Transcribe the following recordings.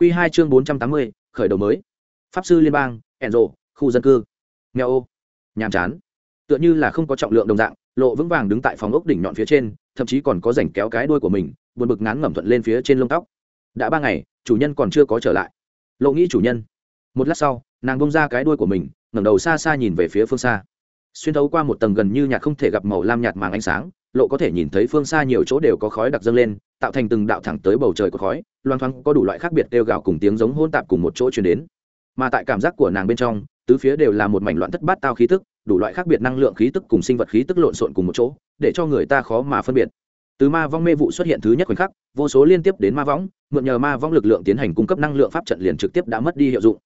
Quy hai chương bốn trăm tám mươi khởi đầu mới. Pháp sư liên bang Enzo, khu dân cư. Meo ô. Nhàm chán. Tựa như là không có trọng lượng đồng dạng lộ vững vàng đứng tại phòng ốc đỉnh nhọn phía trên thậm chí còn có rảnh kéo cái đuôi của mình buồn bực ngán ngẩm thuận lên phía trên lông tóc. Đã ba ngày chủ nhân còn chưa có trở lại. Lộ nghĩ chủ nhân. Một lát sau nàng bung ra cái đuôi của mình ngẩng đầu xa xa nhìn về phía phương xa. Xuyên thấu qua một tầng gần như nhạt không thể gặp màu lam nhạt màng ánh sáng lộ có thể nhìn thấy phương xa nhiều chỗ đều có khói đặc dâng lên tạo thành từng đạo thẳng tới bầu trời của khói, loang thoáng có đủ loại khác biệt kêu gào cùng tiếng giống hôn tạp cùng một chỗ chuyển đến. Mà tại cảm giác của nàng bên trong, tứ phía đều là một mảnh loạn thất bát tao khí tức, đủ loại khác biệt năng lượng khí tức cùng sinh vật khí tức lộn xộn cùng một chỗ, để cho người ta khó mà phân biệt. Từ ma vong mê vụ xuất hiện thứ nhất khoảnh khắc, vô số liên tiếp đến ma vong, mượn nhờ ma vong lực lượng tiến hành cung cấp năng lượng pháp trận liền trực tiếp đã mất đi hiệu dụng.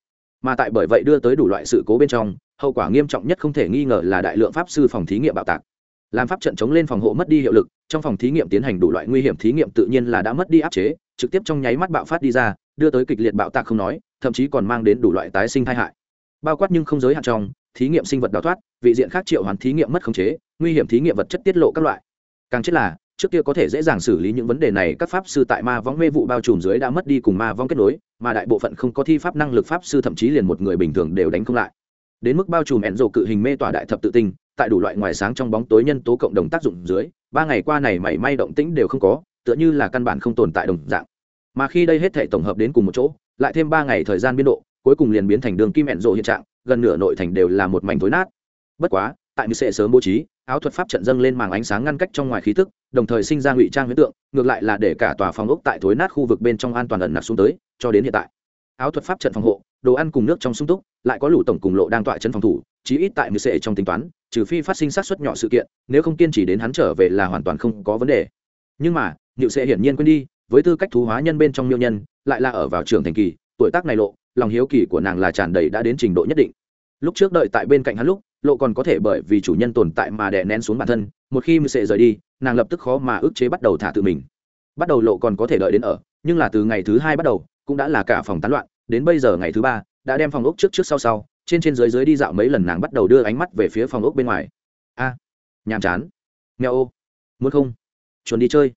Mà tại bởi vậy đưa tới đủ loại sự cố bên trong, hậu quả nghiêm trọng nhất không thể nghi ngờ là đại lượng pháp sư phòng thí nghiệm bạo tạc làm pháp trận chống lên phòng hộ mất đi hiệu lực, trong phòng thí nghiệm tiến hành đủ loại nguy hiểm thí nghiệm tự nhiên là đã mất đi áp chế, trực tiếp trong nháy mắt bạo phát đi ra, đưa tới kịch liệt bạo tạc không nói, thậm chí còn mang đến đủ loại tái sinh tai hại. Bao quát nhưng không giới hạn trong, thí nghiệm sinh vật đào thoát, vị diện khác triệu hoàn thí nghiệm mất khống chế, nguy hiểm thí nghiệm vật chất tiết lộ các loại. Càng chết là, trước kia có thể dễ dàng xử lý những vấn đề này, các pháp sư tại ma võng mê vụ bao trùm dưới đã mất đi cùng ma vong kết nối, mà đại bộ phận không có thi pháp năng lực pháp sư thậm chí liền một người bình thường đều đánh không lại. Đến mức bao trùm ẹn rộ cự hình mê tỏa đại thập tự tinh tại đủ loại ngoài sáng trong bóng tối nhân tố cộng đồng tác dụng dưới, ba ngày qua này mảy may động tĩnh đều không có, tựa như là căn bản không tồn tại đồng dạng. Mà khi đây hết thể tổng hợp đến cùng một chỗ, lại thêm ba ngày thời gian biên độ, cuối cùng liền biến thành đường kim hẹn rộ hiện trạng, gần nửa nội thành đều là một mảnh thối nát. Bất quá, tại như sẽ sớm bố trí, áo thuật pháp trận dâng lên màng ánh sáng ngăn cách trong ngoài khí tức, đồng thời sinh ra ngụy trang huyễn tượng, ngược lại là để cả tòa phòng ốc tại thối nát khu vực bên trong an toàn ẩn nặc xuống tới, cho đến hiện tại. Áo thuật pháp trận phòng hộ đồ ăn cùng nước trong sung túc, lại có lũ tổng cùng lộ đang tọa chân phòng thủ, chí ít tại mười sệ trong tính toán, trừ phi phát sinh sát xuất nhỏ sự kiện, nếu không kiên trì đến hắn trở về là hoàn toàn không có vấn đề. Nhưng mà nhự sệ hiển nhiên quên đi, với tư cách thú hóa nhân bên trong miêu nhân, lại là ở vào trường thành kỳ, tuổi tác này lộ, lòng hiếu kỳ của nàng là tràn đầy đã đến trình độ nhất định. Lúc trước đợi tại bên cạnh hắn lúc, lộ còn có thể bởi vì chủ nhân tồn tại mà đè nén xuống bản thân, một khi mười sệ rời đi, nàng lập tức khó mà ức chế bắt đầu thả tự mình. Bắt đầu lộ còn có thể đợi đến ở, nhưng là từ ngày thứ hai bắt đầu, cũng đã là cả phòng tán loạn đến bây giờ ngày thứ ba đã đem phòng ốc trước trước sau sau trên trên dưới dưới đi dạo mấy lần nàng bắt đầu đưa ánh mắt về phía phòng ốc bên ngoài. A à, nhàm chán. Nghèo ô muốn không? Chuồn đi chơi.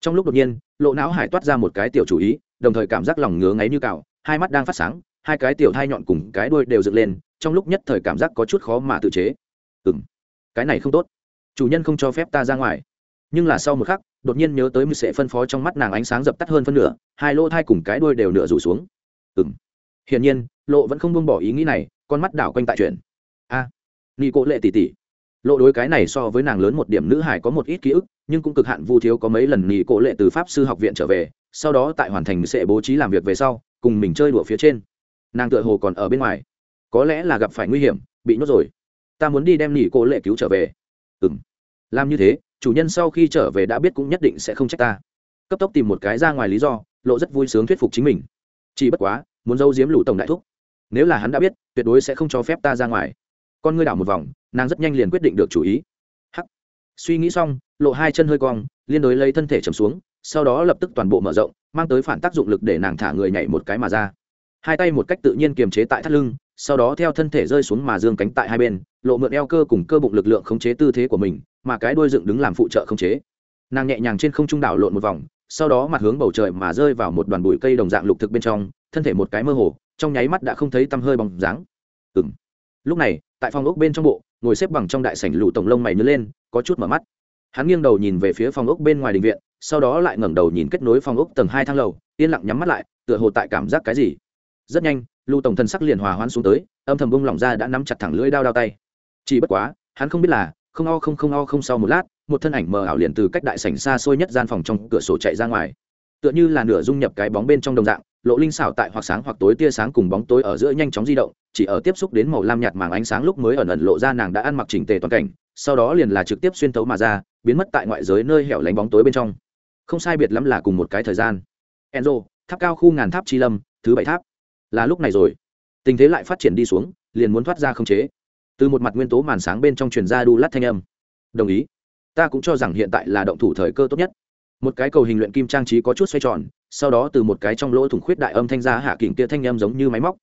Trong lúc đột nhiên lộ não hải toát ra một cái tiểu chủ ý đồng thời cảm giác lòng ngứa ngáy như cào hai mắt đang phát sáng hai cái tiểu thai nhọn cùng cái đuôi đều dựng lên trong lúc nhất thời cảm giác có chút khó mà tự chế. Ừ m cái này không tốt. Chủ nhân không cho phép ta ra ngoài. Nhưng là sau một khắc đột nhiên nhớ tới mưu sệ phân phó trong mắt nàng ánh sáng dập tắt hơn phân nửa hai lỗ thai cùng cái đuôi đều nửa rủ xuống ừ m hiển nhiên lộ vẫn không buông bỏ ý nghĩ này con mắt đảo quanh tại chuyện. A à, nghi cố lệ tỉ tỉ lộ đối cái này so với nàng lớn một điểm nữ hải có một ít ký ức nhưng cũng cực hạn vu thiếu có mấy lần nghỉ cố lệ từ pháp sư học viện trở về sau đó tại hoàn thành sẽ bố trí làm việc về sau cùng mình chơi đùa phía trên. Nàng tựa hồ còn ở bên ngoài. Có lẽ là gặp phải nguy hiểm bị nhốt rồi. Ta muốn đi đem nghỉ cố lệ cứu trở về. Ừ m làm như thế chủ nhân sau khi trở về đã biết cũng nhất định sẽ không trách ta. Cấp tốc tìm một cái ra ngoài lý do lộ rất vui sướng thuyết phục chính mình chỉ bất quá, muốn giấu giếm lũ tổng đại thúc, nếu là hắn đã biết, tuyệt đối sẽ không cho phép ta ra ngoài. Con ngươi đảo một vòng, nàng rất nhanh liền quyết định được chủ ý. Hắc. Suy nghĩ xong, lộ hai chân hơi cong, liên đối lấy thân thể chầm xuống, sau đó lập tức toàn bộ mở rộng, mang tới phản tác dụng lực để nàng thả người nhảy một cái mà ra. Hai tay một cách tự nhiên kiềm chế tại thắt lưng, sau đó theo thân thể rơi xuống mà dương cánh tại hai bên, lộ mượn eo cơ cùng cơ bụng lực lượng khống chế tư thế của mình, mà cái đuôi dựng đứng làm phụ trợ khống chế nàng nhẹ nhàng trên không trung đảo lộn một vòng, sau đó mặt hướng bầu trời mà rơi vào một đoàn bụi cây đồng dạng lục thực bên trong, thân thể một cái mơ hồ, trong nháy mắt đã không thấy tăm hơi bóng dáng. Ừ m lúc này, tại phòng ốc bên trong bộ, ngồi xếp bằng trong đại sảnh lụ tổng lông mày nhớ lên, có chút mở mắt. Hắn nghiêng đầu nhìn về phía phòng ốc bên ngoài đình viện, sau đó lại ngẩng đầu nhìn kết nối phòng ốc tầng hai thang lầu, yên lặng nhắm mắt lại, tựa hồ tại cảm giác cái gì. Rất nhanh lụ tổng thần sắc liền hòa hoãn xuống tới, âm thầm bông lỏng ra đã nắm chặt thẳng lưỡi đao đao tay. Chỉ bất quá, hắn không biết là không o không không o không sau một lát, một thân ảnh mờ ảo liền từ cách đại sảnh xa xôi nhất gian phòng trong cửa sổ chạy ra ngoài. Tựa như là nửa dung nhập cái bóng bên trong đồng dạng, lộ linh xảo tại hoặc sáng hoặc tối tia sáng cùng bóng tối ở giữa nhanh chóng di động, chỉ ở tiếp xúc đến màu lam nhạt màng ánh sáng lúc mới ẩn ẩn lộ ra nàng đã ăn mặc chỉnh tề toàn cảnh, sau đó liền là trực tiếp xuyên tấu mà ra, biến mất tại ngoại giới nơi hẻo lánh bóng tối bên trong. Không sai biệt lắm là cùng một cái thời gian. Enzo, tháp cao khu ngàn tháp chi lâm, thứ bảy tháp. Là lúc này rồi. Tình thế lại phát triển đi xuống, liền muốn thoát ra không chế từ một mặt nguyên tố màn sáng bên trong truyền ra đu lát thanh âm. Đồng ý. Ta cũng cho rằng hiện tại là động thủ thời cơ tốt nhất. Một cái cầu hình luyện kim trang trí có chút xoay tròn, sau đó từ một cái trong lỗ thủng khuyết đại âm thanh ra hạ kỉnh kia thanh âm giống như máy móc.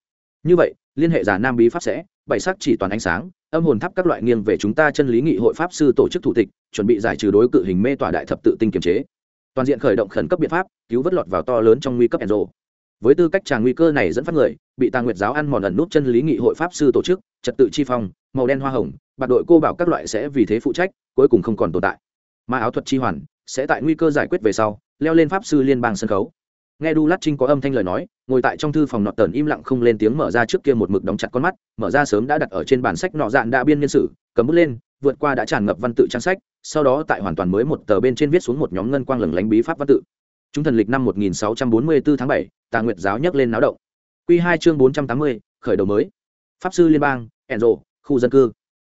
Như vậy, liên hệ giả nam bí pháp sẽ, bảy sắc chỉ toàn ánh sáng, âm hồn tháp các loại nghiêng về chúng ta chân lý nghị hội pháp sư tổ chức thủ tịch, chuẩn bị giải trừ đối cự hình mê tỏa đại thập tự tinh kiềm chế. Toàn diện khởi động khẩn cấp biện pháp, cứu vớt lọt vào to lớn trong nguy cấp enzo với tư cách tràng nguy cơ này dẫn phát người, bị Tàng nguyệt giáo ăn mòn ẩn nút chân lý nghị hội pháp sư tổ chức, trật tự chi phong, màu đen hoa hồng bạc đội cô bảo các loại sẽ vì thế phụ trách, cuối cùng không còn tồn tại. Mà áo thuật chi hoàn sẽ tại nguy cơ giải quyết về sau, leo lên pháp sư liên bang sân khấu. Nghe đu lát trinh có âm thanh lời nói, ngồi tại trong thư phòng nọ tần im lặng không lên tiếng mở ra trước kia một mực đóng chặt con mắt, mở ra sớm đã đặt ở trên bản sách nọ dạn đã biên nhân sử cấm bút lên, vượt qua đã tràn ngập văn tự trang sách, sau đó tại hoàn toàn mới một tờ bên trên viết xuống một nhóm ngân quang lừng lánh bí pháp văn tự chúng thần lịch năm 1644 tháng 7, tà nguyệt giáo nhấc lên náo động. Q2 chương 480, khởi đầu mới. Pháp sư liên bang enzo khu dân cư.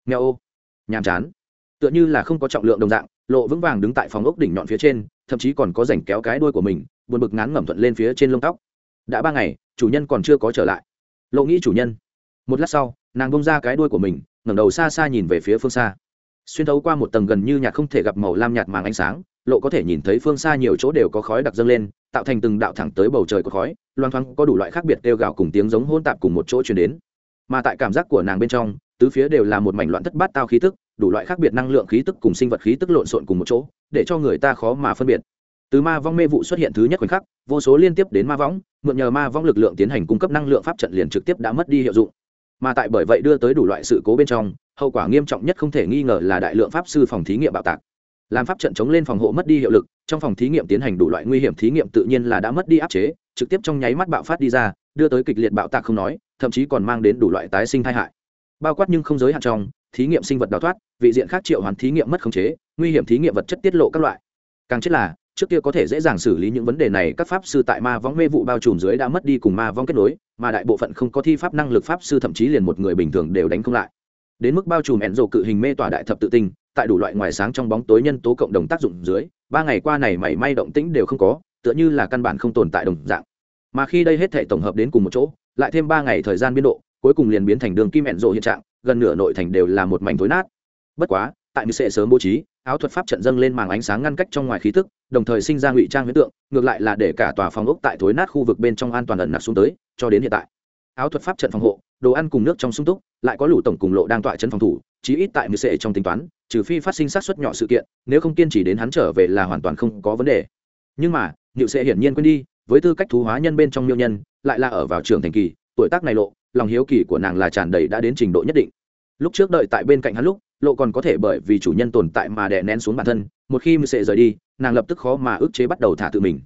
Nghèo ô. Nhàm chán. Tựa như là không có trọng lượng đồng dạng lộ vững vàng đứng tại phòng ốc đỉnh nhọn phía trên thậm chí còn có rảnh kéo cái đuôi của mình buồn bực ngán ngẩm thuận lên phía trên lông tóc. Đã ba ngày chủ nhân còn chưa có trở lại. Lộ nghĩ chủ nhân. Một lát sau nàng bông ra cái đuôi của mình ngẩng đầu xa xa nhìn về phía phương xa. Xuyên thấu qua một tầng gần như nhạt không thể gặp màu lam nhạt màng ánh sáng lộ có thể nhìn thấy phương xa nhiều chỗ đều có khói đặc dâng lên, tạo thành từng đạo thẳng tới bầu trời có khói, loang thoáng có đủ loại khác biệt kêu gạo cùng tiếng giống hôn tạp cùng một chỗ chuyển đến. Mà tại cảm giác của nàng bên trong, tứ phía đều là một mảnh loạn thất bát tao khí tức, đủ loại khác biệt năng lượng khí tức cùng sinh vật khí tức lộn xộn cùng một chỗ, để cho người ta khó mà phân biệt. Từ ma vong mê vụ xuất hiện thứ nhất khoảnh khắc, vô số liên tiếp đến ma võng mượn nhờ ma vong lực lượng tiến hành cung cấp năng lượng pháp trận liền trực tiếp đã mất đi hiệu dụng. Mà tại bởi vậy đưa tới đủ loại sự cố bên trong, hậu quả nghiêm trọng nhất không thể nghi ngờ là đại lượng pháp sư phòng thí nghiệm bạo tạc làm pháp trận chống lên phòng hộ mất đi hiệu lực, trong phòng thí nghiệm tiến hành đủ loại nguy hiểm thí nghiệm tự nhiên là đã mất đi áp chế, trực tiếp trong nháy mắt bạo phát đi ra, đưa tới kịch liệt bạo tạc không nói, thậm chí còn mang đến đủ loại tái sinh tai hại. Bao quát nhưng không giới hạn trong, thí nghiệm sinh vật đào thoát, vị diện khác triệu hoàn thí nghiệm mất khống chế, nguy hiểm thí nghiệm vật chất tiết lộ các loại. Càng chết là, trước kia có thể dễ dàng xử lý những vấn đề này, các pháp sư tại ma võng mê vụ bao trùm dưới đã mất đi cùng ma vong kết nối, mà đại bộ phận không có thi pháp năng lực pháp sư thậm chí liền một người bình thường đều đánh không lại. Đến mức bao trùm ẻn rộ cự hình mê tỏa đại thập tự tinh tại đủ loại ngoài sáng trong bóng tối nhân tố cộng đồng tác dụng dưới, ba ngày qua này mảy may động tĩnh đều không có, tựa như là căn bản không tồn tại đồng dạng. Mà khi đây hết thể tổng hợp đến cùng một chỗ, lại thêm ba ngày thời gian biên độ, cuối cùng liền biến thành đường kim hẹn rộ hiện trạng, gần nửa nội thành đều là một mảnh thối nát. Bất quá, tại như sẽ sớm bố trí, áo thuật pháp trận dâng lên màng ánh sáng ngăn cách trong ngoài khí tức, đồng thời sinh ra ngụy trang huyễn tượng, ngược lại là để cả tòa phòng ốc tại thối nát khu vực bên trong an toàn ẩn nặc xuống tới, cho đến hiện tại. Áo thuật pháp trận phòng hộ đồ ăn cùng nước trong sung túc, lại có lũ tổng cùng lộ đang tọa chân phòng thủ, chí ít tại mười sệ trong tính toán, trừ phi phát sinh sát xuất nhỏ sự kiện, nếu không kiên trì đến hắn trở về là hoàn toàn không có vấn đề. Nhưng mà nhự sệ hiển nhiên quên đi, với tư cách thú hóa nhân bên trong miêu nhân, lại là ở vào trường thành kỳ, tuổi tác này lộ, lòng hiếu kỳ của nàng là tràn đầy đã đến trình độ nhất định. Lúc trước đợi tại bên cạnh hắn lúc, lộ còn có thể bởi vì chủ nhân tồn tại mà đè nén xuống bản thân, một khi mười sệ rời đi, nàng lập tức khó mà ức chế bắt đầu thả tự mình.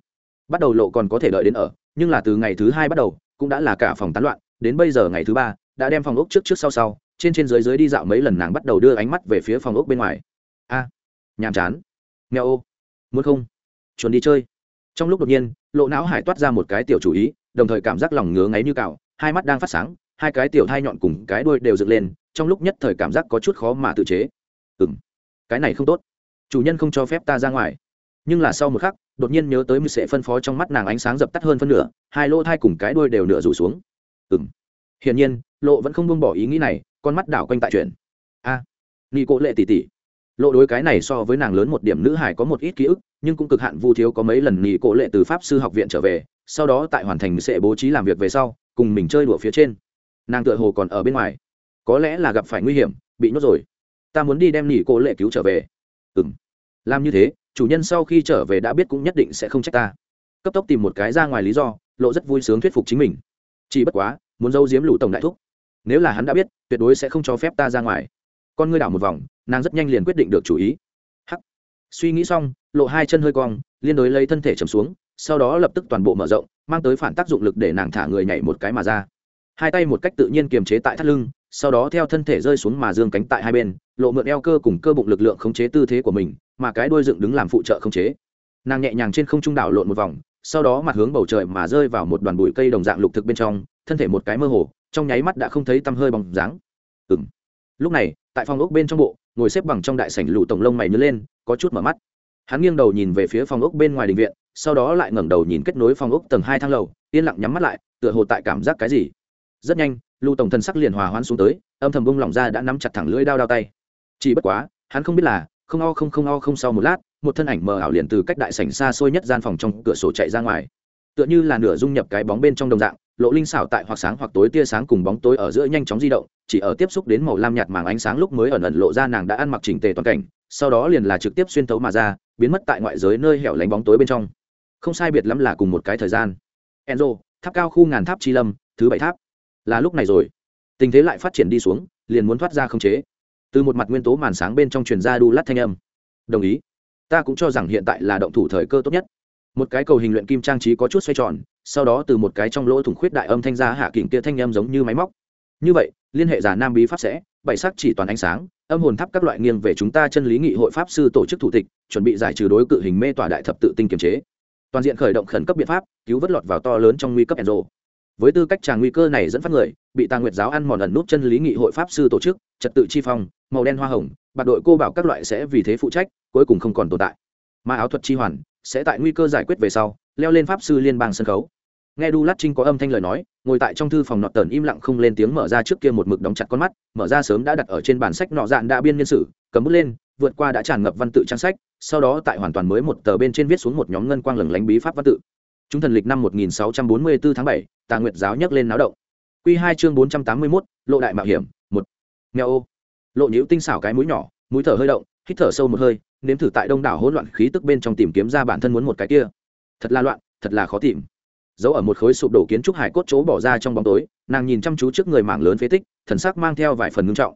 Bắt đầu lộ còn có thể đợi đến ở, nhưng là từ ngày thứ hai bắt đầu, cũng đã là cả phòng tán loạn đến bây giờ ngày thứ ba đã đem phòng ốc trước trước sau sau trên trên dưới dưới đi dạo mấy lần nàng bắt đầu đưa ánh mắt về phía phòng ốc bên ngoài. A à, nhàm chán. Nghèo ô muốn không? Chuẩn đi chơi. Trong lúc đột nhiên lộ não hải toát ra một cái tiểu chủ ý đồng thời cảm giác lòng ngứa ngáy như cào hai mắt đang phát sáng hai cái tiểu thai nhọn cùng cái đuôi đều dựng lên trong lúc nhất thời cảm giác có chút khó mà tự chế. Ừ m cái này không tốt. Chủ nhân không cho phép ta ra ngoài. Nhưng là sau một khắc đột nhiên nhớ tới mưu sẽ phân phó trong mắt nàng ánh sáng dập tắt hơn phân nửa hai lỗ thai cùng cái đuôi đều nửa rủ xuống ừ m hiển nhiên lộ vẫn không buông bỏ ý nghĩ này con mắt đảo quanh tại chuyện. A à, nghi cố lệ tỉ tỉ. Lộ đối cái này so với nàng lớn một điểm nữ hải có một ít ký ức nhưng cũng cực hạn vu thiếu có mấy lần nghỉ cố lệ từ pháp sư học viện trở về sau đó tại hoàn thành sẽ bố trí làm việc về sau cùng mình chơi đùa phía trên. Nàng tựa hồ còn ở bên ngoài. Có lẽ là gặp phải nguy hiểm bị nhốt rồi. Ta muốn đi đem nghỉ cố lệ cứu trở về. Ừ m làm như thế chủ nhân sau khi trở về đã biết cũng nhất định sẽ không trách ta. Cấp tốc tìm một cái ra ngoài lý do lộ rất vui sướng thuyết phục chính mình chỉ bất quá, muốn giấu giếm lũ tổng đại thúc, nếu là hắn đã biết, tuyệt đối sẽ không cho phép ta ra ngoài. Con ngươi đảo một vòng, nàng rất nhanh liền quyết định được chủ ý. Hắc. Suy nghĩ xong, lộ hai chân hơi cong, liên đối lấy thân thể chầm xuống, sau đó lập tức toàn bộ mở rộng, mang tới phản tác dụng lực để nàng thả người nhảy một cái mà ra. Hai tay một cách tự nhiên kiềm chế tại thắt lưng, sau đó theo thân thể rơi xuống mà dương cánh tại hai bên, lộ mượn eo cơ cùng cơ bụng lực lượng khống chế tư thế của mình, mà cái đuôi dựng đứng làm phụ trợ khống chế nàng nhẹ nhàng trên không trung đảo lộn một vòng, sau đó mặt hướng bầu trời mà rơi vào một đoàn bụi cây đồng dạng lục thực bên trong, thân thể một cái mơ hồ, trong nháy mắt đã không thấy tăm hơi bóng dáng. Ừ m lúc này, tại phòng ốc bên trong bộ, ngồi xếp bằng trong đại sảnh lụ tổng lông mày nhớ lên, có chút mở mắt. Hắn nghiêng đầu nhìn về phía phòng ốc bên ngoài đình viện, sau đó lại ngẩng đầu nhìn kết nối phòng ốc tầng hai thang lầu, yên lặng nhắm mắt lại, tựa hồ tại cảm giác cái gì. Rất nhanh lụ tổng thần sắc liền hòa hoãn xuống tới, âm thầm bung lỏng ra đã nắm chặt thẳng lưỡi đao đao tay. Chỉ bất quá, hắn không biết là không o không không o không sau một lát, một thân ảnh mờ ảo liền từ cách đại sảnh xa xôi nhất gian phòng trong cửa sổ chạy ra ngoài. Tựa như là nửa dung nhập cái bóng bên trong đồng dạng, lộ linh xảo tại hoặc sáng hoặc tối tia sáng cùng bóng tối ở giữa nhanh chóng di động, chỉ ở tiếp xúc đến màu lam nhạt màng ánh sáng lúc mới ẩn ẩn lộ ra nàng đã ăn mặc chỉnh tề toàn cảnh, sau đó liền là trực tiếp xuyên tấu mà ra, biến mất tại ngoại giới nơi hẻo lánh bóng tối bên trong. Không sai biệt lắm là cùng một cái thời gian. Enzo, tháp cao khu ngàn tháp chi lâm, thứ bảy tháp. Là lúc này rồi. Tình thế lại phát triển đi xuống, liền muốn thoát ra không chế từ một mặt nguyên tố màn sáng bên trong truyền ra đu lát thanh âm. Đồng ý. Ta cũng cho rằng hiện tại là động thủ thời cơ tốt nhất. Một cái cầu hình luyện kim trang trí có chút xoay tròn, sau đó từ một cái trong lỗ thủng khuyết đại âm thanh ra hạ kỉnh kia thanh âm giống như máy móc. Như vậy, liên hệ giả nam bí pháp sẽ, bảy sắc chỉ toàn ánh sáng, âm hồn tháp các loại nghiêng về chúng ta chân lý nghị hội pháp sư tổ chức thủ tịch, chuẩn bị giải trừ đối cự hình mê tỏa đại thập tự tinh kiềm chế. Toàn diện khởi động khẩn cấp biện pháp, cứu vớt lọt vào to lớn trong nguy cấp enzo với tư cách tràng nguy cơ này dẫn phát người, bị tàng nguyệt giáo ăn mòn ẩn nút chân lý nghị hội pháp sư tổ chức, trật tự chi phong, màu đen hoa hồng bạc đội cô bảo các loại sẽ vì thế phụ trách, cuối cùng không còn tồn tại. Mà áo thuật chi hoàn sẽ tại nguy cơ giải quyết về sau, leo lên pháp sư liên bang sân khấu. Nghe đu lát trinh có âm thanh lời nói, ngồi tại trong thư phòng nọ tờn im lặng không lên tiếng mở ra trước kia một mực đóng chặt con mắt, mở ra sớm đã đặt ở trên bản sách nọ dạn đã biên nhân sử cấm bút lên, vượt qua đã tràn ngập văn tự trang sách, sau đó tại hoàn toàn mới một tờ bên trên viết xuống một nhóm ngân quang lừng lánh bí pháp văn tự chúng thần lịch năm 1644 tháng 7, tà nguyệt giáo nhấc lên náo động. Quy hai chương 481, lộ đại mạo hiểm một. Meo ô. Lộ nhũ tinh xảo cái mũi nhỏ mũi thở hơi động hít thở sâu một hơi nếm thử tại đông đảo hỗn loạn khí tức bên trong tìm kiếm ra bản thân muốn một cái kia. Thật là loạn thật là khó tìm. Giấu ở một khối sụp đổ kiến trúc hải cốt chỗ bỏ ra trong bóng tối nàng nhìn chăm chú trước người mảng lớn phế tích thần sắc mang theo vài phần ngưng trọng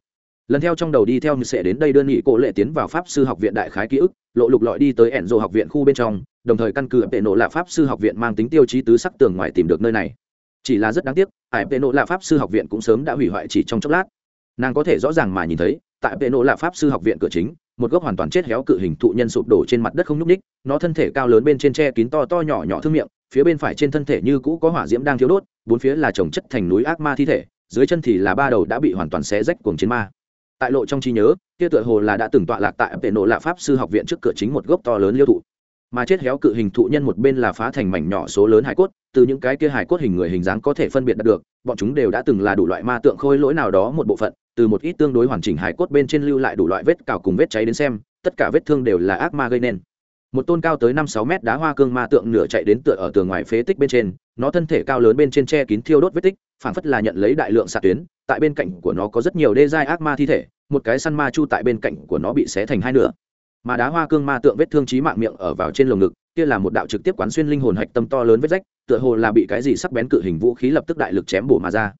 lần theo trong đầu đi theo như sẽ đến đây đơn nghị cổ lệ tiến vào pháp sư học viện đại khái ký ức, lộ lục lọi đi tới ẻn rộ học viện khu bên trong, đồng thời căn cứ tệ nộ là pháp sư học viện mang tính tiêu chí tứ sắc tường ngoài tìm được nơi này. Chỉ là rất đáng tiếc ải tệ nộ là pháp sư học viện cũng sớm đã hủy hoại chỉ trong chốc lát. Nàng có thể rõ ràng mà nhìn thấy, tại tệ nộ là pháp sư học viện cửa chính, một gốc hoàn toàn chết héo cự hình thụ nhân sụp đổ trên mặt đất không nhúc ních nó thân thể cao lớn bên trên tre kín to to nhỏ nhỏ thương miệng, phía bên phải trên thân thể như cũ có hỏa diễm đang thiếu đốt, bốn phía là trồng chất thành núi ác ma thi thể, dưới chân thì là ba đầu đã bị hoàn toàn xé rách cuồng chiến ma tại lộ trong trí nhớ, kia tựa hồ là đã từng tọa lạc tại vệ nộ lạ pháp sư học viện trước cửa chính một gốc to lớn liêu thụ. Mà chết héo cự hình thụ nhân một bên là phá thành mảnh nhỏ số lớn hải cốt, từ những cái kia hải cốt hình người hình dáng có thể phân biệt được, bọn chúng đều đã từng là đủ loại ma tượng khôi lỗi nào đó một bộ phận, từ một ít tương đối hoàn chỉnh hải cốt bên trên lưu lại đủ loại vết cào cùng vết cháy đến xem, tất cả vết thương đều là ác ma gây nên. Một tôn cao tới năm sáu mét đá hoa cương ma tượng nửa chạy đến tựa ở tường ngoài phế tích bên trên, nó thân thể cao lớn bên trên che kín thiêu đốt vết tích, phảng phất là nhận lấy đại lượng xạ tuyến tại bên cạnh của nó có rất nhiều đê giai ác ma thi thể, một cái săn ma chu tại bên cạnh của nó bị xé thành hai nửa. Mà đá hoa cương ma tượng vết thương trí mạng miệng ở vào trên lồng ngực, kia là một đạo trực tiếp quán xuyên linh hồn hạch tâm to lớn vết rách, tựa hồ là bị cái gì sắc bén cự hình vũ khí lập tức đại lực chém bổ mà ra.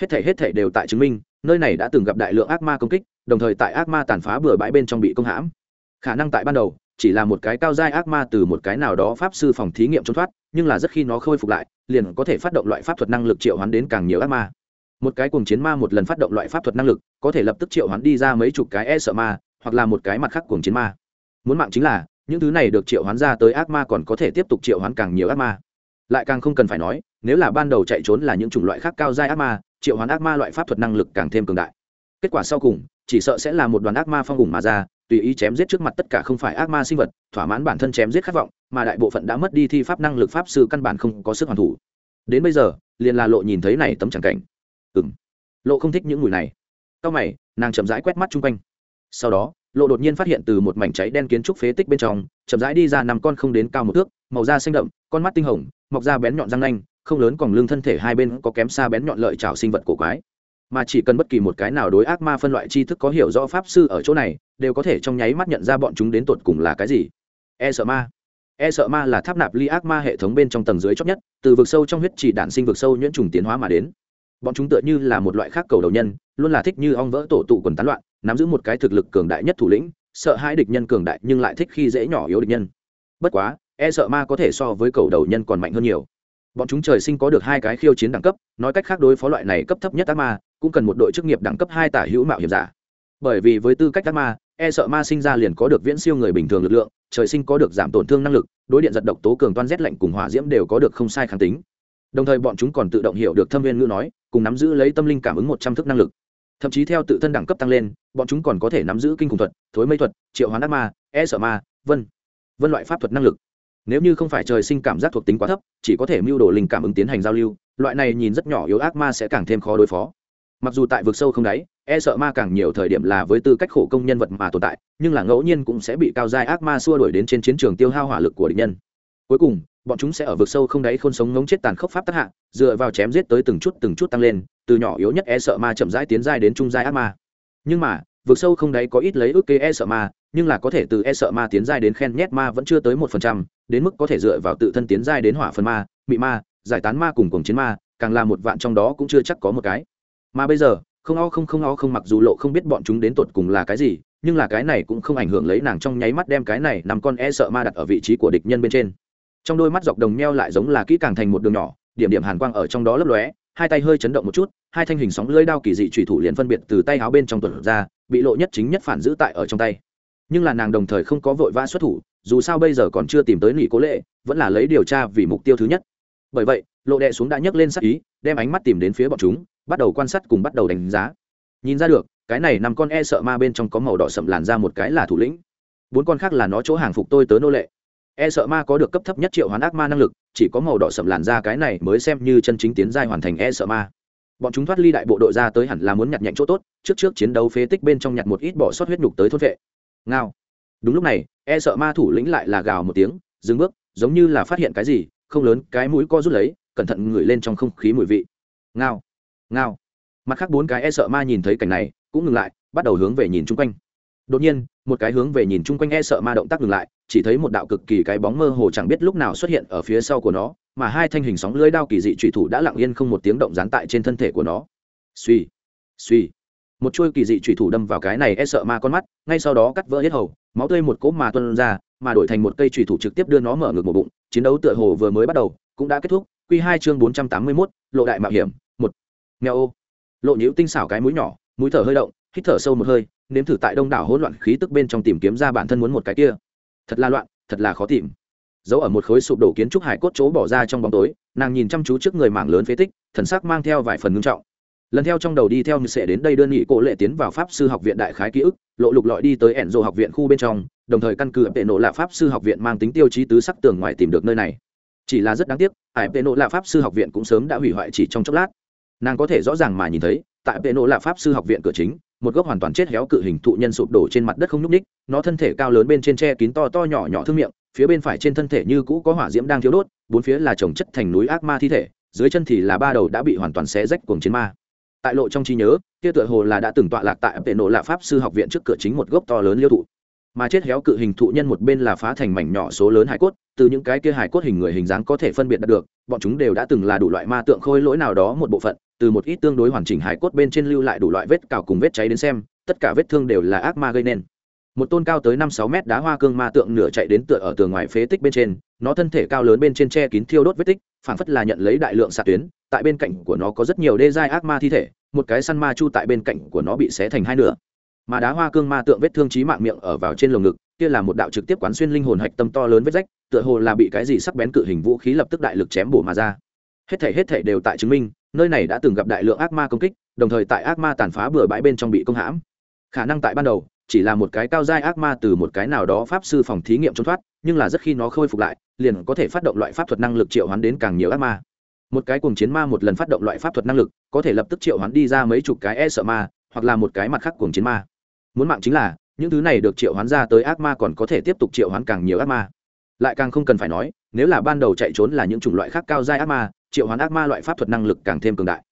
Hết thể hết thể đều tại chứng minh, nơi này đã từng gặp đại lượng ác ma công kích, đồng thời tại ác ma tàn phá bừa bãi bên trong bị công hãm. Khả năng tại ban đầu, chỉ là một cái cao giai ác ma từ một cái nào đó pháp sư phòng thí nghiệm trốn thoát, nhưng là rất khi nó khôi phục lại, liền có thể phát động loại pháp thuật năng lực triệu hoán đến càng nhiều ác ma một cái cuồng chiến ma một lần phát động loại pháp thuật năng lực, có thể lập tức triệu hoán đi ra mấy chục cái e sợ ma, hoặc là một cái mặt khác cuồng chiến ma. Muốn mạng chính là, những thứ này được triệu hoán ra tới ác ma còn có thể tiếp tục triệu hoán càng nhiều ác ma. Lại càng không cần phải nói, nếu là ban đầu chạy trốn là những chủng loại khác cao giai ác ma, triệu hoán ác ma loại pháp thuật năng lực càng thêm cường đại. Kết quả sau cùng, chỉ sợ sẽ là một đoàn ác ma phong hùng mà ra, tùy ý chém giết trước mặt tất cả không phải ác ma sinh vật, thỏa mãn bản thân chém giết khát vọng, mà đại bộ phận đã mất đi thi pháp năng lực pháp sư căn bản không có sức hoàn thủ. Đến bây giờ, liền là lộ nhìn thấy này tấm tràng cảnh ừng lộ không thích những mùi này. Sau mày, nàng chậm rãi quét mắt chung quanh. Sau đó, lộ đột nhiên phát hiện từ một mảnh cháy đen kiến trúc phế tích bên trong, chậm rãi đi ra năm con không đến cao một thước, màu da xanh đậm, con mắt tinh hồng, mọc da bén nhọn răng nanh, không lớn còn lưng thân thể hai bên có kém xa bén nhọn lợi trào sinh vật cổ quái. Mà chỉ cần bất kỳ một cái nào đối ác ma phân loại tri thức có hiểu rõ pháp sư ở chỗ này, đều có thể trong nháy mắt nhận ra bọn chúng đến tột cùng là cái gì. E sợ ma. E sợ ma là tháp nạp ly ác ma hệ thống bên trong tầng dưới chót nhất, từ vực sâu trong huyết chỉ đạn sinh vực sâu nhuyễn trùng tiến hóa mà đến bọn chúng tựa như là một loại khác cầu đầu nhân, luôn là thích như ong vỡ tổ tụ quần tán loạn, nắm giữ một cái thực lực cường đại nhất thủ lĩnh, sợ hai địch nhân cường đại nhưng lại thích khi dễ nhỏ yếu địch nhân. Bất quá e sợ ma có thể so với cầu đầu nhân còn mạnh hơn nhiều. Bọn chúng trời sinh có được hai cái khiêu chiến đẳng cấp, nói cách khác đối phó loại này cấp thấp nhất ác ma, cũng cần một đội chức nghiệp đẳng cấp hai tả hữu mạo hiểm giả. Bởi vì với tư cách ác ma e sợ ma sinh ra liền có được viễn siêu người bình thường lực lượng, trời sinh có được giảm tổn thương năng lực, đối điện giật độc tố cường toan rét lạnh cùng hỏa diễm đều có được không sai kháng tính. Đồng thời bọn chúng còn tự động hiểu được thâm viên ngữ nói cùng nắm giữ lấy tâm linh cảm ứng một trăm thức năng lực. Thậm chí theo tự thân đẳng cấp tăng lên, bọn chúng còn có thể nắm giữ kinh khủng thuật, thối mây thuật, triệu hoán ác ma e sợ ma, vân vân loại pháp thuật năng lực. Nếu như không phải trời sinh cảm giác thuộc tính quá thấp, chỉ có thể mưu đồ linh cảm ứng tiến hành giao lưu, loại này nhìn rất nhỏ yếu ác ma sẽ càng thêm khó đối phó. Mặc dù tại vực sâu không đáy e sợ ma càng nhiều thời điểm là với tư cách khổ công nhân vật mà tồn tại, nhưng là ngẫu nhiên cũng sẽ bị cao giai ác ma xua đuổi đến trên chiến trường tiêu hao hỏa lực của địch nhân. Cuối cùng bọn chúng sẽ ở vực sâu không đáy khôn sống ngống chết tàn khốc pháp tác hạ, dựa vào chém giết tới từng chút từng chút tăng lên, từ nhỏ yếu nhất e sợ ma chậm rãi tiến giai đến trung giai ác ma. Nhưng mà, vực sâu không đáy có ít lấy ước kế e sợ ma, nhưng là có thể từ e sợ ma tiến giai đến khen nhét ma vẫn chưa tới một phần trăm, đến mức có thể dựa vào tự thân tiến giai đến hỏa phần ma, mị ma, giải tán ma cùng cùng chiến ma, càng là một vạn trong đó cũng chưa chắc có một cái. Mà bây giờ, không o không không o không mặc dù lộ không biết bọn chúng đến tột cùng là cái gì, nhưng là cái này cũng không ảnh hưởng lấy nàng trong nháy mắt đem cái này nằm con e sợ ma đặt ở vị trí của địch nhân bên trên trong đôi mắt dọc đồng neo lại giống là kỹ càng thành một đường nhỏ, điểm điểm hàn quang ở trong đó lấp lóe, hai tay hơi chấn động một chút, hai thanh hình sóng lưỡi đao kỳ dị trùy thủ liền phân biệt từ tay áo bên trong tuần ra, bị lộ nhất chính nhất phản giữ tại ở trong tay. Nhưng là nàng đồng thời không có vội vã xuất thủ, dù sao bây giờ còn chưa tìm tới nghỉ cố lệ vẫn là lấy điều tra vì mục tiêu thứ nhất. Bởi vậy, lộ đệ xuống đã nhấc lên sắc ý, đem ánh mắt tìm đến phía bọn chúng, bắt đầu quan sát cùng bắt đầu đánh giá. Nhìn ra được, cái này nằm con e sợ ma bên trong có màu đỏ sậm làn ra một cái là thủ lĩnh. Bốn con khác là nó chỗ hàng phục tôi tớ nô lệ e sợ ma có được cấp thấp nhất triệu hoán ác ma năng lực, chỉ có màu đỏ sậm làn ra cái này mới xem như chân chính tiến giai hoàn thành e sợ ma. Bọn chúng thoát ly đại bộ đội ra tới hẳn là muốn nhặt nhạnh chỗ tốt, trước trước chiến đấu phế tích bên trong nhặt một ít bỏ sót huyết nhục tới thốt vệ. Ngao. Đúng lúc này e sợ ma thủ lĩnh lại là gào một tiếng, dừng bước, giống như là phát hiện cái gì, không lớn, cái mũi co rút lấy, cẩn thận ngửi lên trong không khí mùi vị. Ngao. Ngao. Mặt khác bốn cái e sợ ma nhìn thấy cảnh này, cũng ngừng lại, bắt đầu hướng về nhìn chung quanh. Đột nhiên một cái hướng về nhìn chung quanh e sợ ma động tác ngừng lại, chỉ thấy một đạo cực kỳ cái bóng mơ hồ chẳng biết lúc nào xuất hiện ở phía sau của nó, mà hai thanh hình sóng lưới đao kỳ dị trụy thủ đã lặng yên không một tiếng động dán tại trên thân thể của nó. Suy suy một chuôi kỳ dị trụy thủ đâm vào cái này e sợ ma con mắt, ngay sau đó cắt vỡ hết hầu, máu tươi một cỗ mà tuân ra, mà đổi thành một cây trụy thủ trực tiếp đưa nó mở ngược một bụng, chiến đấu tựa hồ vừa mới bắt đầu, cũng đã kết thúc. Q hai chương bốn trăm tám mươi mốt, lộ đại mạo hiểm, một. Nghèo ô. Lộ nhũ tinh xảo cái mũi nhỏ, mũi thở hơi động, hít thở sâu một hơi nếm thử tại đông đảo hỗn loạn khí tức bên trong tìm kiếm ra bản thân muốn một cái kia. Thật là loạn, thật là khó tìm. Giấu ở một khối sụp đổ kiến trúc hải cốt chỗ bỏ ra trong bóng tối, nàng nhìn chăm chú trước người mảng lớn phế tích, thần sắc mang theo vài phần ngưng trọng. Lần theo trong đầu đi theo như sẽ đến đây đơn nghị cổ lệ tiến vào pháp sư học viện đại khái ký ức, lộ lục lọi đi tới ẻn rộ học viện khu bên trong, đồng thời căn cứ tệ nộ là pháp sư học viện mang tính tiêu chí tứ sắc tường ngoài tìm được nơi này. Chỉ là rất đáng tiếc ải tệ nộ là pháp sư học viện cũng sớm đã hủy hoại chỉ trong chốc lát. Nàng có thể rõ ràng mà nhìn thấy, tại tệ nộ là pháp sư học viện cửa chính một gốc hoàn toàn chết héo cự hình thụ nhân sụp đổ trên mặt đất không nhúc ních nó thân thể cao lớn bên trên tre kín to to nhỏ nhỏ thương miệng, phía bên phải trên thân thể như cũ có hỏa diễm đang thiếu đốt, bốn phía là trồng chất thành núi ác ma thi thể, dưới chân thì là ba đầu đã bị hoàn toàn xé rách cuồng chiến ma. Tại lộ trong trí nhớ, kia tựa hồ là đã từng tọa lạc tại vệ nộ lạ pháp sư học viện trước cửa chính một gốc to lớn liêu thụ. Mà chết héo cự hình thụ nhân một bên là phá thành mảnh nhỏ số lớn hải cốt, từ những cái kia hải cốt hình người hình dáng có thể phân biệt được, bọn chúng đều đã từng là đủ loại ma tượng khôi lỗi nào đó một bộ phận từ một ít tương đối hoàn chỉnh hải cốt bên trên lưu lại đủ loại vết cào cùng vết cháy đến xem, tất cả vết thương đều là ác ma gây nên. Một tôn cao tới năm sáu mét đá hoa cương ma tượng nửa chạy đến tựa ở tường ngoài phế tích bên trên, nó thân thể cao lớn bên trên che kín thiêu đốt vết tích, phảng phất là nhận lấy đại lượng xạ tuyến, tại bên cạnh của nó có rất nhiều đê giai ác ma thi thể, một cái săn ma chu tại bên cạnh của nó bị xé thành hai nửa. Mà đá hoa cương ma tượng vết thương trí mạng miệng ở vào trên lồng ngực, kia là một đạo trực tiếp quán xuyên linh hồn hạch tâm to lớn vết rách, tựa hồ là bị cái gì sắc bén cự hình vũ khí lập tức đại lực chém bổ mà ra. Hết thể hết thể đều tại chứng minh nơi này đã từng gặp đại lượng ác ma công kích, đồng thời tại ác ma tàn phá bừa bãi bên trong bị công hãm. Khả năng tại ban đầu, chỉ là một cái cao giai ác ma từ một cái nào đó pháp sư phòng thí nghiệm trốn thoát, nhưng là rất khi nó khôi phục lại, liền có thể phát động loại pháp thuật năng lực triệu hoán đến càng nhiều ác ma. Một cái cuồng chiến ma một lần phát động loại pháp thuật năng lực, có thể lập tức triệu hoán đi ra mấy chục cái e sợ ma, hoặc là một cái mặt khác cuồng chiến ma. Muốn mạng chính là, những thứ này được triệu hoán ra tới ác ma còn có thể tiếp tục triệu hoán càng nhiều ác ma. Lại càng không cần phải nói, nếu là ban đầu chạy trốn là những chủng loại khác cao giai ác ma triệu hoán ác ma loại pháp thuật năng lực càng thêm cường đại.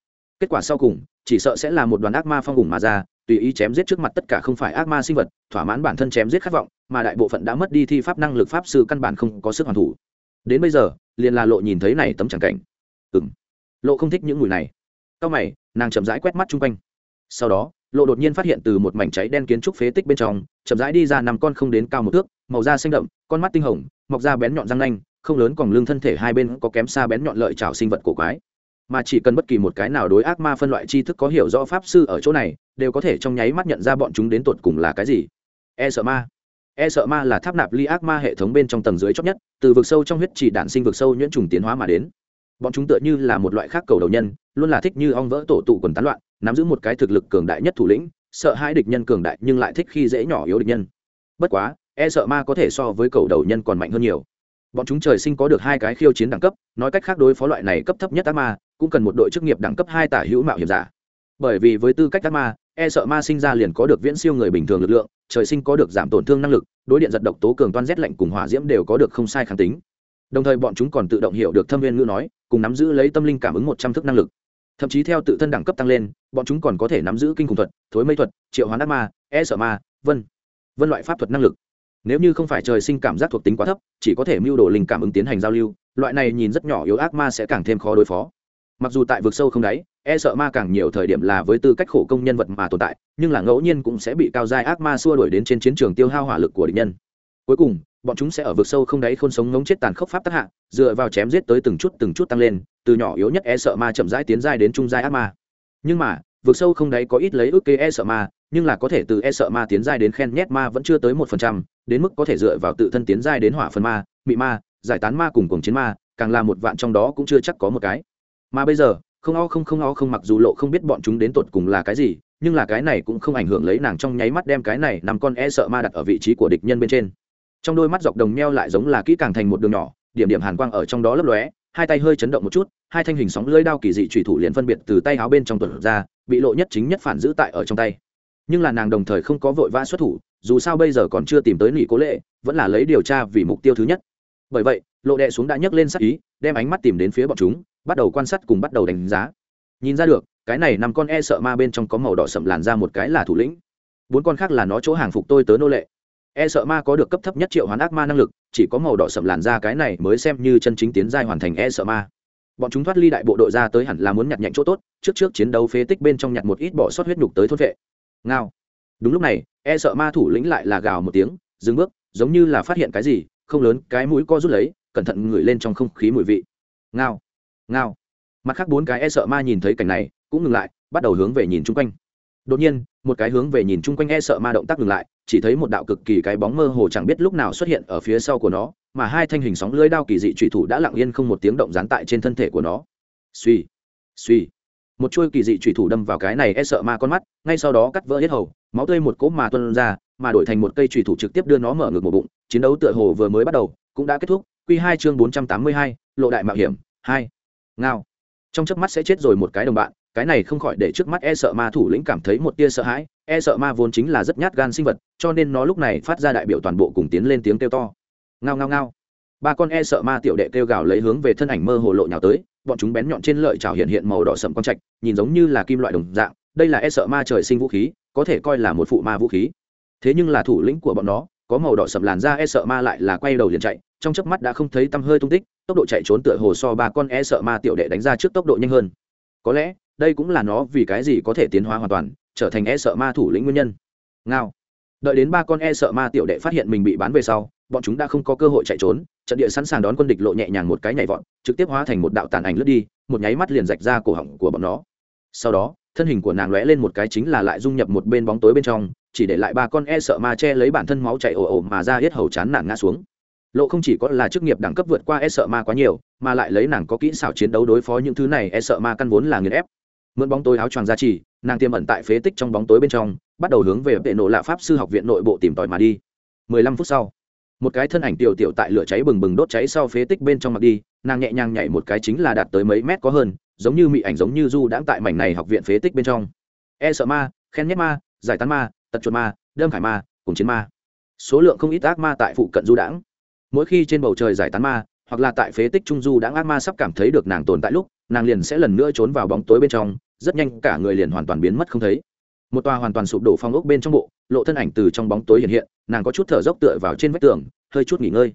Kết quả sau cùng, chỉ sợ sẽ là một đoàn ác ma phong hùng mà ra, tùy ý chém giết trước mặt tất cả không phải ác ma sinh vật, thỏa mãn bản thân chém giết khát vọng, mà đại bộ phận đã mất đi thi pháp năng lực pháp sư căn bản không có sức hoàn thủ. Đến bây giờ, liền là lộ nhìn thấy này tấm tràng cảnh. Ừng lộ không thích những mùi này. Sau mày, nàng chậm rãi quét mắt chung quanh. Sau đó, lộ đột nhiên phát hiện từ một mảnh cháy đen kiến trúc phế tích bên trong, chậm rãi đi ra nằm con không đến cao một thước, màu da xanh đậm, con mắt tinh hồng, mọc da bén nhọn răng nanh không lớn còn lưng thân thể hai bên có kém xa bén nhọn lợi trào sinh vật cổ quái. Mà chỉ cần bất kỳ một cái nào đối ác ma phân loại tri thức có hiểu rõ pháp sư ở chỗ này, đều có thể trong nháy mắt nhận ra bọn chúng đến tột cùng là cái gì. E sợ ma. E sợ ma là tháp nạp ly ác ma hệ thống bên trong tầng dưới chót nhất, từ vực sâu trong huyết chỉ đạn sinh vực sâu nhuyễn trùng tiến hóa mà đến. Bọn chúng tựa như là một loại khác cầu đầu nhân, luôn là thích như ong vỡ tổ tụ quần tán loạn, nắm giữ một cái thực lực cường đại nhất thủ lĩnh, sợ hai địch nhân cường đại nhưng lại thích khi dễ nhỏ yếu địch nhân. Bất quá e sợ ma có thể so với cầu đầu nhân còn mạnh hơn nhiều bọn chúng trời sinh có được hai cái khiêu chiến đẳng cấp, nói cách khác đối phó loại này cấp thấp nhất ác ma, cũng cần một đội chức nghiệp đẳng cấp hai tả hữu mạo hiểm giả. Bởi vì với tư cách ác ma e sợ ma sinh ra liền có được viễn siêu người bình thường lực lượng, trời sinh có được giảm tổn thương năng lực, đối điện giật độc tố cường toan rét lạnh cùng hỏa diễm đều có được không sai kháng tính. Đồng thời bọn chúng còn tự động hiểu được thâm viên ngữ nói, cùng nắm giữ lấy tâm linh cảm ứng một trăm thức năng lực. Thậm chí theo tự thân đẳng cấp tăng lên, bọn chúng còn có thể nắm giữ kinh khủng thuật, thối mây thuật, triệu hoán ác ma e sợ ma, vân vân loại pháp thuật năng lực nếu như không phải trời sinh cảm giác thuộc tính quá thấp, chỉ có thể mưu đồ linh cảm ứng tiến hành giao lưu, loại này nhìn rất nhỏ yếu ác ma sẽ càng thêm khó đối phó. Mặc dù tại vực sâu không đáy e sợ ma càng nhiều thời điểm là với tư cách khổ công nhân vật mà tồn tại, nhưng là ngẫu nhiên cũng sẽ bị cao giai ác ma xua đuổi đến trên chiến trường tiêu hao hỏa lực của địch nhân. Cuối cùng, bọn chúng sẽ ở vực sâu không đáy khôn sống ngống chết tàn khốc pháp tác hạ, dựa vào chém giết tới từng chút từng chút tăng lên, từ nhỏ yếu nhất e sợ ma chậm rãi tiến giai đến trung giai ác ma. Nhưng mà vực sâu không đáy có ít lấy ước kế e sợ ma, nhưng là có thể từ e sợ ma tiến giai đến khen nhét ma vẫn chưa tới một phần trăm, đến mức có thể dựa vào tự thân tiến giai đến hỏa phần ma, mị ma, giải tán ma cùng cùng chiến ma, càng là một vạn trong đó cũng chưa chắc có một cái. Mà bây giờ, không o không không o không mặc dù lộ không biết bọn chúng đến tột cùng là cái gì, nhưng là cái này cũng không ảnh hưởng lấy nàng trong nháy mắt đem cái này nằm con e sợ ma đặt ở vị trí của địch nhân bên trên. Trong đôi mắt dọc đồng neo lại giống là kỹ càng thành một đường nhỏ, điểm điểm hàn quang ở trong đó lấp lóe, hai tay hơi chấn động một chút, hai thanh hình sóng lưỡi đao kỳ dị thủy thủ liền phân biệt từ tay áo bên trong tuột ra bị lộ nhất chính nhất phản giữ tại ở trong tay. Nhưng là nàng đồng thời không có vội vã xuất thủ, dù sao bây giờ còn chưa tìm tới nỉ cố lệ vẫn là lấy điều tra vì mục tiêu thứ nhất. Bởi vậy, lộ đệ xuống đã nhấc lên sắc ý, đem ánh mắt tìm đến phía bọn chúng, bắt đầu quan sát cùng bắt đầu đánh giá. Nhìn ra được, cái này nằm con e sợ ma bên trong có màu đỏ sậm làn ra một cái là thủ lĩnh. Bốn con khác là nó chỗ hàng phục tôi tớ nô lệ. E sợ ma có được cấp thấp nhất triệu hoán ác ma năng lực, chỉ có màu đỏ sậm làn ra cái này mới xem như chân chính tiến giai hoàn thành e sợ ma bọn chúng thoát ly đại bộ đội ra tới hẳn là muốn nhặt nhạnh chỗ tốt, trước trước chiến đấu phế tích bên trong nhặt một ít bỏ sót huyết nhục tới thôn vệ. Ngao. Đúng lúc này e sợ ma thủ lĩnh lại là gào một tiếng, dừng bước, giống như là phát hiện cái gì, không lớn, cái mũi co rút lấy, cẩn thận ngửi lên trong không khí mùi vị. Ngao. Ngao. Mặt khác bốn cái e sợ ma nhìn thấy cảnh này, cũng ngừng lại, bắt đầu hướng về nhìn chung quanh. Đột nhiên, một cái hướng về nhìn chung quanh e sợ ma động tác ngừng lại, chỉ thấy một đạo cực kỳ cái bóng mơ hồ chẳng biết lúc nào xuất hiện ở phía sau của nó mà hai thanh hình sóng lưới đao kỳ dị trụy thủ đã lặng yên không một tiếng động dán tại trên thân thể của nó. Suy suy một chuôi kỳ dị trụy thủ đâm vào cái này e sợ ma con mắt, ngay sau đó cắt vỡ hết hầu, máu tươi một cỗ mà tuân ra, mà đổi thành một cây trụy thủ trực tiếp đưa nó mở ngược một bụng, chiến đấu tựa hồ vừa mới bắt đầu, cũng đã kết thúc. Q hai chương bốn trăm tám mươi hai, lộ đại mạo hiểm, hai. Ngao. Trong chớp mắt sẽ chết rồi một cái đồng bạn, cái này không khỏi để trước mắt e sợ ma thủ lĩnh cảm thấy một tia sợ hãi. E sợ ma vốn chính là rất nhát gan sinh vật, cho nên nó lúc này phát ra đại biểu toàn bộ cùng tiến lên tiếng kêu to ngao ngao ngao. Ba con e sợ ma tiểu đệ kêu gào lấy hướng về thân ảnh mơ hồ lộ nhào tới, bọn chúng bén nhọn trên lợi trào hiện hiện màu đỏ sậm con trạch, nhìn giống như là kim loại đồng dạng, đây là e sợ ma trời sinh vũ khí, có thể coi là một phụ ma vũ khí. Thế nhưng là thủ lĩnh của bọn nó, có màu đỏ sậm làn da e sợ ma lại là quay đầu liền chạy, trong chớp mắt đã không thấy tăm hơi tung tích, tốc độ chạy trốn tựa hồ so ba con e sợ ma tiểu đệ đánh ra trước tốc độ nhanh hơn. Có lẽ, đây cũng là nó vì cái gì có thể tiến hóa hoàn toàn, trở thành e sợ ma thủ lĩnh nguyên nhân. Ngao. Đợi đến ba con e sợ ma tiểu đệ phát hiện mình bị bán về sau bọn chúng đã không có cơ hội chạy trốn, trận địa sẵn sàng đón quân địch lộ nhẹ nhàng một cái nhảy vọt, trực tiếp hóa thành một đạo tàn ảnh lướt đi, một nháy mắt liền rạch ra cổ họng của bọn nó. Sau đó, thân hình của nàng lóe lên một cái chính là lại dung nhập một bên bóng tối bên trong, chỉ để lại ba con e sợ ma che lấy bản thân máu chảy ồ ồ mà ra hết hầu chán nản ngã xuống. Lộ không chỉ có là chức nghiệp đẳng cấp vượt qua e sợ ma quá nhiều, mà lại lấy nàng có kỹ xảo chiến đấu đối phó những thứ này e sợ ma căn vốn là nghiền ép. Mượn bóng tối áo choàng ra chỉ, nàng tiêm ẩn tại phế tích trong bóng tối bên trong, bắt đầu hướng về vệ nộ lạ pháp sư học viện nội bộ tìm tòi mà đi. Mười lăm phút sau một cái thân ảnh tiểu tiểu tại lửa cháy bừng bừng đốt cháy sau phế tích bên trong mặt đi, nàng nhẹ nhàng nhảy một cái chính là đạt tới mấy mét có hơn, giống như mị ảnh giống như du đãng tại mảnh này học viện phế tích bên trong. E sợ ma, khen nhét ma, giải tán ma, tật chuột ma đâm khải ma, cùng chiến ma. Số lượng không ít ác ma tại phụ cận du đãng. Mỗi khi trên bầu trời giải tán ma, hoặc là tại phế tích trung du đãng ác ma sắp cảm thấy được nàng tồn tại lúc, nàng liền sẽ lần nữa trốn vào bóng tối bên trong, rất nhanh cả người liền hoàn toàn biến mất không thấy. Một tòa hoàn toàn sụp đổ phong ốc bên trong bộ, lộ thân ảnh từ trong bóng tối hiện hiện nàng có chút thở dốc tựa vào trên vách tường, hơi chút nghỉ ngơi.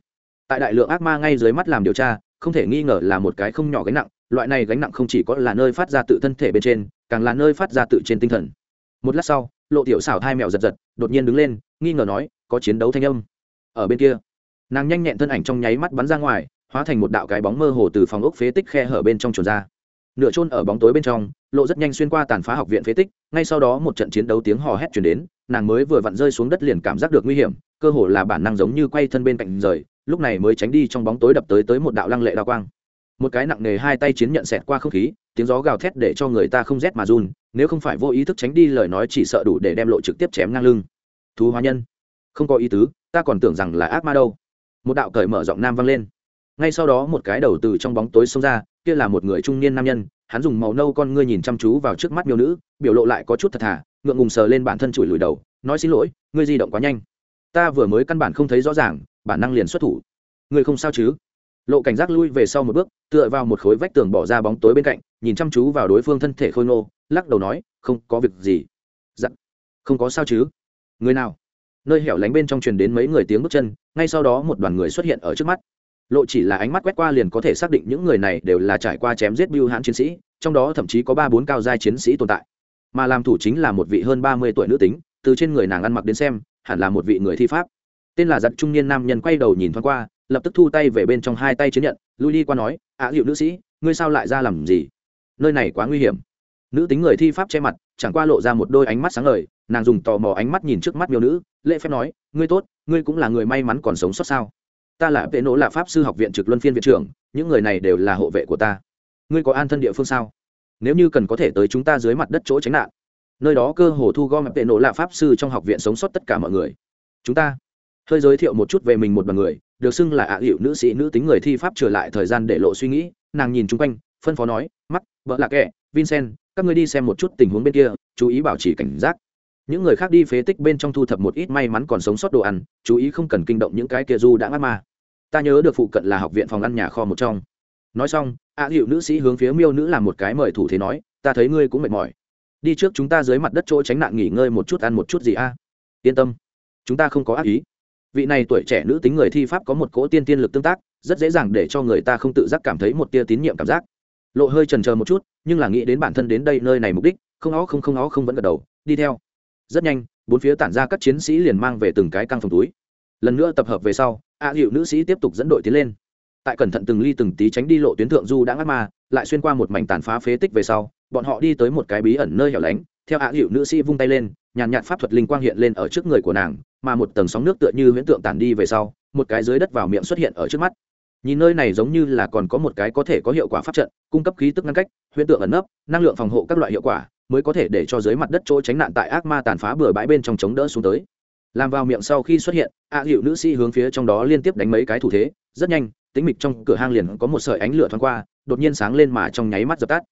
Tại đại lượng ác ma ngay dưới mắt làm điều tra, không thể nghi ngờ là một cái không nhỏ gánh nặng, loại này gánh nặng không chỉ có là nơi phát ra tự thân thể bên trên, càng là nơi phát ra tự trên tinh thần. Một lát sau, lộ tiểu xảo hai mèo giật giật, đột nhiên đứng lên, nghi ngờ nói, có chiến đấu thanh âm ở bên kia. Nàng nhanh nhẹn thân ảnh trong nháy mắt bắn ra ngoài, hóa thành một đạo cái bóng mơ hồ từ phòng ốc phế tích khe hở bên trong chuồn ra. Nửa trôn ở bóng tối bên trong, lộ rất nhanh xuyên qua tàn phá học viện phế tích, ngay sau đó một trận chiến đấu tiếng hò hét chuyển đến nàng mới vừa vặn rơi xuống đất liền cảm giác được nguy hiểm, cơ hồ là bản năng giống như quay thân bên cạnh rời, lúc này mới tránh đi trong bóng tối đập tới tới một đạo lăng lệ đao quang. Một cái nặng nề hai tay chiến nhận xẹt qua không khí, tiếng gió gào thét để cho người ta không rét mà run, nếu không phải vô ý thức tránh đi lời nói chỉ sợ đủ để đem lộ trực tiếp chém ngang lưng. Thú hóa nhân, không có ý tứ, ta còn tưởng rằng là ác ma đâu. Một đạo cởi mở giọng nam vang lên. Ngay sau đó một cái đầu từ trong bóng tối xông ra, kia là một người trung niên nam nhân, hắn dùng màu nâu con ngươi nhìn chăm chú vào trước mắt miêu nữ, biểu lộ lại có chút thật thà ngượng ngùng sờ lên bản thân chùi lùi đầu, nói xin lỗi, ngươi di động quá nhanh. Ta vừa mới căn bản không thấy rõ ràng, bản năng liền xuất thủ. Ngươi không sao chứ? Lộ cảnh giác lui về sau một bước, tựa vào một khối vách tường bỏ ra bóng tối bên cạnh, nhìn chăm chú vào đối phương thân thể khôi ngô, lắc đầu nói, không có việc gì. Dặn không có sao chứ? Người nào? Nơi hẻo lánh bên trong truyền đến mấy người tiếng bước chân, ngay sau đó một đoàn người xuất hiện ở trước mắt. Lộ chỉ là ánh mắt quét qua liền có thể xác định những người này đều là trải qua chém giết bưu hãn chiến sĩ, trong đó thậm chí có ba bốn cao giai chiến sĩ tồn tại mà làm thủ chính là một vị hơn ba mươi tuổi nữ tính, từ trên người nàng ăn mặc đến xem, hẳn là một vị người thi pháp. Tên là giật trung niên nam nhân quay đầu nhìn thoáng qua, lập tức thu tay về bên trong hai tay chiến nhận, lui đi qua nói, ạ hiệu nữ sĩ, ngươi sao lại ra làm gì? Nơi này quá nguy hiểm. Nữ tính người thi pháp che mặt, chẳng qua lộ ra một đôi ánh mắt sáng ngời, nàng dùng tò mò ánh mắt nhìn trước mắt miêu nữ, lễ phép nói, ngươi tốt, ngươi cũng là người may mắn còn sống sót sao? Ta là vệ nỗ là pháp sư học viện trực luân phiên viện trưởng, những người này đều là hộ vệ của ta. Ngươi có an thân địa phương sao? Nếu như cần có thể tới chúng ta dưới mặt đất chỗ tránh nạn. Nơi đó cơ hồ thu gom tệ nổ là pháp sư trong học viện sống sót tất cả mọi người. Chúng ta hơi giới thiệu một chút về mình một bằng người được xưng là ạ hiệu nữ sĩ nữ tính người thi pháp trở lại thời gian để lộ suy nghĩ nàng nhìn chung quanh phân phó nói mắc vợ lạc kẹ, vincent các ngươi đi xem một chút tình huống bên kia chú ý bảo trì cảnh giác. Những người khác đi phế tích bên trong thu thập một ít may mắn còn sống sót đồ ăn chú ý không cần kinh động những cái kia du đã ngắt ma. Ta nhớ được phụ cận là học viện phòng ăn nhà kho một trong. Nói xong ạ hiệu nữ sĩ hướng phía miêu nữ làm một cái mời thủ thế nói, ta thấy ngươi cũng mệt mỏi. Đi trước chúng ta dưới mặt đất chỗ tránh nạn nghỉ ngơi một chút ăn một chút gì a? Yên tâm, chúng ta không có ác ý. Vị này tuổi trẻ nữ tính người thi pháp có một cỗ tiên tiên lực tương tác, rất dễ dàng để cho người ta không tự giác cảm thấy một tia tín nhiệm cảm giác. Lộ hơi trần chờ một chút, nhưng là nghĩ đến bản thân đến đây nơi này mục đích, không ó không không ó không vẫn gật đầu, đi theo. Rất nhanh, bốn phía tản ra các chiến sĩ liền mang về từng cái căng phòng túi. Lần nữa tập hợp về sau, a hiệu nữ sĩ tiếp tục dẫn đội tiến lên tại cẩn thận từng ly từng tí tránh đi lộ tuyến thượng du đã ngắt ma, lại xuyên qua một mảnh tàn phá phế tích về sau, bọn họ đi tới một cái bí ẩn nơi hẻo lánh, theo ạ hiệu nữ sĩ vung tay lên, nhàn nhạt pháp thuật linh quang hiện lên ở trước người của nàng, mà một tầng sóng nước tựa như huyễn tượng tản đi về sau, một cái dưới đất vào miệng xuất hiện ở trước mắt. Nhìn nơi này giống như là còn có một cái có thể có hiệu quả pháp trận, cung cấp khí tức ngăn cách, huyễn tượng ẩn nấp, năng lượng phòng hộ các loại hiệu quả, mới có thể để cho dưới mặt đất chỗ tránh nạn tại ác ma tàn phá bừa bãi bên trong chống đỡ xuống tới. Làm vào miệng sau khi xuất hiện, ạ hiệu nữ sĩ hướng phía trong đó liên tiếp đánh mấy cái thủ thế, rất nhanh tính mịch trong cửa hang liền có một sợi ánh lửa thoáng qua, đột nhiên sáng lên mà trong nháy mắt dập tắt.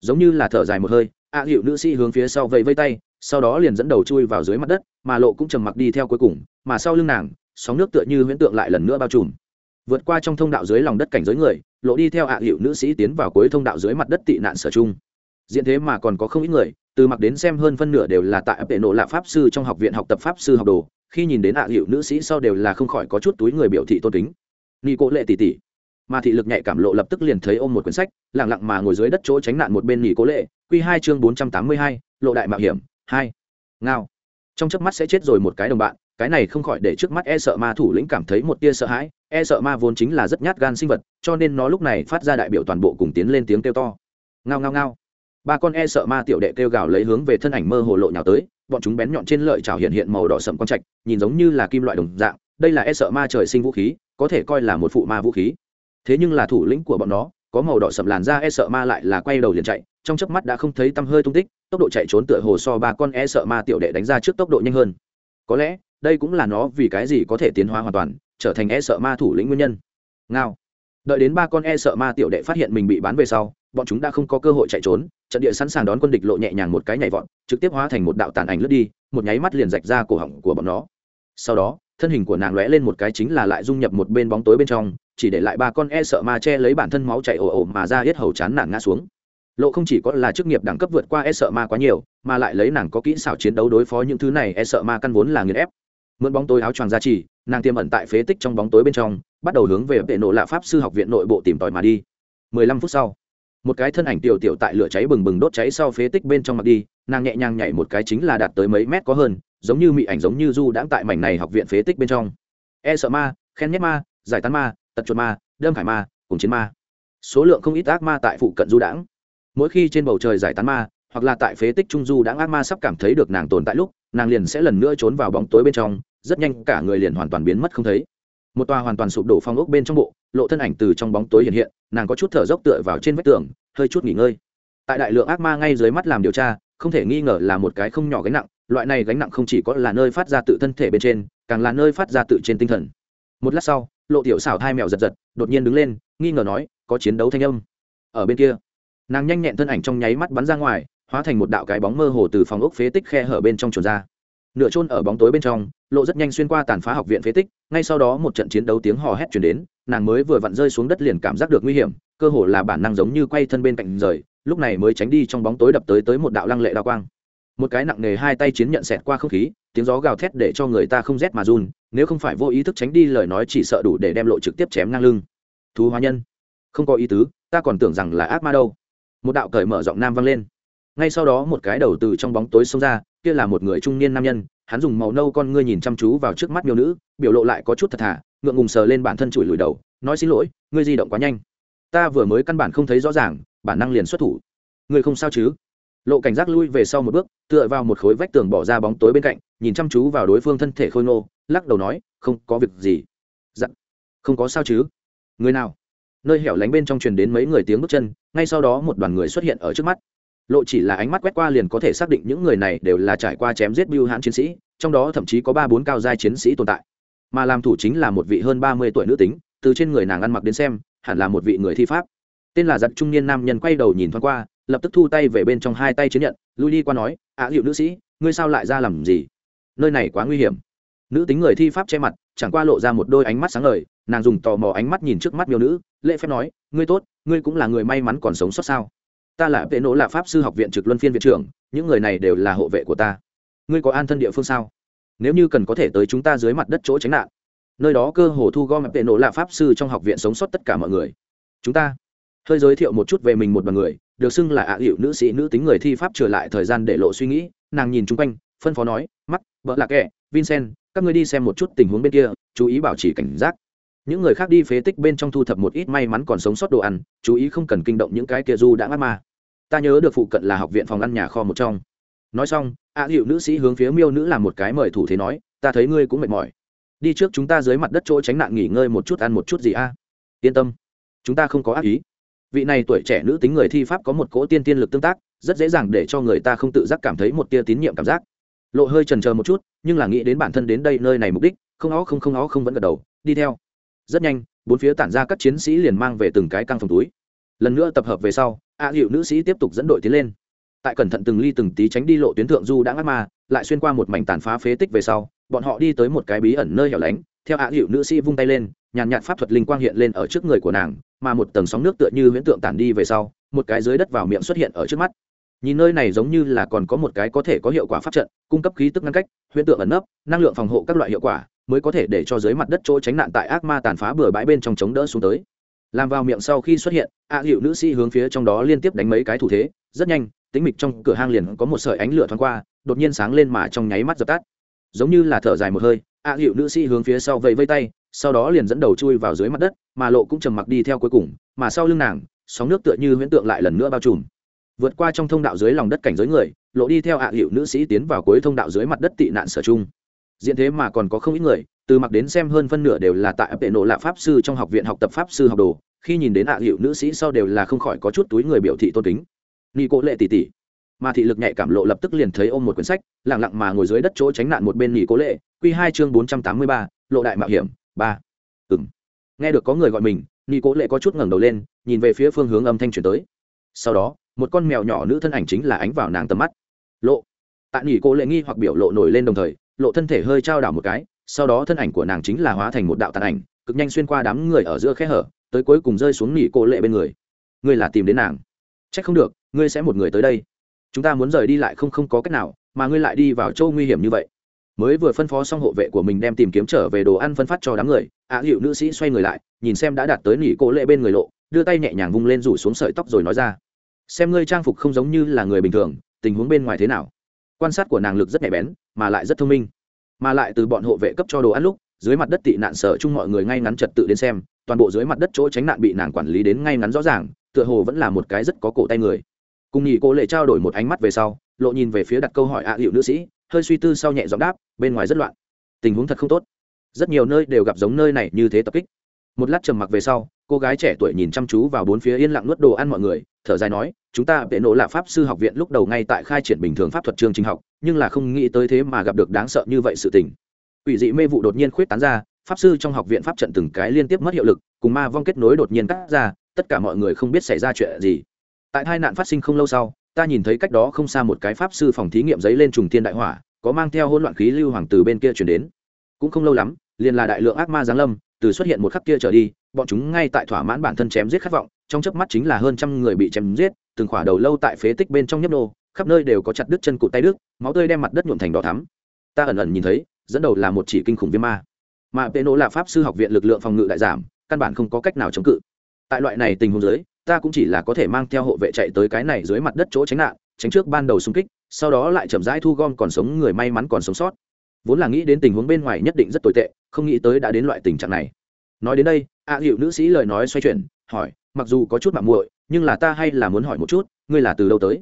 Giống như là thở dài một hơi ạ hiệu nữ sĩ hướng phía sau vẫy vây tay, sau đó liền dẫn đầu chui vào dưới mặt đất, mà lộ cũng trầm mặc đi theo cuối cùng, mà sau lưng nàng, sóng nước tựa như huyễn tượng lại lần nữa bao trùm. Vượt qua trong thông đạo dưới lòng đất cảnh giới người, lộ đi theo ạ hiệu nữ sĩ tiến vào cuối thông đạo dưới mặt đất tị nạn sở chung diện thế mà còn có không ít người, từ mặc đến xem hơn phân nửa đều là tại tệ nộ là pháp sư trong học viện học tập pháp sư học đồ, khi nhìn đến ạ hiệu nữ sĩ sau đều là không khỏi có chút túi người biểu thị tôn kính nghi cố lệ tỷ tỷ. Mà thị lực nhạy cảm lộ lập tức liền thấy ôm một quyển sách lẳng lặng mà ngồi dưới đất chỗ tránh nạn một bên nghỉ cố lệ q hai chương bốn trăm tám mươi hai, lộ đại mạo hiểm, hai. Ngao. Trong chớp mắt sẽ chết rồi một cái đồng bạn, cái này không khỏi để trước mắt e sợ ma thủ lĩnh cảm thấy một tia sợ hãi e sợ ma vốn chính là rất nhát gan sinh vật, cho nên nó lúc này phát ra đại biểu toàn bộ cùng tiến lên tiếng kêu to. Ngao ngao ngao. Ba con e sợ ma tiểu đệ kêu gào lấy hướng về thân ảnh mơ hồ lộ nhào tới, bọn chúng bén nhọn trên lợi trào hiện hiện màu đỏ sậm con trạch, nhìn giống như là kim loại đồng dạng, đây là e sợ ma trời sinh vũ khí có thể coi là một phụ ma vũ khí. Thế nhưng là thủ lĩnh của bọn nó, có màu đỏ sậm làn da e sợ ma lại là quay đầu liền chạy, trong chớp mắt đã không thấy tăm hơi tung tích, tốc độ chạy trốn tựa hồ so ba con e sợ ma tiểu đệ đánh ra trước tốc độ nhanh hơn. Có lẽ, đây cũng là nó vì cái gì có thể tiến hóa hoàn toàn, trở thành e sợ ma thủ lĩnh nguyên nhân. Ngao. Đợi đến ba con e sợ ma tiểu đệ phát hiện mình bị bán về sau, bọn chúng đã không có cơ hội chạy trốn, trận địa sẵn sàng đón quân địch lộ nhẹ nhàng một cái nhảy vọt, trực tiếp hóa thành một đạo tàn ảnh lướt đi, một nháy mắt liền rạch ra cổ họng của bọn nó. Sau đó thân hình của nàng lóe lên một cái chính là lại dung nhập một bên bóng tối bên trong, chỉ để lại ba con e sợ ma che lấy bản thân máu chảy ồ ồ mà ra hết hầu chán nàng ngã xuống. Lộ không chỉ có là chức nghiệp đẳng cấp vượt qua e sợ ma quá nhiều, mà lại lấy nàng có kỹ xảo chiến đấu đối phó những thứ này e sợ ma căn vốn là nghiền ép. Mượn bóng tối áo choàng ra chỉ, nàng tiêm ẩn tại phế tích trong bóng tối bên trong, bắt đầu hướng về vệ nộ lạ pháp sư học viện nội bộ tìm tòi mà đi. Mười lăm phút sau, một cái thân ảnh tiểu tiểu tại lửa cháy bừng bừng đốt cháy sau phế tích bên trong mặt đi nàng nhẹ nhàng nhảy một cái chính là đạt tới mấy mét có hơn, giống như mị ảnh giống như du đãng tại mảnh này học viện phế tích bên trong. E sợ ma, khen nhét ma, giải tán ma, tật chuột ma, đâm khải ma, cùng chiến ma. Số lượng không ít ác ma tại phụ cận du đãng. Mỗi khi trên bầu trời giải tán ma, hoặc là tại phế tích trung du Đãng ác ma sắp cảm thấy được nàng tồn tại lúc, nàng liền sẽ lần nữa trốn vào bóng tối bên trong, rất nhanh cả người liền hoàn toàn biến mất không thấy. Một tòa hoàn toàn sụp đổ phong ốc bên trong bộ, lộ thân ảnh từ trong bóng tối hiện hiện, nàng có chút thở dốc tựa vào trên vách tường, hơi chút nghỉ ngơi. Tại đại lượng ác ma ngay dưới mắt làm điều tra không thể nghi ngờ là một cái không nhỏ gánh nặng, loại này gánh nặng không chỉ có là nơi phát ra tự thân thể bên trên, càng là nơi phát ra tự trên tinh thần. Một lát sau, lộ tiểu xảo hai mèo giật giật, đột nhiên đứng lên, nghi ngờ nói, có chiến đấu thanh âm ở bên kia. Nàng nhanh nhẹn thân ảnh trong nháy mắt bắn ra ngoài, hóa thành một đạo cái bóng mơ hồ từ phòng ốc phế tích khe hở bên trong chuồn ra. Nửa trôn ở bóng tối bên trong, lộ rất nhanh xuyên qua tàn phá học viện phế tích, ngay sau đó một trận chiến đấu tiếng hò hét chuyển đến, nàng mới vừa vặn rơi xuống đất liền cảm giác được nguy hiểm, cơ hồ là bản năng giống như quay thân bên cạnh rời lúc này mới tránh đi trong bóng tối đập tới tới một đạo lăng lệ đao quang. Một cái nặng nề hai tay chiến nhận xẹt qua không khí, tiếng gió gào thét để cho người ta không rét mà run, nếu không phải vô ý thức tránh đi lời nói chỉ sợ đủ để đem lộ trực tiếp chém ngang lưng. Thú hóa nhân. Không có ý tứ, ta còn tưởng rằng là ác ma đâu. Một đạo cởi mở giọng nam vang lên. Ngay sau đó một cái đầu từ trong bóng tối xông ra, kia là một người trung niên nam nhân, hắn dùng màu nâu con ngươi nhìn chăm chú vào trước mắt miêu nữ, biểu lộ lại có chút thật thà, ngượng ngùng sờ lên bản thân chùi lùi đầu, nói xin lỗi, ngươi di động quá nhanh. Ta vừa mới căn bản không thấy rõ ràng bản năng liền xuất thủ. Người không sao chứ? Lộ cảnh giác lui về sau một bước, tựa vào một khối vách tường bỏ ra bóng tối bên cạnh, nhìn chăm chú vào đối phương thân thể khôi ngô, lắc đầu nói, không có việc gì. Dặn không có sao chứ? Người nào? Nơi hẻo lánh bên trong truyền đến mấy người tiếng bước chân, ngay sau đó một đoàn người xuất hiện ở trước mắt. Lộ chỉ là ánh mắt quét qua liền có thể xác định những người này đều là trải qua chém giết bưu hãn chiến sĩ, trong đó thậm chí có ba bốn cao giai chiến sĩ tồn tại. Mà làm thủ chính là một vị hơn ba mươi tuổi nữ tính, từ trên người nàng ăn mặc đến xem, hẳn là một vị người thi pháp tên là giặc trung niên nam nhân quay đầu nhìn thoáng qua, lập tức thu tay về bên trong hai tay chiến nhận, lui đi qua nói ạ hiệu nữ sĩ, ngươi sao lại ra làm gì? Nơi này quá nguy hiểm. Nữ tính người thi pháp che mặt, chẳng qua lộ ra một đôi ánh mắt sáng ngời, nàng dùng tò mò ánh mắt nhìn trước mắt miêu nữ, lễ phép nói, ngươi tốt, ngươi cũng là người may mắn còn sống sót sao? Ta là vệ nỗ là pháp sư học viện trực luân phiên viện trưởng, những người này đều là hộ vệ của ta. Ngươi có an thân địa phương sao? Nếu như cần có thể tới chúng ta dưới mặt đất chỗ tránh nạn. Nơi đó cơ hồ thu gom vệ nỗ là pháp sư trong học viện sống sót tất cả mọi người. Chúng ta hơi giới thiệu một chút về mình một bằng người, được xưng là ạ hiệu nữ sĩ nữ tính người thi pháp trở lại thời gian để lộ suy nghĩ, nàng nhìn chung quanh, phân phó nói mắc vợ lạc kẹ vincent, các ngươi đi xem một chút tình huống bên kia, chú ý bảo trì cảnh giác. Những người khác đi phế tích bên trong thu thập một ít may mắn còn sống sót đồ ăn, chú ý không cần kinh động những cái kia du đã ngắt ma. Ta nhớ được phụ cận là học viện phòng ăn nhà kho một trong. Nói xong, ạ hiệu nữ sĩ hướng phía miêu nữ làm một cái mời thủ thế nói, ta thấy ngươi cũng mệt mỏi. Đi trước chúng ta dưới mặt đất chỗ tránh nạn nghỉ ngơi một chút ăn một chút gì a? Yên tâm, chúng ta không có ác ý vị này tuổi trẻ nữ tính người thi pháp có một cỗ tiên tiên lực tương tác, rất dễ dàng để cho người ta không tự giác cảm thấy một tia tín nhiệm cảm giác. Lộ hơi trần chờ một chút, nhưng là nghĩ đến bản thân đến đây nơi này mục đích, không ó không không ó không vẫn gật đầu, đi theo. Rất nhanh, bốn phía tản ra các chiến sĩ liền mang về từng cái căng phòng túi. Lần nữa tập hợp về sau, a hiệu nữ sĩ tiếp tục dẫn đội tiến lên. Tại cẩn thận từng ly từng tí tránh đi lộ tuyến thượng du đã ngắt ma, lại xuyên qua một mảnh tàn phá phế tích về sau, bọn họ đi tới một cái bí ẩn nơi hẻo lánh theo a hiệu nữ sĩ vung tay lên, nhàn nhạt pháp thuật linh quang hiện lên ở trước người của nàng, mà một tầng sóng nước tựa như huyễn tượng tản đi về sau, một cái dưới đất vào miệng xuất hiện ở trước mắt. Nhìn nơi này giống như là còn có một cái có thể có hiệu quả pháp trận, cung cấp khí tức ngăn cách, huyễn tượng ẩn nấp, năng lượng phòng hộ các loại hiệu quả, mới có thể để cho dưới mặt đất chỗ tránh nạn tại ác ma tàn phá bừa bãi bên trong chống đỡ xuống tới. Làm vào miệng sau khi xuất hiện, ạ à hiệu nữ sĩ hướng phía trong đó liên tiếp đánh mấy cái thủ thế, rất nhanh tính mịch trong cửa hang liền có một sợi ánh lửa thoáng qua, đột nhiên sáng lên mà trong nháy mắt dập tắt giống như là thở dài một hơi, ạ à hiệu nữ sĩ hướng phía sau vẫy vây tay, sau đó liền dẫn đầu chui vào dưới mặt đất, mà lộ cũng trầm mặc đi theo cuối cùng, mà sau lưng nàng, sóng nước tựa như huyễn tượng lại lần nữa bao trùm. Vượt qua trong thông đạo dưới lòng đất cảnh giới người, lộ đi theo ạ à, hiệu nữ sĩ tiến vào cuối thông đạo dưới mặt đất tị nạn sở chung diện thế mà còn có không ít người, từ mặc đến xem hơn phân nửa đều là tại bệ nộ lạ pháp sư trong học viện học tập pháp sư học đồ, khi nhìn đến ạ à, hiệu nữ sĩ sau đều là không khỏi có chút túi người biểu thị tôn kính. Nghi cố lệ tỷ tỷ mà thị lực nhạy cảm lộ lập tức liền thấy ôm một quyển sách lẳng lặng mà ngồi dưới đất chỗ tránh nạn một bên nghỉ cố lệ q hai chương bốn trăm tám mươi ba, lộ đại mạo hiểm, ba. Ừng nghe được có người gọi mình, nghỉ cố lệ có chút ngẩng đầu lên, nhìn về phía phương hướng âm thanh chuyển tới. Sau đó, một con mèo nhỏ nữ thân ảnh chính là ánh vào nàng tầm mắt. Lộ. Tại nghỉ cố lệ nghi hoặc biểu lộ nổi lên đồng thời, lộ thân thể hơi trao đảo một cái, sau đó thân ảnh của nàng chính là hóa thành một đạo tàn ảnh, cực nhanh xuyên qua đám người ở giữa khe hở, tới cuối cùng rơi xuống nghỉ cố lệ bên người. Ngươi là tìm đến nàng. Trách không được, ngươi sẽ một người tới đây chúng ta muốn rời đi lại không không có cách nào mà ngươi lại đi vào châu nguy hiểm như vậy. Mới vừa phân phó xong hộ vệ của mình đem tìm kiếm trở về đồ ăn phân phát cho đám người ạ à, hiệu nữ sĩ xoay người lại nhìn xem đã đạt tới nỉ cô lệ bên người lộ đưa tay nhẹ nhàng vung lên rủ xuống sợi tóc rồi nói ra. Xem ngươi trang phục không giống như là người bình thường tình huống bên ngoài thế nào? Quan sát của nàng lực rất nhạy bén mà lại rất thông minh. Mà lại từ bọn hộ vệ cấp cho đồ ăn lúc dưới mặt đất tị nạn sở chung mọi người ngay ngắn trật tự đến xem toàn bộ dưới mặt đất chỗ tránh nạn bị nàng quản lý đến ngay ngắn rõ ràng tựa hồ vẫn là một cái rất có cổ tay người cùng nghỉ cô lệ trao đổi một ánh mắt về sau, lộ nhìn về phía đặt câu hỏi ạ hiệu nữ sĩ, hơi suy tư sau nhẹ giọng đáp, bên ngoài rất loạn. Tình huống thật không tốt. Rất nhiều nơi đều gặp giống nơi này như thế tập kích. Một lát trầm mặc về sau, cô gái trẻ tuổi nhìn chăm chú vào bốn phía yên lặng nuốt đồ ăn mọi người, thở dài nói, chúng ta bệ nổ là pháp sư học viện lúc đầu ngay tại khai triển bình thường pháp thuật chương trình học, nhưng là không nghĩ tới thế mà gặp được đáng sợ như vậy sự tình. Ủy dị mê vụ đột nhiên khuyết tán ra, pháp sư trong học viện pháp trận từng cái liên tiếp mất hiệu lực, cùng ma vong kết nối đột nhiên cắt ra, tất cả mọi người không biết xảy ra chuyện gì tại hai nạn phát sinh không lâu sau, ta nhìn thấy cách đó không xa một cái pháp sư phòng thí nghiệm giấy lên trùng thiên đại hỏa, có mang theo hỗn loạn khí lưu hoàng từ bên kia chuyển đến. Cũng không lâu lắm, liền là đại lượng ác ma giáng lâm, từ xuất hiện một khắc kia trở đi, bọn chúng ngay tại thỏa mãn bản thân chém giết khát vọng, trong chớp mắt chính là hơn trăm người bị chém giết, từng khỏa đầu lâu tại phế tích bên trong nhấp nô, khắp nơi đều có chặt đứt chân cụt tay đứt, máu tươi đem mặt đất nhuộm thành đỏ thắm. Ta ẩn ẩn nhìn thấy, dẫn đầu là một chỉ kinh khủng viêm ma. Mà tệ nổ là pháp sư học viện lực lượng phòng ngự đại giảm, căn bản không có cách nào chống cự. Tại loại này tình huống dưới ta cũng chỉ là có thể mang theo hộ vệ chạy tới cái này dưới mặt đất chỗ tránh nạn tránh trước ban đầu xung kích sau đó lại chậm rãi thu gom còn sống người may mắn còn sống sót. Vốn là nghĩ đến tình huống bên ngoài nhất định rất tồi tệ không nghĩ tới đã đến loại tình trạng này. Nói đến đây a à, hiệu nữ sĩ lời nói xoay chuyển hỏi mặc dù có chút mạng muội nhưng là ta hay là muốn hỏi một chút ngươi là từ đâu tới?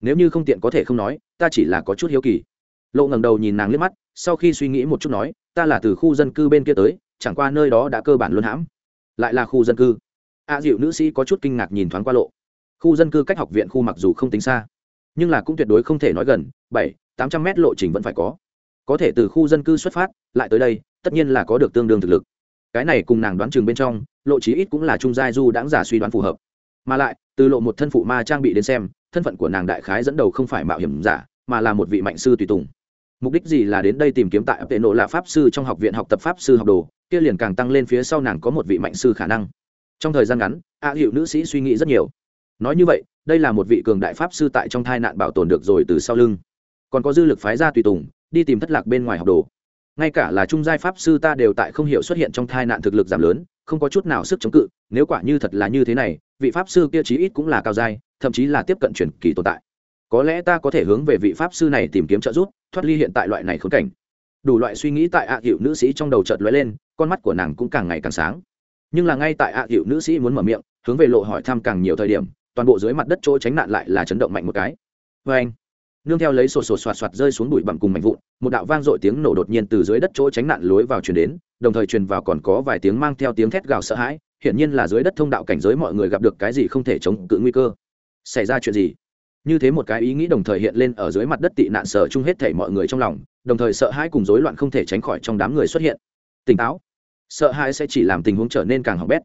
Nếu như không tiện có thể không nói ta chỉ là có chút hiếu kỳ. Lộ ngẩng đầu nhìn nàng liếc mắt sau khi suy nghĩ một chút nói ta là từ khu dân cư bên kia tới chẳng qua nơi đó đã cơ bản luôn hãm. Lại là khu dân cư a à, dịu nữ sĩ có chút kinh ngạc nhìn thoáng qua lộ. Khu dân cư cách học viện khu mặc dù không tính xa nhưng là cũng tuyệt đối không thể nói gần bảy tám trăm mét lộ trình vẫn phải có. Có thể từ khu dân cư xuất phát lại tới đây tất nhiên là có được tương đương thực lực. Cái này cùng nàng đoán chừng bên trong lộ trí ít cũng là trung giai du đáng giả suy đoán phù hợp. Mà lại từ lộ một thân phụ ma trang bị đến xem thân phận của nàng đại khái dẫn đầu không phải mạo hiểm giả mà là một vị mạnh sư tùy tùng. Mục đích gì là đến đây tìm kiếm tại tệ nộ là pháp sư trong học viện học tập pháp sư học đồ kia liền càng tăng lên phía sau nàng có một vị mạnh sư khả năng trong thời gian ngắn, a hiệu nữ sĩ suy nghĩ rất nhiều. Nói như vậy, đây là một vị cường đại pháp sư tại trong thai nạn bảo tồn được rồi từ sau lưng. Còn có dư lực phái ra tùy tùng, đi tìm thất lạc bên ngoài học đồ. Ngay cả là trung giai pháp sư ta đều tại không hiểu xuất hiện trong thai nạn thực lực giảm lớn, không có chút nào sức chống cự, nếu quả như thật là như thế này, vị pháp sư kia chí ít cũng là cao giai, thậm chí là tiếp cận truyền kỳ tồn tại. Có lẽ ta có thể hướng về vị pháp sư này tìm kiếm trợ giúp, thoát ly hiện tại loại này khốn cảnh. Đủ loại suy nghĩ tại ạ hiệu nữ sĩ trong đầu chợt lóe lên, con mắt của nàng cũng càng ngày càng sáng nhưng là ngay tại ạ hiệu nữ sĩ muốn mở miệng, hướng về lộ hỏi thăm càng nhiều thời điểm, toàn bộ dưới mặt đất chỗ tránh nạn lại là chấn động mạnh một cái. Vê anh, nương theo lấy sột sột soạt soạt rơi xuống bụi bặm cùng mạnh vụn, một đạo vang dội tiếng nổ đột nhiên từ dưới đất chỗ tránh nạn lối vào truyền đến, đồng thời truyền vào còn có vài tiếng mang theo tiếng thét gào sợ hãi, hiển nhiên là dưới đất thông đạo cảnh giới mọi người gặp được cái gì không thể chống cự nguy cơ. Xảy ra chuyện gì? Như thế một cái ý nghĩ đồng thời hiện lên ở dưới mặt đất tị nạn sở chung hết thể mọi người trong lòng, đồng thời sợ hãi cùng rối loạn không thể tránh khỏi trong đám người xuất hiện. Tỉnh táo sợ hãi sẽ chỉ làm tình huống trở nên càng hỏng bét.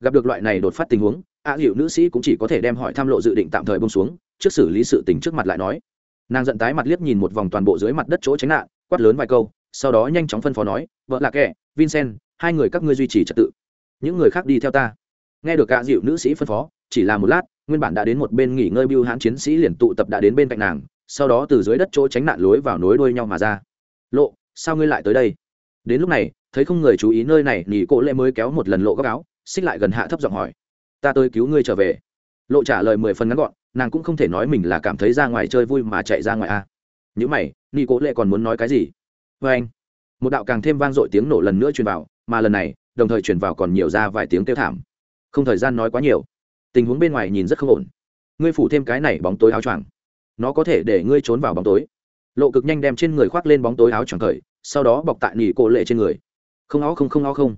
Gặp được loại này đột phát tình huống, a hiệu nữ sĩ cũng chỉ có thể đem hỏi tham lộ dự định tạm thời bông xuống, trước xử lý sự tình trước mặt lại nói. Nàng giận tái mặt liếc nhìn một vòng toàn bộ dưới mặt đất chỗ tránh nạn, quát lớn vài câu, sau đó nhanh chóng phân phó nói, vợ là kẻ, vincent, hai người các ngươi duy trì trật tự. Những người khác đi theo ta. Nghe được cả dịu nữ sĩ phân phó, chỉ là một lát, nguyên bản đã đến một bên nghỉ ngơi bưu hãn chiến sĩ liền tụ tập đã đến bên cạnh nàng, sau đó từ dưới đất chỗ tránh nạn lối vào nối đuôi nhau mà ra. Lộ, sao ngươi lại tới đây? Đến lúc này thấy không người chú ý nơi này nghỉ cổ lệ mới kéo một lần lộ góc áo, xích lại gần hạ thấp giọng hỏi, ta tới cứu ngươi trở về. Lộ trả lời mười phần ngắn gọn, nàng cũng không thể nói mình là cảm thấy ra ngoài chơi vui mà chạy ra ngoài a. À. nhữ mày nghỉ cổ lệ còn muốn nói cái gì? Vê anh. Một đạo càng thêm vang dội tiếng nổ lần nữa truyền vào, mà lần này, đồng thời truyền vào còn nhiều ra vài tiếng kêu thảm. Không thời gian nói quá nhiều. Tình huống bên ngoài nhìn rất không ổn. Ngươi phủ thêm cái này bóng tối áo choàng. Nó có thể để ngươi trốn vào bóng tối. Lộ cực nhanh đem trên người khoác lên bóng tối áo choàng khởi sau đó bọc tại nỉ cổ lệ trên người không ó không không ó không.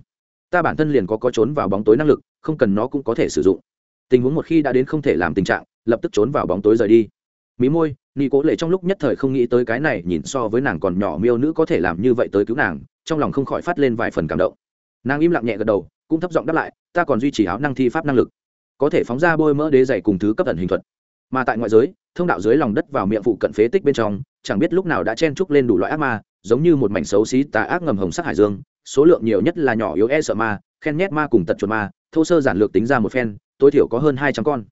Ta bản thân liền có có trốn vào bóng tối năng lực, không cần nó cũng có thể sử dụng. Tình huống một khi đã đến không thể làm tình trạng, lập tức trốn vào bóng tối rời đi. Mí môi ni cố lệ trong lúc nhất thời không nghĩ tới cái này, nhìn so với nàng còn nhỏ miêu nữ có thể làm như vậy tới cứu nàng, trong lòng không khỏi phát lên vài phần cảm động. Nàng im lặng nhẹ gật đầu, cũng thấp giọng đáp lại, ta còn duy trì áo năng thi pháp năng lực. Có thể phóng ra bôi mỡ đế dày cùng thứ cấp ẩn hình thuật. Mà tại ngoại giới, thông đạo dưới lòng đất vào miệng phụ cận phế tích bên trong, chẳng biết lúc nào đã chen trúc lên đủ loại ác ma, giống như một mảnh xấu xí tà ác ngầm hồng sắc hải dương số lượng nhiều nhất là nhỏ yếu e sợ ma, khen nhét ma cùng tật chuột ma, thô sơ giản lược tính ra một phen, tối thiểu có hơn hai trăm con.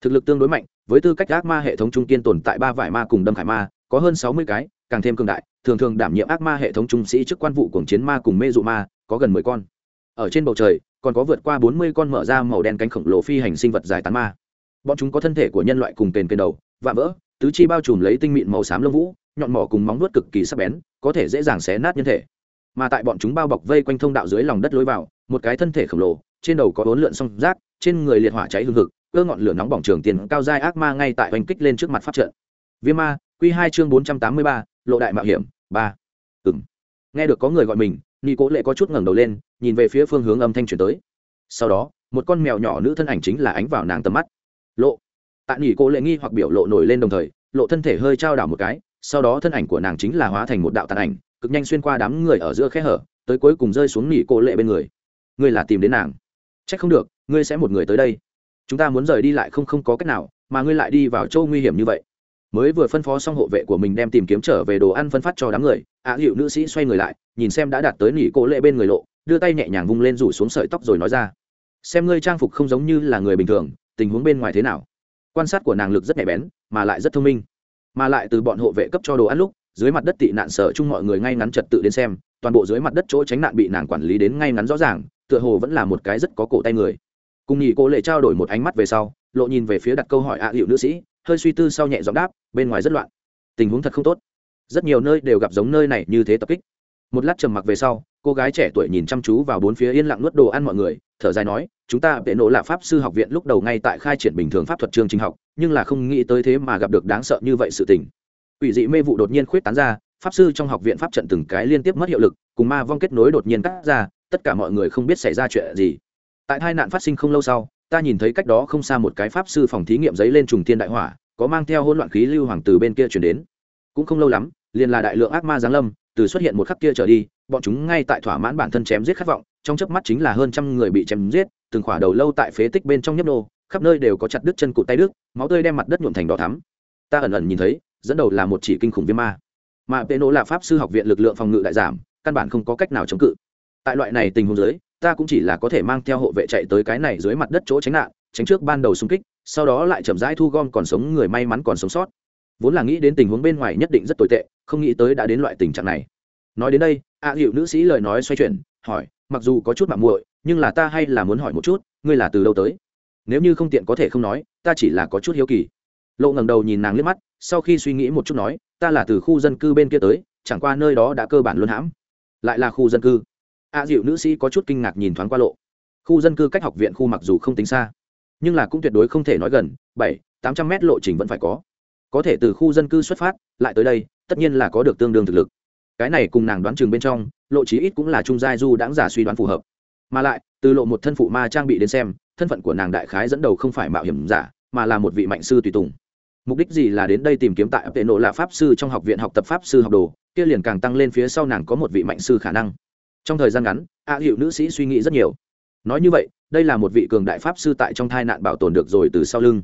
Thực lực tương đối mạnh, với tư cách ác ma hệ thống trung kiên tồn tại ba vải ma cùng đâm khải ma, có hơn sáu mươi cái, càng thêm cường đại, thường thường đảm nhiệm ác ma hệ thống trung sĩ chức quan vụ cuồng chiến ma cùng mê dụ ma, có gần mười con. Ở trên bầu trời, còn có vượt qua bốn mươi con mở ra màu đen cánh khổng lồ phi hành sinh vật dài tán ma. Bọn chúng có thân thể của nhân loại cùng tên kền đầu vạ vỡ, tứ chi bao trùm lấy tinh mịn màu xám lông vũ, nhọn mỏ cùng móng nuốt cực kỳ sắc bén, có thể dễ dàng xé nát nhân thể mà tại bọn chúng bao bọc vây quanh thông đạo dưới lòng đất lối vào, một cái thân thể khổng lồ, trên đầu có bốn lượn song rác, trên người liệt hỏa cháy hương thực cơ ngọn lửa nóng bỏng trường tiền cao dai ác ma ngay tại hoành kích lên trước mặt pháp trận. Viêm ma q hai chương bốn trăm tám mươi ba, lộ đại mạo hiểm, ba. Ừng nghe được có người gọi mình nghi cố lệ có chút ngẩng đầu lên, nhìn về phía phương hướng âm thanh chuyển tới. Sau đó, một con mèo nhỏ nữ thân ảnh chính là ánh vào nàng tầm mắt. Lộ. Tại nghỉ cố lệ nghi hoặc biểu lộ nổi lên đồng thời, lộ thân thể hơi trao đảo một cái, sau đó thân ảnh của nàng chính là hóa thành một đạo tàn ảnh cực nhanh xuyên qua đám người ở giữa khe hở tới cuối cùng rơi xuống nghỉ cô lệ bên người. Ngươi là tìm đến nàng. C h ắ c không được ngươi sẽ một người tới đây. Chúng ta muốn rời đi lại không không có cách nào mà ngươi lại đi vào châu nguy hiểm như vậy. Mới vừa phân phó xong hộ vệ của mình đem tìm kiếm trở về đồ ăn phân phát cho đám người ạ à, hiệu nữ sĩ xoay người lại nhìn xem đã đạt tới nghỉ cô lệ bên người lộ đưa tay nhẹ nhàng vung lên rủ xuống sợi tóc rồi nói ra. Xem ngươi trang phục không giống như là người bình thường tình huống bên ngoài thế nào? Quan sát của nàng lực rất nhạy bén mà lại rất thông minh. Mà lại từ bọn hộ vệ cấp cho đồ ăn lúc dưới mặt đất tị nạn sở chung mọi người ngay ngắn trật tự đến xem, toàn bộ dưới mặt đất chỗ tránh nạn bị nàng quản lý đến ngay ngắn rõ ràng, tựa hồ vẫn là một cái rất có cổ tay người. Cùng nghỉ cô lệ trao đổi một ánh mắt về sau, lộ nhìn về phía đặt câu hỏi ạ hiệu nữ sĩ, hơi suy tư sau nhẹ giọng đáp, bên ngoài rất loạn. Tình huống thật không tốt. Rất nhiều nơi đều gặp giống nơi này như thế tập kích. Một lát trầm mặc về sau, cô gái trẻ tuổi nhìn chăm chú vào bốn phía yên lặng nuốt đồ ăn mọi người, thở dài nói, chúng ta bệ nổ là pháp sư học viện lúc đầu ngay tại khai triển bình thường pháp thuật chương trình học, nhưng là không nghĩ tới thế mà gặp được đáng sợ như vậy sự tình. Quỷ dị mê vụ đột nhiên khuyết tán ra, pháp sư trong học viện pháp trận từng cái liên tiếp mất hiệu lực, cùng ma vong kết nối đột nhiên cắt ra, tất cả mọi người không biết xảy ra chuyện gì. Tại hai nạn phát sinh không lâu sau, ta nhìn thấy cách đó không xa một cái pháp sư phòng thí nghiệm giấy lên trùng thiên đại hỏa, có mang theo hỗn loạn khí lưu hoàng từ bên kia chuyển đến. Cũng không lâu lắm, liền là đại lượng ác ma giáng lâm, từ xuất hiện một khắc kia trở đi, bọn chúng ngay tại thỏa mãn bản thân chém giết khát vọng, trong chớp mắt chính là hơn trăm người bị chém giết, từng khỏa đầu lâu tại phế tích bên trong nhấp nô, khắp nơi đều có chặt đứt chân cụt tay đứt, máu tươi đem mặt đất nhuộm thành đỏ thắm. Ta ẩn ẩn nhìn thấy dẫn đầu là một chỉ kinh khủng viêm ma. Mà tệ nổ là pháp sư học viện lực lượng phòng ngự đại giảm, căn bản không có cách nào chống cự. Tại loại này tình huống dưới, ta cũng chỉ là có thể mang theo hộ vệ chạy tới cái này dưới mặt đất chỗ tránh nạn, tránh trước ban đầu xung kích, sau đó lại chậm rãi thu gom còn sống người may mắn còn sống sót. Vốn là nghĩ đến tình huống bên ngoài nhất định rất tồi tệ, không nghĩ tới đã đến loại tình trạng này. Nói đến đây, a hiệu nữ sĩ lời nói xoay chuyển, hỏi, mặc dù có chút mạng muội, nhưng là ta hay là muốn hỏi một chút, ngươi là từ đâu tới? Nếu như không tiện có thể không nói, ta chỉ là có chút hiếu kỳ lộ ngẩng đầu nhìn nàng liếc mắt, sau khi suy nghĩ một chút nói, ta là từ khu dân cư bên kia tới, chẳng qua nơi đó đã cơ bản luôn hãm. Lại là khu dân cư? A dịu nữ sĩ có chút kinh ngạc nhìn thoáng qua lộ. Khu dân cư cách học viện khu mặc dù không tính xa, nhưng là cũng tuyệt đối không thể nói gần, bảy, tám trăm mét lộ trình vẫn phải có. Có thể từ khu dân cư xuất phát, lại tới đây, tất nhiên là có được tương đương thực lực. Cái này cùng nàng đoán chừng bên trong, lộ trí ít cũng là trung giai du đãng giả suy đoán phù hợp. Mà lại, từ lộ một thân phụ ma trang bị đến xem, thân phận của nàng đại khái dẫn đầu không phải mạo hiểm giả, mà là một vị mạnh sư tùy tùng mục đích gì là đến đây tìm kiếm tại tệ nộ là pháp sư trong học viện học tập pháp sư học đồ, kia liền càng tăng lên phía sau nàng có một vị mạnh sư khả năng. Trong thời gian ngắn, a hiệu nữ sĩ suy nghĩ rất nhiều. Nói như vậy, đây là một vị cường đại pháp sư tại trong thai nạn bảo tồn được rồi từ sau lưng.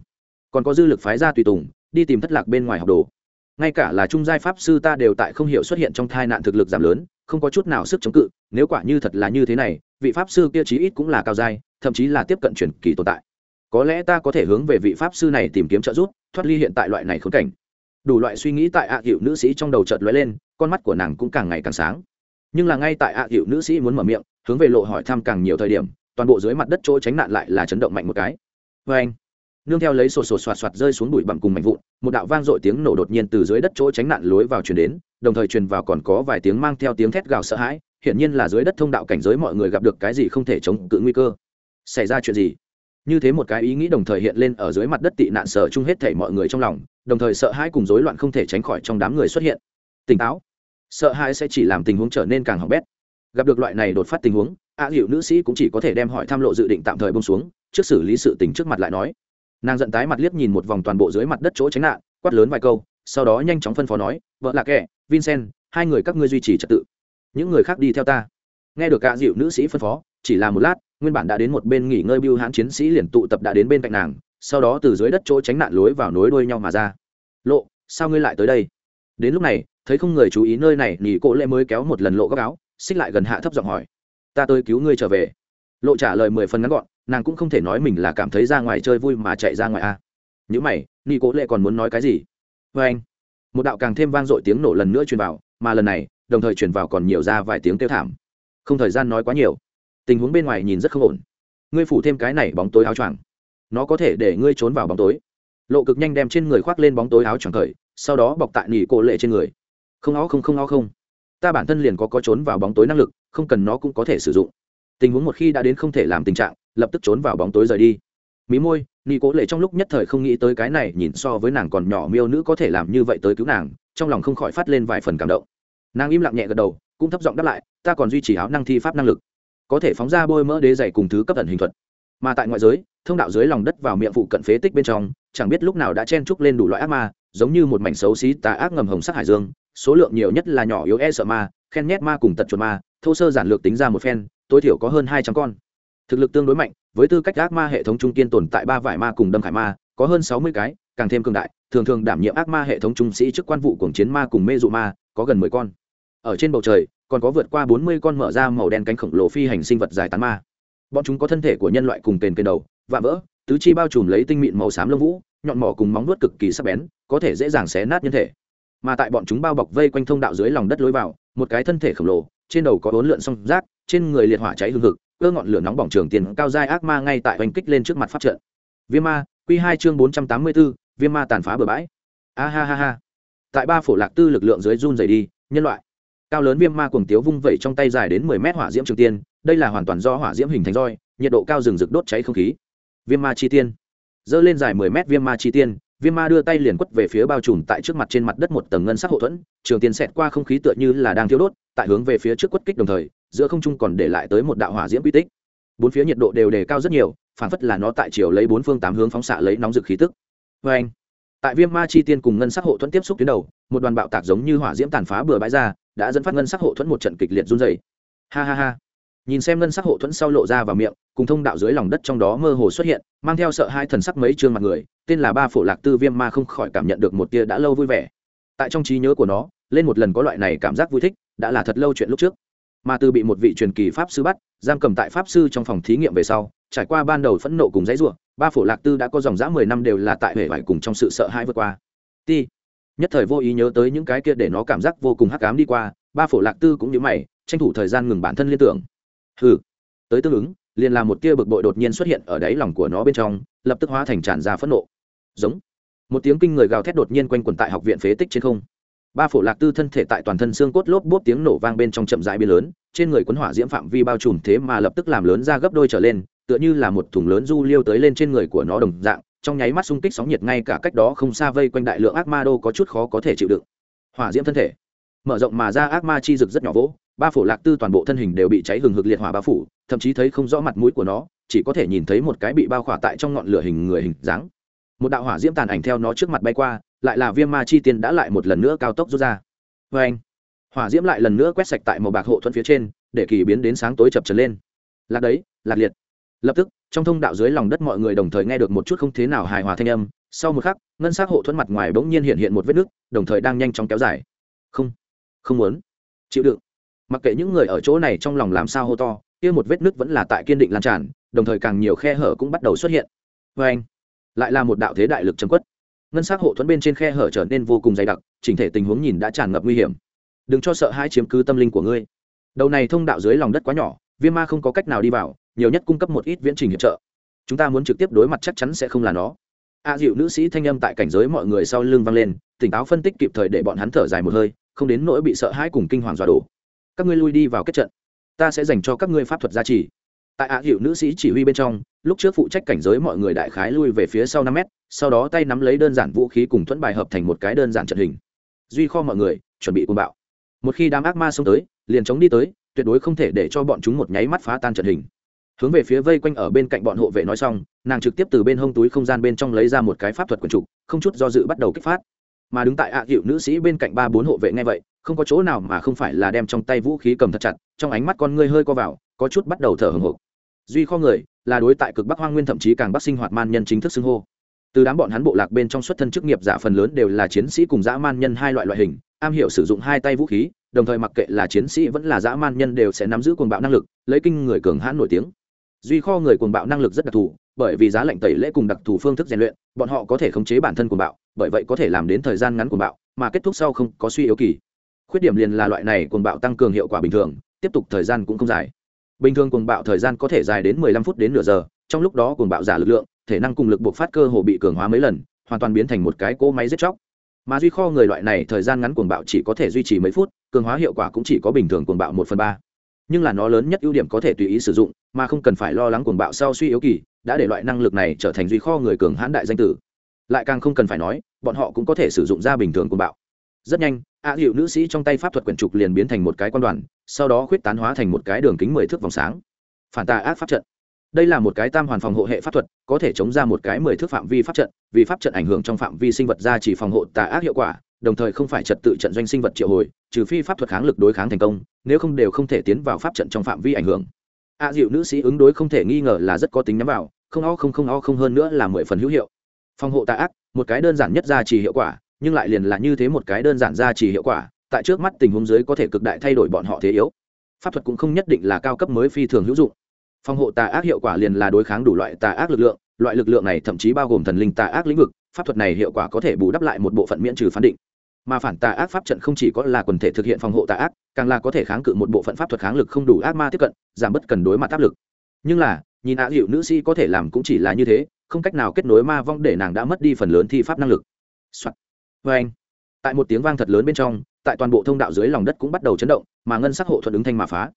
Còn có dư lực phái ra tùy tùng, đi tìm thất lạc bên ngoài học đồ. Ngay cả là trung giai pháp sư ta đều tại không hiểu xuất hiện trong thai nạn thực lực giảm lớn, không có chút nào sức chống cự, nếu quả như thật là như thế này, vị pháp sư kia chí ít cũng là cao giai, thậm chí là tiếp cận truyền kỳ tồn tại có lẽ ta có thể hướng về vị pháp sư này tìm kiếm trợ giúp, thoát ly hiện tại loại này khốn cảnh. Đủ loại suy nghĩ tại ạ hiệu nữ sĩ trong đầu chợt lóe lên, con mắt của nàng cũng càng ngày càng sáng. Nhưng là ngay tại ạ hiệu nữ sĩ muốn mở miệng, hướng về lộ hỏi thăm càng nhiều thời điểm, toàn bộ dưới mặt đất chỗ tránh nạn lại là chấn động mạnh một cái. Vê anh, nương theo lấy sột sột soạt soạt rơi xuống bụi bặm cùng mạnh vụn, một đạo vang dội tiếng nổ đột nhiên từ dưới đất chỗ tránh nạn lối vào truyền đến, đồng thời truyền vào còn có vài tiếng mang theo tiếng thét gào sợ hãi, hiển nhiên là dưới đất thông đạo cảnh giới mọi người gặp được cái gì không thể chống cự nguy cơ. Xảy ra chuyện gì? Như thế một cái ý nghĩ đồng thời hiện lên ở dưới mặt đất tị nạn sở chung hết thảy mọi người trong lòng, đồng thời sợ hãi cùng rối loạn không thể tránh khỏi trong đám người xuất hiện. Tỉnh táo. Sợ hãi sẽ chỉ làm tình huống trở nên càng hỏng bét. Gặp được loại này đột phát tình huống, a hiệu nữ sĩ cũng chỉ có thể đem hỏi tham lộ dự định tạm thời bông xuống, trước xử lý sự tình trước mặt lại nói. Nàng giận tái mặt liếc nhìn một vòng toàn bộ dưới mặt đất chỗ tránh nạn, quát lớn vài câu, sau đó nhanh chóng phân phó nói, vợ là kẻ, vincent, hai người các ngươi duy trì trật tự. Những người khác đi theo ta. Nghe được cả dịu nữ sĩ phân phó, chỉ là một lát nguyên bản đã đến một bên nghỉ ngơi bưu hãn chiến sĩ liền tụ tập đã đến bên cạnh nàng, sau đó từ dưới đất chỗ tránh nạn lối vào nối đuôi nhau mà ra. Lộ, sao ngươi lại tới đây? Đến lúc này, thấy không người chú ý nơi này nghỉ cỗ lệ mới kéo một lần lộ góc áo, xích lại gần hạ thấp giọng hỏi, ta tới cứu ngươi trở về. Lộ trả lời mười phần ngắn gọn, nàng cũng không thể nói mình là cảm thấy ra ngoài chơi vui mà chạy ra ngoài a. À. nhữ mày nghỉ cỗ lệ còn muốn nói cái gì? Vê anh. Một đạo càng thêm vang dội tiếng nổ lần nữa truyền vào, mà lần này, đồng thời truyền vào còn nhiều ra vài tiếng kêu thảm. Không thời gian nói quá nhiều tình huống bên ngoài nhìn rất không ổn. Ngươi phủ thêm cái này bóng tối áo choàng. Nó có thể để ngươi trốn vào bóng tối. Lộ cực nhanh đem trên người khoác lên bóng tối áo choàng khởi sau đó bọc tại nỉ cổ lệ trên người. Không áo không không áo không. Ta bản thân liền có có trốn vào bóng tối năng lực, không cần nó cũng có thể sử dụng. Tình huống một khi đã đến không thể làm tình trạng, lập tức trốn vào bóng tối rời đi. Mí môi, nỉ cổ lệ trong lúc nhất thời không nghĩ tới cái này nhìn so với nàng còn nhỏ miêu nữ có thể làm như vậy tới cứu nàng, trong lòng không khỏi phát lên vài phần cảm động. Nàng im lặng nhẹ gật đầu, cũng thấp giọng đáp lại, ta còn duy trì áo năng thi pháp năng lực có thể phóng ra bôi mỡ đế dày cùng thứ cấp ẩn hình thuật. Mà tại ngoại giới, thông đạo dưới lòng đất vào miệng phụ cận phế tích bên trong, chẳng biết lúc nào đã chen trúc lên đủ loại ác ma, giống như một mảnh xấu xí tà ác ngầm hồng sắc hải dương, số lượng nhiều nhất là nhỏ yếu e sợ ma, khen nhét ma cùng tật chuột ma, thô sơ giản lược tính ra một phen, tối thiểu có hơn hai trăm con. Thực lực tương đối mạnh, với tư cách ác ma hệ thống trung kiên tồn tại ba vải ma cùng đâm khải ma, có hơn sáu mươi cái, càng thêm cường đại, thường thường đảm nhiệm ác ma hệ thống trung sĩ chức quan vụ cuồng chiến ma cùng mê dụ ma, có gần mười con ở trên bầu trời, còn có vượt qua bốn mươi con mở ra màu đen cánh khổng lồ phi hành sinh vật dài tán ma. Bọn chúng có thân thể của nhân loại cùng tên kền đầu vạ vỡ, tứ chi bao trùm lấy tinh mịn màu xám lông vũ, nhọn mỏ cùng móng vuốt cực kỳ sắc bén, có thể dễ dàng xé nát nhân thể. Mà tại bọn chúng bao bọc vây quanh thông đạo dưới lòng đất lối vào, một cái thân thể khổng lồ, trên đầu có bốn lượn song rác, trên người liệt hỏa cháy hương hực, cơ ngọn lửa nóng bỏng trường tiền cao dai ác ma ngay tại oanh kích lên trước mặt pháp trận. Viêm ma q hai chương bốn trăm tám mươi bốn viêm ma tàn phá bừa bãi. A ha ha ha. Tại ba phổ lạc tư lực lượng dưới run dày đi, nhân loại cao lớn viêm ma cuồng tiếu vung vẩy trong tay dài đến mười mét hỏa diễm trường tiên, đây là hoàn toàn do hỏa diễm hình thành roi, nhiệt độ cao rừng rực đốt cháy không khí. Viêm ma chi tiên. Dơ lên dài mười mét viêm ma chi tiên, viêm ma đưa tay liền quất về phía bao trùm tại trước mặt trên mặt đất một tầng ngân sắc hậu thuẫn, trường tiên xẹt qua không khí tựa như là đang thiêu đốt, tại hướng về phía trước quất kích đồng thời, giữa không trung còn để lại tới một đạo hỏa diễm quy tích. Bốn phía nhiệt độ đều đề cao rất nhiều, phản phất là nó tại chiều lấy bốn phương tám hướng phóng xạ lấy nóng rực khí tức. Vê anh tại viêm ma chi tiên cùng ngân sắc hộ thuẫn tiếp xúc tuyến đầu, một đoàn bạo tạc giống như hỏa diễm tàn phá bừa bãi ra đã dẫn phát ngân sắc hộ thuẫn một trận kịch liệt run dày ha ha ha. Nhìn xem ngân sắc hộ thuẫn sau lộ ra vào miệng, cùng thông đạo dưới lòng đất trong đó mơ hồ xuất hiện, mang theo sợ hai thần sắc mấy trương mặt người, tên là ba phổ lạc tư viêm ma không khỏi cảm nhận được một tia đã lâu vui vẻ. Tại trong trí nhớ của nó, lên một lần có loại này cảm giác vui thích, đã là thật lâu chuyện lúc trước. Mà từ bị một vị truyền kỳ pháp sư bắt, giam cầm tại pháp sư trong phòng thí nghiệm về sau, trải qua ban đầu phẫn nộ cùng dãy ruộng ba phổ lạc tư đã có dòng dã mười năm đều là tại hệ vải cùng trong sự sợ hãi vượt qua. Ti nhất thời vô ý nhớ tới những cái kia để nó cảm giác vô cùng hắc ám đi qua, ba phổ lạc tư cũng như mày, tranh thủ thời gian ngừng bản thân liên tưởng. Hừ. Tới tương ứng, liền là một tia bực bội đột nhiên xuất hiện ở đáy lòng của nó bên trong, lập tức hóa thành tràn ra phẫn nộ. Giống. Một tiếng kinh người gào thét đột nhiên quanh quẩn tại học viện phế tích trên không. Ba phổ lạc tư thân thể tại toàn thân xương cốt lốp bốp tiếng nổ vang bên trong chậm rãi biến lớn, trên người quấn hỏa diễm phạm vi bao trùm thế mà lập tức làm lớn ra gấp đôi trở lên, tựa như là một thùng lớn du liêu tới lên trên người của nó đồng dạng trong nháy mắt xung kích sóng nhiệt ngay cả cách đó không xa vây quanh đại lượng ác ma đô có chút khó có thể chịu đựng. Hỏa diễm thân thể. Mở rộng mà ra ác ma chi rực rất nhỏ vỗ, ba phổ lạc tư toàn bộ thân hình đều bị cháy hừng hực liệt hỏa bao phủ, thậm chí thấy không rõ mặt mũi của nó, chỉ có thể nhìn thấy một cái bị bao khỏa tại trong ngọn lửa hình người hình dáng. Một đạo hỏa diễm tàn ảnh theo nó trước mặt bay qua, lại là viêm ma chi tiên đã lại một lần nữa cao tốc rút ra. Vê anh hỏa diễm lại lần nữa quét sạch tại màu bạc hộ thuẫn phía trên, để kỳ biến đến sáng tối chập trần lên. Lạc đấy, lạc liệt lập tức, trong thông đạo dưới lòng đất mọi người đồng thời nghe được một chút không thế nào hài hòa thanh âm. Sau một khắc, ngân s á c hộ thuẫn mặt ngoài bỗng nhiên hiện hiện một vết nứt, đồng thời đang nhanh chóng kéo dài. Không không muốn. Chịu đựng. Mặc kệ những người ở chỗ này trong lòng làm sao hô to, kia một vết nứt vẫn là tại kiên định lan tràn, đồng thời càng nhiều khe hở cũng bắt đầu xuất hiện. Vê anh, lại là một đạo thế đại lực chấm quất ngân s á c hộ thuẫn bên trên khe hở trở nên vô cùng dày đặc, chỉnh thể tình huống nhìn đã tràn ngập nguy hiểm. Đừng cho sợ hai chiếm cứ tâm linh của ngươi. Đầu này thông đạo dưới lòng đất quá nhỏ viêm ma không có cách nào đi vào nhiều nhất cung cấp một ít viễn trình hiệp trợ. Chúng ta muốn trực tiếp đối mặt chắc chắn sẽ không là nó. A dịu nữ sĩ thanh âm tại cảnh giới mọi người sau lưng vang lên, tỉnh táo phân tích kịp thời để bọn hắn thở dài một hơi, không đến nỗi bị sợ hãi cùng kinh hoàng dọa đổ. Các ngươi lui đi vào kết trận. Ta sẽ dành cho các ngươi pháp thuật gia trì. Tại ạ dịu nữ sĩ chỉ huy bên trong, lúc trước phụ trách cảnh giới mọi người đại khái lui về phía sau năm mét, sau đó tay nắm lấy đơn giản vũ khí cùng thuẫn bài hợp thành một cái đơn giản trận hình. Duy kho mọi người, chuẩn bị cuồng bạo. Một khi đám ác ma xông tới, liền chống đi tới, tuyệt đối không thể để cho bọn chúng một nháy mắt phá tan trận hình hướng về phía vây quanh ở bên cạnh bọn hộ vệ nói xong, nàng trực tiếp từ bên hông túi không gian bên trong lấy ra một cái pháp thuật quần trục, không chút do dự bắt đầu kích phát. Mà đứng tại ạ hiệu nữ sĩ bên cạnh ba bốn hộ vệ ngay vậy, không có chỗ nào mà không phải là đem trong tay vũ khí cầm thật chặt, trong ánh mắt con ngươi hơi co vào, có chút bắt đầu thở hồng hộc. Duy kho người, là đối tại cực bắc hoang nguyên thậm chí càng bắc sinh hoạt man nhân chính thức xưng hô. Từ đám bọn hắn bộ lạc bên trong xuất thân chức nghiệp giả phần lớn đều là chiến sĩ cùng dã man nhân hai loại loại hình, am hiểu sử dụng hai tay vũ khí, đồng thời mặc kệ là chiến sĩ vẫn là dã man nhân đều sẽ nắm giữ cuồng bạo năng lực, lấy kinh người cường hãn nổi tiếng duy kho người cuồng bạo năng lực rất đặc thù, bởi vì giá lệnh tẩy lễ cùng đặc thù phương thức rèn luyện, bọn họ có thể khống chế bản thân cuồng bạo, bởi vậy có thể làm đến thời gian ngắn cuồng bạo, mà kết thúc sau không có suy yếu kỳ. Khuyết điểm liền là loại này cuồng bạo tăng cường hiệu quả bình thường, tiếp tục thời gian cũng không dài. Bình thường cuồng bạo thời gian có thể dài đến mười lăm phút đến nửa giờ, trong lúc đó cuồng bạo giả lực lượng, thể năng cùng lực buộc phát cơ hồ bị cường hóa mấy lần, hoàn toàn biến thành một cái cỗ máy giết chóc. Mà duy kho người loại này thời gian ngắn cuồng bạo chỉ có thể duy trì mấy phút, cường hóa hiệu quả cũng chỉ có bình thường cuồng bạo một phần ba. Nhưng là nó lớn nhất ưu điểm có thể tùy ý sử dụng mà không cần phải lo lắng cuồng bạo sau suy yếu kỳ, đã để loại năng lực này trở thành duy kho người cường hãn đại danh tử. Lại càng không cần phải nói, bọn họ cũng có thể sử dụng ra bình thường cuồng bạo. Rất nhanh ạ hiệu nữ sĩ trong tay pháp thuật quyển trục liền biến thành một cái quan đoàn, sau đó khuyết tán hóa thành một cái đường kính mười thước vòng sáng. Phản tà ác pháp trận. Đây là một cái tam hoàn phòng hộ hệ pháp thuật, có thể chống ra một cái mười thước phạm vi pháp trận, vì pháp trận ảnh hưởng trong phạm vi sinh vật ra chỉ phòng hộ tà ác hiệu quả, đồng thời không phải trật tự trận doanh sinh vật triệu hồi, trừ phi pháp thuật kháng lực đối kháng thành công, nếu không đều không thể tiến vào pháp trận trong phạm vi ảnh hưởng a à, dịu nữ sĩ ứng đối không thể nghi ngờ là rất có tính nhắm vào không o không không o không hơn nữa là mười phần hữu hiệu. Phòng hộ tà ác một cái đơn giản nhất ra chỉ hiệu quả nhưng lại liền là như thế một cái đơn giản ra chỉ hiệu quả tại trước mắt tình huống dưới có thể cực đại thay đổi bọn họ thế yếu. Pháp thuật cũng không nhất định là cao cấp mới phi thường hữu dụng. Phòng hộ tà ác hiệu quả liền là đối kháng đủ loại tà ác lực lượng loại lực lượng này thậm chí bao gồm thần linh tà ác lĩnh vực pháp thuật này hiệu quả có thể bù đắp lại một bộ phận miễn trừ phán định mà phản tà ác pháp trận không chỉ có là quần thể thực hiện phòng hộ tà ác, càng là có thể kháng cự một bộ phận pháp thuật kháng lực không đủ ác ma tiếp cận, giảm bớt cần đối mặt áp lực. Nhưng là, nhìn ạ hiệu nữ sĩ có thể làm cũng chỉ là như thế, không cách nào kết nối ma vong để nàng đã mất đi phần lớn thi pháp năng lực、Soạn. Vâng anh, tại một tiếng vang thật lớn bên trong, tại toàn bộ thông đạo dưới lòng đất cũng bắt đầu chấn động, mà ngân sắc hộ thuận ứng thanh mà phá.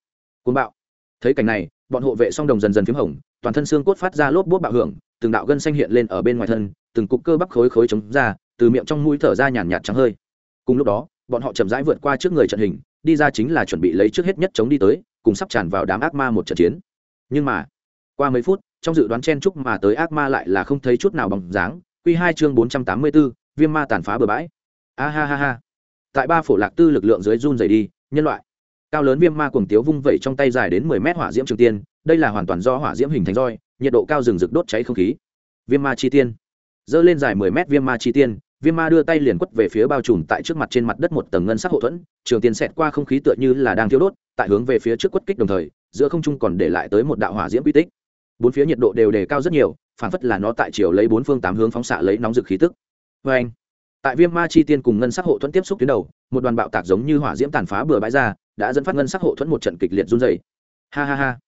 Côn bạo. Thấy cảnh này, bọn hộ vệ song đồng dần dần p h í m hồng, toàn thân xương cốt phát ra lốp bút bạo hưởng, từng đạo gân xanh hiện lên ở bên ngoài thân, từng cục cơ bắp khối khối chống ra, từ miệng trong mũi thở ra nhàn nhạt trắng hơi cùng lúc đó, bọn họ chậm rãi vượt qua trước người trận hình, đi ra chính là chuẩn bị lấy trước hết nhất chống đi tới, cùng sắp tràn vào đám ác ma một trận chiến. Nhưng mà, qua mấy phút, trong dự đoán chen chúc mà tới ác ma lại là không thấy chút nào bằng dáng. Q hai chương bốn trăm tám mươi b ố viêm ma tàn phá bừa bãi. A ha ha ha. Tại ba phổ lạc tư lực lượng dưới run dày đi, nhân loại. Cao lớn viêm ma cuồng tiếu vung vẩy trong tay dài đến mười mét hỏa diễm trường tiên, đây là hoàn toàn do hỏa diễm hình thành roi, nhiệt độ cao rừng rực đốt cháy không khí. Viêm ma chi tiên. Dơ lên dài mười mét viêm ma chi tiên viêm ma đưa tay liền quất về phía bao trùm tại trước mặt trên mặt đất một tầng ngân sắc hậu thuẫn, trường tiên xẹt qua không khí tựa như là đang thiếu đốt, tại hướng về phía trước quất kích đồng thời, giữa không trung còn để lại tới một đạo hỏa diễm quy tích. Bốn phía nhiệt độ đều đề cao rất nhiều, phản phất là nó tại chiều lấy bốn phương tám hướng phóng xạ lấy nóng rực khí tức. Vê anh. Tại viêm ma chi tiên cùng ngân sắc hộ thuẫn tiếp xúc tuyến đầu, một đoàn bạo tạc giống như hỏa diễm tàn phá bừa bãi ra, đã dẫn phát ngân sắc hộ thuẫn một trận kịch liệt run dày ha ha ha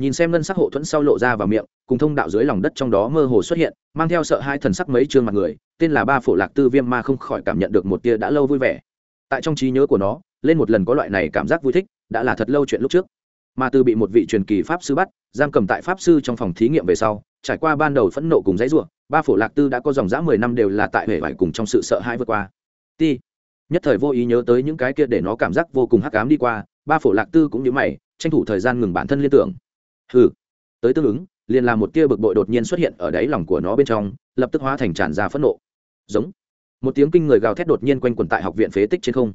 nhìn xem ngân sắc hộ thuẫn sau lộ ra vào miệng, cùng thông đạo dưới lòng đất trong đó mơ hồ xuất hiện, mang theo sợ hai thần sắc mấy trương mặt người, tên là ba phổ lạc tư viêm ma không khỏi cảm nhận được một tia đã lâu vui vẻ. Tại trong trí nhớ của nó, lên một lần có loại này cảm giác vui thích, đã là thật lâu chuyện lúc trước. Mà từ bị một vị truyền kỳ pháp sư bắt, giam cầm tại pháp sư trong phòng thí nghiệm về sau, trải qua ban đầu phẫn nộ cùng dãy ruộng ba phổ lạc tư đã có dòng dã mười năm đều là tại hệ vải cùng trong sự sợ hãi vượt qua. Ti, nhất thời vô ý nhớ tới những cái kia để nó cảm giác vô cùng hắc ám đi qua, ba phổ lạc tư cũng như mày, tranh thủ thời gian ngừng bản thân liên tưởng hừ. Tới tương ứng, liền là một tia bực bội đột nhiên xuất hiện ở đáy lòng của nó bên trong, lập tức hóa thành tràn ra phẫn nộ. Giống. Một tiếng kinh người gào thét đột nhiên quanh quẩn tại học viện phế tích trên không.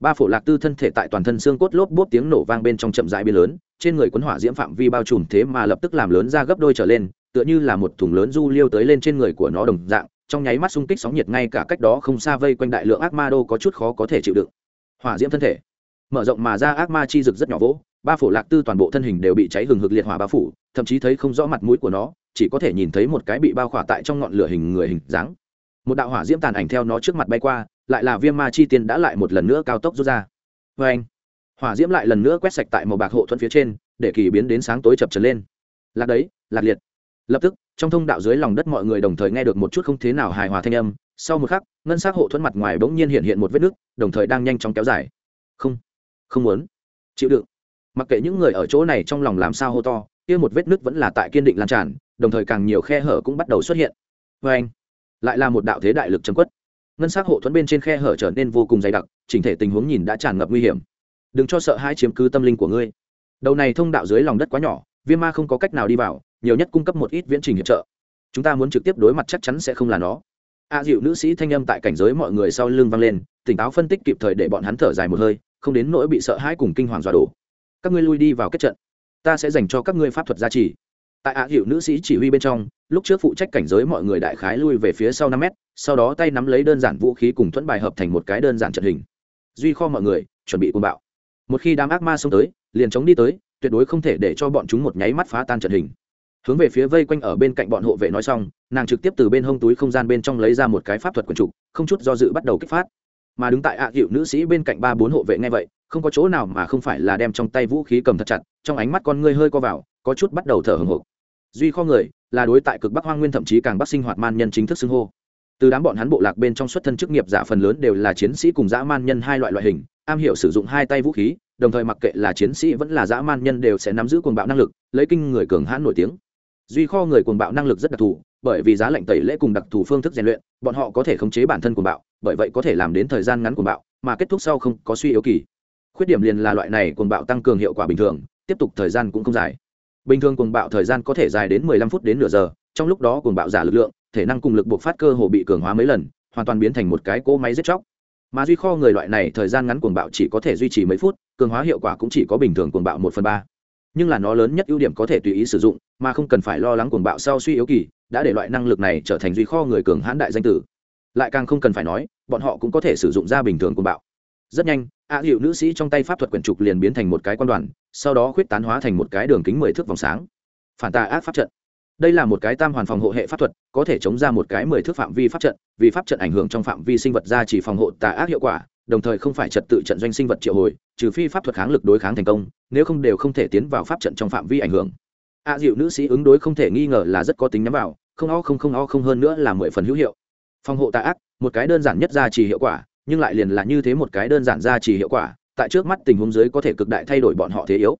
Ba phổ lạc tư thân thể tại toàn thân xương cốt lốp bốp tiếng nổ vang bên trong chậm rãi biến lớn, trên người quấn hỏa diễm phạm vi bao trùm thế mà lập tức làm lớn ra gấp đôi trở lên, tựa như là một thùng lớn du liêu tới lên trên người của nó đồng dạng, trong nháy mắt xung kích sóng nhiệt ngay cả cách đó không xa vây quanh đại lượng ác ma đô có chút khó có thể chịu đựng. Hỏa diễm thân thể. Mở rộng mà ra ác ma chi rực rất nhỏ vỗ ba phổ lạc tư toàn bộ thân hình đều bị cháy hừng hực liệt hỏa bao phủ, thậm chí thấy không rõ mặt mũi của nó, chỉ có thể nhìn thấy một cái bị bao khỏa tại trong ngọn lửa hình người hình dáng. Một đạo hỏa diễm tàn ảnh theo nó trước mặt bay qua, lại là viêm ma chi tiên đã lại một lần nữa cao tốc rút ra. Vê anh hỏa diễm lại lần nữa quét sạch tại màu bạc hộ thuẫn phía trên, để kỳ biến đến sáng tối chập trần lên. Lạc đấy, lạc liệt. Lập tức, trong thông đạo dưới lòng đất mọi người đồng thời nghe được một chút không thế nào hài hòa thanh âm. Sau một khắc, ngân s á c hộ thuẫn mặt ngoài bỗng nhiên hiện hiện một vết nứt, đồng thời đang nhanh chóng kéo dài. Không không muốn. Chịu đựng mặc kệ những người ở chỗ này trong lòng làm sao hô to kia một vết nứt vẫn là tại kiên định lan tràn đồng thời càng nhiều khe hở cũng bắt đầu xuất hiện. Vê anh lại là một đạo thế đại lực chấm quất ngân s á c hộ thuẫn bên trên khe hở trở nên vô cùng dày đặc chỉnh thể tình huống nhìn đã tràn ngập nguy hiểm. Đừng cho sợ hai chiếm cứ tâm linh của ngươi. Đầu này thông đạo dưới lòng đất quá nhỏ viêm ma không có cách nào đi vào nhiều nhất cung cấp một ít viễn trình hiệp trợ. Chúng ta muốn trực tiếp đối mặt chắc chắn sẽ không là nó. A à, dịu nữ sĩ thanh âm tại cảnh giới mọi người sau lưng vang lên tỉnh táo phân tích kịp thời để bọn hắn thở dài một hơi không đến nỗi bị sợ hãi cùng kinh hoàng dọa đổ các ngươi lui đi vào kết trận. Ta sẽ dành cho các ngươi pháp thuật gia trì. Tại ạ hiệu nữ sĩ chỉ huy bên trong, lúc trước phụ trách cảnh giới mọi người đại khái lui về phía sau năm mét, sau đó tay nắm lấy đơn giản vũ khí cùng thuẫn bài hợp thành một cái đơn giản trận hình. Duy kho mọi người, chuẩn bị côn bạo. Một khi đám ác ma xông tới, liền chống đi tới, tuyệt đối không thể để cho bọn chúng một nháy mắt phá tan trận hình. Hướng về phía vây quanh ở bên cạnh bọn hộ vệ nói xong, nàng trực tiếp từ bên hông túi không gian bên trong lấy ra một cái pháp thuật quần trục, không chút do dự bắt đầu kích phát mà đứng tại ạ hiệu nữ sĩ bên cạnh ba bốn hộ vệ nghe vậy, không có chỗ nào mà không phải là đem trong tay vũ khí cầm thật chặt, trong ánh mắt con ngươi hơi co vào, có chút bắt đầu thở hồng hộc. Duy kho người là đối tại cực bắc hoang nguyên thậm chí càng bắc sinh hoạt man nhân chính thức xưng hô. Từ đám bọn hắn bộ lạc bên trong xuất thân chức nghiệp giả phần lớn đều là chiến sĩ cùng dã man nhân hai loại loại hình, am hiểu sử dụng hai tay vũ khí, đồng thời mặc kệ là chiến sĩ vẫn là dã man nhân đều sẽ nắm giữ cuồng bạo năng lực, lấy kinh người cường hãn nổi tiếng. Duy kho người cuồng bạo năng lực rất đặc thù bởi vì giá lạnh tẩy lễ cùng đặc thù phương thức rèn luyện, bọn họ có thể khống chế bản thân cuồng bạo, bởi vậy có thể làm đến thời gian ngắn cuồng bạo, mà kết thúc sau không có suy yếu kỳ. Khuyết điểm liền là loại này cuồng bạo tăng cường hiệu quả bình thường, tiếp tục thời gian cũng không dài. Bình thường cuồng bạo thời gian có thể dài đến mười lăm phút đến nửa giờ, trong lúc đó cuồng bạo giả lực lượng, thể năng cùng lực buộc phát cơ hồ bị cường hóa mấy lần, hoàn toàn biến thành một cái cỗ máy giết chóc. Mà duy kho người loại này thời gian ngắn cuồng bạo chỉ có thể duy trì mấy phút, cường hóa hiệu quả cũng chỉ có bình thường cuồng bạo một phần ba. Nhưng là nó lớn nhất ưu điểm có thể tùy ý sử dụng, mà không cần phải lo lắng cuồng bạo sau suy yếu kỳ đã để loại năng lực này trở thành duy kho người cường hãn đại danh tử. Lại càng không cần phải nói, bọn họ cũng có thể sử dụng ra bình thường côn bạo. Rất nhanh ạ à hiệu nữ sĩ trong tay pháp thuật quyển trục liền biến thành một cái quan đoàn, sau đó khuyết tán hóa thành một cái đường kính mười thước vòng sáng. Phản tà ác pháp trận. Đây là một cái tam hoàn phòng hộ hệ pháp thuật, có thể chống ra một cái mười thước phạm vi pháp trận, vì pháp trận ảnh hưởng trong phạm vi sinh vật ra chỉ phòng hộ tà ác hiệu quả, đồng thời không phải trật tự trận doanh sinh vật triệu hồi, trừ phi pháp thuật kháng lực đối kháng thành công, nếu không đều không thể tiến vào pháp trận trong phạm vi ảnh hưởng a dịu nữ sĩ ứng đối không thể nghi ngờ là rất có tính nhắm vào, không o không không o không hơn nữa là mười phần hữu hiệu. Phòng hộ tà ác, một cái đơn giản nhất ra chỉ hiệu quả, nhưng lại liền là như thế một cái đơn giản ra chỉ hiệu quả, tại trước mắt tình huống dưới có thể cực đại thay đổi bọn họ thế yếu.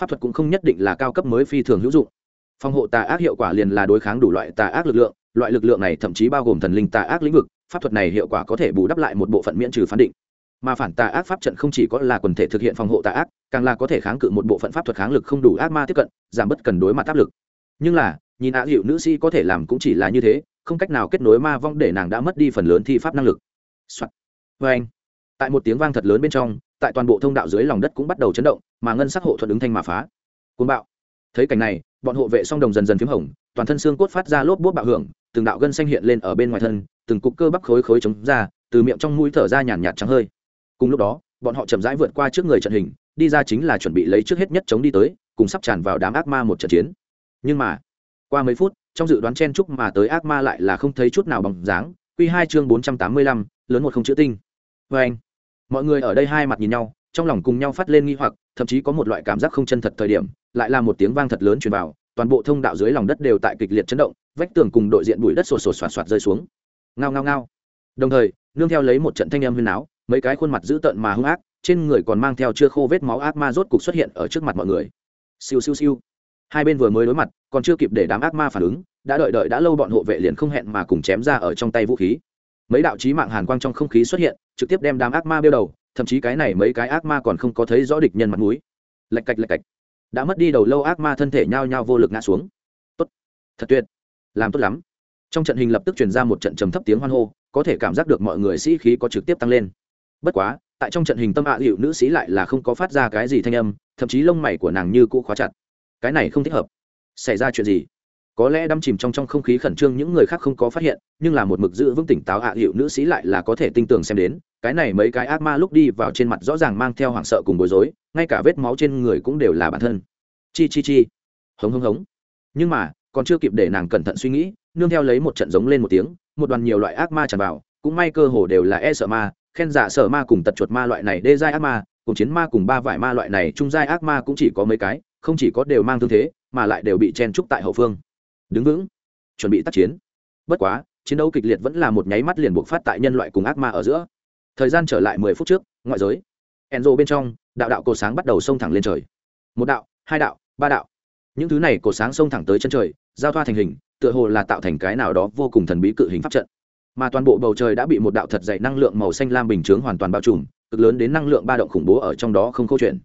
Pháp thuật cũng không nhất định là cao cấp mới phi thường hữu dụng. Phòng hộ tà ác hiệu quả liền là đối kháng đủ loại tà ác lực lượng, loại lực lượng này thậm chí bao gồm thần linh tà ác lĩnh vực, pháp thuật này hiệu quả có thể bù đắp lại một bộ phận miễn trừ phán định mà phản tà ác pháp trận không chỉ có là quần thể thực hiện phòng hộ tà ác, càng là có thể kháng cự một bộ phận pháp thuật kháng lực không đủ ác ma tiếp cận, giảm bất cần đối mặt áp lực. Nhưng là, nhìn ạ hiệu nữ sĩ có thể làm cũng chỉ là như thế, không cách nào kết nối ma vong để nàng đã mất đi phần lớn thi pháp năng lực、Soạn. Vâng anh, tại một tiếng vang thật lớn bên trong, tại toàn bộ thông đạo dưới lòng đất cũng bắt đầu chấn động, mà ngân sắc hộ thuận ứng thanh mà phá. Côn bạo. Thấy cảnh này, bọn hộ vệ song đồng dần dần p h í m hồng, toàn thân xương cốt phát ra lốp bút bạo hưởng, từng đạo gân xanh hiện lên ở bên ngoài thân, từng cục cơ bắp khối khối chống ra, từ miệng trong mũi thở ra nhàn nhạt trắng hơi cùng lúc đó, bọn họ chậm rãi vượt qua trước người trận hình, đi ra chính là chuẩn bị lấy trước hết nhất chống đi tới, cùng sắp tràn vào đám ác ma một trận chiến. Nhưng mà, qua mấy phút, trong dự đoán chen chúc mà tới ác ma lại là không thấy chút nào bằng dáng. Q hai chương bốn trăm tám mươi lăm, lớn một không chữ tinh. Vê anh, mọi người ở đây hai mặt nhìn nhau, trong lòng cùng nhau phát lên nghi hoặc, thậm chí có một loại cảm giác không chân thật thời điểm, lại là một tiếng vang thật lớn truyền vào, toàn bộ thông đạo dưới lòng đất đều tại kịch liệt chấn động, vách tường cùng đội diện bụi đất sột sột soạt soạt rơi xuống. Ngao ngao ngao. Đồng thời, nương theo lấy một trận thanh âm huyên áo mấy cái khuôn mặt dữ tợn mà hung ác, trên người còn mang theo chưa khô vết máu ác ma rốt cục xuất hiện ở trước mặt mọi người. Siêu siêu siêu. Hai bên vừa mới đối mặt, còn chưa kịp để đám ác ma phản ứng, đã đợi đợi đã lâu bọn hộ vệ liền không hẹn mà cùng chém ra ở trong tay vũ khí. Mấy đạo chí mạng hàn quang trong không khí xuất hiện, trực tiếp đem đám ác ma bêu đầu, thậm chí cái này mấy cái ác ma còn không có thấy rõ địch nhân mặt mũi. Lạch cạch lạch cạch. Đã mất đi đầu lâu ác ma thân thể nhao nhao vô lực ngã xuống. Tốt. Thật tuyệt. Làm tốt lắm. Trong trận hình lập tức truyền ra một trận trầm thấp tiếng hoan hô, có thể cảm giác được mọi người sĩ khí có trực tiếp tăng lên bất quá, tại trong trận hình tâm ạ à hiệu nữ sĩ lại là không có phát ra cái gì thanh âm, thậm chí lông mày của nàng như cũ khóa chặt. Cái này không thích hợp. Xảy ra chuyện gì? Có lẽ đâm chìm trong trong không khí khẩn trương những người khác không có phát hiện, nhưng là một mực giữ vững tỉnh táo ạ hiệu nữ sĩ lại là có thể tinh tường xem đến, cái này mấy cái ác ma lúc đi vào trên mặt rõ ràng mang theo hoảng sợ cùng bối rối, ngay cả vết máu trên người cũng đều là bản thân. Chi chi chi. Hống hống hống. Nhưng mà, còn chưa kịp để nàng cẩn thận suy nghĩ, nương theo lấy một trận giống lên một tiếng, một đoàn nhiều loại ác ma tràn vào, cũng may cơ hồ đều là e sợ ma khen giả sở ma cùng tật chuột ma loại này đê giai ác ma, cùng chiến ma cùng ba vải ma loại này trung giai ác ma cũng chỉ có mấy cái, không chỉ có đều mang thương thế, mà lại đều bị chen trúc tại hậu phương. Đứng vững, chuẩn bị tác chiến. Bất quá, chiến đấu kịch liệt vẫn là một nháy mắt liền buộc phát tại nhân loại cùng ác ma ở giữa. Thời gian trở lại mười phút trước, ngoại giới, enzo bên trong, đạo đạo cổ sáng bắt đầu xông thẳng lên trời. Một đạo, hai đạo, ba đạo. Những thứ này cổ sáng xông thẳng tới chân trời, giao thoa thành hình, tựa hồ là tạo thành cái nào đó vô cùng thần bí cự hình pháp trận mà toàn bộ bầu trời đã bị một đạo thật dày năng lượng màu xanh lam bình chướng hoàn toàn bao trùm, cực lớn đến năng lượng ba động khủng bố ở trong đó không câu chuyện.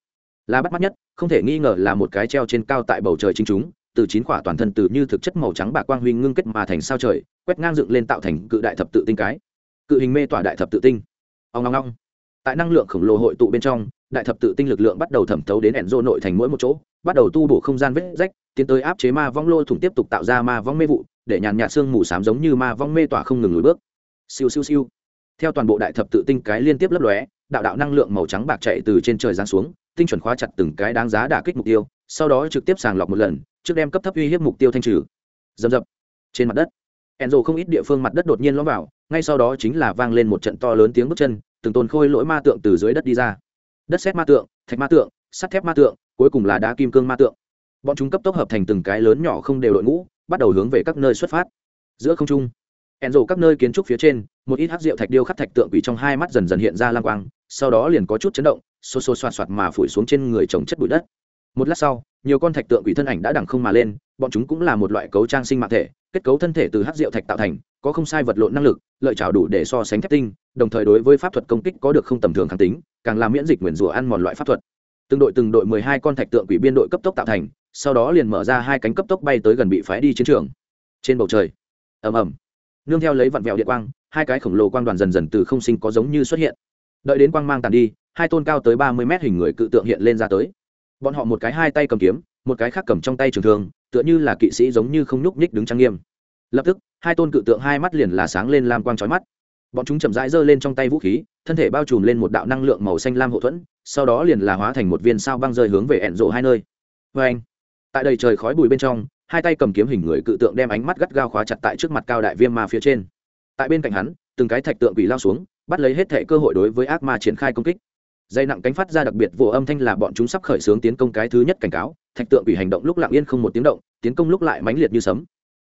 Là bắt mắt nhất, không thể nghi ngờ là một cái treo trên cao tại bầu trời chính chúng, từ chín quả toàn thân từ như thực chất màu trắng bạc quang huy ngưng kết mà thành sao trời, quét ngang dựng lên tạo thành cự đại thập tự tinh cái. Cự hình mê tỏa đại thập tự tinh. Ông ngong ngong tại năng lượng khổng lồ hội tụ bên trong, đại thập tự tinh lực lượng bắt đầu thẩm thấu đến ẻn rô nội thành mỗi một chỗ, bắt đầu tu bổ không gian vết rách, tiến tới áp chế ma vong lô thủng tiếp tục tạo ra ma vong mê vụ, để nhàn nhạt xương mù sám giống như ma vong mê tỏa không ngừng lùi bước siêu siêu siêu. Theo toàn bộ đại thập tự tinh cái liên tiếp lấp lóe, đạo đạo năng lượng màu trắng bạc chạy từ trên trời giáng xuống, tinh chuẩn khóa chặt từng cái đáng giá đả kích mục tiêu, sau đó trực tiếp sàng lọc một lần, trước đem cấp thấp uy hiếp mục tiêu thanh trừ. Dầm dập trên mặt đất, enzo không ít địa phương mặt đất đột nhiên lõm vào, ngay sau đó chính là vang lên một trận to lớn tiếng bước chân, từng tôn khôi lỗi ma tượng từ dưới đất đi ra. Đất xét ma tượng, thạch ma tượng, sắt thép ma tượng, cuối cùng là đá kim cương ma tượng. Bọn chúng cấp tốc hợp thành từng cái lớn nhỏ không đều đội ngũ, bắt đầu hướng về các nơi xuất phát. Giữa không trung enzo các nơi kiến trúc phía trên, một ít hát rượu thạch điêu khắc thạch tượng quỷ trong hai mắt dần dần hiện ra lang quang, sau đó liền có chút chấn động, xô xô xoạt xoạt mà phủi xuống trên người trồng chất bụi đất. Một lát sau, nhiều con thạch tượng quỷ thân ảnh đã đẳng không mà lên, bọn chúng cũng là một loại cấu trang sinh mạng thể, kết cấu thân thể từ hát rượu thạch tạo thành, có không sai vật lộn năng lực, lợi trào đủ để so sánh thép tinh, đồng thời đối với pháp thuật công kích có được không tầm thường kháng tính, càng làm miễn dịch nguyền rủa ăn mòn loại pháp thuật. Từng đội từng đội mười hai con thạch tượng quỷ biên đội cấp tốc tạo thành, sau đó liền mở ra hai cánh cấp tốc bay tới gần bị phái đi chiến trường. Trên bầu trời, ầm ầm nương theo lấy vặn vẹo điện quang, hai cái khổng lồ quang đoàn dần dần từ không sinh có giống như xuất hiện. Đợi đến quang mang tàn đi, hai tôn cao tới ba mươi mét hình người cự tượng hiện lên ra tới. Bọn họ một cái hai tay cầm kiếm, một cái khác cầm trong tay trường thương, tựa như là kỵ sĩ giống như không nhúc nhích đứng trang nghiêm. Lập tức, hai tôn cự tượng hai mắt liền là sáng lên lam quang trói mắt. Bọn chúng chậm rãi giơ lên trong tay vũ khí, thân thể bao trùm lên một đạo năng lượng màu xanh lam hậu thuẫn, sau đó liền là hóa thành một viên sao băng rơi hướng về ẹn rộ hai nơi. Vê anh tại đầy trời khói bụi bên trong hai tay cầm kiếm hình người cự tượng đem ánh mắt gắt gao khóa chặt tại trước mặt cao đại viêm ma phía trên. Tại bên cạnh hắn, từng cái thạch tượng quỷ lao xuống, bắt lấy hết thể cơ hội đối với ác ma triển khai công kích. Dây nặng cánh phát ra đặc biệt vụ âm thanh là bọn chúng sắp khởi xướng tiến công cái thứ nhất cảnh cáo, thạch tượng quỷ hành động lúc lặng yên không một tiếng động, tiến công lúc lại mãnh liệt như sấm.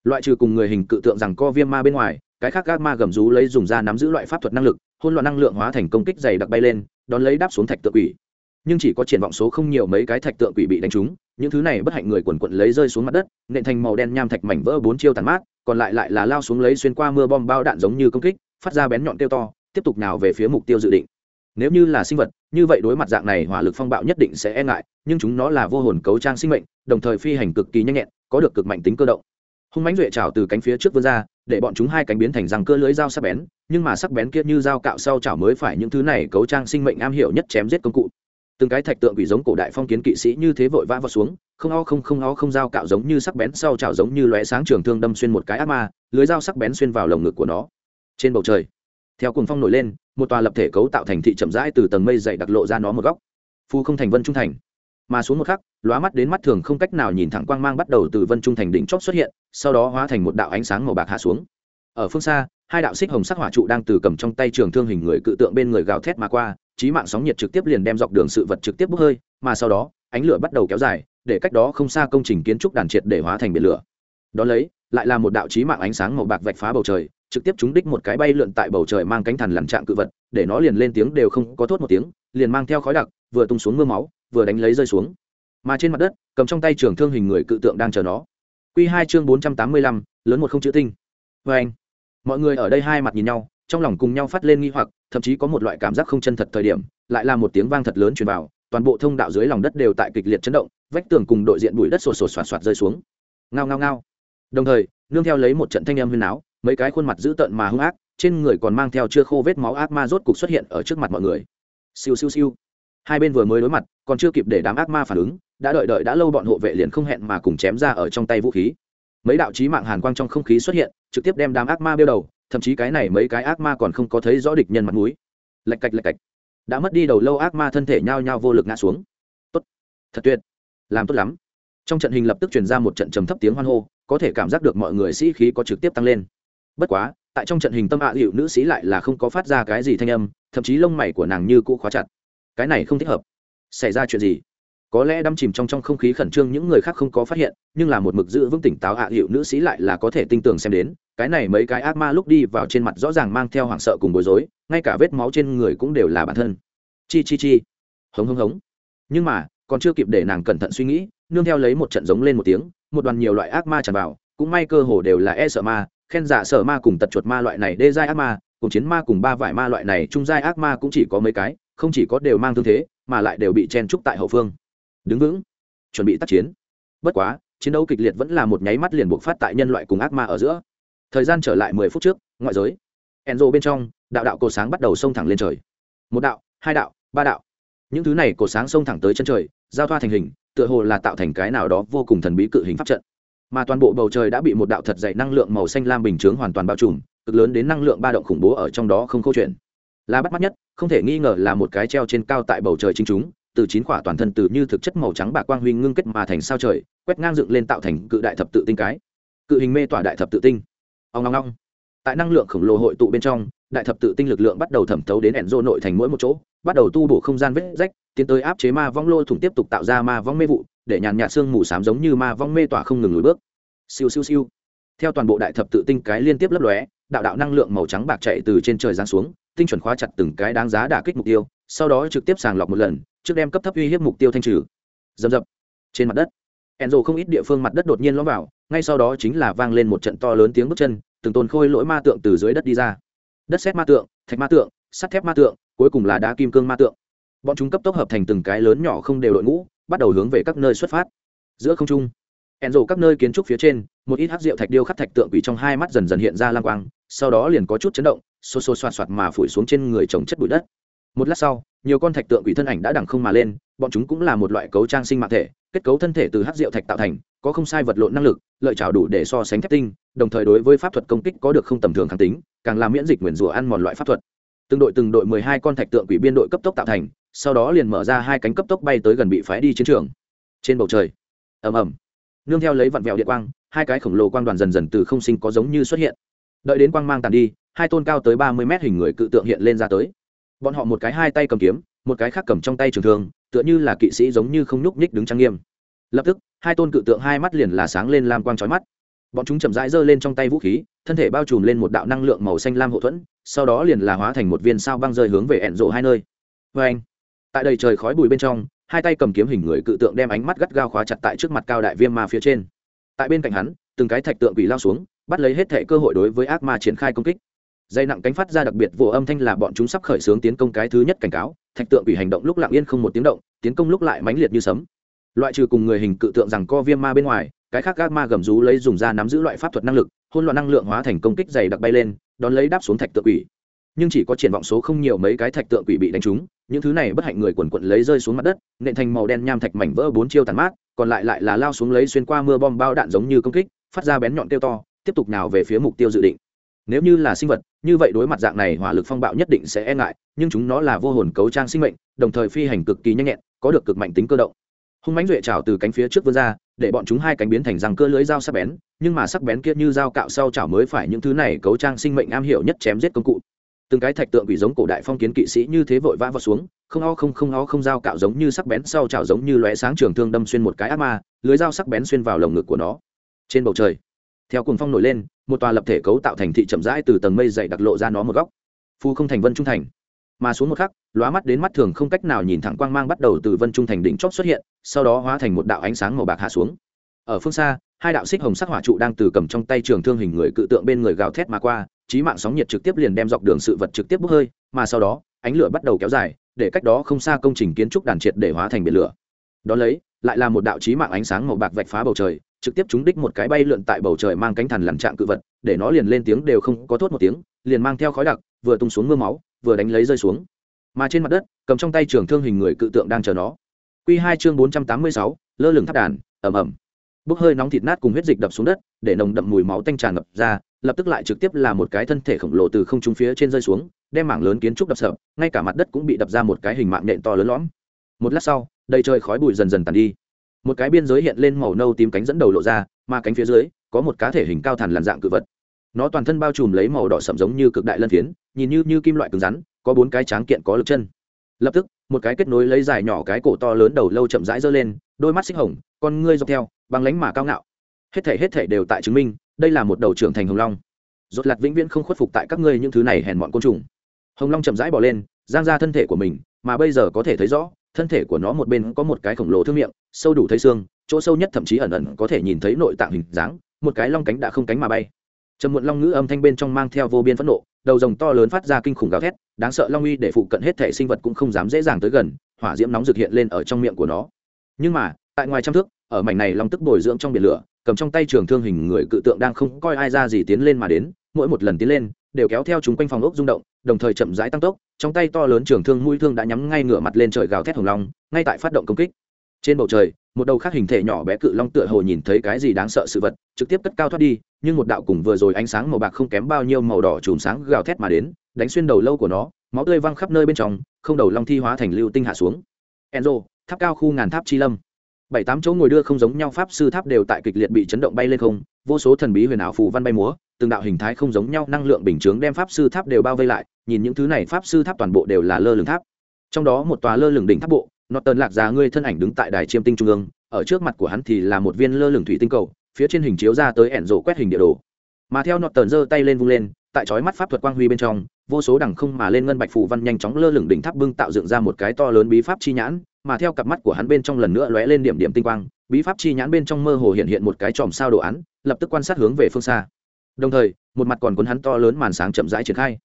Loại trừ cùng người hình cự tượng rằng co viêm ma bên ngoài, cái khác ác ma gầm rú lấy dùng ra nắm giữ loại pháp thuật năng lực hôn loạn năng lượng hóa thành công kích dày đặc bay lên, đón lấy đáp xuống thạch tượng quỷ. Nhưng chỉ có triển vọng số không nhiều mấy cái thạch tượng quỷ bị đánh trúng những thứ này bất hạnh người quần quận lấy rơi xuống mặt đất, nện thành màu đen nham thạch mảnh vỡ bốn chiêu tàn mát, còn lại lại là lao xuống lấy xuyên qua mưa bom bao đạn giống như công kích, phát ra bén nhọn tiêu to, tiếp tục nào về phía mục tiêu dự định. Nếu như là sinh vật, như vậy đối mặt dạng này hỏa lực phong bạo nhất định sẽ e ngại, nhưng chúng nó là vô hồn cấu trang sinh mệnh, đồng thời phi hành cực kỳ nhanh nhẹn, có được cực mạnh tính cơ động. Hung mãnh duệ trào từ cánh phía trước vươn ra, để bọn chúng hai cánh biến thành răng cơ lưới dao sắc bén, nhưng mà sắc bén kia như dao cạo sau chảo mới phải những thứ này cấu trang sinh mệnh am hiểu nhất chém giết công cụ từng cái thạch tượng quỷ giống cổ đại phong kiến kỵ sĩ như thế vội vã vào xuống, không o không không o không dao cạo giống như sắc bén sau chảo giống như lóe sáng trường thương đâm xuyên một cái ác ma, lưới dao sắc bén xuyên vào lồng ngực của nó. Trên bầu trời, theo cuồng phong nổi lên, một tòa lập thể cấu tạo thành thị chậm rãi từ tầng mây dày đặc lộ ra nó một góc. Phu không thành vân trung thành. Mà xuống một khắc, lóa mắt đến mắt thường không cách nào nhìn thẳng quang mang bắt đầu từ vân trung thành đỉnh chót xuất hiện, sau đó hóa thành một đạo ánh sáng màu bạc hạ xuống. Ở phương xa, hai đạo xích hồng sắc hỏa trụ đang từ cầm trong tay trường thương hình người cự tượng bên người gào thét mà qua trí mạng sóng nhiệt trực tiếp liền đem dọc đường sự vật trực tiếp bốc hơi, mà sau đó, ánh lửa bắt đầu kéo dài, để cách đó không xa công trình kiến trúc đàn triệt để hóa thành biển lửa. Đón lấy, lại là một đạo trí mạng ánh sáng màu bạc vạch phá bầu trời, trực tiếp trúng đích một cái bay lượn tại bầu trời mang cánh thằn lằn trạng cự vật, để nó liền lên tiếng đều không có thốt một tiếng, liền mang theo khói đặc, vừa tung xuống mưa máu, vừa đánh lấy rơi xuống. Mà trên mặt đất, cầm trong tay trường thương hình người cự tượng đang chờ nó. Q hai chương bốn trăm tám mươi lăm, lớn một không chữ tinh. Vê anh mọi người ở đây hai mặt nhìn nhau trong lòng cùng nhau phát lên nghi hoặc, thậm chí có một loại cảm giác không chân thật thời điểm, lại là một tiếng vang thật lớn truyền vào, toàn bộ thông đạo dưới lòng đất đều tại kịch liệt chấn động, vách tường cùng đội diện bụi đất sột sột soạt soạt rơi xuống. Ngao ngao ngao. Đồng thời, nương theo lấy một trận thanh âm huyên áo mấy cái khuôn mặt dữ tợn mà hung ác, trên người còn mang theo chưa khô vết máu ác ma rốt cục xuất hiện ở trước mặt mọi người. Siêu siêu siêu. Hai bên vừa mới đối mặt, còn chưa kịp để đám ác ma phản ứng, đã đợi đợi đã lâu bọn hộ vệ liền không hẹn mà cùng chém ra ở trong tay vũ khí. Mấy đạo chí mạng hàn quang trong không khí xuất hiện, trực tiếp đem đám ác ma bêu đầu thậm chí cái này mấy cái ác ma còn không có thấy rõ địch nhân mặt mũi. Lạch cạch lạch cạch. Đã mất đi đầu lâu ác ma thân thể nhao nhao vô lực ngã xuống. Tốt. Thật tuyệt. Làm tốt lắm. Trong trận hình lập tức truyền ra một trận trầm thấp tiếng hoan hô, có thể cảm giác được mọi người sĩ khí có trực tiếp tăng lên. Bất quá, tại trong trận hình tâm ạ à hiệu nữ sĩ lại là không có phát ra cái gì thanh âm, thậm chí lông mày của nàng như cũ khóa chặt. Cái này không thích hợp. Xảy ra chuyện gì? Có lẽ đâm chìm trong trong không khí khẩn trương những người khác không có phát hiện, nhưng là một mực giữ vững tỉnh táo hạ hiệu nữ sĩ lại là có thể tinh tường xem đến. Cái này mấy cái ác ma lúc đi vào trên mặt rõ ràng mang theo hoảng sợ cùng bối rối, ngay cả vết máu trên người cũng đều là bản thân. Chi chi chi. Hống hống hống. Nhưng mà, còn chưa kịp để nàng cẩn thận suy nghĩ, nương theo lấy một trận giống lên một tiếng, một đoàn nhiều loại ác ma tràn vào, cũng may cơ hồ đều là e sợ ma, khen giả sợ ma cùng tật chuột ma loại này đê giai ác ma, cùng chiến ma cùng ba vải ma loại này trung giai ác ma cũng chỉ có mấy cái, không chỉ có đều mang thương thế, mà lại đều bị chen trúc tại hậu phương đứng vững. Chuẩn bị tác chiến. Bất quá, chiến đấu kịch liệt vẫn là một nháy mắt liền buộc phát tại nhân loại cùng ác ma ở giữa. Thời gian trở lại mười phút trước, ngoại giới. Enzo bên trong, đạo đạo cổ sáng bắt đầu xông thẳng lên trời. Một đạo, hai đạo, ba đạo. Những thứ này cổ sáng xông thẳng tới chân trời, giao thoa thành hình, tựa hồ là tạo thành cái nào đó vô cùng thần bí cự hình pháp trận. Mà toàn bộ bầu trời đã bị một đạo thật dày năng lượng màu xanh lam bình chướng hoàn toàn bao trùm, cực lớn đến năng lượng ba động khủng bố ở trong đó không câu chuyện. Là bắt mắt nhất, không thể nghi ngờ là một cái treo trên cao tại bầu trời chính chúng từ chín quả toàn thân từ như thực chất màu trắng bạc quang huy ngưng kết mà thành sao trời, quét ngang dựng lên tạo thành cự đại thập tự tinh cái. Cự hình mê tỏa đại thập tự tinh. Ông long long tại năng lượng khổng lồ hội tụ bên trong, đại thập tự tinh lực lượng bắt đầu thẩm thấu đến ẻn rô nội thành mỗi một chỗ, bắt đầu tu bổ không gian vết rách, tiến tới áp chế ma vong lô thủng tiếp tục tạo ra ma vong mê vụ, để nhàn nhạt xương mù xám giống như ma vong mê tỏa không ngừng lùi bước. Siêu siêu siêu. Theo toàn bộ đại thập tự tinh cái liên tiếp lấp lóe, đạo đạo năng lượng màu trắng bạc chạy từ trên trời giáng xuống, tinh chuẩn khóa chặt từng cái đáng giá đả kích mục tiêu, sau đó trực tiếp sàng lọc một lần trước đem cấp thấp uy hiếp mục tiêu thanh trừ. Dầm dập. Trên mặt đất, enzo không ít địa phương mặt đất đột nhiên lõm vào, ngay sau đó chính là vang lên một trận to lớn tiếng bước chân, từng tôn khôi lỗi ma tượng từ dưới đất đi ra. Đất xét ma tượng, thạch ma tượng, sắt thép ma tượng, cuối cùng là đá kim cương ma tượng. Bọn chúng cấp tốc hợp thành từng cái lớn nhỏ không đều đội ngũ, bắt đầu hướng về các nơi xuất phát. Giữa không trung, enzo các nơi kiến trúc phía trên, một ít hát rượu thạch điêu khắc thạch tượng quỷ trong hai mắt dần dần hiện ra lang quang, sau đó liền có chút chấn động, xô xô xoạt xoạt mà phủi xuống trên người trồng chất bụi đất. Một lát sau nhiều con thạch tượng quỷ thân ảnh đã đằng không mà lên, bọn chúng cũng là một loại cấu trang sinh mạng thể, kết cấu thân thể từ hát rượu thạch tạo thành, có không sai vật lộn năng lực, lợi trào đủ để so sánh thép tinh, đồng thời đối với pháp thuật công kích có được không tầm thường kháng tính, càng làm miễn dịch nguyền rủa ăn mòn loại pháp thuật. Từng đội từng đội mười hai con thạch tượng quỷ biên đội cấp tốc tạo thành, sau đó liền mở ra hai cánh cấp tốc bay tới gần bị phái đi chiến trường. Trên bầu trời, ầm ầm, nương theo lấy vặn vẹo điện quang, hai cái khổng lồ quang đoàn dần dần từ không sinh có giống như xuất hiện. Đợi đến quang mang tàn đi, hai tôn cao tới ba mươi mét hình người cự tượng hiện lên ra tới bọn họ một cái hai tay cầm kiếm, một cái khác cầm trong tay trường thương, tựa như là kỵ sĩ giống như không nhúc nhích đứng trang nghiêm. Lập tức, hai tôn cự tượng hai mắt liền là sáng lên lam quang trói mắt. Bọn chúng chậm rãi giơ lên trong tay vũ khí, thân thể bao trùm lên một đạo năng lượng màu xanh lam hậu thuẫn, sau đó liền là hóa thành một viên sao băng rơi hướng về ẹn rộ hai nơi. Vê anh, tại đầy trời khói bụi bên trong, hai tay cầm kiếm hình người cự tượng đem ánh mắt gắt gao khóa chặt tại trước mặt cao đại viêm ma phía trên. Tại bên cạnh hắn, từng cái thạch tượng quỷ lao xuống, bắt lấy hết thể cơ hội đối với ác ma triển khai công kích dây nặng cánh phát ra đặc biệt vụ âm thanh là bọn chúng sắp khởi xướng tiến công cái thứ nhất cảnh cáo, thạch tượng quỷ hành động lúc lặng yên không một tiếng động, tiến công lúc lại mãnh liệt như sấm. Loại trừ cùng người hình cự tượng rằng co viêm ma bên ngoài, cái khác gác ma gầm rú lấy dùng ra nắm giữ loại pháp thuật năng lực hôn loạn năng lượng hóa thành công kích dày đặc bay lên, đón lấy đáp xuống thạch tượng quỷ. Nhưng chỉ có triển vọng số không nhiều mấy cái thạch tượng quỷ bị đánh trúng, những thứ này bất hạnh người quần quận lấy rơi xuống mặt đất, nện thành màu đen nham thạch mảnh vỡ bốn chiêu tàn mát, còn lại lại là lao xuống lấy xuyên qua mưa bom bao đạn giống như công kích, phát ra bén nhọn tiêu to, tiếp tục nào về phía mục tiêu dự định. Nếu như là sinh vật như vậy đối mặt dạng này, hỏa lực phong bạo nhất định sẽ e ngại, nhưng chúng nó là vô hồn cấu trang sinh mệnh, đồng thời phi hành cực kỳ nhanh nhẹn, có được cực mạnh tính cơ động. Hung mãnh duệ trào từ cánh phía trước vươn ra, để bọn chúng hai cánh biến thành răng cơ lưới dao sắc bén, nhưng mà sắc bén kia như dao cạo sau chảo mới phải những thứ này cấu trang sinh mệnh am hiểu nhất chém giết công cụ. Từng cái thạch tượng quỷ giống cổ đại phong kiến kỵ sĩ như thế vội vã vào xuống, không o không không o không dao cạo giống như sắc bén sau chảo giống như lóe sáng trường thương đâm xuyên một cái ác ma, lưới dao sắc bén xuyên vào lồng ngực của nó. Trên bầu trời, theo cuồng phong nổi lên một tòa lập thể cấu tạo thành thị chậm rãi từ tầng mây dày đặc lộ ra nó một góc. Phu không thành vân trung thành. Mà xuống một khắc, lóa mắt đến mắt thường không cách nào nhìn thẳng quang mang bắt đầu từ vân trung thành đỉnh chót xuất hiện, sau đó hóa thành một đạo ánh sáng màu bạc hạ xuống. Ở phương xa, hai đạo xích hồng sắc hỏa trụ đang từ cầm trong tay trường thương hình người cự tượng bên người gào thét mà qua trí mạng sóng nhiệt trực tiếp liền đem dọc đường sự vật trực tiếp bốc hơi, mà sau đó, ánh lửa bắt đầu kéo dài, để cách đó không xa công trình kiến trúc đàn triệt để hóa thành biển lửa. Đón lấy, lại là một đạo trí mạng ánh sáng màu bạc vạch phá bầu trời trực tiếp trúng đích một cái bay lượn tại bầu trời mang cánh thần lằn trạng cự vật để nó liền lên tiếng đều không có thốt một tiếng liền mang theo khói đặc vừa tung xuống mưa máu vừa đánh lấy rơi xuống. Mà trên mặt đất cầm trong tay trường thương hình người cự tượng đang chờ nó. Q hai chương bốn trăm tám mươi sáu lơ lửng tháp đàn ẩm ẩm bốc hơi nóng thịt nát cùng huyết dịch đập xuống đất để nồng đậm mùi máu tanh tràn ngập ra lập tức lại trực tiếp là một cái thân thể khổng lồ từ không trung phía trên rơi xuống đem mảng lớn kiến trúc đập sập, ngay cả mặt đất cũng bị đập ra một cái hình mạng nện to lớn lõm. Một lát sau đầy trời khói bụi dần dần tàn đi một cái biên giới hiện lên màu nâu tím cánh dẫn đầu lộ ra, mà cánh phía dưới, có một cá thể hình cao thẳn làn dạng cự vật. Nó toàn thân bao trùm lấy màu đỏ sậm giống như cực đại lân phiến, nhìn như như kim loại cứng rắn, có bốn cái tráng kiện có lực chân. Lập tức, một cái kết nối lấy dài nhỏ cái cổ to lớn đầu lâu chậm rãi giơ lên, đôi mắt xích hồng, con ngươi dọc theo bằng lánh mà cao ngạo. Hết thể hết thể đều tại chứng minh, đây là một đầu trưởng thành hồng long. Rốt lạt vĩnh viễn không khuất phục tại các ngươi những thứ này hèn mọn côn trùng. Hồng long chậm rãi bỏ lên, giang ra thân thể của mình, mà bây giờ có thể thấy rõ thân thể của nó một bên có một cái khổng lồ thương miệng, sâu đủ thấy xương, chỗ sâu nhất thậm chí ẩn ẩn có thể nhìn thấy nội tạng hình dáng, một cái long cánh đã không cánh mà bay. Trầm muộn long ngữ âm thanh bên trong mang theo vô biên phẫn nộ, đầu rồng to lớn phát ra kinh khủng gào thét, đáng sợ long uy để phụ cận hết thể sinh vật cũng không dám dễ dàng tới gần, hỏa diễm nóng rực hiện lên ở trong miệng của nó. Nhưng mà, tại ngoài trăm thước, ở mảnh này long tức bồi dưỡng trong biển lửa, cầm trong tay trường thương hình người cự tượng đang không coi ai ra gì tiến lên mà đến, mỗi một lần tiến lên đều kéo theo chúng quanh phòng ốc rung động, đồng thời chậm rãi tăng tốc, trong tay to lớn trường thương mũi thương đã nhắm ngay ngửa mặt lên trời gào thét hồng long, ngay tại phát động công kích. Trên bầu trời, một đầu khác hình thể nhỏ bé cự long tựa hồ nhìn thấy cái gì đáng sợ sự vật, trực tiếp cất cao thoát đi, nhưng một đạo cùng vừa rồi ánh sáng màu bạc không kém bao nhiêu màu đỏ chùm sáng gào thét mà đến, đánh xuyên đầu lâu của nó, máu tươi văng khắp nơi bên trong, không đầu long thi hóa thành lưu tinh hạ xuống. Enzo, tháp cao khu ngàn tháp chi lâm bảy tám chỗ ngồi đưa không giống nhau, pháp sư tháp đều tại kịch liệt bị chấn động bay lên không, vô số thần bí huyền ảo phù văn bay múa, từng đạo hình thái không giống nhau, năng lượng bình chướng đem pháp sư tháp đều bao vây lại, nhìn những thứ này, pháp sư tháp toàn bộ đều là lơ lửng tháp. Trong đó một tòa lơ lửng đỉnh tháp bộ nó tần lạc già ngươi thân ảnh đứng tại đài chiêm tinh trung ương, ở trước mặt của hắn thì là một viên lơ lửng thủy tinh cầu, phía trên hình chiếu ra tới ẻn rộ quét hình địa đồ. Mà theo nọt tần giơ tay lên vung lên, tại chói mắt pháp thuật quang huy bên trong, vô số đằng không mà lên ngân bạch phù văn nhanh chóng lơ lửng đỉnh tháp bưng tạo dựng ra một cái to lớn bí pháp chi nhãn mà theo cặp mắt của hắn bên trong lần nữa lóe lên điểm điểm tinh quang, bí pháp chi nhãn bên trong mơ hồ hiện hiện một cái chòm sao đồ án, lập tức quan sát hướng về phương xa. Đồng thời, một mặt còn cuốn hắn to lớn màn sáng chậm rãi triển khai.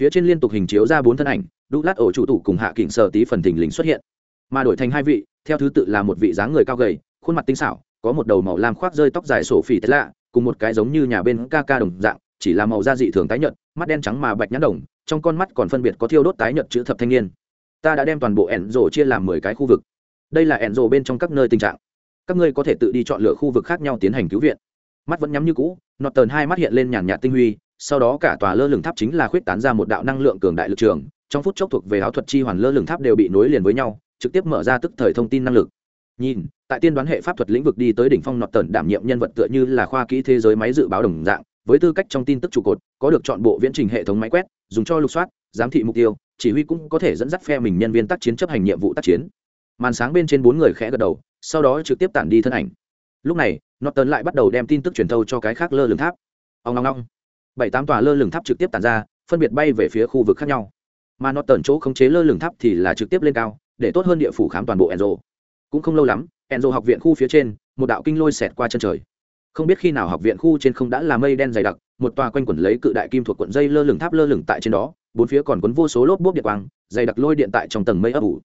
Phía trên liên tục hình chiếu ra bốn thân ảnh đu lát ổ chủ tủ cùng hạ kỉnh sở tí phần thình lình xuất hiện. Mà đổi thành hai vị, theo thứ tự là một vị dáng người cao gầy, khuôn mặt tinh xảo, có một đầu màu lam khoác rơi tóc dài sổ phỉ thế lạ, cùng một cái giống như nhà bên ca ca đồng dạng, chỉ là màu da dị thường tái nhợt, mắt đen trắng mà bạch nhãn đồng, trong con mắt còn phân biệt có thiêu đốt tái nhợt chữ thập thanh niên ta đã đem toàn bộ ẻn rổ chia làm mười cái khu vực. Đây là ẻn rổ bên trong các nơi tình trạng. Các ngươi có thể tự đi chọn lựa khu vực khác nhau tiến hành cứu viện. Mắt vẫn nhắm như cũ nọt tờn hai mắt hiện lên nhàn nhạt tinh huy, sau đó cả tòa lơ lửng tháp chính là khuyết tán ra một đạo năng lượng cường đại lực trường. Trong phút chốc thuộc về áo thuật chi hoàn lơ lửng tháp đều bị nối liền với nhau, trực tiếp mở ra tức thời thông tin năng lực. Nhìn, tại tiên đoán hệ pháp thuật lĩnh vực đi tới đỉnh phong nọt tần đảm nhiệm nhân vật tựa như là khoa kỹ thế giới máy dự báo đồng dạng, với tư cách trong tin tức trụ cột, có được chọn bộ viễn trình hệ thống máy quét, dùng cho lục soát, giám thị mục tiêu chỉ huy cũng có thể dẫn dắt phe mình nhân viên tác chiến chấp hành nhiệm vụ tác chiến. Màn sáng bên trên bốn người khẽ gật đầu, sau đó trực tiếp tản đi thân ảnh. Lúc này, norton lại bắt đầu đem tin tức truyền thâu cho cái khác lơ lửng tháp. Ông long long bảy tám tòa lơ lửng tháp trực tiếp tản ra, phân biệt bay về phía khu vực khác nhau. Mà norton chỗ khống chế lơ lửng tháp thì là trực tiếp lên cao, để tốt hơn địa phủ khám toàn bộ enzo. Cũng không lâu lắm, enzo học viện khu phía trên, một đạo kinh lôi xẹt qua chân trời. Không biết khi nào học viện khu trên không đã là mây đen dày đặc một tòa quanh quẩn lấy cự đại kim thuộc quận dây lơ lửng tháp lơ lửng tại trên đó, bốn phía còn cuốn vô số lốp bốp điện quang, dày đặc lôi điện tại trong tầng mây ấp ủ.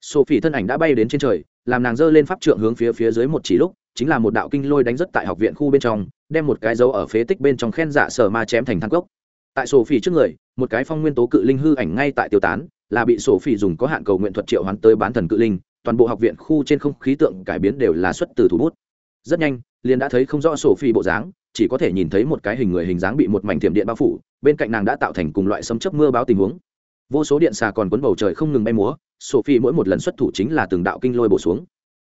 Sophie thân ảnh đã bay đến trên trời, làm nàng giơ lên pháp trượng hướng phía phía dưới một chỉ lúc, chính là một đạo kinh lôi đánh rất tại học viện khu bên trong, đem một cái dấu ở phế tích bên trong khen dạ sở ma chém thành thang cốc. Tại sophie trước người, một cái phong nguyên tố cự linh hư ảnh ngay tại tiêu tán, là bị sophie dùng có hạn cầu nguyện thuật triệu hoán tới bán thần cự linh, toàn bộ học viện khu trên không khí tượng cải biến đều là xuất từ thủ bút. Rất nhanh, liền đã thấy không rõ sophie bộ dáng chỉ có thể nhìn thấy một cái hình người hình dáng bị một mảnh thiểm điện bao phủ, bên cạnh nàng đã tạo thành cùng loại sấm chớp mưa báo tình huống. Vô số điện xà còn cuốn bầu trời không ngừng bay múa, sophie mỗi một lần xuất thủ chính là từng đạo kinh lôi bổ xuống.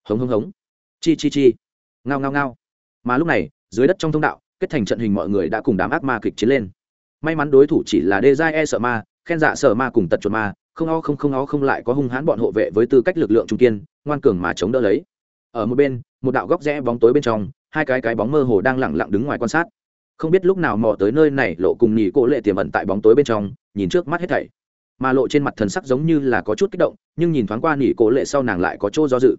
Hống hống hống. Chi chi chi. Ngao ngao ngao. Mà lúc này, dưới đất trong thông đạo, kết thành trận hình mọi người đã cùng đám ác ma kịch chiến lên. May mắn đối thủ chỉ là đê giai e sợ ma, khen dạ sợ ma cùng tật chuột ma, không o không không o không lại có hung hãn bọn hộ vệ với tư cách lực lượng trung kiên, ngoan cường mà chống đỡ lấy. Ở một bên, một đạo góc rẽ bóng tối bên trong hai cái cái bóng mơ hồ đang lẳng lặng đứng ngoài quan sát. Không biết lúc nào mò tới nơi này, lộ cùng nhì cô lệ tiềm ẩn tại bóng tối bên trong, nhìn trước mắt hết thảy. Mà lộ trên mặt thần sắc giống như là có chút kích động, nhưng nhìn thoáng qua nhì cô lệ sau nàng lại có chỗ do dự.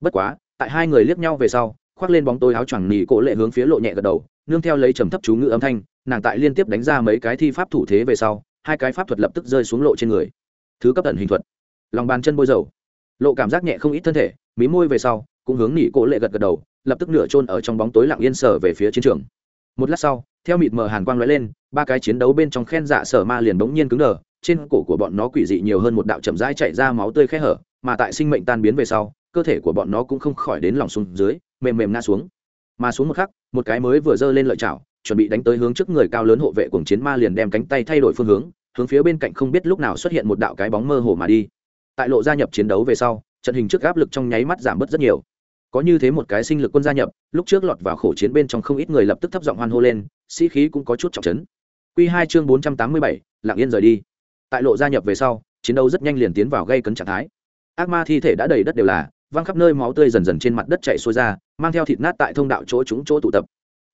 Bất quá, tại hai người liếc nhau về sau, khoác lên bóng tối áo choàng nhì cô lệ hướng phía lộ nhẹ gật đầu, nương theo lấy trầm thấp chú ngữ âm thanh, nàng tại liên tiếp đánh ra mấy cái thi pháp thủ thế về sau, hai cái pháp thuật lập tức rơi xuống lộ trên người. Thứ cấp tận hình thuật. Lòng bàn chân bôi dầu. Lộ cảm giác nhẹ không ít thân thể, mí môi về sau, cũng hướng nhì cổ lệ gật gật đầu lập tức nửa trôn ở trong bóng tối lặng yên sở về phía chiến trường. Một lát sau, theo mịt mờ hàn quang lóe lên, ba cái chiến đấu bên trong khen dạ sở ma liền bỗng nhiên cứng đờ, trên cổ của bọn nó quỷ dị nhiều hơn một đạo chậm rãi chạy ra máu tươi khẽ hở, mà tại sinh mệnh tan biến về sau, cơ thể của bọn nó cũng không khỏi đến lòng xuống dưới, mềm mềm ngã xuống. Mà xuống một khắc, một cái mới vừa giơ lên lợi chảo, chuẩn bị đánh tới hướng trước người cao lớn hộ vệ cuồng chiến ma liền đem cánh tay thay đổi phương hướng hướng phía bên cạnh không biết lúc nào xuất hiện một đạo cái bóng mơ hồ mà đi. Tại lộ gia nhập chiến đấu về sau, trận hình trước áp lực trong nháy mắt giảm bớt rất nhiều có như thế một cái sinh lực quân gia nhập, lúc trước lọt vào khổ chiến bên trong không ít người lập tức thấp giọng hoan hô lên, sĩ khí cũng có chút trọng chấn. Q hai chương bốn trăm tám mươi bảy, lạng yên rời đi. Tại lộ gia nhập về sau, chiến đấu rất nhanh liền tiến vào gây cấn trạng thái. Ác ma thi thể đã đầy đất đều là, văng khắp nơi máu tươi dần dần trên mặt đất chạy xuôi ra, mang theo thịt nát tại thông đạo chỗ chúng chỗ tụ tập.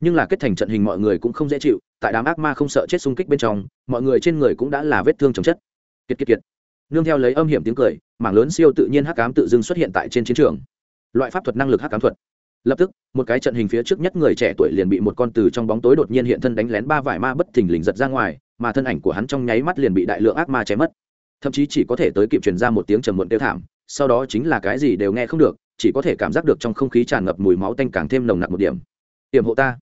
Nhưng là kết thành trận hình mọi người cũng không dễ chịu, tại đám ác ma không sợ chết xung kích bên trong, mọi người trên người cũng đã là vết thương chồng chất. Kiệt kiệt kiệt. Nương theo lấy âm hiểm tiếng cười, mảng lớn siêu tự nhiên hắc cám tự dưng xuất hiện tại trên chiến trường loại pháp thuật năng lực hắc cám thuật. Lập tức, một cái trận hình phía trước nhất người trẻ tuổi liền bị một con từ trong bóng tối đột nhiên hiện thân đánh lén ba vải ma bất thình lình giật ra ngoài, mà thân ảnh của hắn trong nháy mắt liền bị đại lượng ác ma chém mất. Thậm chí chỉ có thể tới kịp truyền ra một tiếng trầm muộn tiêu thảm, sau đó chính là cái gì đều nghe không được, chỉ có thể cảm giác được trong không khí tràn ngập mùi máu tanh càng thêm nồng nặc một điểm. Hiểm hộ ta.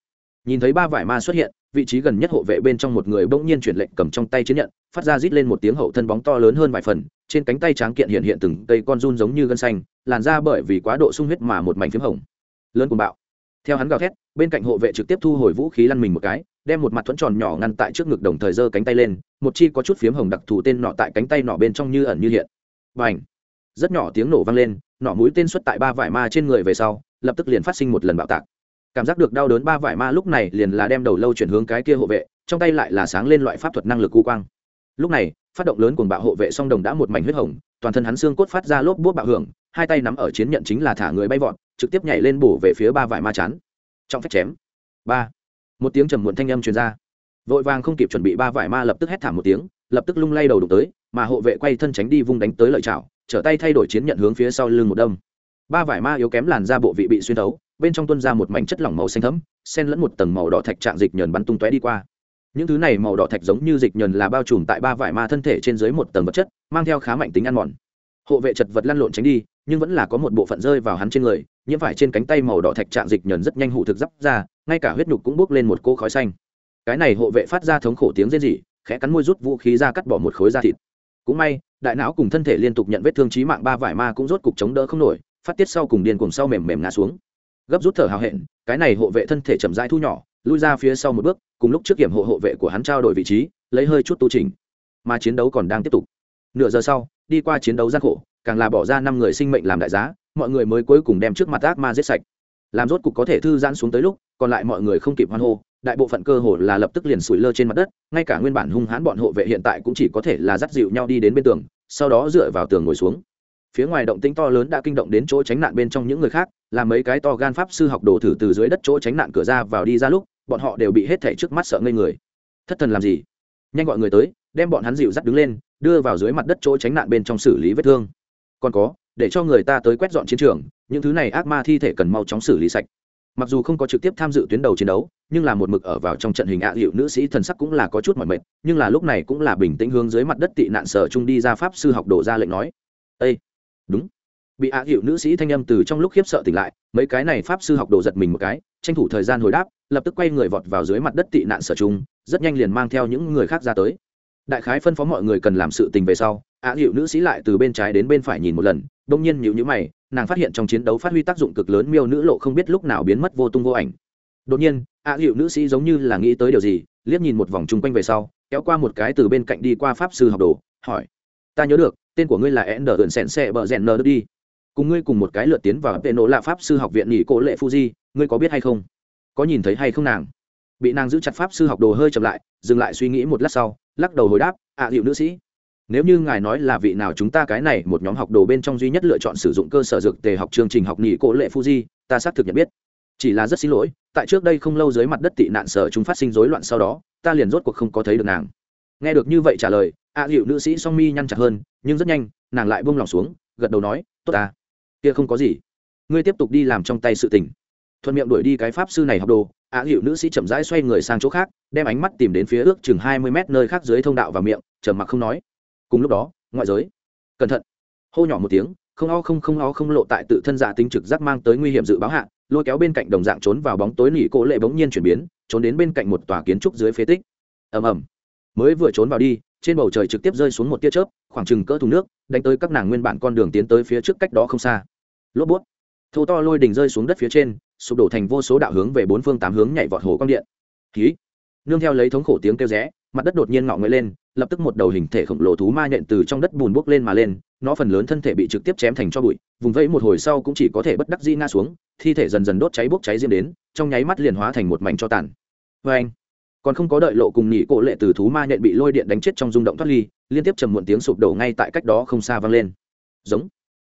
Nhìn thấy ba vải ma xuất hiện, vị trí gần nhất hộ vệ bên trong một người bỗng nhiên chuyển lệnh cầm trong tay chiến nhận, phát ra rít lên một tiếng hậu thân bóng to lớn hơn vài phần, trên cánh tay tráng kiện hiện hiện từng cây con run giống như gân xanh làn ra bởi vì quá độ sung huyết mà một mảnh p h í m hồng. Lớn cùng bạo. Theo hắn gào thét, bên cạnh hộ vệ trực tiếp thu hồi vũ khí lăn mình một cái, đem một mặt thuẫn tròn nhỏ ngăn tại trước ngực đồng thời giơ cánh tay lên, một chi có chút phiếm hồng đặc thù tên nọ tại cánh tay nọ bên trong như ẩn như hiện. Và ảnh rất nhỏ tiếng nổ vang lên, nọ mũi tên xuất tại ba vải ma trên người về sau, lập tức liền phát sinh một lần bạo tạc. Cảm giác được đau đớn ba vải ma lúc này liền là đem đầu lâu chuyển hướng cái kia hộ vệ, trong tay lại là sáng lên loại pháp thuật năng lực cu quang. Lúc này, phát động lớn cùng bạo hộ vệ song đồng đã một mảnh huyết hồng, toàn thân hắn xương cốt phát ra lốp bút bạo hưởng hai tay nắm ở chiến nhận chính là thả người bay vọt, trực tiếp nhảy lên bổ về phía ba vải ma chán. Trong phép chém. Ba. Một tiếng trầm muộn thanh âm truyền ra. Vội vàng không kịp chuẩn bị ba vải ma lập tức hét thảm một tiếng, lập tức lung lay đầu đụng tới, mà hộ vệ quay thân tránh đi vung đánh tới lợi chảo, trở tay thay đổi chiến nhận hướng phía sau lưng một đâm. Ba vải ma yếu kém làn ra bộ vị bị xuyên thấu, bên trong tuân ra một mảnh chất lỏng màu xanh thấm xen lẫn một tầng màu đỏ thạch trạng dịch nhờn bắn tung tóe đi qua. Những thứ này màu đỏ thạch giống như dịch nhờn là bao trùm tại ba vải ma thân thể trên dưới một tầng vật chất, mang theo khá mạnh tính ăn mòn. Hộ vệ chật vật lăn lộn tránh đi nhưng vẫn là có một bộ phận rơi vào hắn trên người, nhiễm phải trên cánh tay màu đỏ thạch trạng dịch nhờn rất nhanh hụ thực dắp ra, ngay cả huyết nhục cũng bốc lên một cô khói xanh. Cái này hộ vệ phát ra thống khổ tiếng rên rỉ, khẽ cắn môi rút vũ khí ra cắt bỏ một khối da thịt. Cũng may, đại não cùng thân thể liên tục nhận vết thương trí mạng ba vải ma cũng rốt cục chống đỡ không nổi, phát tiết sau cùng điên cùng sau mềm mềm ngã xuống. Gấp rút thở hào hẹn, cái này hộ vệ thân thể chậm rãi thu nhỏ, lui ra phía sau một bước, cùng lúc trước kiểm hộ hộ vệ của hắn trao đổi vị trí, lấy hơi chút tu trình mà chiến đấu còn đang tiếp tục. Nửa giờ sau, đi qua chiến đấu gian khổ càng là bỏ ra năm người sinh mệnh làm đại giá, mọi người mới cuối cùng đem trước mặt ác ma giết sạch. Làm rốt cục có thể thư giãn xuống tới lúc, còn lại mọi người không kịp hoan hô, đại bộ phận cơ hồ là lập tức liền sủi lơ trên mặt đất, ngay cả nguyên bản hung hãn bọn hộ vệ hiện tại cũng chỉ có thể là dắt dịu nhau đi đến bên tường, sau đó dựa vào tường ngồi xuống. Phía ngoài động tĩnh to lớn đã kinh động đến chỗ tránh nạn bên trong những người khác làm mấy cái to gan pháp sư học đồ thử từ dưới đất chỗ tránh nạn cửa ra vào đi ra lúc, bọn họ đều bị hết thảy trước mắt sợ ngây người. Thất thần làm gì? Nhanh gọi người tới, đem bọn hắn dịu dắt đứng lên, đưa vào dưới mặt đất chỗ tránh nạn bên trong xử lý vết thương còn có, để cho người ta tới quét dọn chiến trường, những thứ này ác ma thi thể cần mau chóng xử lý sạch. Mặc dù không có trực tiếp tham dự tuyến đầu chiến đấu, nhưng là một mực ở vào trong trận hình ạ hiệu nữ sĩ thần sắc cũng là có chút mỏi mệt, nhưng là lúc này cũng là bình tĩnh hướng dưới mặt đất tị nạn sở trung đi ra pháp sư học đổ ra lệnh nói. Ây đúng. Bị ạ hiệu nữ sĩ thanh âm từ trong lúc khiếp sợ tỉnh lại, mấy cái này pháp sư học đồ giật mình một cái, tranh thủ thời gian hồi đáp, lập tức quay người vọt vào dưới mặt đất tị nạn sở trung, rất nhanh liền mang theo những người khác ra tới đại khái phân phó mọi người cần làm sự tình về sau ạ hiệu nữ sĩ lại từ bên trái đến bên phải nhìn một lần, đông nhiên nhịu nhữ mày, nàng phát hiện trong chiến đấu phát huy tác dụng cực lớn miêu nữ lộ không biết lúc nào biến mất vô tung vô ảnh. Đột nhiên ạ hiệu nữ sĩ giống như là nghĩ tới điều gì, liếc nhìn một vòng chung quanh về sau, kéo qua một cái từ bên cạnh đi qua pháp sư học đồ, hỏi, ta nhớ được, tên của ngươi là e n đ sèn xe bờ rèn nờ đi. Cùng ngươi cùng một cái lượt tiến vào tệ nổ lạ pháp sư học viện nghỉ cổ lệ fuji, ngươi có biết hay không? Có nhìn thấy hay không nàng? Bị nàng giữ chặt pháp sư học đồ hơi chậm lại, dừng lại suy nghĩ một lát sau lắc đầu hồi đáp ạ à, hiệu nữ sĩ nếu như ngài nói là vị nào chúng ta cái này một nhóm học đồ bên trong duy nhất lựa chọn sử dụng cơ sở dược tề học chương trình học nghỉ cổ lệ fuji ta xác thực nhận biết. Chỉ là rất xin lỗi tại trước đây không lâu dưới mặt đất tị nạn sở chúng phát sinh rối loạn sau đó ta liền rốt cuộc không có thấy được nàng. Nghe được như vậy trả lời ạ à, hiệu nữ sĩ song mi nhăn chặt hơn nhưng rất nhanh nàng lại buông lòng xuống gật đầu nói tốt ta kia không có gì. Ngươi tiếp tục đi làm trong tay sự tình thuận miệng đuổi đi cái pháp sư này học đồ á hiệu nữ sĩ chậm rãi xoay người sang chỗ khác, đem ánh mắt tìm đến phía ước chừng hai mươi mét nơi khác dưới thông đạo và miệng, trầm mặc không nói. Cùng lúc đó, ngoại giới. Cẩn thận. Hô nhỏ một tiếng, không o không không o không lộ tại tự thân giả tính trực giác mang tới nguy hiểm dự báo hạ, lôi kéo bên cạnh đồng dạng trốn vào bóng tối nỉ cỗ lệ bỗng nhiên chuyển biến, trốn đến bên cạnh một tòa kiến trúc dưới phế tích. Ầm ầm. Mới vừa trốn vào đi, trên bầu trời trực tiếp rơi xuống một tia chớp, khoảng chừng cỡ thùng nước, đánh tới các nàng nguyên bản con đường tiến tới phía trước cách đó không xa. Lốp bút. Thô to lôi đình rơi xuống đất phía trên sụp đổ thành vô số đạo hướng về bốn phương tám hướng nhảy vọt hồ quang điện. Khí nương theo lấy thống khổ tiếng kêu rẽ, mặt đất đột nhiên ngọ ngợi lên, lập tức một đầu hình thể khổng lồ thú ma nhện từ trong đất bùn bốc lên mà lên, nó phần lớn thân thể bị trực tiếp chém thành cho bụi, vùng vẫy một hồi sau cũng chỉ có thể bất đắc di ngã xuống, thi thể dần dần đốt cháy bốc cháy diêm đến, trong nháy mắt liền hóa thành một mảnh cho tàn. Vê anh, còn không có đợi lộ cùng nhị cổ lệ từ thú ma nhện bị lôi điện đánh chết trong rung động thoát ly, liên tiếp trầm muộn tiếng sụp đổ ngay tại cách đó không xa vang lên. Giống.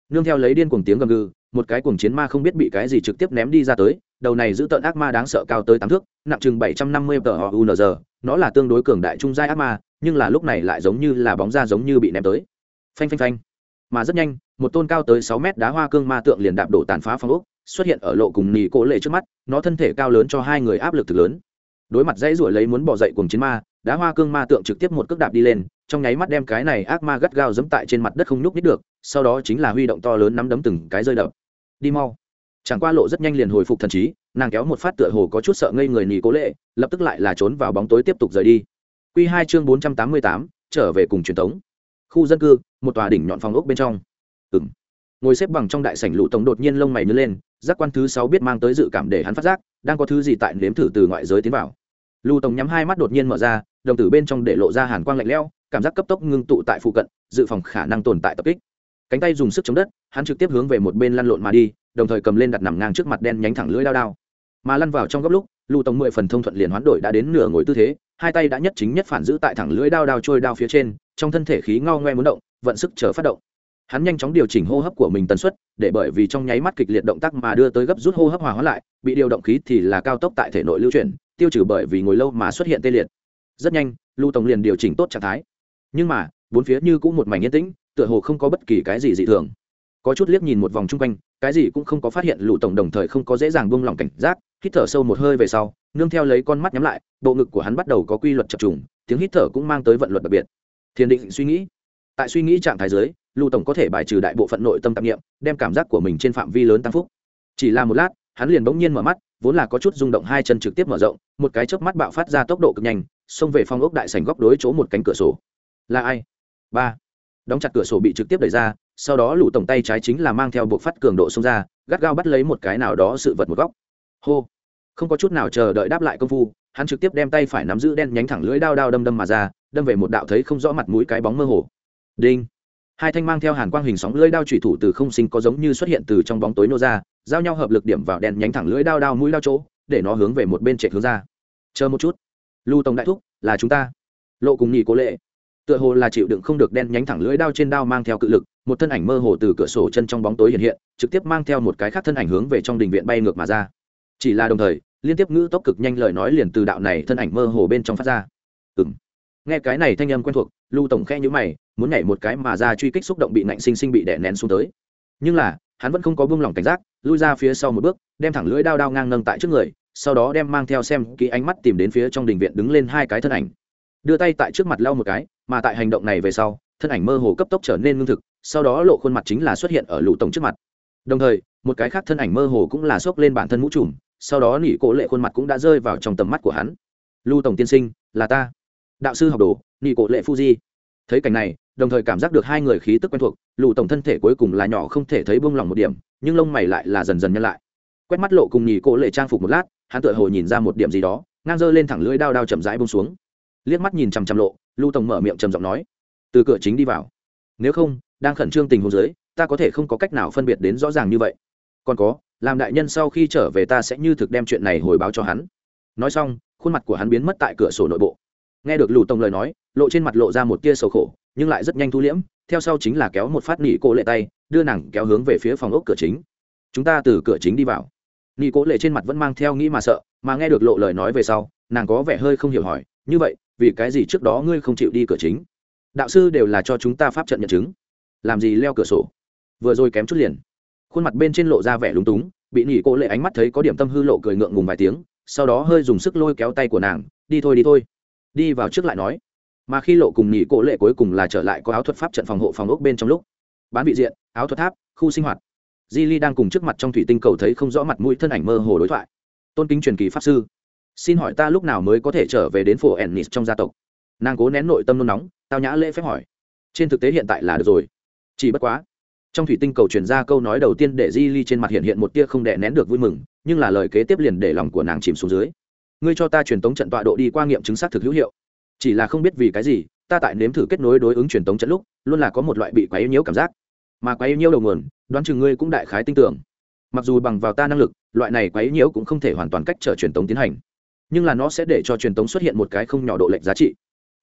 Nương theo lấy điên cuồng tiếng gầm gừ một cái cuồng chiến ma không biết bị cái gì trực tiếp ném đi ra tới, đầu này giữ tợn ác ma đáng sợ cao tới tám thước, nặng chừng bảy trăm năm mươi tờ họ unr nó là tương đối cường đại trung giai ác ma, nhưng là lúc này lại giống như là bóng da giống như bị ném tới. Phanh phanh phanh. Mà rất nhanh, một tôn cao tới sáu mét đá hoa cương ma tượng liền đạp đổ tàn phá phong ốc, xuất hiện ở lộ cùng nì cố lệ trước mắt, nó thân thể cao lớn cho hai người áp lực thực lớn. Đối mặt dãy ruổi lấy muốn bỏ dậy cùng chiến ma, đá hoa cương ma tượng trực tiếp một cước đạp đi lên, trong nháy mắt đem cái này ác ma gắt gao dẫm tại trên mặt đất không nhúc nít được, sau đó chính là huy động to lớn nắm đấm từng cái rơi đập đi mau. Chẳng qua lộ rất nhanh liền hồi phục thần trí, nàng kéo một phát tựa hồ có chút sợ ngây người nỉ cố lệ lập tức lại là trốn vào bóng tối tiếp tục rời đi. Q hai chương bốn trăm tám mươi tám, trở về cùng truyền thống. Khu dân cư, một tòa đỉnh nhọn phòng ốc bên trong. Ừng ngồi xếp bằng trong đại sảnh lụ tổng đột nhiên lông mày nhớ lên, giác quan thứ sáu biết mang tới dự cảm để hắn phát giác, đang có thứ gì tại nếm thử từ ngoại giới tiến vào. Lụ tổng nhắm hai mắt đột nhiên mở ra, đồng tử bên trong để lộ ra hàn quang lạnh lẽo, cảm giác cấp tốc ngưng tụ tại phụ cận, dự phòng khả năng tồn tại tập kích cánh tay dùng sức chống đất, hắn trực tiếp hướng về một bên lăn lộn mà đi, đồng thời cầm lên đặt nằm ngang trước mặt đen nhánh thẳng lưỡi đao đao. Mà lăn vào trong góc lúc, lưu tổng mười phần thông thuận liền hoán đổi đã đến nửa ngồi tư thế, hai tay đã nhất chính nhất phản giữ tại thẳng lưỡi đao đao trôi đao phía trên, trong thân thể khí ngao ngoe muốn động, vận sức chờ phát động. Hắn nhanh chóng điều chỉnh hô hấp của mình tần suất, để bởi vì trong nháy mắt kịch liệt động tác mà đưa tới gấp rút hô hấp hòa hóa lại, bị điều động khí thì là cao tốc tại thể nội lưu chuyển, tiêu trừ bởi vì ngồi lâu mà xuất hiện tê liệt. Rất nhanh, lưu tổng liền điều chỉnh tốt trạng thái. Nhưng mà, bốn phía như cũng một mảnh yên tĩnh tựa hồ không có bất kỳ cái gì dị thường. Có chút liếc nhìn một vòng chung quanh, cái gì cũng không có phát hiện lụ tổng đồng thời không có dễ dàng buông lỏng cảnh giác, hít thở sâu một hơi về sau, nương theo lấy con mắt nhắm lại, bộ ngực của hắn bắt đầu có quy luật chập trùng, tiếng hít thở cũng mang tới vận luật đặc biệt. Thiền định suy nghĩ. Tại suy nghĩ trạng thái giới lụ tổng có thể bài trừ đại bộ phận nội tâm tạp nghiệm đem cảm giác của mình trên phạm vi lớn tăng phúc. Chỉ là một lát, hắn liền bỗng nhiên mở mắt, vốn là có chút rung động hai chân trực tiếp mở rộng, một cái chớp mắt bạo phát ra tốc độ cực nhanh, xông về phong ốc đại sành góc đối chỗ một cánh cửa sổ. Là ai? Ba đóng chặt cửa sổ bị trực tiếp đẩy ra, sau đó lũ tổng tay trái chính là mang theo bộ phát cường độ xông ra, gắt gao bắt lấy một cái nào đó sự vật một góc. Hô. Không có chút nào chờ đợi đáp lại công phu, hắn trực tiếp đem tay phải nắm giữ đen nhánh thẳng lưỡi đao đao đâm đâm mà ra, đâm về một đạo thấy không rõ mặt mũi cái bóng mơ hồ. Đinh. Hai thanh mang theo hàn quang hình sóng lưỡi đao thủy thủ từ không sinh có giống như xuất hiện từ trong bóng tối nô ra, giao nhau hợp lực điểm vào đen nhánh thẳng lưỡi đao đao mũi đao chỗ, để nó hướng về một bên chạy hướng ra. Chờ một chút. Lưu tổng đại thúc, là chúng ta. Lộ cùng nhị cố lệ tựa hồ là chịu đựng không được đen nhánh thẳng lưỡi đao trên đao mang theo cự lực, một thân ảnh mơ hồ từ cửa sổ chân trong bóng tối hiện hiện, trực tiếp mang theo một cái khác thân ảnh hướng về trong đình viện bay ngược mà ra. Chỉ là đồng thời, liên tiếp ngữ tốc cực nhanh lời nói liền từ đạo này thân ảnh mơ hồ bên trong phát ra. Ừng nghe cái này thanh âm quen thuộc, lưu tổng khe nhữ mày, muốn nhảy một cái mà ra truy kích xúc động bị nạnh sinh sinh bị đè nén xuống tới. Nhưng là, hắn vẫn không có buông lỏng cảnh giác, lui ra phía sau một bước, đem thẳng lưỡi đao đao ngang nâng tại trước người, sau đó đem mang theo xem kỹ ánh mắt tìm đến phía trong đình viện đứng lên hai cái thân ảnh. Đưa tay tại trước mặt lau một cái mà tại hành động này về sau, thân ảnh mơ hồ cấp tốc trở nên ngưng thực, sau đó lộ khuôn mặt chính là xuất hiện ở lũ tổng trước mặt. Đồng thời, một cái khác thân ảnh mơ hồ cũng là xốc lên bản thân mũ trùm, sau đó nỉ cổ lệ khuôn mặt cũng đã rơi vào trong tầm mắt của hắn. Lưu tổng tiên sinh, là ta. Đạo sư học đồ, nỉ cổ lệ fuji. Thấy cảnh này, đồng thời cảm giác được hai người khí tức quen thuộc, lũ tổng thân thể cuối cùng là nhỏ không thể thấy buông lỏng một điểm, nhưng lông mày lại là dần dần nhân lại. Quét mắt lộ cùng nỉ cổ lệ trang phục một lát, hắn tựa hồ nhìn ra một điểm gì đó, ngang dơ lên thẳng lưỡi đao đao chậm rãi bông xuống liếc mắt nhìn chằm chằm lộ lưu tổng mở miệng trầm giọng nói, từ cửa chính đi vào. Nếu không, đang khẩn trương tình huống dưới, ta có thể không có cách nào phân biệt đến rõ ràng như vậy. Còn có, làm đại nhân sau khi trở về ta sẽ như thực đem chuyện này hồi báo cho hắn. Nói xong, khuôn mặt của hắn biến mất tại cửa sổ nội bộ. Nghe được lù tổng lời nói, lộ trên mặt lộ ra một tia sầu khổ, nhưng lại rất nhanh thu liễm, theo sau chính là kéo một phát nỉ cô lệ tay, đưa nàng kéo hướng về phía phòng ốc cửa chính. Chúng ta từ cửa chính đi vào. Nỉ cô lệ trên mặt vẫn mang theo nghĩ mà sợ, mà nghe được lộ lời nói về sau, nàng có vẻ hơi không hiểu hỏi, như vậy vì cái gì trước đó ngươi không chịu đi cửa chính? Đạo sư đều là cho chúng ta pháp trận nhận chứng. Làm gì leo cửa sổ? Vừa rồi kém chút liền. Khuôn mặt bên trên lộ ra vẻ lúng túng, bị nghỉ cô lệ ánh mắt thấy có điểm tâm hư lộ cười ngượng ngùng vài tiếng, sau đó hơi dùng sức lôi kéo tay của nàng, đi thôi đi thôi. Đi vào trước lại nói. Mà khi lộ cùng nhị cô lệ cuối cùng là trở lại có áo thuật pháp trận phòng hộ phòng ốc bên trong lúc, bán vị diện, áo thuật tháp, khu sinh hoạt. Di ly đang cùng trước mặt trong thủy tinh cầu thấy không rõ mặt mũi thân ảnh mơ hồ đối thoại. Tôn kính truyền kỳ pháp sư xin hỏi ta lúc nào mới có thể trở về đến phổ ennis trong gia tộc? Nàng cố nén nội tâm nôn nóng, tao nhã lễ phép hỏi. Trên thực tế hiện tại là được rồi. Chỉ bất quá, trong thủy tinh cầu truyền ra câu nói đầu tiên để di ly trên mặt hiện hiện một tia không đè nén được vui mừng, nhưng là lời kế tiếp liền để lòng của nàng chìm xuống dưới. Ngươi cho ta truyền tống trận tọa độ đi qua nghiệm chứng xác thực hữu hiệu. Chỉ là không biết vì cái gì, ta tại nếm thử kết nối đối ứng truyền tống trận lúc, luôn là có một loại bị quấy nhiễu cảm giác. Mà quấy nhiễu đầu nguồn, đoán chừng ngươi cũng đại khái tin tưởng. Mặc dù bằng vào ta năng lực, loại này quấy nhiễu cũng không thể hoàn toàn cách trở truyền tống tiến hành nhưng là nó sẽ để cho truyền tống xuất hiện một cái không nhỏ độ lệch giá trị.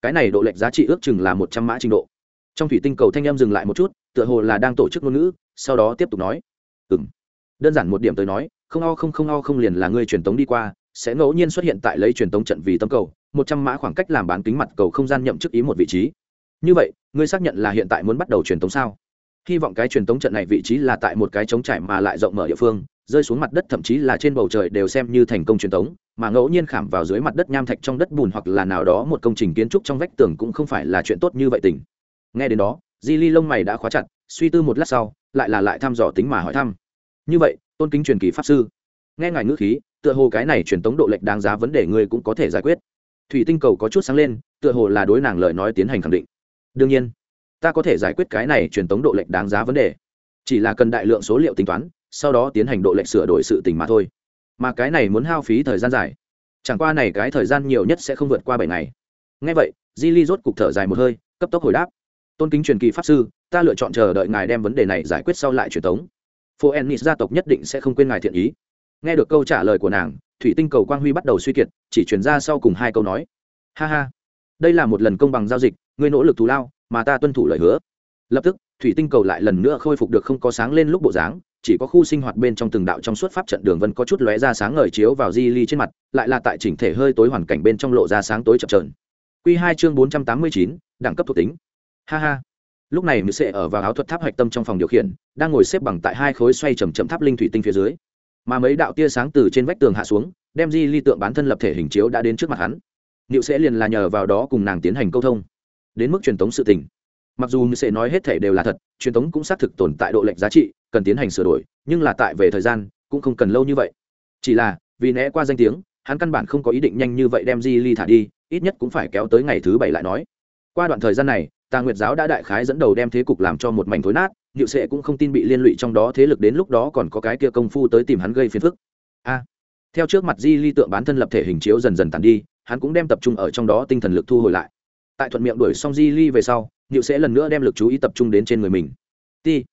Cái này độ lệch giá trị ước chừng là một trăm mã trình độ. Trong thủy tinh cầu thanh em dừng lại một chút, tựa hồ là đang tổ chức ngôn ngữ, sau đó tiếp tục nói. Ừ m đơn giản một điểm tới nói, không o không không o không liền là ngươi truyền tống đi qua, sẽ ngẫu nhiên xuất hiện tại lấy truyền tống trận vì tâm cầu, một trăm mã khoảng cách làm bán kính mặt cầu không gian nhậm chức ý một vị trí. Như vậy, ngươi xác nhận là hiện tại muốn bắt đầu truyền tống sao? Hy vọng cái truyền tống trận này vị trí là tại một cái trống trải mà lại rộng mở địa phương, rơi xuống mặt đất thậm chí là trên bầu trời đều xem như thành công truyền tống mà ngẫu nhiên khảm vào dưới mặt đất nham thạch trong đất bùn hoặc là nào đó một công trình kiến trúc trong vách tường cũng không phải là chuyện tốt như vậy tình. Nghe đến đó, di ly lông mày đã khóa chặt, suy tư một lát sau, lại là lại thăm dò tính mà hỏi thăm. Như vậy, tôn kính truyền kỳ pháp sư. Nghe ngài ngữ khí, tựa hồ cái này truyền tống độ lệch đáng giá vấn đề ngươi cũng có thể giải quyết. Thủy tinh cầu có chút sáng lên, tựa hồ là đối nàng lời nói tiến hành khẳng định. Đương nhiên, ta có thể giải quyết cái này truyền tống độ lệch đáng giá vấn đề. Chỉ là cần đại lượng số liệu tính toán, sau đó tiến hành độ lệch sửa đổi sự tình mà thôi mà cái này muốn hao phí thời gian dài. Chẳng qua này cái thời gian nhiều nhất sẽ không vượt qua bảy ngày. Ngay vậy, di ly rốt cục thở dài một hơi, cấp tốc hồi đáp. Tôn kính truyền kỳ pháp sư, ta lựa chọn chờ đợi ngài đem vấn đề này giải quyết sau lại truyền tống. Phố ennis gia tộc nhất định sẽ không quên ngài thiện ý. Nghe được câu trả lời của nàng, thủy tinh cầu quang huy bắt đầu suy kiệt, chỉ chuyển ra sau cùng hai câu nói. Ha ha, đây là một lần công bằng giao dịch, ngươi nỗ lực thù lao, mà ta tuân thủ lời hứa. Lập tức, thủy tinh cầu lại lần nữa khôi phục được không có sáng lên lúc bộ dáng chỉ có khu sinh hoạt bên trong từng đạo trong suốt pháp trận đường vân có chút lóe ra sáng ngời chiếu vào di ly trên mặt, lại là tại chỉnh thể hơi tối hoàn cảnh bên trong lộ ra sáng tối chập trờn q hai chương bốn trăm tám mươi chín, đẳng cấp thuộc tính. Ha ha. Lúc này mười sệ ở vào áo thuật tháp hạch tâm trong phòng điều khiển, đang ngồi xếp bằng tại hai khối xoay chầm chậm tháp linh thủy tinh phía dưới. Mà mấy đạo tia sáng từ trên vách tường hạ xuống, đem di ly tượng bán thân lập thể hình chiếu đã đến trước mặt hắn. Niệu sẽ liền là nhờ vào đó cùng nàng tiến hành câu thông. Đến mức truyền thống sự tình mặc dù như sẽ nói hết thể đều là thật, truyền thống cũng xác thực tồn tại độ lệch giá trị, cần tiến hành sửa đổi, nhưng là tại về thời gian, cũng không cần lâu như vậy. Chỉ là, vì né qua danh tiếng, hắn căn bản không có ý định nhanh như vậy đem di ly thả đi, ít nhất cũng phải kéo tới ngày thứ bảy lại nói. Qua đoạn thời gian này, tà nguyệt giáo đã đại khái dẫn đầu đem thế cục làm cho một mảnh thối nát nhự sệ cũng không tin bị liên lụy trong đó thế lực đến lúc đó còn có cái kia công phu tới tìm hắn gây phiền phức. A! Theo trước mặt di ly tượng bán thân lập thể hình chiếu dần dần tàn đi, hắn cũng đem tập trung ở trong đó tinh thần lực thu hồi lại. Tại thuận miệng đuổi xong di ly về sau nhịu sẽ lần nữa đem lực chú ý tập trung đến trên người mình. Ti.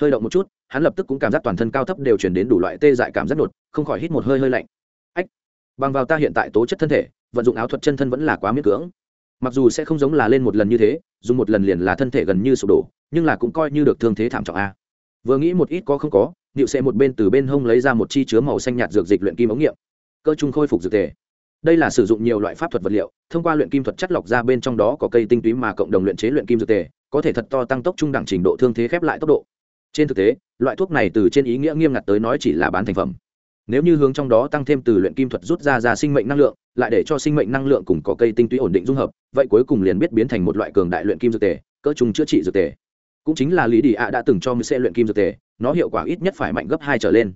Hơi động một chút, hắn lập tức cũng cảm giác toàn thân cao thấp đều chuyển đến đủ loại tê dại cảm giác đột, không khỏi hít một hơi hơi lạnh. Ách. Bằng vào ta hiện tại tố chất thân thể, vận dụng áo thuật chân thân vẫn là quá miễn cưỡng. Mặc dù sẽ không giống là lên một lần như thế, dùng một lần liền là thân thể gần như sụp đổ, nhưng là cũng coi như được thương thế thảm trọng a. Vừa nghĩ một ít có không có, nịu sẽ một bên từ bên hông lấy ra một chi chứa màu xanh nhạt dược dịch luyện kim ống nghiệm. Cơ trung khôi phục dược thể đây là sử dụng nhiều loại pháp thuật vật liệu, thông qua luyện kim thuật chất lọc ra bên trong đó có cây tinh túy mà cộng đồng luyện chế luyện kim dược tề, có thể thật to tăng tốc trung đẳng trình độ thương thế khép lại tốc độ. Trên thực tế, loại thuốc này từ trên ý nghĩa nghiêm ngặt tới nói chỉ là bán thành phẩm. Nếu như hướng trong đó tăng thêm từ luyện kim thuật rút ra ra sinh mệnh năng lượng, lại để cho sinh mệnh năng lượng cùng có cây tinh túy ổn định dung hợp, vậy cuối cùng liền biết biến thành một loại cường đại luyện kim dược tề, cỡ trùng chữa trị dược tề. Cũng chính là lý đi ạ đã từng cho mười xe luyện kim dược tề, nó hiệu quả ít nhất phải mạnh gấp hai trở lên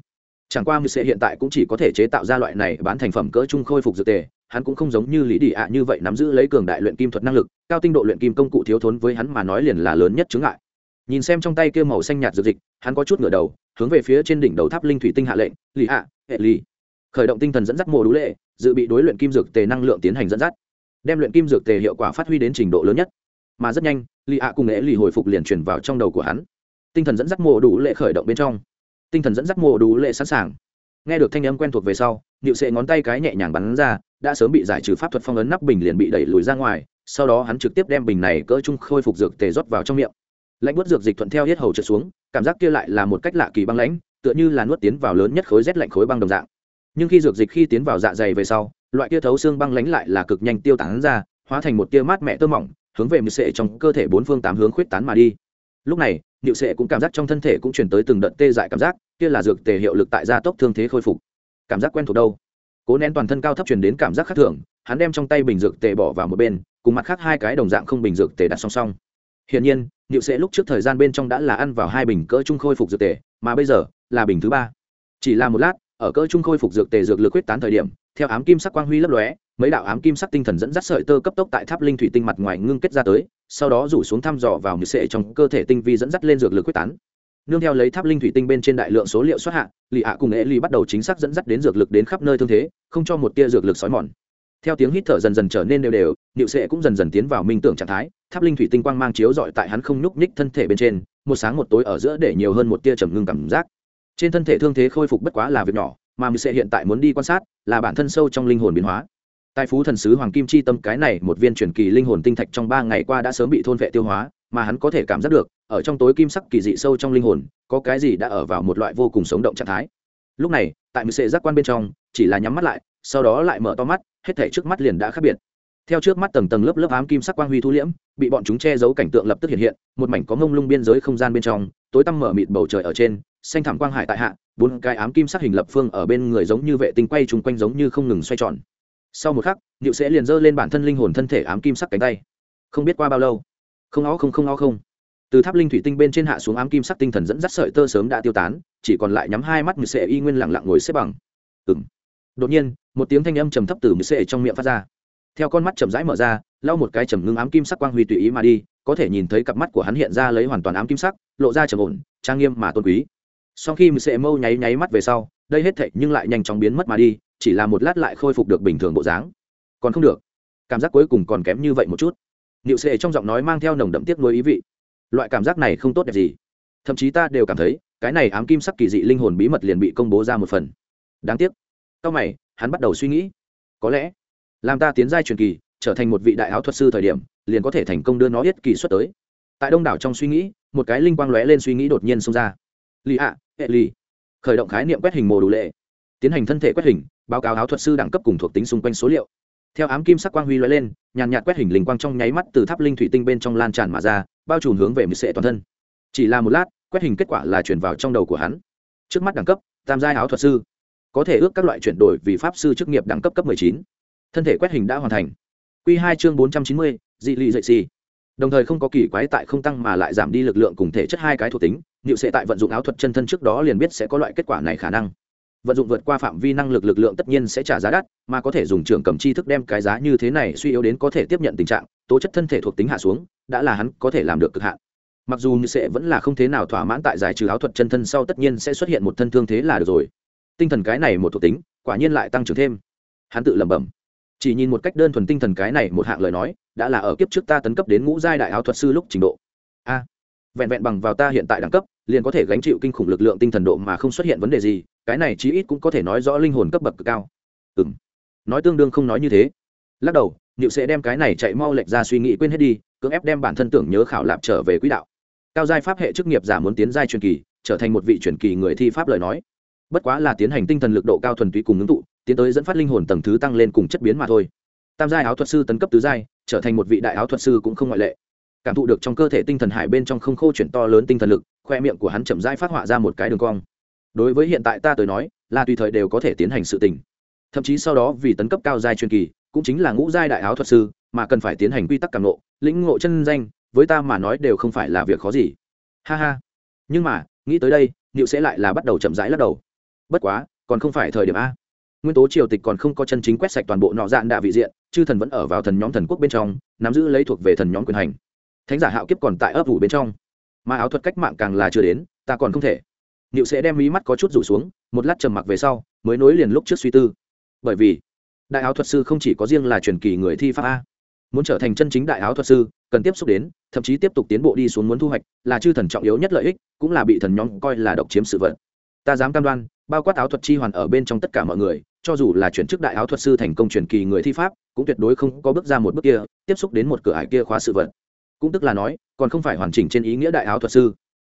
chẳng qua mười xe hiện tại cũng chỉ có thể chế tạo ra loại này bán thành phẩm cỡ chung khôi phục dược tề, hắn cũng không giống như lý đi ạ như vậy nắm giữ lấy cường đại luyện kim thuật năng lực, cao tinh độ luyện kim công cụ thiếu thốn với hắn mà nói liền là lớn nhất chướng ngại. Nhìn xem trong tay kia màu xanh nhạt dược dịch, hắn có chút ngửa đầu, hướng về phía trên đỉnh đầu tháp linh thủy tinh hạ lệnh lì ạ, hệ lì khởi động tinh thần dẫn dắt mùa đũ lệ, dự bị đối luyện kim dược tề năng lượng tiến hành dẫn dắt, đem luyện kim dược tề hiệu quả phát huy đến trình độ lớn nhất. Mà rất nhanh lì ạ cùng hệ lì hồi phục liền truyền vào trong đầu của hắn. Tinh thần dẫn dắt mùa đủ lệ khởi động bên trong tinh thần dẫn dắt mộ đủ lệ sẵn sàng. Nghe được thanh âm quen thuộc về sau nịu sệ ngón tay cái nhẹ nhàng bắn ra, đã sớm bị giải trừ pháp thuật phong ấn nắp bình liền bị đẩy lùi ra ngoài, sau đó hắn trực tiếp đem bình này cỡ chung khôi phục dược tề rót vào trong miệng. Lãnh bớt dược dịch thuận theo hết hầu trượt xuống, cảm giác kia lại là một cách lạ kỳ băng lãnh, tựa như là nuốt tiến vào lớn nhất khối rét lạnh khối băng đồng dạng. Nhưng khi dược dịch khi tiến vào dạ dày về sau, loại kia thấu xương băng lãnh lại là cực nhanh tiêu tán ra, hóa thành một tia mát mẹ tơ mỏng, hướng về mười sệ trong cơ thể bốn phương tám hướng khuyết tán mà đi. Lúc này niệu sệ cũng cảm giác trong thân thể cũng chuyển tới từng đợt tê dại cảm giác, kia là dược tề hiệu lực tại gia tốc thương thế khôi phục. Cảm giác quen thuộc đâu? Cố nén toàn thân cao thấp truyền đến cảm giác khác thường, hắn đem trong tay bình dược tề bỏ vào một bên, cùng mặt khác hai cái đồng dạng không bình dược tề đặt song song. Hiển nhiên, niệu sệ lúc trước thời gian bên trong đã là ăn vào hai bình cỡ trung khôi phục dược tề, mà bây giờ là bình thứ ba. Chỉ là một lát, ở cỡ trung khôi phục dược tề dược lực quyết tán thời điểm, theo ám kim sắc quang huy lấp lóe, mấy đạo ám kim sắc tinh thần dẫn dắt sợi tơ cấp tốc tại tháp linh thủy tinh mặt ngoài ngưng kết ra tới sau đó rủ xuống thăm dò vào như sệ trong cơ thể tinh vi dẫn dắt lên dược lực quyết tán. Nương theo lấy tháp linh thủy tinh bên trên đại lượng số liệu xuất hạ, lì ạ cùng nghệ ly bắt đầu chính xác dẫn dắt đến dược lực đến khắp nơi thương thế, không cho một tia dược lực xói mòn. Theo tiếng hít thở dần dần trở nên đều đều nịu sệ cũng dần dần tiến vào minh tưởng trạng thái, tháp linh thủy tinh quang mang chiếu dọi tại hắn không nhúc nhích thân thể bên trên, một sáng một tối ở giữa để nhiều hơn một tia trầm ngưng cảm giác. Trên thân thể thương thế khôi phục bất quá là việc nhỏ, mà nịu sệ hiện tại muốn đi quan sát, là bản thân sâu trong linh hồn biến hóa tài phú thần sứ hoàng kim chi tâm cái này một viên truyền kỳ linh hồn tinh thạch trong ba ngày qua đã sớm bị thôn vệ tiêu hóa, mà hắn có thể cảm giác được, ở trong tối kim sắc kỳ dị sâu trong linh hồn, có cái gì đã ở vào một loại vô cùng sống động trạng thái. Lúc này, tại mười sệ giác quan bên trong, chỉ là nhắm mắt lại, sau đó lại mở to mắt, hết thể trước mắt liền đã khác biệt. Theo trước mắt tầng tầng lớp lớp ám kim sắc quang huy thu liễm, bị bọn chúng che giấu cảnh tượng lập tức hiện hiện, một mảnh có ngông lung biên giới không gian bên trong, tối tăm mở mịt bầu trời ở trên, xanh thảm quang hải tại hạ, bốn cái ám kim sắc hình lập phương ở bên người giống như vệ tinh quay chung quanh giống như không ngừng xoay tròn sau một khắc, niệu sẽ liền giơ lên bản thân linh hồn thân thể ám kim sắc cánh tay. Không biết qua bao lâu. Không ó không không ó không. Từ tháp linh thủy tinh bên trên hạ xuống ám kim sắc tinh thần dẫn dắt sợi tơ sớm đã tiêu tán, chỉ còn lại nhắm hai mắt niệu sẽ y nguyên lặng lặng ngồi xếp bằng. Ừ m đột nhiên, một tiếng thanh âm trầm thấp từ niệu sẽ trong miệng phát ra. Theo con mắt chầm rãi mở ra, lau một cái trầm ngưng ám kim sắc quang huy tùy ý mà đi, có thể nhìn thấy cặp mắt của hắn hiện ra lấy hoàn toàn ám kim sắc, lộ ra trầm ổn, trang nghiêm mà tôn quý. Sau khi niệu sẽ mâu nháy nháy mắt về sau, đây hết thệ nhưng lại nhanh chóng biến mất mà đi chỉ là một lát lại khôi phục được bình thường bộ dáng. Còn không được. Cảm giác cuối cùng còn kém như vậy một chút. Niệu sệ trong giọng nói mang theo nồng đậm tiếc nuối ý vị. Loại cảm giác này không tốt đẹp gì. Thậm chí ta đều cảm thấy, cái này ám kim sắc kỳ dị linh hồn bí mật liền bị công bố ra một phần. Đáng tiếc. Sau mày, hắn bắt đầu suy nghĩ. Có lẽ, làm ta tiến giai truyền kỳ, trở thành một vị đại áo thuật sư thời điểm, liền có thể thành công đưa nó yết kỳ xuất tới. Tại đông đảo trong suy nghĩ, một cái linh quang lóe lên suy nghĩ đột nhiên xông ra. Lì ạ, hệ lì. Khởi động khái niệm quét hình mồ đủ lệ. Tiến hành thân thể quét hình báo cáo áo thuật sư đẳng cấp cùng thuộc tính xung quanh số liệu. Theo ám kim sắc quang huy l lên, nhàn nhạt quét hình linh quang trong nháy mắt từ tháp linh thủy tinh bên trong lan tràn mà ra, bao trùm hướng về mười sệ toàn thân. Chỉ là một lát, quét hình kết quả là chuyển vào trong đầu của hắn. Trước mắt đẳng cấp, tam giai áo thuật sư. Có thể ước các loại chuyển đổi vì pháp sư chức nghiệp đẳng cấp cấp chín. Thân thể quét hình đã hoàn thành. Q hai chương bốn trăm chín mươi, dị lì dậy xì. Đồng thời không có kỳ quái tại không tăng mà lại giảm đi lực lượng cùng thể chất hai cái thuộc tính liệu sẽ tại vận dụng áo thuật chân thân trước đó liền biết sẽ có loại kết quả này khả năng vận dụng vượt qua phạm vi năng lực lực lượng tất nhiên sẽ trả giá đắt, mà có thể dùng trường cầm chi thức đem cái giá như thế này suy yếu đến có thể tiếp nhận tình trạng, tố chất thân thể thuộc tính hạ xuống, đã là hắn có thể làm được cực hạn. Mặc dù như sẽ vẫn là không thế nào thỏa mãn tại giải trừ áo thuật chân thân sau tất nhiên sẽ xuất hiện một thân thương thế là được rồi. Tinh thần cái này một thuộc tính, quả nhiên lại tăng trưởng thêm. Hắn tự lẩm bẩm. Chỉ nhìn một cách đơn thuần tinh thần cái này một hạng lời nói, đã là ở kiếp trước ta tấn cấp đến ngũ giai đại áo thuật sư lúc trình độ. A, vẹn vẹn bằng vào ta hiện tại đẳng cấp liền có thể gánh chịu kinh khủng lực lượng tinh thần độ mà không xuất hiện vấn đề gì, cái này chí ít cũng có thể nói rõ linh hồn cấp bậc cực cao. Ừ m nói tương đương không nói như thế. Lắc đầu, niệu sẽ đem cái này chạy mau lệch ra suy nghĩ quên hết đi, cưỡng ép đem bản thân tưởng nhớ khảo lạp trở về quỹ đạo. Cao giai pháp hệ chức nghiệp giả muốn tiến giai truyền kỳ, trở thành một vị truyền kỳ người thi pháp lời nói. Bất quá là tiến hành tinh thần lực độ cao thuần túy cùng ứng tụ, tiến tới dẫn phát linh hồn tầng thứ tăng lên cùng chất biến mà thôi. Tam giai áo thuật sư tấn cấp tứ giai, trở thành một vị đại áo thuật sư cũng không ngoại lệ. Cảm thụ được trong cơ thể tinh thần hải bên trong không khô chuyển to lớn tinh thần lực khoe miệng của hắn chậm rãi phát họa ra một cái đường cong. Đối với hiện tại ta tới nói, là tùy thời đều có thể tiến hành sự tình. Thậm chí sau đó vì tấn cấp cao giai truyền kỳ, cũng chính là ngũ giai đại áo thuật sư, mà cần phải tiến hành quy tắc càng ngộ, lĩnh ngộ chân danh, với ta mà nói đều không phải là việc khó gì. Ha ha. Nhưng mà, nghĩ tới đây liệu sẽ lại là bắt đầu chậm rãi lắc đầu. Bất quá, còn không phải thời điểm a. Nguyên tố triều tịch còn không có chân chính quét sạch toàn bộ nọ dạn đạ vị diện, chư thần vẫn ở vào thần nhóm thần quốc bên trong, nắm giữ lấy thuộc về thần nhóm quyền hành. Thánh giả hạo kiếp còn tại ấp ủ bên trong mà áo thuật cách mạng càng là chưa đến, ta còn không thể. Niệu sẽ đem mí mắt có chút rủ xuống, một lát trầm mặc về sau, mới nối liền lúc trước suy tư. Bởi vì, đại áo thuật sư không chỉ có riêng là truyền kỳ người thi pháp a. Muốn trở thành chân chính đại áo thuật sư, cần tiếp xúc đến, thậm chí tiếp tục tiến bộ đi xuống muốn thu hoạch, là chư thần trọng yếu nhất lợi ích, cũng là bị thần nhóm coi là độc chiếm sự vận ta dám cam đoan, bao quát áo thuật chi hoàn ở bên trong tất cả mọi người, cho dù là chuyển chức đại áo thuật sư thành công truyền kỳ người thi pháp, cũng tuyệt đối không có bước ra một bước kia, tiếp xúc đến một cửa ải kia khóa sự vật cũng tức là nói, còn không phải hoàn chỉnh trên ý nghĩa đại áo thuật sư.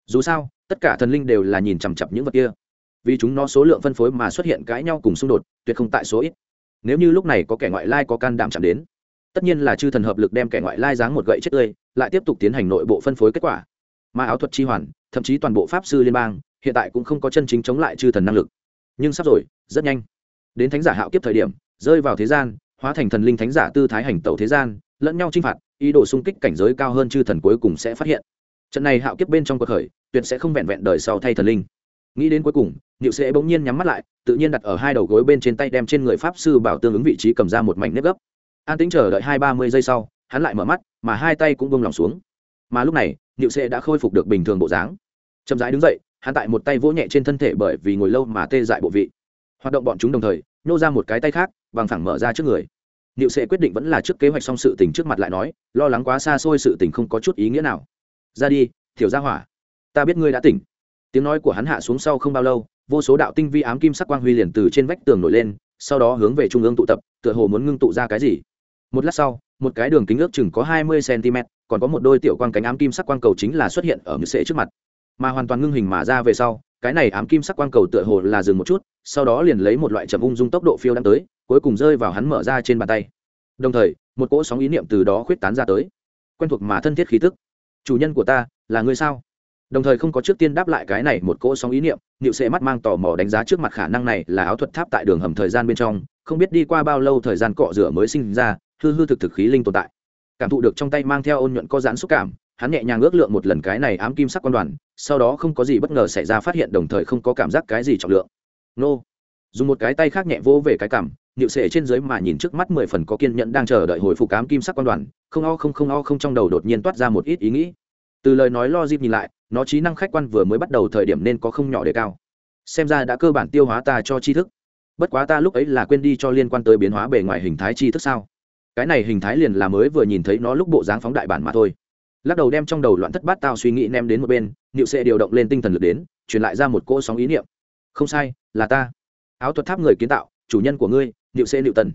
Dù sao, tất cả thần linh đều là nhìn chằm chặp những vật kia. Vì chúng nó số lượng phân phối mà xuất hiện cãi nhau cùng xung đột, tuyệt không tại số ít. Nếu như lúc này có kẻ ngoại lai có can đảm chạm đến, tất nhiên là chư thần hợp lực đem kẻ ngoại lai giáng một gậy chết tươi, lại tiếp tục tiến hành nội bộ phân phối kết quả. Mà áo thuật chi hoàn, thậm chí toàn bộ pháp sư liên bang, hiện tại cũng không có chân chính chống lại chư thần năng lực. Nhưng sắp rồi, rất nhanh. Đến thánh giả hạo kiếp thời điểm, rơi vào thế gian, hóa thành thần linh thánh giả tư thái hành tẩu thế gian, lẫn nhau chinh phạt ý đồ xung kích cảnh giới cao hơn chư thần cuối cùng sẽ phát hiện. Trận này hạo kiếp bên trong cuộc khởi, tuyệt sẽ không vẹn vẹn đời sau thay thần linh. Nghĩ đến cuối cùng nhịu sẽ bỗng nhiên nhắm mắt lại, tự nhiên đặt ở hai đầu gối bên trên tay đem trên người pháp sư bảo tương ứng vị trí cầm ra một mảnh nếp gấp. An tính chờ đợi hai ba mươi giây sau, hắn lại mở mắt, mà hai tay cũng bông lòng xuống. Mà lúc này nhịu sẽ đã khôi phục được bình thường bộ dáng. Chậm rãi đứng dậy, hắn tại một tay vỗ nhẹ trên thân thể bởi vì ngồi lâu mà tê dại bộ vị. Hoạt động bọn chúng đồng thời, nhô ra một cái tay khác, bằng phẳng mở ra trước người. Niệu sẽ quyết định vẫn là trước kế hoạch xong sự tình trước mặt lại nói, lo lắng quá xa xôi sự tình không có chút ý nghĩa nào. Ra đi, Tiểu Gia Hỏa, ta biết ngươi đã tỉnh. Tiếng nói của hắn hạ xuống sau không bao lâu, vô số đạo tinh vi ám kim sắc quang huy liền từ trên vách tường nổi lên, sau đó hướng về trung ương tụ tập, tựa hồ muốn ngưng tụ ra cái gì. Một lát sau, một cái đường kính ước chừng có hai mươi cm, còn có một đôi tiểu quang cánh ám kim sắc quang cầu chính là xuất hiện ở Niệu sẽ trước mặt. Mà hoàn toàn ngưng hình mà ra về sau, cái này ám kim sắc quang cầu tựa hồ là dừng một chút, sau đó liền lấy một loại chậm ung dung tốc độ phiêu đang tới, cuối cùng rơi vào hắn mở ra trên bàn tay. Đồng thời một cỗ sóng ý niệm từ đó khuyết tán ra tới. Quen thuộc mà thân thiết khí tức. Chủ nhân của ta là ngươi sao? Đồng thời không có trước tiên đáp lại cái này một cỗ sóng ý niệm nịu sệ mắt mang tò mò đánh giá trước mặt khả năng này là áo thuật tháp tại đường hầm thời gian bên trong không biết đi qua bao lâu thời gian cọ rửa mới sinh ra hư hư thực thực khí linh tồn tại. Cảm thụ được trong tay mang theo ôn nhuận có giãn xúc cảm hắn nhẹ nhàng ước lượng một lần cái này ám kim sắc quan đoàn, sau đó không có gì bất ngờ xảy ra phát hiện đồng thời không có cảm giác cái gì trọng lượng. Nô! Dùng một cái tay khác nhẹ vỗ về cái cảm nhịu sệ trên dưới mà nhìn trước mắt mười phần có kiên nhẫn đang chờ đợi hồi phục ám kim sắc quan đoàn, không o không không o không trong đầu đột nhiên toát ra một ít ý nghĩ. Từ lời nói lo dịp nhìn lại, nó trí năng khách quan vừa mới bắt đầu thời điểm nên có không nhỏ đề cao. Xem ra đã cơ bản tiêu hóa ta cho tri thức. Bất quá ta lúc ấy là quên đi cho liên quan tới biến hóa bề ngoài hình thái tri thức sao? Cái này hình thái liền là mới vừa nhìn thấy nó lúc bộ dáng phóng đại bản mà thôi lắc đầu đem trong đầu loạn thất bát tao suy nghĩ ném đến một bên nịu sẽ điều động lên tinh thần lực đến, truyền lại ra một cỗ sóng ý niệm. Không sai, là ta. Áo thuật tháp người kiến tạo, chủ nhân của ngươi nịu xê nịu tần.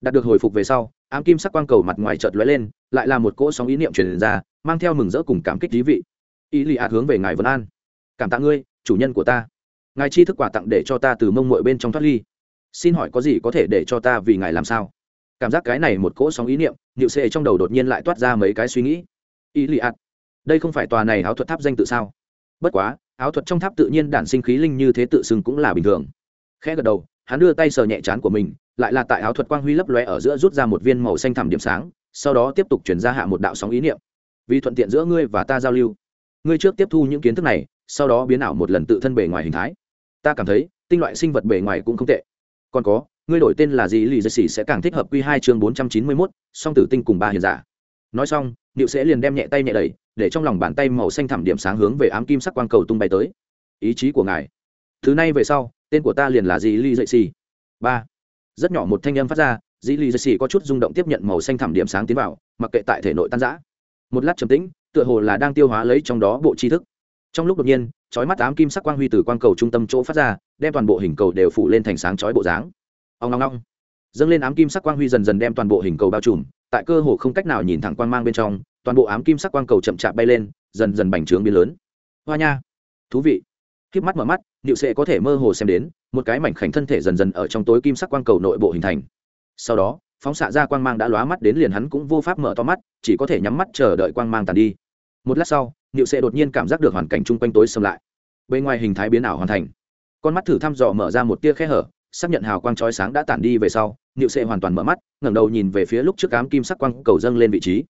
Đạt được hồi phục về sau, ám kim sắc quang cầu mặt ngoài chợt lóe lên, lại là một cỗ sóng ý niệm truyền ra, mang theo mừng rỡ cùng cảm kích thí vị. Ý lì ạt hướng về ngài vân an. Cảm tạ ngươi, chủ nhân của ta. Ngài chi thức quà tặng để cho ta từ mông mội bên trong thoát ly. Xin hỏi có gì có thể để cho ta vì ngài làm sao? Cảm giác cái này một cỗ sóng ý niệm nịu sệ trong đầu đột nhiên lại toát ra mấy cái suy nghĩ ý lì ạt đây không phải tòa này áo thuật tháp danh tự sao? Bất quá, áo thuật trong tháp tự nhiên đản sinh khí linh như thế tự xưng cũng là bình thường. Khẽ gật đầu, hắn đưa tay sờ nhẹ chán của mình, lại là tại áo thuật quang huy lấp lóe ở giữa rút ra một viên màu xanh thẳm điểm sáng, sau đó tiếp tục chuyển ra hạ một đạo sóng ý niệm. Vì thuận tiện giữa ngươi và ta giao lưu, ngươi trước tiếp thu những kiến thức này, sau đó biến ảo một lần tự thân bề ngoài hình thái. Ta cảm thấy, tinh loại sinh vật bề ngoài cũng không tệ. Còn có, ngươi đổi tên là gì, lì dây xỉ sẽ càng thích hợp quy hai chương bốn trăm chín mươi mốt, song tử tinh cùng ba hiền giả nói xong điệu sẽ liền đem nhẹ tay nhẹ đẩy, để trong lòng bàn tay màu xanh thẳm điểm sáng hướng về ám kim sắc quang cầu tung bay tới. Ý chí của ngài. Thứ này về sau, tên của ta liền là dì ly dậy xì. Ba. Rất nhỏ một thanh âm phát ra dì ly dậy xì có chút rung động tiếp nhận màu xanh thảm điểm sáng tiến vào, mặc kệ tại thể nội tan giã một lát trầm tĩnh, tựa hồ là đang tiêu hóa lấy trong đó bộ tri thức. Trong lúc đột nhiên, chói mắt ám kim sắc quang huy từ quang cầu trung tâm chỗ phát ra, đem toàn bộ hình cầu đều phủ lên thành sáng chói bộ dáng. Ông long long dâng lên ám kim sắc quang huy dần dần đem toàn bộ hình cầu bao trùm, tại cơ hồ không cách nào nhìn thẳng quang mang bên trong, toàn bộ ám kim sắc quang cầu chậm chạp bay lên, dần dần bành trướng biến lớn. Hoa nha, thú vị. Khiếp mắt mở mắt điệu sệ có thể mơ hồ xem đến, một cái mảnh khảnh thân thể dần dần ở trong tối kim sắc quang cầu nội bộ hình thành. Sau đó, phóng xạ ra quang mang đã lóa mắt đến liền hắn cũng vô pháp mở to mắt, chỉ có thể nhắm mắt chờ đợi quang mang tàn đi. Một lát sau điệu sệ đột nhiên cảm giác được hoàn cảnh chung quanh tối xâm lại. Bên ngoài hình thái biến ảo hoàn thành. Con mắt thử thăm dò mở ra một tia khe hở, xác nhận hào quang chói sáng đã tản đi về sau niệu sệ hoàn toàn mở mắt, ngẩng đầu nhìn về phía lúc trước cám kim sắc quang cầu dâng lên vị trí.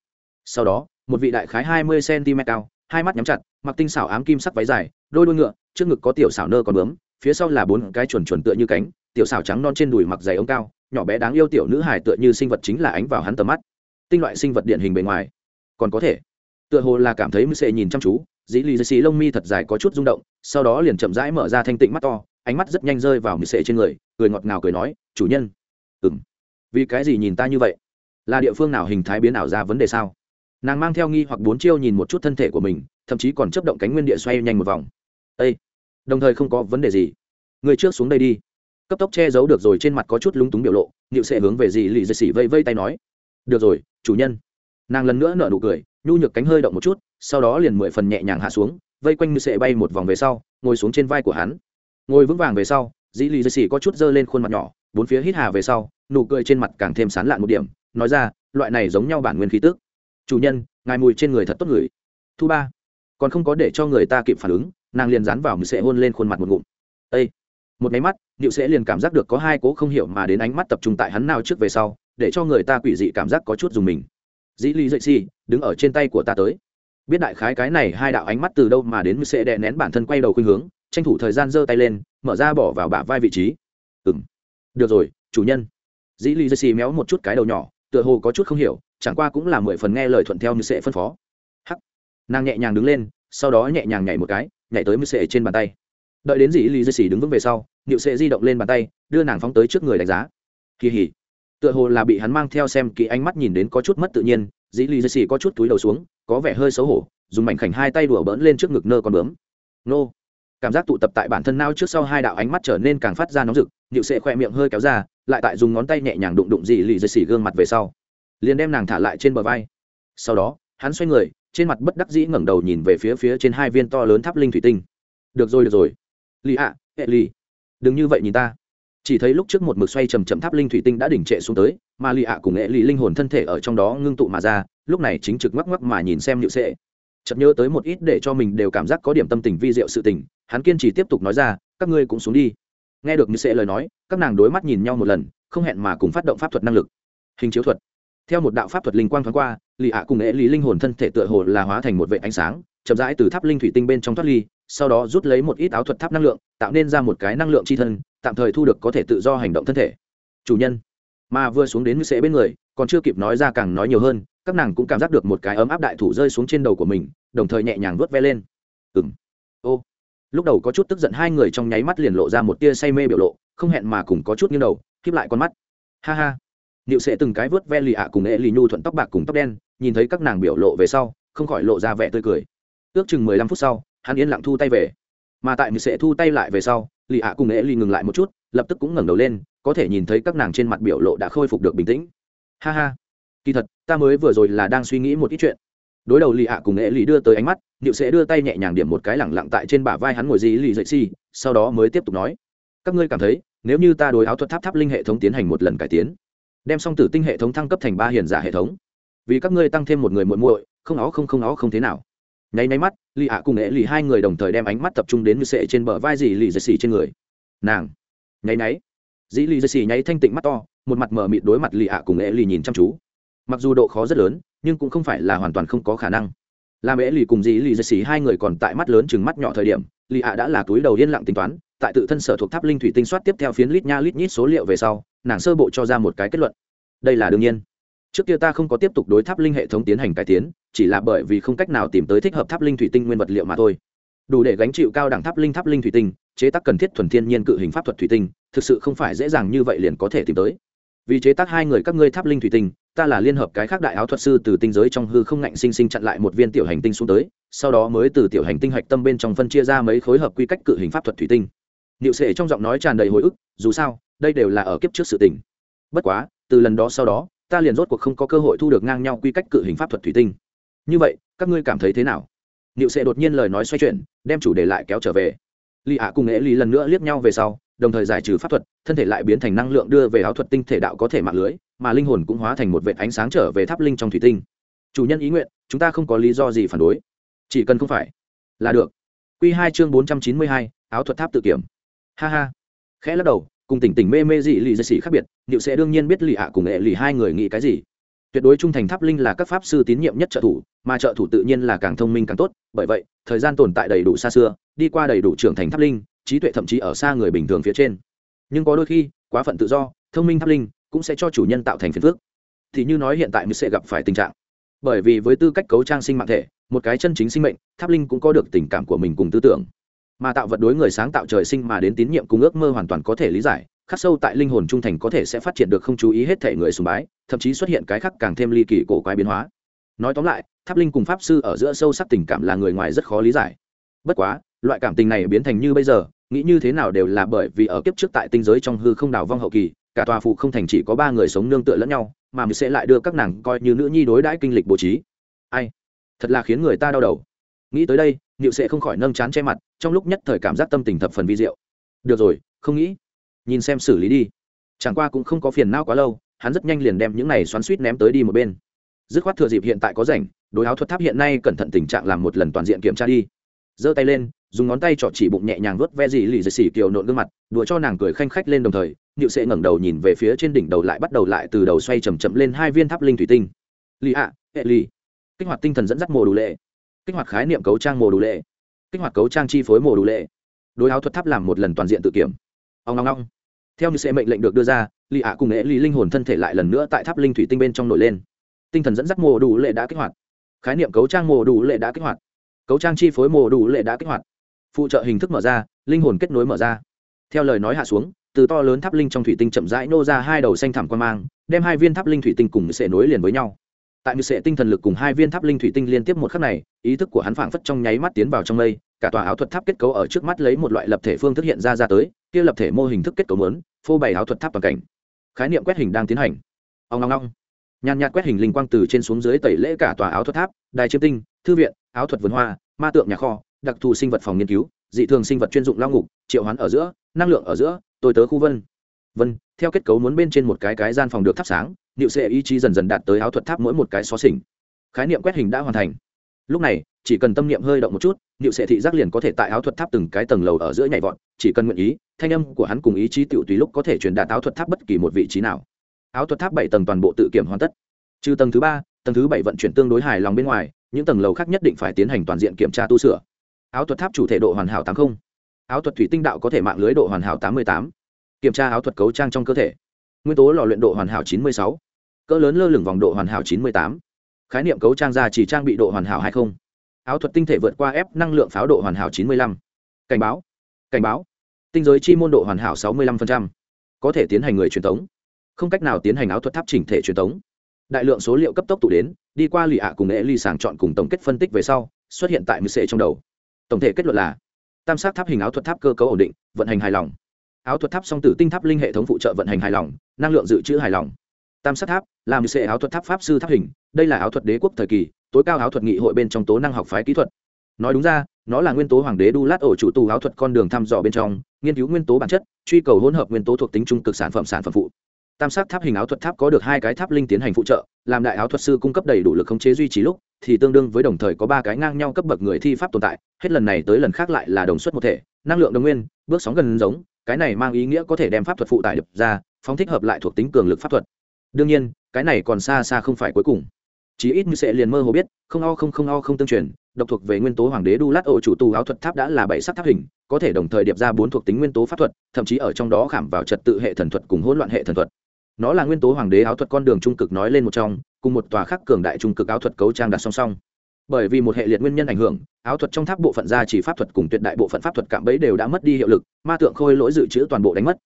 Sau đó, một vị đại khái hai mươi cm cao, hai mắt nhắm chặt, mặc tinh xảo ám kim sắc váy dài, đôi đuôi ngựa, trước ngực có tiểu xảo nơ còn bướm, phía sau là bốn cái chuẩn chuẩn tựa như cánh, tiểu xảo trắng non trên đùi mặc giày ống cao, nhỏ bé đáng yêu tiểu nữ hài tựa như sinh vật chính là ánh vào hắn tầm mắt. Tinh loại sinh vật điện hình bề ngoài, còn có thể. Tựa hồ là cảm thấy mư sệ nhìn chăm chú, dĩ lì xì lông mi thật dài có chút rung động, sau đó liền chậm rãi mở ra thanh tịnh mắt to, ánh mắt rất nhanh rơi vào mười sệ trên người, cười ngọt ngào cười nói, chủ nhân. Ừm, vì cái gì nhìn ta như vậy? Là địa phương nào hình thái biến ảo ra vấn đề sao? Nàng mang theo nghi hoặc bốn chiêu nhìn một chút thân thể của mình thậm chí còn chấp động cánh nguyên địa xoay nhanh một vòng. Â đồng thời không có vấn đề gì. Người trước xuống đây đi. Cấp tốc che giấu được rồi trên mặt có chút lúng túng biểu lộ nịu sẽ hướng về dì lì dì xỉ vây vây tay nói. Được rồi chủ nhân. Nàng lần nữa nở nụ cười nhu nhược cánh hơi động một chút sau đó liền mười phần nhẹ nhàng hạ xuống vây quanh như sệ bay một vòng về sau ngồi xuống trên vai của hắn. Ngồi vững vàng về sau dĩ lì dì xỉ có chút dơ lên khuôn mặt nhỏ bốn phía hít hà về sau, nụ cười trên mặt càng thêm sán lạn một điểm, nói ra, loại này giống nhau bản nguyên khí tức. Chủ nhân, ngài mùi trên người thật tốt người thu ba, còn không có để cho người ta kịp phản ứng, nàng liền dán vào mười sẽ hôn lên khuôn mặt một ngụm. Ây một máy mắt điệu sẽ liền cảm giác được có hai cố không hiểu mà đến ánh mắt tập trung tại hắn nào trước về sau, để cho người ta quỷ dị cảm giác có chút dùng mình. Dĩ lý dậy xì, đứng ở trên tay của ta tới. Biết đại khái cái này hai đạo ánh mắt từ đâu mà đến sẽ đè nén bản thân quay đầu khuynh hướng, tranh thủ thời gian giơ tay lên, mở ra bỏ vào bả vai vị trí được rồi, chủ nhân. Dĩ lì dây xì méo một chút cái đầu nhỏ, tựa hồ có chút không hiểu, chẳng qua cũng là mười phần nghe lời thuận theo như sẽ phân phó. Hắc. Nàng nhẹ nhàng đứng lên, sau đó nhẹ nhàng nhảy một cái, nhảy tới mười sệ trên bàn tay. Đợi đến dĩ lì dây xì đứng vững về sau nịu sệ di động lên bàn tay, đưa nàng phóng tới trước người đánh giá. Kỳ hỉ. Tựa hồ là bị hắn mang theo xem kỹ ánh mắt nhìn đến có chút mất tự nhiên, dĩ lì dây xì có chút túi đầu xuống, có vẻ hơi xấu hổ, dùng mảnh khảnh hai tay đùa bỡn lên trước ngực nơ con bướm. Nô cảm giác tụ tập tại bản thân nao trước sau hai đạo ánh mắt trở nên càng phát ra nóng rực nịu sệ khoe miệng hơi kéo ra, lại tại dùng ngón tay nhẹ nhàng đụng đụng dị lì dây xỉ gương mặt về sau. Liền đem nàng thả lại trên bờ vai. Sau đó, hắn xoay người, trên mặt bất đắc dĩ ngẩng đầu nhìn về phía phía trên hai viên to lớn tháp linh thủy tinh. Được rồi được rồi. Lì ạ hệ lì. Đừng như vậy nhìn ta. Chỉ thấy lúc trước một mực xoay chầm chậm tháp linh thủy tinh đã đỉnh trệ xuống tới, mà lì ạ cùng hệ lì linh hồn thân thể ở trong đó ngưng tụ mà ra, lúc này chính trực ngoắc ngoắc mà nhìn xem nhự sệ. Chợt nhớ tới một ít để cho mình đều cảm giác có điểm tâm tình vi diệu sự tình hắn kiên trì tiếp tục nói ra, các ngươi cũng xuống đi. Nghe được như sệ lời nói, các nàng đối mắt nhìn nhau một lần, không hẹn mà cùng phát động pháp thuật năng lực. Hình chiếu thuật. Theo một đạo pháp thuật linh quang thoáng qua, lì ạ cùng nghệ lý linh hồn thân thể tựa hồ là hóa thành một vệ ánh sáng, chậm rãi từ tháp linh thủy tinh bên trong thoát ly, sau đó rút lấy một ít áo thuật tháp năng lượng, tạo nên ra một cái năng lượng c h i thân, tạm thời thu được có thể tự do hành động thân thể. Chủ nhân. Mà vừa xuống đến như sẽ bên người, còn chưa kịp nói ra càng nói nhiều hơn, các nàng cũng cảm giác được một cái ấm áp đại thủ rơi xuống trên đầu của mình, đồng thời nhẹ nhàng vớt ve lên. Ừ ô lúc đầu có chút tức giận hai người trong nháy mắt liền lộ ra một tia say mê biểu lộ không hẹn mà cùng có chút như đầu khiếp lại con mắt ha ha liệu sẽ từng cái vớt ve lì ạ cùng ệ lì nhu thuận tóc bạc cùng tóc đen, nhìn thấy các nàng biểu lộ về sau, không khỏi lộ ra vẻ tươi cười. Ước chừng mười lăm phút sau, hắn yên lặng thu tay về. Mà tại người sẽ thu tay lại về sau, lì ạ cùng ệ lì ngừng lại một chút, lập tức cũng ngẩng đầu lên, có thể nhìn thấy các nàng trên mặt biểu lộ đã khôi phục được bình tĩnh. Ha ha, kỳ thật, ta mới vừa rồi là đang suy nghĩ một ít chuyện. Đối đầu lì ạ cùng nghệ lì đưa tới ánh mắt, Niệu sẽ đưa tay nhẹ nhàng điểm một cái lẳng lặng tại trên bả vai hắn ngồi dì lì dậy xì, sau đó mới tiếp tục nói: các ngươi cảm thấy nếu như ta đối áo thuật tháp tháp linh hệ thống tiến hành một lần cải tiến đem song tử tinh hệ thống thăng cấp thành ba hiền giả hệ thống vì các ngươi tăng thêm một người muội muội không ó không không ó không thế nào. Nháy nháy mắt lì ạ cùng nghệ lì hai người đồng thời đem ánh mắt tập trung đến như sệ trên bờ vai dì lì dậy xì trên người. Nàng nháy nháy dì lì dậy xì nháy thanh tịnh mắt to một mặt mờ mịt đối mặt lì ạ cùng nghệ lì nhìn chăm chú mặc dù độ khó rất lớn, nhưng cũng không phải là hoàn toàn không có khả năng. Làm ế lì cùng dì lì dì xì hai người còn tại mắt lớn chừng mắt nhỏ thời điểm, lì ạ đã là túi đầu yên lặng tính toán, tại tự thân sở thuộc tháp linh thủy tinh soát tiếp theo phiến lít nha lít nhít số liệu về sau, nàng sơ bộ cho ra một cái kết luận. Đây là đương nhiên. Trước kia ta không có tiếp tục đối tháp linh hệ thống tiến hành cải tiến, chỉ là bởi vì không cách nào tìm tới thích hợp tháp linh thủy tinh nguyên vật liệu mà thôi. Đủ để gánh chịu cao đẳng tháp linh tháp linh thủy tinh, chế tác cần thiết thuần thiên nhiên cự hình pháp thuật thủy tinh, thực sự không phải dễ dàng như vậy liền có thể tìm tới. Vì chế tác hai người các ngươi tháp linh thủy tinh ta là liên hợp cái khác đại áo thuật sư từ tinh giới trong hư không ngạnh sinh sinh chặn lại một viên tiểu hành tinh xuống tới, sau đó mới từ tiểu hành tinh hạch tâm bên trong phân chia ra mấy khối hợp quy cách cự hình pháp thuật thủy tinh. Niệu sệ trong giọng nói tràn đầy hồi ức, dù sao, đây đều là ở kiếp trước sự tình. Bất quá, từ lần đó sau đó, ta liền rốt cuộc không có cơ hội thu được ngang nhau quy cách cự hình pháp thuật thủy tinh. Như vậy, các ngươi cảm thấy thế nào? Niệu sệ đột nhiên lời nói xoay chuyển, đem chủ đề lại kéo trở về. Lì ạ cùng nghệ lì lần nữa liếc nhau về sau, đồng thời giải trừ pháp thuật, thân thể lại biến thành năng lượng đưa về áo thuật tinh thể đạo có thể mạng lưới mà linh hồn cũng hóa thành một vệt ánh sáng trở về tháp linh trong thủy tinh. Chủ nhân ý nguyện, chúng ta không có lý do gì phản đối. Chỉ cần không phải là được. Q hai chương bốn trăm chín mươi hai, áo thuật tháp tự kiểm. Ha ha. Khẽ lắc đầu, cùng tỉnh tỉnh mê mê dị lì dây xỉ khác biệt, liệu sẽ đương nhiên biết lì ạ cùng nghệ lì hai người nghĩ cái gì. Tuyệt đối trung thành tháp linh là các pháp sư tín nhiệm nhất trợ thủ, mà trợ thủ tự nhiên là càng thông minh càng tốt. Bởi vậy, thời gian tồn tại đầy đủ xa xưa, đi qua đầy đủ trưởng thành tháp linh, trí tuệ thậm chí ở xa người bình thường phía trên. Nhưng có đôi khi, quá phận tự do, thông minh tháp linh cũng sẽ cho chủ nhân tạo thành phiền phước thì như nói hiện tại mình sẽ gặp phải tình trạng. Bởi vì với tư cách cấu trang sinh mạng thể, một cái chân chính sinh mệnh, tháp linh cũng có được tình cảm của mình cùng tư tưởng. Mà tạo vật đối người sáng tạo trời sinh mà đến tín nhiệm cùng ước mơ hoàn toàn có thể lý giải, khắc sâu tại linh hồn trung thành có thể sẽ phát triển được không chú ý hết thể người sùng bái, thậm chí xuất hiện cái khác càng thêm ly kỳ cổ quái biến hóa. Nói tóm lại, tháp linh cùng pháp sư ở giữa sâu sắc tình cảm là người ngoài rất khó lý giải. Bất quá, loại cảm tình này biến thành như bây giờ, nghĩ như thế nào đều là bởi vì ở kiếp trước tại tinh giới trong hư không đào vong hậu kỳ cả tòa phụ không thành chỉ có ba người sống nương tựa lẫn nhau, mà mình sẽ lại đưa các nàng coi như nữ nhi đối đãi kinh lịch bố trí. Ai? Thật là khiến người ta đau đầu. Nghĩ tới đây niệu sẽ không khỏi nâng chán che mặt, trong lúc nhất thời cảm giác tâm tình thập phần vi diệu. Được rồi, không nghĩ. Nhìn xem xử lý đi. Chẳng qua cũng không có phiền não quá lâu, hắn rất nhanh liền đem những này xoắn suýt ném tới đi một bên. Dứt khoát thừa dịp hiện tại có rảnh, đối áo thuật tháp hiện nay cẩn thận tình trạng làm một lần toàn diện kiểm tra đi. Giơ tay lên dùng ngón tay trọ chỉ bụng nhẹ nhàng vớt ve dị lì dì xì kiều nộn gương mặt, đùa cho nàng cười khanh khách lên đồng thời nịu sẽ ngẩng đầu nhìn về phía trên đỉnh đầu lại bắt đầu lại từ đầu xoay chầm chậm lên hai viên tháp linh thủy tinh. Lì ạ, hệ lì. Kích hoạt tinh thần dẫn dắt mồ đủ lệ. Kích hoạt khái niệm cấu trang mồ đủ lệ. Kích hoạt cấu trang chi phối mồ đủ lệ. Đối áo thuật tháp làm một lần toàn diện tự kiểm. Ông ngong ngong theo như sẽ mệnh lệnh được đưa ra, lì ạ cùng hệ lì linh hồn thân thể lại lần nữa tại tháp linh thủy tinh bên trong nổi lên. Tinh thần dẫn dắt mồ đủ lệ đã kích hoạt. Khái niệm cấu trang mồ đủ lệ đã kích hoạt. Cấu trang chi phối mồ đủ lệ đã kích hoạt phụ trợ hình thức mở ra, linh hồn kết nối mở ra. Theo lời nói hạ xuống, từ to lớn tháp linh trong thủy tinh chậm rãi nô ra hai đầu xanh thảm quan mang, đem hai viên tháp linh thủy tinh cùng sệ nối liền với nhau. Tại mười sệ tinh thần lực cùng hai viên tháp linh thủy tinh liên tiếp một khắc này, ý thức của hắn phảng phất trong nháy mắt tiến vào trong mây, cả tòa áo thuật tháp kết cấu ở trước mắt lấy một loại lập thể phương thức hiện ra ra tới, kia lập thể mô hình thức kết cấu lớn phô bày áo thuật tháp toàn cảnh. Khái niệm quét hình đang tiến hành. Ông long long nhàn nhạt quét hình linh quang từ trên xuống dưới tẩy lễ cả tòa áo thuật tháp, đài chiêm tinh, thư viện, áo thuật vườn hoa, ma tượng nhà kho đặc thù sinh vật phòng nghiên cứu, dị thường sinh vật chuyên dụng lao ngục, triệu hoán ở giữa, năng lượng ở giữa, tôi tớ khu vân. Vân, theo kết cấu muốn bên trên một cái cái gian phòng được thắp sáng, niệu sệ ý chí dần dần đạt tới áo thuật tháp mỗi một cái xó xỉnh. Khái niệm quét hình đã hoàn thành. Lúc này, chỉ cần tâm niệm hơi động một chút, niệu sệ thị giác liền có thể tại áo thuật tháp từng cái tầng lầu ở giữa nhảy vọt, chỉ cần nguyện ý, thanh âm của hắn cùng ý chí tựu tùy lúc có thể truyền đạt áo thuật tháp bất kỳ một vị trí nào. Áo thuật tháp bảy tầng toàn bộ tự kiểm hoàn tất. Trừ tầng thứ ba, tầng thứ bảy vận chuyển tương đối hài lòng bên ngoài, những tầng lầu khác nhất định phải tiến hành toàn diện kiểm tra tu sửa áo thuật tháp chủ thể độ hoàn hảo tám không. Áo thuật thủy tinh đạo có thể mạng lưới độ hoàn hảo tám mươi tám. Kiểm tra áo thuật cấu trang trong cơ thể. Nguyên tố lò luyện độ hoàn hảo chín mươi sáu. Cỡ lớn lơ lửng vòng độ hoàn hảo chín mươi tám. Khái niệm cấu trang ra chỉ trang bị độ hoàn hảo hay không. Áo thuật tinh thể vượt qua ép năng lượng pháo độ hoàn hảo chín mươi lăm. Cảnh báo. Cảnh báo. Tinh giới chi môn độ hoàn hảo sáu mươi lăm có thể tiến hành người truyền tống. Không cách nào tiến hành áo thuật tháp chỉnh thể truyền tống. Đại lượng số liệu cấp tốc tụ đến, đi qua lì ạ cùng nghệ ly sàng chọn cùng tổng kết phân tích về sau, xuất hiện tại mười sệ trong đầu tổng thể kết luận là, tam sát tháp hình áo thuật tháp cơ cấu ổn định, vận hành hài lòng. Áo thuật tháp song tử tinh tháp linh hệ thống phụ trợ vận hành hài lòng, năng lượng dự trữ hài lòng. Tam sát tháp làm sệ áo thuật tháp pháp sư tháp hình, đây là áo thuật đế quốc thời kỳ, tối cao áo thuật nghị hội bên trong tố năng học phái kỹ thuật. Nói đúng ra, nó là nguyên tố hoàng đế đu lát ổ chủ tù áo thuật con đường thăm dò bên trong, nghiên cứu nguyên tố bản chất, truy cầu hỗn hợp nguyên tố thuộc tính trung cực sản phẩm sản phẩm phụ. Tam sắc tháp hình áo thuật tháp có được hai cái tháp linh tiến hành phụ trợ, làm đại áo thuật sư cung cấp đầy đủ lực khống chế duy trì lúc thì tương đương với đồng thời có ba cái ngang nhau cấp bậc người thi pháp tồn tại, hết lần này tới lần khác lại là đồng suất một thể, năng lượng đồng nguyên, bước sóng gần giống, cái này mang ý nghĩa có thể đem pháp thuật phụ tải đập ra, phóng thích hợp lại thuộc tính cường lực pháp thuật. Đương nhiên, cái này còn xa xa không phải cuối cùng. Chí ít như sẽ liền mơ hồ biết, không o không không o không tương truyền, độc thuộc về nguyên tố hoàng đế đu lát ổ chủ tù áo thuật tháp đã là bảy sắc tháp hình, có thể đồng thời điệp ra bốn thuộc tính nguyên tố pháp thuật, thậm chí ở trong đó khảm vào trật tự hệ thần thuật cùng hỗn loạn hệ thần thuật. Nó là nguyên tố hoàng đế áo thuật con đường trung cực nói lên một trong cùng một tòa khắc cường đại trung cực áo thuật cấu trang đặt song song. Bởi vì một hệ liệt nguyên nhân ảnh hưởng áo thuật trong tháp bộ phận gia chỉ pháp thuật cùng tuyệt đại bộ phận pháp thuật cạm bẫy đều đã mất đi hiệu lực ma tượng khôi lỗi dự trữ toàn bộ đánh mất.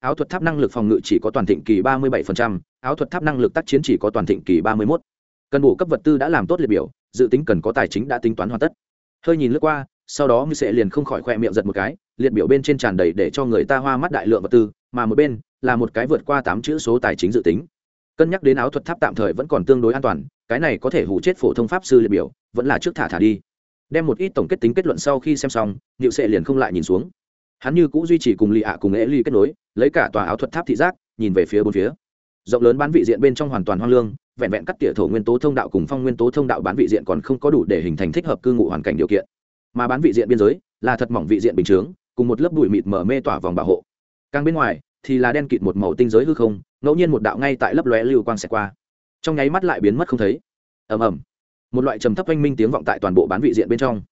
Áo thuật tháp năng lực phòng ngự chỉ có toàn thịnh kỳ ba mươi 37%, áo thuật tháp năng lực tác chiến chỉ có toàn thịnh kỳ ba mươi 31. cần bổ cấp vật tư đã làm tốt liệt biểu dự tính cần có tài chính đã tính toán hoàn tất. Hơi nhìn lướt qua sau đó như sẽ liền không khỏi khoe miệng giật một cái liệt biểu bên trên tràn đầy để cho người ta hoa mắt đại lượng vật tư mà một bên là một cái vượt qua tám chữ số tài chính dự tính cân nhắc đến áo thuật tháp tạm thời vẫn còn tương đối an toàn, cái này có thể hủ chết phổ thông pháp sư liệt biểu, vẫn là trước thả thả đi. Đem một ít tổng kết tính kết luận sau khi xem xong nhịu sệ liền không lại nhìn xuống. Hắn như cũng duy trì cùng lì ạ cùng ế ly kết nối, lấy cả tòa áo thuật tháp thị giác, nhìn về phía bốn phía. Rộng lớn bán vị diện bên trong hoàn toàn hoang lương, vẹn vẹn cắt tỉa thổ nguyên tố thông đạo cùng phong nguyên tố thông đạo bán vị diện còn không có đủ để hình thành thích hợp cư ngụ hoàn cảnh điều kiện. Mà bán vị diện biên giới là thật mỏng vị diện bình chướng, cùng một lớp bụi mịt mở mê tỏa vòng bảo hộ. Càng bên ngoài thì là đen kịt một màu tinh giới hư không, ngẫu nhiên một đạo ngay tại lấp lóe lưu quang xẹt qua. Trong nháy mắt lại biến mất không thấy. Ầm ầm. Một loại trầm thấp oanh minh tiếng vọng tại toàn bộ bán vị diện bên trong.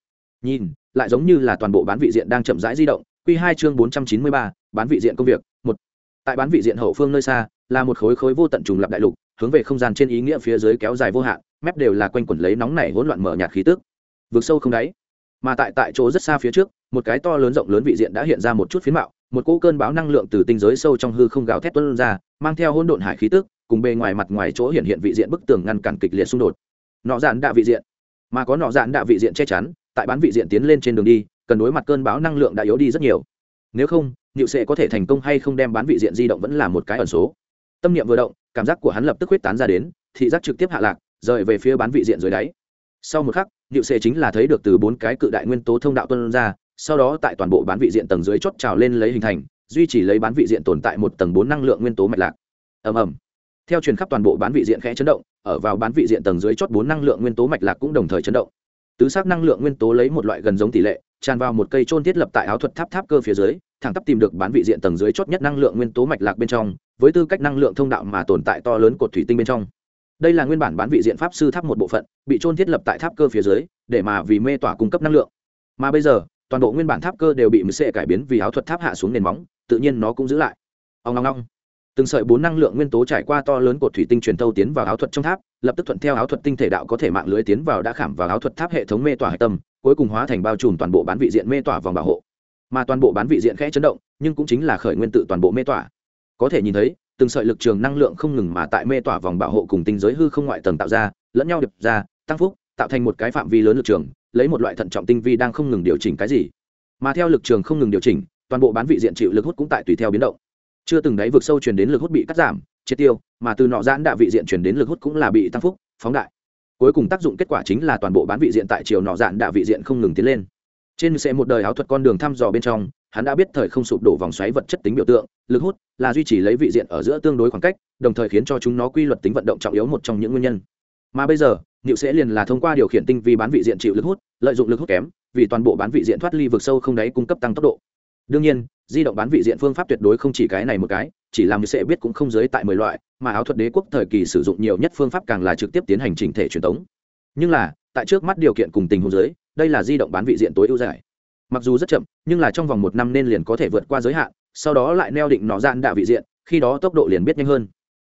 Nhìn, lại giống như là toàn bộ bán vị diện đang chậm rãi di động. Q hai chương bốn trăm chín mươi ba, bán vị diện công việc, một. Tại bán vị diện hậu phương nơi xa, là một khối khối vô tận trùng lập đại lục, hướng về không gian trên ý nghĩa phía dưới kéo dài vô hạn, mép đều là quanh quẩn lấy nóng nảy hỗn loạn mở nhạt khí tức. Vượt sâu không đáy. Mà tại tại chỗ rất xa phía trước, một cái to lớn rộng lớn vị diện đã hiện ra một chút phiến mạo một cỗ cơn báo năng lượng từ tinh giới sâu trong hư không gào thét tuôn ra, mang theo hỗn độn hải khí tức, cùng bề ngoài mặt ngoài chỗ hiện hiện vị diện bức tường ngăn cản kịch liệt xung đột. Nọ dạn đạ vị diện. Mà có nọ dạn đạ vị diện che chắn, tại bán vị diện tiến lên trên đường đi, cần đối mặt cơn báo năng lượng đã yếu đi rất nhiều. Nếu không, Niệu sẽ có thể thành công hay không đem bán vị diện di động vẫn là một cái ẩn số. Tâm niệm vừa động, cảm giác của hắn lập tức huyết tán ra đến, thị giác trực tiếp hạ lạc, rời về phía bán vị diện dưới đáy. Sau một khắc, Niệu sẽ chính là thấy được từ bốn cái cự đại nguyên tố thông đạo tuôn ra sau đó tại toàn bộ bán vị diện tầng dưới chót trào lên lấy hình thành, duy trì lấy bán vị diện tồn tại một tầng bốn năng lượng nguyên tố mạch lạc. Ầm ầm. Theo truyền khắp toàn bộ bán vị diện khẽ chấn động, ở vào bán vị diện tầng dưới chót bốn năng lượng nguyên tố mạch lạc cũng đồng thời chấn động. Tứ sắc năng lượng nguyên tố lấy một loại gần giống tỷ lệ, tràn vào một cây trôn thiết lập tại áo thuật tháp tháp cơ phía dưới, thẳng tắp tìm được bán vị diện tầng dưới chót nhất năng lượng nguyên tố mạch lạc bên trong, với tư cách năng lượng thông đạo mà tồn tại to lớn cột thủy tinh bên trong. Đây là nguyên bản bán vị diện pháp sư tháp một bộ phận, bị trôn thiết lập tại tháp cơ phía dưới, để mà vì mê tỏa cung cấp năng lượng. Mà bây giờ toàn bộ nguyên bản tháp cơ đều bị mười sệ cải biến vì áo thuật tháp hạ xuống nền móng, tự nhiên nó cũng giữ lại. Ông long long từng sợi bốn năng lượng nguyên tố trải qua to lớn cột thủy tinh truyền thâu tiến vào áo thuật trong tháp, lập tức thuận theo áo thuật tinh thể đạo có thể mạng lưới tiến vào đã khảm vào áo thuật tháp hệ thống mê tỏa hệ tâm, cuối cùng hóa thành bao trùm toàn bộ bán vị diện mê tỏa vòng bảo hộ. Mà toàn bộ bán vị diện khẽ chấn động, nhưng cũng chính là khởi nguyên tự toàn bộ mê tỏa. Có thể nhìn thấy, từng sợi lực trường năng lượng không ngừng mà tại mê tỏa vòng bảo hộ cùng tinh giới hư không ngoại tầng tạo ra, lẫn nhau điệp ra, tăng phúc, tạo thành một cái phạm vi lớn lực trường lấy một loại thận trọng tinh vi đang không ngừng điều chỉnh cái gì. Mà theo lực trường không ngừng điều chỉnh, toàn bộ bán vị diện chịu lực hút cũng tại tùy theo biến động. Chưa từng đáy vực sâu truyền đến lực hút bị cắt giảm, triệt tiêu, mà từ nọ giãn đạ vị diện truyền đến lực hút cũng là bị tăng phúc, phóng đại. Cuối cùng tác dụng kết quả chính là toàn bộ bán vị diện tại chiều nọ giãn đạ vị diện không ngừng tiến lên. Trên sẽ một đời áo thuật con đường thăm dò bên trong, hắn đã biết thời không sụp đổ vòng xoáy vật chất tính biểu tượng, lực hút là duy trì lấy vị diện ở giữa tương đối khoảng cách, đồng thời khiến cho chúng nó quy luật tính vận động trọng yếu một trong những nguyên nhân mà bây giờ nhựu sẽ liền là thông qua điều khiển tinh vi bán vị diện chịu lực hút, lợi dụng lực hút kém, vì toàn bộ bán vị diện thoát ly vực sâu không đáy cung cấp tăng tốc độ. Đương nhiên, di động bán vị diện phương pháp tuyệt đối không chỉ cái này một cái, chỉ làm sẽ biết cũng không giới tại mười loại, mà áo thuật đế quốc thời kỳ sử dụng nhiều nhất phương pháp càng là trực tiếp tiến hành chỉnh thể truyền thống nhưng là, tại trước mắt điều kiện cùng tình huống giới, đây là di động bán vị diện tối ưu giải. Mặc dù rất chậm, nhưng là trong vòng một năm nên liền có thể vượt qua giới hạn, sau đó lại neo định nó dạn đạ vị diện, khi đó tốc độ liền biết nhanh hơn.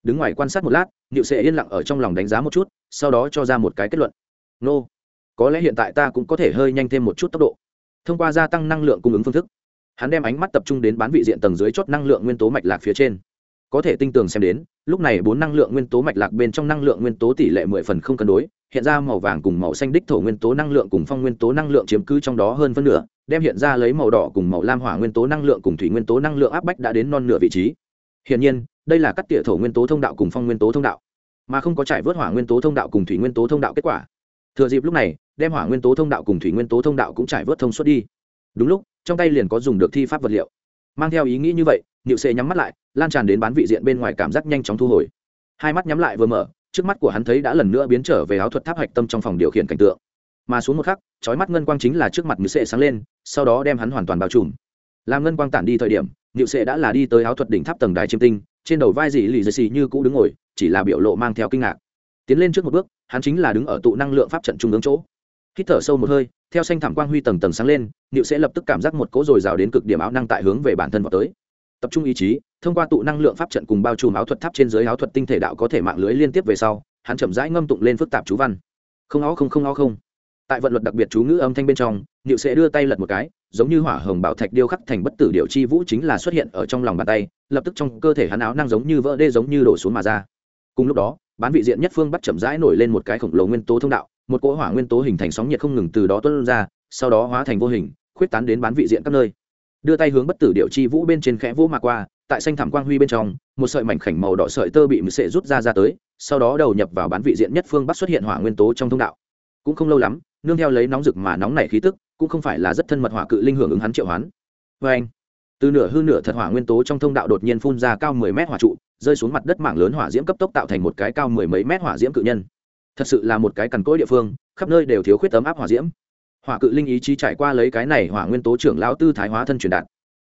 Đứng ngoài quan sát một lát niệu sẽ yên lặng ở trong lòng đánh giá một chút, sau đó cho ra một cái kết luận. Nô, có lẽ hiện tại ta cũng có thể hơi nhanh thêm một chút tốc độ. Thông qua gia tăng năng lượng cung ứng phương thức, hắn đem ánh mắt tập trung đến bán vị diện tầng dưới chốt năng lượng nguyên tố mạch lạc phía trên. Có thể tinh tường xem đến, lúc này bốn năng lượng nguyên tố mạch lạc bên trong năng lượng nguyên tố tỷ lệ mười phần không cân đối, hiện ra màu vàng cùng màu xanh đích thổ nguyên tố năng lượng cùng phong nguyên tố năng lượng chiếm cứ trong đó hơn phân nửa, đem hiện ra lấy màu đỏ cùng màu lam hỏa nguyên tố năng lượng cùng thủy nguyên tố năng lượng áp bách đã đến non nửa vị trí hiện nhiên, đây là cắt tỉa thổ nguyên tố thông đạo cùng phong nguyên tố thông đạo, mà không có trải vớt hỏa nguyên tố thông đạo cùng thủy nguyên tố thông đạo kết quả. Thừa dịp lúc này, đem hỏa nguyên tố thông đạo cùng thủy nguyên tố thông đạo cũng trải vớt thông suốt đi. Đúng lúc, trong tay liền có dùng được thi pháp vật liệu. Mang theo ý nghĩ như vậy, niệu Sệ nhắm mắt lại, lan tràn đến bán vị diện bên ngoài cảm giác nhanh chóng thu hồi. Hai mắt nhắm lại vừa mở, trước mắt của hắn thấy đã lần nữa biến trở về áo thuật tháp hạch tâm trong phòng điều khiển cảnh tượng. Mà xuống một khắc trói mắt ngân quang chính là trước mặt niệu Sệ sáng lên, sau đó đem hắn hoàn toàn bao trùm. Làm ngân quang tản đi thời điểm niệu Sệ đã là đi tới áo thuật đỉnh tháp tầng đài chiêm tinh, trên đầu vai dị lì dì xì như cũ đứng ngồi, chỉ là biểu lộ mang theo kinh ngạc. Tiến lên trước một bước, hắn chính là đứng ở tụ năng lượng pháp trận trung ương chỗ. Hít thở sâu một hơi, theo xanh thảm quang huy tầng tầng sáng lên, niệu sẽ lập tức cảm giác một cỗ rồi rào đến cực điểm áo năng tại hướng về bản thân vọt tới. Tập trung ý chí, thông qua tụ năng lượng pháp trận cùng bao trùm áo thuật tháp trên dưới áo thuật tinh thể đạo có thể mạng lưới liên tiếp về sau, hắn chậm rãi ngâm tụng lên phức tạp chú văn. Không ó không không ó không tại vận luật đặc biệt chú ngữ âm thanh bên trong, niệu sẽ đưa tay lật một cái, giống như hỏa hồng bảo thạch điêu khắc thành bất tử điệu chi vũ chính là xuất hiện ở trong lòng bàn tay, lập tức trong cơ thể hắn áo năng giống như vỡ đê giống như đổ xuống mà ra. Cùng lúc đó, bán vị diện nhất phương bắt chậm rãi nổi lên một cái khổng lồ nguyên tố thông đạo, một cỗ hỏa nguyên tố hình thành sóng nhiệt không ngừng từ đó tuân ra, sau đó hóa thành vô hình, khuyết tán đến bán vị diện các nơi. Đưa tay hướng bất tử điệu chi vũ bên trên khẽ vỗ mà qua, tại xanh thảm quang huy bên trong, một sợi mảnh khảnh màu đỏ sợi tơ bị mực sệ rút ra ra tới, sau đó đầu nhập vào bán vị diện nhất phương bắc xuất hiện hỏa nguyên tố trong thông đạo. Cũng không lâu lắm nương theo lấy nóng rực mà nóng nảy khí tức, cũng không phải là rất thân mật hỏa cự linh hưởng ứng hắn triệu hoán. Vê anh, từ nửa hư nửa thật hỏa nguyên tố trong thông đạo đột nhiên phun ra cao mười mét hỏa trụ, rơi xuống mặt đất mảng lớn hỏa diễm cấp tốc tạo thành một cái cao mười mấy mét hỏa diễm cự nhân. Thật sự là một cái cằn cỗi địa phương, khắp nơi đều thiếu khuyết tấm áp hỏa diễm. Hỏa cự linh ý chí trải qua lấy cái này hỏa nguyên tố trưởng lão tư thái hóa thân truyền đạt.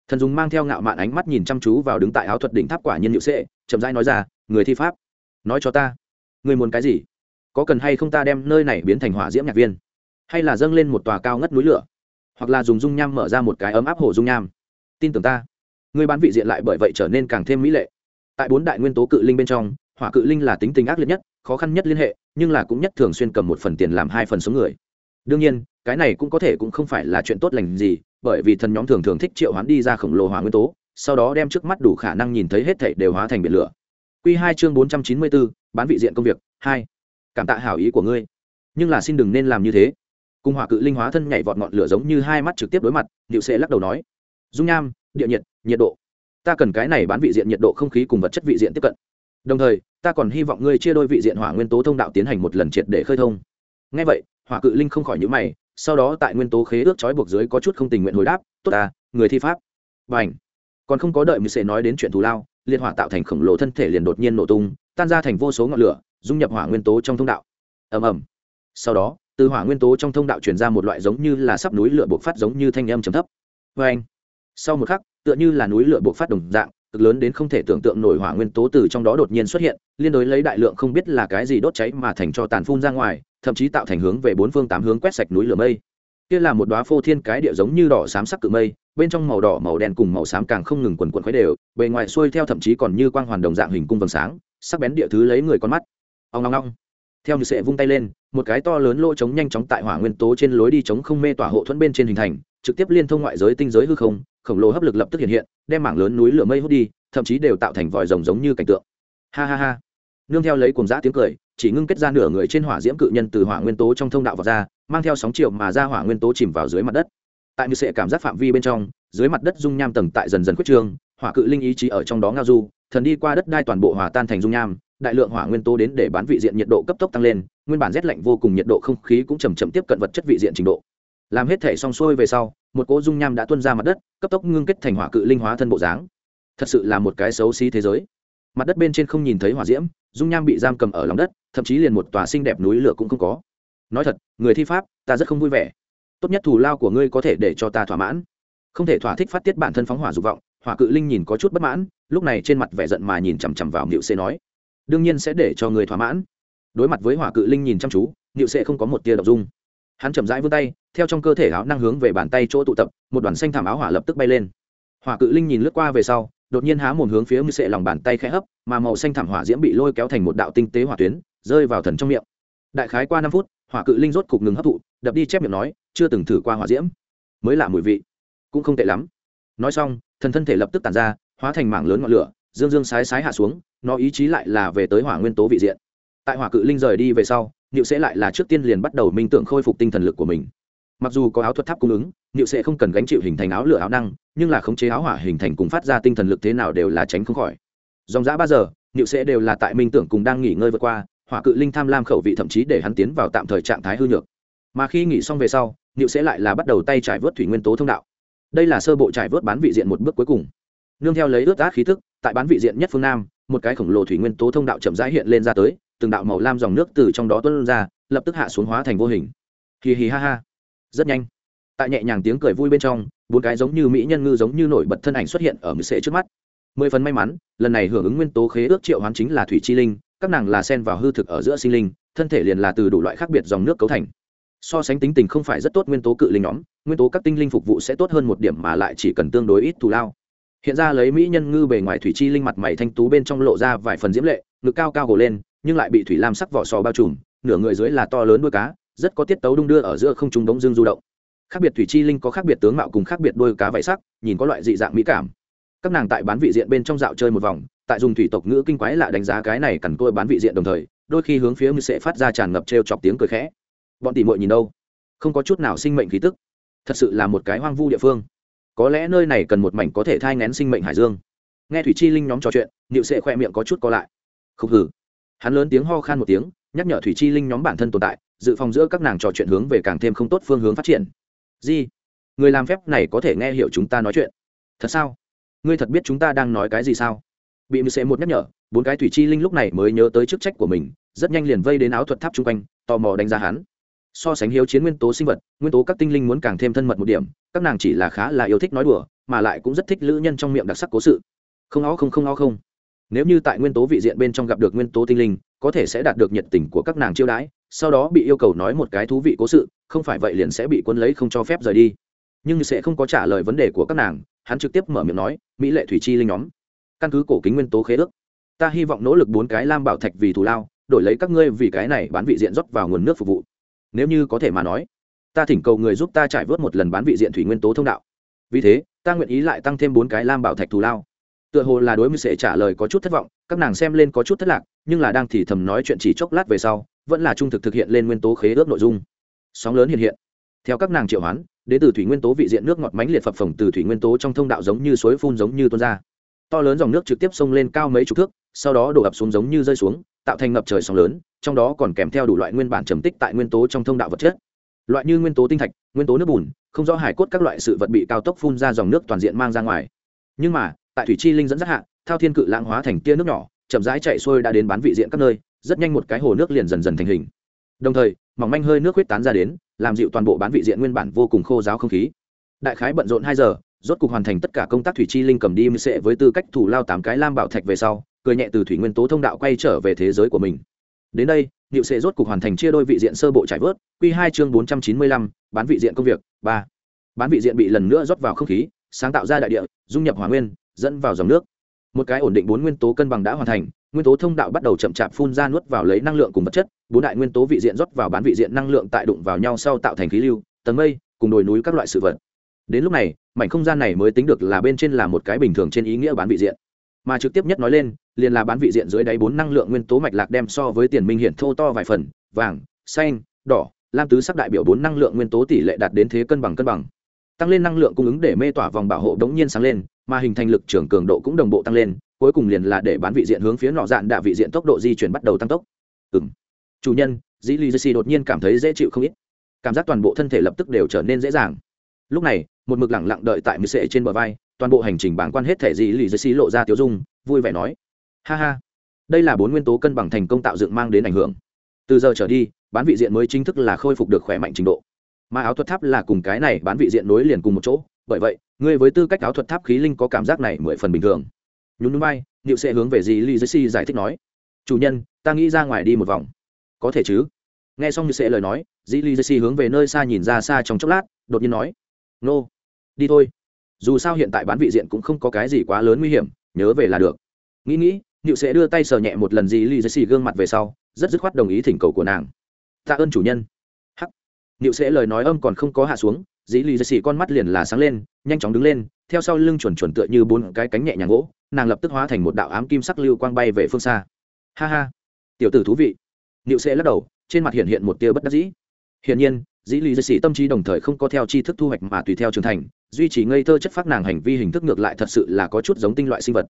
Thần dùng mang theo ngạo mạn ánh mắt nhìn chăm chú vào đứng tại áo thuật đỉnh tháp quả nhân nhự sệ, chậm rãi nói ra, người thi pháp, nói cho ta, người muốn cái gì? Có cần hay không ta đem nơi này biến thành hỏa diễm nhạc viên? Hay là dâng lên một tòa cao ngất núi lửa? Hoặc là dùng dung nham mở ra một cái ấm áp hồ dung nham? Tin tưởng ta, người bán vị diện lại bởi vậy trở nên càng thêm mỹ lệ. Tại bốn đại nguyên tố cự linh bên trong, hỏa cự linh là tính tình ác liệt nhất, khó khăn nhất liên hệ, nhưng là cũng nhất thường xuyên cầm một phần tiền làm hai phần số người. Đương nhiên, cái này cũng có thể cũng không phải là chuyện tốt lành gì, bởi vì thần nhóm thường thường thích triệu hoán đi ra khổng lồ hỏa nguyên tố, sau đó đem trước mắt đủ khả năng nhìn thấy hết thảy đều hóa thành biển lửa. Q hai chương bốn trăm chín mươi bốn, bán vị diện công việc, hai. Cảm tạ hảo ý của ngươi. Nhưng là xin đừng nên làm như thế cùng hỏa cự linh hóa thân nhảy vọt ngọn lửa giống như hai mắt trực tiếp đối mặt, điệu sẽ lắc đầu nói, dung nham, địa nhiệt nhiệt độ. Ta cần cái này bán vị diện nhiệt độ không khí cùng vật chất vị diện tiếp cận. Đồng thời, ta còn hy vọng ngươi chia đôi vị diện hỏa nguyên tố thông đạo tiến hành một lần triệt để khơi thông. Ngay vậy, hỏa cự linh không khỏi nhữ mày, sau đó tại nguyên tố khế ước trói buộc dưới có chút không tình nguyện hồi đáp, tốt ta, người thi pháp. B à n h còn không có đợi mình sẽ nói đến chuyện thù lao liên hỏa tạo thành khổng lồ thân thể liền đột nhiên nổ tung, tan ra thành vô số ngọn lửa, dung nhập hỏa nguyên tố trong thông đạo. Ầm ầm. Sau đó từ hỏa nguyên tố trong thông đạo chuyển ra một loại giống như là sắp núi lửa bộc phát giống như thanh âm trầm thấp. Vê anh, sau một khắc, tựa như là núi lửa bộc phát đồng dạng, cực lớn đến không thể tưởng tượng nổi hỏa nguyên tố từ trong đó đột nhiên xuất hiện, liên đối lấy đại lượng không biết là cái gì đốt cháy mà thành cho tàn phun ra ngoài, thậm chí tạo thành hướng về bốn phương tám hướng quét sạch núi lửa mây. Kia là một đóa phô thiên cái địa giống như đỏ xám sắc cự mây, bên trong màu đỏ, màu đen cùng màu xám càng không ngừng quần quần khuấy đều, bề ngoài xuôi theo thậm chí còn như quang hoàn đồng dạng hình cung vầng sáng, sắc bén địa thứ lấy người con mắt. Ông long long theo như sệ vung tay lên, một cái to lớn lỗ trống nhanh chóng tại hỏa nguyên tố trên lối đi chống không mê tỏa hộ thuẫn bên trên hình thành, trực tiếp liên thông ngoại giới tinh giới hư không, khổng lồ hấp lực lập tức hiện hiện, đem mảng lớn núi lửa mây hút đi, thậm chí đều tạo thành vòi rồng giống như cảnh tượng. Ha ha ha. Nương theo lấy cùng giã tiếng cười, chỉ ngưng kết ra nửa người trên hỏa diễm cự nhân từ hỏa nguyên tố trong thông đạo vào ra, mang theo sóng triệu mà ra hỏa nguyên tố chìm vào dưới mặt đất. Tại như sệ cảm giác phạm vi bên trong, dưới mặt đất dung nham tầng tại dần dần quyết trương, hỏa cự linh ý chí ở trong đó ngao du, thần đi qua đất đai toàn bộ hòa tan thành dung nham đại lượng hỏa nguyên tố đến để bán vị diện nhiệt độ cấp tốc tăng lên, nguyên bản rét lạnh vô cùng nhiệt độ không khí cũng chầm chậm tiếp cận vật chất vị diện trình độ. Làm hết thể xong xuôi về sau, một cỗ dung nham đã tuôn ra mặt đất, cấp tốc ngưng kết thành hỏa cự linh hóa thân bộ dáng. Thật sự là một cái xấu xí thế giới. Mặt đất bên trên không nhìn thấy hỏa diễm, dung nham bị giam cầm ở lòng đất, thậm chí liền một tòa xinh đẹp núi lửa cũng không có. Nói thật, người thi pháp, ta rất không vui vẻ. Tốt nhất thù lao của ngươi có thể để cho ta thỏa mãn. Không thể thỏa thích phát tiết bản thân phóng hỏa dục vọng, hỏa cự linh nhìn có chút bất mãn, lúc này trên mặt vẻ giận mà nhìn chằm chằm vào miệu xê nói đương nhiên sẽ để cho người thỏa mãn. Đối mặt với hỏa cự linh nhìn chăm chú nịu sệ không có một tia đ ộ n g dung. Hắn chậm rãi vươn tay, theo trong cơ thể áo năng hướng về bàn tay chỗ tụ tập, một đoàn xanh thảm áo hỏa lập tức bay lên. Hỏa cự linh nhìn lướt qua về sau, đột nhiên há mồm hướng phía mư sệ lòng bàn tay khẽ hấp, mà màu xanh thảm hỏa diễm bị lôi kéo thành một đạo tinh tế hỏa tuyến, rơi vào thần trong miệng. Đại khái qua năm phút, hỏa cự linh rốt cục ngừng hấp thụ, đập đi chép miệng nói, chưa từng thử qua hỏa diễm. Mới lạ mùi vị. Cũng không tệ lắm. Nói xong, thần thân thể lập tức tàn ra, hóa thành mảng lớn ngọn lửa dương dương sái sái hạ xuống, nó ý chí lại là về tới hỏa nguyên tố vị diện. Tại hỏa cự linh rời đi về sau, niệu sẽ lại là trước tiên liền bắt đầu minh tưởng khôi phục tinh thần lực của mình. Mặc dù có áo thuật tháp cung ứng, niệu sẽ không cần gánh chịu hình thành áo lửa áo năng, nhưng là khống chế áo hỏa hình thành cùng phát ra tinh thần lực thế nào đều là tránh không khỏi. Dòng giã ba giờ, niệu sẽ đều là tại minh tưởng cùng đang nghỉ ngơi vượt qua, hỏa cự linh tham lam khẩu vị thậm chí để hắn tiến vào tạm thời trạng thái hư nhược. Mà khi nghỉ xong về sau, niệu sẽ lại là bắt đầu tay trải vớt thủy nguyên tố thông đạo. Đây là sơ bộ trải vớt bán vị diện một bước cuối cùng. Nương theo lấy ướt át khí thức tại bán vị diện nhất phương nam, một cái khổng lồ thủy nguyên tố thông đạo chậm rãi hiện lên ra tới, từng đạo màu lam dòng nước từ trong đó tuôn ra, lập tức hạ xuống hóa thành vô hình. Hì hì ha ha. Rất nhanh. Tại nhẹ nhàng tiếng cười vui bên trong, bốn cái giống như mỹ nhân ngư giống như nổi bật thân ảnh xuất hiện ở mười sệ trước mắt. Mười phần may mắn, lần này hưởng ứng nguyên tố khế ước triệu hoán chính là thủy chi linh, các nàng là sen vào hư thực ở giữa sinh linh, thân thể liền là từ đủ loại khác biệt dòng nước cấu thành. So sánh tính tình không phải rất tốt nguyên tố cự linh nhóm, nguyên tố các tinh linh phục vụ sẽ tốt hơn một điểm mà lại chỉ cần tương đối ít thù lao hiện ra lấy mỹ nhân ngư bề ngoài thủy chi linh mặt mày thanh tú bên trong lộ ra vài phần diễm lệ, ngực cao cao gồ lên, nhưng lại bị thủy lam sắc vỏ sò bao trùm, nửa người dưới là to lớn đuôi cá, rất có tiết tấu đung đưa ở giữa không trung đống dương du động. Khác biệt thủy chi linh có khác biệt tướng mạo cùng khác biệt đôi cá vảy sắc, nhìn có loại dị dạng mỹ cảm. Các nàng tại bán vị diện bên trong dạo chơi một vòng, tại dùng thủy tộc ngữ kinh quái lạ đánh giá cái này cằn côi bán vị diện đồng thời, đôi khi hướng phía ngư sẽ phát ra tràn ngập t r e o chọc tiếng cười khẽ. Bọn tỉ mội nhìn đâu? Không có chút nào sinh mệnh khí tức. Thật sự là một cái hoang vu địa phương có lẽ nơi này cần một mảnh có thể thai ngén sinh mệnh hải dương. Nghe thủy chi linh nhóm trò chuyện nịu sệ khoe miệng có chút co lại. Không hử hắn lớn tiếng ho khan một tiếng, nhắc nhở thủy chi linh nhóm bản thân tồn tại, dự phòng giữa các nàng trò chuyện hướng về càng thêm không tốt phương hướng phát triển. Di, người làm phép này có thể nghe hiểu chúng ta nói chuyện. Thật sao? Ngươi thật biết chúng ta đang nói cái gì sao? Bị mười sệ một nhắc nhở, bốn cái thủy chi linh lúc này mới nhớ tới chức trách của mình, rất nhanh liền vây đến áo thuật tháp chung quanh, tò mò đánh giá hắn so sánh hiếu chiến nguyên tố sinh vật, nguyên tố các tinh linh muốn càng thêm thân mật một điểm, các nàng chỉ là khá là yêu thích nói đùa, mà lại cũng rất thích lữ nhân trong miệng đặc sắc cố sự. Không ó không không ó không. Nếu như tại nguyên tố vị diện bên trong gặp được nguyên tố tinh linh, có thể sẽ đạt được nhiệt tình của các nàng chiêu đãi, sau đó bị yêu cầu nói một cái thú vị cố sự, không phải vậy liền sẽ bị quân lấy không cho phép rời đi. Nhưng sẽ không có trả lời vấn đề của các nàng, hắn trực tiếp mở miệng nói, mỹ lệ thủy chi linh nhóm, căn cứ cổ kính nguyên tố khế ước, ta hy vọng nỗ lực bốn cái lam bảo thạch vì thù lao, đổi lấy các ngươi vì cái này bán vị diện rót vào nguồn nước phục vụ nếu như có thể mà nói, ta thỉnh cầu người giúp ta trải vớt một lần bán vị diện thủy nguyên tố thông đạo. Vì thế, ta nguyện ý lại tăng thêm bốn cái lam bảo thạch thù lao. Tựa hồ là đối với sẽ trả lời có chút thất vọng, các nàng xem lên có chút thất lạc, nhưng là đang thì thầm nói chuyện chỉ chốc lát về sau, vẫn là trung thực thực hiện lên nguyên tố khế ước nội dung. Sóng lớn hiện hiện. Theo các nàng triệu hoán, đến từ thủy nguyên tố vị diện nước ngọt mánh liệt phập phồng từ thủy nguyên tố trong thông đạo giống như suối phun giống như tuôn ra to lớn dòng nước trực tiếp xông lên cao mấy chục thước, sau đó đổ ập xuống giống như rơi xuống, tạo thành ngập trời sóng lớn, trong đó còn kèm theo đủ loại nguyên bản trầm tích tại nguyên tố trong thông đạo vật chất. Loại như nguyên tố tinh thạch, nguyên tố nước bùn, không rõ hải cốt các loại sự vật bị cao tốc phun ra dòng nước toàn diện mang ra ngoài. Nhưng mà, tại thủy chi linh dẫn dắt hạ, thao thiên cự lãng hóa thành tia nước nhỏ, chậm rãi chạy xuôi đã đến bán vị diện các nơi, rất nhanh một cái hồ nước liền dần dần thành hình. Đồng thời, mỏng manh hơi nước huyết tán ra đến, làm dịu toàn bộ bán vị diện nguyên bản vô cùng khô giáo không khí. Đại khái bận rộn hai giờ rốt cục hoàn thành tất cả công tác thủy chi linh cầm đi mưu sệ với tư cách thủ lao tám cái lam bảo thạch về sau, cười nhẹ từ thủy nguyên tố thông đạo quay trở về thế giới của mình. Đến đây liệu sệ rốt cục hoàn thành chia đôi vị diện sơ bộ trải vớt q hai chương bốn trăm chín mươi lăm, bán vị diện công việc, ba. Bán vị diện bị lần nữa rót vào không khí, sáng tạo ra đại địa, dung nhập hòa nguyên, dẫn vào dòng nước. Một cái ổn định bốn nguyên tố cân bằng đã hoàn thành, nguyên tố thông đạo bắt đầu chậm chạp phun ra nuốt vào lấy năng lượng cùng vật chất, bốn đại nguyên tố vị diện rót vào bán vị diện năng lượng tại đụng vào nhau sau tạo thành khí lưu, tầng mây, cùng đồi núi các loại sự vật đến lúc này, mảnh không gian này mới tính được là bên trên là một cái bình thường trên ý nghĩa bán vị diện. Mà trực tiếp nhất nói lên, liền là bán vị diện dưới đáy bốn năng lượng nguyên tố mạch lạc đem so với tiền minh hiển thô to vài phần, vàng, xanh, đỏ, lam tứ sắc đại biểu bốn năng lượng nguyên tố tỷ lệ đạt đến thế cân bằng cân bằng. Tăng lên năng lượng cung ứng để mê tỏa vòng bảo hộ đống nhiên sáng lên, mà hình thành lực trưởng cường độ cũng đồng bộ tăng lên, cuối cùng liền là để bán vị diện hướng phía nọ dạn đạ vị diện tốc độ di chuyển bắt đầu tăng tốc. Ừ m chủ nhân, dĩ lì dì đột nhiên cảm thấy dễ chịu không ít. Cảm giác toàn bộ thân thể lập tức đều trở nên dễ dàng lúc này, một mực lẳng lặng đợi tại mười sệ trên bờ vai, toàn bộ hành trình bảng quan hết thể dĩ lì dì lộ ra tiêu dung, vui vẻ nói, ha ha, đây là bốn nguyên tố cân bằng thành công tạo dựng mang đến ảnh hưởng. Từ giờ trở đi, bán vị diện mới chính thức là khôi phục được khỏe mạnh trình độ. Mà áo thuật tháp là cùng cái này bán vị diện nối liền cùng một chỗ, bởi vậy, ngươi với tư cách áo thuật tháp khí linh có cảm giác này mười phần bình thường. Nhún núi bay niệu sẽ hướng về dì li jesse giải thích nói, chủ nhân, ta nghĩ ra ngoài đi một vòng. Có thể chứ. Nghe xong như sẽ lời nói dì li jesse hướng về nơi xa nhìn ra xa trong chốc lát, đột nhiên nói nô. Đi thôi. Dù sao hiện tại bán vị diện cũng không có cái gì quá lớn nguy hiểm, nhớ về là được. Nghĩ nghĩ nịu sẽ đưa tay sờ nhẹ một lần gì lì dây xì gương mặt về sau, rất dứt khoát đồng ý thỉnh cầu của nàng. Tạ ơn chủ nhân. Hắc. Nịu sẽ lời nói âm còn không có hạ xuống dĩ lì dì con mắt liền là sáng lên, nhanh chóng đứng lên, theo sau lưng chuẩn chuẩn tựa như bốn cái cánh nhẹ nhàng gỗ, nàng lập tức hóa thành một đạo ám kim sắc lưu quang bay về phương xa. Ha ha. Tiểu tử thú vị. Nịu sẽ lắc đầu, trên mặt hiện hiện một tia bất đắc dĩ. Hiển nhiên dĩ lý dư sĩ tâm trí đồng thời không có theo tri thức thu hoạch mà tùy theo trưởng thành duy trì ngây thơ chất phát nàng hành vi hình thức ngược lại thật sự là có chút giống tinh loại sinh vật.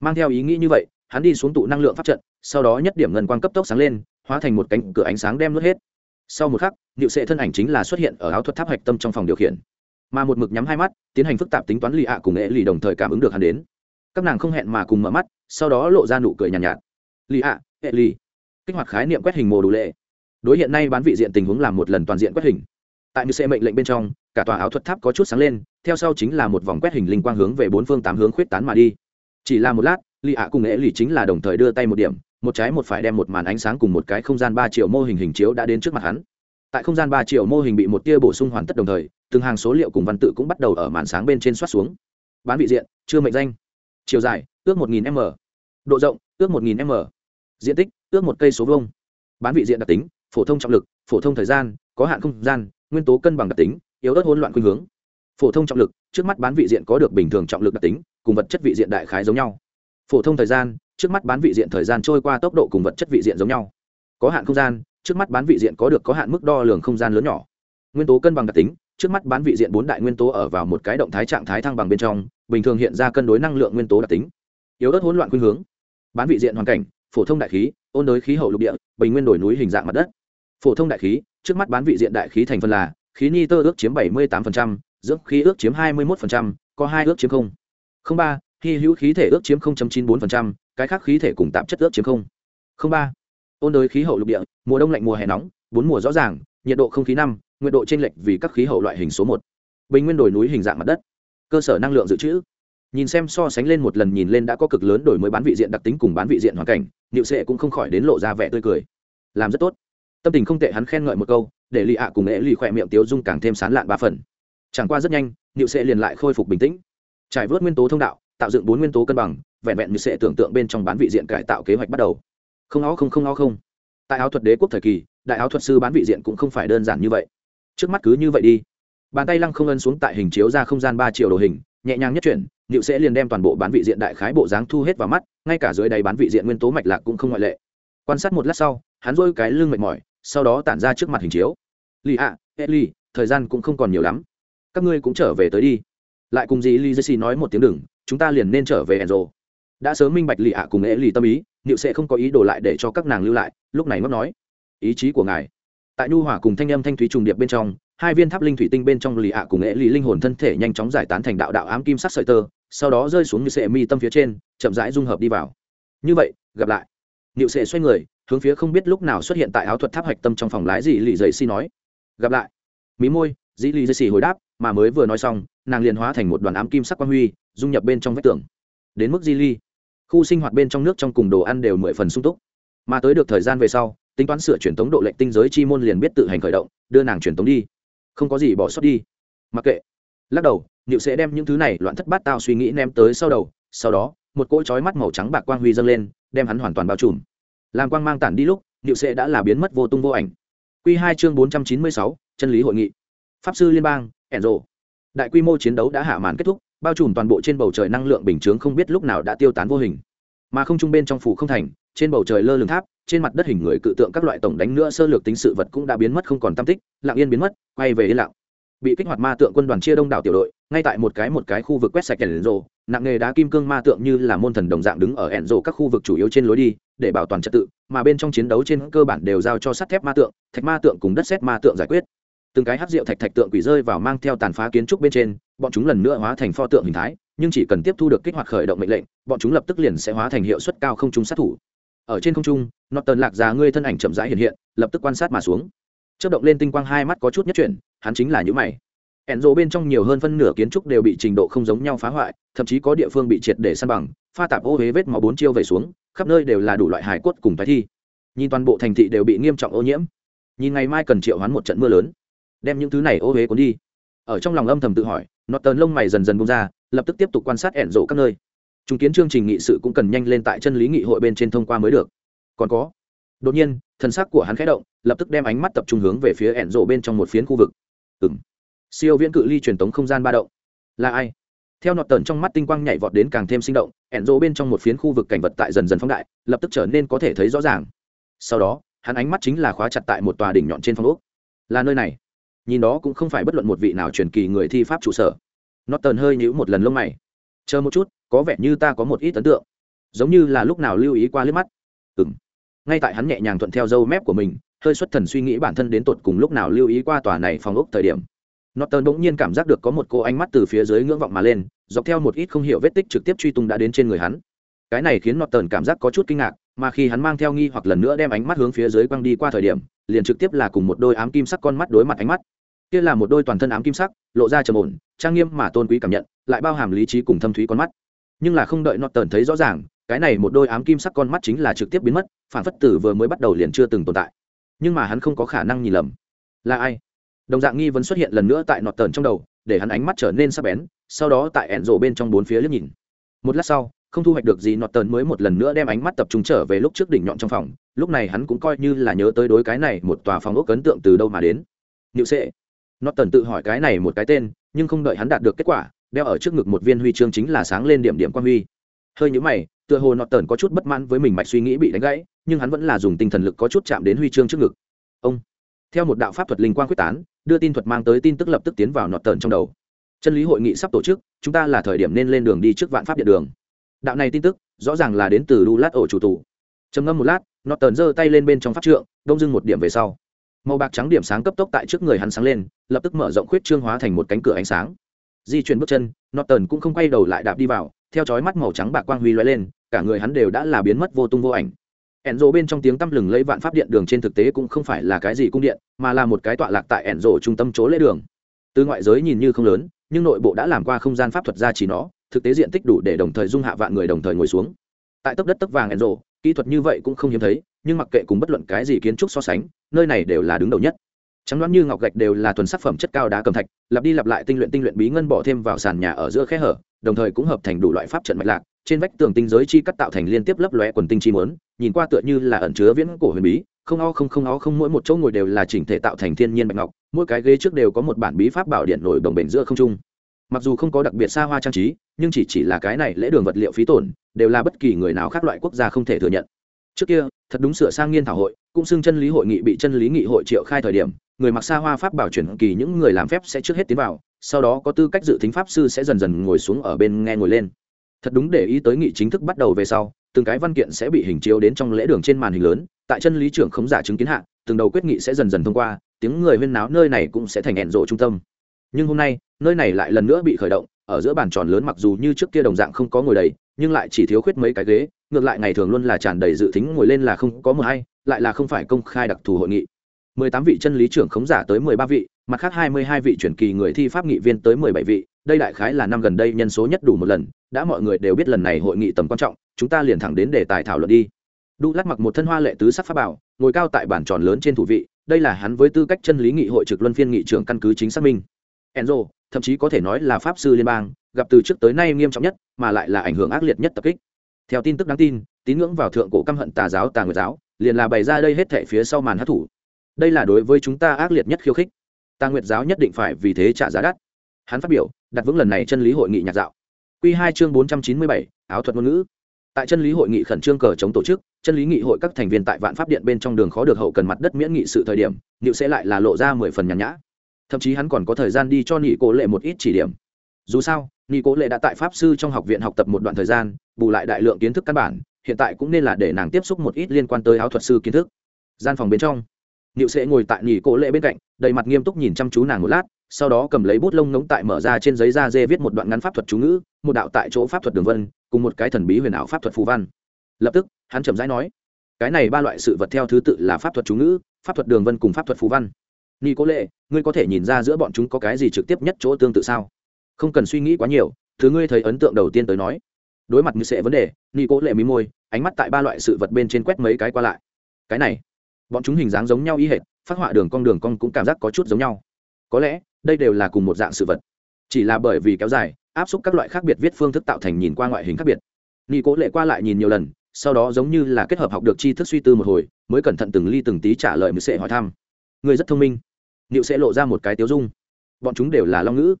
Mang theo ý nghĩ như vậy hắn đi xuống tụ năng lượng pháp trận sau đó nhất điểm ngân quang cấp tốc sáng lên hóa thành một cánh cửa ánh sáng đem lướt hết. Sau một khắc liệu sệ thân ảnh chính là xuất hiện ở áo thuật tháp hạch tâm trong phòng điều khiển. Mà một mực nhắm hai mắt tiến hành phức tạp tính toán lì ạ cùng nghệ lì đồng thời cảm ứng được hắn đến. Các nàng không hẹn mà cùng mở mắt sau đó lộ ra nụ cười nhàn nhạt, nhạt lì ạ hệ lì. Kích hoạt khái niệm quét hình mồ đủ lệ đối hiện nay bán vị diện tình huống làm một lần toàn diện quét hình. Tại như xe mệnh lệnh bên trong, cả tòa áo thuật tháp có chút sáng lên, theo sau chính là một vòng quét hình linh quang hướng về bốn phương tám hướng khuyết tán mà đi. Chỉ là một lát lì ạ cùng nghệ lì chính là đồng thời đưa tay một điểm, một trái một phải đem một màn ánh sáng cùng một cái không gian ba triệu mô hình hình chiếu đã đến trước mặt hắn. Tại không gian ba triệu mô hình bị một tia bổ sung hoàn tất đồng thời, từng hàng số liệu cùng văn tự cũng bắt đầu ở màn sáng bên trên soát xuống. Bán vị diện, chưa mệnh danh. Chiều dài, ước một nghìn m. Độ rộng, ước một nghìn m. Diện tích, ước một cây số vông bán vị diện đặc tính phổ thông trọng lực, phổ thông thời gian, có hạn không gian, nguyên tố cân bằng đặc tính, yếu ớt hỗn loạn khuynh hướng. Phổ thông trọng lực, trước mắt bán vị diện có được bình thường trọng lực đặc tính, cùng vật chất vị diện đại khái giống nhau. Phổ thông thời gian, trước mắt bán vị diện thời gian trôi qua tốc độ cùng vật chất vị diện giống nhau. Có hạn không gian, trước mắt bán vị diện có được có hạn mức đo lường không gian lớn nhỏ. Nguyên tố cân bằng đặc tính, trước mắt bán vị diện bốn đại nguyên tố ở vào một cái động thái trạng thái thăng bằng bên trong, bình thường hiện ra cân đối năng lượng nguyên tố đặc tính. Yếu ớt hỗn loạn khuynh hướng. Bán vị diện hoàn cảnh, phổ thông đại khí, ôn đới khí hậu lục địa, bình nguyên đổi núi hình dạng mặt đất phổ thông đại khí trước mắt bán vị diện đại khí thành phần là khí ni tơ ước chiếm 78%, dưỡng khí ước chiếm 21%, có hai ước chiếm không. Không ba hy hữu khí thể ước chiếm 0.94%, cái khác khí thể cùng tạp chất ước chiếm không. Không ba ôn đới khí hậu lục địa mùa đông lạnh mùa hè nóng bốn mùa rõ ràng nhiệt độ không khí năm nguyệt độ t r ê n lệch vì các khí hậu loại hình số một. Bình nguyên đồi núi hình dạng mặt đất. Cơ sở năng lượng dự trữ. Nhìn xem so sánh lên một lần nhìn lên đã có cực lớn đổi mới bán vị diện đặc tính cùng bán vị diện hoàn cảnh niệu sệ cũng không khỏi đến lộ ra vẻ tươi cười. Làm rất tốt tâm tình không tệ hắn khen ngợi một câu, để lì ạ cùng ế lì khỏe miệng tiếu dung càng thêm sán lạn ba phần. Chẳng qua rất nhanh, niệu sệ liền lại khôi phục bình tĩnh. Trải vớt nguyên tố thông đạo, tạo dựng bốn nguyên tố cân bằng, vẹn vẹn như sệ tưởng tượng bên trong bán vị diện cải tạo kế hoạch bắt đầu. Không ó không không ó không. Tại áo thuật đế quốc thời kỳ, đại áo thuật sư bán vị diện cũng không phải đơn giản như vậy. Trước mắt cứ như vậy đi. Bàn tay lăng không ân xuống tại hình chiếu ra không gian ba triệu đồ hình, nhẹ nhàng nhất chuyển, niệu sẽ liền đem toàn bộ bán vị diện đại khái bộ dáng thu hết vào mắt, ngay cả dưới đầy bán vị diện nguyên tố mạch lạc cũng không ngoại lệ. Quan sát một lát sau, hắn dôi cái lưng mệt mỏi sau đó tản ra trước mặt hình chiếu. Lì ạ à, thời gian cũng không còn nhiều lắm. Các ngươi cũng trở về tới đi. Lại cùng dì ly jesse nói một tiếng đừng chúng ta liền nên trở về enzo. Đã sớm minh bạch lì ạ cùng ế lì tâm ý niệu sẽ không có ý đồ lại để cho các nàng lưu lại lúc này ngóc nói. Ý chí của ngài. Tại nhu hỏa cùng thanh âm thanh thúy trùng điệp bên trong hai viên tháp linh thủy tinh bên trong lì ạ cùng ế lì linh hồn thân thể nhanh chóng giải tán thành đạo đạo ám kim sắc sợi tơ sau đó rơi xuống như sệ mi tâm phía trên chậm rãi dung hợp đi vào. Như vậy gặp lại. Niệu sệ xoay người hướng phía không biết lúc nào xuất hiện tại áo thuật tháp hạch tâm trong phòng lái dị lì dậy xi nói. Gặp lại. Mí môi dĩ lì dậy xì hồi đáp, mà mới vừa nói xong, nàng liền hóa thành một đoàn ám kim sắc quang huy, dung nhập bên trong vách tường. Đến mức di ly khu sinh hoạt bên trong nước trong cùng đồ ăn đều mười phần sung túc. Mà tới được thời gian về sau, tính toán sửa truyền tống độ lệnh tinh giới chi môn liền biết tự hành khởi động, đưa nàng truyền tống đi. Không có gì bỏ sót đi. Mặc kệ. Lắc đầu, niệu sẽ đem những thứ này loạn thất bát tao suy nghĩ ném tới sau đầu, sau đó, một cỗ trói mắt màu trắng bạc quang huy dâng lên, đem hắn hoàn toàn bao trùm làm quang mang tản đi lúc, niệu sẽ đã là biến mất vô tung vô ảnh. Q hai chương bốn trăm chín mươi sáu, chân lý hội nghị. Pháp sư liên bang ẻn rộ đại quy mô chiến đấu đã hạ màn kết thúc, bao trùm toàn bộ trên bầu trời năng lượng bình chướng không biết lúc nào đã tiêu tán vô hình. Mà không trung bên trong phủ không thành, trên bầu trời lơ lửng tháp, trên mặt đất hình người cự tượng các loại tổng đánh nữa sơ lược tính sự vật cũng đã biến mất không còn tam tích, lặng yên biến mất, quay về yên lặng bị kích hoạt ma tượng quân đoàn chia đông đảo tiểu đội, ngay tại một cái một cái khu vực quét sạch ẻn rộ nặng nghề đá kim cương ma tượng như là môn thần đồng dạng đứng ở ẻn rộ các khu vực chủ yếu trên lối đi, để bảo toàn trật tự, mà bên trong chiến đấu trên cơ bản đều giao cho sắt thép ma tượng, thạch ma tượng cùng đất xét ma tượng giải quyết. Từng cái hát rượu thạch thạch tượng quỷ rơi vào mang theo tàn phá kiến trúc bên trên, bọn chúng lần nữa hóa thành pho tượng hình thái, nhưng chỉ cần tiếp thu được kích hoạt khởi động mệnh lệnh, bọn chúng lập tức liền sẽ hóa thành hiệu suất cao không chúng sát thủ. Ở trên không trung nọt tần lạc già ngươi thân ảnh chậm rãi hiện hiện, lập tức quan sát mà xuống. Chất động lên tinh quang hai mắt có chút nhất chuyển hắn chính là những mày. Ẻn rộ bên trong nhiều hơn phân nửa kiến trúc đều bị trình độ không giống nhau phá hoại, thậm chí có địa phương bị triệt để săn bằng, pha tạp ô huế vết màu bốn chiêu về xuống, khắp nơi đều là đủ loại hải cốt cùng tái thi. Nhìn toàn bộ thành thị đều bị nghiêm trọng ô nhiễm. Nhìn ngày mai cần triệu hoán một trận mưa lớn, đem những thứ này ô huế cuốn đi. Ở trong lòng âm thầm tự hỏi nó tờn lông mày dần dần bông ra, lập tức tiếp tục quan sát ẻn rộ các nơi. Chứng kiến chương trình nghị sự cũng cần nhanh lên tại chân lý nghị hội bên trên thông qua mới được. Còn có, đột nhiên thân xác của hắn khẽ động, lập tức đem ánh mắt tập trung hướng về phía ẻn rộ bên trong một phiến khu vực ừng siêu viễn cự ly truyền tống không gian ba động. Là ai? Theo nọt tần trong mắt tinh quang nhảy vọt đến càng thêm sinh động, ẻn rộ bên trong một phiến khu vực cảnh vật tại dần dần phóng đại, lập tức trở nên có thể thấy rõ ràng. Sau đó, hắn ánh mắt chính là khóa chặt tại một tòa đỉnh nhọn trên phong ốc. Là nơi này. Nhìn đó cũng không phải bất luận một vị nào truyền kỳ người thi pháp trụ sở. Nọt tần hơi nhíu một lần lông mày. Chờ một chút, có vẻ như ta có một ít ấn tượng. Giống như là lúc nào lưu ý qua liếc mắt. Ừ ngay tại hắn nhẹ nhàng thuận theo dâu mép của mình hơi xuất thần suy nghĩ bản thân đến tột cùng lúc nào lưu ý qua tòa này phòng ốc thời điểm Norton bỗng nhiên cảm giác được có một cô ánh mắt từ phía dưới ngưỡng vọng mà lên, dọc theo một ít không hiểu vết tích trực tiếp truy tung đã đến trên người hắn. Cái này khiến Norton cảm giác có chút kinh ngạc, mà khi hắn mang theo nghi hoặc lần nữa đem ánh mắt hướng phía dưới quăng đi qua thời điểm, liền trực tiếp là cùng một đôi ám kim sắc con mắt đối mặt ánh mắt. Kia là một đôi toàn thân ám kim sắc, lộ ra trầm ổn, trang nghiêm mà tôn quý cảm nhận, lại bao hàm lý trí cùng thâm thúy con mắt. Nhưng là không đợi Norton thấy rõ ràng, cái này một đôi ám kim sắc con mắt chính là trực tiếp biến mất, phản phất tử vừa mới bắt đầu liền chưa từng tồn tại. Nhưng mà hắn không có khả năng nhìn lầm. Là ai? đồng dạng nghi vấn xuất hiện lần nữa tại nọt tờn trong đầu, để hắn ánh mắt trở nên sắc bén, sau đó tại ẻn rổ bên trong bốn phía liếc nhìn. Một lát sau, không thu hoạch được gì nọt tờn mới một lần nữa đem ánh mắt tập trung trở về lúc trước đỉnh nhọn trong phòng, lúc này hắn cũng coi như là nhớ tới đối cái này một tòa phòng ốc ấn tượng từ đâu mà đến. Nhự sệ. Nọt tờn tự hỏi cái này một cái tên, nhưng không đợi hắn đạt được kết quả, đeo ở trước ngực một viên huy chương chính là sáng lên điểm điểm quan huy. Hơi nhũ mày, tựa hồ nọt tần có chút bất mãn với mình mạch suy nghĩ bị đánh gãy nhưng hắn vẫn là dùng tinh thần lực có chút chạm đến huy chương trước ngực. Ông, theo một đạo pháp thuật linh quang quyết tán, đưa tin thuật mang tới tin tức lập tức tiến vào nọt tần trong đầu. Chân lý hội nghị sắp tổ chức, chúng ta là thời điểm nên lên đường đi trước vạn pháp điện đường. Đạo này tin tức, rõ ràng là đến từ đu lát ổ chủ tù. Trầm ngâm một lát, nọt tần giơ tay lên bên trong pháp trượng, đông dưng một điểm về sau. Màu bạc trắng điểm sáng cấp tốc tại trước người hắn sáng lên, lập tức mở rộng khuyết trương hóa thành một cánh cửa ánh sáng. Di chuyển bước chân, nọt tần cũng không quay đầu lại đạp đi vào, theo chói mắt màu trắng bạc quang huy loay lên, cả người hắn đều đã là biến mất vô tung vô ảnh ẻn rộ bên trong tiếng tăm lừng lấy vạn pháp điện đường trên thực tế cũng không phải là cái gì cung điện, mà là một cái tọa lạc tại ẻn rộ trung tâm chỗ lễ đường. Từ ngoại giới nhìn như không lớn, nhưng nội bộ đã làm qua không gian pháp thuật ra chỉ nó, thực tế diện tích đủ để đồng thời dung hạ vạn người đồng thời ngồi xuống. Tại tấp đất tấp vàng ẻn rộ kỹ thuật như vậy cũng không hiếm thấy, nhưng mặc kệ cùng bất luận cái gì kiến trúc so sánh, nơi này đều là đứng đầu nhất. Trắng đoán như ngọc gạch đều là thuần sắc phẩm chất cao đá cầm thạch, lặp đi lặp lại tinh luyện tinh luyện bí ngân bỏ thêm vào sàn nhà ở giữa khe hở, đồng thời cũng hợp thành đủ loại pháp trận mạch lạc trên vách tường tinh giới chi cắt tạo thành liên tiếp lấp lóe quần tinh chi muốn, nhìn qua tựa như là ẩn chứa viễn cổ huyền bí không o không không o không mỗi một chỗ ngồi đều là chỉnh thể tạo thành thiên nhiên bạch ngọc mỗi cái ghế trước đều có một bản bí pháp bảo điện nổi đồng bền giữa không trung. Mặc dù không có đặc biệt xa hoa trang trí nhưng chỉ chỉ là cái này lễ đường vật liệu phí tổn đều là bất kỳ người nào khác loại quốc gia không thể thừa nhận. Trước kia thật đúng sửa sang nghiên thảo hội cũng xưng chân lý hội nghị bị chân lý nghị hội triệu khai thời điểm người mặc xa hoa pháp bảo chuyển kỳ những người làm phép sẽ trước hết tiến vào sau đó có tư cách dự tính pháp sư sẽ dần dần ngồi xuống ở bên nghe ngồi lên thật đúng để ý tới nghị chính thức bắt đầu về sau, từng cái văn kiện sẽ bị hình chiếu đến trong lễ đường trên màn hình lớn, tại chân lý trưởng khống giả chứng kiến hạ, từng đầu quyết nghị sẽ dần dần thông qua, tiếng người huyên náo nơi này cũng sẽ thành hẹn rộ trung tâm. Nhưng hôm nay, nơi này lại lần nữa bị khởi động, ở giữa bàn tròn lớn mặc dù như trước kia đồng dạng không có ngồi đầy, nhưng lại chỉ thiếu khuyết mấy cái ghế, ngược lại ngày thường luôn là tràn đầy dự tính ngồi lên là không có mờ hay, lại là không phải công khai đặc thù hội nghị. Mười tám vị chân lý trưởng khống giả tới mười ba vị, mặt khác hai mươi hai vị chuyển kỳ người thi pháp nghị viên tới mười bảy vị đây đại khái là năm gần đây nhân số nhất đủ một lần, đã mọi người đều biết lần này hội nghị tầm quan trọng, chúng ta liền thẳng đến đề tài thảo luận đi. Đu lắc mặc một thân hoa lệ tứ sắc pháp bảo, ngồi cao tại bản tròn lớn trên thủ vị, đây là hắn với tư cách chân lý nghị hội trực luân phiên nghị trưởng căn cứ chính xác minh. Enzo, thậm chí có thể nói là pháp sư liên bang, gặp từ trước tới nay nghiêm trọng nhất, mà lại là ảnh hưởng ác liệt nhất tập kích. Theo tin tức đáng tin, tín ngưỡng vào thượng cổ căm hận tà giáo tà nguyệt giáo, liền là bày ra đây hết thảy phía sau màn hát thủ. Đây là đối với chúng ta ác liệt nhất khiêu khích. Tà nguyệt giáo nhất định phải vì thế trả giá đắt hắn phát biểu, đặt vững lần này chân lý hội nghị nhạc dạo. Q hai chương bốn trăm chín mươi bảy, áo thuật ngôn ngữ. Tại chân lý hội nghị khẩn trương cờ chống tổ chức, chân lý nghị hội các thành viên tại vạn pháp điện bên trong đường khó được hậu cần mặt đất miễn nghị sự thời điểm nịu sẽ lại là lộ ra mười phần nhàn nhã. Thậm chí hắn còn có thời gian đi cho nị cố lệ một ít chỉ điểm. Dù sao, nị cố lệ đã tại pháp sư trong học viện học tập một đoạn thời gian, bù lại đại lượng kiến thức căn bản, hiện tại cũng nên là để nàng tiếp xúc một ít liên quan tới áo thuật sư kiến thức. Gian phòng bên trong nịu sẽ ngồi tại nị cố lệ bên cạnh, đầy mặt nghiêm túc nhìn chăm chú nàng một lát sau đó cầm lấy bút lông ngống tại mở ra trên giấy da dê viết một đoạn ngắn pháp thuật chú ngữ, một đạo tại chỗ pháp thuật đường vân, cùng một cái thần bí huyền ảo pháp thuật phù văn. Lập tức, hắn chậm rãi nói, cái này ba loại sự vật theo thứ tự là pháp thuật chú ngữ, pháp thuật đường vân cùng pháp thuật phù văn. Ni cố lệ ngươi có thể nhìn ra giữa bọn chúng có cái gì trực tiếp nhất chỗ tương tự sao? Không cần suy nghĩ quá nhiều, thứ ngươi thấy ấn tượng đầu tiên tới nói. Đối mặt như sẽ vấn đề ni cố lệ mí môi, ánh mắt tại ba loại sự vật bên trên quét mấy cái qua lại. Cái này, bọn chúng hình dáng giống nhau y hệt, phát họa đường cong đường cong cũng cảm giác có chút giống nhau có lẽ, đây đều là cùng một dạng sự vật. Chỉ là bởi vì kéo dài, áp suất các loại khác biệt viết phương thức tạo thành nhìn qua ngoại hình khác biệt. Nghi cố lệ qua lại nhìn nhiều lần, sau đó giống như là kết hợp học được tri thức suy tư một hồi, mới cẩn thận từng ly từng tí trả lời mới sẽ hỏi thăm. Người rất thông minh. Liệu sẽ lộ ra một cái tiếu dung. Bọn chúng đều là long ngữ.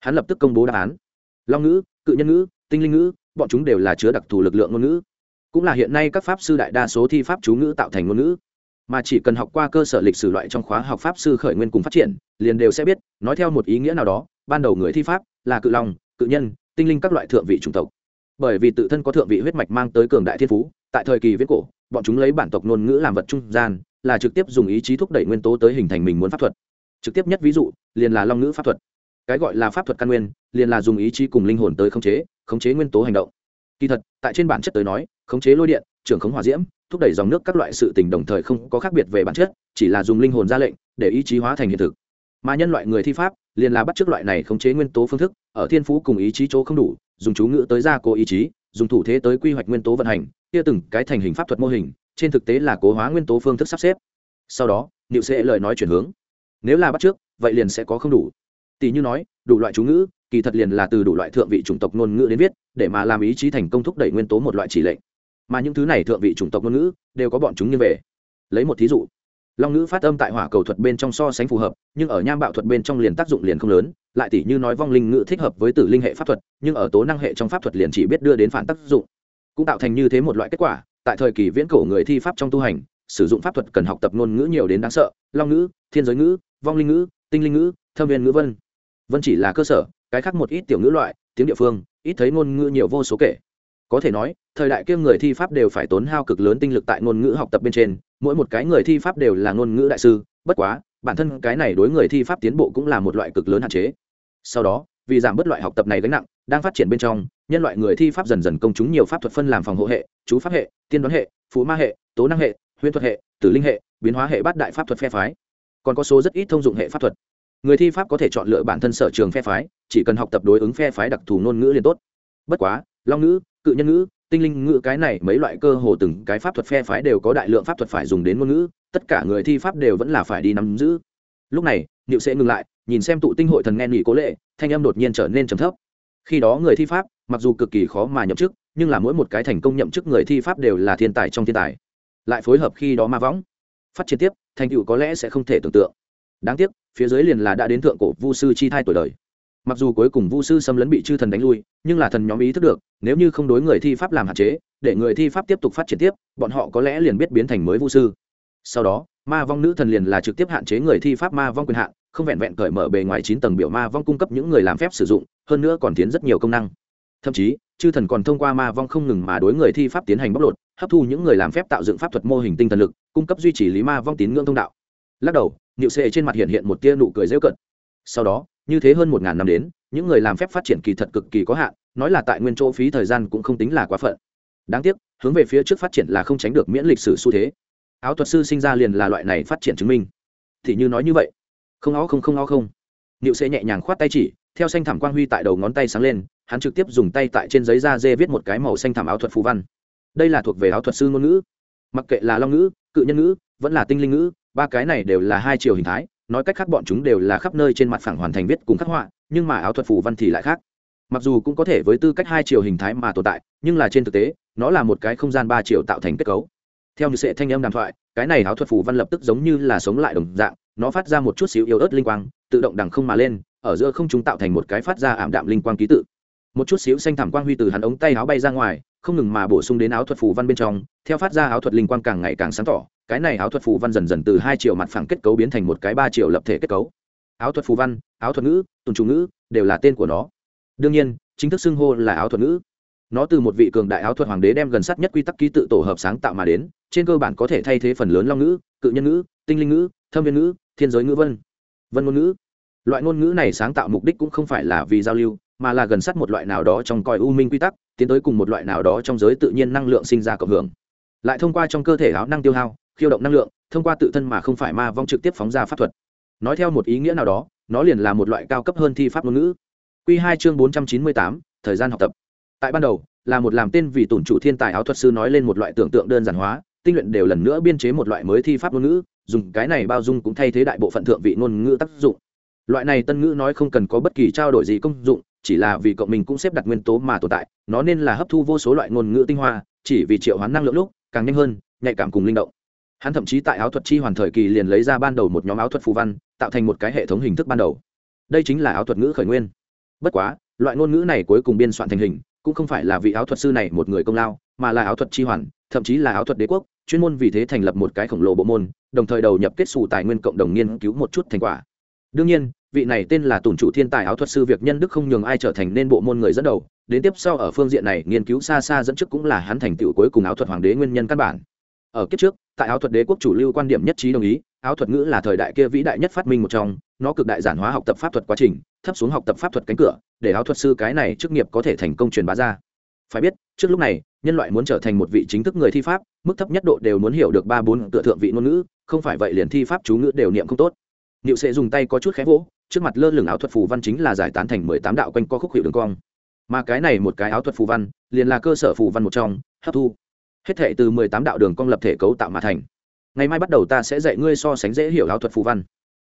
Hắn lập tức công bố đáp án. Long ngữ, cự nhân ngữ, tinh linh ngữ, bọn chúng đều là chứa đặc thù lực lượng ngôn ngữ. Cũng là hiện nay các pháp sư đại đa số thi pháp chú ngữ tạo thành ngôn ngữ mà chỉ cần học qua cơ sở lịch sử loại trong khóa học pháp sư khởi nguyên cùng phát triển, liền đều sẽ biết, nói theo một ý nghĩa nào đó, ban đầu người thi pháp là cự long, cự nhân, tinh linh các loại thượng vị chủng tộc. Bởi vì tự thân có thượng vị huyết mạch mang tới cường đại thiên phú, tại thời kỳ viết cổ, bọn chúng lấy bản tộc ngôn ngữ làm vật trung gian, là trực tiếp dùng ý chí thúc đẩy nguyên tố tới hình thành mình muốn pháp thuật. Trực tiếp nhất ví dụ, liền là long ngữ pháp thuật. Cái gọi là pháp thuật căn nguyên, liền là dùng ý chí cùng linh hồn tới khống chế khống chế nguyên tố hành động. Kỳ thật, tại trên bản chất tới nói, khống chế lôi điện, trưởng khống hỏa diễm thúc đẩy dòng nước các loại sự tình đồng thời không có khác biệt về bản chất, chỉ là dùng linh hồn ra lệnh, để ý chí hóa thành hiện thực. Mà nhân loại người thi pháp, liền là bắt chước loại này khống chế nguyên tố phương thức, ở thiên phú cùng ý chí chỗ không đủ, dùng chú ngữ tới gia cố ý chí, dùng thủ thế tới quy hoạch nguyên tố vận hành, kia từng cái thành hình pháp thuật mô hình, trên thực tế là cố hóa nguyên tố phương thức sắp xếp. Sau đó, niệu sẽ lời nói chuyển hướng. Nếu là bắt trước vậy liền sẽ có không đủ. Tỷ như nói, đủ loại chú ngữ, kỳ thật liền là từ đủ loại thượng vị chủng tộc ngôn ngữ đến viết, để mà làm ý chí thành công thúc đẩy nguyên tố một loại chỉ lệnh mà những thứ này thượng vị chủng tộc ngôn ngữ đều có bọn chúng như về. Lấy một thí dụ, long ngữ phát âm tại hỏa cầu thuật bên trong so sánh phù hợp, nhưng ở nham bạo thuật bên trong liền tác dụng liền không lớn, lại tỷ như nói vong linh ngữ thích hợp với tử linh hệ pháp thuật, nhưng ở tố năng hệ trong pháp thuật liền chỉ biết đưa đến phản tác dụng. Cũng tạo thành như thế một loại kết quả, tại thời kỳ viễn cổ người thi pháp trong tu hành, sử dụng pháp thuật cần học tập ngôn ngữ nhiều đến đáng sợ, long ngữ, thiên giới ngữ, vong linh ngữ, tinh linh ngữ, thâm viên ngữ vân. Vân chỉ là cơ sở, cái khác một ít tiểu ngữ loại, tiếng địa phương, ít thấy ngôn ngữ nhiều vô số kể có thể nói, thời đại kia người thi pháp đều phải tốn hao cực lớn tinh lực tại ngôn ngữ học tập bên trên, mỗi một cái người thi pháp đều là ngôn ngữ đại sư, bất quá, bản thân cái này đối người thi pháp tiến bộ cũng là một loại cực lớn hạn chế. Sau đó, vì giảm bớt loại học tập này gánh nặng đang phát triển bên trong, nhân loại người thi pháp dần dần công chúng nhiều pháp thuật phân làm phòng hộ hệ, chú pháp hệ, tiên đoán hệ, phú ma hệ, tố năng hệ, huyễn thuật hệ, tử linh hệ, biến hóa hệ bát đại pháp thuật phe phái. Còn có số rất ít thông dụng hệ pháp thuật. Người thi pháp có thể chọn lựa bản thân sở trường phe phái, chỉ cần học tập đối ứng phe phái đặc thù ngôn ngữ liền tốt. Bất quá, long ngữ cự nhân ngữ, tinh linh ngữ, cái này mấy loại cơ hồ từng cái pháp thuật phe phái đều có đại lượng pháp thuật phải dùng đến ngôn ngữ, tất cả người thi pháp đều vẫn là phải đi nắm giữ. Lúc này, niệu sẽ ngừng lại, nhìn xem tụ tinh hội thần nghe nghỉ cố lệ, thanh âm đột nhiên trở nên trầm thấp. Khi đó người thi pháp, mặc dù cực kỳ khó mà nhậm chức, nhưng là mỗi một cái thành công nhậm chức người thi pháp đều là thiên tài trong thiên tài. Lại phối hợp khi đó ma võng. Phát triển tiếp, thành tựu có lẽ sẽ không thể tưởng tượng. Đáng tiếc, phía dưới liền là đã đến thượng cổ vu sư chi thai tuổi đời mặc dù cuối cùng vu sư xâm lấn bị chư thần đánh lui, nhưng là thần nhóm ý thức được, nếu như không đối người thi pháp làm hạn chế, để người thi pháp tiếp tục phát triển tiếp, bọn họ có lẽ liền biết biến thành mới vu sư. Sau đó, ma vong nữ thần liền là trực tiếp hạn chế người thi pháp ma vong quyền hạn, không vẹn vẹn cởi mở bề ngoài chín tầng biểu ma vong cung cấp những người làm phép sử dụng, hơn nữa còn tiến rất nhiều công năng. Thậm chí, chư thần còn thông qua ma vong không ngừng mà đối người thi pháp tiến hành bóc lột, hấp thu những người làm phép tạo dựng pháp thuật mô hình tinh thần lực, cung cấp duy trì lý ma vong tín ngưỡng thông đạo. Lắc đầu, niệu xê trên mặt hiện hiện một tia nụ cười rêu cận sau đó như thế hơn một ngàn năm đến, những người làm phép phát triển kỳ thật cực kỳ có hạn, nói là tại nguyên chỗ phí thời gian cũng không tính là quá phận. Đáng tiếc, hướng về phía trước phát triển là không tránh được miễn lịch sử xu thế. Áo thuật sư sinh ra liền là loại này phát triển chứng minh. Thì như nói như vậy, không ó không không ó không. Niệu sẽ nhẹ nhàng khoát tay chỉ, theo xanh thảm quang huy tại đầu ngón tay sáng lên, hắn trực tiếp dùng tay tại trên giấy da dê viết một cái màu xanh thảm áo thuật phú văn. Đây là thuộc về áo thuật sư ngôn ngữ. Mặc kệ là long ngữ, cự nhân ngữ, vẫn là tinh linh ngữ, ba cái này đều là hai chiều hình thái nói cách khác bọn chúng đều là khắp nơi trên mặt phẳng hoàn thành viết cùng khắc họa, nhưng mà áo thuật phù văn thì lại khác. Mặc dù cũng có thể với tư cách hai chiều hình thái mà tồn tại, nhưng là trên thực tế, nó là một cái không gian ba chiều tạo thành kết cấu. Theo như sệ thanh âm đàm thoại, cái này áo thuật phù văn lập tức giống như là sống lại đồng dạng, nó phát ra một chút xíu yếu ớt linh quang, tự động đằng không mà lên, ở giữa không chúng tạo thành một cái phát ra ảm đạm linh quang ký tự. Một chút xíu xanh thảm quang huy từ hắn ống tay áo bay ra ngoài, không ngừng mà bổ sung đến áo thuật phù văn bên trong, theo phát ra áo thuật linh quang càng ngày càng sáng tỏ cái này áo thuật phù văn dần dần từ hai triệu mặt phẳng kết cấu biến thành một cái ba triệu lập thể kết cấu. Áo thuật phù văn, áo thuật ngữ tùn chủ ngữ, đều là tên của nó. Đương nhiên, chính thức xưng hô là áo thuật ngữ. Nó từ một vị cường đại áo thuật hoàng đế đem gần sát nhất quy tắc ký tự tổ hợp sáng tạo mà đến, trên cơ bản có thể thay thế phần lớn long ngữ, cự nhân ngữ, tinh linh ngữ, thâm viên ngữ, thiên giới ngữ vân. Vân ngôn ngữ. Loại ngôn ngữ này sáng tạo mục đích cũng không phải là vì giao lưu, mà là gần sát một loại nào đó trong coi u minh quy tắc, tiến tới cùng một loại nào đó trong giới tự nhiên năng lượng sinh ra cộng hưởng. Lại thông qua trong cơ thể áo năng tiêu hao khiêu động năng lượng, thông qua tự thân mà không phải ma vong trực tiếp phóng ra pháp thuật. Nói theo một ý nghĩa nào đó, nó liền là một loại cao cấp hơn thi pháp ngôn ngữ. Q hai chương bốn trăm chín mươi tám, thời gian học tập. Tại ban đầu, là một làm tên vì tổn chủ thiên tài áo thuật sư nói lên một loại tưởng tượng đơn giản hóa, tinh luyện đều lần nữa biên chế một loại mới thi pháp ngôn ngữ, dùng cái này bao dung cũng thay thế đại bộ phận thượng vị ngôn ngữ tác dụng. Loại này tân ngữ nói không cần có bất kỳ trao đổi gì công dụng, chỉ là vì cộng mình cũng xếp đặt nguyên tố mà tồn tại, nó nên là hấp thu vô số loại ngôn ngữ tinh hoa, chỉ vì triệu hoán năng lượng lúc, càng nhanh hơn, nhạy cảm cùng linh động hắn thậm chí tại áo thuật chi hoàn thời kỳ liền lấy ra ban đầu một nhóm áo thuật phù văn, tạo thành một cái hệ thống hình thức ban đầu. Đây chính là áo thuật ngữ khởi nguyên. Bất quá, loại ngôn ngữ này cuối cùng biên soạn thành hình, cũng không phải là vị áo thuật sư này một người công lao, mà là áo thuật chi hoàn, thậm chí là áo thuật đế quốc, chuyên môn vì thế thành lập một cái khổng lồ bộ môn, đồng thời đầu nhập kết xù tài nguyên cộng đồng nghiên cứu một chút thành quả. Đương nhiên, vị này tên là tùn chủ thiên tài áo thuật sư việc nhân đức không nhường ai trở thành nên bộ môn người dẫn đầu, đến tiếp sau ở phương diện này nghiên cứu xa xa dẫn trước cũng là hắn thành tựu cuối cùng áo thuật hoàng đế nguyên nhân căn bản ở kiếp trước, tại áo thuật đế quốc chủ lưu quan điểm nhất trí đồng ý, áo thuật ngữ là thời đại kia vĩ đại nhất phát minh một trong, nó cực đại giản hóa học tập pháp thuật quá trình, thấp xuống học tập pháp thuật cánh cửa, để áo thuật sư cái này chức nghiệp có thể thành công truyền bá ra. Phải biết, trước lúc này, nhân loại muốn trở thành một vị chính thức người thi pháp, mức thấp nhất độ đều muốn hiểu được ba bốn tựa thượng vị ngôn ngữ, không phải vậy liền thi pháp chú ngữ đều niệm không tốt. Niệu sẽ dùng tay có chút khé vỗ, trước mặt lơ lửng áo thuật phù văn chính là giải tán thành mười tám đạo quanh co khúc hiệu đường cong. Mà cái này một cái áo thuật phù văn, liền là cơ sở phù văn một trong, hấp thu hết thể từ mười tám đạo đường cong lập thể cấu tạo mà thành. Ngày mai bắt đầu ta sẽ dạy ngươi so sánh dễ hiểu áo thuật phù văn.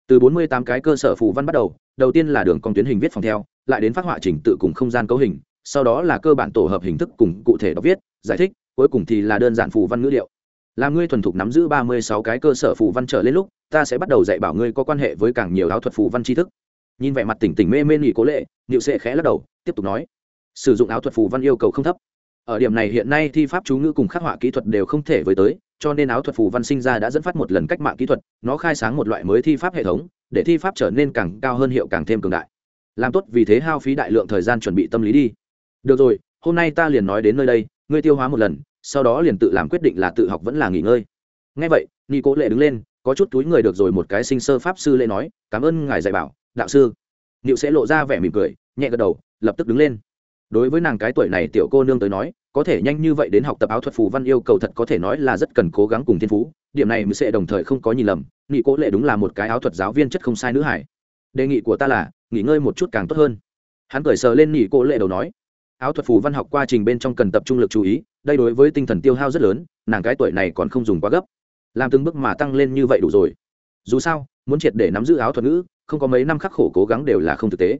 Từ bốn mươi tám cái cơ sở phù văn bắt đầu đầu tiên là đường cong tuyến hình viết phòng theo, lại đến phát họa trình tự cùng không gian cấu hình, sau đó là cơ bản tổ hợp hình thức cùng cụ thể đọc viết, giải thích, cuối cùng thì là đơn giản phù văn ngữ liệu Là ngươi thuần thục nắm giữ ba mươi sáu cái cơ sở phù văn trở lên lúc, ta sẽ bắt đầu dạy bảo ngươi có quan hệ với càng nhiều áo thuật phù văn tri thức. Nhìn vẻ mặt tỉnh tỉnh mê mê nghỉ cố lệ, niệu sệ khẽ lắc đầu, tiếp tục nói, sử dụng áo thuật phù văn yêu cầu không thấp ở điểm này hiện nay thi pháp chú ngữ cùng khắc họa kỹ thuật đều không thể với tới, cho nên áo thuật phù văn sinh ra đã dẫn phát một lần cách mạng kỹ thuật, nó khai sáng một loại mới thi pháp hệ thống, để thi pháp trở nên càng cao hơn hiệu càng thêm cường đại. Làm tốt vì thế hao phí đại lượng thời gian chuẩn bị tâm lý đi. Được rồi, hôm nay ta liền nói đến nơi đây, ngươi tiêu hóa một lần, sau đó liền tự làm quyết định là tự học vẫn là nghỉ ngơi. Ngay vậy ni cố lệ đứng lên, có chút túi người được rồi một cái sinh sơ pháp sư lễ nói, cảm ơn ngài dạy bảo, đạo sư. Niệu sẽ lộ ra vẻ mỉm cười, nhẹ gật đầu, lập tức đứng lên. Đối với nàng cái tuổi này tiểu cô nương tới nói có thể nhanh như vậy đến học tập áo thuật phù văn yêu cầu thật có thể nói là rất cần cố gắng cùng thiên phú. Điểm này mình sẽ đồng thời không có nhìn lầm nghị cố lệ đúng là một cái áo thuật giáo viên chất không sai nữ hải đề nghị của ta là, nghỉ ngơi một chút càng tốt hơn. Hắn cởi sờ lên nghị cố lệ đầu nói, áo thuật phù văn học quá trình bên trong cần tập trung lực chú ý, đây đối với tinh thần tiêu hao rất lớn, nàng cái tuổi này còn không dùng quá gấp. Làm từng bước mà tăng lên như vậy đủ rồi. Dù sao, muốn triệt để nắm giữ áo thuật ngữ, không có mấy năm khắc khổ cố gắng đều là không thực tế.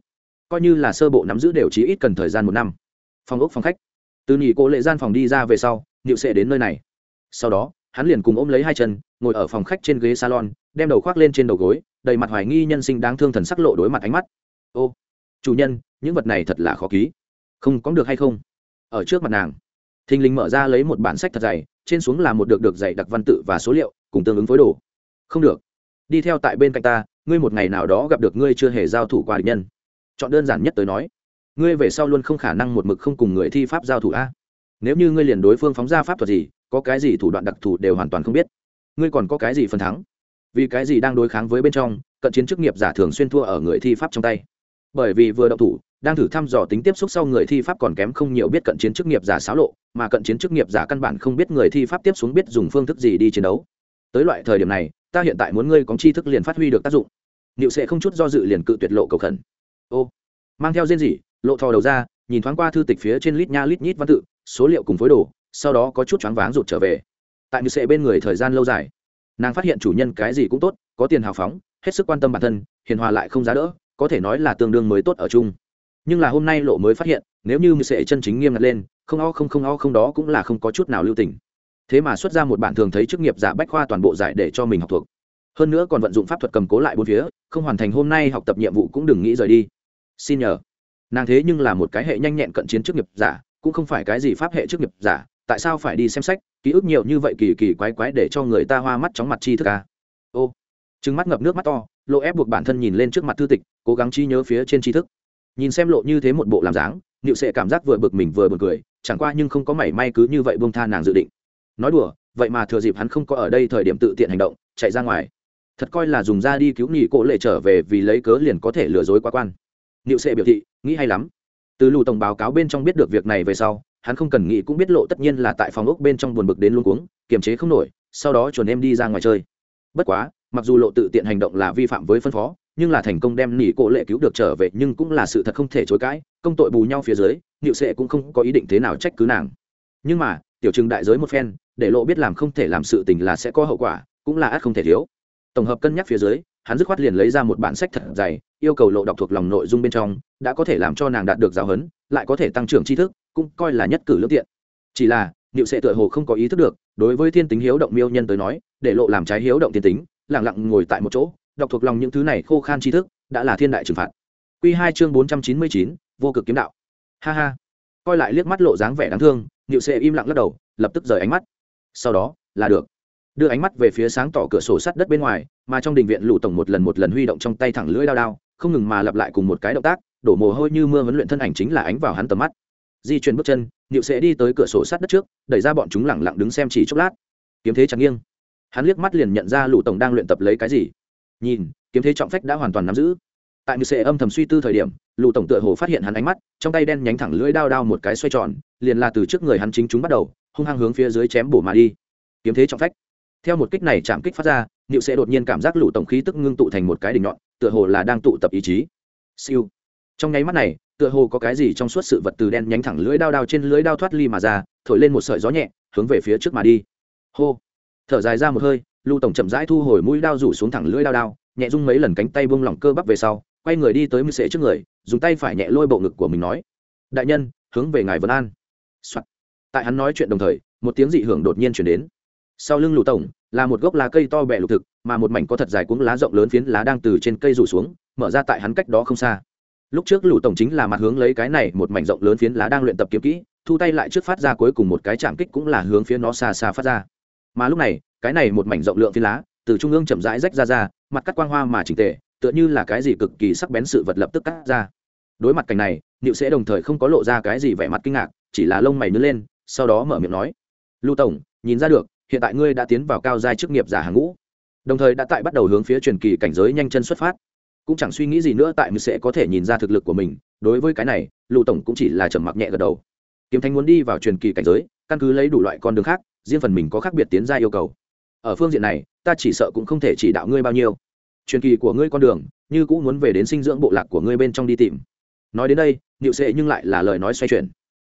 Coi như là sơ bộ nắm giữ đều chỉ ít cần thời gian một năm. Phòng ốc phòng khách từ nhị cô lệ gian phòng đi ra về sau nịu sẽ đến nơi này. Sau đó, hắn liền cùng ôm lấy hai chân, ngồi ở phòng khách trên ghế salon, đem đầu khoác lên trên đầu gối, đầy mặt hoài nghi nhân sinh đáng thương thần sắc lộ đối mặt ánh mắt. Ô, chủ nhân, những vật này thật là khó ký. Không có được hay không? Ở trước mặt nàng, thình lình mở ra lấy một bản sách thật dày, trên xuống là một được được dạy đặc văn tự và số liệu, cùng tương ứng với đồ. Không được. Đi theo tại bên cạnh ta, ngươi một ngày nào đó gặp được ngươi chưa hề giao thủ qua địch nhân. Chọn đơn giản nhất tới nói ngươi về sau luôn không khả năng một mực không cùng người thi pháp giao thủ a. Nếu như ngươi liền đối phương phóng ra pháp thuật gì, có cái gì thủ đoạn đặc thù đều hoàn toàn không biết. Ngươi còn có cái gì phần thắng? Vì cái gì đang đối kháng với bên trong, cận chiến chức nghiệp giả thường xuyên thua ở người thi pháp trong tay? Bởi vì vừa đậu thủ, đang thử thăm dò tính tiếp xúc sau người thi pháp còn kém không nhiều biết cận chiến chức nghiệp giả xáo lộ, mà cận chiến chức nghiệp giả căn bản không biết người thi pháp tiếp xuống biết dùng phương thức gì đi chiến đấu. Tới loại thời điểm này, ta hiện tại muốn ngươi có tri thức liền phát huy được tác dụng. Liệu sẽ không chút do dự liền cự tuyệt lộ cầu khẩn. Ô, mang theo riêng gì lộ thò đầu ra, nhìn thoáng qua thư tịch phía trên lít nha lít nhít văn tự, số liệu cùng phối đồ, sau đó có chút choáng váng rụt trở về. Tại như sệ bên người thời gian lâu dài, nàng phát hiện chủ nhân cái gì cũng tốt, có tiền hào phóng, hết sức quan tâm bản thân, hiền hòa lại không giá đỡ, có thể nói là tương đương mới tốt ở chung. Nhưng là hôm nay lộ mới phát hiện, nếu như sẽ chân chính nghiêm ngặt lên, không o không không o không đó cũng là không có chút nào lưu tình. Thế mà xuất ra một bản thường thấy chức nghiệp giả bách khoa toàn bộ giải để cho mình học thuộc. Hơn nữa còn vận dụng pháp thuật cầm cố lại bốn phía, không hoàn thành hôm nay học tập nhiệm vụ cũng đừng nghĩ rời đi. Xin nhờ nàng thế nhưng là một cái hệ nhanh nhẹn cận chiến chức nghiệp giả, cũng không phải cái gì pháp hệ chức nghiệp giả, tại sao phải đi xem sách? Ký ức nhiều như vậy kỳ kỳ quái quái để cho người ta hoa mắt chóng mặt chi thức à? ô trứng mắt ngập nước mắt to lộ ép buộc bản thân nhìn lên trước mặt thư tịch, cố gắng chi nhớ phía trên tri thức. Nhìn xem lộ như thế một bộ làm dáng nịu sệ cảm giác vừa bực mình vừa bực cười, chẳng qua nhưng không có mảy may cứ như vậy buông tha nàng dự định. Nói đùa, vậy mà thừa dịp hắn không có ở đây thời điểm tự tiện hành động, chạy ra ngoài. Thật coi là dùng ra đi cứu nghị cỗ lệ trở về vì lấy cớ liền có thể lừa dối quá quan niệu sệ biểu thị, nghĩ hay lắm. Từ lù tổng báo cáo bên trong biết được việc này về sau, hắn không cần nghĩ cũng biết lộ tất nhiên là tại phòng ốc bên trong buồn bực đến luôn cuống, kiềm chế không nổi, sau đó chuẩn em đi ra ngoài chơi. Bất quá, mặc dù lộ tự tiện hành động là vi phạm với phân phó, nhưng là thành công đem nỉ cổ lệ cứu được trở về nhưng cũng là sự thật không thể chối cãi, công tội bù nhau phía dưới, niệu sệ cũng không có ý định thế nào trách cứ nàng. Nhưng mà, tiểu trừng đại giới một phen, để lộ biết làm không thể làm sự tình là sẽ có hậu quả, cũng là ắt không thể thiếu. Tổng hợp cân nhắc phía dưới hắn dứt khoát liền lấy ra một bản sách thật dày, yêu cầu lộ đọc thuộc lòng nội dung bên trong, đã có thể làm cho nàng đạt được giáo huấn, lại có thể tăng trưởng tri thức, cũng coi là nhất cử lương tiện. Chỉ là, niệu sệ tựa hồ không có ý thức được, đối với thiên tính hiếu động miêu nhân tới nói, để lộ làm trái hiếu động thiên tính lẳng lặng ngồi tại một chỗ, đọc thuộc lòng những thứ này khô khan tri thức, đã là thiên đại trừng phạt. Q hai chương bốn trăm chín mươi chín, vô cực kiếm đạo. Ha ha. Coi lại liếc mắt lộ dáng vẻ đáng thương, niệu sệ im lặng lắc đầu, lập tức rời ánh mắt. Sau đó, là được đưa ánh mắt về phía sáng tỏ cửa sổ sắt đất bên ngoài, mà trong đình viện lụ tổng một lần một lần huy động trong tay thẳng lưỡi đao đao, không ngừng mà lặp lại cùng một cái động tác, đổ mồ hôi như mưa huấn luyện thân ảnh chính là ánh vào hắn tầm mắt. Di chuyển bước chân, niệu sẽ đi tới cửa sổ sắt đất trước, đẩy ra bọn chúng lẳng lặng đứng xem chỉ chốc lát. Kiếm thế chẳng nghiêng. Hắn liếc mắt liền nhận ra lũ tổng đang luyện tập lấy cái gì. Nhìn, kiếm thế trọng phách đã hoàn toàn nắm giữ. Tại niệu sẽ âm thầm suy tư thời điểm, lũ tổng tựa hồ phát hiện hắn ánh mắt, trong tay đen nhánh thẳng lưỡi đao đao một cái xoay tròn, liền là từ trước người hắn chính chúng bắt đầu, hung hăng hướng phía dưới chém bổ mà đi. Kiếm thế trọng phách theo một kích này chạm kích phát ra nịu sẽ đột nhiên cảm giác lũ tổng khí tức ngưng tụ thành một cái đỉnh nhọn, tựa hồ là đang tụ tập ý chí. Siêu. Trong nháy mắt này, tựa hồ có cái gì trong suốt sự vật từ đen nhánh thẳng lưỡi đao đao trên lưỡi đao thoát ly mà ra, thổi lên một sợi gió nhẹ, hướng về phía trước mà đi. Hô. Thở dài ra một hơi lưu tổng chậm rãi thu hồi mũi đao rủ xuống thẳng lưỡi đao đao, nhẹ rung mấy lần cánh tay buông lỏng cơ bắp về sau, quay người đi tới mưu sệ trước người, dùng tay phải nhẹ lôi bộ ngực của mình nói, đại nhân, hướng về ngài vân an、Soạn. tại hắn nói chuyện đồng thời, một tiếng dị hưởng đột nhiên chuyển đến sau lưng lù tổng là một gốc lá cây to bẹ lục thực, mà một mảnh có thật dài cuống lá rộng lớn phiến lá đang từ trên cây rủ xuống, mở ra tại hắn cách đó không xa. Lúc trước lũ tổng chính là mặt hướng lấy cái này một mảnh rộng lớn phiến lá đang luyện tập kiếm kỹ, thu tay lại trước phát ra cuối cùng một cái chạm kích cũng là hướng phía nó xa xa phát ra. Mà lúc này, cái này một mảnh rộng lượng phiến lá, từ trung ương chậm rãi rách ra ra, mặt cắt quang hoa mà chỉnh tề, tựa như là cái gì cực kỳ sắc bén sự vật lập tức cắt ra. Đối mặt cảnh này nịu sẽ đồng thời không có lộ ra cái gì vẻ mặt kinh ngạc, chỉ là lông mày nứt lên, sau đó mở miệng nói lưu tổng, nhìn ra được hiện tại ngươi đã tiến vào cao giai chức nghiệp giả hàng ngũ. Đồng thời đã tại bắt đầu hướng phía truyền kỳ cảnh giới nhanh chân xuất phát. Cũng chẳng suy nghĩ gì nữa, tại mình sẽ có thể nhìn ra thực lực của mình. Đối với cái này lụ tổng cũng chỉ là trầm mặc nhẹ gật đầu. Kiếm thánh muốn đi vào truyền kỳ cảnh giới, căn cứ lấy đủ loại con đường khác, riêng phần mình có khác biệt tiến ra yêu cầu. Ở phương diện này, ta chỉ sợ cũng không thể chỉ đạo ngươi bao nhiêu. Truyền kỳ của ngươi con đường, như cũng muốn về đến sinh dưỡng bộ lạc của ngươi bên trong đi tìm. Nói đến đây, niệu sệ nhưng lại là lời nói xoay chuyển.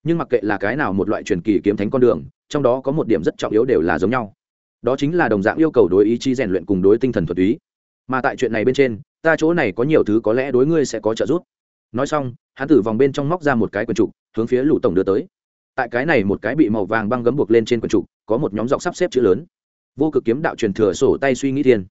Nhưng mặc kệ là cái nào một loại truyền kỳ kiếm thánh con đường trong đó có một điểm rất trọng yếu đều là giống nhau. Đó chính là đồng dạng yêu cầu đối ý chí rèn luyện cùng đối tinh thần thuật ý mà tại chuyện này bên trên, ta chỗ này có nhiều thứ có lẽ đối ngươi sẽ có trợ giúp. Nói xong, hắn từ vòng bên trong móc ra một cái quần trục, hướng phía lũ tổng đưa tới. Tại cái này một cái bị màu vàng băng gấm buộc lên trên quần trục, có một nhóm dọc sắp xếp chữ lớn. Vô cực kiếm đạo truyền thừa sổ tay suy nghĩ thiên.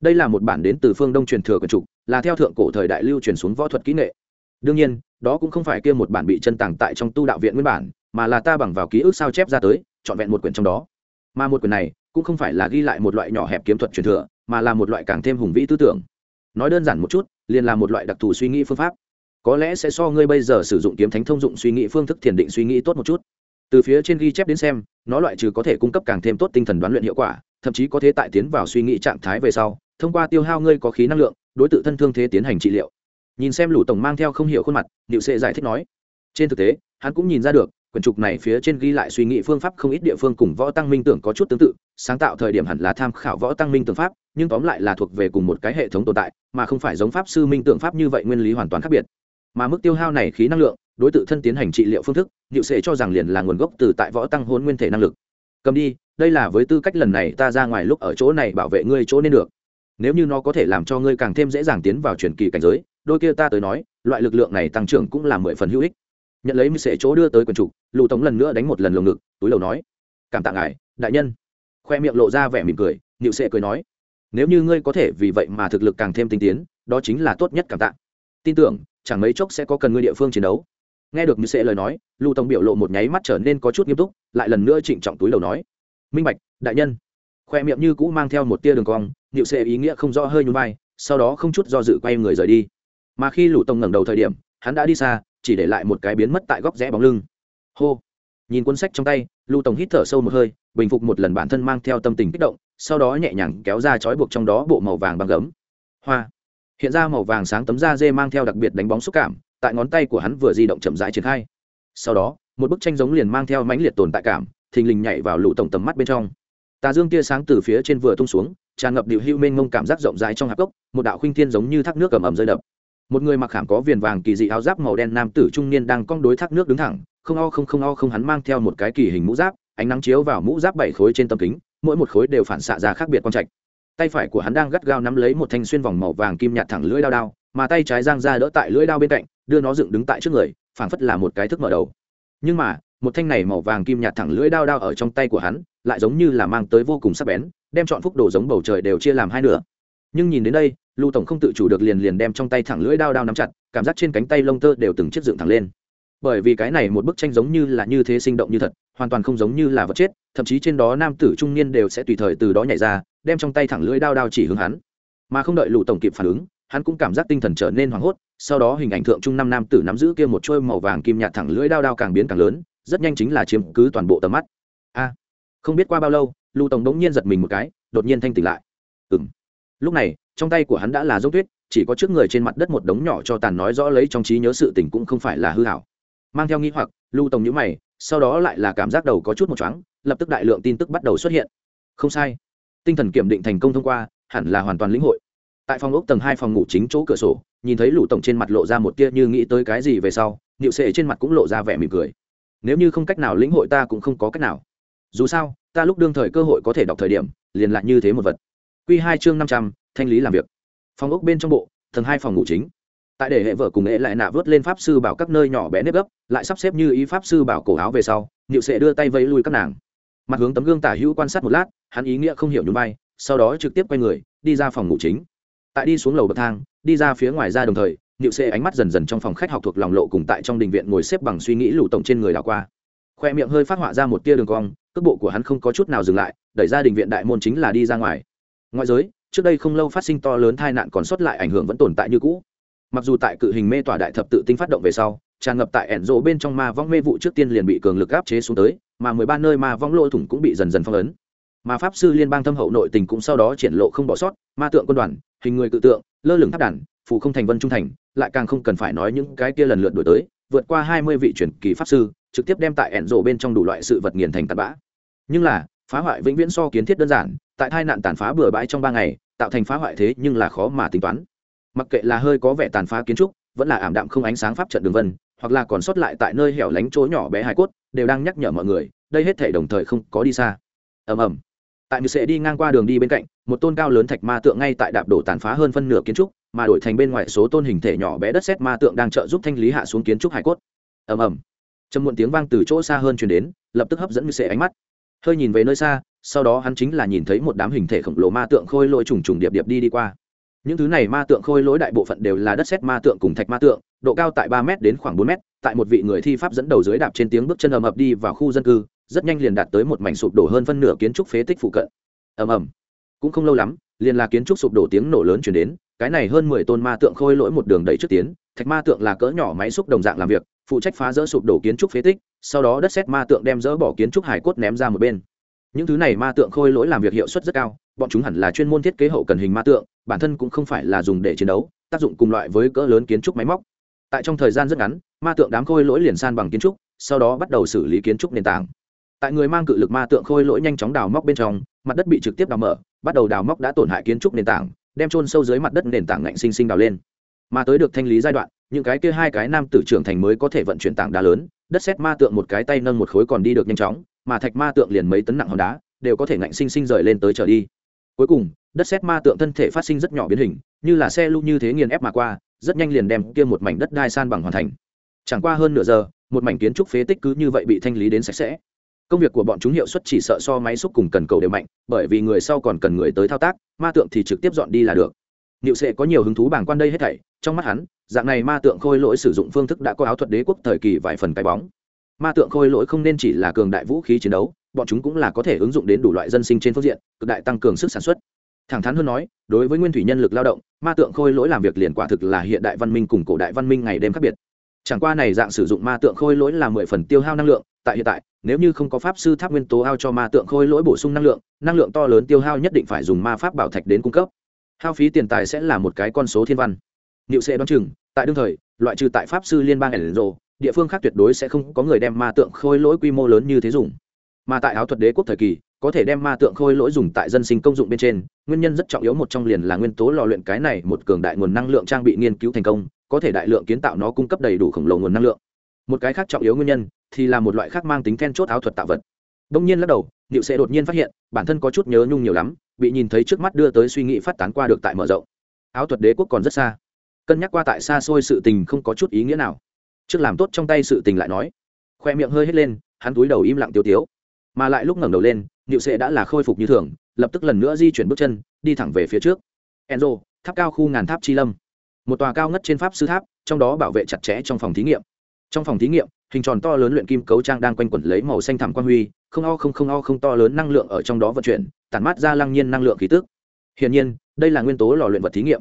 Đây là một bản đến từ phương đông truyền thừa quần trục, là theo thượng cổ thời đại lưu truyền xuống võ thuật kỹ nghệ. Đương nhiên, đó cũng không phải kia một bản bị chân tàng tại trong tu đạo viện nguyên bản, mà là ta bằng vào ký ức sao chép ra tới trọn vẹn một quyển trong đó. Mà một quyển này cũng không phải là ghi lại một loại nhỏ hẹp kiếm thuật truyền thừa, mà là một loại càng thêm hùng vĩ tư tưởng. Nói đơn giản một chút, liền là một loại đặc thù suy nghĩ phương pháp. Có lẽ sẽ so ngươi bây giờ sử dụng kiếm thánh thông dụng suy nghĩ phương thức thiền định suy nghĩ tốt một chút. Từ phía trên ghi chép đến xem, nó loại trừ có thể cung cấp càng thêm tốt tinh thần đoán luyện hiệu quả, thậm chí có thể tại tiến vào suy nghĩ trạng thái về sau, thông qua tiêu hao ngươi có khí năng lượng, đối tượng thân thương thế tiến hành trị liệu. Nhìn xem lũ tổng mang theo không hiểu khuôn mặt Diệu sệ giải thích nói. Trên thực tế, hắn cũng nhìn ra được quyển trục này phía trên ghi lại suy nghĩ phương pháp không ít địa phương cùng võ tăng minh tưởng có chút tương tự, sáng tạo thời điểm hẳn là tham khảo võ tăng minh tưởng pháp, nhưng tóm lại là thuộc về cùng một cái hệ thống tồn tại, mà không phải giống pháp sư minh tưởng pháp như vậy nguyên lý hoàn toàn khác biệt. Mà mức tiêu hao này khí năng lượng, đối t thân tiến hành trị liệu phương thức, niệu sệ cho rằng liền là nguồn gốc từ tại võ tăng hôn nguyên thể năng lực. Cầm đi, đây là với tư cách lần này ta ra ngoài lúc ở chỗ này bảo vệ ngươi chỗ nên được. Nếu như nó có thể làm cho ngươi càng thêm dễ dàng tiến vào truyền kỳ cảnh giới, đôi kia ta tới nói, loại lực lượng này tăng trưởng cũng là mười phần hữu ích nhận lấy mưu sệ chỗ đưa tới quần trục lụ tống lần nữa đánh một lần lồng ngực, túi lầu nói, cảm tạ ngài, đại nhân. Khoe miệng lộ ra vẻ mỉm cười nịu sệ cười nói, nếu như ngươi có thể vì vậy mà thực lực càng thêm tinh tiến, đó chính là tốt nhất cảm tạ. Tin tưởng, chẳng mấy chốc sẽ có cần ngươi địa phương chiến đấu. Nghe được như sẽ lời nói lưu tống biểu lộ một nháy mắt trở nên có chút nghiêm túc, lại lần nữa trịnh trọng túi lầu nói, minh bạch, đại nhân. Khoe miệng như cũ mang theo một tia đường cong nịu sẽ ý nghĩa không rõ hơi nhún vai, sau đó không chút do dự quay người rời đi. Mà khi lũ tông ngẩng đầu thời điểm, hắn đã đi xa chỉ để lại một cái biến mất tại góc rẽ bóng lưng. Hô. Nhìn cuốn sách trong tay, lưu tổng hít thở sâu một hơi, bình phục một lần bản thân mang theo tâm tình kích động, sau đó nhẹ nhàng kéo ra trói buộc trong đó bộ màu vàng băng gấm. Hoa. Hiện ra màu vàng sáng tấm da dê mang theo đặc biệt đánh bóng xúc cảm, tại ngón tay của hắn vừa di động chậm rãi triển khai. Sau đó, một bức tranh giống liền mang theo mãnh liệt tồn tại cảm, thình lình nhảy vào lũ tổng tầm mắt bên trong. Tà dương tia sáng từ phía trên vừa tung xuống, tràn ngập điệu hưu mênh mông cảm giác rộng rãi trong hạp cốc một đạo khuynh thiên giống như thác nước ẩm ẩm rơi đập một người mặc khảm có viền vàng kỳ dị áo giáp màu đen nam tử trung niên đang cong đối thác nước đứng thẳng, không o không không o không hắn mang theo một cái kỳ hình mũ giáp, ánh nắng chiếu vào mũ giáp bảy khối trên tấm kính, mỗi một khối đều phản xạ ra khác biệt quang trạch. Tay phải của hắn đang gắt gao nắm lấy một thanh xuyên vòng màu vàng kim nhạt thẳng lưỡi đao đao, mà tay trái giang ra đỡ tại lưỡi đao bên cạnh, đưa nó dựng đứng tại trước người, phảng phất là một cái thức mở đầu. Nhưng mà, một thanh này màu vàng kim nhạt thẳng lưỡi đao đao ở trong tay của hắn, lại giống như là mang tới vô cùng sắc bén, đem chọn phúc đồ giống bầu trời đều chia làm hai nửa. Nhưng nhìn đến đây lưu tổng không tự chủ được liền liền đem trong tay thẳng lưỡi đao đao nắm chặt, cảm giác trên cánh tay lông tơ đều từng chiếc dựng thẳng lên. Bởi vì cái này một bức tranh giống như là như thế sinh động như thật, hoàn toàn không giống như là vật chết, thậm chí trên đó nam tử trung niên đều sẽ tùy thời từ đó nhảy ra, đem trong tay thẳng lưỡi đao đao chỉ hướng hắn. Mà không đợi lụ tổng kịp phản ứng, hắn cũng cảm giác tinh thần trở nên hoảng hốt, sau đó hình ảnh thượng trung năm nam tử nắm giữ kia một trôi màu vàng kim nhạt thẳng lưỡi đao đao càng biến càng lớn, rất nhanh chính là chiếm cứ toàn bộ tầm mắt. A, không biết qua bao lâu lụ tổng đống nhiên giật mình một cái, đột nhiên thanh tỉnh lại. Ừ lúc này trong tay của hắn đã là dốc tuyết, chỉ có trước người trên mặt đất một đống nhỏ cho tàn nói rõ lấy trong trí nhớ sự tình cũng không phải là hư hảo. Mang theo nghĩ hoặc, lưu tổng nhữ mày, sau đó lại là cảm giác đầu có chút một chóng lập tức đại lượng tin tức bắt đầu xuất hiện. Không sai. Tinh thần kiểm định thành công thông qua, hẳn là hoàn toàn lĩnh hội. Tại phòng ốc tầng hai phòng ngủ chính chỗ cửa sổ, nhìn thấy lũ tổng trên mặt lộ ra một tia như nghĩ tới cái gì về sau nịu sệ trên mặt cũng lộ ra vẻ mỉm cười. Nếu như không cách nào lĩnh hội ta cũng không có cách nào. Dù sao, ta lúc đương thời cơ hội có thể đọc thời điểm, liền lại như thế một vật. Q hai chương năm trăm thanh lý làm việc. Phòng ốc bên trong bộ, tầng hai phòng ngủ chính. Tại để hệ vợ cùng nghệ lại nạ vớt lên pháp sư bảo các nơi nhỏ bé nếp gấp, lại sắp xếp như ý pháp sư bảo cổ áo về sau nịu sệ đưa tay vẫy lui các nàng. Mặt hướng tấm gương tả hữu quan sát một lát, hắn ý nghĩa không hiểu nhún vai, sau đó trực tiếp quay người, đi ra phòng ngủ chính. Tại đi xuống lầu bậc thang, đi ra phía ngoài ra đồng thời nhịu xê ánh mắt dần dần trong phòng khách học thuộc lòng lộ cùng tại trong đình viện ngồi xếp bằng suy nghĩ lủ tổng trên người đảo qua. Khoe miệng hơi phát họa ra một tia đường cong, cước bộ của hắn không có chút nào dừng lại, đẩy ra đình viện đại môn chính là đi ra ngoài. Ngoại giới trước đây không lâu phát sinh to lớn tai nạn còn sót lại ảnh hưởng vẫn tồn tại như cũ. Mặc dù tại cự hình mê tỏa đại thập tự tinh phát động về sau, tràn ngập tại ẻn rộ bên trong ma vong mê vụ trước tiên liền bị cường lực áp chế xuống tới, mà mười ba nơi ma vong lỗ thủng cũng bị dần dần phong ấn. Mà pháp sư liên bang thâm hậu nội tình cũng sau đó triển lộ không bỏ sót, ma tượng quân đoàn, hình người tự tượng, lơ lửng tháp đàn phụ không thành vân trung thành, lại càng không cần phải nói những cái kia lần lượt đổi tới, vượt qua hai mươi vị truyền kỳ pháp sư, trực tiếp đem tại ẻn rộ bên trong đủ loại sự vật nghiền thành tạt bã. Nhưng là, phá hoại vĩnh viễn so kiến thiết đơn giản, tại hai nạn tàn phá bừa bãi trong ba ngày tạo thành phá hoại thế nhưng là khó mà tính toán. Mặc kệ là hơi có vẻ tàn phá kiến trúc, vẫn là ảm đạm không ánh sáng pháp trận đường vân, hoặc là còn sót lại tại nơi hẻo lánh chỗ nhỏ bé hải cốt, đều đang nhắc nhở mọi người, đây hết thể đồng thời không có đi xa. Ầm ầm. Tại như sẽ đi ngang qua đường đi bên cạnh, một tôn cao lớn thạch ma tượng ngay tại đạp đổ tàn phá hơn phân nửa kiến trúc, mà đổi thành bên ngoài số tôn hình thể nhỏ bé đất xét ma tượng đang trợ giúp thanh lý hạ xuống kiến trúc hải cốt. Ầm ầm. Trầm muộn tiếng vang từ chỗ xa hơn truyền đến, lập tức hấp dẫn như sẽ ánh mắt hơi nhìn về nơi xa, sau đó hắn chính là nhìn thấy một đám hình thể khổng lồ ma tượng khôi lỗi trùng trùng điệp điệp đi đi qua. Những thứ này ma tượng khôi lỗi đại bộ phận đều là đất xét ma tượng cùng thạch ma tượng, độ cao tại ba m đến khoảng bốn m tại một vị người thi pháp dẫn đầu dưới đạp trên tiếng bước chân ầm ập đi vào khu dân cư, rất nhanh liền đạt tới một mảnh sụp đổ hơn phân nửa kiến trúc phế tích phụ cận. Ầm ầm. Cũng không lâu lắm, liền là kiến trúc sụp đổ tiếng nổ lớn chuyển đến, cái này hơn mười tôn ma tượng khôi lỗi một đường đẩy trước tiến, thạch ma tượng là cỡ nhỏ máy xúc đồng dạng làm việc, phụ trách phá rỡ sụp đổ kiến trúc phế tích sau đó đất xét ma tượng đem dỡ bỏ kiến trúc hải cốt ném ra một bên. Những thứ này ma tượng khôi lỗi làm việc hiệu suất rất cao, bọn chúng hẳn là chuyên môn thiết kế hậu cần hình ma tượng, bản thân cũng không phải là dùng để chiến đấu, tác dụng cùng loại với cỡ lớn kiến trúc máy móc. Tại trong thời gian rất ngắn, ma tượng đám khôi lỗi liền san bằng kiến trúc, sau đó bắt đầu xử lý kiến trúc nền tảng. Tại người mang cự lực ma tượng khôi lỗi nhanh chóng đào móc bên trong, mặt đất bị trực tiếp đào mở, bắt đầu đào móc đã tổn hại kiến trúc nền tảng, đem trôn sâu dưới mặt đất nền tảng ngạnh sinh sinh đào lên. Mà tới được thanh lý giai đoạn, những cái kia hai cái nam tử trưởng thành mới có thể vận chuyển tảng đá lớn đất xét ma tượng một cái tay nâng một khối còn đi được nhanh chóng, mà thạch ma tượng liền mấy tấn nặng hòn đá, đều có thể ngạnh sinh sinh rời lên tới trở đi. Cuối cùng, đất xét ma tượng thân thể phát sinh rất nhỏ biến hình, như là xe lưu như thế nghiền ép mà qua, rất nhanh liền đem kia một mảnh đất đai san bằng hoàn thành. Chẳng qua hơn nửa giờ, một mảnh kiến trúc phế tích cứ như vậy bị thanh lý đến sạch sẽ. Công việc của bọn chúng hiệu suất chỉ sợ so máy xúc cùng cần cầu đều mạnh, bởi vì người sau còn cần người tới thao tác, ma tượng thì trực tiếp dọn đi là được niệu sẽ có nhiều hứng thú bảng quan đây hết thảy, trong mắt hắn, dạng này ma tượng khôi lỗi sử dụng phương thức đã có áo thuật đế quốc thời kỳ vài phần cái bóng. Ma tượng khôi lỗi không nên chỉ là cường đại vũ khí chiến đấu, bọn chúng cũng là có thể ứng dụng đến đủ loại dân sinh trên phương diện, cực đại tăng cường sức sản xuất. Thẳng thắn hơn nói, đối với nguyên thủy nhân lực lao động, ma tượng khôi lỗi làm việc liền quả thực là hiện đại văn minh cùng cổ đại văn minh ngày đêm khác biệt. Chẳng qua này dạng sử dụng ma tượng khôi lỗi là mười phần tiêu hao năng lượng, tại hiện tại, nếu như không có pháp sư tháp nguyên tố ao cho ma tượng khôi lỗi bổ sung năng lượng năng lượng to lớn tiêu hao nhất định phải dùng ma pháp bảo thạch đến cung cấp hao phí tiền tài sẽ là một cái con số thiên văn. Liệu sẽ đoán chừng, tại đương thời, loại trừ tại pháp sư liên bang ẩn rộ, địa phương khác tuyệt đối sẽ không có người đem ma tượng khôi lỗi quy mô lớn như thế dùng. Mà tại áo thuật đế quốc thời kỳ, có thể đem ma tượng khôi lỗi dùng tại dân sinh công dụng bên trên, nguyên nhân rất trọng yếu một trong liền là nguyên tố lò luyện cái này một cường đại nguồn năng lượng trang bị nghiên cứu thành công, có thể đại lượng kiến tạo nó cung cấp đầy đủ khổng lồ nguồn năng lượng. Một cái khác trọng yếu nguyên nhân thì là một loại khác mang tính then chốt áo thuật tạo vật. Đông nhiên lắc đầu niệu sẽ đột nhiên phát hiện, bản thân có chút nhớ nhung nhiều lắm, bị nhìn thấy trước mắt đưa tới suy nghĩ phát tán qua được tại mở rộng. Áo thuật đế quốc còn rất xa. Cân nhắc qua tại xa xôi sự tình không có chút ý nghĩa nào. Trước làm tốt trong tay sự tình lại nói. Khoe miệng hơi hết lên, hắn túi đầu im lặng tiêu tiếu. Mà lại lúc ngẩng đầu lên, niệu sẽ đã là khôi phục như thường, lập tức lần nữa di chuyển bước chân, đi thẳng về phía trước. Enzo, tháp cao khu ngàn tháp chi lâm. Một tòa cao ngất trên pháp sư tháp, trong đó bảo vệ chặt chẽ trong phòng thí nghiệm. Trong phòng thí nghiệm hình tròn to lớn luyện kim cấu trang đang quanh quẩn lấy màu xanh thẳm quang huy, không o không không o không to lớn năng lượng ở trong đó vận chuyển, tản mát ra lăng nhiên năng lượng khí tức. Hiển nhiên, đây là nguyên tố lò luyện vật thí nghiệm.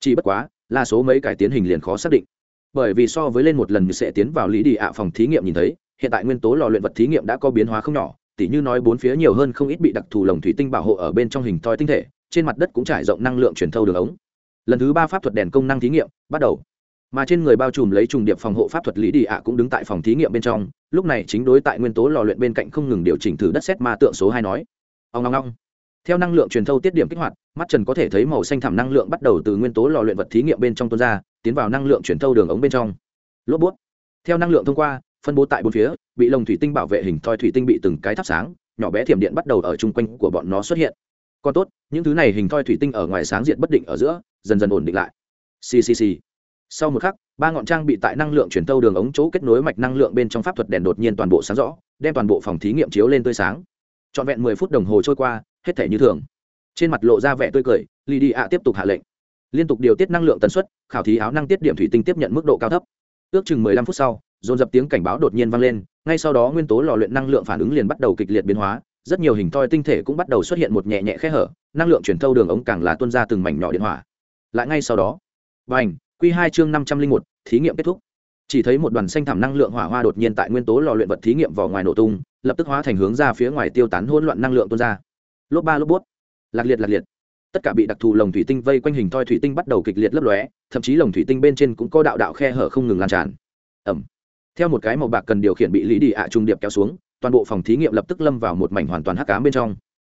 Chỉ bất quá, là số mấy cải tiến hình liền khó xác định. Bởi vì so với lên một lần sẽ tiến vào lý đi ạ phòng thí nghiệm nhìn thấy, hiện tại nguyên tố lò luyện vật thí nghiệm đã có biến hóa không nhỏ, tỉ như nói bốn phía nhiều hơn không ít bị đặc thù lồng thủy tinh bảo hộ ở bên trong hình thoi tinh thể, trên mặt đất cũng trải rộng năng lượng truyền thâu đường ống. Lần thứ ba pháp thuật đèn công năng thí nghiệm bắt đầu mà trên người bao trùm lấy trùng điệp phòng hộ pháp thuật lý đi ạ cũng đứng tại phòng thí nghiệm bên trong, lúc này chính đối tại nguyên tố lò luyện bên cạnh không ngừng điều chỉnh thử đất xét ma tượng số hai nói. Ông ngong ngong theo năng lượng truyền thâu tiết điểm kích hoạt, mắt trần có thể thấy màu xanh thẳm năng lượng bắt đầu từ nguyên tố lò luyện vật thí nghiệm bên trong tuôn ra, tiến vào năng lượng truyền thâu đường ống bên trong. Lốp bút. Theo năng lượng thông qua, phân bố tại bốn phía, bị lồng thủy tinh bảo vệ hình thoi thủy tinh bị từng cái thắp sáng, nhỏ bé thiểm điện bắt đầu ở chung quanh của bọn nó xuất hiện. Còn tốt, những thứ này hình thoi thủy tinh ở ngoài sáng diện bất định ở giữa, dần dần ổn định lại. Ccc sau một khắc, ba ngọn trang bị tại năng lượng chuyển tâu đường ống chỗ kết nối mạch năng lượng bên trong pháp thuật đèn đột nhiên toàn bộ sáng rõ, đem toàn bộ phòng thí nghiệm chiếu lên tươi sáng. Trọn vẹn mười phút đồng hồ trôi qua, hết thể như thường. Trên mặt lộ ra vẻ tươi cười lì đi ạ tiếp tục hạ lệnh. Liên tục điều tiết năng lượng tần suất, khảo thí áo năng tiết điểm thủy tinh tiếp nhận mức độ cao thấp. Ước chừng mười lăm phút sau, dồn dập tiếng cảnh báo đột nhiên vang lên, ngay sau đó nguyên tố lò luyện năng lượng phản ứng liền bắt đầu kịch liệt biến hóa, rất nhiều hình thoi tinh thể cũng bắt đầu xuất hiện một nhẹ nhẹ khe hở, năng lượng chuyển thâu đường ống càng là tuôn ra từng mảnh nhỏ điện hỏa. Lại ngay sau đó và ảnh Quy hai chương năm trăm linh một, thí nghiệm kết thúc. Chỉ thấy một đoàn xanh thảm năng lượng hỏa hoa đột nhiên tại nguyên tố lò luyện vật thí nghiệm vỏ ngoài nổ tung, lập tức hóa thành hướng ra phía ngoài tiêu tán hỗn loạn năng lượng tuôn ra. Lốp ba lốp bút lạc liệt lạc liệt. Tất cả bị đặc thù lồng thủy tinh vây quanh hình thoi thủy tinh bắt đầu kịch liệt lấp lóe, thậm chí lồng thủy tinh bên trên cũng có đạo đạo khe hở không ngừng lan tràn. Ẩm theo một cái màu bạc cần điều khiển bị lý đi ạ trung điệp kéo xuống, toàn bộ phòng thí nghiệm lập tức lâm vào một mảnh hoàn toàn hắc ám bên trong.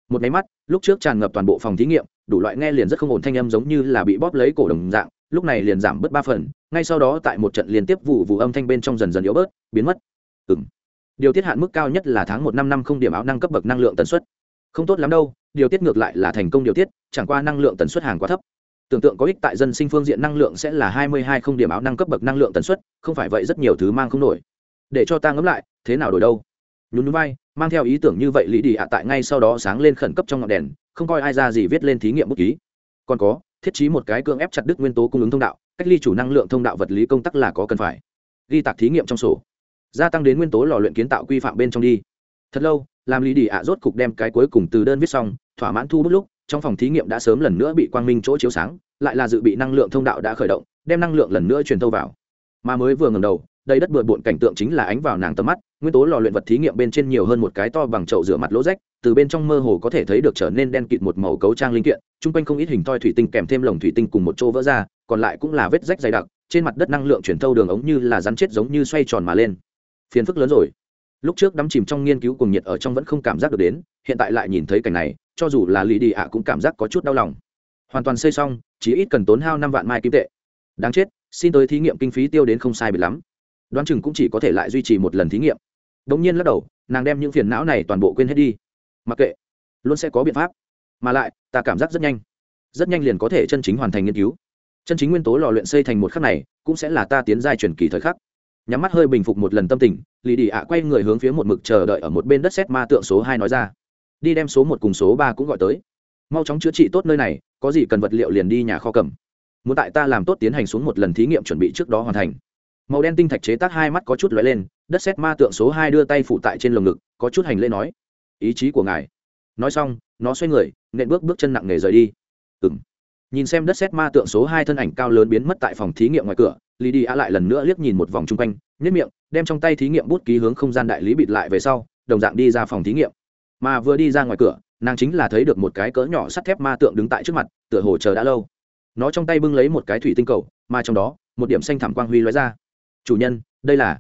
Một máy mắt, lúc trước tràn ngập toàn bộ phòng thí nghiệm, đủ loại nghe liền rất không ổn thanh âm giống như là bị bóp lấy cổ đồng dạng lúc này liền giảm bớt ba phần, ngay sau đó tại một trận liên tiếp vụ vụ âm thanh bên trong dần dần yếu bớt, biến mất. Ừng điều tiết hạn mức cao nhất là tháng một năm năm không điểm áo năng cấp bậc năng lượng tần suất. Không tốt lắm đâu, điều tiết ngược lại là thành công điều tiết, chẳng qua năng lượng tần suất hàng quá thấp. Tưởng tượng có ích tại dân sinh phương diện năng lượng sẽ là hai mươi hai không điểm áo năng cấp bậc năng lượng tần suất, không phải vậy rất nhiều thứ mang không nổi. Để cho ta ngẫm lại, thế nào đổi đâu? Nhún vai, mang theo ý tưởng như vậy lý đi ạ tại ngay sau đó sáng lên khẩn cấp trong ngọn đèn, không coi ai ra gì viết lên thí nghiệm bút ký. Còn có thiết trí một cái cưỡng ép chặt đứt nguyên tố cung ứng thông đạo, cách ly chủ năng lượng thông đạo vật lý công tắc là có cần phải. Ghi tạc thí nghiệm trong sổ. Gia tăng đến nguyên tố lò luyện kiến tạo quy phạm bên trong đi. Thật lâu, làm lý đi ạ rốt cục đem cái cuối cùng từ đơn viết xong, thỏa mãn thu bút lúc, trong phòng thí nghiệm đã sớm lần nữa bị quang minh chỗ chiếu sáng, lại là dự bị năng lượng thông đạo đã khởi động, đem năng lượng lần nữa truyền thâu vào. Mà mới vừa ngầm đầu đây đất bừa bộn cảnh tượng chính là ánh vào nàng tầm mắt, nguyên tố lò luyện vật thí nghiệm bên trên nhiều hơn một cái to bằng chậu rửa mặt lỗ rách, từ bên trong mơ hồ có thể thấy được trở nên đen kịt một màu cấu trang linh kiện, chung quanh không ít hình toi thủy tinh kèm thêm lồng thủy tinh cùng một chỗ vỡ ra, còn lại cũng là vết rách dày đặc, trên mặt đất năng lượng chuyển thâu đường ống như là rắn chết giống như xoay tròn mà lên. Phiền phức lớn rồi. Lúc trước đắm chìm trong nghiên cứu cùng nhiệt ở trong vẫn không cảm giác được đến, hiện tại lại nhìn thấy cảnh này, cho dù là lì đi ạ cũng cảm giác có chút đau lòng. Hoàn toàn xây xong chỉ ít cần tốn hao năm vạn mai kim tệ. Đáng chết, xin tới thí nghiệm kinh phí tiêu đến không sai bị lắm đoán chừng cũng chỉ có thể lại duy trì một lần thí nghiệm. Đ ỗ n g nhiên lắc đầu, nàng đem những phiền não này toàn bộ quên hết đi. Mặc kệ, luôn sẽ có biện pháp. Mà lại, ta cảm giác rất nhanh. Rất nhanh liền có thể chân chính hoàn thành nghiên cứu. Chân chính nguyên tố lò luyện xây thành một khắc này, cũng sẽ là ta tiến giai truyền kỳ thời khắc. Nhắm mắt hơi bình phục một lần tâm tình lì đi ạ quay người hướng phía một mực chờ đợi ở một bên đất xét ma tượng số hai nói ra. Đi đem số một cùng số ba cũng gọi tới. Mau chóng chữa trị tốt nơi này, có gì cần vật liệu liền đi nhà kho cầm. Muốn tại ta làm tốt tiến hành xuống một lần thí nghiệm chuẩn bị trước đó hoàn thành màu đen tinh thạch chế tác hai mắt có chút lóe lên, đất xét ma tượng số hai đưa tay phụ tại trên lồng ngực, có chút hành lễ nói, ý chí của ngài. Nói xong, nó xoay người, nện bước bước chân nặng nề rời đi. Ừ m nhìn xem đất xét ma tượng số hai thân ảnh cao lớn biến mất tại phòng thí nghiệm ngoài cửa lì đi ạ lại lần nữa liếc nhìn một vòng chung quanh nhất miệng, đem trong tay thí nghiệm bút ký hướng không gian đại lý bịt lại về sau, đồng dạng đi ra phòng thí nghiệm. Mà vừa đi ra ngoài cửa, nàng chính là thấy được một cái cỡ nhỏ sắt thép ma tượng đứng tại trước mặt, tựa hồ chờ đã lâu. Nó trong tay bưng lấy một cái thủy tinh cầu, mà trong đó, một điểm xanh thảm quang huy lóe ra chủ nhân, đây là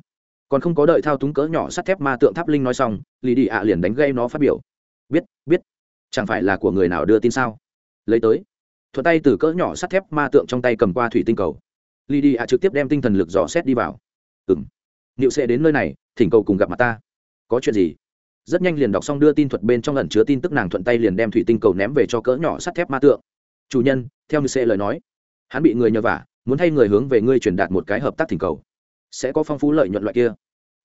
còn không có đợi thao túng cỡ nhỏ sắt thép ma tượng tháp linh nói xong lì đi ạ liền đánh gây nó phát biểu. Biết biết. Chẳng phải là của người nào đưa tin sao? Lấy tới. Thuận tay từ cỡ nhỏ sắt thép ma tượng trong tay cầm qua thủy tinh cầu. Lì đi ạ trực tiếp đem tinh thần lực dò xét đi vào. Ừng liệu sẽ đến nơi này, thỉnh cầu cùng gặp mặt ta. Có chuyện gì? Rất nhanh liền đọc xong đưa tin thuật bên trong lần chứa tin tức nàng thuận tay liền đem thủy tinh cầu ném về cho cỡ nhỏ sắt thép ma tượng. Chủ nhân, theo như sẽ lời nói, hắn bị người nhờ vả, muốn thay người hướng về ngươi truyền đạt một cái hợp tác thỉnh cầu sẽ có phong phú lợi nhuận loại kia.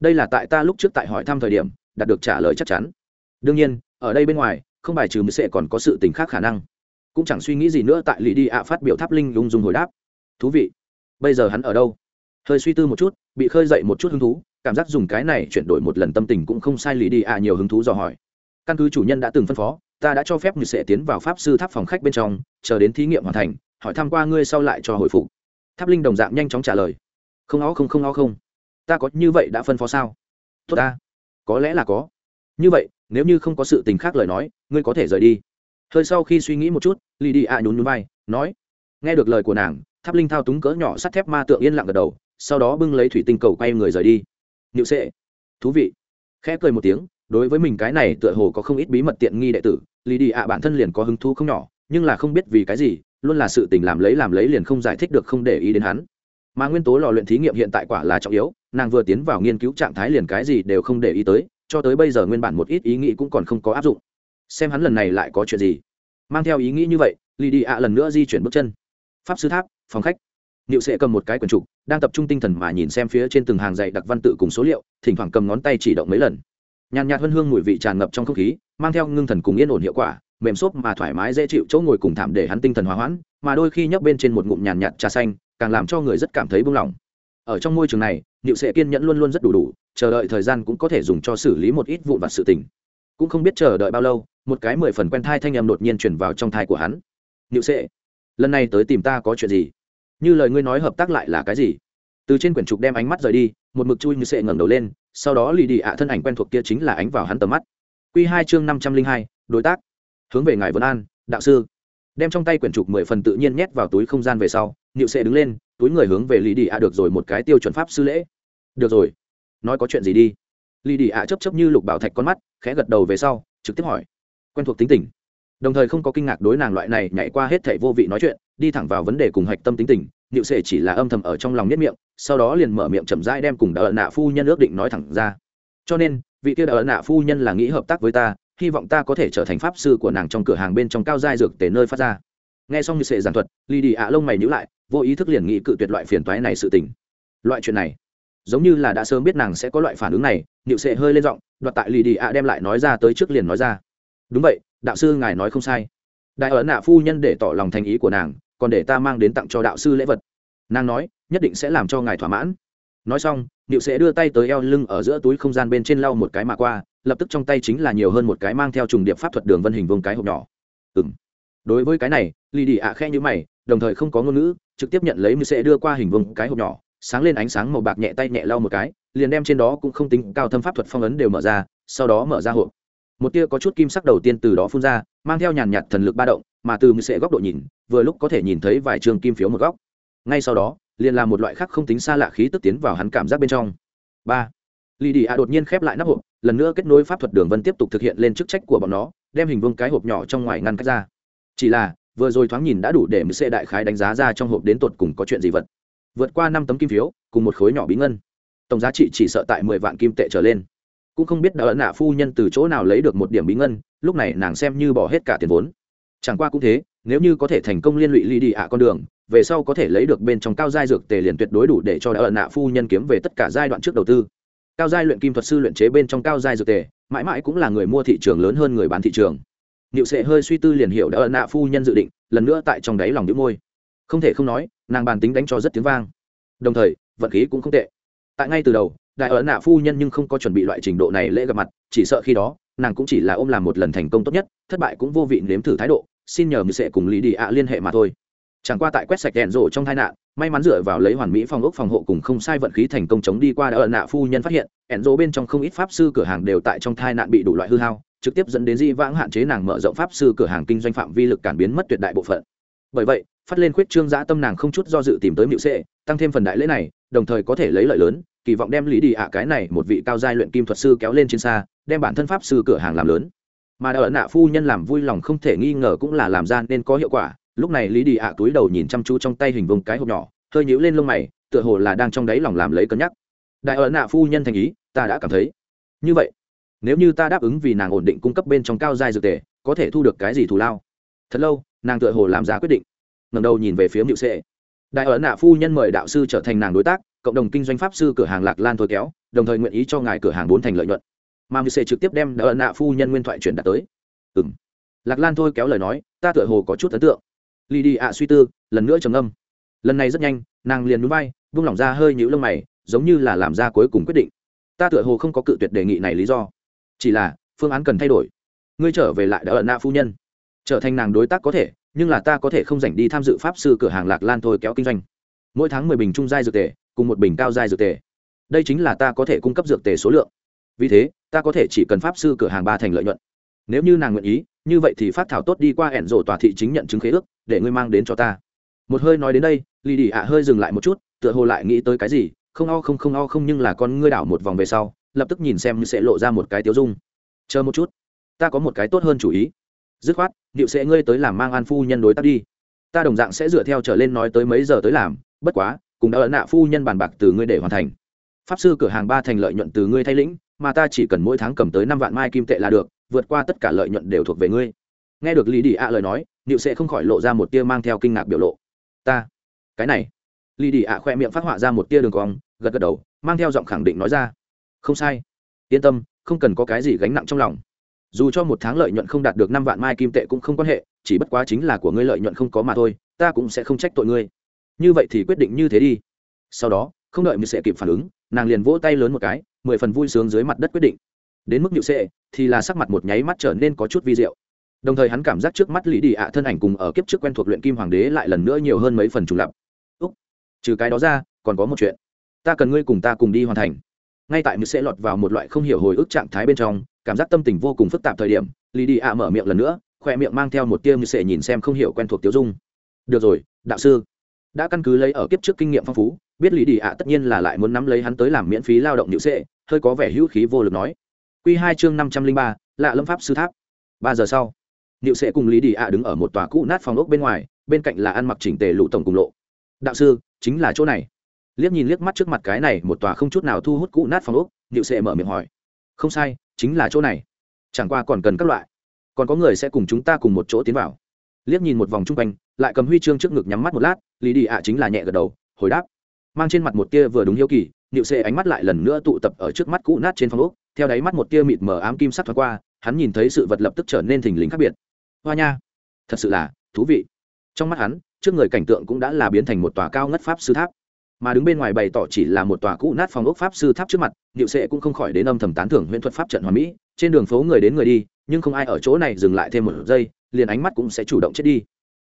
Đây là tại ta lúc trước tại hỏi thăm thời điểm, đạt được trả lời chắc chắn. Đương nhiên, ở đây bên ngoài, không bài trừ mới sẽ còn có sự tình khác khả năng. Cũng chẳng suy nghĩ gì nữa tại lì đi ạ phát biểu tháp linh lung dung hồi đáp. Thú vị. Bây giờ hắn ở đâu? Hơi suy tư một chút, bị khơi dậy một chút hứng thú, cảm giác dùng cái này chuyển đổi một lần tâm tình cũng không sai lì đi ạ nhiều hứng thú dò hỏi. Căn cứ chủ nhân đã từng phân phó, ta đã cho phép người sẽ tiến vào pháp sư tháp phòng khách bên trong, chờ đến thí nghiệm hoàn thành, hỏi thăm qua ngươi sau lại cho hồi phục. Tháp linh đồng dạng nhanh chóng trả lời không ó không không ó không. Ta có như vậy đã phân phó sao? Tốt ta. Có lẽ là có. Như vậy, nếu như không có sự tình khác lời nói, ngươi có thể rời đi. Hơi sau khi suy nghĩ một chút lì đi ạ nhún nhún vai, nói. Nghe được lời của nàng, tháp linh thao túng cỡ nhỏ sắt thép ma tượng yên lặng gật đầu, sau đó bưng lấy thủy tinh cầu quay người rời đi. Nhự sệ. Thú vị. Khẽ cười một tiếng, đối với mình cái này tựa hồ có không ít bí mật tiện nghi đệ tử lì đi ạ bản thân liền có hứng thú không nhỏ, nhưng là không biết vì cái gì, luôn là sự tình làm lấy làm lấy liền không giải thích được không để ý đến hắn mà nguyên tố lò luyện thí nghiệm hiện tại quả là trọng yếu, nàng vừa tiến vào nghiên cứu trạng thái liền cái gì đều không để ý tới, cho tới bây giờ nguyên bản một ít ý nghĩ cũng còn không có áp dụng. Xem hắn lần này lại có chuyện gì. Mang theo ý nghĩ như vậy lì đi ạ lần nữa di chuyển bước chân. Pháp sư tháp, phòng khách. Niệu sẽ cầm một cái quyển trục, đang tập trung tinh thần mà nhìn xem phía trên từng hàng dạy đặc văn tự cùng số liệu, thỉnh thoảng cầm ngón tay chỉ động mấy lần. Nhàn nhạt hơn hương mùi vị tràn ngập trong không khí, mang theo ngưng thần cùng yên ổn hiệu quả, mềm xốp mà thoải mái dễ chịu chỗ ngồi cùng thảm để hắn tinh thần hòa hoãn, mà đôi khi nhấp bên trên một ngụm nhàn nhạt trà xanh càng làm cho người rất cảm thấy buông lỏng. Ở trong môi trường này, niệu sệ kiên nhẫn luôn luôn rất đủ đủ, chờ đợi thời gian cũng có thể dùng cho xử lý một ít vụn vặt sự tình. Cũng không biết chờ đợi bao lâu, một cái mười phần quen thai thanh âm đột nhiên chuyển vào trong thai của hắn. Niệu sệ, lần này tới tìm ta có chuyện gì? Như lời ngươi nói hợp tác lại là cái gì? Từ trên quyển trục đem ánh mắt rời đi, một mực chui như sệ ngẩng đầu lên, sau đó lì đi ạ thân ảnh quen thuộc kia chính là ánh vào hắn tầm mắt. Q hai chương năm trăm linh hai, đối tác. Hướng về ngài vân an, đạo sư. Đem trong tay quyển trục mười phần tự nhiên nhét vào túi không gian về sau nịu sệ đứng lên, túi người hướng về lì đi ạ được rồi một cái tiêu chuẩn pháp sư lễ. Được rồi, nói có chuyện gì đi. Lì đi ạ chấp chấp như lục bảo thạch con mắt, khẽ gật đầu về sau, trực tiếp hỏi. Quen thuộc tính tình. Đồng thời không có kinh ngạc đối nàng loại này nhảy qua hết thảy vô vị nói chuyện, đi thẳng vào vấn đề cùng hạch tâm tính tình nịu sệ chỉ là âm thầm ở trong lòng nhất miệng, sau đó liền mở miệng chậm rãi đem cùng đỡ nạ phu nhân ước định nói thẳng ra. Cho nên, vị kia đỡ nạ phu nhân là nghĩ hợp tác với ta, hy vọng ta có thể trở thành pháp sư của nàng trong cửa hàng bên trong cao giai dược tề nơi phát ra. Nghe xong như sệ giảng thuật lì đi ạ lông mày nhữ lại vô ý thức liền nghĩ cự tuyệt loại phiền toái này sự tình. Loại chuyện này, giống như là đã sớm biết nàng sẽ có loại phản ứng này nịu sệ hơi lên giọng, đoạt tại lì đi ạ đem lại nói ra tới trước liền nói ra. Đúng vậy, đạo sư ngài nói không sai. Đại ấn nạ phu nhân để tỏ lòng thành ý của nàng, còn để ta mang đến tặng cho đạo sư lễ vật. Nàng nói, nhất định sẽ làm cho ngài thỏa mãn. Nói xong, niệu sẽ đưa tay tới eo lưng ở giữa túi không gian bên trên lau một cái mà qua, lập tức trong tay chính là nhiều hơn một cái mang theo trùng điệp pháp thuật đường vân hình vương cái hộp nhỏ. Ừ m đối với cái này, lì đi ạ khe như mày đồng thời không có ngôn ngữ, trực tiếp nhận lấy mưu sẽ đưa qua hình vương cái hộp nhỏ, sáng lên ánh sáng màu bạc nhẹ tay nhẹ lau một cái, liền đem trên đó cũng không tính cao thâm pháp thuật phong ấn đều mở ra, sau đó mở ra hộp. Một tia có chút kim sắc đầu tiên từ đó phun ra, mang theo nhàn nhạt thần lực ba động, mà từ mưu sẽ góc độ nhìn, vừa lúc có thể nhìn thấy vài trường kim phiếu một góc. Ngay sau đó, liền là một loại khác không tính xa lạ khí tức tiến vào hắn cảm giác bên trong. Ba. Lì đi a đột nhiên khép lại nắp hộp, lần nữa kết nối pháp thuật đường vân tiếp tục thực hiện lên chức trách của bọn nó, đem hình vương cái hộp nhỏ trong ngoài ngăn cách ra. Chỉ là vừa rồi thoáng nhìn đã đủ để mười xe đại khái đánh giá ra trong hộp đến tột cùng có chuyện gì vật. Vượt qua năm tấm kim phiếu, cùng một khối nhỏ bí ngân. Tổng giá trị chỉ sợ tại mười vạn kim tệ trở lên. Cũng không biết đã ấn nạ phu nhân từ chỗ nào lấy được một điểm bí ngân, lúc này nàng xem như bỏ hết cả tiền vốn. Chẳng qua cũng thế, nếu như có thể thành công liên lụy ly đi ạ con đường, về sau có thể lấy được bên trong cao giai dược tề liền tuyệt đối đủ để cho đã ẩn nạ phu nhân kiếm về tất cả giai đoạn trước đầu tư. Cao giai luyện kim thuật sư luyện chế bên trong cao giai dược tề, mãi mãi cũng là người mua thị trường lớn hơn người bán thị trường. Niệu Sệ hơi suy tư liền hiểu đã ẩn nạ phu nhân dự định, lần nữa tại trong đáy lòng nhíu môi. Không thể không nói, nàng bàn tính đánh cho rất tiếng vang. Đồng thời, vận khí cũng không tệ. Tại ngay từ đầu, đại ẩn nạ phu nhân nhưng không có chuẩn bị loại trình độ này lễ gặp mặt, chỉ sợ khi đó, nàng cũng chỉ là ôm làm một lần thành công tốt nhất, thất bại cũng vô vị nếm thử thái độ, xin nhờ Niệu Sệ cùng Lý Đi ạ liên hệ mà thôi chẳng qua tại quét sạch đèn rổ trong tai nạn may mắn dựa vào lấy hoàn mỹ phòng ốc phòng hộ cùng không sai vận khí thành công chống đi qua đã ẩn nạ phu nhân phát hiện ẻn rỗ bên trong không ít pháp sư cửa hàng đều tại trong tai nạn bị đủ loại hư hao trực tiếp dẫn đến di vãng hạn chế nàng mở rộng pháp sư cửa hàng kinh doanh phạm vi lực cản biến mất tuyệt đại bộ phận. Bởi vậy, phát lên khuyết trương giã tâm nàng không chút do dự tìm tới mịu sệ tăng thêm phần đại lễ này, đồng thời có thể lấy lợi lớn, kỳ vọng đem lý đi ạ cái này một vị cao giai luyện kim thuật sư kéo lên trên xa, đem bản thân pháp sư cửa hàng làm lớn. Mà đã ẩn nạ phu nhân làm vui lòng không thể nghi ngờ cũng là làm ra nên có hiệu quả, lúc này lý đi ạ túi đầu nhìn chăm chú trong tay hình vùng cái hộp nhỏ, hơi nhíu lên lông mày, tựa hồ là đang trong đáy lòng làm lấy cân nhắc. Đại ẩn nạ phu nhân thành ý, ta đã cảm thấy. Như vậy nếu như ta đáp ứng vì nàng ổn định cung cấp bên trong cao giai dược tề, có thể thu được cái gì thù lao? Thật lâu, nàng tựa hồ làm giá quyết định. Ngầm đầu nhìn về phía mịu sệ. Đại ẩn nạ phu nhân mời đạo sư trở thành nàng đối tác, cộng đồng kinh doanh pháp sư cửa hàng lạc lan thôi kéo, đồng thời nguyện ý cho ngài cửa hàng bốn thành lợi nhuận. Mà mịu sệ trực tiếp đem đại ẩn nạ phu nhân nguyên thoại chuyển đạt tới. Ừ m lạc lan thôi kéo lời nói, ta tựa hồ có chút ấn tượng. Lì đi ạ suy tư, lần nữa trầm âm lần này rất nhanh, nàng liền núi bay vung lỏng ra hơi nhũ lông mày, giống như là làm ra cuối cùng quyết định. Ta tựa hồ không có cự tuyệt đề nghị này lý do chỉ là, phương án cần thay đổi. Ngươi trở về lại đã ở na phu nhân. Trở thành nàng đối tác có thể, nhưng là ta có thể không dành đi tham dự pháp sư cửa hàng lạc lan thôi kéo kinh doanh. Mỗi tháng mười bình trung giai dược tề, cùng một bình cao giai dược tề. Đây chính là ta có thể cung cấp dược tề số lượng. Vì thế, ta có thể chỉ cần pháp sư cửa hàng ba thành lợi nhuận. Nếu như nàng nguyện ý, như vậy thì phát thảo tốt đi qua ẻn rổ tòa thị chính nhận chứng khế ước, để ngươi mang đến cho ta. Một hơi nói đến đây, lì đi ạ hơi dừng lại một chút, tựa hồ lại nghĩ tới cái gì, không o không không o không nhưng là con ngươi đảo một vòng về sau lập tức nhìn xem như sẽ lộ ra một cái tiếu dung. Chờ một chút, ta có một cái tốt hơn chủ ý. Dứt khoát điệu sẽ ngươi tới làm mang an phu nhân đối tác đi. Ta đồng dạng sẽ dựa theo trở lên nói tới mấy giờ tới làm, bất quá, cùng đã ấn nạ phu nhân bàn bạc từ ngươi để hoàn thành. Pháp sư cửa hàng ba thành lợi nhuận từ ngươi thay lĩnh, mà ta chỉ cần mỗi tháng cầm tới năm vạn mai kim tệ là được, vượt qua tất cả lợi nhuận đều thuộc về ngươi. Nghe được lý đi ạ lời nói nịu sẽ không khỏi lộ ra một tia mang theo kinh ngạc biểu lộ. Ta, cái này. Lý đi ạ khoe miệng phát họa ra một tia đường cong, gật gật đầu, mang theo giọng khẳng định nói ra không sai. Yên tâm, không cần có cái gì gánh nặng trong lòng. Dù cho một tháng lợi nhuận không đạt được năm vạn mai kim tệ cũng không quan hệ, chỉ bất quá chính là của ngươi lợi nhuận không có mà thôi, ta cũng sẽ không trách tội ngươi. Như vậy thì quyết định như thế đi. Sau đó, không đợi mình sẽ kịp phản ứng, nàng liền vỗ tay lớn một cái, mười phần vui sướng dưới mặt đất quyết định. Đến mức nhự sệ, thì là sắc mặt một nháy mắt trở nên có chút vi diệu. Đồng thời hắn cảm giác trước mắt lý đi ạ thân ảnh cùng ở kiếp trước quen thuộc luyện kim hoàng đế lại lần nữa nhiều hơn mấy phần trùng lập. Úc, trừ cái đó ra, còn có một chuyện. Ta cần ngươi cùng ta cùng đi hoàn thành ngay tại mười sẽ lọt vào một loại không hiểu hồi ức trạng thái bên trong, cảm giác tâm tình vô cùng phức tạp thời điểm lý đi ạ mở miệng lần nữa, khoe miệng mang theo một tia như sẽ nhìn xem không hiểu quen thuộc tiêu dung. Được rồi, đạo sư. Đã căn cứ lấy ở kiếp trước kinh nghiệm phong phú, biết lý đi ạ tất nhiên là lại muốn nắm lấy hắn tới làm miễn phí lao động nhự sệ hơi có vẻ hữu khí vô lực nói. Q hai chương năm trăm linh ba, lạ lâm pháp sư tháp. Ba giờ sau nhự sệ cùng lý đi ạ đứng ở một tòa cũ nát phòng ốc bên ngoài, bên cạnh là ăn mặc chỉnh tề lụ tổng cùng lộ. Đạo sư, chính là chỗ này liếc nhìn liếc mắt trước mặt cái này, một tòa không chút nào thu hút cũ nát phòng ốc nhự sệ mở miệng hỏi, không sai, chính là chỗ này. Chẳng qua còn cần các loại. Còn có người sẽ cùng chúng ta cùng một chỗ tiến vào. Liếc nhìn một vòng chung quanh, lại cầm huy chương trước ngực nhắm mắt một lát, lý đi ạ chính là nhẹ gật đầu, hồi đáp. Mang trên mặt một tia vừa đúng hiếu kỳ nịu xê ánh mắt lại lần nữa tụ tập ở trước mắt cũ nát trên phòng úc theo đáy mắt một tia mịt mờ ám kim sắc thoáng qua, hắn nhìn thấy sự vật lập tức trở nên thình lình khác biệt. Hoa nha, thật sự là thú vị. Trong mắt hắn, trước người cảnh tượng cũng đã là biến thành một tòa cao ngất pháp sư tháp mà đứng bên ngoài bày tỏ chỉ là một tòa cũ nát phòng ốc pháp sư tháp trước mặt Diệu Sệ cũng không khỏi đến âm thầm tán thưởng huyễn thuật pháp trận hoàn mỹ. Trên đường phố người đến người đi, nhưng không ai ở chỗ này dừng lại thêm một giây, liền ánh mắt cũng sẽ chủ động chết đi.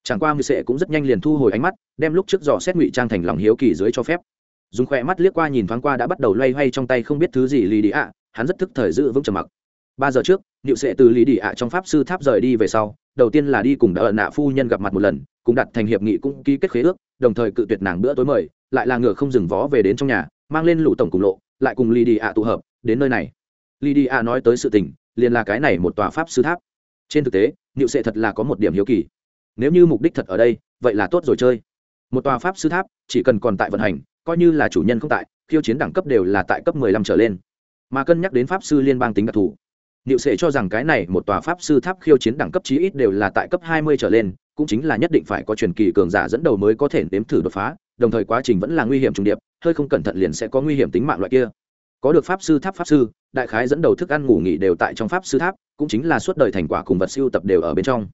Chẳng qua Diệu sệ cũng rất nhanh liền thu hồi ánh mắt, đem lúc trước dò xét ngụy trang thành lòng hiếu kỳ dưới cho phép. Dùng khoe mắt liếc qua nhìn thoáng qua đã bắt đầu loay hoay trong tay không biết thứ gì lì đi ạ, hắn rất thức thời giữ vững trầm mặc. Ba giờ trước Diệu sệ từ lì đi ạ trong pháp sư tháp rời đi về sau, đầu tiên là đi cùng đã ẩn nạ phu nhân gặp mặt một lần, cùng đặt thành hiệp nghị cũng ký kết khế ước đồng thời cự tuyệt nàng bữa tối mời, lại là ngựa không dừng vó về đến trong nhà, mang lên lũ tổng cùng lộ, lại cùng lì đi ạ tụ hợp, đến nơi này. Lì đi ạ nói tới sự tình, liền là cái này một tòa pháp sư tháp. Trên thực tế, niệu sệ thật là có một điểm hiếu kỳ. Nếu như mục đích thật ở đây, vậy là tốt rồi chơi. Một tòa pháp sư tháp, chỉ cần còn tại vận hành, coi như là chủ nhân không tại, khiêu chiến đẳng cấp đều là tại cấp 15 trở lên. Mà cân nhắc đến pháp sư liên bang tính đặc thù, niệu sệ cho rằng cái này một tòa pháp sư tháp khiêu chiến đẳng cấp chí ít đều là tại cấp 20 trở lên cũng chính là nhất định phải có truyền kỳ cường giả dẫn đầu mới có thể nếm thử đột phá, đồng thời quá trình vẫn là nguy hiểm trùng điệp, hơi không cẩn thận liền sẽ có nguy hiểm tính mạng loại kia. Có được pháp sư tháp pháp sư, đại khái dẫn đầu thức ăn ngủ nghỉ đều tại trong pháp sư tháp, cũng chính là suốt đời thành quả cùng vật siêu tập đều ở bên trong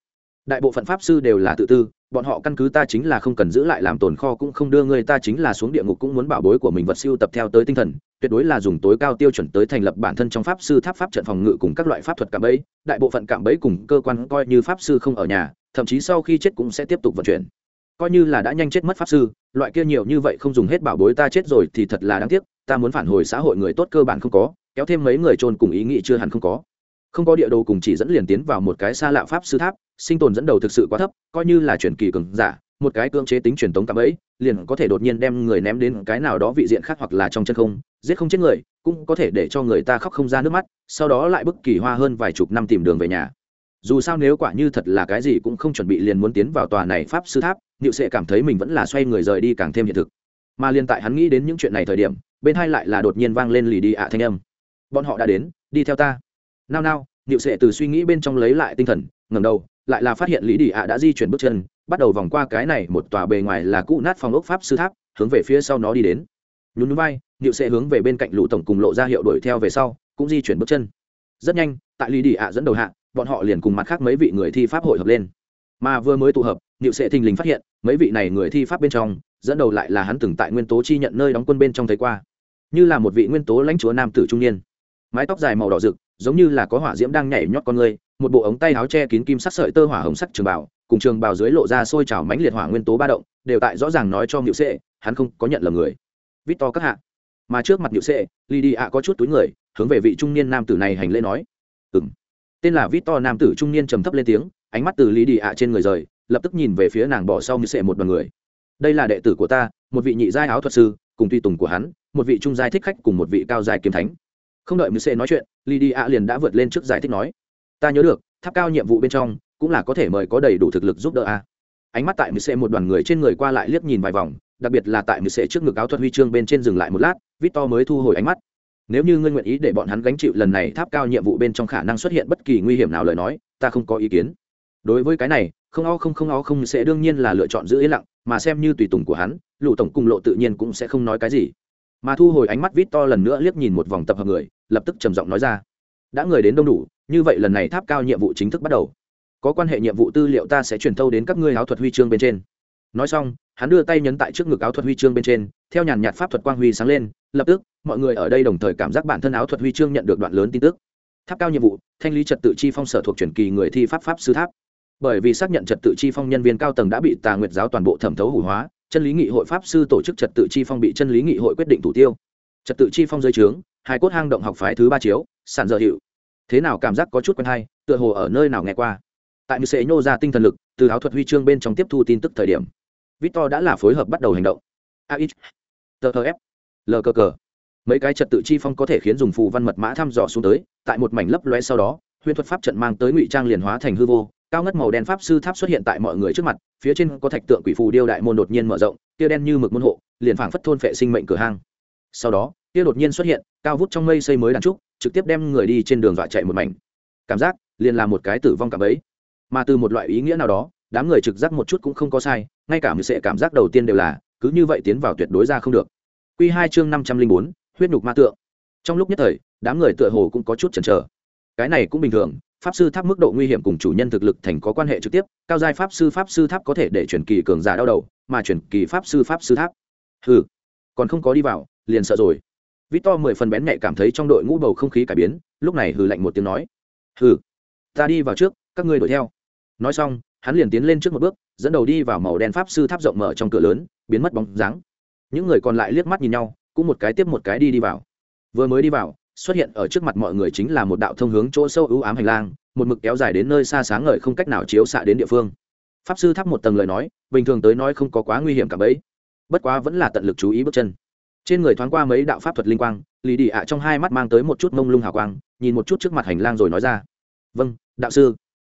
đại bộ phận pháp sư đều là tự tư, bọn họ căn cứ ta chính là không cần giữ lại làm tồn kho cũng không đưa người ta chính là xuống địa ngục cũng muốn bảo bối của mình vật siêu tập theo tới tinh thần, tuyệt đối là dùng tối cao tiêu chuẩn tới thành lập bản thân trong pháp sư tháp pháp trận phòng ngự cùng các loại pháp thuật cạm bẫy, đại bộ phận cạm bẫy cùng cơ quan coi như pháp sư không ở nhà, thậm chí sau khi chết cũng sẽ tiếp tục vận chuyển. Coi như là đã nhanh chết mất pháp sư, loại kia nhiều như vậy không dùng hết bảo bối ta chết rồi thì thật là đáng tiếc, ta muốn phản hồi xã hội người tốt cơ bản không có, kéo thêm mấy người trôn cùng ý nghĩ chưa hẳn không có. Không có địa đồ cùng chỉ dẫn liền tiến vào một cái xa lạ pháp sư tháp sinh tồn dẫn đầu thực sự quá thấp, coi như là chuyển kỳ cường giả, một cái cưỡng chế tính truyền tống tạm ấy, liền có thể đột nhiên đem người ném đến cái nào đó vị diện khác hoặc là trong chân không, giết không chết người, cũng có thể để cho người ta khóc không ra nước mắt, sau đó lại bức kỳ hoa hơn vài chục năm tìm đường về nhà. Dù sao nếu quả như thật là cái gì cũng không chuẩn bị liền muốn tiến vào tòa này pháp sư tháp nhự sẽ cảm thấy mình vẫn là xoay người rời đi càng thêm hiện thực. Mà liền tại hắn nghĩ đến những chuyện này thời điểm, bên hai lại là đột nhiên vang lên lì đi ạ thanh âm. Bọn họ đã đến, đi theo ta. Nao nao nhự sẽ từ suy nghĩ bên trong lấy lại tinh thần ngầm đầu, lại là phát hiện lý đi ạ đã di chuyển bước chân, bắt đầu vòng qua cái này một tòa bề ngoài là cũ nát phòng ốc pháp sư tháp, hướng về phía sau nó đi đến. Nhún núi bay nhự sẽ hướng về bên cạnh lũ tổng cùng lộ ra hiệu đuổi theo về sau, cũng di chuyển bước chân. Rất nhanh, tại lý đi ạ dẫn đầu hạ, bọn họ liền cùng mặt khác mấy vị người thi pháp hội hợp lên. Mà vừa mới tụ hợp nhự sẽ thình lình phát hiện, mấy vị này người thi pháp bên trong, dẫn đầu lại là hắn từng tại nguyên tố chi nhận nơi đóng quân bên trong thấy qua. Như là một vị nguyên tố lãnh chúa nam tử trung niên. Mái tóc dài màu đỏ rực giống như là có hỏa diễm đang nhảy nhót con người, một bộ ống tay áo che kín kim sắc sợi tơ hỏa hồng sắc trường bảo cùng trường bào dưới lộ ra sôi trào mãnh liệt hỏa nguyên tố ba động, đều tại rõ ràng nói cho nhự sệ, hắn không có nhận lầm người. Vít to các hạ. Mà trước mặt nhự sệ lì đi ạ có chút túi người, hướng về vị trung niên nam tử này hành lễ nói. Ừ tên là vít to nam tử trung niên trầm thấp lên tiếng, ánh mắt từ lì đi ạ trên người rời, lập tức nhìn về phía nàng bỏ sau như sệ một đoàn người. Đây là đệ tử của ta, một vị nhị giai áo thuật sư, cùng tùy tùng của hắn, một vị trung giai thích khách cùng một vị cao giai kiếm thánh không đợi như sệ nói chuyện, Lydia liền đã vượt lên trước giải thích nói, ta nhớ được, tháp cao nhiệm vụ bên trong, cũng là có thể mời có đầy đủ thực lực giúp đỡ a. Ánh mắt tại mười xe một đoàn người trên người qua lại liếc nhìn vài vòng, đặc biệt là tại mười xe trước ngực áo thuật huy chương bên trên dừng lại một lát, victor mới thu hồi ánh mắt. Nếu như ngươi nguyện ý để bọn hắn gánh chịu lần này tháp cao nhiệm vụ bên trong khả năng xuất hiện bất kỳ nguy hiểm nào lời nói, ta không có ý kiến. Đối với cái này, không o không không o không sẽ đương nhiên là lựa chọn giữ yên lặng, mà xem như tùy tùng của hắn lụ tổng cung lộ tự nhiên cũng sẽ không nói cái gì mà thu hồi ánh mắt vít to lần nữa liếc nhìn một vòng tập hợp người, lập tức trầm giọng nói ra. Đã người đến đông đủ, như vậy lần này tháp cao nhiệm vụ chính thức bắt đầu. Có quan hệ nhiệm vụ tư liệu ta sẽ truyền thâu đến các ngươi áo thuật huy chương bên trên. Nói xong, hắn đưa tay nhấn tại trước ngực áo thuật huy chương bên trên, theo nhàn nhạt pháp thuật quang huy sáng lên, lập tức, mọi người ở đây đồng thời cảm giác bản thân áo thuật huy chương nhận được đoạn lớn tin tức. Tháp cao nhiệm vụ, thanh lý trật tự chi phong sở thuộc truyền kỳ người thi pháp pháp sư tháp. Bởi vì xác nhận trật tự chi phong nhân viên cao tầng đã bị tà nguyệt giáo toàn bộ thẩm thấu hủ hóa chân lý nghị hội pháp sư tổ chức trật tự chi phong bị chân lý nghị hội quyết định thủ tiêu. Trật tự chi phong dưới trướng, hai cốt hang động học phái thứ ba chiếu, sản dở hiệu. Thế nào cảm giác có chút quen hay, tựa hồ ở nơi nào nghe qua. Tại mười sẽ nhô ra tinh thần lực, từ áo thuật huy chương bên trong tiếp thu tin tức thời điểm, victor đã là phối hợp bắt đầu hành động. A T tờ f, L cờ mấy cái trật tự chi phong có thể khiến dùng phù văn mật mã thăm dò xuống tới, tại một mảnh lấp loe sau đó huyền thuật pháp trận mang tới ngụy trang liền hóa thành hư vô cao ngất màu đen pháp sư tháp xuất hiện tại mọi người trước mặt, phía trên có thạch tượng quỷ phù điêu đại môn đột nhiên mở rộng, tia đen như mực môn hộ, liền phảng phất thôn phệ sinh mệnh cửa hang. Sau đó, tia đột nhiên xuất hiện, cao vút trong mây xây mới đàn trúc, trực tiếp đem người đi trên đường dọa chạy một mảnh. Cảm giác, liền là một cái tử vong cảm ấy. Mà từ một loại ý nghĩa nào đó, đám người trực giác một chút cũng không có sai, ngay cả mười sệ cảm giác đầu tiên đều là, cứ như vậy tiến vào tuyệt đối ra không được. Q hai chương năm trăm linh bốn, huyết nhục ma tượng. Trong lúc nhất thời, đám người tựa hồ cũng có chút chần chờ. Cái này cũng bình thường pháp sư tháp mức độ nguy hiểm cùng chủ nhân thực lực thành có quan hệ trực tiếp, cao giai pháp sư pháp sư tháp có thể để chuyển kỳ cường giả đau đầu, mà chuyển kỳ pháp sư pháp sư tháp. Hừ, còn không có đi vào, liền sợ rồi. Vít to mười phần bén nhạy cảm thấy trong đội ngũ bầu không khí cải biến, lúc này hừ lạnh một tiếng nói. Hừ, ta đi vào trước, các ngươi đuổi theo. Nói xong, hắn liền tiến lên trước một bước, dẫn đầu đi vào màu đen pháp sư tháp rộng mở trong cửa lớn, biến mất bóng dáng. Những người còn lại liếc mắt nhìn nhau, cũng một cái tiếp một cái đi đi vào. Vừa mới đi vào xuất hiện ở trước mặt mọi người chính là một đạo thông hướng chỗ sâu ưu ám hành lang, một mực kéo dài đến nơi xa sáng ngời không cách nào chiếu xạ đến địa phương. Pháp sư thắp một tầng lời nói, bình thường tới nói không có quá nguy hiểm cả bấy. Bất quá vẫn là tận lực chú ý bước chân. Trên người thoáng qua mấy đạo pháp thuật linh quang lì đi ạ trong hai mắt mang tới một chút mông lung hào quang, nhìn một chút trước mặt hành lang rồi nói ra. Vâng đạo sư.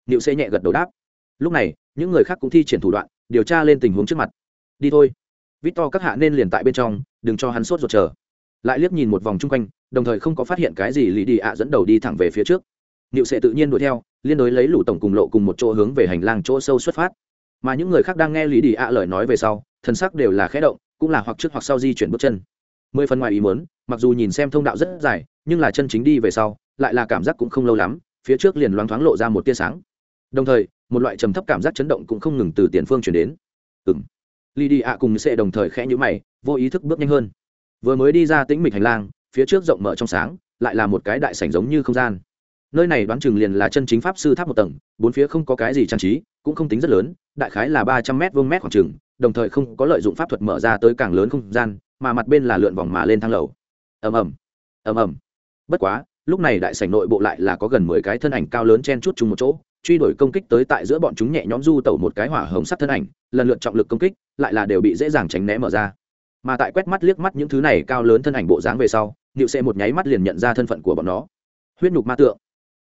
Niệu sẽ nhẹ gật đầu đáp. Lúc này, những người khác cũng thi triển thủ đoạn, điều tra lên tình huống trước mặt. Đi thôi. Vít to các hạ nên liền tại bên trong, đừng cho hắn sốt ruột chờ. Lại liếc nhìn một vòng chung quanh đồng thời không có phát hiện cái gì lì đi ạ dẫn đầu đi thẳng về phía trước. Niệu sệ tự nhiên đuổi theo, liên đối lấy lũ tổng cùng lộ cùng một chỗ hướng về hành lang chỗ sâu xuất phát. Mà những người khác đang nghe lý đi ạ lời nói về sau thân sắc đều là khẽ động, cũng là hoặc trước hoặc sau di chuyển bước chân. Mười phần ngoài ý muốn, mặc dù nhìn xem thông đạo rất dài, nhưng là chân chính đi về sau, lại là cảm giác cũng không lâu lắm, phía trước liền loáng thoáng lộ ra một tia sáng. Đồng thời, một loại trầm thấp cảm giác chấn động cũng không ngừng từ tiền phương chuyển đến. Ừng lì đi ạ cùng sẽ đồng thời khẽ nhữ mày, vô ý thức bước nhanh hơn. Vừa mới đi ra tĩnh mịch hành lang phía trước rộng mở trong sáng, lại là một cái đại sảnh giống như không gian. Nơi này đoán chừng liền là chân chính pháp sư tháp một tầng, bốn phía không có cái gì trang trí, cũng không tính rất lớn, đại khái là ba trăm m vuông mét khoảng chừng, đồng thời không có lợi dụng pháp thuật mở ra tới càng lớn không gian, mà mặt bên là lượn vòng mà lên thang lầu. Ầm ầm ầm ầm. Bất quá, lúc này đại sảnh nội bộ lại là có gần mười cái thân ảnh cao lớn chen chút chung một chỗ, truy đuổi công kích tới tại giữa bọn chúng nhẹ nhõm du tẩu một cái hỏa hồng sắt thân ảnh, lần lượt trọng lực công kích, lại là đều bị dễ dàng tránh né mở ra. Mà tại quét mắt liếc mắt những thứ này cao lớn thân ảnh bộ dáng về sau nịu sẽ một nháy mắt liền nhận ra thân phận của bọn nó. Huyết nhục ma tượng.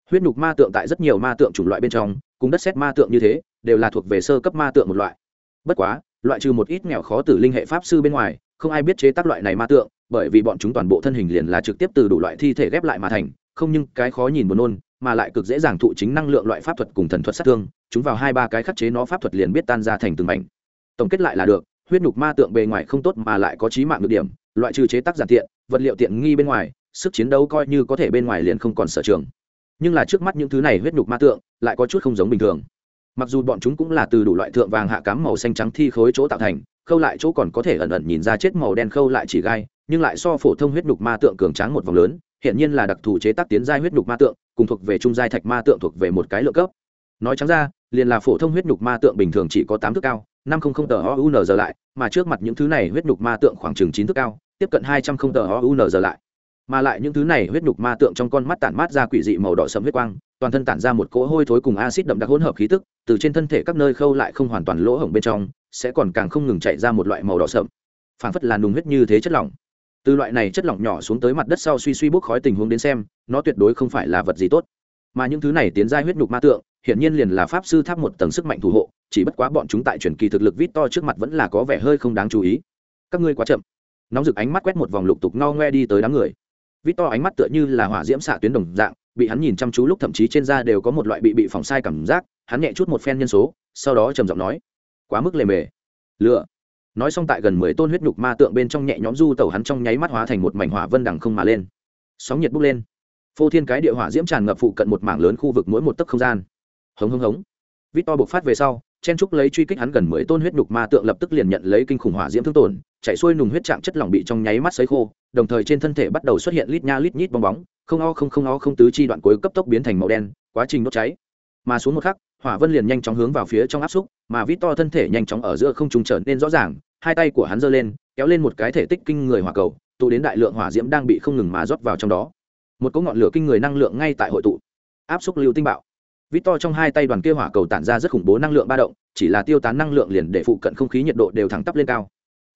Huyết nhục ma tượng tại rất nhiều ma tượng chủng loại bên trong, cùng đất xét ma tượng như thế, đều là thuộc về sơ cấp ma tượng một loại. Bất quá, loại trừ một ít nghèo khó từ linh hệ pháp sư bên ngoài, không ai biết chế tác loại này ma tượng, bởi vì bọn chúng toàn bộ thân hình liền là trực tiếp từ đủ loại thi thể ghép lại mà thành, không nhưng cái khó nhìn buồn nôn, mà lại cực dễ dàng thụ chính năng lượng loại pháp thuật cùng thần thuật sát thương, chúng vào hai ba cái khắc chế nó pháp thuật liền biết tan ra thành từng mảnh. Tổng kết lại là được huyết nhục ma tượng bề ngoài không tốt mà lại có trí mạng được điểm, loại trừ chế tác giản tiện, vật liệu tiện nghi bên ngoài, sức chiến đấu coi như có thể bên ngoài liền không còn sở trường. Nhưng là trước mắt những thứ này huyết nhục ma tượng, lại có chút không giống bình thường. Mặc dù bọn chúng cũng là từ đủ loại thượng vàng hạ cám màu xanh trắng thi khối chỗ tạo thành, khâu lại chỗ còn có thể ẩn ẩn nhìn ra chết màu đen khâu lại chỉ gai, nhưng lại so phổ thông huyết nhục ma tượng cường tráng một vòng lớn hiện nhiên là đặc thù chế tác tiến giai huyết nhục ma tượng, cùng thuộc về trung giai thạch ma tượng thuộc về một cái lượng cấp. Nói trắng ra, liền là phổ thông huyết nhục ma tượng bình thường chỉ có tám thước cao năm không không tờ o giờ lại mà trước mặt những thứ này huyết nhục ma tượng khoảng chừng chín thước cao tiếp cận hai trăm không tờ o giờ lại. Mà lại những thứ này huyết nhục ma tượng trong con mắt tản mát ra quỷ dị màu đỏ sẫm huyết quang toàn thân tản ra một cỗ hôi thối cùng acid đậm đặc hỗn hợp khí tức từ trên thân thể các nơi khâu lại không hoàn toàn lỗ hổng bên trong sẽ còn càng không ngừng chạy ra một loại màu đỏ sẫm, phản phất là nùng huyết như thế chất lỏng. Từ loại này chất lỏng nhỏ xuống tới mặt đất sau suy suy bốc khói tình huống đến xem nó tuyệt đối không phải là vật gì tốt. Mà những thứ này tiến ra huyết nhục ma tượng hiển nhiên liền là pháp sư tháp một tầng sức mạnh thủ hộ chỉ bất quá bọn chúng tại truyền kỳ thực lực vít to trước mặt vẫn là có vẻ hơi không đáng chú ý. Các ngươi quá chậm. Nóng rực ánh mắt quét một vòng lục tục no ngoe đi tới đám người. Vít to ánh mắt tựa như là hỏa diễm xạ tuyến đồng dạng, bị hắn nhìn chăm chú lúc thậm chí trên da đều có một loại bị bị phỏng sai cảm giác, hắn nhẹ chút một phen nhân số, sau đó trầm giọng nói, quá mức lề mề. Lựa. Nói xong tại gần mười tôn huyết nhục ma tượng bên trong nhẹ nhóm du tẩu hắn trong nháy mắt hóa thành một mảnh hỏa vân đằng không mà lên. Sóng nhiệt bốc lên. Phô thiên cái địa hỏa diễm tràn ngập phụ cận một mảng lớn khu vực mỗi một tấc không gian. Hống hống hống. Vít to bộc phát về sau chen trúc lấy truy kích hắn gần mười tôn huyết nhục ma tượng lập tức liền nhận lấy kinh khủng hỏa diễm thương tổn, chạy xuôi nùng huyết trạng chất lỏng bị trong nháy mắt sấy khô, đồng thời trên thân thể bắt đầu xuất hiện lít nha lít nhít bong bóng, không o không không o không tứ chi đoạn cuối cấp tốc biến thành màu đen, quá trình đốt cháy. Mà xuống một khắc, hỏa vân liền nhanh chóng hướng vào phía trong áp xúc, mà vít to thân thể nhanh chóng ở giữa không trùng trở nên rõ ràng, hai tay của hắn giơ lên, kéo lên một cái thể tích kinh người hỏa cầu, tụ đến đại lượng hỏa diễm đang bị không ngừng mà rót vào trong đó. Một cỗ ngọn lửa kinh người năng lượng ngay tại hội tụ. Áp xúc lưu tinh bạo vít to trong hai tay đoàn kia hỏa cầu tản ra rất khủng bố năng lượng ba động, chỉ là tiêu tán năng lượng liền để phụ cận không khí nhiệt độ đều thẳng tắp lên cao.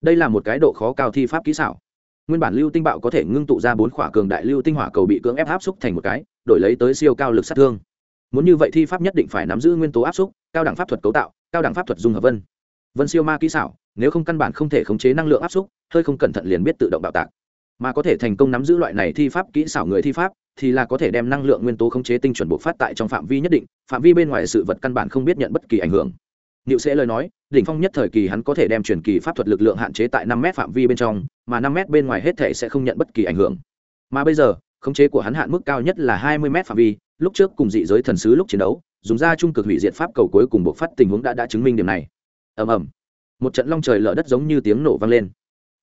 Đây là một cái độ khó cao thi pháp kỹ xảo. Nguyên bản lưu tinh bạo có thể ngưng tụ ra bốn khỏa cường đại lưu tinh hỏa cầu bị cưỡng ép áp xúc thành một cái, đổi lấy tới siêu cao lực sát thương. Muốn như vậy thi pháp nhất định phải nắm giữ nguyên tố áp xúc, cao đẳng pháp thuật cấu tạo, cao đẳng pháp thuật dung hợp vân. Vân siêu ma kỹ xảo, nếu không căn bản không thể khống chế năng lượng áp xúc, hơi không cẩn thận liền biết tự động bạo tạc. Mà có thể thành công nắm giữ loại này thi pháp kỹ xảo người thi pháp thì là có thể đem năng lượng nguyên tố khống chế tinh chuẩn bộc phát tại trong phạm vi nhất định phạm vi bên ngoài sự vật căn bản không biết nhận bất kỳ ảnh hưởng Niệu sẽ lời nói, đỉnh phong nhất thời kỳ hắn có thể đem truyền kỳ pháp thuật lực lượng hạn chế tại năm mét phạm vi bên trong, mà năm mét bên ngoài hết thể sẽ không nhận bất kỳ ảnh hưởng. Mà bây giờ, khống chế của hắn hạn mức cao nhất là hai mươi mét phạm vi, lúc trước cùng dị giới thần sứ lúc chiến đấu, dùng ra trung cực hủy diệt pháp cầu cuối cùng bộc phát tình huống đã đã chứng minh điểm này. Ầm ầm. Một trận long trời lở đất giống như tiếng nổ vang lên.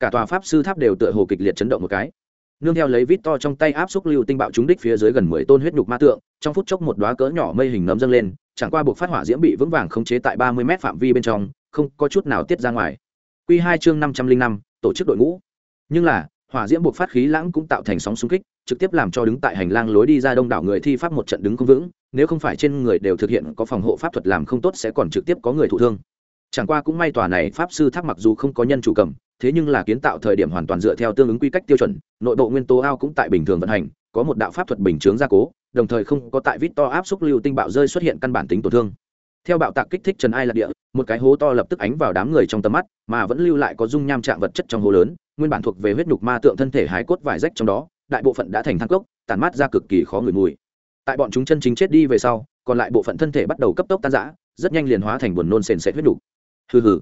Cả tòa pháp sư tháp đều tựa hồ kịch liệt chấn động một cái nương theo lấy vít to trong tay áp xúc lưu tinh bạo trúng đích phía dưới gần mười tôn huyết nhục ma tượng, trong phút chốc một đoá cỡ nhỏ mây hình nấm dâng lên, chẳng qua buộc phát hỏa diễm bị vững vàng khống chế tại ba mươi m phạm vi bên trong, không có chút nào tiết ra ngoài. Q hai chương năm trăm linh năm, tổ chức đội ngũ. Nhưng là, hỏa diễm buộc phát khí lãng cũng tạo thành sóng xung kích, trực tiếp làm cho đứng tại hành lang lối đi ra đông đảo người thi pháp một trận đứng không vững, nếu không phải trên người đều thực hiện có phòng hộ pháp thuật làm không tốt sẽ còn trực tiếp có người thụ thương. Chẳng qua cũng may tòa này pháp sư tháp mặc dù không có nhân chủ cầm thế nhưng là kiến tạo thời điểm hoàn toàn dựa theo tương ứng quy cách tiêu chuẩn, nội bộ nguyên tố ao cũng tại bình thường vận hành, có một đạo pháp thuật bình chướng gia cố, đồng thời không có tại vít to áp xúc lưu tinh bạo rơi xuất hiện căn bản tính tổn thương. Theo bạo tạc kích thích trần ai lạc địa, một cái hố to lập tức ánh vào đám người trong tầm mắt, mà vẫn lưu lại có dung nham trạng vật chất trong hố lớn, nguyên bản thuộc về huyết nhục ma tượng thân thể hái cốt vải rách trong đó, đại bộ phận đã thành thang cốc tàn mát ra cực kỳ khó ngửi mùi. Tại bọn chúng chân chính chết đi về sau, còn lại bộ phận thân thể bắt đầu cấp tốc tan rã, rất nhanh liền hóa thành buồn nôn sền sệt huyết nhục. Hừ hừ.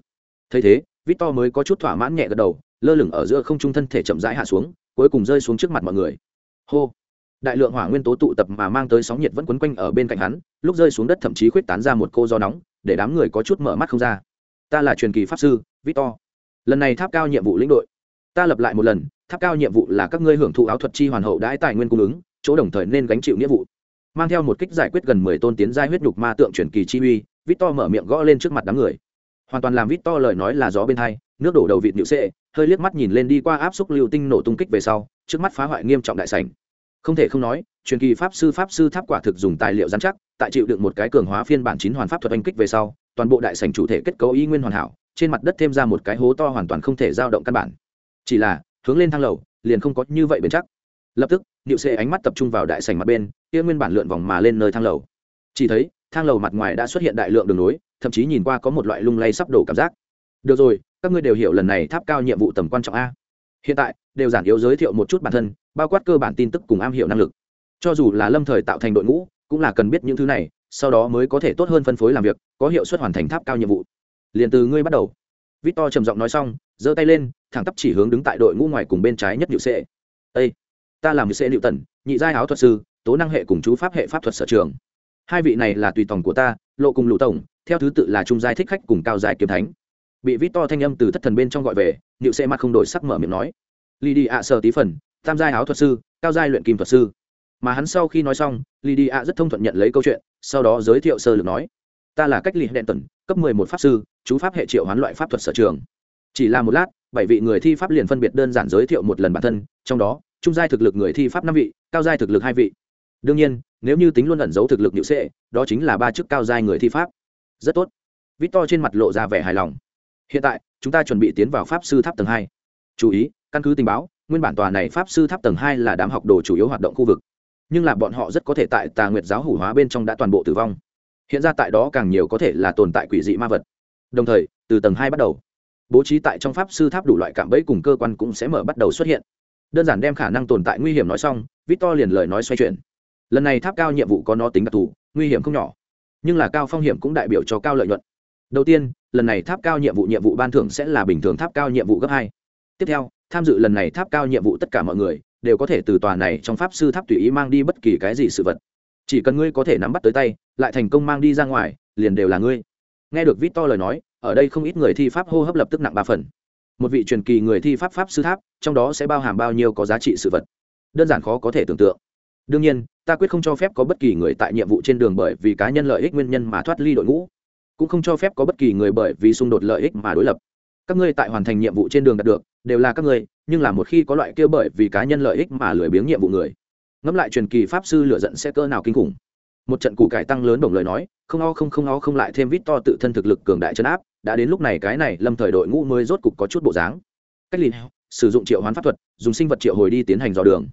Thấy thế Victor mới có chút thỏa mãn nhẹ gật đầu, lơ lửng ở giữa không trung thân thể chậm rãi hạ xuống, cuối cùng rơi xuống trước mặt mọi người. Hô. Đại lượng hỏa nguyên tố tụ tập mà mang tới sóng nhiệt vẫn quấn quanh ở bên cạnh hắn, lúc rơi xuống đất thậm chí khuyết tán ra một cô gió nóng, để đám người có chút mở mắt không ra. Ta là truyền kỳ pháp sư, Victor. Lần này tháp cao nhiệm vụ lĩnh đội. Ta lập lại một lần, tháp cao nhiệm vụ là các ngươi hưởng thụ áo thuật chi hoàn hậu đãi tài nguyên cung ứng, chỗ đồng thời nên gánh chịu nghĩa vụ. Mang theo một kích giải quyết gần mười tôn tiến giai huyết nhục ma tượng truyền kỳ chi uy, Victor mở miệng gõ lên trước mặt đám người hoàn toàn làm vít to lời nói là gió bên hai nước đổ đầu vịt nhự xệ, hơi liếc mắt nhìn lên đi qua áp xúc lưu tinh nổ tung kích về sau, trước mắt phá hoại nghiêm trọng đại sảnh. Không thể không nói, truyền kỳ pháp sư pháp sư tháp quả thực dùng tài liệu giám chắc, tại chịu đựng một cái cường hóa phiên bản chín hoàn pháp thuật oanh kích về sau, toàn bộ đại sảnh chủ thể kết cấu y nguyên hoàn hảo, trên mặt đất thêm ra một cái hố to hoàn toàn không thể dao động căn bản. Chỉ là, hướng lên thang lầu, liền không có như vậy bền chắc. Lập tức niệu xệ ánh mắt tập trung vào đại sảnh mặt bên, kia nguyên bản lượn vòng mà lên nơi thang lầu. Chỉ thấy, thang lầu mặt ngoài đã xuất hiện đại lượng đường nối thậm chí nhìn qua có một loại lung lay sắp đổ cảm giác. Được rồi, các ngươi đều hiểu lần này tháp cao nhiệm vụ tầm quan trọng a. Hiện tại, đều giản yếu giới thiệu một chút bản thân, bao quát cơ bản tin tức cùng am hiểu năng lực. Cho dù là lâm thời tạo thành đội ngũ, cũng là cần biết những thứ này, sau đó mới có thể tốt hơn phân phối làm việc, có hiệu suất hoàn thành tháp cao nhiệm vụ. Liền từ ngươi bắt đầu. Victor trầm giọng nói xong, giơ tay lên, thẳng tắp chỉ hướng đứng tại đội ngũ ngoài cùng bên trái nhất nhự sệ. Ây ta làm nhự sệ liệu tần, nhị giai áo thuật sư, tố năng hệ cùng chú pháp hệ pháp thuật sở trường. Hai vị này là tùy tòng của ta, lộ cùng lũ tổng theo thứ tự là trung giai thích khách cùng cao giai kiếm thánh. Bị vít to thanh âm từ thất thần bên trong gọi về nịu xe mặt không đổi sắc mở miệng nói lì đi ạ sơ tí phần, tam giai áo thuật sư, cao giai luyện kim thuật sư. Mà hắn sau khi nói xong lì đi ạ rất thông thuận nhận lấy câu chuyện, sau đó giới thiệu sơ lược nói, ta là cách lì đèn tần cấp mười một pháp sư, chú pháp hệ triệu hoán loại pháp thuật sở trường. Chỉ là một lát, bảy vị người thi pháp liền phân biệt đơn giản giới thiệu một lần bản thân, trong đó, trung giai thực lực người thi pháp năm vị, cao giai thực lực hai vị. Đương nhiên, nếu như tính luôn ẩn giấu thực lực nhự sệ đó chính là ba chức cao giai người thi pháp rất tốt. Vít to trên mặt lộ ra vẻ hài lòng. Hiện tại, chúng ta chuẩn bị tiến vào pháp sư tháp tầng hai. Chú ý, căn cứ tình báo, nguyên bản tòa này pháp sư tháp tầng hai là đám học đồ chủ yếu hoạt động khu vực. Nhưng là bọn họ rất có thể tại tà nguyệt giáo hủ hóa bên trong đã toàn bộ tử vong. Hiện ra tại đó càng nhiều có thể là tồn tại quỷ dị ma vật. Đồng thời, từ tầng hai bắt đầu, bố trí tại trong pháp sư tháp đủ loại cạm bẫy cùng cơ quan cũng sẽ mở bắt đầu xuất hiện. Đơn giản đem khả năng tồn tại nguy hiểm nói xong, victor liền lời nói xoay chuyển. Lần này tháp cao nhiệm vụ có nó tính đặc thù, nguy hiểm không nhỏ nhưng là cao phong hiểm cũng đại biểu cho cao lợi nhuận. Đầu tiên, lần này tháp cao nhiệm vụ nhiệm vụ ban thưởng sẽ là bình thường tháp cao nhiệm vụ gấp hai. Tiếp theo, tham dự lần này tháp cao nhiệm vụ tất cả mọi người đều có thể từ tòa này trong pháp sư tháp tùy ý mang đi bất kỳ cái gì sự vật. Chỉ cần ngươi có thể nắm bắt tới tay, lại thành công mang đi ra ngoài, liền đều là ngươi. Nghe được vít to lời nói, ở đây không ít người thi pháp hô hấp lập tức nặng ba phần. Một vị truyền kỳ người thi pháp pháp sư tháp, trong đó sẽ bao hàm bao nhiêu có giá trị sự vật? Đơn giản khó có thể tưởng tượng. Đương nhiên ta quyết không cho phép có bất kỳ người tại nhiệm vụ trên đường bởi vì cá nhân lợi ích nguyên nhân mà thoát ly đội ngũ cũng không cho phép có bất kỳ người bởi vì xung đột lợi ích mà đối lập. Các ngươi tại hoàn thành nhiệm vụ trên đường đạt được đều là các ngươi nhưng là một khi có loại kia bởi vì cá nhân lợi ích mà lười biếng nhiệm vụ người. Ngẫm lại truyền kỳ pháp sư lựa giận sẽ cỡ nào kinh khủng. Một trận củ cải tăng lớn đồng lời nói không o không không o không lại thêm vít to tự thân thực lực cường đại chấn áp đã đến lúc này cái này lâm thời đội ngũ mới rốt cục có chút bộ dáng. Cách ly, sử dụng triệu hoán pháp thuật dùng sinh vật triệu hồi đi tiến hành dò đường.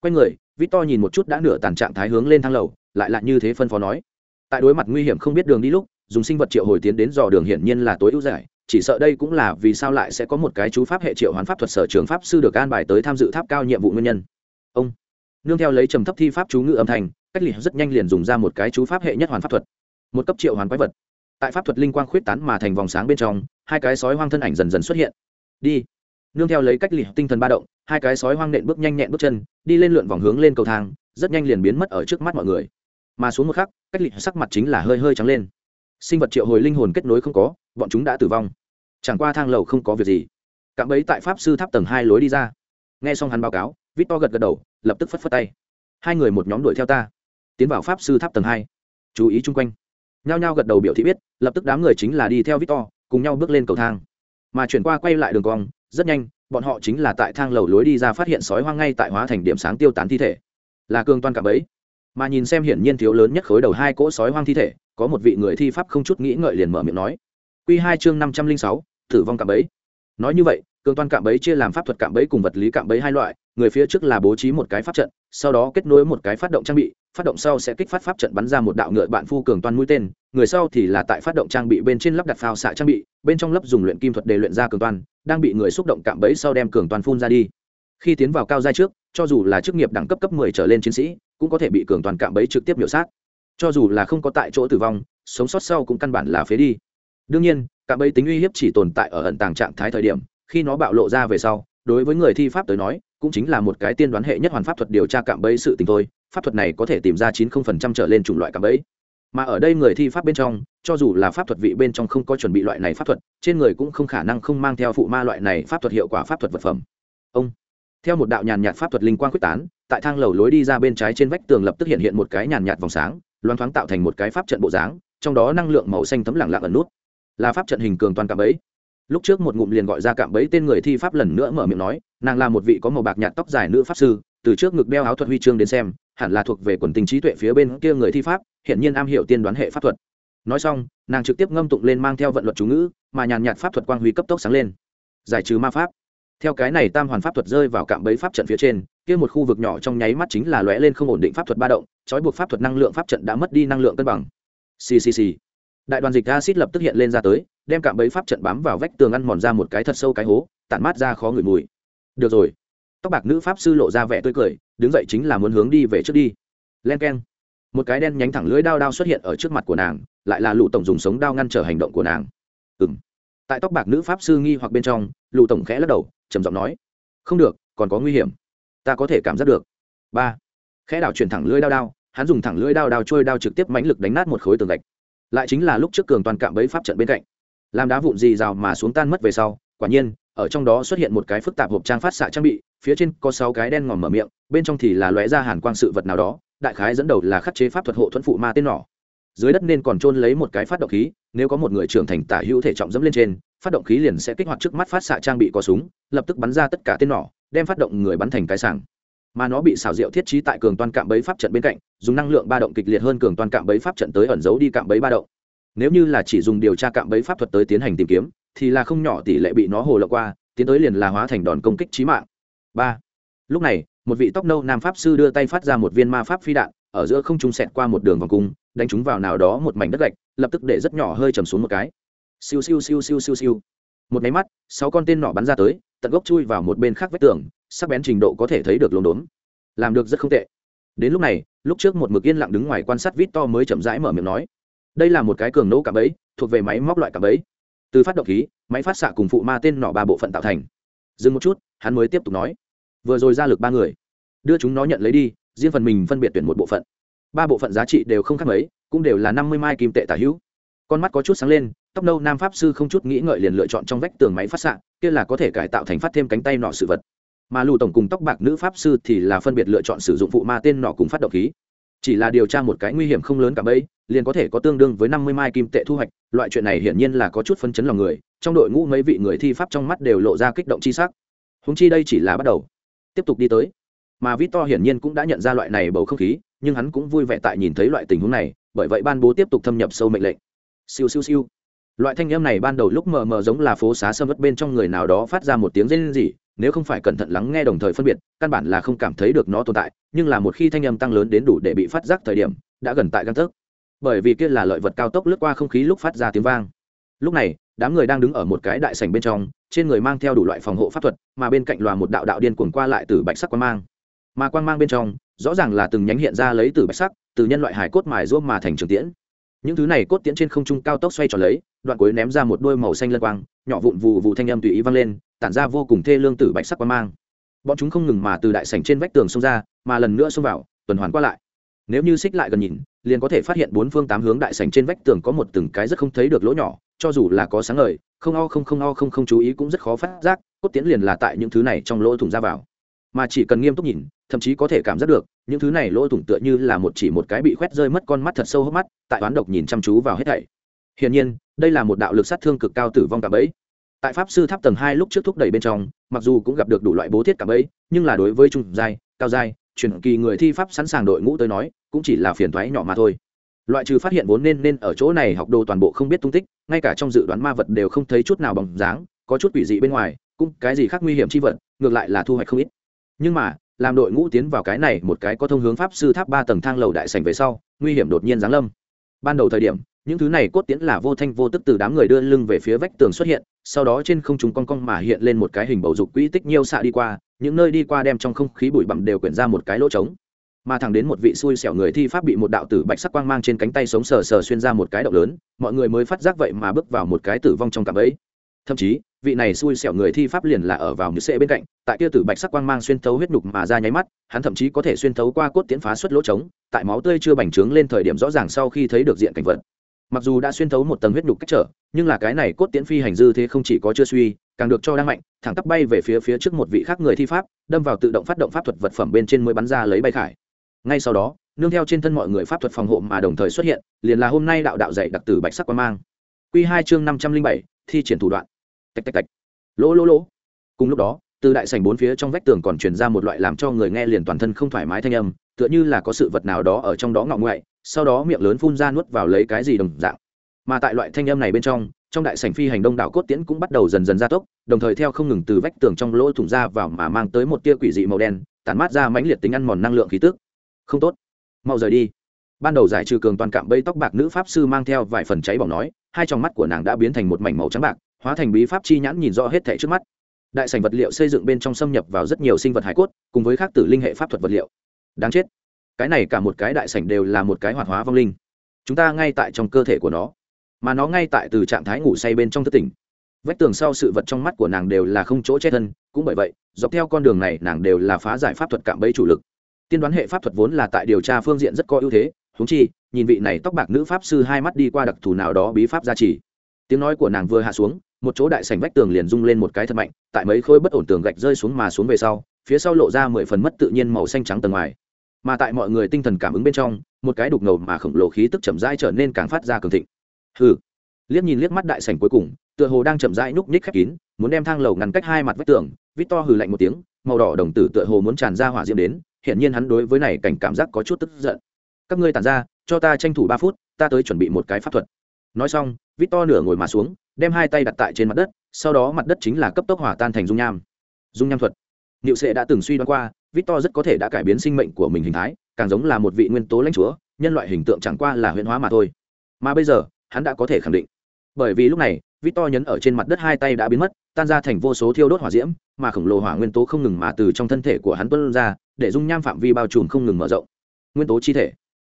Quay người vít to nhìn một chút đã nửa tàn trạng thái hướng lên thang lầu, lại lại như thế phân phó nói. Tại đối mặt nguy hiểm không biết đường đi lúc, dùng sinh vật triệu hồi tiến đến dò đường hiển nhiên là tối ưu giải, chỉ sợ đây cũng là vì sao lại sẽ có một cái chú pháp hệ triệu hoán pháp thuật sở trường pháp sư được an bài tới tham dự tháp cao nhiệm vụ nguyên nhân. Ông, nương theo lấy trầm thấp thi pháp chú ngữ âm thanh, cách lì rất nhanh liền dùng ra một cái chú pháp hệ nhất hoàn pháp thuật, một cấp triệu hoàn quái vật. Tại pháp thuật linh quang khuyết tán mà thành vòng sáng bên trong, hai cái sói hoang thân ảnh dần dần xuất hiện. Đi. Nương theo lấy cách lì tinh thần ba động hai cái sói hoang nện bước nhanh nhẹn bước chân, đi lên lượn vòng hướng lên cầu thang, rất nhanh liền biến mất ở trước mắt mọi người. Mà xuống một khắc, cách lịch sắc mặt chính là hơi hơi trắng lên. Sinh vật triệu hồi linh hồn kết nối không có, bọn chúng đã tử vong. Chẳng qua thang lầu không có việc gì. Cạm bấy tại pháp sư tháp tầng hai lối đi ra. Nghe xong hắn báo cáo vít to gật gật đầu, lập tức phất phất tay. Hai người một nhóm đuổi theo ta. Tiến vào pháp sư tháp tầng hai. Chú ý chung quanh. Nhao nhao gật đầu biểu thị biết, lập tức đám người chính là đi theo vít to cùng nhau bước lên cầu thang. Mà chuyển qua quay lại đường cong, rất nhanh bọn họ chính là tại thang lầu lối đi ra phát hiện sói hoang ngay tại hóa thành điểm sáng tiêu tán thi thể. Là cương toan cả bấy mà nhìn xem hiển nhiên thiếu lớn nhất khối đầu hai cỗ sói hoang thi thể, có một vị người thi pháp không chút nghĩ ngợi liền mở miệng nói. Q hai chương năm trăm linh sáu, tử vong cạm bẫy. Nói như vậy, cường toàn cạm bẫy chia làm pháp thuật cạm bẫy cùng vật lý cạm bẫy hai loại, người phía trước là bố trí một cái pháp trận, sau đó kết nối một cái phát động trang bị phát động sau sẽ kích phát pháp trận bắn ra một đạo ngựa bạn phu cường toàn mũi tên, người sau thì là tại phát động trang bị bên trên lắp đặt phao xạ trang bị, bên trong lắp dùng luyện kim thuật để luyện ra cường toàn, đang bị người xúc động cạm bẫy sau đem cường toàn phun ra đi. Khi tiến vào cao giai trước, cho dù là chức nghiệp đẳng cấp cấp 10 trở lên chiến sĩ, cũng có thể bị cường toàn cạm bẫy trực tiếp biểu sát. Cho dù là không có tại chỗ tử vong, sống sót sau cũng căn bản là phế đi. Đương nhiên, cạm bẫy tính uy hiếp chỉ tồn tại ở ẩn tàng trạng thái thời điểm, khi nó bạo lộ ra về sau, đối với người thi pháp tới nói, cũng chính là một cái tiên đoán hệ nhất hoàn pháp thuật điều tra cạm bẫy sự tình thôi pháp thuật này có thể tìm ra chín không phần trăm trở lên chủng loại cạm bẫy. Mà ở đây người thi pháp bên trong, cho dù là pháp thuật vị bên trong không có chuẩn bị loại này pháp thuật, trên người cũng không khả năng không mang theo phụ ma loại này pháp thuật hiệu quả pháp thuật vật phẩm. Ông, theo một đạo nhàn nhạt pháp thuật linh quang quyết tán, tại thang lầu lối đi ra bên trái trên vách tường lập tức hiện hiện một cái nhàn nhạt vòng sáng loan thoáng tạo thành một cái pháp trận bộ dáng, trong đó năng lượng màu xanh thấm lẳng lặng ẩn nút. Là pháp trận hình cường toàn cạm bẫy. Lúc trước một ngụm liền gọi ra cạm bẫy tên người thi pháp lần nữa mở miệng nói, nàng là một vị có màu bạc nhạt tóc dài nữ pháp sư, từ trước ngực đeo áo thuật huy chương đến xem hẳn là thuộc về quần tình trí tuệ phía bên kia người thi pháp hiện nhiên am hiểu tiên đoán hệ pháp thuật. Nói xong, nàng trực tiếp ngâm tụng lên mang theo vận luật chú ngữ, mà nhàn nhạt pháp thuật quang huy cấp tốc sáng lên. Giải trừ ma pháp. Theo cái này tam hoàn pháp thuật rơi vào cạm bẫy pháp trận phía trên, kia một khu vực nhỏ trong nháy mắt chính là lóe lên không ổn định pháp thuật ba động, trói buộc pháp thuật năng lượng pháp trận đã mất đi năng lượng cân bằng. Ccc đại đoàn dịch acid lập tức hiện lên ra tới, đem cạm bẫy pháp trận bám vào vách tường ăn mòn ra một cái thật sâu cái hố, tản mát ra khó ngửi mùi. Được rồi tóc bạc nữ pháp sư lộ ra vẻ tươi cười, đứng dậy chính là muốn hướng đi về trước đi. Len k e n một cái đen nhánh thẳng lưỡi đao đao xuất hiện ở trước mặt của nàng, lại là lụ tổng dùng sống đao ngăn trở hành động của nàng. Ừ m tại tóc bạc nữ pháp sư nghi hoặc bên trong lụ tổng khẽ lắc đầu, trầm giọng nói, không được, còn có nguy hiểm. Ta có thể cảm giác được. Ba. Khẽ đảo chuyển thẳng lưỡi đao đao, hắn dùng thẳng lưỡi đao đao trôi đao trực tiếp mãnh lực đánh nát một khối tường gạch. Lại chính là lúc trước cường toàn cạm bẫy pháp trận bên cạnh. Làm đá vụn gì rào mà xuống tan mất về sau, quả nhiên ở trong đó xuất hiện một cái phức tạp hộp trang phát xạ trang bị, phía trên có sáu cái đen ngòm mở miệng, bên trong thì là lóe ra hàn quang sự vật nào đó, đại khái dẫn đầu là khắc chế pháp thuật hộ thuẫn phụ ma tên nỏ. Dưới đất nên còn trôn lấy một cái phát động khí, nếu có một người trưởng thành tả hữu thể trọng dẫm lên trên, phát động khí liền sẽ kích hoạt trước mắt phát xạ trang bị có súng, lập tức bắn ra tất cả tên nỏ, đem phát động người bắn thành cái sảng. Mà nó bị xảo diệu thiết trí tại cường toàn cạm bẫy pháp trận bên cạnh, dùng năng lượng ba động kịch liệt hơn cường toàn cạm bẫy pháp trận tới ẩn giấu đi cạm bẫy ba động nếu như là chỉ dùng điều tra cạm bẫy pháp thuật tới tiến hành tìm kiếm, thì là không nhỏ tỷ lệ bị nó hồ lộ qua, tiến tới liền là hóa thành đòn công kích trí mạng. Ba. Lúc này, một vị tóc nâu nam pháp sư đưa tay phát ra một viên ma pháp phi đạn, ở giữa không trung sẹt qua một đường vòng cung, đánh chúng vào nào đó một mảnh đất gạch, lập tức để rất nhỏ hơi chầm xuống một cái. Siêu siêu siêu siêu siêu siêu. Một máy mắt, sáu con tên nỏ bắn ra tới, tận gốc chui vào một bên khác vách tường, sắc bén trình độ có thể thấy được lốm đốm làm được rất không tệ. Đến lúc này, lúc trước một mực yên lặng đứng ngoài quan sát vít to mới chậm rãi mở miệng nói đây là một cái cường nỗ cả bẫy, thuộc về máy móc loại cả bẫy. Từ phát động khí, máy phát xạ cùng phụ ma tên nọ ba bộ phận tạo thành. Dừng một chút, hắn mới tiếp tục nói. Vừa rồi ra lực ba người. Đưa chúng nó nhận lấy đi, riêng phần mình phân biệt tuyển một bộ phận. Ba bộ phận giá trị đều không khác mấy, cũng đều là năm mươi mai kim tệ tả hữu. Con mắt có chút sáng lên, tóc nâu nam pháp sư không chút nghĩ ngợi liền lựa chọn trong vách tường máy phát xạ, kia là có thể cải tạo thành phát thêm cánh tay nọ sự vật. Mà lù tổng cùng tóc bạc nữ pháp sư thì là phân biệt lựa chọn sử dụng phụ ma tên nọ cùng phát động khí. Chỉ là điều tra một cái nguy hiểm không lớn cả bấy liền có thể có tương đương với năm mươi mai kim tệ thu hoạch, loại chuyện này hiển nhiên là có chút phân chấn lòng người, trong đội ngũ mấy vị người thi pháp trong mắt đều lộ ra kích động chi sắc. Huống chi đây chỉ là bắt đầu. Tiếp tục đi tới. Mà victor hiển nhiên cũng đã nhận ra loại này bầu không khí, nhưng hắn cũng vui vẻ tại nhìn thấy loại tình huống này, bởi vậy ban bố tiếp tục thâm nhập sâu mệnh lệnh. Siêu siêu siêu. Loại thanh âm này ban đầu lúc mờ mờ giống là phố xá sâm vất bên trong người nào đó phát ra một tiếng rên rỉ, nếu không phải cẩn thận lắng nghe đồng thời phân biệt, căn bản là không cảm thấy được nó tồn tại, nhưng là một khi thanh âm tăng lớn đến đủ để bị phát giác thời điểm, đã gần tại gang tấc bởi vì kia là lợi vật cao tốc lướt qua không khí lúc phát ra tiếng vang. Lúc này, đám người đang đứng ở một cái đại sảnh bên trong, trên người mang theo đủ loại phòng hộ pháp thuật, mà bên cạnh loà một đạo đạo điên cuồng qua lại từ bạch sắc quang mang. Mà quang mang bên trong, rõ ràng là từng nhánh hiện ra lấy từ bạch sắc, từ nhân loại hải cốt mài ruốc mà thành trường tiễn. Những thứ này cốt tiễn trên không trung cao tốc xoay tròn lấy, đoạn cuối ném ra một đôi màu xanh lân quang, nhỏ vụn vù vù thanh âm tùy ý vang lên, tản ra vô cùng thê lương tử bạch sắc quang mang. Bọn chúng không ngừng mà từ đại sảnh trên vách tường xông ra, mà lần nữa xông vào, tuần hoàn qua lại nếu như xích lại gần nhìn, liền có thể phát hiện bốn phương tám hướng đại sảnh trên vách tường có một từng cái rất không thấy được lỗ nhỏ, cho dù là có sáng ngời, không o không không o không không chú ý cũng rất khó phát giác, cốt tiến liền là tại những thứ này trong lỗ thủng ra vào. Mà chỉ cần nghiêm túc nhìn, thậm chí có thể cảm giác được, những thứ này lỗ thủng tựa như là một chỉ một cái bị khoét rơi mất con mắt thật sâu hốc mắt, tại oán độc nhìn chăm chú vào hết thảy. Hiển nhiên, đây là một đạo lực sát thương cực cao tử vong cả bẫy. Tại pháp sư tháp tầng hai lúc trước thúc đẩy bên trong, mặc dù cũng gặp được đủ loại bố thiết cả bẫy, nhưng là đối với trung giai, cao giai Chuyển kỳ người thi pháp sẵn sàng đội ngũ tới nói, cũng chỉ là phiền thoái nhỏ mà thôi. Loại trừ phát hiện vốn nên nên ở chỗ này học đồ toàn bộ không biết tung tích, ngay cả trong dự đoán ma vật đều không thấy chút nào bằng dáng, có chút quỷ dị bên ngoài, cũng cái gì khác nguy hiểm chi vật, ngược lại là thu hoạch không ít. Nhưng mà, làm đội ngũ tiến vào cái này một cái có thông hướng pháp sư tháp ba tầng thang lầu đại sảnh về sau, nguy hiểm đột nhiên giáng lâm. Ban đầu thời điểm, những thứ này cốt tiễn là vô thanh vô tức từ đám người đưa lưng về phía vách tường xuất hiện, sau đó trên không trung cong cong mà hiện lên một cái hình bầu dục quỹ tích nhiêu xạ đi qua những nơi đi qua đem trong không khí bụi bặm đều quyển ra một cái lỗ trống. Mà thẳng đến một vị xui xẻo người thi pháp bị một đạo tử bạch sắc quang mang trên cánh tay sống sờ sờ xuyên ra một cái động lớn, mọi người mới phát giác vậy mà bước vào một cái tử vong trong cạm ấy thậm chí, vị này xui xẻo người thi pháp liền là ở vào nữ sệ bên cạnh, tại kia tử bạch sắc quang mang xuyên thấu huyết nhục mà ra nháy mắt, hắn thậm chí có thể xuyên thấu qua cốt tiến phá xuất lỗ trống, tại máu tươi chưa bành trướng lên thời điểm rõ ràng sau khi thấy được diện cảnh vật mặc dù đã xuyên thấu một tầng huyết nhục cách trở, nhưng là cái này cốt tiễn phi hành dư thế không chỉ có chưa suy, càng được cho đang mạnh, thẳng tắp bay về phía phía trước một vị khác người thi pháp, đâm vào tự động phát động pháp thuật vật phẩm bên trên mới bắn ra lấy bay khải. Ngay sau đó, nương theo trên thân mọi người pháp thuật phòng hộ mà đồng thời xuất hiện, liền là hôm nay đạo đạo dạy đặc tử bạch sắc quan mang. Q hai chương năm trăm linh bảy, thi triển thủ đoạn. Tạch tạch tạch. Lỗ lỗ lỗ. Cùng lúc đó, từ đại sảnh bốn phía trong vách tường còn truyền ra một loại làm cho người nghe liền toàn thân không thoải mái thanh âm, tựa như là có sự vật nào đó ở trong đó ngọng ngoại sau đó miệng lớn phun ra nuốt vào lấy cái gì đồng dạng. Mà tại loại thanh âm này bên trong trong đại sảnh phi hành đông đảo cốt tiễn cũng bắt đầu dần dần gia tốc, đồng thời theo không ngừng từ vách tường trong lỗ thủng ra vào mà mang tới một tia quỷ dị màu đen, tản mát ra mãnh liệt tính ăn mòn năng lượng khí tức. Không tốt. Mau rời đi. Ban đầu giải trừ cường toàn cạm bẫy tóc bạc nữ pháp sư mang theo vài phần cháy bỏng nói, hai trong mắt của nàng đã biến thành một mảnh màu trắng bạc, hóa thành bí pháp chi nhãn nhìn rõ hết thảy trước mắt. Đại sảnh vật liệu xây dựng bên trong xâm nhập vào rất nhiều sinh vật hải cốt, cùng với các tử linh hệ pháp thuật vật liệu. Đáng chết cái này cả một cái đại sảnh đều là một cái hoạt hóa vong linh. Chúng ta ngay tại trong cơ thể của nó, mà nó ngay tại từ trạng thái ngủ say bên trong thất tỉnh. Vách tường sau sự vật trong mắt của nàng đều là không chỗ che thân, cũng bởi vậy, dọc theo con đường này nàng đều là phá giải pháp thuật cạm bẫy chủ lực. Tiên đoán hệ pháp thuật vốn là tại điều tra phương diện rất có ưu thế húng chi, nhìn vị này tóc bạc nữ pháp sư hai mắt đi qua đặc thù nào đó bí pháp gia trì. Tiếng nói của nàng vừa hạ xuống, một chỗ đại sảnh vách tường liền rung lên một cái thật mạnh, tại mấy khối bất ổn tường gạch rơi xuống mà xuống về sau, phía sau lộ ra mười phần mất tự nhiên màu xanh trắng tầng ngoài mà tại mọi người tinh thần cảm ứng bên trong, một cái đục ngầu mà khổng lồ khí tức chậm rãi trở nên càng phát ra cường thịnh. Hừ. Liếc nhìn liếc mắt đại sảnh cuối cùng, tựa hồ đang chậm rãi núp ních khép kín, muốn đem thang lầu ngăn cách hai mặt vách tường, vít to hừ lạnh một tiếng, màu đỏ đồng tử tựa hồ muốn tràn ra hỏa diễm đến hiện nhiên hắn đối với này cảnh cảm giác có chút tức giận. Các ngươi tản ra, cho ta tranh thủ ba phút, ta tới chuẩn bị một cái pháp thuật. Nói xong, vít to nửa ngồi mà xuống, đem hai tay đặt tại trên mặt đất, sau đó mặt đất chính là cấp tốc hỏa tan thành dung nham. Dung nham thuật. Niệu sệ đã từng suy đoán qua victor rất có thể đã cải biến sinh mệnh của mình hình thái, càng giống là một vị nguyên tố lãnh chúa, nhân loại hình tượng chẳng qua là huyễn hóa mà thôi. Mà bây giờ, hắn đã có thể khẳng định. Bởi vì lúc này, victor nhấn ở trên mặt đất hai tay đã biến mất, tan ra thành vô số thiêu đốt hỏa diễm, mà khổng lồ hỏa nguyên tố không ngừng mà từ trong thân thể của hắn tuôn ra, để dung nham phạm vi bao trùm không ngừng mở rộng. Nguyên tố chi thể.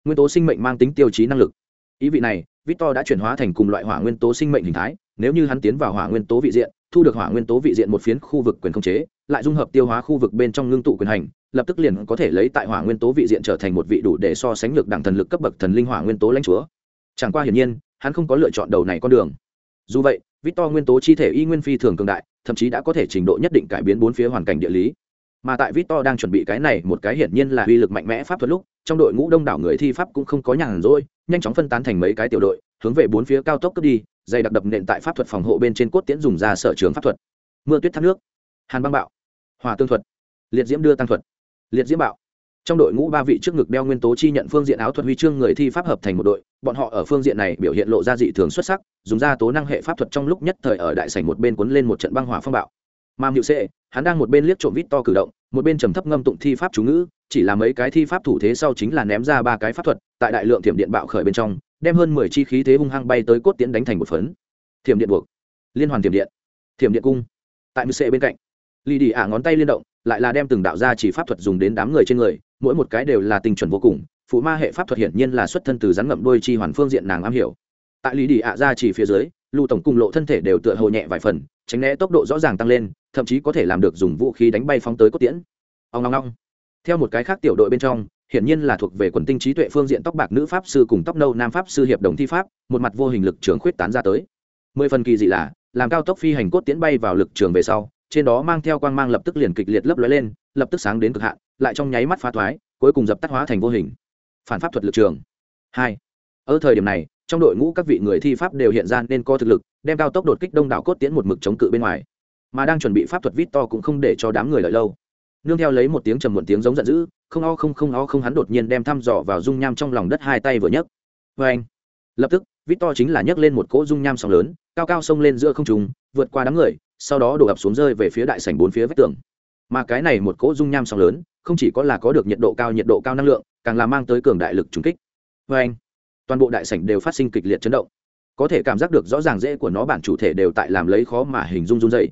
Nguyên tố sinh mệnh mang tính tiêu chí năng lực. Ý vị này, victor đã chuyển hóa thành cùng loại hỏa nguyên tố sinh mệnh hình thái nếu như hắn tiến vào hỏa nguyên tố vị diện, thu được hỏa nguyên tố vị diện một phiến khu vực quyền không chế, lại dung hợp tiêu hóa khu vực bên trong ngưng tụ quyền hành, lập tức liền có thể lấy tại hỏa nguyên tố vị diện trở thành một vị đủ để so sánh lực đẳng thần lực cấp bậc thần linh hỏa nguyên tố lãnh chúa. Chẳng qua hiển nhiên, hắn không có lựa chọn đầu này con đường. Dù vậy, victor nguyên tố chi thể y nguyên phi thường cường đại, thậm chí đã có thể trình độ nhất định cải biến bốn phía hoàn cảnh địa lý. Mà tại victor đang chuẩn bị cái này một cái hiển nhiên là uy lực mạnh mẽ pháp thuật lúc, trong đội ngũ đông đảo người thi pháp cũng không có nhàn rỗi, nhanh chóng phân tán thành mấy cái tiểu đội, hướng về bốn phía cao tốc cướp đi dày đặc đập nện tại pháp thuật phòng hộ bên trên cốt tiễn dùng ra sở trường pháp thuật. Mưa tuyết thác nước, hàn băng bạo, hòa tương thuật, liệt diễm đưa tăng thuật, liệt diễm bạo. Trong đội ngũ ba vị trước ngực đeo nguyên tố chi nhận phương diện áo thuật huy chương người thi pháp hợp thành một đội, bọn họ ở phương diện này biểu hiện lộ ra dị thường xuất sắc, dùng ra tố năng hệ pháp thuật trong lúc nhất thời ở đại sảnh một bên cuốn lên một trận băng hỏa phong bạo. Mà mưu sệ, hắn đang một bên liếc trộm vít to cử động, một bên trầm thấp ngâm tụng thi pháp chú ngữ, chỉ là mấy cái thi pháp thủ thế sau chính là ném ra ba cái pháp thuật, tại đại lượng thiểm điện bạo khởi bên trong đem hơn mười chi khí thế hung hăng bay tới cốt tiễn đánh thành một phấn. Thiểm điện buộc. Liên hoàn thiểm điện. Thiểm điện cung. Tại mưu sệ bên cạnh lì đi ả ngón tay liên động, lại là đem từng đạo ra chỉ pháp thuật dùng đến đám người trên người, mỗi một cái đều là tình chuẩn vô cùng, phụ ma hệ pháp thuật hiển nhiên là xuất thân từ rắn ngậm đôi chi hoàn phương diện nàng am hiểu. Tại lý đi ạ ra chỉ phía dưới, lưu tổng cùng lộ thân thể đều tựa hồ nhẹ vài phần, tránh né tốc độ rõ ràng tăng lên, thậm chí có thể làm được dùng vũ khí đánh bay phóng tới cốt tiễn. Ông ngong ngong theo một cái khác tiểu đội bên trong hiển nhiên là thuộc về quần tinh trí tuệ phương diện tóc bạc nữ pháp sư cùng tóc nâu nam pháp sư hiệp đồng thi pháp, một mặt vô hình lực trường khuyết tán ra tới. Mười phần kỳ dị là, làm cao tốc phi hành cốt tiến bay vào lực trường về sau, trên đó mang theo quang mang lập tức liền kịch liệt lấp lóe lên, lập tức sáng đến cực hạn, lại trong nháy mắt phá thoái, cuối cùng dập tắt hóa thành vô hình. Phản pháp thuật lực trường. Hai. Ở thời điểm này, trong đội ngũ các vị người thi pháp đều hiện ra nên có thực lực, đem cao tốc đột kích đông đảo cốt tiến một mực chống cự bên ngoài. Mà đang chuẩn bị pháp thuật vít to cũng không để cho đám người lợi lâu nương theo lấy một tiếng trầm muộn tiếng giống giận dữ, không o không không o không hắn đột nhiên đem thăm dò vào dung nham trong lòng đất hai tay vừa nhấc. Vê anh, lập tức, vít to chính là nhấc lên một cỗ dung nham sóng lớn, cao cao sông lên giữa không trùng vượt qua đám người, sau đó đổ ập xuống rơi về phía đại sảnh bốn phía vách tường. Mà cái này một cỗ dung nham sóng lớn, không chỉ có là có được nhiệt độ cao, nhiệt độ cao năng lượng, càng là mang tới cường đại lực trùng kích. Vê anh, toàn bộ đại sảnh đều phát sinh kịch liệt chấn động. Có thể cảm giác được rõ ràng dễ của nó, bản chủ thể đều tại làm lấy khó mà hình dung run dày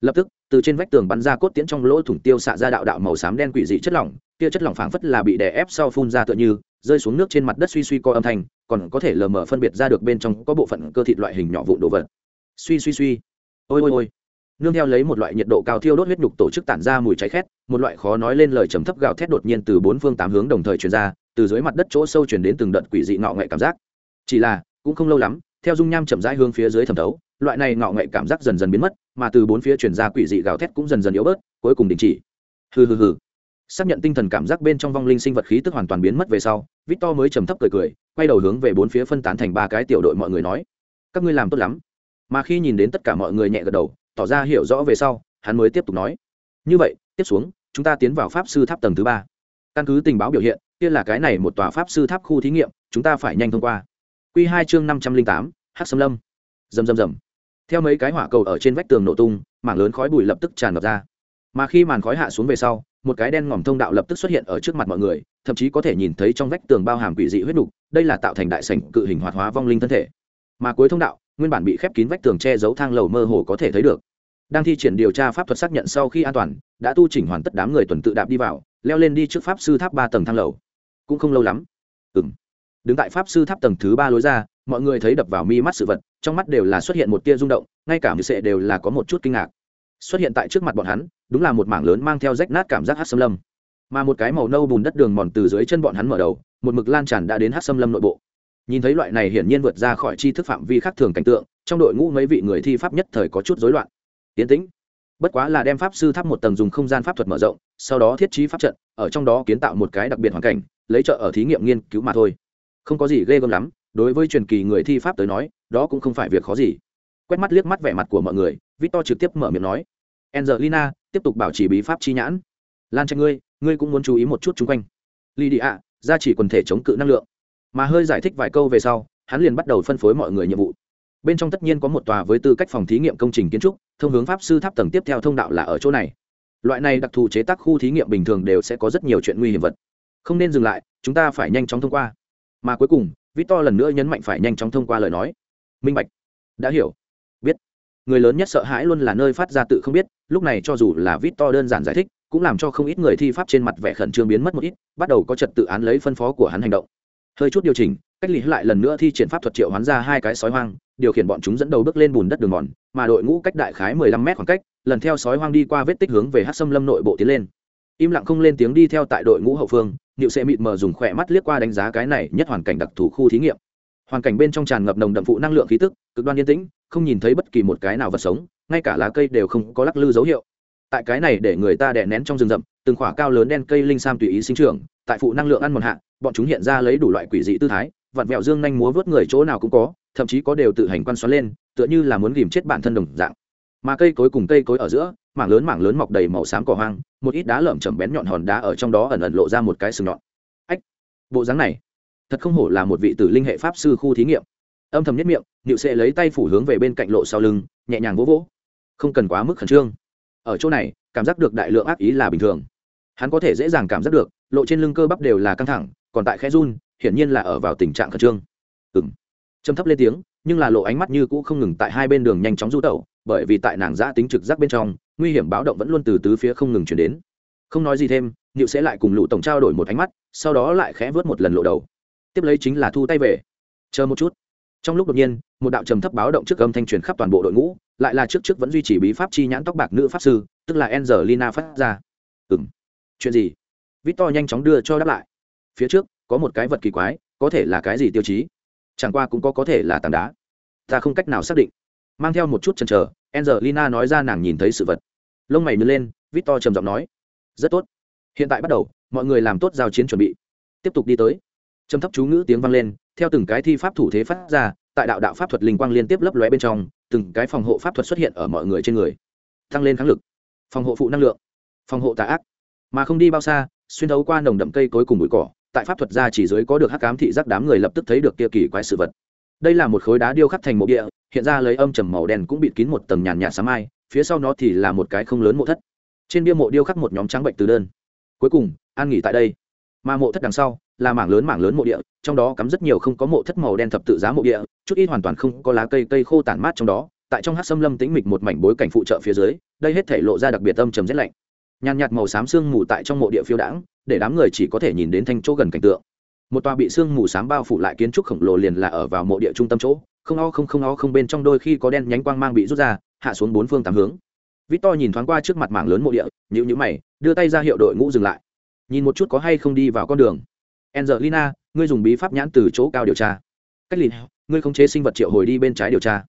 lập tức từ trên vách tường bắn ra cốt tiễn trong lỗ thủng tiêu xạ ra đạo đạo màu xám đen quỷ dị chất lỏng, kia chất lỏng phảng phất là bị đè ép sau phun ra tựa như, rơi xuống nước trên mặt đất suy suy co âm thanh, còn có thể lờ mờ phân biệt ra được bên trong có bộ phận cơ thịt loại hình nhỏ vụn đồ vật. Suy suy suy. Ôi ôi ôi. Nương theo lấy một loại nhiệt độ cao thiêu đốt huyết nhục tổ chức tản ra mùi cháy khét, một loại khó nói lên lời trầm thấp gào thét đột nhiên từ bốn phương tám hướng đồng thời truyền ra, từ dưới mặt đất chỗ sâu truyền đến từng đợt quỷ dị ngọ ngậy cảm giác. Chỉ là, cũng không lâu lắm, theo dung nham chậm rãi hướng phía dưới thẩm thấu loại này ngạo nghệ cảm giác dần dần biến mất, mà từ bốn phía truyền ra quỷ dị gào thét cũng dần dần yếu bớt, cuối cùng đình chỉ. Hừ hừ hừ. Xác nhận tinh thần cảm giác bên trong vong linh sinh vật khí tức hoàn toàn biến mất về sau, victor mới trầm thấp cười cười, quay đầu hướng về bốn phía phân tán thành ba cái tiểu đội mọi người nói, các ngươi làm tốt lắm. Mà khi nhìn đến tất cả mọi người nhẹ gật đầu, tỏ ra hiểu rõ về sau, hắn mới tiếp tục nói, như vậy, tiếp xuống, chúng ta tiến vào pháp sư tháp tầng thứ ba. Căn cứ tình báo biểu hiện, kia là cái này một tòa pháp sư tháp khu thí nghiệm, chúng ta phải nhanh thông qua. Q hai chương năm trăm linh tám h xâm lâm. Rầm rầm rầm theo mấy cái hỏa cầu ở trên vách tường nổ tung, mảng lớn khói bụi lập tức tràn ngập ra. Mà khi màn khói hạ xuống về sau, một cái đen ngòm thông đạo lập tức xuất hiện ở trước mặt mọi người, thậm chí có thể nhìn thấy trong vách tường bao hàm quỷ dị huyết đục đây là tạo thành đại sảnh cự hình hoạt hóa vong linh thân thể. Mà cuối thông đạo, nguyên bản bị khép kín vách tường che giấu thang lầu mơ hồ có thể thấy được. Đang thi triển điều tra pháp thuật xác nhận sau khi an toàn, đã tu chỉnh hoàn tất đám người tuần tự đạp đi vào, leo lên đi trước pháp sư tháp ba tầng thang lầu. Cũng không lâu lắm. Ừng đứng tại pháp sư tháp tầng thứ ba lối ra mọi người thấy đập vào mi mắt sự vật, trong mắt đều là xuất hiện một tia rung động, ngay cả mười sệ đều là có một chút kinh ngạc. Xuất hiện tại trước mặt bọn hắn, đúng là một mảng lớn mang theo rách nát cảm giác hát xâm lâm. Mà một cái màu nâu bùn đất đường mòn từ dưới chân bọn hắn mở đầu, một mực lan tràn đã đến hát xâm lâm nội bộ. Nhìn thấy loại này hiển nhiên vượt ra khỏi tri thức phạm vi khác thường cảnh tượng, trong đội ngũ mấy vị người thi pháp nhất thời có chút rối loạn. Tiến tĩnh. Bất quá là đem pháp sư tháp một tầng dùng không gian pháp thuật mở rộng, sau đó thiết trí pháp trận, ở trong đó kiến tạo một cái đặc biệt hoàn cảnh, lấy trợ ở thí nghiệm nghiên cứu mà thôi. Không có gì ghê gớm lắm đối với truyền kỳ người thi pháp tới nói, đó cũng không phải việc khó gì. Quét mắt liếc mắt vẻ mặt của mọi người, victor trực tiếp mở miệng nói, angelina, tiếp tục bảo trì bí pháp chi nhãn. Lan tranh ngươi ngươi cũng muốn chú ý một chút chung quanh. Lydia ra chỉ quần thể chống cự năng lượng. Mà hơi giải thích vài câu về sau, hắn liền bắt đầu phân phối mọi người nhiệm vụ. Bên trong tất nhiên có một tòa với tư cách phòng thí nghiệm công trình kiến trúc, thông hướng pháp sư tháp tầng tiếp theo thông đạo là ở chỗ này. Loại này đặc thù chế tác khu thí nghiệm bình thường đều sẽ có rất nhiều chuyện nguy hiểm vật. Không nên dừng lại, chúng ta phải nhanh chóng thông qua. Mà cuối cùng victor lần nữa nhấn mạnh phải nhanh chóng thông qua lời nói. Minh bạch. Đã hiểu. Biết. Người lớn nhất sợ hãi luôn là nơi phát ra tự không biết, lúc này cho dù là victor đơn giản giải thích, cũng làm cho không ít người thi pháp trên mặt vẻ khẩn trương biến mất một ít, bắt đầu có trật tự án lấy phân phó của hắn hành động. Hơi chút điều chỉnh, cách lý lại lần nữa thi triển pháp thuật triệu hoán ra hai cái sói hoang, điều khiển bọn chúng dẫn đầu bước lên bùn đất đường mòn, mà đội ngũ cách đại khái mười lăm mét khoảng cách, lần theo sói hoang đi qua vết tích hướng về hát xâm lâm nội bộ tiến lên. Im lặng không lên tiếng đi theo tại đội ngũ hậu phương nịu sẽ mịt mờ dùng khỏe mắt liếc qua đánh giá cái này nhất hoàn cảnh đặc thù khu thí nghiệm. Hoàn cảnh bên trong tràn ngập nồng đậm phụ năng lượng khí tức, cực đoan yên tĩnh, không nhìn thấy bất kỳ một cái nào vật sống, ngay cả lá cây đều không có lắc lư dấu hiệu. Tại cái này để người ta đè nén trong rừng rậm, từng khỏa cao lớn đen cây linh sam tùy ý sinh trưởng, tại phụ năng lượng ăn một hạ, bọn chúng hiện ra lấy đủ loại quỷ dị tư thái, vặn vẹo dương nhanh múa vớt người chỗ nào cũng có, thậm chí có đều tự hành quan xoắn lên, tựa như là muốn ghìm chết bản thân đồng dạng. Mà cây cối cùng cây cối ở giữa mảng lớn mảng lớn mọc đầy màu xám cỏ hoang, một ít đá lởm chầm bén nhọn hòn đá ở trong đó ẩn ẩn lộ ra một cái sừng nhọn. Ách, bộ dáng này, thật không hổ là một vị tử linh hệ pháp sư khu thí nghiệm. Âm thầm nhất miệng nịu sẽ lấy tay phủ hướng về bên cạnh lộ sau lưng, nhẹ nhàng vỗ vỗ. Không cần quá mức khẩn trương. Ở chỗ này, cảm giác được đại lượng ác ý là bình thường. Hắn có thể dễ dàng cảm giác được, lộ trên lưng cơ bắp đều là căng thẳng, còn tại khe run, hiển nhiên là ở vào tình trạng khẩn trương. Ừng châm thấp lên tiếng, nhưng là lộ ánh mắt như cũ không ngừng tại hai bên đường nhanh chóng du tẩu, bởi vì tại nàng giã tính trực giác bên trong nguy hiểm báo động vẫn luôn từ tứ phía không ngừng chuyển đến. Không nói gì thêm nịu sẽ lại cùng lũ tổng trao đổi một ánh mắt, sau đó lại khẽ vớt một lần lộ đầu. Tiếp lấy chính là thu tay về. Chờ một chút. Trong lúc đột nhiên, một đạo trầm thấp báo động trước âm thanh truyền khắp toàn bộ đội ngũ, lại là trước trước vẫn duy trì bí pháp chi nhãn tóc bạc nữ pháp sư, tức là angelina phát ra. Ừ m chuyện gì? Victor nhanh chóng đưa cho đáp lại. Phía trước, có một cái vật kỳ quái, có thể là cái gì tiêu chí? Chẳng qua cũng có có thể là tảng đá. Ta không cách nào xác định. Mang theo một chút chần chờ angelina nói ra nàng nhìn thấy sự vật. Lông mày nhướng lên, victor trầm giọng nói, rất tốt. Hiện tại bắt đầu, mọi người làm tốt giao chiến chuẩn bị. Tiếp tục đi tới. Trầm thấp chú ngữ tiếng vang lên, theo từng cái thi pháp thủ thế phát ra, tại đạo đạo pháp thuật linh quang liên tiếp lấp lóe bên trong, từng cái phòng hộ pháp thuật xuất hiện ở mọi người trên người. Tăng lên kháng lực. Phòng hộ phụ năng lượng. Phòng hộ tà ác. Mà không đi bao xa, xuyên thấu qua nồng đậm cây cối cùng bụi cỏ, tại pháp thuật gia chỉ dưới có được hắc ám thị giác đám người lập tức thấy được kia kỳ quái sự vật. Đây là một khối đá điêu khắc thành mộ địa hiện ra lấy âm trầm màu đen cũng bịt kín một tầng nhàn nhạt sáng mai, phía sau nó thì là một cái không lớn mộ thất. Trên bia mộ điêu khắc một nhóm trắng bệnh từ đơn. Cuối cùng, an nghỉ tại đây. Mà mộ thất đằng sau là mảng lớn mảng lớn mộ địa, trong đó cắm rất nhiều không có mộ thất màu đen thập tự giá mộ địa, chút ít hoàn toàn không có lá cây cây khô tản mát trong đó. Tại trong hát xâm lâm tĩnh mịch một mảnh bối cảnh phụ trợ phía dưới, đây hết thể lộ ra đặc biệt âm trầm rét lạnh. Nhàn nhạt màu xám sương mù tại trong mộ địa phiêu đãng, để đám người chỉ có thể nhìn đến thanh chỗ gần cảnh tượng. Một tòa bị sương mù xám bao phủ lại kiến trúc khổng lồ liền là ở vào mộ địa trung tâm chỗ không o không không o không bên trong đôi khi có đen nhánh quang mang bị rút ra, hạ xuống bốn phương tám hướng. Victor nhìn thoáng qua trước mặt mảng lớn mộ địa nhữ nhữ mày, đưa tay ra hiệu đội ngũ dừng lại. Nhìn một chút có hay không đi vào con đường. Angelina, ngươi dùng bí pháp nhãn từ chỗ cao điều tra. Cách lìn ngươi khống chế sinh vật triệu hồi đi bên trái điều tra.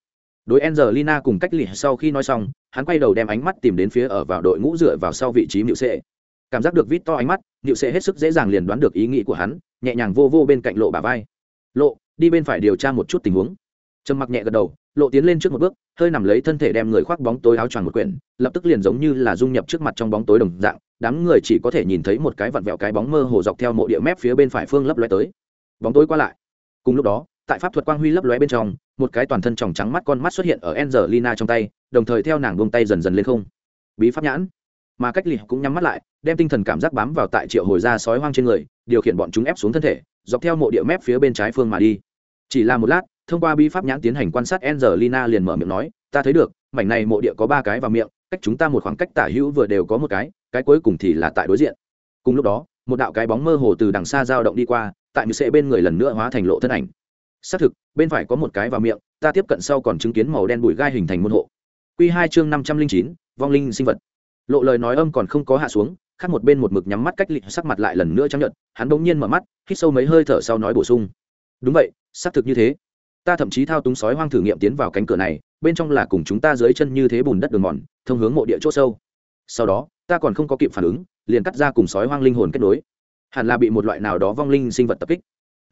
Đối angelina cùng cách lìn sau khi nói xong, hắn quay đầu đem ánh mắt tìm đến phía ở vào đội ngũ dựa vào sau vị trí nhự sệ cảm giác được vít to ánh mắt nhự sệ hết sức dễ dàng liền đoán được ý nghĩ của hắn, nhẹ nhàng vô vô bên cạnh lộ bà vai. Lộ, đi bên phải điều tra một chút tình huống trầm mặc nhẹ gật đầu, lộ tiến lên trước một bước, hơi nằm lấy thân thể đem người khoác bóng tối áo choàng một quyển, lập tức liền giống như là dung nhập trước mặt trong bóng tối đồng dạng, đám người chỉ có thể nhìn thấy một cái vặn vẹo cái bóng mơ hồ dọc theo mộ địa mép phía bên phải phương lấp lóe tới. Bóng tối qua lại. Cùng lúc đó, tại pháp thuật quang huy lấp lóe bên trong, một cái toàn thân tròng trắng mắt con mắt xuất hiện ở Angelina trong tay, đồng thời theo nàng buông tay dần dần lên không. Bí pháp nhãn. Mà cách lì cũng nhắm mắt lại, đem tinh thần cảm giác bám vào tại triệu hồi ra sói hoang trên người, điều khiển bọn chúng ép xuống thân thể, dọc theo mộ địa mép phía bên trái phương mà đi. Chỉ là một lát thông qua bi pháp nhãn tiến hành quan sát Angelina liền mở miệng nói, ta thấy được, mảnh này mộ địa có ba cái vào miệng, cách chúng ta một khoảng cách tả hữu vừa đều có một cái cái cuối cùng thì là tại đối diện. Cùng lúc đó, một đạo cái bóng mơ hồ từ đằng xa dao động đi qua, tại mười sệ bên người lần nữa hóa thành lộ thân ảnh. Xác thực, bên phải có một cái vào miệng, ta tiếp cận sau còn chứng kiến màu đen bụi gai hình thành môn hộ. Quy hai chương năm trăm linh chín, vong linh sinh vật. Lộ lời nói âm còn không có hạ xuống, khác một bên một mực nhắm mắt cách lịch sắc mặt lại lần nữa chấp nhận hắn bỗng nhiên mở mắt, hít sâu mấy hơi thở sau nói bổ sung. Đúng vậy, xác thực như thế ta thậm chí thao túng sói hoang thử nghiệm tiến vào cánh cửa này, bên trong là cùng chúng ta dưới chân như thế bùn đất đường mòn, thông hướng mộ địa c h ỗ sâu. Sau đó, ta còn không có kịp phản ứng, liền cắt ra cùng sói hoang linh hồn kết nối. Hẳn là bị một loại nào đó vong linh sinh vật tập kích.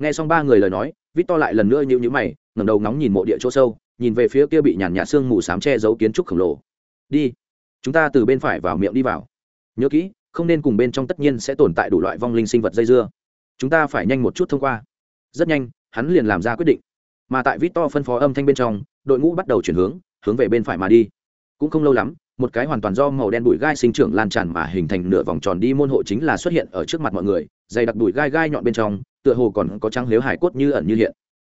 Nghe xong ba người lời nói, vít to lại lần nữa nhịu nhữ mày, ngẩng đầu nóng nhìn mộ địa chỗ sâu, nhìn về phía kia bị nhàn nhạt xương mù sám che giấu kiến trúc khổng lồ. Đi, chúng ta từ bên phải vào miệng đi vào. Nhớ kỹ, không nên cùng bên trong tất nhiên sẽ tồn tại đủ loại vong linh sinh vật dây dưa. Chúng ta phải nhanh một chút thông qua. Rất nhanh, hắn liền làm ra quyết định mà tại vít to phân phó âm thanh bên trong, đội ngũ bắt đầu chuyển hướng hướng về bên phải mà đi. Cũng không lâu lắm, một cái hoàn toàn do màu đen bụi gai sinh trưởng lan tràn mà hình thành nửa vòng tròn đi môn hộ chính là xuất hiện ở trước mặt mọi người, dày đặc bụi gai gai nhọn bên trong, tựa hồ còn có trắng lếu hải cốt như ẩn như hiện.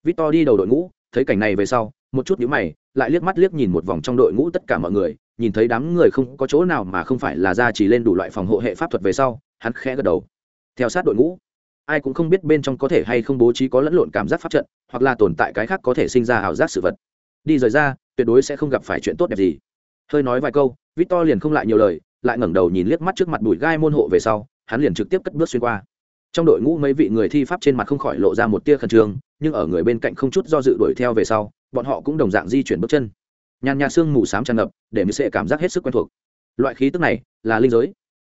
Victor đi đầu đội ngũ, thấy cảnh này về sau, một chút nhíu mày, lại liếc mắt liếc nhìn một vòng trong đội ngũ tất cả mọi người, nhìn thấy đám người không có chỗ nào mà không phải là ra chỉ lên đủ loại phòng hộ hệ pháp thuật về sau, hắn khẽ gật đầu. Theo sát đội ngũ ai cũng không biết bên trong có thể hay không bố trí có lẫn lộn cảm giác pháp trận, hoặc là tồn tại cái khác có thể sinh ra ảo giác sự vật. Đi rời ra, tuyệt đối sẽ không gặp phải chuyện tốt đẹp gì. Hơi nói vài câu, victor liền không lại nhiều lời, lại ngẩng đầu nhìn liếc mắt trước mặt bụi gai môn hộ về sau, hắn liền trực tiếp cất bước xuyên qua. Trong đội ngũ mấy vị người thi pháp trên mặt không khỏi lộ ra một tia khẩn trương, nhưng ở người bên cạnh không chút do dự đuổi theo về sau, bọn họ cũng đồng dạng di chuyển bước chân. Nhàn nhà sương mù s á m tràn ngập, để mới sẽ cảm giác hết sức quen thuộc. Loại khí tức này là linh giới.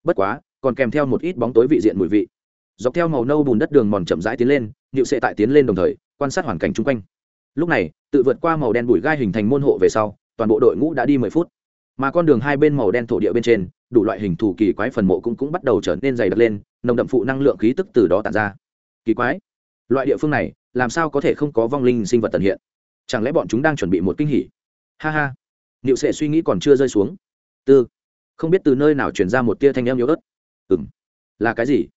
Bất quá, còn kèm theo một ít bóng tối vị diện mùi vị dọc theo màu nâu bùn đất đường mòn chậm rãi tiến lên nhựu sệ tại tiến lên đồng thời, quan sát hoàn cảnh chung quanh. Lúc này, tự vượt qua màu đen bụi gai hình thành môn hộ về sau, toàn bộ đội ngũ đã đi mười phút. Mà con đường hai bên màu đen thổ địa bên trên, đủ loại hình thù kỳ quái phần mộ cũng cũng bắt đầu trở nên dày đặc lên, nồng đậm phụ năng lượng khí tức từ đó tàn ra. Kỳ quái! Loại địa phương này, làm sao có thể không có vong linh sinh vật tận hiện? Chẳng lẽ bọn chúng đang chuẩn bị một kinh hỉ? Ha ha! Niệu sệ suy nghĩ còn chưa rơi xuống. Tư! Không biết từ nơi nào chuyển ra một tia thanh em yếu ớt. Ừng là cái gì?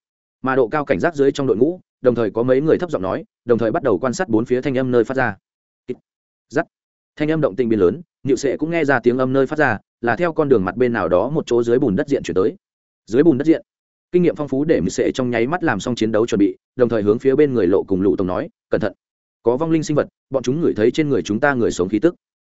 Mà độ cao cảnh giác dưới trong đội ngũ, đồng thời có mấy người thấp giọng nói, đồng thời bắt đầu quan sát bốn phía thanh âm nơi phát ra. Giắt thanh âm động tinh biến lớn nhựu sệ cũng nghe ra tiếng âm nơi phát ra, là theo con đường mặt bên nào đó một chỗ dưới bùn đất diện chuyển tới. Dưới bùn đất diện. Kinh nghiệm phong phú để mười sệ trong nháy mắt làm xong chiến đấu chuẩn bị, đồng thời hướng phía bên người lộ cùng lụ tổng nói, cẩn thận. Có vong linh sinh vật, bọn chúng ngửi thấy trên người chúng ta người sống khí tức.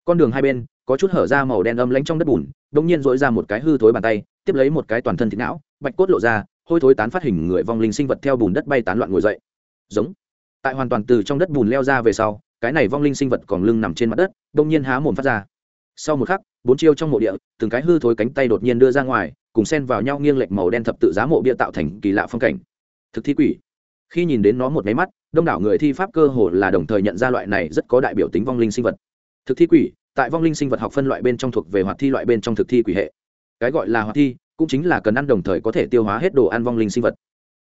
Con đường hai bên, có chút hở ra màu đen âm lánh trong đất bùn đông nhiên dỗi ra một cái hư thối bàn tay, tiếp lấy một cái toàn thân thịt não, bạch cốt lộ ra hôi thối tán phát hình người vong linh sinh vật theo bùn đất bay tán loạn ngồi dậy. Giống. Tại hoàn toàn từ trong đất bùn leo ra về sau, cái này vong linh sinh vật còn lưng nằm trên mặt đất, đông nhiên há mồm phát ra. Sau một khắc, bốn chiêu trong mộ địa, từng cái hư thối cánh tay đột nhiên đưa ra ngoài, cùng xen vào nhau nghiêng lệch màu đen thập tự giá mộ bia tạo thành kỳ lạ phong cảnh. Thực thi quỷ. Khi nhìn đến nó một máy mắt, đông đảo người thi pháp cơ hồ là đồng thời nhận ra loại này rất có đại biểu tính vong linh sinh vật. Thực thi quỷ, tại vong linh sinh vật học phân loại bên trong thuộc về hoạt thi loại bên trong thực thi quỷ hệ. Cái gọi là hoạt thi cũng chính là cần ăn đồng thời có thể tiêu hóa hết đồ ăn vong linh sinh vật.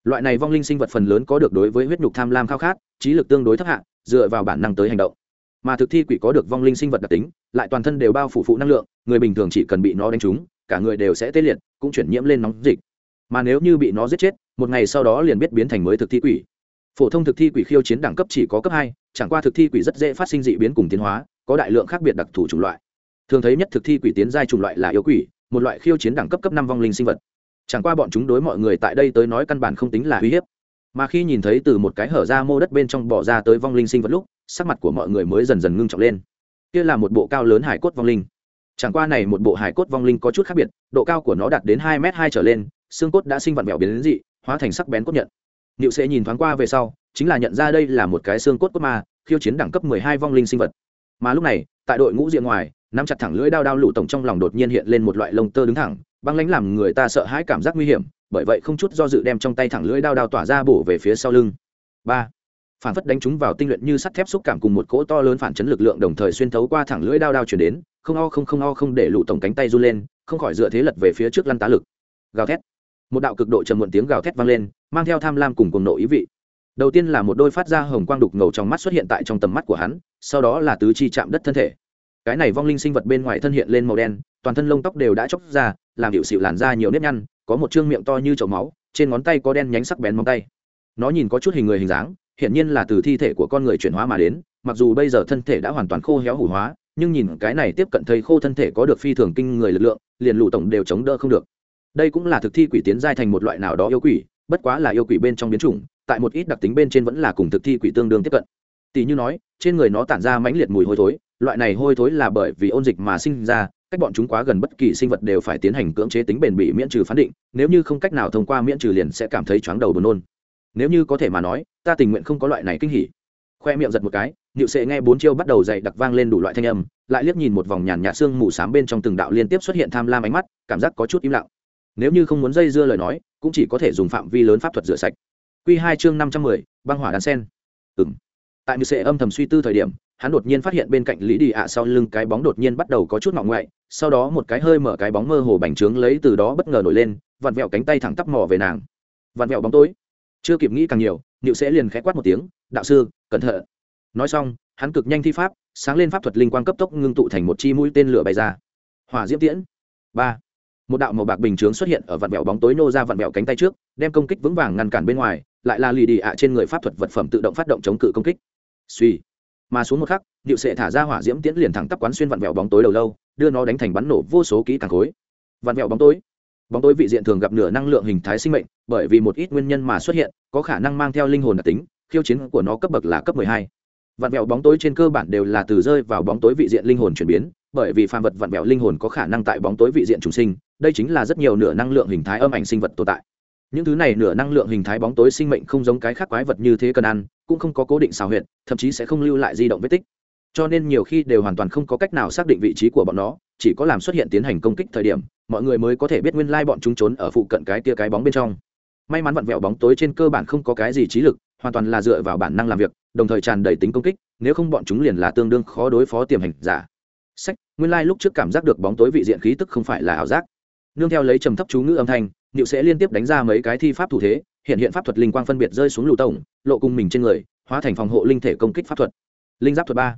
Loại này vong linh sinh vật phần lớn có được đối với huyết nhục tham lam khao khát, trí lực tương đối thấp hạ, dựa vào bản năng tới hành động. Mà thực thi quỷ có được vong linh sinh vật đặc tính, lại toàn thân đều bao phủ phụ năng lượng, người bình thường chỉ cần bị nó đánh trúng, cả người đều sẽ tê liệt, cũng chuyển nhiễm lên nóng dịch. Mà nếu như bị nó giết chết, một ngày sau đó liền biết biến thành mới thực thi quỷ. Phổ thông thực thi quỷ khiêu chiến đẳng cấp chỉ có cấp hai, chẳng qua thực thi quỷ rất dễ phát sinh dị biến cùng tiến hóa, có đại lượng khác biệt đặc thù chủng loại. Thường thấy nhất thực thi quỷ tiến giai chủng loại là yêu quỷ một loại khiêu chiến đẳng cấp cấp năm vong linh sinh vật. Chẳng qua bọn chúng đối mọi người tại đây tới nói căn bản không tính là uy hiếp. Mà khi nhìn thấy từ một cái hở ra mô đất bên trong bỏ ra tới vong linh sinh vật lúc, sắc mặt của mọi người mới dần dần ngưng trọng lên. Kia là một bộ cao lớn hải cốt vong linh. Chẳng qua này một bộ hải cốt vong linh có chút khác biệt, độ cao của nó đạt đến hai m hai trở lên, xương cốt đã sinh vặn vẹo biến đến dị, hóa thành sắc bén cốt nhận. Niệu sẽ nhìn thoáng qua về sau, chính là nhận ra đây là một cái xương cốt cốt ma, khiêu chiến đẳng cấp mười hai vong linh sinh vật. Mà lúc này tại đội ngũ diện ngoài, nắm chặt thẳng lưỡi đao đao lụ tổng trong lòng đột nhiên hiện lên một loại lông tơ đứng thẳng, băng lãnh làm người ta sợ hãi cảm giác nguy hiểm, bởi vậy không chút do dự đem trong tay thẳng lưỡi đao đao tỏa ra bổ về phía sau lưng. Ba, phản phất đánh chúng vào tinh luyện như sắt thép xúc cảm cùng một cỗ to lớn phản chấn lực lượng đồng thời xuyên thấu qua thẳng lưỡi đao đao chuyển đến, không o không không o không để lụ tổng cánh tay run lên, không khỏi dựa thế lật về phía trước lăn tá lực. Gào thét. Một đạo cực độ trầm muộn tiếng gào thét vang lên, mang theo tham lam cùng cùng nộ ý vị. Đầu tiên là một đôi phát ra hồng quang đục ngầu trong mắt xuất hiện tại trong tầm mắt của hắn sau đó là tứ chi chạm đất thân thể. Cái này vong linh sinh vật bên ngoài thân hiện lên màu đen, toàn thân lông tóc đều đã chóc ra, làm hiệu xịu làn da nhiều nếp nhăn, có một chương miệng to như chậu máu, trên ngón tay có đen nhánh sắc bén móng tay. Nó nhìn có chút hình người hình dáng hiện nhiên là từ thi thể của con người chuyển hóa mà đến, mặc dù bây giờ thân thể đã hoàn toàn khô héo hủ hóa, nhưng nhìn cái này tiếp cận thấy khô thân thể có được phi thường kinh người lực lượng, liền lụ tổng đều chống đỡ không được. Đây cũng là thực thi quỷ tiến giai thành một loại nào đó yêu quỷ, bất quá là yêu quỷ bên trong biến chủng, tại một ít đặc tính bên trên vẫn là cùng thực thi quỷ tương đương tiếp cận. Tỷ như nói trên người nó tản ra mãnh liệt mùi hôi thối, loại này hôi thối là bởi vì ôn dịch mà sinh ra, cách bọn chúng quá gần bất kỳ sinh vật đều phải tiến hành cưỡng chế tính bền bỉ miễn trừ phán định, nếu như không cách nào thông qua miễn trừ liền sẽ cảm thấy chóng đầu buồn nôn. Nếu như có thể mà nói, ta tình nguyện không có loại này kinh hỉ. Khoe miệng giật một cái nhịu sệ nghe bốn chiêu bắt đầu dày đặc vang lên đủ loại thanh âm, lại liếc nhìn một vòng nhàn nhạt xương mù s á m bên trong từng đạo liên tiếp xuất hiện tham lam ánh mắt, cảm giác có chút im lặng. Nếu như không muốn dây dưa lời nói, cũng chỉ có thể dùng phạm vi lớn pháp thuật rửa sạch. Q hai chương năm trăm mười, băng hỏa đan sen. Ừ m tại như sệ âm thầm suy tư thời điểm, hắn đột nhiên phát hiện bên cạnh lý đi ạ sau lưng cái bóng đột nhiên bắt đầu có chút ngọng ngoại, sau đó một cái hơi mở cái bóng mơ hồ bành trướng lấy từ đó bất ngờ nổi lên, vặn vẹo cánh tay thẳng tắp mò về nàng. Vặn vẹo bóng tối. Chưa kịp nghĩ càng nhiều nịu sẽ liền khẽ quát một tiếng, đạo sư, cẩn thận. Nói xong, hắn cực nhanh thi pháp, sáng lên pháp thuật linh quang cấp tốc ngưng tụ thành một chi mũi tên lửa bay ra. Hỏa diễm tiễn. Ba. Một đạo màu bạc bình chướng xuất hiện ở vạn vẹo bóng tối nô ra vạn vẹo cánh tay trước, đem công kích vững vàng ngăn cản bên ngoài, lại là lì đi ạ trên người pháp thuật vật phẩm tự động phát động chống cự công kích suy. Mà xuống một khắc, điệu sệ thả ra hỏa diễm tiễn liền thẳng tắp quán xuyên vặn vẹo bóng tối đầu lâu, đưa nó đánh thành bắn nổ vô số kỹ càng khối. Vặn vẹo bóng tối. Bóng tối vị diện thường gặp nửa năng lượng hình thái sinh mệnh, bởi vì một ít nguyên nhân mà xuất hiện, có khả năng mang theo linh hồn đặc tính, khiêu chiến của nó cấp bậc là cấp 12. vặn vẹo bóng tối trên cơ bản đều là từ rơi vào bóng tối vị diện linh hồn chuyển biến, bởi vì phàm vật vặn vẹo linh hồn có khả năng tại bóng tối vị diện trùng sinh, đây chính là rất nhiều nửa năng lượng hình thái âm ảnh sinh vật tồn tại những thứ này nửa năng lượng hình thái bóng tối sinh mệnh không giống cái khác quái vật như thế cần ăn, cũng không có cố định xào huyệt, thậm chí sẽ không lưu lại di động vết tích. Cho nên nhiều khi đều hoàn toàn không có cách nào xác định vị trí của bọn nó, chỉ có làm xuất hiện tiến hành công kích thời điểm, mọi người mới có thể biết nguyên lai bọn chúng trốn ở phụ cận cái tia cái bóng bên trong. May mắn vặn vẹo bóng tối trên cơ bản không có cái gì trí lực, hoàn toàn là dựa vào bản năng làm việc, đồng thời tràn đầy tính công kích, nếu không bọn chúng liền là tương đương khó đối phó tiềm hành giả. Sách, nguyên lai、like、lúc trước cảm giác được bóng tối vị diện khí tức không phải là ảo giác. Nương theo lấy trầm thấp chú ngữ âm thanh niệu sẽ liên tiếp đánh ra mấy cái thi pháp thủ thế, hiện hiện pháp thuật linh quang phân biệt rơi xuống lũ tổng, lộ cùng mình trên người, hóa thành phòng hộ linh thể công kích pháp thuật. Linh giáp thuật ba.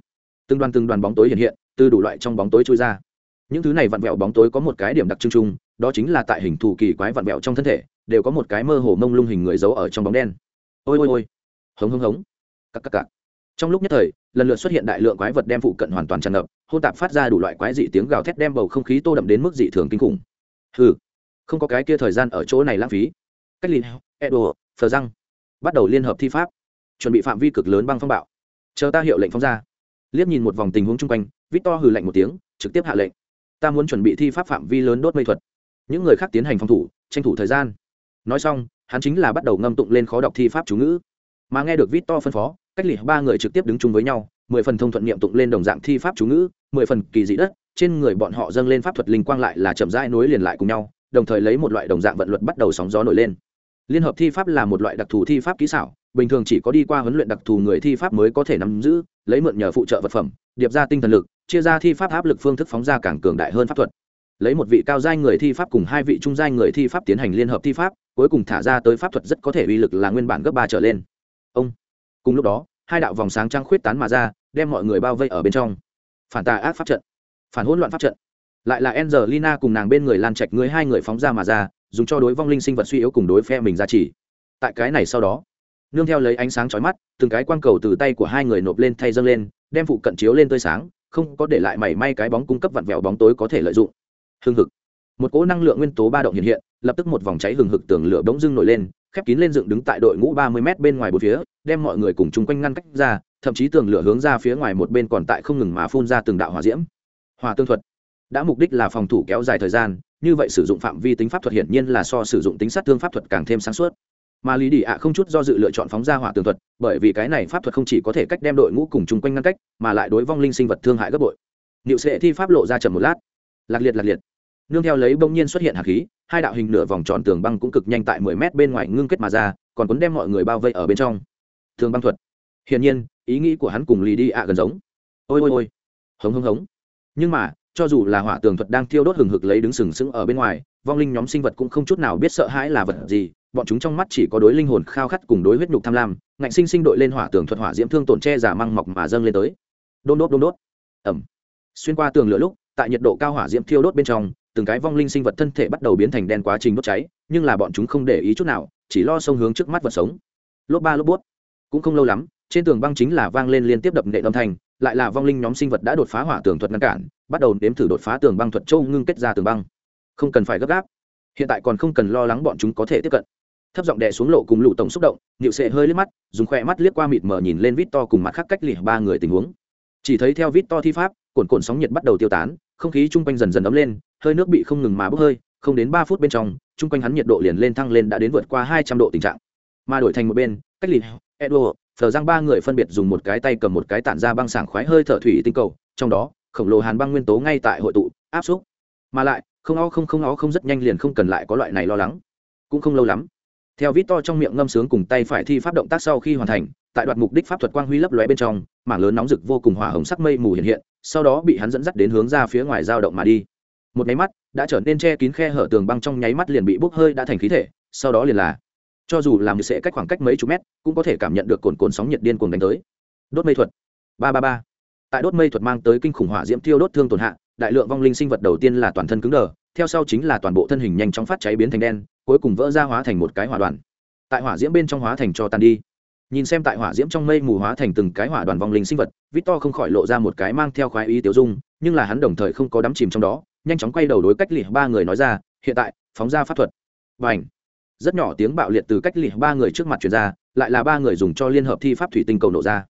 Từng đoàn từng đoàn bóng tối hiện hiện, từ đủ loại trong bóng tối trôi ra. Những thứ này vặn vẹo bóng tối có một cái điểm đặc trưng chung, đó chính là tại hình thù kỳ quái vặn vẹo trong thân thể, đều có một cái mơ hồ mông lung hình người giấu ở trong bóng đen. Ôi ôi ôi. Hống hống hống. Các các các. trong lúc nhất thời, lần lượt xuất hiện đại lượng quái vật đem phụ cận hoàn toàn tràn ngập, hỗn tạp phát ra đủ loại quái dị tiếng gào thét đem bầu không khí tô đậm đến mức dị thường kinh khủng. Hừ không có cái kia thời gian ở chỗ này lãng phí. Cách ly edo thờ răng. Bắt đầu liên hợp thi pháp. Chuẩn bị phạm vi cực lớn băng phong bạo. Chờ ta hiệu lệnh phóng ra. Liếc nhìn một vòng tình huống chung quanh vít to hừ lạnh một tiếng, trực tiếp hạ lệnh. Ta muốn chuẩn bị thi pháp phạm vi lớn đốt mây thuật. Những người khác tiến hành phòng thủ, tranh thủ thời gian. Nói xong, hắn chính là bắt đầu ngâm tụng lên khó đọc thi pháp chú ngữ. Mà nghe được vít to phân phó, cách lì ba người trực tiếp đứng chung với nhau, mười phần thông thuận niệm tụng lên đồng dạng thi pháp chú ngữ, mười phần kỳ dị đất, trên người bọn họ dâng lên pháp thuật linh quang lại là chậm rãi nối liền lại cùng nhau đồng thời lấy một loại đồng dạng vận luật bắt đầu sóng gió nổi lên. Liên hợp thi pháp là một loại đặc thù thi pháp kỹ xảo, bình thường chỉ có đi qua huấn luyện đặc thù người thi pháp mới có thể nắm giữ, lấy mượn nhờ phụ trợ vật phẩm, điệp ra tinh thần lực, chia ra thi pháp áp lực phương thức phóng ra càng cường đại hơn pháp thuật. Lấy một vị cao giai người thi pháp cùng hai vị trung giai người thi pháp tiến hành liên hợp thi pháp, cuối cùng thả ra tới pháp thuật rất có thể uy lực là nguyên bản gấp ba trở lên. Ông. Cùng lúc đó, hai đạo vòng sáng trăng khuyết tán mà ra, đem mọi người bao vây ở bên trong. Phản tà ác pháp trận. Phản hỗn loạn pháp trận lại là Angelina cùng nàng bên người lan trạch người hai người phóng ra mà ra, dùng cho đối vong linh sinh vật suy yếu cùng đối phe mình ra chỉ. Tại cái này sau đó, nương theo lấy ánh sáng chói mắt, từng cái quang cầu từ tay của hai người nộp lên thay dâng lên, đem phụ cận chiếu lên tươi sáng, không có để lại mảy may cái bóng cung cấp vặn vẹo bóng tối có thể lợi dụng. Hưng hực. Một cỗ năng lượng nguyên tố ba động hiện hiện, lập tức một vòng cháy hừng hực tường lửa bỗng dưng nổi lên, khép kín lên dựng đứng tại đội ngũ ba mươi m bên ngoài bốn phía, đem mọi người cùng chung quanh ngăn cách ra, thậm chí tường lửa hướng ra phía ngoài một bên còn tại không ngừng mà phun ra từng đạo hỏa diễm. Hòa tương thuật đã mục đích là phòng thủ kéo dài thời gian, như vậy sử dụng phạm vi tính pháp thuật hiển nhiên là so sử dụng tính sát thương pháp thuật càng thêm sáng suốt. Mà lý đi ạ không chút do dự lựa chọn phóng ra hỏa tường thuật, bởi vì cái này pháp thuật không chỉ có thể cách đem đội ngũ cùng chung quanh ngăn cách, mà lại đối vong linh sinh vật thương hại gấp bội. Niệu sệ thi pháp lộ ra chậm một lát. Lạc liệt lạc liệt. Nương theo lấy bỗng nhiên xuất hiện hạt khí, hai đạo hình nửa vòng tròn tường băng cũng cực nhanh tại mười mét bên ngoài ngưng kết mà ra, còn cuốn đem mọi người bao vây ở bên trong. Tường băng thuật. Hiển nhiên, ý nghĩ của hắn cùng lì đi ạ gần giống. Ôi ôi ôi. Hống hống hống. Nhưng mà cho dù là hỏa tường thuật đang thiêu đốt hừng hực lấy đứng sừng sững ở bên ngoài, vong linh nhóm sinh vật cũng không chút nào biết sợ hãi là vật gì, bọn chúng trong mắt chỉ có đối linh hồn khao khát cùng đối huyết nhục tham lam, ngạnh sinh sinh đội lên hỏa tường thuật hỏa diễm thương tổn che giả măng mọc mà dâng lên tới. Đôn đốt đôn đốt. Ẩm xuyên qua tường lửa lúc, tại nhiệt độ cao hỏa diễm thiêu đốt bên trong, từng cái vong linh sinh vật thân thể bắt đầu biến thành đen quá trình đốt cháy, nhưng là bọn chúng không để ý chút nào, chỉ lo sông hướng trước mắt vật sống. Lốp ba lốp bút. Cũng không lâu lắm, trên tường băng chính là vang lên liên tiếp đập nệ âm thanh lại là vong linh nhóm sinh vật đã đột phá hỏa tường thuật ngăn cản, bắt đầu nếm thử đột phá tường băng thuật châu ngưng kết ra tường băng. Không cần phải gấp gáp. Hiện tại còn không cần lo lắng bọn chúng có thể tiếp cận. Thấp giọng đè xuống lộ cùng lũ tổng xúc động nhịu sệ hơi liếc mắt, dùng khoe mắt liếc qua mịt mờ nhìn lên vít to cùng mặt khác cách lìa ba người tình huống. Chỉ thấy theo vít to thi pháp cồn cồn sóng nhiệt bắt đầu tiêu tán, không khí chung quanh dần dần ấm lên, hơi nước bị không ngừng mà bốc hơi, không đến ba phút bên trong, chung quanh hắn nhiệt độ liền lên thăng lên đã đến vượt qua hai trăm độ tình trạng. Mà đổi thành một bên, cách lìa, edward thờ giang ba người phân biệt dùng một cái tay cầm một cái tản ra băng sảng khoái hơi thở thủy tinh cầu, trong đó, khổng lồ hàn băng nguyên tố ngay tại hội tụ, áp xúc. Mà lại, không o không không o không rất nhanh liền không cần lại có loại này lo lắng. Cũng không lâu lắm, theo vít to trong miệng ngâm sướng cùng tay phải thi pháp động tác sau khi hoàn thành, tại đoạt mục đích pháp thuật quang huy lấp lóe bên trong, mảng lớn nóng rực vô cùng hỏa hồng sắc mây mù hiện hiện, sau đó bị hắn dẫn dắt đến hướng ra phía ngoài dao động mà đi. Một nháy mắt đã trở nên che kín khe hở tường băng trong nháy mắt liền bị bốc hơi đã thành khí thể, sau đó liền là cho dù làm sẽ cách khoảng cách mấy chục mét, cũng có thể cảm nhận được cồn cồn sóng nhiệt điên cuồng đánh tới. Đốt mây thuật. Ba ba ba. Tại đốt mây thuật mang tới kinh khủng hỏa diễm tiêu đốt thương tổn hạ, đại lượng vong linh sinh vật đầu tiên là toàn thân cứng đờ, theo sau chính là toàn bộ thân hình nhanh chóng phát cháy biến thành đen, cuối cùng vỡ ra hóa thành một cái hỏa đoàn. Tại hỏa diễm bên trong hóa thành cho tàn đi. Nhìn xem tại hỏa diễm trong mây mù hóa thành từng cái hỏa đoàn vong linh sinh vật, victor không khỏi lộ ra một cái mang theo khoái ý tiêu dung, nhưng là hắn đồng thời không có đắm chìm trong đó, nhanh chóng quay đầu đối cách lìa ba người nói ra, hiện tại, phóng ra pháp thuật. Và ảnh rất nhỏ tiếng bạo liệt từ cách lì ba người trước mặt chuyển ra, lại là ba người dùng cho liên hợp thi pháp thủy tinh cầu nổ ra.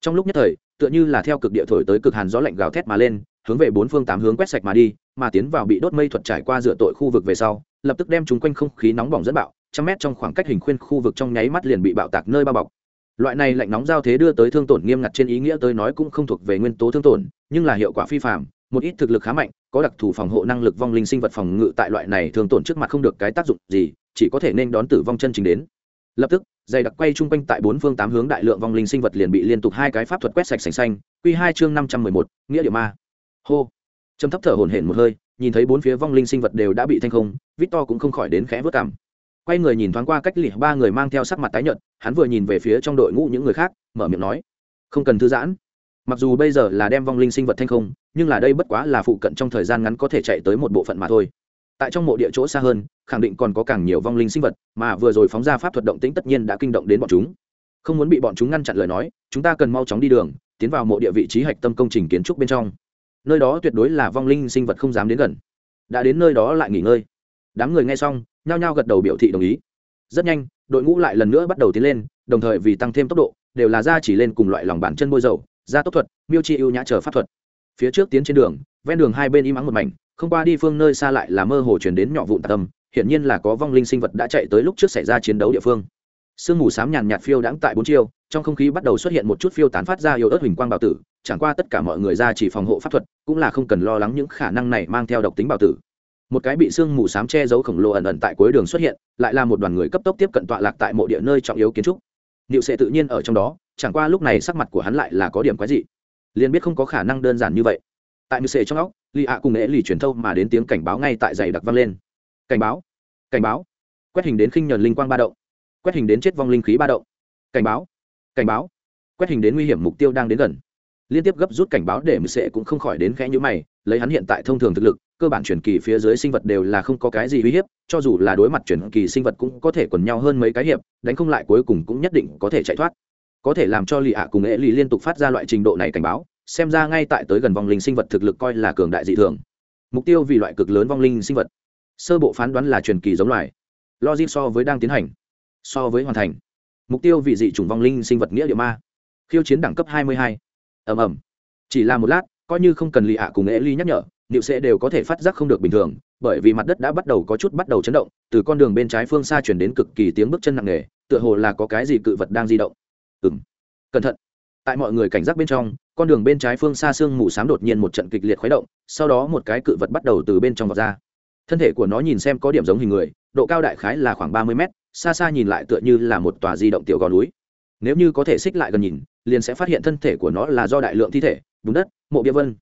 Trong lúc nhất thời, tựa như là theo cực địa thổi tới cực hàn gió lạnh gào thét mà lên, hướng về bốn phương tám hướng quét sạch mà đi, mà tiến vào bị đốt mây thuật trải qua dựa tội khu vực về sau, lập tức đem chúng quanh không khí nóng bỏng dẫn bạo, trăm mét trong khoảng cách hình khuyên khu vực trong nháy mắt liền bị bạo tạc nơi bao bọc. Loại này lạnh nóng giao thế đưa tới thương tổn nghiêm ngặt trên ý nghĩa tới nói cũng không thuộc về nguyên tố thương tổn, nhưng là hiệu quả phi phạm một ít thực lực khá mạnh, có đặc thù phòng hộ năng lực vong linh sinh vật phòng ngự tại loại này thương tổn trước mặt không được cái tác dụng gì chỉ có thể nên đón tử vong chân chính đến. Lập tức, dày đặc quay chung quanh tại bốn phương tám hướng đại lượng vong linh sinh vật liền bị liên tục hai cái pháp thuật quét sạch sành xanh q hai chương năm trăm mười một, nghĩa địa ma. Hô. Châm thấp thở hổn hển một hơi, nhìn thấy bốn phía vong linh sinh vật đều đã bị thanh không, victor cũng không khỏi đến khẽ vớt cảm. Quay người nhìn thoáng qua cách lìa ba người mang theo sắc mặt tái nhợt, hắn vừa nhìn về phía trong đội ngũ những người khác, mở miệng nói, không cần thư giãn. Mặc dù bây giờ là đem vong linh sinh vật thanh không, nhưng là đây bất quá là phụ cận trong thời gian ngắn có thể chạy tới một bộ phận mà thôi tại trong mộ địa chỗ xa hơn, khẳng định còn có càng nhiều vong linh sinh vật, mà vừa rồi phóng ra pháp thuật động tĩnh tất nhiên đã kinh động đến bọn chúng. Không muốn bị bọn chúng ngăn chặn lời nói, chúng ta cần mau chóng đi đường, tiến vào mộ địa vị trí hạch tâm công trình kiến trúc bên trong. Nơi đó tuyệt đối là vong linh sinh vật không dám đến gần. Đã đến nơi đó lại nghỉ ngơi. Đám người nghe xong, nhao nhao gật đầu biểu thị đồng ý. Rất nhanh, đội ngũ lại lần nữa bắt đầu tiến lên, đồng thời vì tăng thêm tốc độ, đều là ra chỉ lên cùng loại lòng bản chân bôi dầu, ra tốc thuật, miêu chi ưu nhã chờ pháp thuật. Phía trước tiến trên đường, ven đường hai bên im ắng một mảnh không qua đi phương nơi xa lại là mơ hồ chuyển đến nhỏ vụn tâm, hiển nhiên là có vong linh sinh vật đã chạy tới lúc trước xảy ra chiến đấu địa phương. Sương mù xám nhàn nhạt phiêu đãng tại bốn chiêu, trong không khí bắt đầu xuất hiện một chút phiêu tán phát ra yếu ớt huỳnh quang bào tử, chẳng qua tất cả mọi người ra chỉ phòng hộ pháp thuật, cũng là không cần lo lắng những khả năng này mang theo độc tính bào tử. Một cái bị sương mù xám che giấu khổng lồ ẩn ẩn tại cuối đường xuất hiện, lại là một đoàn người cấp tốc tiếp cận tọa lạc tại mộ địa nơi trọng yếu kiến trúc. Niệu sẽ tự nhiên ở trong đó, chẳng qua lúc này sắc mặt của hắn lại là có điểm quái dị. Liền biết không có khả năng đơn giản như vậy tại niệu sệ trong óc, lì ạ cùng nghệ lì truyền thâu mà đến tiếng cảnh báo ngay tại giày đặc vang lên. Cảnh báo cảnh báo. Quét hình đến khinh nhờn linh quang ba động. Quét hình đến chết vong linh khí ba động. Cảnh báo cảnh báo. Quét hình đến nguy hiểm mục tiêu đang đến gần. Liên tiếp gấp rút cảnh báo để mười sệ cũng không khỏi đến khẽ như mày, lấy hắn hiện tại thông thường thực lực, cơ bản chuyển kỳ phía dưới sinh vật đều là không có cái gì uy hiếp, cho dù là đối mặt chuyển kỳ sinh vật cũng có thể quần nhau hơn mấy cái hiệp, đánh không lại cuối cùng cũng nhất định có thể chạy thoát. Có thể làm cho lì ạ cùng nghệ lì liên tục phát ra loại trình độ này cảnh báo xem ra ngay tại tới gần vong linh sinh vật thực lực coi là cường đại dị thường. Mục tiêu vì loại cực lớn vong linh sinh vật. Sơ bộ phán đoán là truyền kỳ giống loài. Logic so với đang tiến hành. So với hoàn thành. Mục tiêu vì dị chủng vong linh sinh vật nghĩa địa ma. Khiêu chiến đẳng cấp 22. ầm ầm. Chỉ là một lát, coi như không cần lì ạ cùng nghệ ly nhắc nhở liệu sẽ đều có thể phát giác không được bình thường, bởi vì mặt đất đã bắt đầu có chút bắt đầu chấn động, từ con đường bên trái phương xa chuyển đến cực kỳ tiếng bước chân nặng nề, tựa hồ là có cái gì cự vật đang di động. Ừng cẩn thận tại mọi người cảnh giác bên trong, con đường bên trái phương xa sương mù s á m đột nhiên một trận kịch liệt khuấy động, sau đó một cái cự vật bắt đầu từ bên trong vọt ra. Thân thể của nó nhìn xem có điểm giống hình người, độ cao đại khái là khoảng ba mươi mét, xa xa nhìn lại tựa như là một tòa di động tiểu gò núi. Nếu như có thể xích lại gần nhìn, liền sẽ phát hiện thân thể của nó là do đại lượng thi thể, bùn đất, mộ bia vân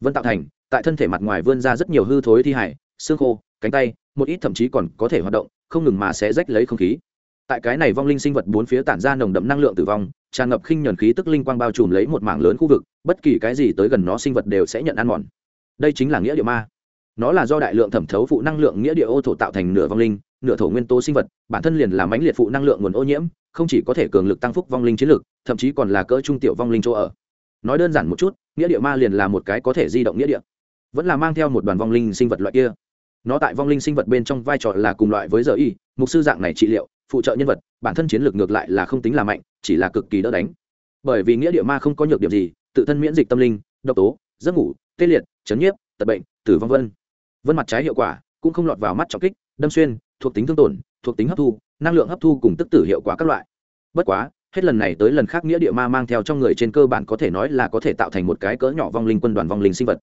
vân tạo thành, tại thân thể mặt ngoài vươn ra rất nhiều hư thối thi hải, xương khô, cánh tay, một ít thậm chí còn có thể hoạt động, không ngừng mà sẽ rách lấy không khí. Tại cái này vong linh sinh vật bốn phía tản ra nồng đậm năng lượng tử vong tràn ngập khinh nhuần khí tức linh quang bao trùm lấy một mảng lớn khu vực, bất kỳ cái gì tới gần nó sinh vật đều sẽ nhận ăn mòn. Đây chính là nghĩa địa ma. Nó là do đại lượng thẩm thấu phụ năng lượng nghĩa địa ô thổ tạo thành nửa vong linh, nửa thổ nguyên tố sinh vật, bản thân liền là mãnh liệt phụ năng lượng nguồn ô nhiễm, không chỉ có thể cường lực tăng phúc vong linh chiến lực, thậm chí còn là cỡ trung tiểu vong linh chỗ ở. Nói đơn giản một chút, nghĩa địa ma liền là một cái có thể di động nghĩa địa, vẫn là mang theo một đoàn vong linh sinh vật loại kia. Nó tại vong linh sinh vật bên trong vai trò là cùng loại với giờ y, mục sư dạng này trị liệu phụ trợ nhân vật, bản thân chiến lược ngược lại là không tính là mạnh, chỉ là cực kỳ đỡ đánh. Bởi vì nghĩa địa ma không có nhược điểm gì, tự thân miễn dịch tâm linh, độc tố, giấc ngủ, tê liệt, chấn nhiếp, tật bệnh, tử vong vân. Vân mặt trái hiệu quả cũng không lọt vào mắt trọng kích, đâm xuyên, thuộc tính thương tổn, thuộc tính hấp thu, năng lượng hấp thu cùng tức tử hiệu quả các loại. Bất quá, hết lần này tới lần khác nghĩa địa ma mang theo trong người trên cơ bản có thể nói là có thể tạo thành một cái cỡ nhỏ vong linh quân đoàn vong linh sinh vật.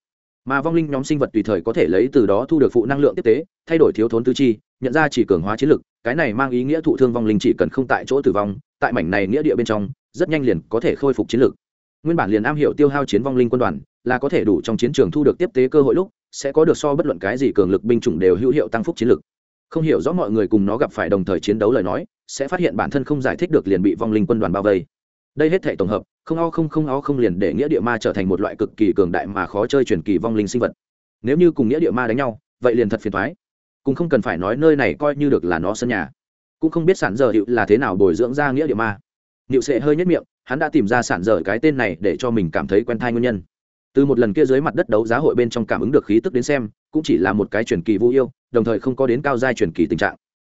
Mà vong linh nhóm sinh vật tùy thời có thể lấy từ đó thu được phụ năng lượng tiếp tế, thay đổi thiếu thốn tư chi, nhận ra chỉ cường hóa chiến lực cái này mang ý nghĩa thụ thương vong linh chỉ cần không tại chỗ tử vong, tại mảnh này nghĩa địa bên trong, rất nhanh liền có thể khôi phục chiến lực nguyên bản liền am hiểu tiêu hao chiến vong linh quân đoàn, là có thể đủ trong chiến trường thu được tiếp tế cơ hội lúc, sẽ có được so bất luận cái gì cường lực binh chủng đều hữu hiệu tăng phúc chiến lực không hiểu rõ mọi người cùng nó gặp phải đồng thời chiến đấu lời nói, sẽ phát hiện bản thân không giải thích được liền bị vong linh quân đoàn bao vây. Đây hết thể tổng hợp, không o không không o không liền để nghĩa địa ma trở thành một loại cực kỳ cường đại mà khó chơi truyền kỳ vong linh sinh vật. Nếu như cùng nghĩa địa ma đánh nhau, vậy liền thật phiền thoái cũng không cần phải nói nơi này coi như được là nó sân nhà. Cũng không biết sản dở hiệu là thế nào bồi dưỡng ra nghĩa địa ma. Niệu sệ hơi nhất miệng, hắn đã tìm ra sản dở cái tên này để cho mình cảm thấy quen thai nguyên nhân. Từ một lần kia dưới mặt đất đấu giá hội bên trong cảm ứng được khí tức đến xem, cũng chỉ là một cái truyền kỳ vô yêu, đồng thời không có đến cao giai truyền kỳ tình trạng.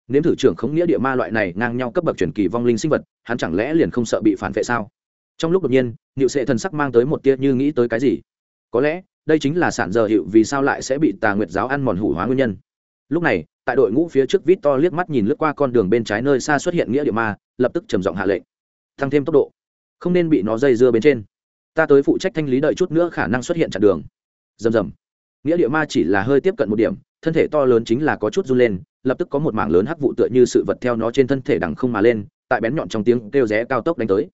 Nếm thử trưởng không nghĩa địa ma loại này ngang nhau cấp bậc truyền kỳ vong linh sinh vật, hắn chẳng lẽ liền không sợ bị phản vệ sao? Trong lúc đột nhiên, niệu sệ thần sắc mang tới một tia như nghĩ tới cái gì? Có lẽ, đây chính là sản dở hiệu vì sao lại sẽ bị tà nguyệt giáo ăn mòn hủ hóa nguyên nhân lúc này, tại đội ngũ phía trước vít to liếc mắt nhìn lướt qua con đường bên trái nơi xa xuất hiện nghĩa địa ma, lập tức trầm giọng hạ lệnh. Tăng thêm tốc độ. Không nên bị nó dây dưa bên trên. Ta tới phụ trách thanh lý đợi chút nữa khả năng xuất hiện chặn đường. Rầm rầm. Nghĩa địa ma chỉ là hơi tiếp cận một điểm, thân thể to lớn chính là có chút run lên, lập tức có một mảng lớn hắc vụ tựa như sự vật theo nó trên thân thể đằng không mà lên, tại bén nhọn trong tiếng kêu rẽ cao tốc đánh tới.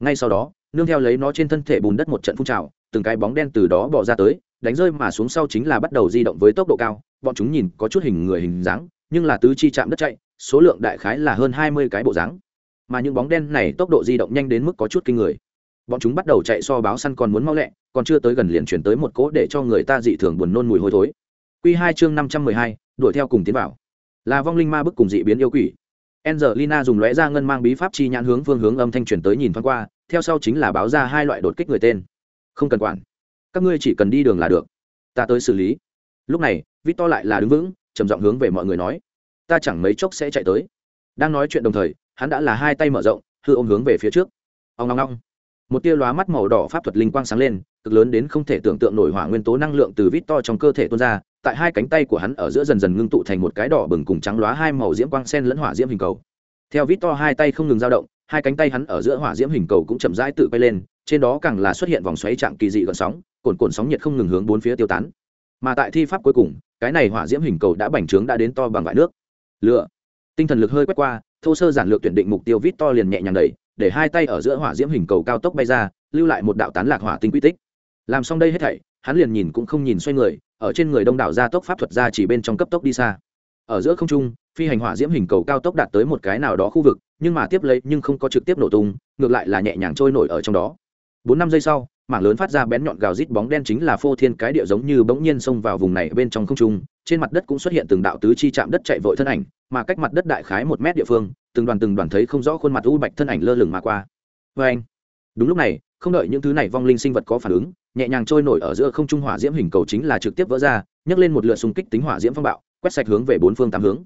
Ngay sau đó, nương theo lấy nó trên thân thể bùn đất một trận phun trào, từng cái bóng đen từ đó bỏ ra tới đánh rơi mà xuống sau chính là bắt đầu di động với tốc độ cao bọn chúng nhìn có chút hình người hình dáng nhưng là tứ chi chạm đất chạy số lượng đại khái là hơn hai mươi cái bộ dáng. Mà những bóng đen này tốc độ di động nhanh đến mức có chút kinh người. Bọn chúng bắt đầu chạy so báo săn còn muốn mau lẹ còn chưa tới gần liền chuyển tới một cỗ để cho người ta dị thường buồn nôn mùi hôi thối. Q hai chương năm trăm mười hai đuổi theo cùng tiến vào. Là vong linh ma bức cùng dị biến yêu quỷ. Angelina dùng lóe ra ngân mang bí pháp chi nhãn hướng phương hướng âm thanh truyền tới nhìn thoáng qua, theo sau chính là báo ra hai loại đột kích người tên. Không cần quản, các ngươi chỉ cần đi đường là được, ta tới xử lý. Lúc này, Victor lại là đứng vững, trầm giọng hướng về mọi người nói, ta chẳng mấy chốc sẽ chạy tới. Đang nói chuyện đồng thời, hắn đã là hai tay mở rộng, hư ôm hướng về phía trước. Ông ngong ngong. Một tia lóa mắt màu đỏ pháp thuật linh quang sáng lên, cực lớn đến không thể tưởng tượng nổi hỏa nguyên tố năng lượng từ Victor trong cơ thể tuôn ra, tại hai cánh tay của hắn ở giữa dần dần ngưng tụ thành một cái đỏ bừng cùng trắng lóa hai màu diễm quang sen lẫn hỏa diễm hình cầu. Theo Victor hai tay không ngừng dao động, hai cánh tay hắn ở giữa hỏa diễm hình cầu cũng chậm rãi tự bay lên, trên đó càng là xuất hiện vòng xoáy trạng kỳ dị gợn sóng, cồn cồn sóng nhiệt không ngừng hướng bốn phía tiêu tán. Mà tại thi pháp cuối cùng, cái này hỏa diễm hình cầu đã bành trướng đã đến to bằng vải nước. lựa Tinh thần lực hơi quét qua, thô sơ giản lược tuyển định mục tiêu vít to liền nhẹ nhàng đẩy, để hai tay ở giữa hỏa diễm hình cầu cao tốc bay ra, lưu lại một đạo tán lạc hỏa tinh quy tích. Làm xong đây hết thảy, hắn liền nhìn cũng không nhìn xoay người, ở trên người đông đảo gia tốc pháp thuật ra chỉ bên trong cấp tốc đi xa ở giữa không trung phi hành hỏa diễm hình cầu cao tốc đạt tới một cái nào đó khu vực nhưng mà tiếp lấy nhưng không có trực tiếp nổ tung ngược lại là nhẹ nhàng trôi nổi ở trong đó bốn năm giây sau mảng lớn phát ra bén nhọn gào rít bóng đen chính là phô thiên cái địa giống như bỗng nhiên xông vào vùng này bên trong không trung, trên mặt đất cũng xuất hiện từng đạo tứ chi chạm đất chạy vội thân ảnh, mà cách mặt đất đại khái một mét địa phương, từng đoàn từng đoàn thấy không rõ khuôn mặt u bạch thân ảnh lơ lửng mà qua. Vê anh, đúng lúc này, không đợi những thứ này vong linh sinh vật có phản ứng, nhẹ nhàng trôi nổi ở giữa không trung hỏa diễm hình cầu chính là trực tiếp vỡ ra, nhấc lên một lượt xung kích tính hỏa diễm phong bạo, quét sạch hướng về bốn phương tám hướng.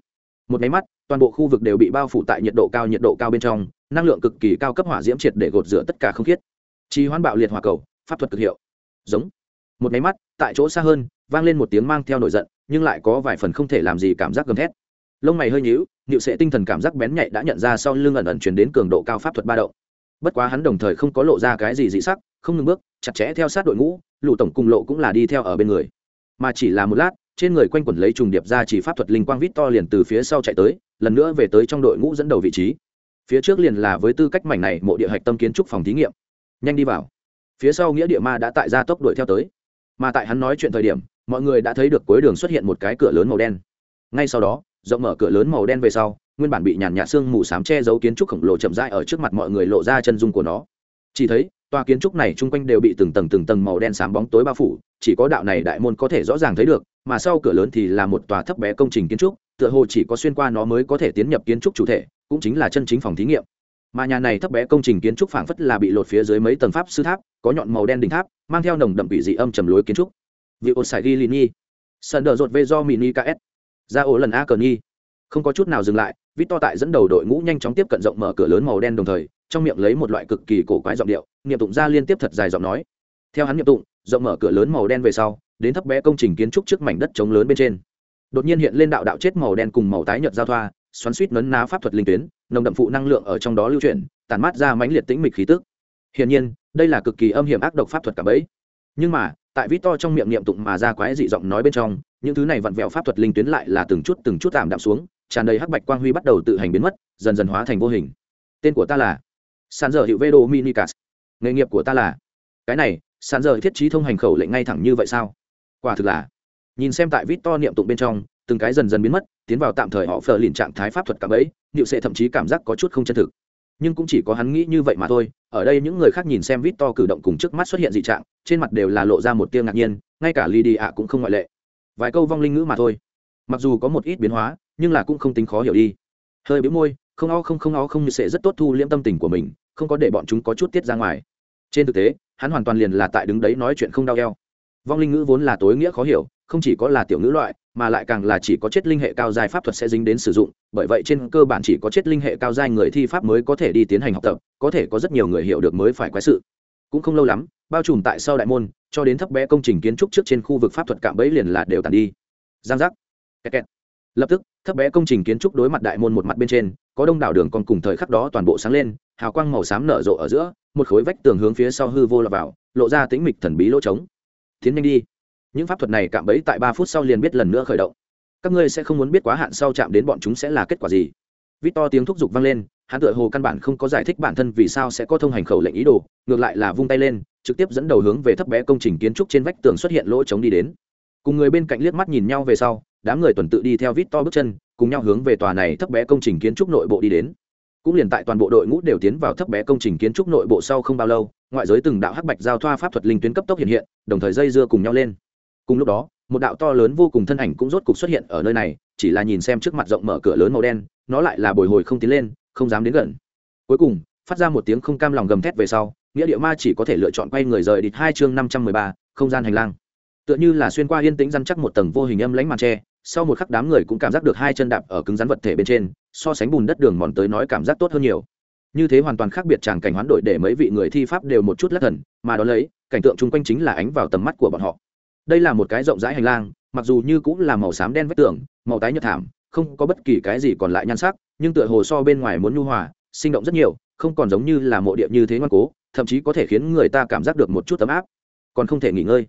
Một máy mắt, toàn bộ khu vực đều bị bao phủ tại nhiệt độ cao nhiệt độ cao bên trong, năng lượng cực kỳ cao cấp hỏa diễm triệt để gột rửa tất cả không khiết chi hoán bạo liệt hỏa cầu, pháp thuật cực hiệu. Giống. Một máy mắt, tại chỗ xa hơn, vang lên một tiếng mang theo nổi giận, nhưng lại có vài phần không thể làm gì cảm giác gầm thét. Lông mày hơi nhíu nịu sệ tinh thần cảm giác bén nhạy đã nhận ra sau lưng ẩn ẩn chuyển đến cường độ cao pháp thuật ba động. Bất quá hắn đồng thời không có lộ ra cái gì dị sắc, không ngừng bước, chặt chẽ theo sát đội ngũ lụ tổng cùng lộ cũng là đi theo ở bên người. Mà chỉ là một lát, trên người quanh quẩn lấy trùng điệp ra chỉ pháp thuật linh quang vít to liền từ phía sau chạy tới, lần nữa về tới trong đội ngũ dẫn đầu vị trí. Phía trước liền là với tư cách mảnh này mộ địa hạch tâm kiến trúc phòng thí nghiệm nhanh đi vào. Phía sau nghĩa địa ma đã tại gia tốc đuổi theo tới. Mà tại hắn nói chuyện thời điểm, mọi người đã thấy được cuối đường xuất hiện một cái cửa lớn màu đen. Ngay sau đó, rộng mở cửa lớn màu đen về sau, nguyên bản bị nhàn nhạt xương mù s che giấu kiến trúc khổng lồ chậm rãi ở trước mặt mọi người lộ ra chân dung của nó. Chỉ thấy, tòa kiến trúc này chung quanh đều bị từng tầng từng tầng màu đen sám bóng tối bao phủ, chỉ có đạo này đại môn có thể rõ ràng thấy được, mà sau cửa lớn thì là một tòa thấp bé công trình kiến trúc, tựa hồ chỉ có xuyên qua nó mới có thể tiến nhập kiến trúc chủ thể, cũng chính là chân chính phòng thí nghiệm mà nhà này thấp bé công trình kiến trúc phảng phất là bị lột phía dưới mấy tầng pháp sư tháp, có nhọn màu đen đỉnh tháp, mang theo nồng đậm bị dị âm trầm lối kiến trúc. Vị ột sải ghi lini sân đờ rột vê do mini ks ra ổ lần a cờ nhi không có chút nào dừng lại vít to tại dẫn đầu đội ngũ nhanh chóng tiếp cận rộng mở cửa lớn màu đen đồng thời, trong miệng lấy một loại cực kỳ cổ quái giọng điệu, niệm tụng ra liên tiếp thật dài giọng nói. Theo hắn niệm tụng, rộng mở cửa lớn màu đen về sau, đến thấp bé công trình kiến trúc trước mảnh đất trống lớn bên trên. Đột nhiên hiện lên đạo đạo chết màu đen cùng màu tái nhợt giao thoa, xoắn suýt nấn ná pháp thuật linh tuyến nồng đậm phụ năng lượng ở trong đó lưu chuyển, tản mát ra mãnh liệt tĩnh mịch khí tức. Hiển nhiên, đây là cực kỳ âm hiểm ác độc pháp thuật cả bấy nhưng mà, tại vít to trong miệng niệm tụng mà ra quái dị giọng nói bên trong, những thứ này vặn vẹo pháp thuật linh tuyến lại là từng chút từng chút tạm đạm xuống, tràn đầy hắc bạch quang huy bắt đầu tự hành biến mất, dần dần hóa thành vô hình. Tên của ta là sàn dở hiệu vedo minicas nghề nghiệp của ta là cái này sàn dở thiết trí thông hành khẩu lệnh ngay thẳng như vậy sao? Quả thực là nhìn xem tại vít to niệm tụng bên trong, từng cái dần dần biến mất, tiến vào tạm thời họ phờ lìn trạng thái pháp thuật cảm ấy, niệu sẽ thậm chí cảm giác có chút không chân thực. Nhưng cũng chỉ có hắn nghĩ như vậy mà thôi, ở đây những người khác nhìn xem vít to cử động cùng trước mắt xuất hiện dị trạng, trên mặt đều là lộ ra một tia ngạc nhiên, ngay cả lì đi ạ cũng không ngoại lệ. Vài câu vong linh ngữ mà thôi. Mặc dù có một ít biến hóa, nhưng là cũng không tính khó hiểu đi. Hơi bĩu môi, không o không không o không như sẽ rất tốt thu liễm tâm tình của mình, không có để bọn chúng có chút tiết ra ngoài. Trên thực tế, hắn hoàn toàn liền là tại đứng đấy nói chuyện không đau eo. Vong linh ngữ vốn là tối nghĩa khó hiểu không chỉ có là tiểu ngữ loại, mà lại càng là chỉ có chết linh hệ cao giai pháp thuật sẽ dính đến sử dụng, bởi vậy trên cơ bản chỉ có chết linh hệ cao giai người thi pháp mới có thể đi tiến hành học tập, có thể có rất nhiều người hiểu được mới phải quái sự. Cũng không lâu lắm, bao trùm tại sau đại môn, cho đến thấp bé công trình kiến trúc trước trên khu vực pháp thuật cạm bẫy liền là đều tàn đi. Giang giác. Kẹt kẹt. Lập tức, thấp bé công trình kiến trúc đối mặt đại môn một mặt bên trên, có đông đảo đường còn cùng thời khắc đó toàn bộ sáng lên, hào quang màu xám nở rộ ở giữa, một khối vách tường hướng phía sau hư vô lọt vào, lộ ra tĩnh mịch thần bí lỗ trống. Tiến nhanh đi những pháp thuật này cạm bẫy tại ba phút sau liền biết lần nữa khởi động. Các ngươi sẽ không muốn biết quá hạn sau chạm đến bọn chúng sẽ là kết quả gì. Vít to tiếng thúc giục vang lên, hắn tựa hồ căn bản không có giải thích bản thân vì sao sẽ có thông hành khẩu lệnh ý đồ, ngược lại là vung tay lên, trực tiếp dẫn đầu hướng về thấp bé công trình kiến trúc trên vách tường xuất hiện lỗ trống đi đến. Cùng người bên cạnh liếc mắt nhìn nhau về sau, đám người tuần tự đi theo vít to bước chân, cùng nhau hướng về tòa này thấp bé công trình kiến trúc nội bộ đi đến. Cũng liền tại toàn bộ đội ngũ đều tiến vào thấp bé công trình kiến trúc nội bộ sau không bao lâu, ngoại giới từng đạo hắc bạch giao thoa pháp thuật linh tuyến cấp tốc hiện hiện, đồng thời dây dưa cùng nhau lên cùng lúc đó, một đạo to lớn vô cùng thân ảnh cũng rốt cục xuất hiện ở nơi này, chỉ là nhìn xem trước mặt rộng mở cửa lớn màu đen, nó lại là bồi hồi không tiến lên, không dám đến gần. Cuối cùng, phát ra một tiếng không cam lòng gầm thét về sau, nghĩa địa ma chỉ có thể lựa chọn quay người rời địch hai chương năm trăm mười ba, không gian hành lang. Tựa như là xuyên qua yên tĩnh răn chắc một tầng vô hình âm lãnh màn tre, sau một khắc đám người cũng cảm giác được hai chân đạp ở cứng rắn vật thể bên trên, so sánh bùn đất đường mòn tới nói cảm giác tốt hơn nhiều. Như thế hoàn toàn khác biệt chàng cảnh hoán đổi để mấy vị người thi pháp đều một chút lất thần, mà đó lấy, cảnh tượng chung quanh chính là ánh vào tầm mắt của bọn họ đây là một cái rộng rãi hành lang, mặc dù như cũng là màu xám đen vách tường, màu tái nhật thảm, không có bất kỳ cái gì còn lại nhan sắc, nhưng tựa hồ so bên ngoài muốn nhu hòa, sinh động rất nhiều, không còn giống như là mộ địa như thế ngoan cố, thậm chí có thể khiến người ta cảm giác được một chút tấm áp. Còn không thể nghỉ ngơi.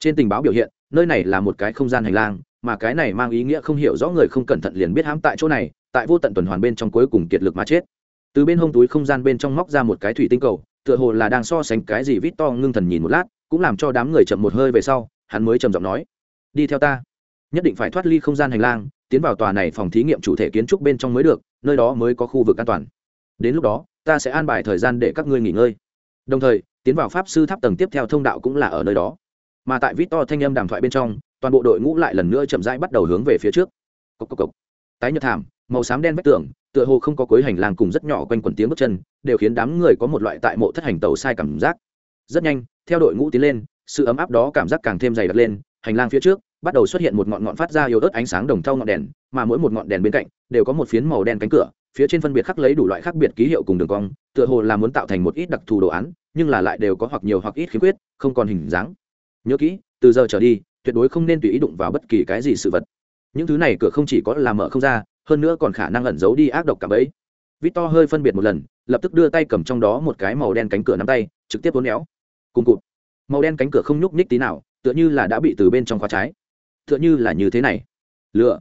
Trên tình báo biểu hiện, nơi này là một cái không gian hành lang, mà cái này mang ý nghĩa không hiểu rõ người không cẩn thận liền biết hãm tại chỗ này, tại vô tận tuần hoàn bên trong cuối cùng kiệt lực mà chết. Từ bên hông túi không gian bên trong móc ra một cái thủy tinh cầu, tựa hồ là đang so sánh cái gì vít to ngưng thần nhìn một lát, cũng làm cho đám người chậm một hơi về sau hắn mới trầm giọng nói, đi theo ta. Nhất định phải thoát ly không gian hành lang, tiến vào tòa này phòng thí nghiệm chủ thể kiến trúc bên trong mới được, nơi đó mới có khu vực an toàn. Đến lúc đó, ta sẽ an bài thời gian để các ngươi nghỉ ngơi. Đồng thời, tiến vào pháp sư tháp tầng tiếp theo thông đạo cũng là ở nơi đó. Mà tại vít to thanh âm đàm thoại bên trong, toàn bộ đội ngũ lại lần nữa chậm rãi bắt đầu hướng về phía trước. Cốc cốc cốc. tái nhật thảm, màu xám đen vách tường, tựa hồ không có cuối hành lang cùng rất nhỏ quanh quần tiếng bước chân, đều khiến đám người có một loại tại mộ thất hành tàu sai cảm giác. Rất nhanh, theo đội ngũ tiến lên sự ấm áp đó cảm giác càng thêm dày đặc lên, hành lang phía trước bắt đầu xuất hiện một ngọn ngọn phát ra yếu ớt ánh sáng đồng thau ngọn đèn, mà mỗi một ngọn đèn bên cạnh đều có một phiến màu đen cánh cửa, phía trên phân biệt khắc lấy đủ loại khác biệt ký hiệu cùng đường cong, tựa hồ là muốn tạo thành một ít đặc thù đồ án, nhưng là lại đều có hoặc nhiều hoặc ít khiếm khuyết, không còn hình dáng. Nhớ kỹ, từ giờ trở đi, tuyệt đối không nên tùy ý đụng vào bất kỳ cái gì sự vật. Những thứ này cửa không chỉ có là mở không ra, hơn nữa còn khả năng ẩn giấu đi ác độc cả bấy. To hơi phân biệt một lần, lập tức đưa tay cầm trong đó một cái màu đen cánh cửa nắm tay, trực tiếp vốn éo. Cùng cụt màu đen cánh cửa không nhúc nhích tí nào, tựa như là đã bị từ bên trong khóa trái. Tựa như là như thế này. Lựa.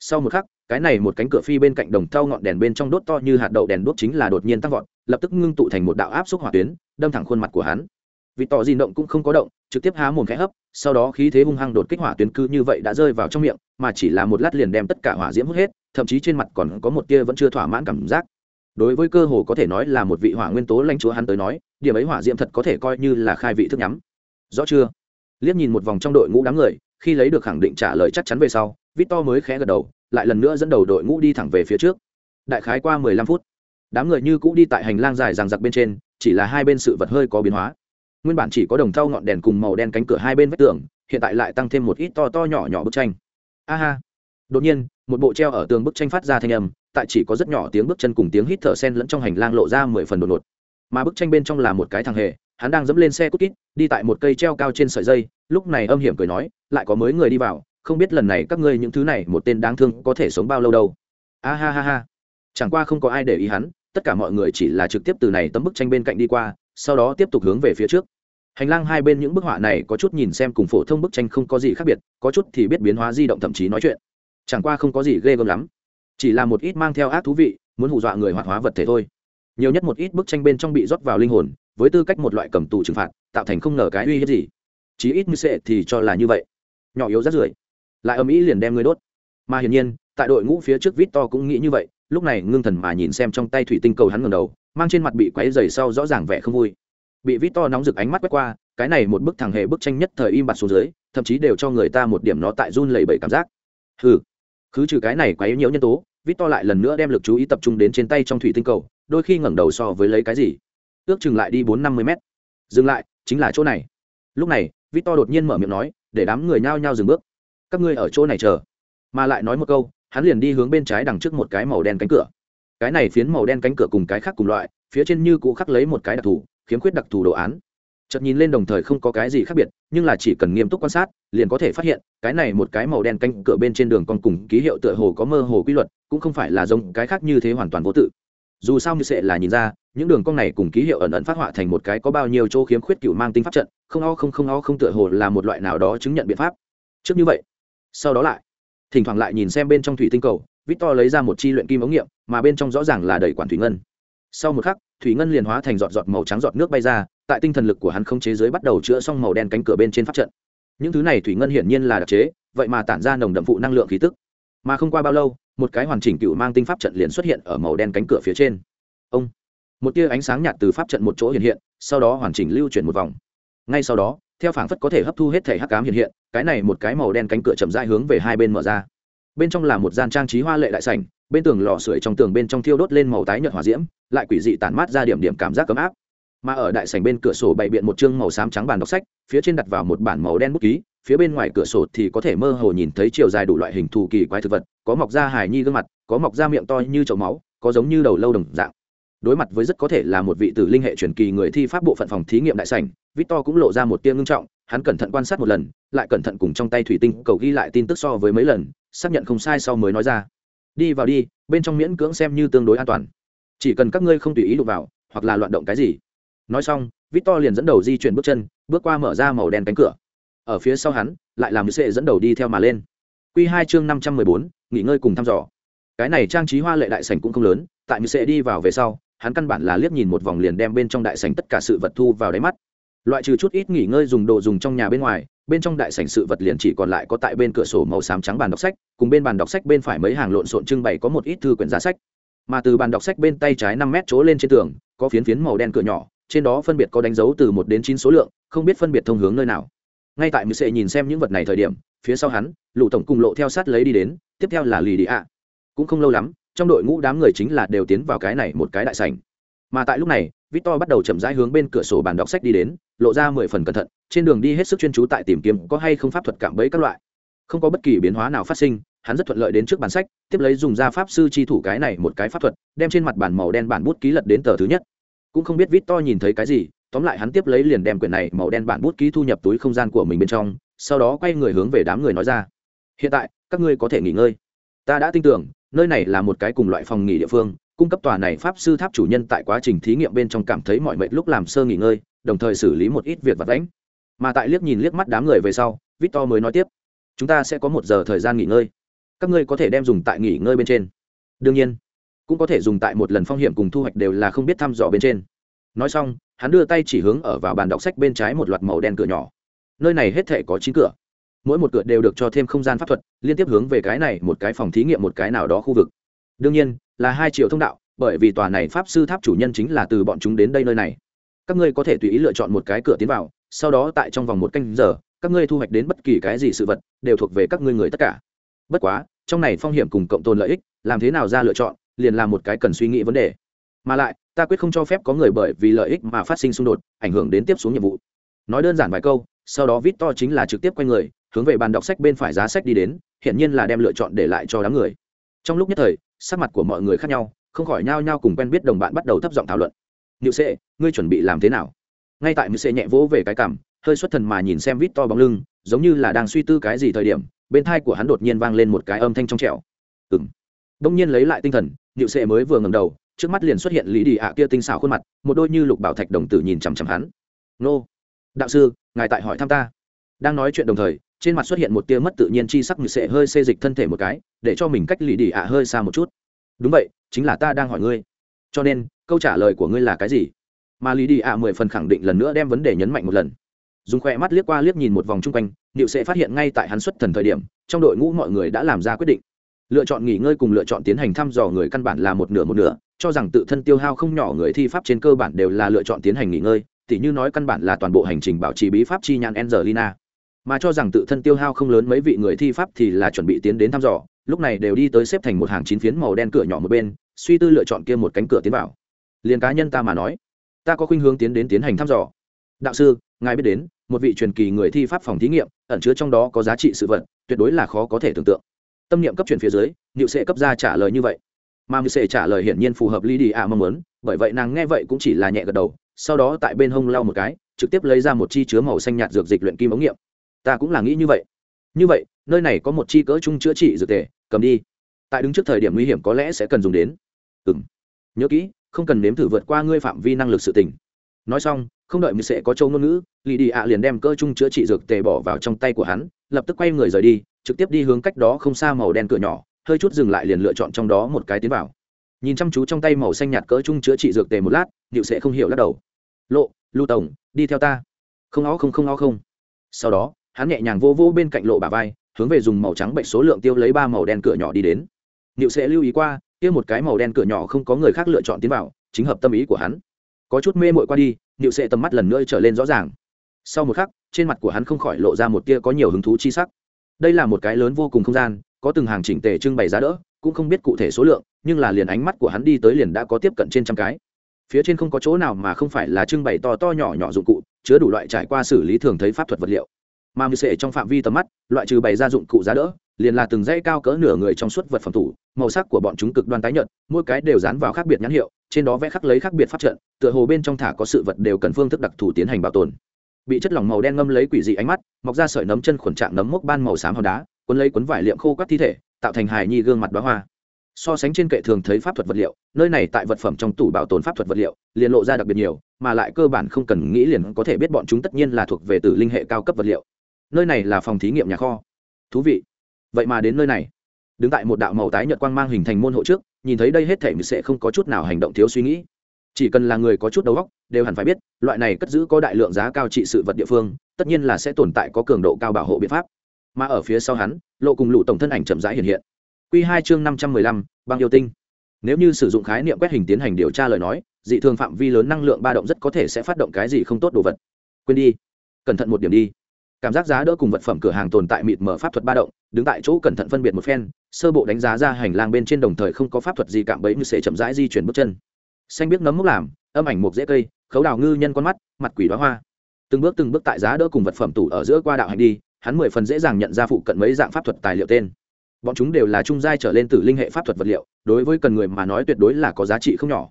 Sau một khắc, cái này một cánh cửa phi bên cạnh đồng thau ngọn đèn bên trong đốt to như hạt đậu đèn đốt chính là đột nhiên tăng vọt, lập tức ngưng tụ thành một đạo áp xúc hỏa tuyến, đâm thẳng khuôn mặt của hắn. Vì tỏ gì động cũng không có động, trực tiếp há mồm khẽ hấp, sau đó khí thế hung hăng đột kích hỏa tuyến cư như vậy đã rơi vào trong miệng, mà chỉ là một lát liền đem tất cả hỏa diễm hút hết, thậm chí trên mặt còn có một tia vẫn chưa thỏa mãn cảm giác. Đối với cơ hồ có thể nói là một vị hỏa nguyên tố lãnh chúa hắn tới nói, điểm ấy hỏa diễm thật có thể coi như là khai vị thức nhắm rõ chưa? Liếc nhìn một vòng trong đội ngũ đám người, khi lấy được khẳng định trả lời chắc chắn về sau, victor mới khẽ gật đầu, lại lần nữa dẫn đầu đội ngũ đi thẳng về phía trước. Đại khái qua mười lăm phút, đám người như cũ đi tại hành lang dài ràng giặc bên trên, chỉ là hai bên sự vật hơi có biến hóa. Nguyên bản chỉ có đồng thau ngọn đèn cùng màu đen cánh cửa hai bên vách tường, hiện tại lại tăng thêm một ít to to nhỏ nhỏ bức tranh. Aha đột nhiên, một bộ treo ở tường bức tranh phát ra thanh âm, tại chỉ có rất nhỏ tiếng bước chân cùng tiếng hít thở sen lẫn trong hành lang lộ ra mười phần đột ngột. Mà bức tranh bên trong là một cái thằng hề hắn đang dẫm lên xe cút kít, đi tại một cây treo cao trên sợi dây, lúc này âm hiểm cười nói, lại có mới người đi vào, không biết lần này các ngươi những thứ này một tên đáng thương có thể sống bao lâu đâu. A ha ha ha. Chẳng qua không có ai để ý hắn, tất cả mọi người chỉ là trực tiếp từ này tấm bức tranh bên cạnh đi qua, sau đó tiếp tục hướng về phía trước. Hành lang hai bên những bức họa này có chút nhìn xem cùng phổ thông bức tranh không có gì khác biệt, có chút thì biết biến hóa di động thậm chí nói chuyện. Chẳng qua không có gì ghê gớm lắm. Chỉ là một ít mang theo ác thú vị, muốn hù dọa người hoạt hóa vật thể thôi. Nhiều nhất một ít bức tranh bên trong bị rót vào linh hồn với tư cách một loại cầm tù trừng phạt, tạo thành không ngờ cái uy hiếp gì. Chí ít như sệ thì cho là như vậy. Nhỏ yếu rất rưởi. Lại âm ý liền đem người đốt. Mà hiển nhiên, tại đội ngũ phía trước vít to cũng nghĩ như vậy, lúc này ngưng thần mà nhìn xem trong tay thủy tinh cầu hắn ngầm đầu, mang trên mặt bị quáy dày sau rõ ràng vẻ không vui. Bị vít to nóng rực ánh mắt quét qua, cái này một bức thằng hề bức tranh nhất thời im bặt xuống dưới, thậm chí đều cho người ta một điểm nó tại run lẩy bẩy cảm giác. Hừ. Cứ trừ cái này quấy nhiễu nhân tố, vít to lại lần nữa đem lực chú ý tập trung đến trên tay trong thủy tinh cầu, đôi khi ngẩng đầu so với lấy cái gì? Ước chừng lại đi bốn năm mươi mét. Dừng lại, chính là chỗ này. Lúc này vít to đột nhiên mở miệng nói, để đám người nhao nhao dừng bước. Các ngươi ở chỗ này chờ. Mà lại nói một câu, hắn liền đi hướng bên trái đằng trước một cái màu đen cánh cửa. Cái này phiến màu đen cánh cửa cùng cái khác cùng loại, phía trên như cũ khắc lấy một cái đặc thù, khiếm khuyết đặc thù đồ án. Chợt nhìn lên đồng thời không có cái gì khác biệt, nhưng là chỉ cần nghiêm túc quan sát, liền có thể phát hiện, cái này một cái màu đen cánh cửa bên trên đường con cùng ký hiệu tựa hồ có mơ hồ quy luật, cũng không phải là giống cái khác như thế hoàn toàn vô tự dù sao như sẽ là nhìn ra, những đường cong này cùng ký hiệu ẩn ẩn phát họa thành một cái có bao nhiêu chỗ khiếm khuyết cựu mang tinh pháp trận, không o không không o không tựa hồ là một loại nào đó chứng nhận biện pháp. Trước như vậy, sau đó lại, thỉnh thoảng lại nhìn xem bên trong thủy tinh cầu, victor lấy ra một chi luyện kim ống nghiệm, mà bên trong rõ ràng là đầy quản thủy ngân. Sau một khắc, thủy ngân liền hóa thành giọt giọt màu trắng giọt nước bay ra, tại tinh thần lực của hắn không chế giới bắt đầu chữa xong màu đen cánh cửa bên trên pháp trận. Những thứ này thủy ngân hiển nhiên là đặc chế, vậy mà tản ra nồng đậm phụ năng lượng khí tức. Mà không qua bao lâu một cái hoàn chỉnh cựu mang tinh pháp trận liền xuất hiện ở màu đen cánh cửa phía trên. Ông, một tia ánh sáng nhạt từ pháp trận một chỗ hiện hiện, sau đó hoàn chỉnh lưu chuyển một vòng. Ngay sau đó, theo phảng phất có thể hấp thu hết thể hắc cám hiện hiện, cái này một cái màu đen cánh cửa chậm rãi hướng về hai bên mở ra. Bên trong là một gian trang trí hoa lệ đại sảnh, bên tường lò sưởi trong tường bên trong thiêu đốt lên màu tái nhợt hỏa diễm, lại quỷ dị tản mát ra điểm điểm cảm giác cấm áp. Mà ở đại sảnh bên cửa sổ bày biện một chương màu xám trắng bàn đọc sách, phía trên đặt vào một bản màu đen bút ký phía bên ngoài cửa sổ thì có thể mơ hồ nhìn thấy chiều dài đủ loại hình thù kỳ quái thực vật, có mọc ra hài nhi gương mặt, có mọc ra miệng to như chậu máu, có giống như đầu lâu đồng dạng. Đối mặt với rất có thể là một vị tử linh hệ truyền kỳ người thi pháp bộ phận phòng thí nghiệm đại sảnh, victor cũng lộ ra một tia ngưng trọng, hắn cẩn thận quan sát một lần, lại cẩn thận cùng trong tay thủy tinh cầu ghi lại tin tức so với mấy lần, xác nhận không sai sau mới nói ra. Đi vào đi, bên trong miễn cưỡng xem như tương đối an toàn. Chỉ cần các ngươi không tùy ý đụng vào, hoặc là loạn động cái gì. Nói xong, victor liền dẫn đầu di chuyển bước chân, bước qua mở ra màu đen cánh cửa ở phía sau hắn, lại làm sệ dẫn đầu đi theo mà lên. Q hai chương năm trăm mười bốn, nghỉ ngơi cùng thăm dò. Cái này trang trí hoa lệ đại sảnh cũng không lớn, tại sệ đi vào về sau, hắn căn bản là liếc nhìn một vòng liền đem bên trong đại sảnh tất cả sự vật thu vào đáy mắt. Loại trừ chút ít nghỉ ngơi dùng đồ dùng trong nhà bên ngoài, bên trong đại sảnh sự vật liền chỉ còn lại có tại bên cửa sổ màu xám trắng bàn đọc sách, cùng bên bàn đọc sách bên phải mấy hàng lộn xộn trưng bày có một ít thư quyển giá sách. Mà từ bàn đọc sách bên tay trái năm mét chỗ lên trên tường, có phiến phiến màu đen cửa nhỏ, trên đó phân biệt có đánh dấu từ một đến chín số lượng, không biết phân biệt thông hướng nơi nào ngay tại mười sệ nhìn xem những vật này thời điểm, phía sau hắn lụ tổng cùng lộ theo sát lấy đi đến, tiếp theo là lì đi ạ. Cũng không lâu lắm, trong đội ngũ đám người chính là đều tiến vào cái này một cái đại sảnh. Mà tại lúc này, victor bắt đầu chậm rãi hướng bên cửa sổ bàn đọc sách đi đến, lộ ra mười phần cẩn thận, trên đường đi hết sức chuyên chú tại tìm kiếm có hay không pháp thuật cạm bẫy các loại. Không có bất kỳ biến hóa nào phát sinh, hắn rất thuận lợi đến trước bàn sách, tiếp lấy dùng ra pháp sư chi thủ cái này một cái pháp thuật, đem trên mặt bản màu đen bản bút ký lật đến tờ thứ nhất. Cũng không biết victor nhìn thấy cái gì tóm lại hắn tiếp lấy liền đem quyển này màu đen bản bút ký thu nhập túi không gian của mình bên trong, sau đó quay người hướng về đám người nói ra. Hiện tại, các ngươi có thể nghỉ ngơi. Ta đã tin tưởng, nơi này là một cái cùng loại phòng nghỉ địa phương, cung cấp tòa này pháp sư tháp chủ nhân tại quá trình thí nghiệm bên trong cảm thấy mọi mệt lúc làm sơ nghỉ ngơi, đồng thời xử lý một ít việc vặt lãnh mà tại liếc nhìn liếc mắt đám người về sau, victor mới nói tiếp, chúng ta sẽ có một giờ thời gian nghỉ ngơi. Các ngươi có thể đem dùng tại nghỉ ngơi bên trên. Đương nhiên, cũng có thể dùng tại một lần phong hiểm cùng thu hoạch đều là không biết thăm dò bên trên nói xong, hắn đưa tay chỉ hướng ở vào bàn đọc sách bên trái một loạt màu đen cửa nhỏ. Nơi này hết thể có chín cửa. Mỗi một cửa đều được cho thêm không gian pháp thuật, liên tiếp hướng về cái này, một cái phòng thí nghiệm một cái nào đó khu vực. Đương nhiên, là hai triệu thông đạo, bởi vì tòa này pháp sư tháp chủ nhân chính là từ bọn chúng đến đây nơi này. Các ngươi có thể tùy ý lựa chọn một cái cửa tiến vào, sau đó tại trong vòng một canh giờ, các ngươi thu hoạch đến bất kỳ cái gì sự vật, đều thuộc về các ngươi người tất cả. Bất quá, trong này phong hiểm cùng cộng tồn lợi ích, làm thế nào ra lựa chọn, liền là một cái cần suy nghĩ vấn đề mà lại, ta quyết không cho phép có người bởi vì lợi ích mà phát sinh xung đột, ảnh hưởng đến tiếp xuống nhiệm vụ. Nói đơn giản vài câu, sau đó vít to chính là trực tiếp quay người, hướng về bàn đọc sách bên phải giá sách đi đến, hiển nhiên là đem lựa chọn để lại cho đám người. Trong lúc nhất thời, sắc mặt của mọi người khác nhau, không khỏi nhao nhao cùng quen biết đồng bạn bắt đầu thấp giọng thảo luận. Nhự sệ, ngươi chuẩn bị làm thế nào? Ngay tại nhự sệ nhẹ vỗ về cái cảm hơi xuất thần mà nhìn xem vít to bóng lưng, giống như là đang suy tư cái gì thời điểm, bên thai của hắn đột nhiên vang lên một cái âm thanh trong trẻo. Ừng đông nhiên lấy lại tinh thần nhự sệ mới vừa ngầm đầu trước mắt liền xuất hiện lý đi ạ kia tinh xảo khuôn mặt, một đôi như lục bảo thạch đồng tử nhìn chằm chằm hắn. Nô, đạo sư, ngài tại hỏi thăm ta. Đang nói chuyện đồng thời, trên mặt xuất hiện một tia mất tự nhiên chi sắc như sệ hơi xê dịch thân thể một cái, để cho mình cách lì đi ạ hơi xa một chút. Đúng vậy, chính là ta đang hỏi ngươi. Cho nên, câu trả lời của ngươi là cái gì? Mà lì đi ạ mười phần khẳng định lần nữa đem vấn đề nhấn mạnh một lần. Dùng khoe mắt liếc qua liếc nhìn một vòng chung quanh nịu sẽ phát hiện ngay tại hắn xuất thần thời điểm, trong đội ngũ mọi người đã làm ra quyết định lựa chọn nghỉ ngơi cùng lựa chọn tiến hành thăm dò người căn bản là một nửa một nửa, cho rằng tự thân tiêu hao không nhỏ người thi pháp trên cơ bản đều là lựa chọn tiến hành nghỉ ngơi, tỉ như nói căn bản là toàn bộ hành trình bảo trì bí pháp chi nhãn Angelina. Mà cho rằng tự thân tiêu hao không lớn mấy vị người thi pháp thì là chuẩn bị tiến đến thăm dò, lúc này đều đi tới xếp thành một hàng chín phiến màu đen cửa nhỏ một bên, suy tư lựa chọn kia một cánh cửa tiến vào. Liền cá nhân ta mà nói, ta có khuynh hướng tiến đến tiến hành thăm dò. Đạo sư, ngài biết đến, một vị truyền kỳ người thi pháp phòng thí nghiệm, ẩn chứa trong đó có giá trị sự vật, tuyệt đối là khó có thể tưởng tượng tâm niệm cấp truyền phía dưới, niệu sẽ cấp ra trả lời như vậy. Mà niệu sẽ trả lời hiển nhiên phù hợp lý đi ạ mong muốn, bởi vậy nàng nghe vậy cũng chỉ là nhẹ gật đầu, sau đó tại bên hông lau một cái, trực tiếp lấy ra một chi chứa màu xanh nhạt dược dịch luyện kim ống nghiệm. Ta cũng là nghĩ như vậy. Như vậy, nơi này có một chi cỡ chung chữa trị dược tề cầm đi. Tại đứng trước thời điểm nguy hiểm có lẽ sẽ cần dùng đến. Ừ m nhớ kỹ, không cần nếm thử vượt qua ngươi phạm vi năng lực sự tình. Nói xong, không đợi mình sẽ có châu ngôn ngữ lì đi ạ liền đem cơ chung chữa trị dược tề bỏ vào trong tay của hắn lập tức quay người rời đi, trực tiếp đi hướng cách đó không xa màu đen cửa nhỏ, hơi chút dừng lại liền lựa chọn trong đó một cái tiến vào. Nhìn chăm chú trong tay màu xanh nhạt cỡ chung chữa trị dược tề một lát điệu sẽ không hiểu lắc đầu. Lộ, lưu tổng, đi theo ta. Không ó không không ó không. Sau đó, hắn nhẹ nhàng vô vô bên cạnh lộ bà vai, hướng về dùng màu trắng bệnh số lượng tiêu lấy ba màu đen cửa nhỏ đi đến. Điệu sẽ lưu ý qua, kia một cái màu đen cửa nhỏ không có người khác lựa chọn tiến vào, chính hợp tâm ý của hắn. Có chút mê mội qua đi điệu sẽ tầm mắt lần nữa trở lên rõ ràng. Sau một khắc trên mặt của hắn không khỏi lộ ra một tia có nhiều hứng thú chi sắc. Đây là một cái lớn vô cùng không gian, có từng hàng chỉnh tề trưng bày giá đỡ, cũng không biết cụ thể số lượng, nhưng là liền ánh mắt của hắn đi tới liền đã có tiếp cận trên trăm cái. Phía trên không có chỗ nào mà không phải là trưng bày to to nhỏ nhỏ dụng cụ, chứa đủ loại trải qua xử lý thường thấy pháp thuật vật liệu. Mà mười sệ trong phạm vi tầm mắt, loại trừ bày ra dụng cụ giá đỡ, liền là từng dãy cao cỡ nửa người trong suốt vật phẩm tủ màu sắc của bọn chúng cực đoan tái nhợt, mỗi cái đều dán vào khác biệt nhãn hiệu, trên đó vẽ khắc lấy khác biệt pháp trận, tựa hồ bên trong thả có sự vật đều cần phương thức đặc thù tiến hành bảo tồn bị chất lỏng màu đen ngâm lấy quỷ dị ánh mắt, mọc ra sợi nấm chân khuẩn trạng nấm mốc ban màu xám hòn đá, cuốn lấy cuốn vải liệm khô các thi thể, tạo thành hài nhi gương mặt bá hoa. So sánh trên kệ thường thấy pháp thuật vật liệu, nơi này tại vật phẩm trong tủ bảo tồn pháp thuật vật liệu, liền lộ ra đặc biệt nhiều, mà lại cơ bản không cần nghĩ liền có thể biết bọn chúng tất nhiên là thuộc về tử linh hệ cao cấp vật liệu. Nơi này là phòng thí nghiệm nhà kho. Thú vị. Vậy mà đến nơi này. Đứng tại một đạo màu tái nhợt quang mang hình thành môn hộ trước, nhìn thấy đây hết thể sẽ không có chút nào hành động thiếu suy nghĩ chỉ cần là người có chút đầu óc, đều hẳn phải biết, loại này cất giữ có đại lượng giá cao trị sự vật địa phương, tất nhiên là sẽ tồn tại có cường độ cao bảo hộ biện pháp. Mà ở phía sau hắn, lộ cùng lũ tổng thân ảnh chậm rãi hiện hiện. Q hai chương năm trăm mười lăm, băng yêu tinh. Nếu như sử dụng khái niệm quét hình tiến hành điều tra lời nói, dị thường phạm vi lớn năng lượng ba động rất có thể sẽ phát động cái gì không tốt đồ vật. Quên đi. Cẩn thận một điểm đi. Cảm giác giá đỡ cùng vật phẩm cửa hàng tồn tại mịt mở pháp thuật ba động, đứng tại chỗ cẩn thận phân biệt một phen, sơ bộ đánh giá ra hành lang bên trên đồng thời không có pháp thuật gì cạm bẫy như sẽ chậm rãi di chuyển bước chân xanh biết nấm mốc làm, âm ảnh một dễ cây, khấu đào ngư nhân con mắt, mặt quỷ đoá hoa. Từng bước từng bước tại giá đỡ cùng vật phẩm tủ ở giữa qua đạo hành đi, hắn mười phần dễ dàng nhận ra phụ cận mấy dạng pháp thuật tài liệu tên. Bọn chúng đều là trung giai trở lên từ linh hệ pháp thuật vật liệu, đối với cần người mà nói tuyệt đối là có giá trị không nhỏ.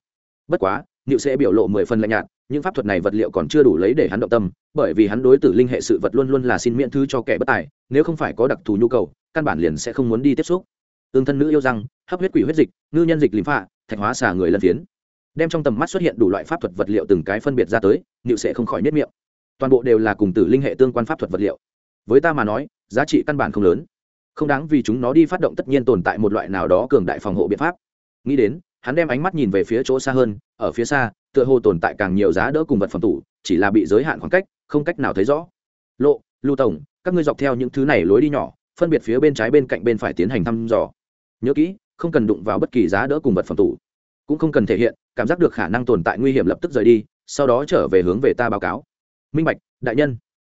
Bất quá, niệu sẽ biểu lộ mười phần lạnh nhạt, những pháp thuật này vật liệu còn chưa đủ lấy để hắn động tâm, bởi vì hắn đối tử linh hệ sự vật luôn luôn là xin miễn thư cho kẻ bất tài, nếu không phải có đặc thù nhu cầu, căn bản liền sẽ không muốn đi tiếp xúc. Tương thân nữ yêu răng, hấp huyết quỷ huyết dịch, ngư nhân dịch lìm phạ thạch hóa xả người lân phiến đem trong tầm mắt xuất hiện đủ loại pháp thuật vật liệu từng cái phân biệt ra tới nịu sẽ không khỏi nếp miệng. Toàn bộ đều là cùng tử linh hệ tương quan pháp thuật vật liệu. Với ta mà nói, giá trị căn bản không lớn. Không đáng vì chúng nó đi phát động tất nhiên tồn tại một loại nào đó cường đại phòng hộ biện pháp. Nghĩ đến, hắn đem ánh mắt nhìn về phía chỗ xa hơn, ở phía xa, tựa hồ tồn tại càng nhiều giá đỡ cùng vật phẩm tủ, chỉ là bị giới hạn khoảng cách, không cách nào thấy rõ. Lộ, lưu tổng, các ngươi dọc theo những thứ này lối đi nhỏ, phân biệt phía bên trái bên cạnh bên phải tiến hành thăm dò. Nhớ kỹ, không cần đụng vào bất kỳ giá đỡ cùng vật phẩm tủ. Cũng không cần thể hiện cảm giác được khả năng tồn tại nguy hiểm lập tức rời đi, sau đó trở về hướng về ta báo cáo. Minh bạch, đại nhân.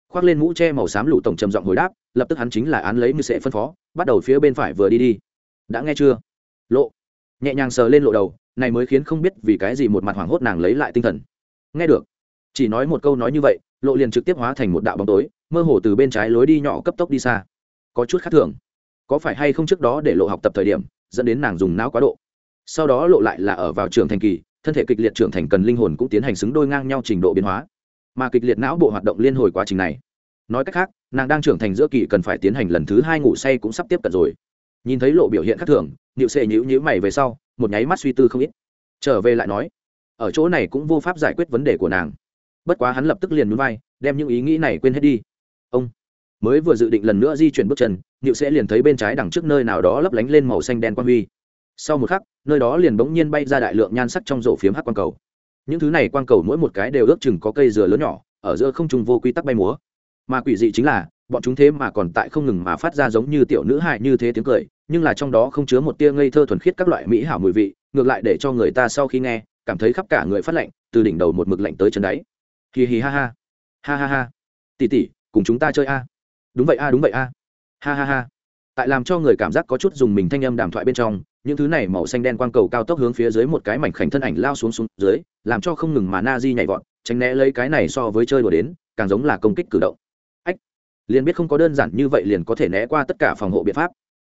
Khoác lên mũ che màu xám lụ tổng trầm giọng hồi đáp, lập tức hắn chính là án lấy như sẽ phân phó, bắt đầu phía bên phải vừa đi đi. Đã nghe chưa? Lộ. Nhẹ nhàng sờ lên lộ đầu, này mới khiến không biết vì cái gì một mặt hoảng hốt nàng lấy lại tinh thần. Nghe được. Chỉ nói một câu nói như vậy, lộ liền trực tiếp hóa thành một đạo bóng tối, mơ hồ từ bên trái lối đi nhỏ cấp tốc đi xa. Có chút khác thường. Có phải hay không trước đó để lộ học tập thời điểm, dẫn đến nàng dùng não quá độ. Sau đó lộ lại là ở vào trường thành kỳ thân thể kịch liệt trưởng thành cần linh hồn cũng tiến hành xứng đôi ngang nhau trình độ biến hóa. Mà kịch liệt não bộ hoạt động liên hồi quá trình này. Nói cách khác, nàng đang trưởng thành giữa kỳ cần phải tiến hành lần thứ hai ngủ say cũng sắp tiếp cận rồi. Nhìn thấy lộ biểu hiện khác thường nịu xệ nhữ nhữ mày về sau, một nháy mắt suy tư không ít. Trở về lại nói, ở chỗ này cũng vô pháp giải quyết vấn đề của nàng. Bất quá hắn lập tức liền núi vai, đem những ý nghĩ này quên hết đi. Ông mới vừa dự định lần nữa di chuyển bước chân nịu sẽ liền thấy bên trái đằng trước nơi nào đó lấp lánh lên màu xanh đen quan huy sau một khắc, nơi đó liền bỗng nhiên bay ra đại lượng nhan sắc trong rổ phiếm hắc quang cầu. Những thứ này quang cầu mỗi một cái đều ước chừng có cây dừa lớn nhỏ, ở giữa không trung vô quy tắc bay múa. Mà quỷ dị chính là, bọn chúng thế mà còn tại không ngừng mà phát ra giống như tiểu nữ hại như thế tiếng cười, nhưng là trong đó không chứa một tia ngây thơ thuần khiết các loại mỹ hảo mùi vị, ngược lại để cho người ta sau khi nghe, cảm thấy khắp cả người phát lạnh, từ đỉnh đầu một mực lạnh tới chân đáy. Hì hì ha ha. Ha ha ha. Tỉ tỉ, cùng chúng ta chơi a. Đúng vậy a, đúng vậy a. Ha ha ha tại làm cho người cảm giác có chút dùng mình thanh âm đàm thoại bên trong, những thứ này màu xanh đen quang cầu cao tốc hướng phía dưới một cái mảnh khảnh thân ảnh lao xuống xuống dưới, làm cho không ngừng mà na di nhảy vọt, tránh né lấy cái này so với chơi đùa đến, càng giống là công kích cử động. Ách, liền biết không có đơn giản như vậy liền có thể né qua tất cả phòng hộ biện pháp.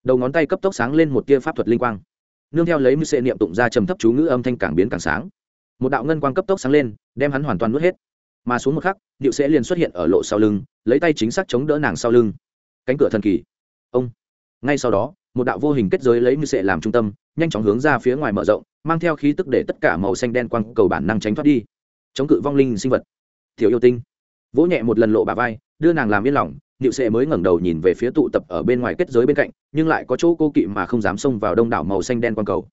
Đầu ngón tay cấp tốc sáng lên một tia pháp thuật linh quang. Nương theo lấy mưu sệ niệm tụng ra trầm thấp chú ngữ âm thanh càng biến càng sáng. Một đạo ngân quang cấp tốc sáng lên, đem hắn hoàn toàn nuốt hết. Mà xuống một khắc, điệu sẽ liền xuất hiện ở lộ sau lưng, lấy tay chính xác chống đỡ nàng sau lưng. Cánh cửa thần kỳ. Ông ngay sau đó, một đạo vô hình kết giới lấy như sệ làm trung tâm, nhanh chóng hướng ra phía ngoài mở rộng, mang theo khí tức để tất cả màu xanh đen quang cầu bản năng tránh thoát đi. Chống cự vong linh sinh vật. Thiếu yêu tinh. Vỗ nhẹ một lần lộ bà vai, đưa nàng làm yên lòng nịu sệ mới ngẩng đầu nhìn về phía tụ tập ở bên ngoài kết giới bên cạnh, nhưng lại có chỗ cô kỵ mà không dám xông vào đông đảo màu xanh đen quang cầu.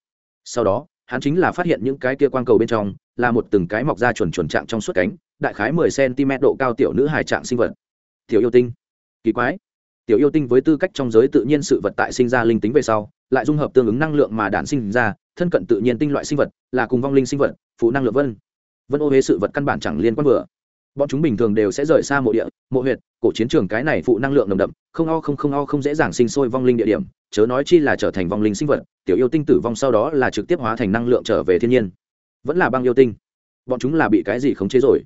Sau đó, hắn chính là phát hiện những cái kia quang cầu bên trong, là một từng cái mọc ra chuẩn chuẩn trạng trong suốt cánh, đại khái mười cm độ cao tiểu nữ hài trạng sinh vật. Tiểu yêu tinh. Kỳ quái tiểu yêu tinh với tư cách trong giới tự nhiên sự vật tại sinh ra linh tính về sau, lại dung hợp tương ứng năng lượng mà đản sinh ra, thân cận tự nhiên tinh loại sinh vật, là cùng vong linh sinh vật, phụ năng lượng vân. Vân ô huế sự vật căn bản chẳng liên quan vừa. Bọn chúng bình thường đều sẽ rời xa mộ địa, mộ huyệt, cổ chiến trường cái này phụ năng lượng nồng đậm, không o không không o không dễ dàng sinh sôi vong linh địa điểm, chớ nói chi là trở thành vong linh sinh vật, tiểu yêu tinh tử vong sau đó là trực tiếp hóa thành năng lượng trở về thiên nhiên. Vẫn là băng yêu tinh. Bọn chúng là bị cái gì khống chế rồi?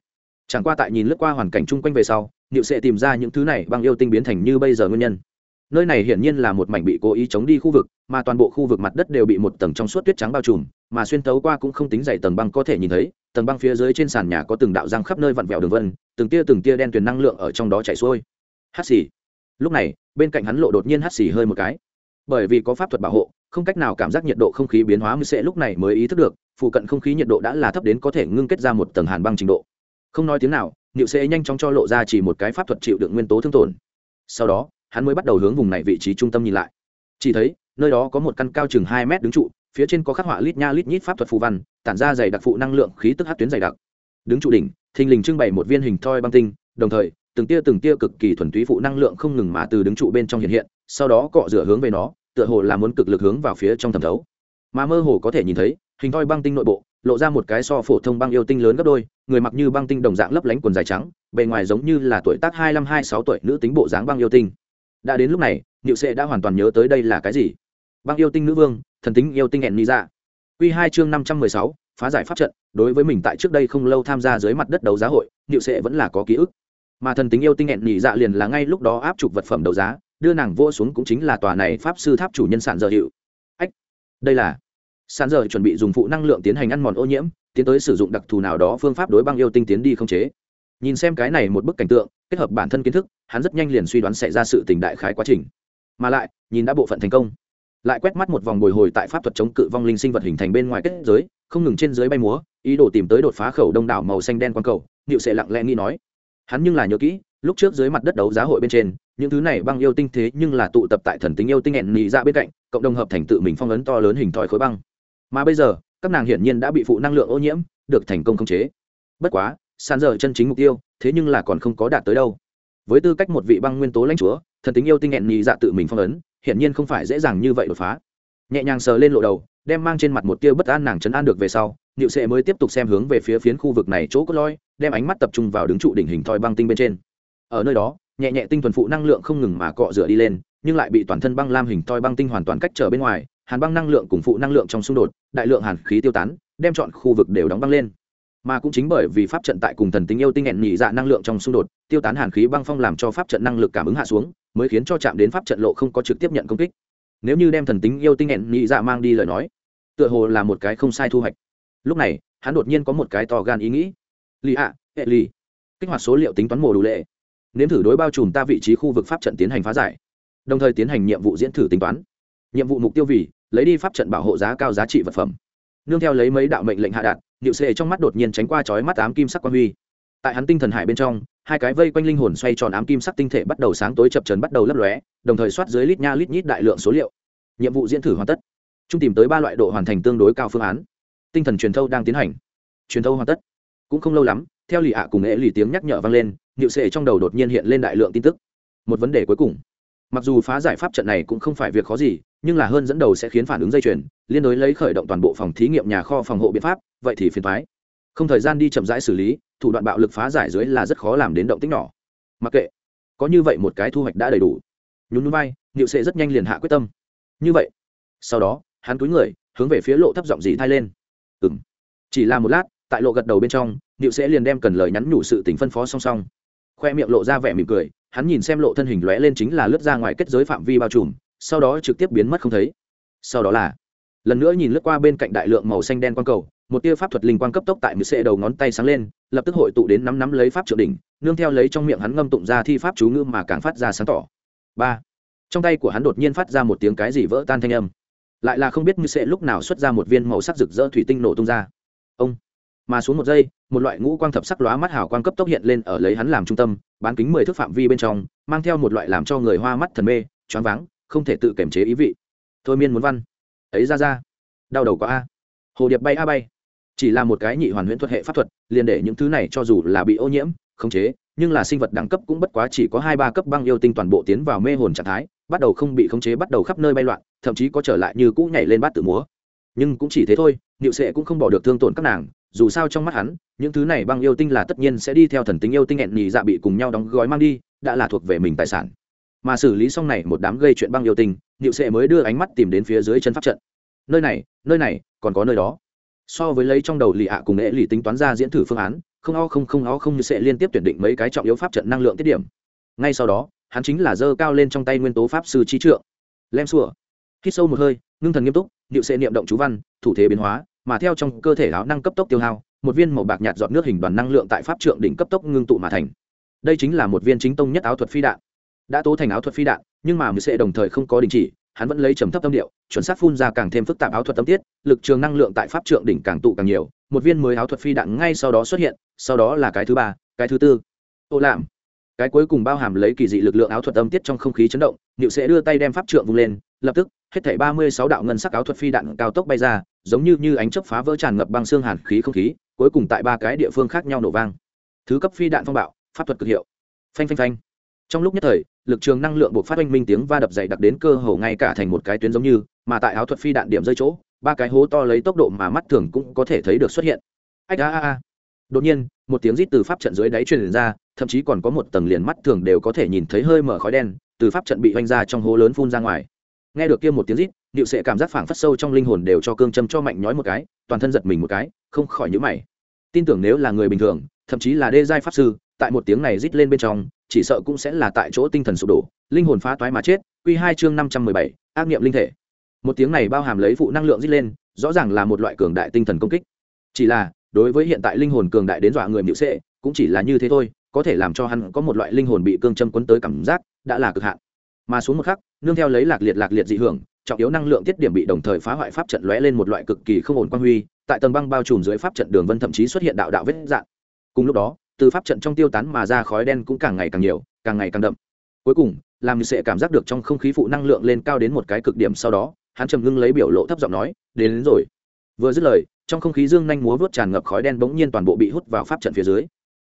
Chẳng qua tại nhìn lướt qua hoàn cảnh chung quanh về sau nịu sẽ tìm ra những thứ này băng yêu tinh biến thành như bây giờ nguyên nhân. Nơi này hiển nhiên là một mảnh bị cố ý chống đi khu vực, mà toàn bộ khu vực mặt đất đều bị một tầng trong suốt tuyết trắng bao trùm, mà xuyên tấu qua cũng không tính dày tầng băng có thể nhìn thấy, tầng băng phía dưới trên sàn nhà có từng đạo răng khắp nơi vặn vẹo đường vân, từng tia từng tia đen tuyền năng lượng ở trong đó chảy xuôi. Hắt xì. Lúc này, bên cạnh hắn lộ đột nhiên hắt xì hơi một cái. Bởi vì có pháp thuật bảo hộ, không cách nào cảm giác nhiệt độ không khí biến hóa mới sẽ lúc này mới ý thức được, phụ cận không khí nhiệt độ đã là thấp đến có thể ngưng kết ra một tầng hàn băng trình độ. Không nói tiếng nào niệu sẽ nhanh chóng cho lộ ra chỉ một cái pháp thuật chịu đựng nguyên tố thương tổn. Sau đó, hắn mới bắt đầu hướng vùng này vị trí trung tâm nhìn lại. Chỉ thấy, nơi đó có một căn cao chừng hai mét đứng trụ, phía trên có khắc họa lít nha lít nhít pháp thuật phù văn, tản ra dày đặc phụ năng lượng khí tức hát tuyến dày đặc. Đứng trụ đỉnh, thình lình trưng bày một viên hình thoi băng tinh, đồng thời, từng tia từng tia cực kỳ thuần túy phụ năng lượng không ngừng mà từ đứng trụ bên trong hiện hiện, sau đó cọ rửa hướng về nó, tựa hồ là muốn cực lực hướng vào phía trong thẩm thấu. Mà mơ hồ có thể nhìn thấy, hình thoi băng tinh nội bộ lộ ra một cái so phổ thông băng yêu tinh lớn gấp đôi, người mặc như băng tinh đồng dạng lấp lánh quần dài trắng, bề ngoài giống như là tuổi tác hai mươi hai sáu tuổi nữ tính bộ dáng băng yêu tinh. Đã đến lúc này, niệu sệ đã hoàn toàn nhớ tới đây là cái gì? Băng yêu tinh nữ vương, thần tính yêu tinh hẹn ni dạ. ra q hai chương năm trăm mười sáu, phá giải pháp trận, đối với mình tại trước đây không lâu tham gia dưới mặt đất đấu giá hội, niệu sệ vẫn là có ký ức. Mà thần tính yêu tinh hẹn nhị dạ liền là ngay lúc đó áp chụp vật phẩm đấu giá, đưa nàng vô xuống cũng chính là tòa này pháp sư tháp chủ nhân sản dở hiệu ách, đây là Sàn dở chuẩn bị dùng phụ năng lượng tiến hành ăn mòn ô nhiễm, tiến tới sử dụng đặc thù nào đó phương pháp đối băng yêu tinh tiến đi không chế. Nhìn xem cái này một bức cảnh tượng, kết hợp bản thân kiến thức, hắn rất nhanh liền suy đoán xảy ra sự tình đại khái quá trình. Mà lại, nhìn đã bộ phận thành công. Lại quét mắt một vòng bồi hồi tại pháp thuật chống cự vong linh sinh vật hình thành bên ngoài kết giới, không ngừng trên dưới bay múa, ý đồ tìm tới đột phá khẩu đông đảo màu xanh đen quang cầu nịu sệ lặng lẽ nghĩ nói. Hắn nhưng là nhớ kỹ, lúc trước dưới mặt đất đấu giá hội bên trên, những thứ này băng yêu tinh thế nhưng là tụ tập tại thần tính yêu tinh hẹn nhị ra bên cạnh, cộng đồng hợp thành tự mình phong ấn to lớn hình thòi khối băng mà bây giờ, các nàng hiển nhiên đã bị phụ năng lượng ô nhiễm được thành công khống chế. Bất quá, sàn giờ chân chính mục tiêu, thế nhưng là còn không có đạt tới đâu. Với tư cách một vị băng nguyên tố lãnh chúa, thần tính yêu tinh hẹn nhị dạ tự mình phong ấn, hiển nhiên không phải dễ dàng như vậy đột phá. Nhẹ nhàng sờ lên lộ đầu, đem mang trên mặt một tia bất an nàng chấn an được về sau nịu sệ mới tiếp tục xem hướng về phía phiến khu vực này chỗ cốt loi đem ánh mắt tập trung vào đứng trụ đỉnh hình thoi băng tinh bên trên. Ở nơi đó, nhẹ nhẹ tinh thuần phụ năng lượng không ngừng mà cọ rửa đi lên, nhưng lại bị toàn thân băng lam hình thoi băng tinh hoàn toàn cách trở bên ngoài hàn băng năng lượng cùng phụ năng lượng trong xung đột, đại lượng hàn khí tiêu tán, đem chọn khu vực đều đóng băng lên. Mà cũng chính bởi vì pháp trận tại cùng thần tính yêu tinh hẹn nhị dạ năng lượng trong xung đột, tiêu tán hàn khí băng phong làm cho pháp trận năng lực cảm ứng hạ xuống, mới khiến cho chạm đến pháp trận lộ không có trực tiếp nhận công kích. Nếu như đem thần tính yêu tinh hẹn nhị dạ mang đi lời nói, tựa hồ là một cái không sai thu hoạch. Lúc này, hắn đột nhiên có một cái to gan ý nghĩ. Lì ạ, hệ lì. Kích hoạt số liệu tính toán mồ đủ lệ. Nếm thử đối bao trùm ta vị trí khu vực pháp trận tiến hành phá giải. Đồng thời tiến hành nhiệm vụ diễn thử tính toán. Nhiệm vụ mục tiêu vì lấy đi pháp trận bảo hộ giá cao giá trị vật phẩm. Nương theo lấy mấy đạo mệnh lệnh hạ đạt, niệu xệ trong mắt đột nhiên tránh qua chói mắt ám kim sắc quan huy. Tại hắn tinh thần hải bên trong, hai cái vây quanh linh hồn xoay tròn ám kim sắc tinh thể bắt đầu sáng tối chập trần bắt đầu lấp lóe, đồng thời soát dưới lít nha lít nhít đại lượng số liệu. Nhiệm vụ diễn thử hoàn tất. Trung tìm tới ba loại độ hoàn thành tương đối cao phương án. Tinh thần truyền thâu đang tiến hành. Truyền thâu hoàn tất. Cũng không lâu lắm, theo lì ạ cùng nghệ lì tiếng nhắc nhở vang lên, niệu xệ trong đầu đột nhiên hiện lên đại lượng tin tức. Một vấn đề cuối cùng mặc dù phá giải pháp trận này cũng không phải việc khó gì, nhưng là hơn dẫn đầu sẽ khiến phản ứng dây chuyền, liên đối lấy khởi động toàn bộ phòng thí nghiệm nhà kho phòng hộ biện pháp, vậy thì phiền thoái không thời gian đi chậm rãi xử lý, thủ đoạn bạo lực phá giải dưới là rất khó làm đến động tích nhỏ. Mặc kệ, có như vậy một cái thu hoạch đã đầy đủ. Nhún núi bay niệu sệ rất nhanh liền hạ quyết tâm. Như vậy, sau đó, hắn túi người, hướng về phía lộ thấp giọng dì thai lên. Ừng chỉ là một lát, tại lộ gật đầu bên trong, niệu sẽ liền đem cần lời nhắn nhủ sự tình phân phó song song. Khoe miệng lộ ra vẻ mỉm cười hắn nhìn xem lộ thân hình lóe lên chính là lướt ra ngoài kết giới phạm vi bao trùm, sau đó trực tiếp biến mất không thấy. Sau đó là, lần nữa nhìn lướt qua bên cạnh đại lượng màu xanh đen quang cầu, một tia pháp thuật linh quang cấp tốc tại mười sệ đầu ngón tay sáng lên, lập tức hội tụ đến nắm nắm lấy pháp trượng đỉnh, nương theo lấy trong miệng hắn ngâm tụng ra thi pháp chú ngữ mà càng phát ra sáng tỏ. Ba, trong tay của hắn đột nhiên phát ra một tiếng cái gì vỡ tan thanh âm. Lại là không biết mười sẽ lúc nào xuất ra một viên màu sắc rực rỡ thủy tinh nổ tung ra mà xuống một giây, một loại ngũ quang thập sắc lóa mắt hào quang cấp tốc hiện lên ở lấy hắn làm trung tâm, bán kính mười thước phạm vi bên trong, mang theo một loại làm cho người hoa mắt thần mê, choáng váng, không thể tự kiềm chế ý vị. Thôi miên muốn văn. Ấy ra ra. Đau đầu có a. Hồ điệp bay a bay. Chỉ là một cái nhị hoàn huyễn thuật hệ pháp thuật, liền để những thứ này cho dù là bị ô nhiễm, khống chế, nhưng là sinh vật đẳng cấp cũng bất quá chỉ có hai ba cấp băng yêu tinh toàn bộ tiến vào mê hồn trạng thái, bắt đầu không bị khống chế, bắt đầu khắp nơi bay loạn, thậm chí có trở lại như cũ nhảy lên bát tự múa. Nhưng cũng chỉ thế thôi, niệu sệ cũng không bỏ được thương tổn các nàng dù sao trong mắt hắn, những thứ này băng yêu tinh là tất nhiên sẽ đi theo thần tính yêu tinh hẹn nhì dạ bị cùng nhau đóng gói mang đi, đã là thuộc về mình tài sản. Mà xử lý xong này một đám gây chuyện băng yêu tinh, niệu sệ mới đưa ánh mắt tìm đến phía dưới chân pháp trận. Nơi này nơi này, còn có nơi đó. So với lấy trong đầu lì ạ cùng nghệ lì tính toán ra diễn thử phương án, không o không không o không như sẽ liên tiếp tuyển định mấy cái trọng yếu pháp trận năng lượng tiết điểm. Ngay sau đó, hắn chính là dơ cao lên trong tay nguyên tố pháp sư trí trượng. Lem xùa hít sâu một hơi, ngưng thần nghiêm túc điệu sẽ niệm động chú văn, thủ thế biến hóa mà theo trong cơ thể áo năng cấp tốc tiêu hao, một viên màu bạc nhạt dọn nước hình đoàn năng lượng tại pháp trượng đỉnh cấp tốc ngưng tụ mà thành. Đây chính là một viên chính tông nhất áo thuật phi đạn. Đã tố thành áo thuật phi đạn, nhưng mà mười sẽ đồng thời không có đình chỉ, hắn vẫn lấy trầm thấp tâm điệu, chuẩn xác phun ra càng thêm phức tạp áo thuật tâm tiết, lực trường năng lượng tại pháp trượng đỉnh càng tụ càng nhiều, một viên mới áo thuật phi đạn ngay sau đó xuất hiện, sau đó là cái thứ ba, cái thứ tư. Ô làm cái cuối cùng bao hàm lấy kỳ dị lực lượng áo thuật âm tiết trong không khí chấn động nịu sẽ đưa tay đem pháp trượng vung lên, lập tức hết thảy ba mươi sáu đạo ngân sắc áo thuật phi đạn cao tốc bay ra, giống như như ánh chớp phá vỡ tràn ngập băng xương hàn khí không khí, cuối cùng tại ba cái địa phương khác nhau nổ vang. Thứ cấp phi đạn phong bạo, pháp thuật cực hiệu. Phanh phanh phanh. Trong lúc nhất thời, lực trường năng lượng buộc phát oanh minh tiếng va đập dày đặc đến cơ hồ ngay cả thành một cái tuyến giống như, mà tại áo thuật phi đạn điểm rơi chỗ, ba cái hố to lấy tốc độ mà mắt thường cũng có thể thấy được xuất hiện. Ách a a a. Đột nhiên, một tiếng rít từ pháp trận dưới đáy truyền ra, thậm chí còn có một tầng liền mắt thường đều có thể nhìn thấy hơi mở khói đen, từ pháp trận bị vành ra trong hố lớn phun ra ngoài nghe được kia một tiếng rít điệu sệ cảm giác phảng phất sâu trong linh hồn đều cho cương châm cho mạnh nhói một cái, toàn thân giật mình một cái, không khỏi nhữ mày. Tin tưởng nếu là người bình thường, thậm chí là đê giai pháp sư, tại một tiếng này rít lên bên trong, chỉ sợ cũng sẽ là tại chỗ tinh thần sụp đổ, linh hồn phá toái mà chết q hai chương năm trăm mười bảy, ác nghiệm linh thể. Một tiếng này bao hàm lấy phụ năng lượng rít lên, rõ ràng là một loại cường đại tinh thần công kích. Chỉ là, đối với hiện tại linh hồn cường đại đến dọa người miễu sệ, cũng chỉ là như thế thôi, có thể làm cho hắn có một loại linh hồn bị cương châm quấn tới cảm giác, đã là cực hạn. Mà xuống một khắc nương theo lấy lạc liệt lạc liệt dị hưởng trọng yếu năng lượng tiết điểm bị đồng thời phá hoại pháp trận lóe lên một loại cực kỳ không ổn quan huy tại tầng băng bao trùm dưới pháp trận đường vân thậm chí xuất hiện đạo đạo vết dạng. Cùng lúc đó từ pháp trận trong tiêu tán mà ra khói đen cũng càng ngày càng nhiều càng ngày càng đậm. Cuối cùng làm như sẽ cảm giác được trong không khí phụ năng lượng lên cao đến một cái cực điểm sau đó hắn trầm ngưng lấy biểu lộ thấp giọng nói đến, đến rồi. Vừa dứt lời trong không khí dương nhanh múa vớt tràn ngập khói đen bỗng nhiên toàn bộ bị hút vào pháp trận phía dưới.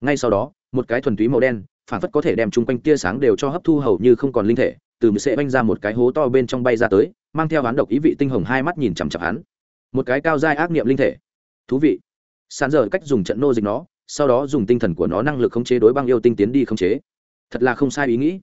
Ngay sau đó một cái thuần túy màu đen phản phất có thể đem chung quanh tia sáng đều cho hấp thu hầu như không còn linh thể từ mười sẽ banh ra một cái hố to bên trong bay ra tới, mang theo hắn độc ý vị tinh hồng hai mắt nhìn chằm chặp hắn. Một cái cao dai ác nghiệm linh thể. Thú vị. Sàn dở cách dùng trận nô dịch nó, sau đó dùng tinh thần của nó năng lực khống chế đối băng yêu tinh tiến đi khống chế. Thật là không sai ý nghĩ.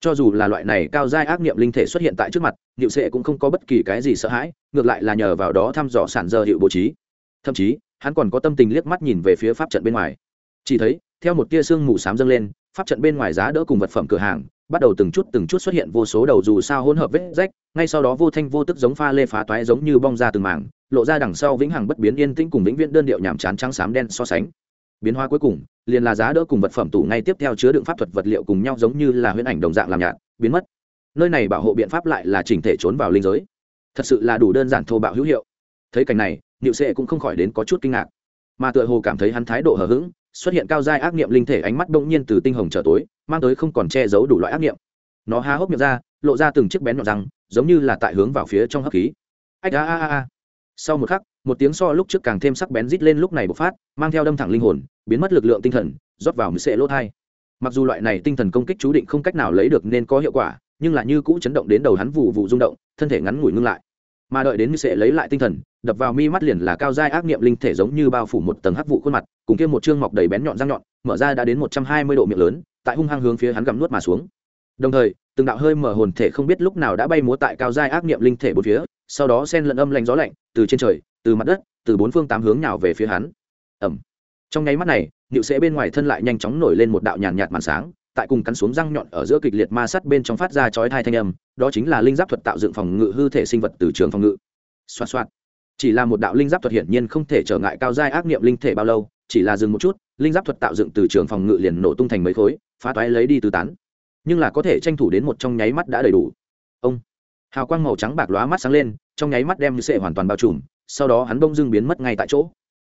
Cho dù là loại này cao giai ác nghiệm linh thể xuất hiện tại trước mặt, niệu sệ cũng không có bất kỳ cái gì sợ hãi, ngược lại là nhờ vào đó thăm dò sản dở hiệu bố trí. Thậm chí, hắn còn có tâm tình liếc mắt nhìn về phía pháp trận bên ngoài. Chỉ thấy, theo một tia sương mù s á m dâng lên, pháp trận bên ngoài giá đỡ cùng vật phẩm cửa hàng bắt đầu từng chút từng chút xuất hiện vô số đầu dù sao hỗn hợp vết rách, ngay sau đó vô thanh vô tức giống pha lê phá toái giống như bong ra từng mảng, lộ ra đằng sau vĩnh hằng bất biến yên tĩnh cùng vĩnh viễn đơn điệu nhàm chán trắng xám đen so sánh. Biến hóa cuối cùng, liền là giá đỡ cùng vật phẩm tủ ngay tiếp theo chứa đựng pháp thuật vật liệu cùng nhau giống như là huyễn ảnh đồng dạng làm nhạt, biến mất. Nơi này bảo hộ biện pháp lại là chỉnh thể trốn vào linh giới. Thật sự là đủ đơn giản thô bạo hữu hiệu. Thấy cảnh này, niệu sệ cũng không khỏi đến có chút kinh ngạc. Mà tựa hồ cảm thấy hắn thái độ hờ hững xuất hiện cao giai ác niệm linh thể ánh mắt bỗng nhiên từ tinh hồng trở tối, mang tới không còn che giấu đủ loại ác niệm. Nó há hốc miệng ra, lộ ra từng chiếc bén nhọn răng, giống như là tại hướng vào phía trong hấp khí. Ách, a a a sau một khắc, một tiếng so lúc trước càng thêm sắc bén rít lên lúc này bộc phát, mang theo đâm thẳng linh hồn, biến mất lực lượng tinh thần, rót vào mười sệ lỗ thai. Mặc dù loại này tinh thần công kích chú định không cách nào lấy được nên có hiệu quả, nhưng là như cũ chấn động đến đầu hắn vụ vụ rung động, thân thể ngắn ngủi ngưng lại mà đợi đến như sẽ lấy lại tinh thần, đập vào mi mắt liền là cao giai ác niệm linh thể giống như bao phủ một tầng hắc vụ khuôn mặt, cùng kia một chương mọc đầy bén nhọn răng nhọn, mở ra đã đến một trăm hai mươi độ miệng lớn, tại hung hăng hướng phía hắn gặm nuốt mà xuống. Đồng thời, từng đạo hơi mở hồn thể không biết lúc nào đã bay múa tại cao giai ác niệm linh thể bốn phía, sau đó sen lẫn âm lạnh gió lạnh, từ trên trời, từ mặt đất, từ bốn phương tám hướng nào về phía hắn. Ẩm trong nháy mắt này nịu sẽ bên ngoài thân lại nhanh chóng nổi lên một đạo nhàn nhạt màn sáng tại cùng cắn xuống răng nhọn ở giữa kịch liệt ma sắt bên trong phát ra chói thai thanh âm, đó chính là linh giáp thuật tạo dựng phòng ngự hư thể sinh vật từ trường phòng ngự. Xoạt xoạt. Chỉ là một đạo linh giáp thuật hiển nhiên không thể trở ngại cao giai ác niệm linh thể bao lâu, chỉ là dừng một chút, linh giáp thuật tạo dựng từ trường phòng ngự liền nổ tung thành mấy khối, phá toái lấy đi tứ tán. Nhưng là có thể tranh thủ đến một trong nháy mắt đã đầy đủ. Ông. Hào quang màu trắng bạc lóa mắt sáng lên, trong nháy mắt đem như sệ hoàn toàn bao trùm, sau đó hắn bông dưng biến mất ngay tại chỗ.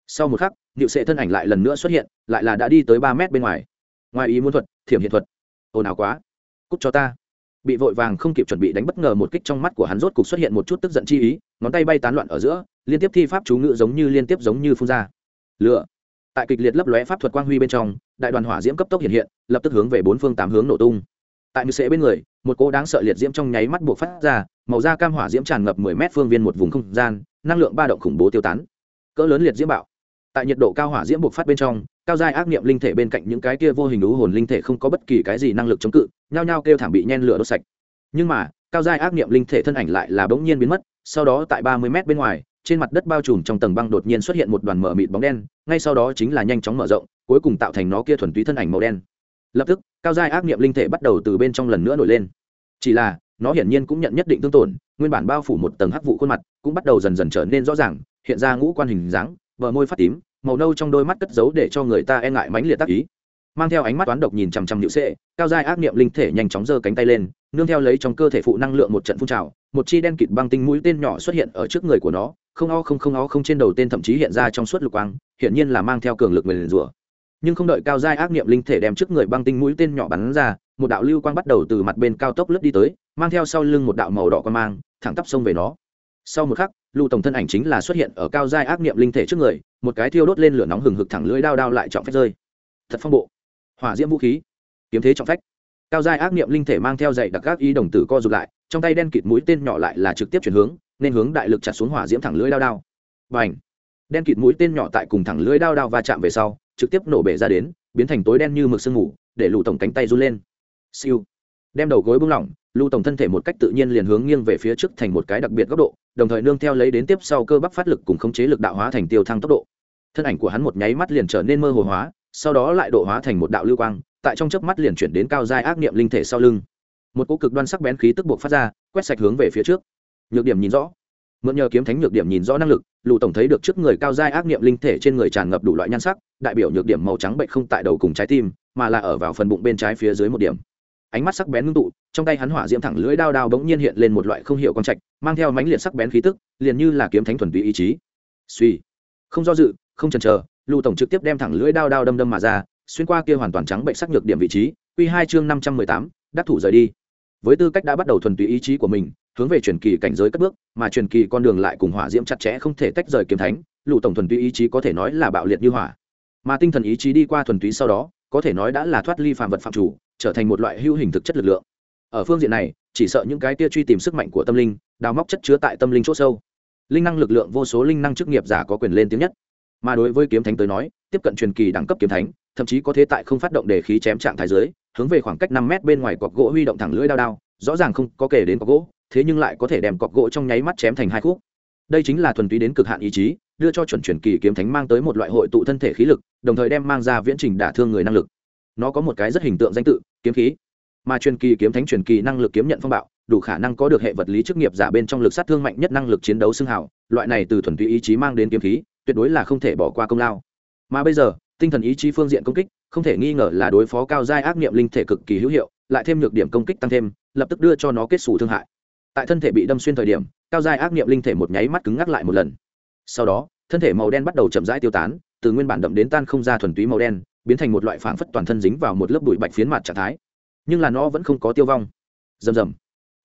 Sau một khắc nhựu sệ thân ảnh lại lần nữa xuất hiện, lại là đã đi tới ba mét bên ngoài ngoài ý muốn thuật, thiểm hiện thuật. Ồn ào quá. Cúc cho ta. Bị vội vàng không kịp chuẩn bị đánh bất ngờ một kích trong mắt của hắn rốt cục xuất hiện một chút tức giận chi ý, ngón tay bay tán loạn ở giữa, liên tiếp thi pháp chú ngự giống như liên tiếp giống như phun ra. Lựa tại kịch liệt lấp lóe pháp thuật quang huy bên trong, đại đoàn hỏa diễm cấp tốc hiện hiện, lập tức hướng về bốn phương tám hướng nổ tung. Tại mười sệ bên người, một cỗ đáng sợ liệt diễm trong nháy mắt buộc phát ra, màu da cam hỏa diễm tràn ngập mười mét phương viên một vùng không gian, năng lượng ba động khủng bố tiêu tán. Cỡ lớn liệt diễm bạo tại nhiệt độ cao hỏa diễm buộc phát bên trong, cao giai ác niệm linh thể bên cạnh những cái kia vô hình lũ hồn linh thể không có bất kỳ cái gì năng lực chống cự, nhao nhao kêu thảm bị nhen lửa đốt sạch. Nhưng mà, cao giai ác niệm linh thể thân ảnh lại là bỗng nhiên biến mất, sau đó tại ba mươi mét bên ngoài, trên mặt đất bao trùm trong tầng băng đột nhiên xuất hiện một đoàn mở mịt bóng đen, ngay sau đó chính là nhanh chóng mở rộng, cuối cùng tạo thành nó kia thuần túy thân ảnh màu đen. Lập tức, cao giai ác niệm linh thể bắt đầu từ bên trong lần nữa nổi lên. Chỉ là, nó hiển nhiên cũng nhận nhất định tương tổn, nguyên bản bao phủ một tầng hắc vụ khuôn mặt, cũng bắt đầu dần dần trở nên rõ ràng, hiện ra ngũ quan hình dáng bờ môi phát tím, màu nâu trong đôi mắt cất giấu để cho người ta e ngại mãnh liệt tác ý. Mang theo ánh mắt toán độc nhìn chằm chằm nhự sệ, cao giai ác niệm linh thể nhanh chóng giơ cánh tay lên, nương theo lấy trong cơ thể phụ năng lượng một trận phun trào, một chi đen kịt băng tinh mũi tên nhỏ xuất hiện ở trước người của nó, không o không không o không trên đầu tên thậm chí hiện ra trong suốt lục quang hiện nhiên là mang theo cường lực nguyền rủa. Nhưng không đợi cao giai ác niệm linh thể đem trước người băng tinh mũi tên nhỏ bắn ra, một đạo lưu quang bắt đầu từ mặt bên cao tốc lướt đi tới, mang theo sau lưng một đạo màu đỏ quang mang, thẳng tắp sông về nó sau một khắc, lưu tổng thân ảnh chính là xuất hiện ở cao giai ác niệm linh thể trước người, một cái thiêu đốt lên lửa nóng hừng hực thẳng lưỡi đao đao lại trọng phách rơi. Thật phong bộ. Hỏa diễm vũ khí. Kiếm thế trọng phách. Cao giai ác niệm linh thể mang theo dạy đặc các y đồng tử co rụt lại, trong tay đen kịt mũi tên nhỏ lại là trực tiếp chuyển hướng, nên hướng đại lực chặt xuống hỏa diễm thẳng lưỡi đao đao. Và ảnh đen kịt mũi tên nhỏ tại cùng thẳng lưỡi đao đao va chạm về sau, trực tiếp nổ bể ra đến, biến thành tối đen như mực sương mù, để lụ tổng cánh tay run lên. Siêu! Đem đầu gối bung lỏng lưu tổng thân thể một cách tự nhiên liền hướng nghiêng về phía trước thành một cái đặc biệt góc độ, đồng thời nương theo lấy đến tiếp sau cơ bắp phát lực cùng khống chế lực đạo hóa thành tiêu thăng tốc độ. Thân ảnh của hắn một nháy mắt liền trở nên mơ hồ hóa, sau đó lại độ hóa thành một đạo lưu quang, tại trong chớp mắt liền chuyển đến cao giai ác niệm linh thể sau lưng. Một cỗ cực đoan sắc bén khí tức buộc phát ra, quét sạch hướng về phía trước. Nhược điểm nhìn rõ. Mượn nhờ kiếm thánh nhược điểm nhìn rõ năng lực lù tổng thấy được trước người cao giai ác niệm linh thể trên người tràn ngập đủ loại nhan sắc, đại biểu nhược điểm màu trắng bệnh không tại đầu cùng trái tim, mà là ở vào phần bụng bên trái phía dưới một điểm ánh mắt sắc bén ngưng tụ, trong tay hắn hỏa diễm thẳng lưỡi đao đao bỗng nhiên hiện lên một loại không hiểu con trạch, mang theo mãnh liệt sắc bén khí tức, liền như là kiếm thánh thuần túy ý chí. Suy, không do dự, không chần chờ lưu tổng trực tiếp đem thẳng lưỡi đao đao đâm đâm mà ra, xuyên qua kia hoàn toàn trắng bệnh sắc nhược điểm vị trí, quy hai chương năm trăm mười tám, đắc thủ rời đi. Với tư cách đã bắt đầu thuần túy ý chí của mình, hướng về truyền kỳ cảnh giới cất bước, mà truyền kỳ con đường lại cùng hỏa diễm chặt chẽ không thể tách rời kiếm thánh lưu tổng thuần túy ý chí có thể nói là bạo liệt như hỏa. Mà tinh thần ý chí đi qua thuần túy sau đó, có thể nói đã là thoát ly phàm vật phạm chủ trở thành một loại hữu hình thực chất lực lượng. Ở phương diện này, chỉ sợ những cái tia truy tìm sức mạnh của tâm linh, đào móc chất chứa tại tâm linh c h ỗ sâu. Linh năng lực lượng vô số linh năng chức nghiệp giả có quyền lên tiếng nhất. Mà đối với kiếm thánh tới nói, tiếp cận truyền kỳ đẳng cấp kiếm thánh, thậm chí có thế tại không phát động để khí chém trạng thái dưới, hướng về khoảng cách năm mét bên ngoài cọc gỗ huy động thẳng lưỡi đao đao, rõ ràng không có kể đến cọc gỗ, thế nhưng lại có thể đem cọc gỗ trong nháy mắt chém thành hai khúc. Đây chính là thuần túy đến cực hạn ý chí, đưa cho chuẩn truyền kỳ kiếm thánh mang tới một loại hội tụ thân thể khí lực, đồng thời đem mang ra viễn trình đả thương người năng lực nó có một cái rất hình tượng danh tự, kiếm khí. Mà truyền kỳ kiếm thánh truyền kỳ năng lực kiếm nhận phong bạo, đủ khả năng có được hệ vật lý chức nghiệp giả bên trong lực sát thương mạnh nhất năng lực chiến đấu xưng hào, loại này từ thuần túy ý chí mang đến kiếm khí, tuyệt đối là không thể bỏ qua công lao. Mà bây giờ, tinh thần ý chí phương diện công kích, không thể nghi ngờ là đối phó cao giai ác niệm linh thể cực kỳ hữu hiệu, lại thêm nhược điểm công kích tăng thêm, lập tức đưa cho nó kết xù thương hại. Tại thân thể bị đâm xuyên thời điểm, cao giai ác niệm linh thể một nháy mắt cứng ngắc lại một lần. Sau đó, thân thể màu đen bắt đầu chậm rãi tiêu tán, từ nguyên bản đậm đến tan không ra thuần túy màu đen biến thành một loại phảng phất toàn thân dính vào một lớp bụi bạch phiến mặt trạng thái. Nhưng là nó vẫn không có tiêu vong. Rầm rầm.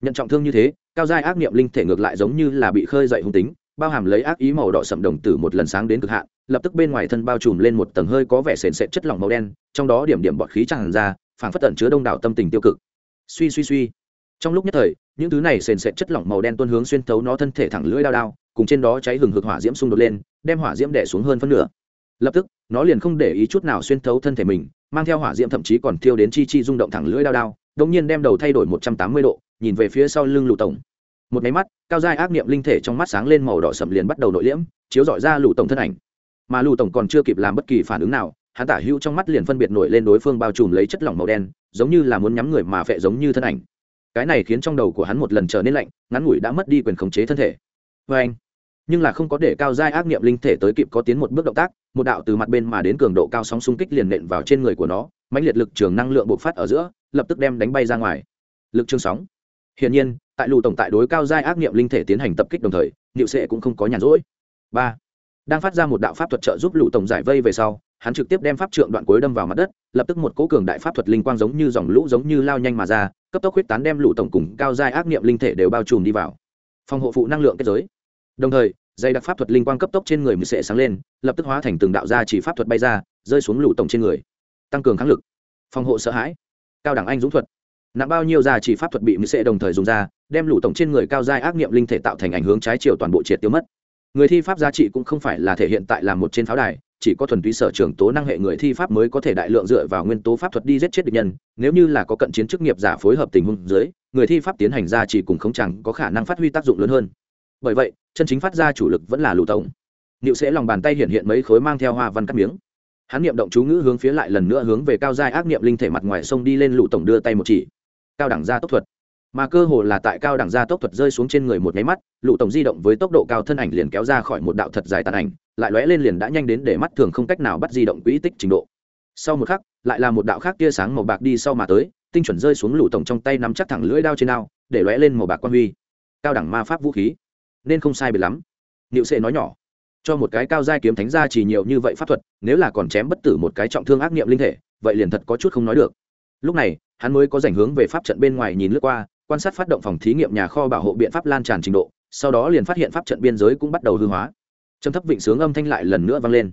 Nhận trọng thương như thế, cao giai ác niệm linh thể ngược lại giống như là bị khơi dậy hung tính, bao hàm lấy ác ý màu đỏ sậm đồng tử một lần sáng đến cực hạn, lập tức bên ngoài thân bao trùm lên một tầng hơi có vẻ sền sệt chất lỏng màu đen, trong đó điểm điểm bọt khí tràn ra, phảng phất tận chứa đông đảo tâm tình tiêu cực. Suy suy suy. Trong lúc nhất thời, những thứ này sền sệt chất lỏng màu đen tuôn hướng xuyên thấu nó thân thể thẳng lưỡi đao đao, cùng trên đó cháy hừng hực hỏa diễm xung đột lên, đem hỏa diễm đẻ xuống hơn phân nửa. Lập tức nó liền không để ý chút nào xuyên thấu thân thể mình, mang theo hỏa diễm thậm chí còn thiêu đến chi chi rung động thẳng lưỡi đao đao đông nhiên đem đầu thay đổi một trăm tám mươi độ, nhìn về phía sau lưng lụ tổng. Một máy mắt, cao giai ác niệm linh thể trong mắt sáng lên màu đỏ sậm liền bắt đầu nội liễm, chiếu dọi ra lụ tổng thân ảnh. Mà lụ tổng còn chưa kịp làm bất kỳ phản ứng nào, hắn tả hữu trong mắt liền phân biệt nổi lên đối phương bao trùm lấy chất lỏng màu đen, giống như là muốn nhắm người mà phệ giống như thân ảnh. Cái này khiến trong đầu của hắn một lần trở nên lạnh, ngắn ngủi đã mất đi quyền khống chế thân thể. Vê anh nhưng là không có để cao giai ác nghiệm linh thể tới kịp có tiến một bước động tác một đạo từ mặt bên mà đến cường độ cao sóng xung kích liền nện vào trên người của nó, mãnh liệt lực trường năng lượng bộc phát ở giữa, lập tức đem đánh bay ra ngoài. Lực trường sóng. Hiển nhiên, tại lù tổng tại đối cao giai ác nghiệm linh thể tiến hành tập kích đồng thời, niệu sệ cũng không có nhàn rỗi. Ba. Đang phát ra một đạo pháp thuật trợ giúp lù tổng giải vây về sau, hắn trực tiếp đem pháp trượng đoạn cuối đâm vào mặt đất, lập tức một cố cường đại pháp thuật linh quang giống như dòng lũ giống như lao nhanh mà ra, cấp tốc huyết tán đem lũ tổng cùng cao giai ác nghiệm linh thể đều bao trùm đi vào. Phòng hộ phụ năng lượng kết giới. Đồng thời dây đặc pháp thuật linh quang cấp tốc trên người mười sệ sáng lên, lập tức hóa thành từng đạo gia chỉ pháp thuật bay ra, rơi xuống lũ tổng trên người. Tăng cường kháng lực. Phòng hộ sợ hãi. Cao đẳng anh dũng thuật. Nặng bao nhiêu gia chỉ pháp thuật bị mười sệ đồng thời dùng ra, đem lũ tổng trên người cao giai ác nghiệm linh thể tạo thành ảnh hướng trái chiều toàn bộ triệt tiêu mất. Người thi pháp giá trị cũng không phải là thể hiện tại là một trên pháo đài, chỉ có thuần túy sở trường tố năng hệ người thi pháp mới có thể đại lượng dựa vào nguyên tố pháp thuật đi giết chết địch nhân, nếu như là có cận chiến chức nghiệp giả phối hợp tình huống dưới, người thi pháp tiến hành ra chỉ cùng không chẳng có khả năng phát huy tác dụng lớn hơn bởi vậy, chân chính phát ra chủ lực vẫn là lù tổng. Niệu sẽ lòng bàn tay hiện hiện mấy khối mang theo hoa văn cắt miếng. Hắn niệm động chú ngữ hướng phía lại lần nữa hướng về cao giai ác niệm linh thể mặt ngoài sông đi lên lụ tổng đưa tay một chỉ. Cao đẳng gia tốc thuật. Mà cơ hồ là tại cao đẳng gia tốc thuật rơi xuống trên người một nháy mắt lụ tổng di động với tốc độ cao thân ảnh liền kéo ra khỏi một đạo thật dài tàn ảnh, lại lóe lên liền đã nhanh đến để mắt thường không cách nào bắt di động quỹ tích trình độ. Sau một khắc, lại là một đạo khác tia sáng màu bạc đi sau mà tới, tinh chuẩn rơi xuống lụ tổng trong tay nắm chắc thẳng lưỡi đao trên đao, để lóe lên màu bạc quan huy. Cao đẳng ma pháp vũ khí nên không sai biệt lắm. Niệu sệ nói nhỏ, cho một cái cao giai kiếm thánh gia chỉ nhiều như vậy pháp thuật, nếu là còn chém bất tử một cái trọng thương ác nghiệm linh thể, vậy liền thật có chút không nói được. Lúc này, hắn mới có dành hướng về pháp trận bên ngoài nhìn lướt qua, quan sát phát động phòng thí nghiệm nhà kho bảo hộ biện pháp lan tràn trình độ, sau đó liền phát hiện pháp trận biên giới cũng bắt đầu hư hóa. Trầm thấp vịnh sướng âm thanh lại lần nữa vang lên.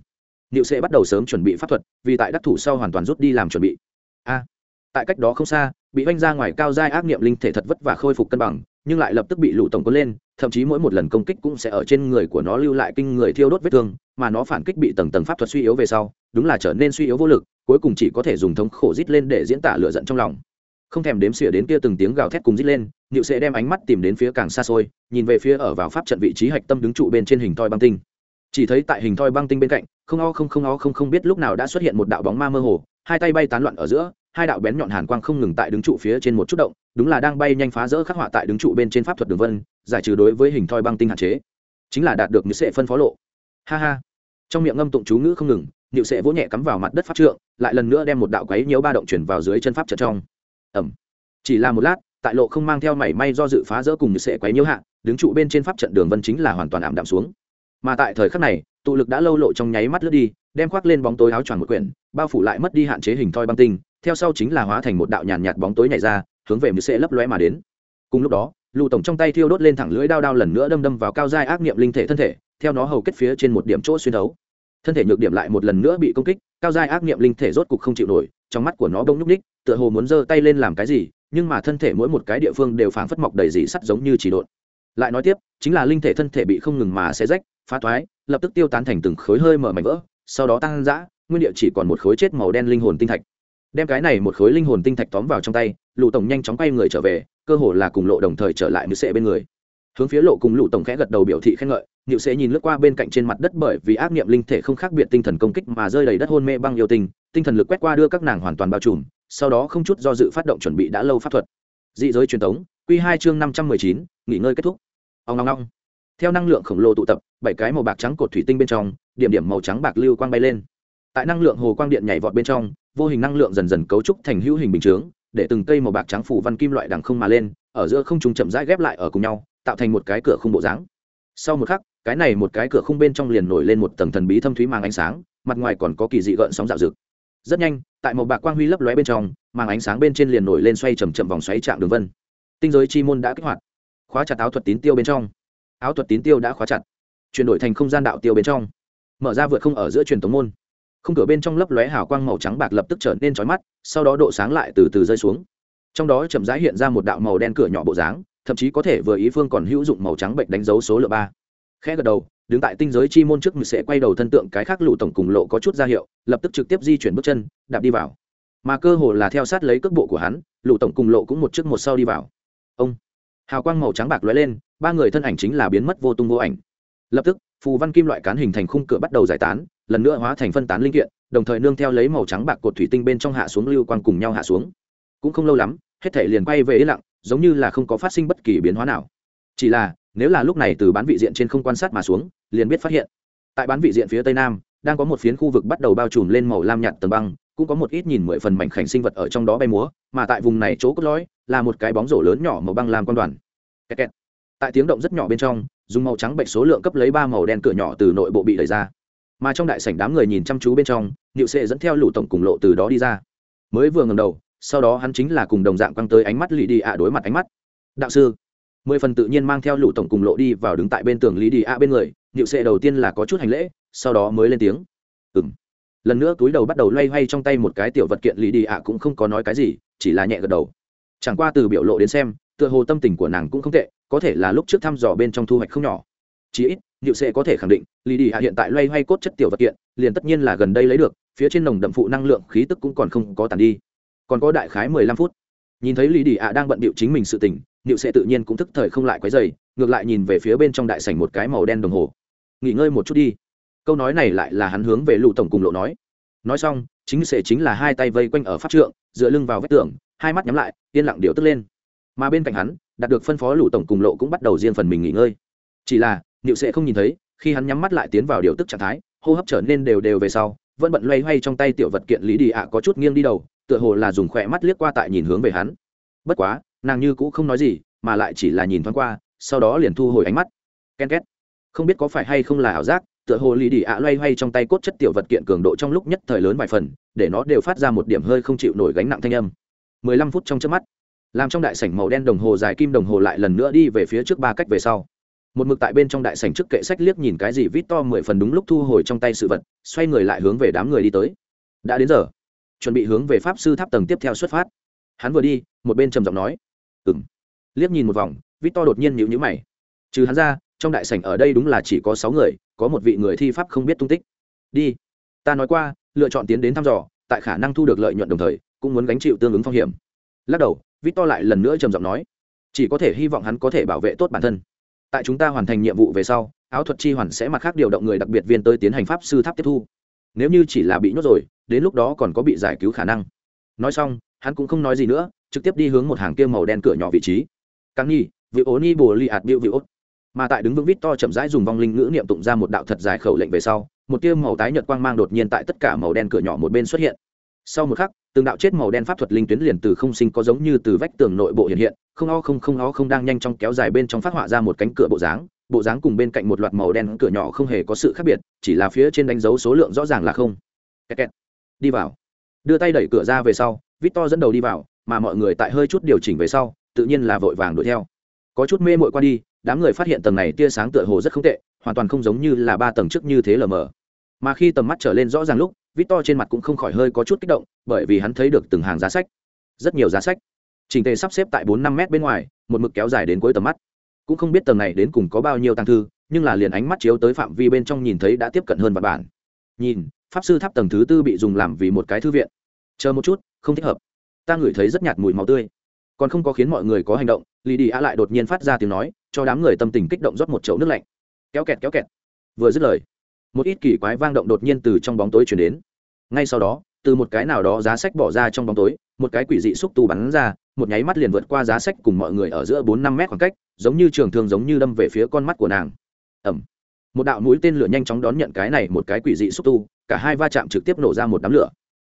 Niệu Sệ bắt đầu sớm chuẩn bị pháp thuật, vì tại đắc thủ sau hoàn toàn rút đi làm chuẩn bị. A, tại cách đó không xa, bị oanh ra ngoài cao giai ác nghiệm linh thể thật vất và khôi phục cân bằng nhưng lại lập tức bị lũ tổng quân lên, thậm chí mỗi một lần công kích cũng sẽ ở trên người của nó lưu lại kinh người thiêu đốt vết thương, mà nó phản kích bị tầng tầng pháp thuật suy yếu về sau, đúng là trở nên suy yếu vô lực, cuối cùng chỉ có thể dùng thống khổ rít lên để diễn tả lựa giận trong lòng. Không thèm đếm xỉa đến kia từng tiếng gào thét cùng rít lên nịu sẽ đem ánh mắt tìm đến phía càng xa xôi, nhìn về phía ở vào pháp trận vị trí hạch tâm đứng trụ bên trên hình thoi băng tinh. Chỉ thấy tại hình thoi băng tinh bên cạnh, không o không không o không không biết lúc nào đã xuất hiện một đạo bóng ma mơ hồ, hai tay bay tán loạn ở giữa hai đạo bén nhọn hàn quang không ngừng tại đứng trụ phía trên một chút động, đúng là đang bay nhanh phá rỡ khắc họa tại đứng trụ bên trên pháp thuật đường vân, giải trừ đối với hình thoi băng tinh hạn chế. Chính là đạt được như sệ phân phó lộ. Ha ha. Trong miệng ngâm tụng chú ngữ không ngừng nhịu sệ vỗ nhẹ cắm vào mặt đất pháp trượng, lại lần nữa đem một đạo quấy nhiễu ba động chuyển vào dưới chân pháp trận trong. Ẩm chỉ là một lát, tại lộ không mang theo mảy may do dự phá rỡ cùng như sệ quấy nhiễu hạ, đứng trụ bên trên pháp trận đường vân chính là hoàn toàn ảm đạm xuống. Mà tại thời khắc này, tụ lực đã lâu lộ trong nháy mắt lướt đi, đem khoác lên bóng tối áo choàng một quyển, bao phủ lại mất đi hạn chế hình thoi băng tinh theo sau chính là hóa thành một đạo nhàn nhạt bóng tối nhảy ra, hướng về mười sẽ lấp lóe mà đến. Cùng lúc đó lưu tổng trong tay thiêu đốt lên thẳng lưỡi đao đao lần nữa đâm đâm vào cao giai ác niệm linh thể thân thể, theo nó hầu kết phía trên một điểm chỗ xuyên thấu. Thân thể nhược điểm lại một lần nữa bị công kích, cao giai ác niệm linh thể rốt cục không chịu nổi, trong mắt của nó bông nhúc ních tựa hồ muốn giơ tay lên làm cái gì, nhưng mà thân thể mỗi một cái địa phương đều phảng phất mọc đầy dị sắt giống như chỉ độn. Lại nói tiếp, chính là linh thể thân thể bị không ngừng mà xé rách, phá thoái, lập tức tiêu tán thành từng khối hơi mở mảnh vỡ, sau đó tăng dã, nguyên địa chỉ còn một khối chết màu đen linh hồn tinh thạch đem cái này một khối linh hồn tinh thạch tóm vào trong tay lụ tổng nhanh chóng quay người trở về, cơ hồ là cùng lộ đồng thời trở lại nữ sệ bên người. Hướng phía lộ cùng lụ tổng khẽ gật đầu biểu thị khen ngợi nữ sệ nhìn lướt qua bên cạnh trên mặt đất bởi vì ác niệm linh thể không khác biệt tinh thần công kích mà rơi đầy đất hôn mê băng yêu tinh tinh thần lực quét qua đưa các nàng hoàn toàn bao trùm, sau đó không chút do dự phát động chuẩn bị đã lâu pháp thuật. Dị giới truyền thống q hai chương năm trăm mười chín, nghỉ ngơi kết thúc. Ông long long theo năng lượng khổng lồ tụ tập, bảy cái màu bạc trắng cột thủy tinh bên trong, điểm điểm màu trắng bạc lưu quang bay lên tại năng lượng hồ quang điện nhảy vọt bên trong, vô hình năng lượng dần dần cấu trúc thành hữu hình bình chướng, để từng cây màu bạc trắng phủ văn kim loại đằng không mà lên, ở giữa không trùng chậm rãi ghép lại ở cùng nhau, tạo thành một cái cửa khung bộ dáng. Sau một khắc, cái này một cái cửa khung bên trong liền nổi lên một tầng thần bí thâm thúy mang ánh sáng, mặt ngoài còn có kỳ dị gợn sóng dạo rực rất nhanh, tại màu bạc quang huy lấp lóe bên trong mang ánh sáng bên trên liền nổi lên xoay chầm chậm vòng xoáy trạng đường vân. Tinh giới chi môn đã kích hoạt. Khóa chặt áo thuật tín tiêu bên trong. Áo thuật tín tiêu đã khóa chặt, chuyển đổi thành không gian đạo tiêu bên trong. Mở ra vượt không ở giữa truyền tống môn không cửa bên trong lấp lóe hào quang màu trắng bạc lập tức trở nên trói mắt, sau đó độ sáng lại từ từ rơi xuống. Trong đó chậm rãi hiện ra một đạo màu đen cửa nhỏ bộ dáng, thậm chí có thể vừa ý phương còn hữu dụng màu trắng bệnh đánh dấu số lượng ba. Khẽ gật đầu, đứng tại tinh giới chi môn trước mình sẽ quay đầu thân tượng cái khác lụ tổng cùng lộ có chút ra hiệu, lập tức trực tiếp di chuyển bước chân, đạp đi vào. Mà cơ hồ là theo sát lấy cước bộ của hắn lụ tổng cùng lộ cũng một trước một sau đi vào. Ông, hào quang màu trắng bạc lóe lên, ba người thân ảnh chính là biến mất vô tung vô ảnh. Lập tức phù văn kim loại cán hình thành khung cửa bắt đầu giải tán, lần nữa hóa thành phân tán linh kiện, đồng thời nương theo lấy màu trắng bạc cột thủy tinh bên trong hạ xuống lưu quang cùng nhau hạ xuống. Cũng không lâu lắm, hết thể liền quay về yên lặng, giống như là không có phát sinh bất kỳ biến hóa nào. Chỉ là, nếu là lúc này từ bán vị diện trên không quan sát mà xuống, liền biết phát hiện. Tại bán vị diện phía tây nam, đang có một phiến khu vực bắt đầu bao trùm lên màu lam nhạt tầng băng, cũng có một ít nhìn mười phần mảnh khảnh sinh vật ở trong đó bay múa, mà tại vùng này chỗ cốt lõi là một cái bóng rổ lớn nhỏ màu băng lam quan đoàn. Kẹt kẹt. tại tiếng động rất nhỏ bên trong dùng màu trắng bệnh số lượng cấp lấy ba màu đen cửa nhỏ từ nội bộ bị đẩy ra. Mà trong đại sảnh đám người nhìn chăm chú bên trong, niệu sệ dẫn theo lũ tổng cùng lộ từ đó đi ra. Mới vừa ngầm đầu, sau đó hắn chính là cùng đồng dạng quăng tới ánh mắt lì đi ạ đối mặt ánh mắt. Đạo sư. Mười phần tự nhiên mang theo lũ tổng cùng lộ đi vào đứng tại bên tường lý đi ạ bên người, niệu sệ đầu tiên là có chút hành lễ, sau đó mới lên tiếng. Ừng lần nữa túi đầu bắt đầu loay hoay trong tay một cái tiểu vật kiện lý đi ạ cũng không có nói cái gì, chỉ là nhẹ gật đầu. Chẳng qua từ biểu lộ đến xem, tựa hồ tâm tình của nàng cũng không tệ có thể là lúc trước thăm dò bên trong thu hoạch không nhỏ. Chí ít liệu sẽ có thể khẳng định lý đi hạ hiện tại loay hoay cốt chất tiểu vật kiện, liền tất nhiên là gần đây lấy được, phía trên nồng đậm phụ năng lượng khí tức cũng còn không có tàn đi. Còn có đại khái mười lăm phút. Nhìn thấy lý đi hạ đang bận bịu chính mình sự tỉnh liệu sẽ tự nhiên cũng thức thời không lại quấy dày ngược lại nhìn về phía bên trong đại sảnh một cái màu đen đồng hồ. Nghỉ ngơi một chút đi. Câu nói này lại là hắn hướng về lụ tổng cùng lộ nói. Nói xong, chính sẽ chính là hai tay vây quanh ở pháp trượng, dựa lưng vào vách tường, hai mắt nhắm lại, yên lặng điều tức lên mà bên cạnh hắn, đạt được phân phó lũ tổng cùng lộ cũng bắt đầu riêng phần mình nghỉ ngơi. Chỉ là, niệu sẽ không nhìn thấy, khi hắn nhắm mắt lại tiến vào điều tức trạng thái, hô hấp trở nên đều đều về sau, vẫn bận loay hoay trong tay tiểu vật kiện lý đi ạ có chút nghiêng đi đầu, tựa hồ là dùng khỏe mắt liếc qua tại nhìn hướng về hắn. Bất quá, nàng như cũng không nói gì, mà lại chỉ là nhìn thoáng qua, sau đó liền thu hồi ánh mắt. Ken két. Không biết có phải hay không là ảo giác, tựa hồ lý đi ạ loay hoay trong tay cốt chất tiểu vật kiện cường độ trong lúc nhất thời lớn vài phần, để nó đều phát ra một điểm hơi không chịu nổi gánh nặng thanh âm. Mười lăm phút trong trước mắt làm trong đại sảnh màu đen đồng hồ dài kim đồng hồ lại lần nữa đi về phía trước ba cách về sau. Một mực tại bên trong đại sảnh trước kệ sách liếc nhìn cái gì vít to mười phần đúng lúc thu hồi trong tay sự vật, xoay người lại hướng về đám người đi tới. Đã đến giờ. Chuẩn bị hướng về pháp sư tháp tầng tiếp theo xuất phát. Hắn vừa đi, một bên trầm giọng nói. Ừng liếc nhìn một vòng, vít to đột nhiên nhịu nhữ mày. Trừ hắn ra, trong đại sảnh ở đây đúng là chỉ có sáu người, có một vị người thi pháp không biết tung tích. Đi. Ta nói qua, lựa chọn tiến đến thăm dò, tại khả năng thu được lợi nhuận đồng thời, cũng muốn gánh chịu tương ứng phong hiểm. Lắc đầu vít to lại lần nữa trầm giọng nói, chỉ có thể hy vọng hắn có thể bảo vệ tốt bản thân. Tại chúng ta hoàn thành nhiệm vụ về sau, áo thuật chi hoàn sẽ mặt khác điều động người đặc biệt viên tới tiến hành pháp sư tháp tiếp thu. Nếu như chỉ là bị nhốt rồi, đến lúc đó còn có bị giải cứu khả năng. Nói xong, hắn cũng không nói gì nữa, trực tiếp đi hướng một hàng kia màu đen cửa nhỏ vị trí. Càng nhi vị ố ni bồ li ạt biêu vị ốt. Mà tại đứng vững vít to chậm rãi dùng vong linh ngữ niệm tụng ra một đạo thật dài khẩu lệnh về sau, một tia màu tái nhợt quang mang đột nhiên tại tất cả màu đen cửa nhỏ một bên xuất hiện. Sau một khắc từng đạo chết màu đen pháp thuật linh tuyến liền từ không sinh có giống như từ vách tường nội bộ hiện hiện, không o không không o không đang nhanh chóng kéo dài bên trong phát họa ra một cánh cửa bộ dáng bộ dáng cùng bên cạnh một loạt màu đen cửa nhỏ không hề có sự khác biệt, chỉ là phía trên đánh dấu số lượng rõ ràng là không. Kẹt kẹt. đi vào. Đưa tay đẩy cửa ra về sau, victor dẫn đầu đi vào, mà mọi người tại hơi chút điều chỉnh về sau, tự nhiên là vội vàng đuổi theo. Có chút mê mội qua đi, đám người phát hiện tầng này tia sáng tựa hồ rất không tệ, hoàn toàn không giống như là ba tầng trước như thế lờ mờ mà khi tầm mắt trở lên rõ ràng lúc Victor trên mặt cũng không khỏi hơi có chút kích động, bởi vì hắn thấy được từng hàng giá sách, rất nhiều giá sách, trình tề sắp xếp tại bốn năm mét bên ngoài, một mực kéo dài đến cuối tầm mắt. Cũng không biết tầng này đến cùng có bao nhiêu tăng thư, nhưng là liền ánh mắt chiếu tới phạm vi bên trong nhìn thấy đã tiếp cận hơn vạn bản. Nhìn, pháp sư tháp tầng thứ tư bị dùng làm vì một cái thư viện. Chờ một chút, không thích hợp. Ta ngửi thấy rất nhạt mùi máu tươi. Còn không có khiến mọi người có hành động, Lý Đi a lại đột nhiên phát ra tiếng nói, cho đám người tâm tình kích động rót một chậu nước lạnh. Kéo kẹt kéo kẹt. Vừa dứt lời, một ít kỳ quái vang động đột nhiên từ trong bóng tối chuyển đến. Ngay sau đó, từ một cái nào đó giá sách bỏ ra trong bóng tối, một cái quỷ dị xúc tu bắn ra, một nháy mắt liền vượt qua giá sách cùng mọi người ở giữa bốn năm mét khoảng cách, giống như trường thương giống như đâm về phía con mắt của nàng. Ẩm một đạo mũi tên lửa nhanh chóng đón nhận cái này một cái quỷ dị xúc tu, cả hai va chạm trực tiếp nổ ra một đám lửa.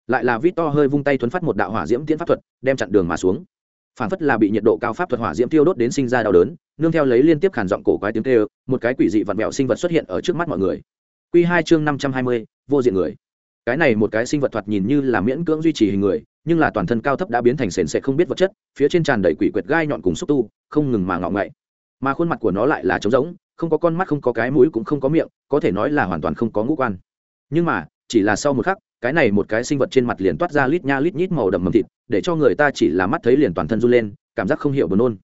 Lại là vít to hơi vung tay thuấn phát một đạo hỏa diễm tiễn pháp thuật, đem chặn đường mà xuống. Phản phất là bị nhiệt độ cao pháp thuật hỏa diễm tiêu đốt đến sinh ra đau đớn, nương theo lấy liên tiếp khản giọng cổ quái tiếng kêu, một cái quỷ dị vặn vẹo sinh vật xuất hiện ở trước mắt mọi người. Quy 2 chương năm trăm hai mươi, vô diện người. Cái này một cái sinh vật thoạt nhìn như là miễn cưỡng duy trì hình người, nhưng là toàn thân cao thấp đã biến thành sền sệt không biết vật chất, phía trên tràn đầy quỷ quyệt gai nhọn cùng xúc tu, không ngừng mà ngọ ngậy. Mà khuôn mặt của nó lại là trống rỗng, không có con mắt, không có cái mũi, cũng không có miệng, có thể nói là hoàn toàn không có ngũ quan. Nhưng mà, chỉ là sau một khắc, cái này một cái sinh vật trên mặt liền toát ra lít nha lít nhít màu đậm mầm thịt, để cho người ta chỉ là mắt thấy liền toàn thân run lên, cảm giác không hiểu buồn nôn.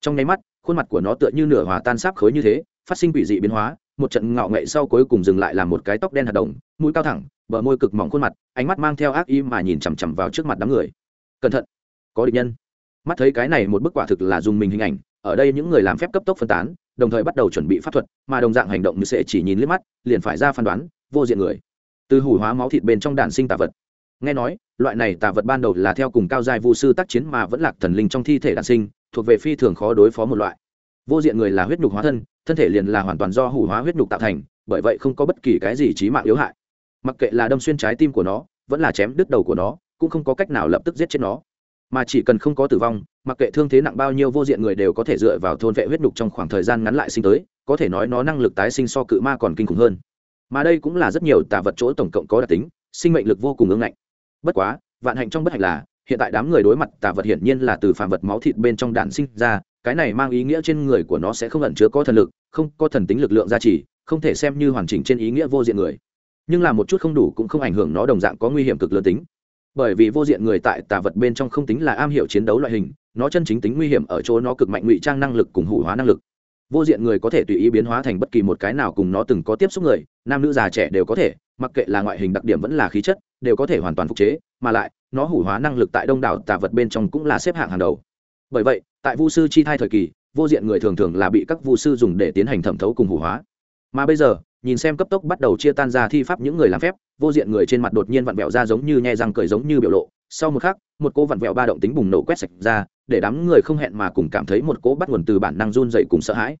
Trong nháy mắt, khuôn mặt của nó tựa như nửa hòa tan sáp khối như thế, phát sinh quỷ dị biến hóa một trận ngạo nghệ sau cuối cùng dừng lại làm một cái tóc đen hạt đồng, mũi cao thẳng, bờ môi cực mỏng khuôn mặt, ánh mắt mang theo ác ý mà nhìn chằm chằm vào trước mặt đám người. Cẩn thận, có địch nhân. Mắt thấy cái này một bức quả thực là dùng mình hình ảnh, ở đây những người làm phép cấp tốc phân tán, đồng thời bắt đầu chuẩn bị pháp thuật, mà đồng dạng hành động như sẽ chỉ nhìn liếc mắt, liền phải ra phán đoán, vô diện người. Từ hủ hóa máu thịt bên trong đàn sinh tà vật. Nghe nói, loại này tà vật ban đầu là theo cùng cao giai vu sư tác chiến mà vẫn lạc thần linh trong thi thể đàn sinh, thuộc về phi thường khó đối phó một loại. Vô diện người là huyết nhục hóa thân thân thể liền là hoàn toàn do hủ hóa huyết nhục tạo thành, bởi vậy không có bất kỳ cái gì trí mạng yếu hại. Mặc kệ là đâm xuyên trái tim của nó, vẫn là chém đứt đầu của nó, cũng không có cách nào lập tức giết chết nó. Mà chỉ cần không có tử vong, mặc kệ thương thế nặng bao nhiêu vô diện người đều có thể dựa vào thôn vệ huyết nhục trong khoảng thời gian ngắn lại sinh tới, có thể nói nó năng lực tái sinh so cự ma còn kinh khủng hơn. Mà đây cũng là rất nhiều tà vật chỗ tổng cộng có đặc tính, sinh mệnh lực vô cùng ứng ngạnh. Bất quá, vạn hạnh trong bất hạnh là, hiện tại đám người đối mặt tà vật hiển nhiên là từ phàm vật máu thịt bên trong đạn sinh ra cái này mang ý nghĩa trên người của nó sẽ không ẩn chứa có thần lực, không có thần tính lực lượng gia trì, không thể xem như hoàn chỉnh trên ý nghĩa vô diện người. Nhưng là một chút không đủ cũng không ảnh hưởng nó đồng dạng có nguy hiểm cực lớn tính. Bởi vì vô diện người tại tà vật bên trong không tính là am hiểu chiến đấu loại hình, nó chân chính tính nguy hiểm ở chỗ nó cực mạnh ngụy trang năng lực cùng hủ hóa năng lực. Vô diện người có thể tùy ý biến hóa thành bất kỳ một cái nào cùng nó từng có tiếp xúc người, nam nữ già trẻ đều có thể, mặc kệ là ngoại hình đặc điểm vẫn là khí chất, đều có thể hoàn toàn phục chế, mà lại, nó hủ hóa năng lực tại đông đảo tà vật bên trong cũng là xếp hạng hàng đầu. Bởi vậy tại vu sư chi thai thời kỳ, vô diện người thường thường là bị các vu sư dùng để tiến hành thẩm thấu cùng hủ hóa. Mà bây giờ, nhìn xem cấp tốc bắt đầu chia tan ra thi pháp những người làm phép, vô diện người trên mặt đột nhiên vặn vẹo ra giống như nhẹ răng cười giống như biểu lộ. Sau một khắc, một cô vặn vẹo ba động tính bùng nổ quét sạch ra, để đám người không hẹn mà cùng cảm thấy một cỗ bắt nguồn từ bản năng run dậy cùng sợ hãi.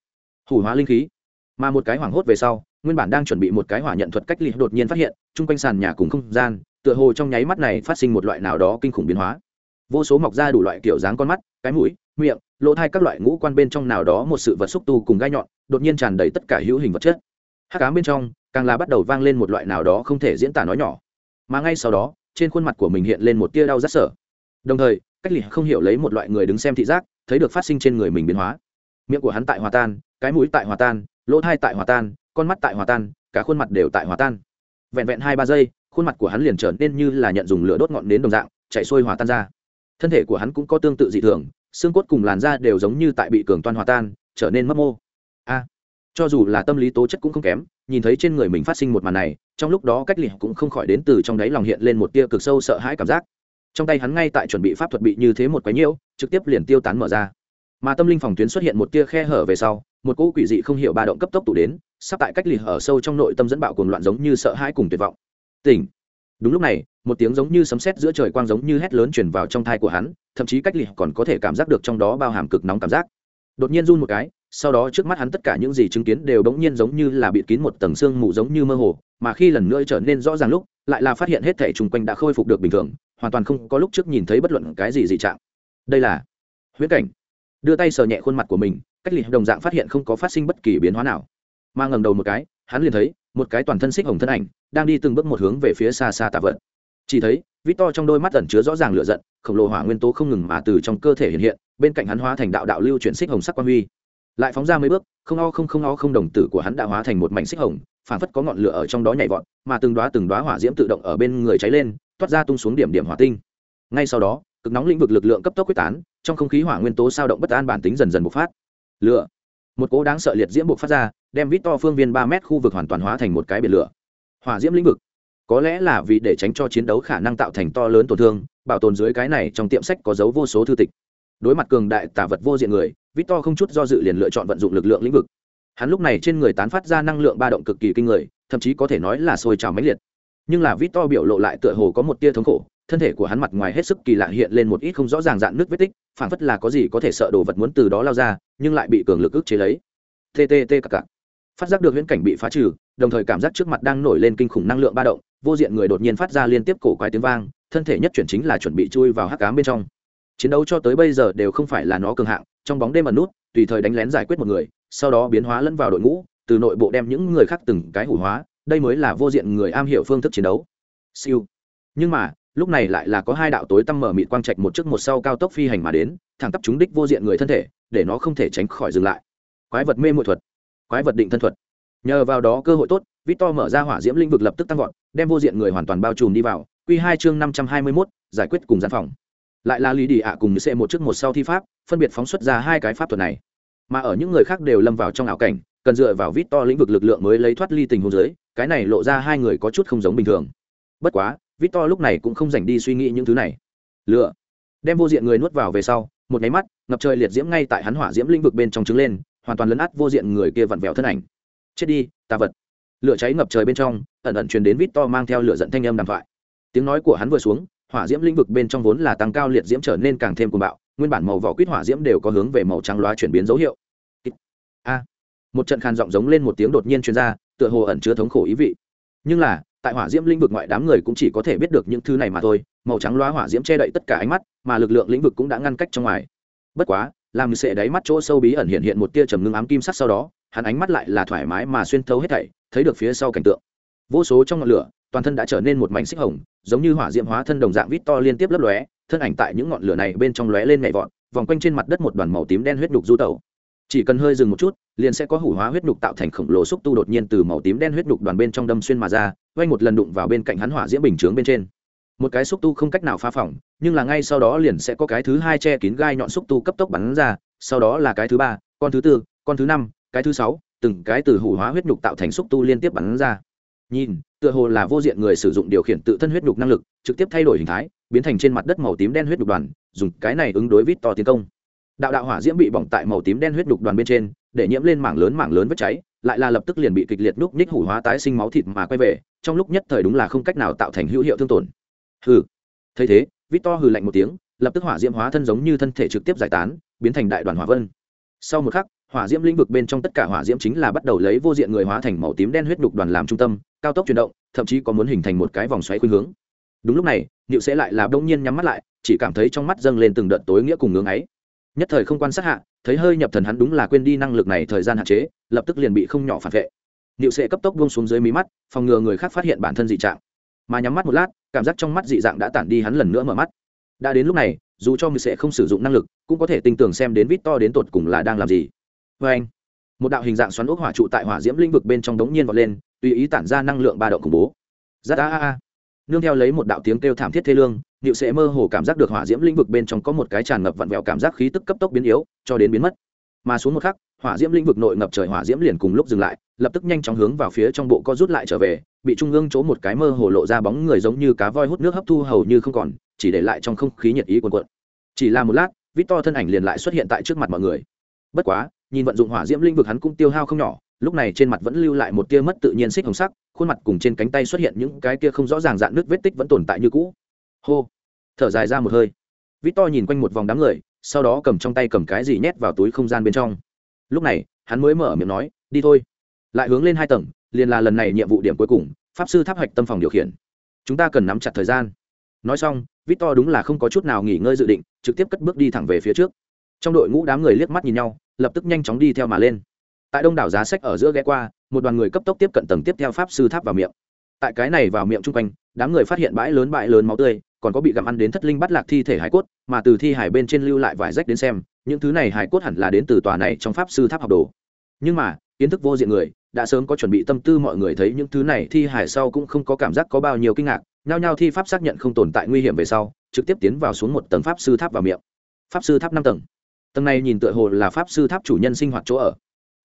Hủ hóa linh khí. Mà một cái hoảng hốt về sau, nguyên bản đang chuẩn bị một cái hỏa nhận thuật cách ly đột nhiên phát hiện, chung quanh sàn nhà cùng không gian, tựa hồ trong nháy mắt này phát sinh một loại nào đó kinh khủng biến hóa. Vô số mọc ra đủ loại kiểu dáng con mắt, cái mũi miệng, lỗ thai các loại ngũ quan bên trong nào đó một sự vật xúc tu cùng gai nhọn, đột nhiên tràn đầy tất cả hữu hình vật chất. Hát cám bên trong, càng là bắt đầu vang lên một loại nào đó không thể diễn tả nói nhỏ. Mà ngay sau đó, trên khuôn mặt của mình hiện lên một tia đau rát sở. Đồng thời, cách lì không hiểu lấy một loại người đứng xem thị giác, thấy được phát sinh trên người mình biến hóa. Miệng của hắn tại hòa tan, cái mũi tại hòa tan, lỗ thai tại hòa tan, con mắt tại hòa tan, cả khuôn mặt đều tại hòa tan. Vẹn vẹn hai ba giây, khuôn mặt của hắn liền trở nên như là nhận dùng lửa đốt ngọn đến đồng dạng chạy xuôi hòa tan ra. Thân thể của hắn cũng có tương tự dị thường xương cốt cùng làn da đều giống như tại bị cường toan hòa tan, trở nên mất mô. A, cho dù là tâm lý tố chất cũng không kém, nhìn thấy trên người mình phát sinh một màn này, trong lúc đó cách liệt cũng không khỏi đến từ trong đáy lòng hiện lên một tia cực sâu sợ hãi cảm giác. Trong tay hắn ngay tại chuẩn bị pháp thuật bị như thế một quái nhiễu, trực tiếp liền tiêu tán mở ra. Mà tâm linh phòng tuyến xuất hiện một tia khe hở về sau, một cỗ quỷ dị không hiểu ba động cấp tốc tụ đến, sắp tại cách liệt ở sâu trong nội tâm dẫn bạo cuồng loạn giống như sợ hãi cùng tuyệt vọng. Tỉnh. Đúng lúc này một tiếng giống như sấm sét giữa trời quang giống như hét lớn chuyển vào trong thai của hắn, thậm chí cách lì còn có thể cảm giác được trong đó bao hàm cực nóng cảm giác. Đột nhiên run một cái, sau đó trước mắt hắn tất cả những gì chứng kiến đều bỗng nhiên giống như là bịt kín một tầng xương mù giống như mơ hồ, mà khi lần nữa trở nên rõ ràng lúc, lại là phát hiện hết thể chung quanh đã khôi phục được bình thường, hoàn toàn không có lúc trước nhìn thấy bất luận cái gì dị trạng. Đây là huyễn cảnh. Đưa tay sờ nhẹ khuôn mặt của mình, cách lì đồng dạng phát hiện không có phát sinh bất kỳ biến hóa nào. Mà ngầm đầu một cái, hắn liền thấy, một cái toàn thân xích hồng thân ảnh, đang đi từng bước một hướng về phía xa xa tạ vận chỉ thấy vít to trong đôi mắt ẩn chứa rõ ràng lửa giận, khổng lồ hỏa nguyên tố không ngừng mà từ trong cơ thể hiện hiện, bên cạnh hắn hóa thành đạo đạo lưu chuyển xích hồng sắc quan huy. Lại phóng ra mấy bước, không o không không o không đồng tử của hắn đã hóa thành một mảnh xích hồng phản phất có ngọn lửa ở trong đó nhảy vọt, mà từng đoá từng đoá hỏa diễm tự động ở bên người cháy lên, toát ra tung xuống điểm điểm hỏa tinh. Ngay sau đó, cực nóng lĩnh vực lực lượng cấp tốc quyết tán, trong không khí hỏa nguyên tố sao động bất an bản tính dần dần bộc phát. Lửa, một cỗ đáng sợ liệt diễm bộc phát ra, đem vít to phương viên ba mét khu vực hoàn toàn hóa thành một cái biển lửa. Hỏa diễm lĩnh vực có lẽ là vì để tránh cho chiến đấu khả năng tạo thành to lớn tổn thương, bảo tồn dưới cái này trong tiệm sách có dấu vô số thư tịch. Đối mặt cường đại tả vật vô diện người, victor không chút do dự liền lựa chọn vận dụng lực lượng lĩnh vực. Hắn lúc này trên người tán phát ra năng lượng ba động cực kỳ kinh người, thậm chí có thể nói là sôi trào mãnh liệt. Nhưng là victor biểu lộ lại tựa hồ có một tia thống khổ, thân thể của hắn mặt ngoài hết sức kỳ lạ hiện lên một ít không rõ ràng dạn nước vết tích phản phất là có gì có thể sợ đồ vật muốn từ đó lao ra, nhưng lại bị cường lực ức chế lấy. Ttt phát giác được viễn cảnh bị phá trừ đồng thời cảm giác trước mặt đang nổi lên kinh khủng năng lượng ba động, vô diện người đột nhiên phát ra liên tiếp cổ quái tiếng vang, thân thể nhất chuyển chính là chuẩn bị chui vào hắc cám bên trong. Chiến đấu cho tới bây giờ đều không phải là nó cường hạng, trong bóng đêm ẩn nút, tùy thời đánh lén giải quyết một người, sau đó biến hóa lẫn vào đội ngũ, từ nội bộ đem những người khác từng cái hủ hóa, đây mới là vô diện người am hiểu phương thức chiến đấu. Siêu. Nhưng mà, lúc này lại là có hai đạo tối tăm mở mịt quang trạch một trước một sau cao tốc phi hành mà đến, thẳng tắp chúng đích vô diện người thân thể, để nó không thể tránh khỏi dừng lại. Quái vật mê mội thuật. Quái vật định thân thuật nhờ vào đó cơ hội tốt, victor mở ra hỏa diễm lĩnh vực lập tức tăng vọt, đem vô diện người hoàn toàn bao trùm đi vào. Q hai chương năm trăm hai mươi mốt, giải quyết cùng gian phòng. Lại là lý đi ạ cùng sẽ một trước một sau thi pháp, phân biệt phóng xuất ra hai cái pháp thuật này. Mà ở những người khác đều lâm vào trong ảo cảnh, cần dựa vào vít to lĩnh vực lực lượng mới lấy thoát ly tình huống dưới, cái này lộ ra hai người có chút không giống bình thường. Bất quá vít to lúc này cũng không dành đi suy nghĩ những thứ này. Lựa. Đem vô diện người nuốt vào về sau, một nháy mắt, ngập trời liệt diễm ngay tại hắn hỏa diễm lĩnh vực bên trong trứng lên, hoàn toàn lấn át vô diện người kia vặn vẹo thân ảnh chết đi, tà vật. Lửa cháy ngập trời bên trong, ẩn ẩn truyền đến vít to mang theo lửa dẫn thanh âm đàm thoại. Tiếng nói của hắn vừa xuống, hỏa diễm lĩnh vực bên trong vốn là tăng cao liệt diễm trở nên càng thêm cuồng bạo, nguyên bản màu vỏ quýt hỏa diễm đều có hướng về màu trắng loá chuyển biến dấu hiệu. A. Một trận khàn giọng giống lên một tiếng đột nhiên truyền ra, tựa hồ ẩn chứa thống khổ ý vị. Nhưng là, tại hỏa diễm lĩnh vực ngoại đám người cũng chỉ có thể biết được những thứ này mà thôi, màu trắng loá hỏa diễm che đậy tất cả ánh mắt, mà lực lượng lĩnh vực cũng đã ngăn cách trong ngoài. Bất quá, làm sệ đáy mắt chỗ sâu bí ẩn hiện hiện một tia trầm ngưng ám kim sắc sau đó hắn ánh mắt lại là thoải mái mà xuyên thấu hết thảy, thấy được phía sau cảnh tượng. Vô số trong ngọn lửa, toàn thân đã trở nên một mảnh xích hồng, giống như hỏa diễm hóa thân đồng dạng vít to liên tiếp lấp lóe, thân ảnh tại những ngọn lửa này bên trong lóe lên nhảy vọt, vòng quanh trên mặt đất một đoàn màu tím đen huyết đục du tẩu. Chỉ cần hơi dừng một chút, liền sẽ có hủ hóa huyết đục tạo thành khổng lồ xúc tu đột nhiên từ màu tím đen huyết đục đoàn bên trong đâm xuyên mà ra quay một lần đụng vào bên cạnh hắn hỏa diễm bình chướng bên trên. Một cái xúc tu không cách nào phá phỏng, nhưng là ngay sau đó liền sẽ có cái thứ hai che kín gai nhọn xúc tu cấp tốc bắn ra, sau đó là cái thứ ba, con thứ tư, con thứ năm cái thứ sáu, từng cái từ hủ hóa huyết nhục tạo thành xúc tu liên tiếp bắn ra. Nhìn, tựa hồ là vô diện người sử dụng điều khiển tự thân huyết nhục năng lực, trực tiếp thay đổi hình thái, biến thành trên mặt đất màu tím đen huyết nhục đoàn, dùng cái này ứng đối vít to tiến công. Đạo đạo hỏa diễm bị bỏng tại màu tím đen huyết nhục đoàn bên trên, để nhiễm lên mảng lớn mảng lớn vết cháy, lại là lập tức liền bị kịch liệt núc ních hủ hóa tái sinh máu thịt mà quay về, trong lúc nhất thời đúng là không cách nào tạo thành hữu hiệu thương tổn. Hừ. Thấy thế, vít to hừ lạnh một tiếng, lập tức hỏa diễm hóa thân giống như thân thể trực tiếp giải tán, biến thành đại đoàn hỏa vân. Sau một khắc hỏa diễm lĩnh vực bên trong tất cả hỏa diễm chính là bắt đầu lấy vô diện người hóa thành màu tím đen huyết đục đoàn làm trung tâm, cao tốc chuyển động, thậm chí có muốn hình thành một cái vòng xoáy khuynh hướng. Đúng lúc này, niệu sẽ lại là đông nhiên nhắm mắt lại, chỉ cảm thấy trong mắt dâng lên từng đợt tối nghĩa cùng ngưỡng ấy. Nhất thời không quan sát hạ, thấy hơi nhập thần hắn đúng là quên đi năng lực này thời gian hạn chế, lập tức liền bị không nhỏ phản vệ. Niệu sẽ cấp tốc buông xuống dưới mí mắt, phòng ngừa người khác phát hiện bản thân dị trạng. Mà nhắm mắt một lát, cảm giác trong mắt dị dạng đã tản đi hắn lần nữa mở mắt. Đã đến lúc này, dù cho mình sẽ không sử dụng năng lực, cũng có thể tin tưởng xem đến vít to đến tột cùng là đang làm gì vê anh. Một đạo hình dạng xoắn ốc hỏa trụ tại hỏa diễm lĩnh vực bên trong đống nhiên vọt lên, tùy ý tản ra năng lượng ba động khủng bố. Giắt a a a. Nương theo lấy một đạo tiếng kêu thảm thiết thê lương Diệu sẽ mơ hồ cảm giác được hỏa diễm lĩnh vực bên trong có một cái tràn ngập vặn vẹo cảm giác khí tức cấp tốc biến yếu, cho đến biến mất. Mà xuống một khắc, hỏa diễm lĩnh vực nội ngập trời hỏa diễm liền cùng lúc dừng lại, lập tức nhanh chóng hướng vào phía trong bộ co rút lại trở về, bị trung ương chỗ một cái mơ hồ lộ ra bóng người giống như cá voi hút nước hấp thu hầu như không còn, chỉ để lại trong không khí nhiệt ý cuồn cuộn. Chỉ là một lát, vít to thân ảnh liền lại xuất hiện tại trước mặt mọi người. Bất quá nhìn vận dụng hỏa diễm lĩnh vực hắn cũng tiêu hao không nhỏ, lúc này trên mặt vẫn lưu lại một tia mất tự nhiên xích hồng sắc, khuôn mặt cùng trên cánh tay xuất hiện những cái tia không rõ ràng dạn nước vết tích vẫn tồn tại như cũ. Hô, thở dài ra một hơi. Vít to nhìn quanh một vòng đám người, sau đó cầm trong tay cầm cái gì nhét vào túi không gian bên trong. Lúc này, hắn mới mở miệng nói, đi thôi. Lại hướng lên hai tầng, liền là lần này nhiệm vụ điểm cuối cùng, pháp sư tháp hạch tâm phòng điều khiển. Chúng ta cần nắm chặt thời gian. Nói xong vít to đúng là không có chút nào nghỉ ngơi dự định, trực tiếp cất bước đi thẳng về phía trước. Trong đội ngũ đám người liếc mắt nhìn nhau lập tức nhanh chóng đi theo mà lên. Tại đông đảo giá sách ở giữa ghé qua, một đoàn người cấp tốc tiếp cận tầng tiếp theo pháp sư tháp vào miệng. Tại cái này vào miệng chung quanh, đám người phát hiện bãi lớn bãi lớn máu tươi, còn có bị gặm ăn đến thất linh bắt lạc thi thể hải cốt, mà từ thi hải bên trên lưu lại vài rách đến xem, những thứ này hải cốt hẳn là đến từ tòa này trong pháp sư tháp học đồ. Nhưng mà, kiến thức vô diện người, đã sớm có chuẩn bị tâm tư mọi người thấy những thứ này thi hải sau cũng không có cảm giác có bao nhiêu kinh ngạc, nhao nhao thi pháp xác nhận không tồn tại nguy hiểm về sau, trực tiếp tiến vào xuống một tầng pháp sư tháp vào miệng. Pháp sư tháp năm tầng tầng này nhìn tựa hồ là pháp sư tháp chủ nhân sinh hoạt chỗ ở.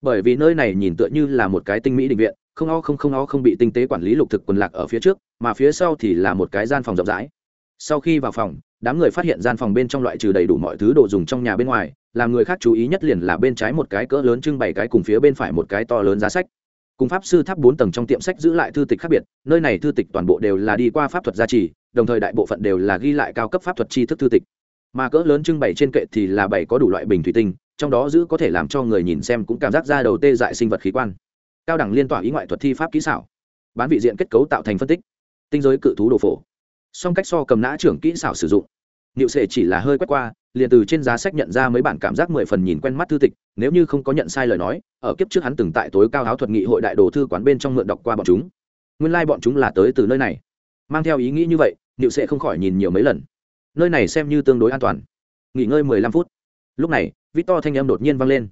Bởi vì nơi này nhìn tựa như là một cái tinh mỹ định viện, không o không không o không bị tinh tế quản lý lục thực quần lạc ở phía trước, mà phía sau thì là một cái gian phòng rộng rãi. Sau khi vào phòng, đám người phát hiện gian phòng bên trong loại trừ đầy đủ mọi thứ đồ dùng trong nhà bên ngoài, làm người khác chú ý nhất liền là bên trái một cái cỡ lớn trưng bày cái cùng phía bên phải một cái to lớn giá sách. Cùng pháp sư tháp bốn tầng trong tiệm sách giữ lại thư tịch khác biệt, nơi này thư tịch toàn bộ đều là đi qua pháp thuật gia trì, đồng thời đại bộ phận đều là ghi lại cao cấp pháp thuật tri thức thư tịch mà cỡ lớn trưng bày trên kệ thì là bảy có đủ loại bình thủy tinh, trong đó giữ có thể làm cho người nhìn xem cũng cảm giác ra đầu tê dại sinh vật khí quan. Cao đẳng liên tỏa ý ngoại thuật thi pháp kỹ xảo, bán vị diện kết cấu tạo thành phân tích, tinh giới cự thú đồ phổ. Song cách so cầm nã trưởng kỹ xảo sử dụng, niệu sệ chỉ là hơi quét qua, liền từ trên giá sách nhận ra mấy bản cảm giác mười phần nhìn quen mắt thư tịch, nếu như không có nhận sai lời nói, ở kiếp trước hắn từng tại tối cao áo thuật nghị hội đại đồ thư quán bên trong mượn đọc qua bọn chúng. Nguyên lai、like、bọn chúng là tới từ nơi này. Mang theo ý nghĩ như vậy, niệu sệ không khỏi nhìn nhiều mấy lần nơi này xem như tương đối an toàn. Nghỉ ngơi mười lăm phút. Lúc này, victor thanh âm đột nhiên vang lên.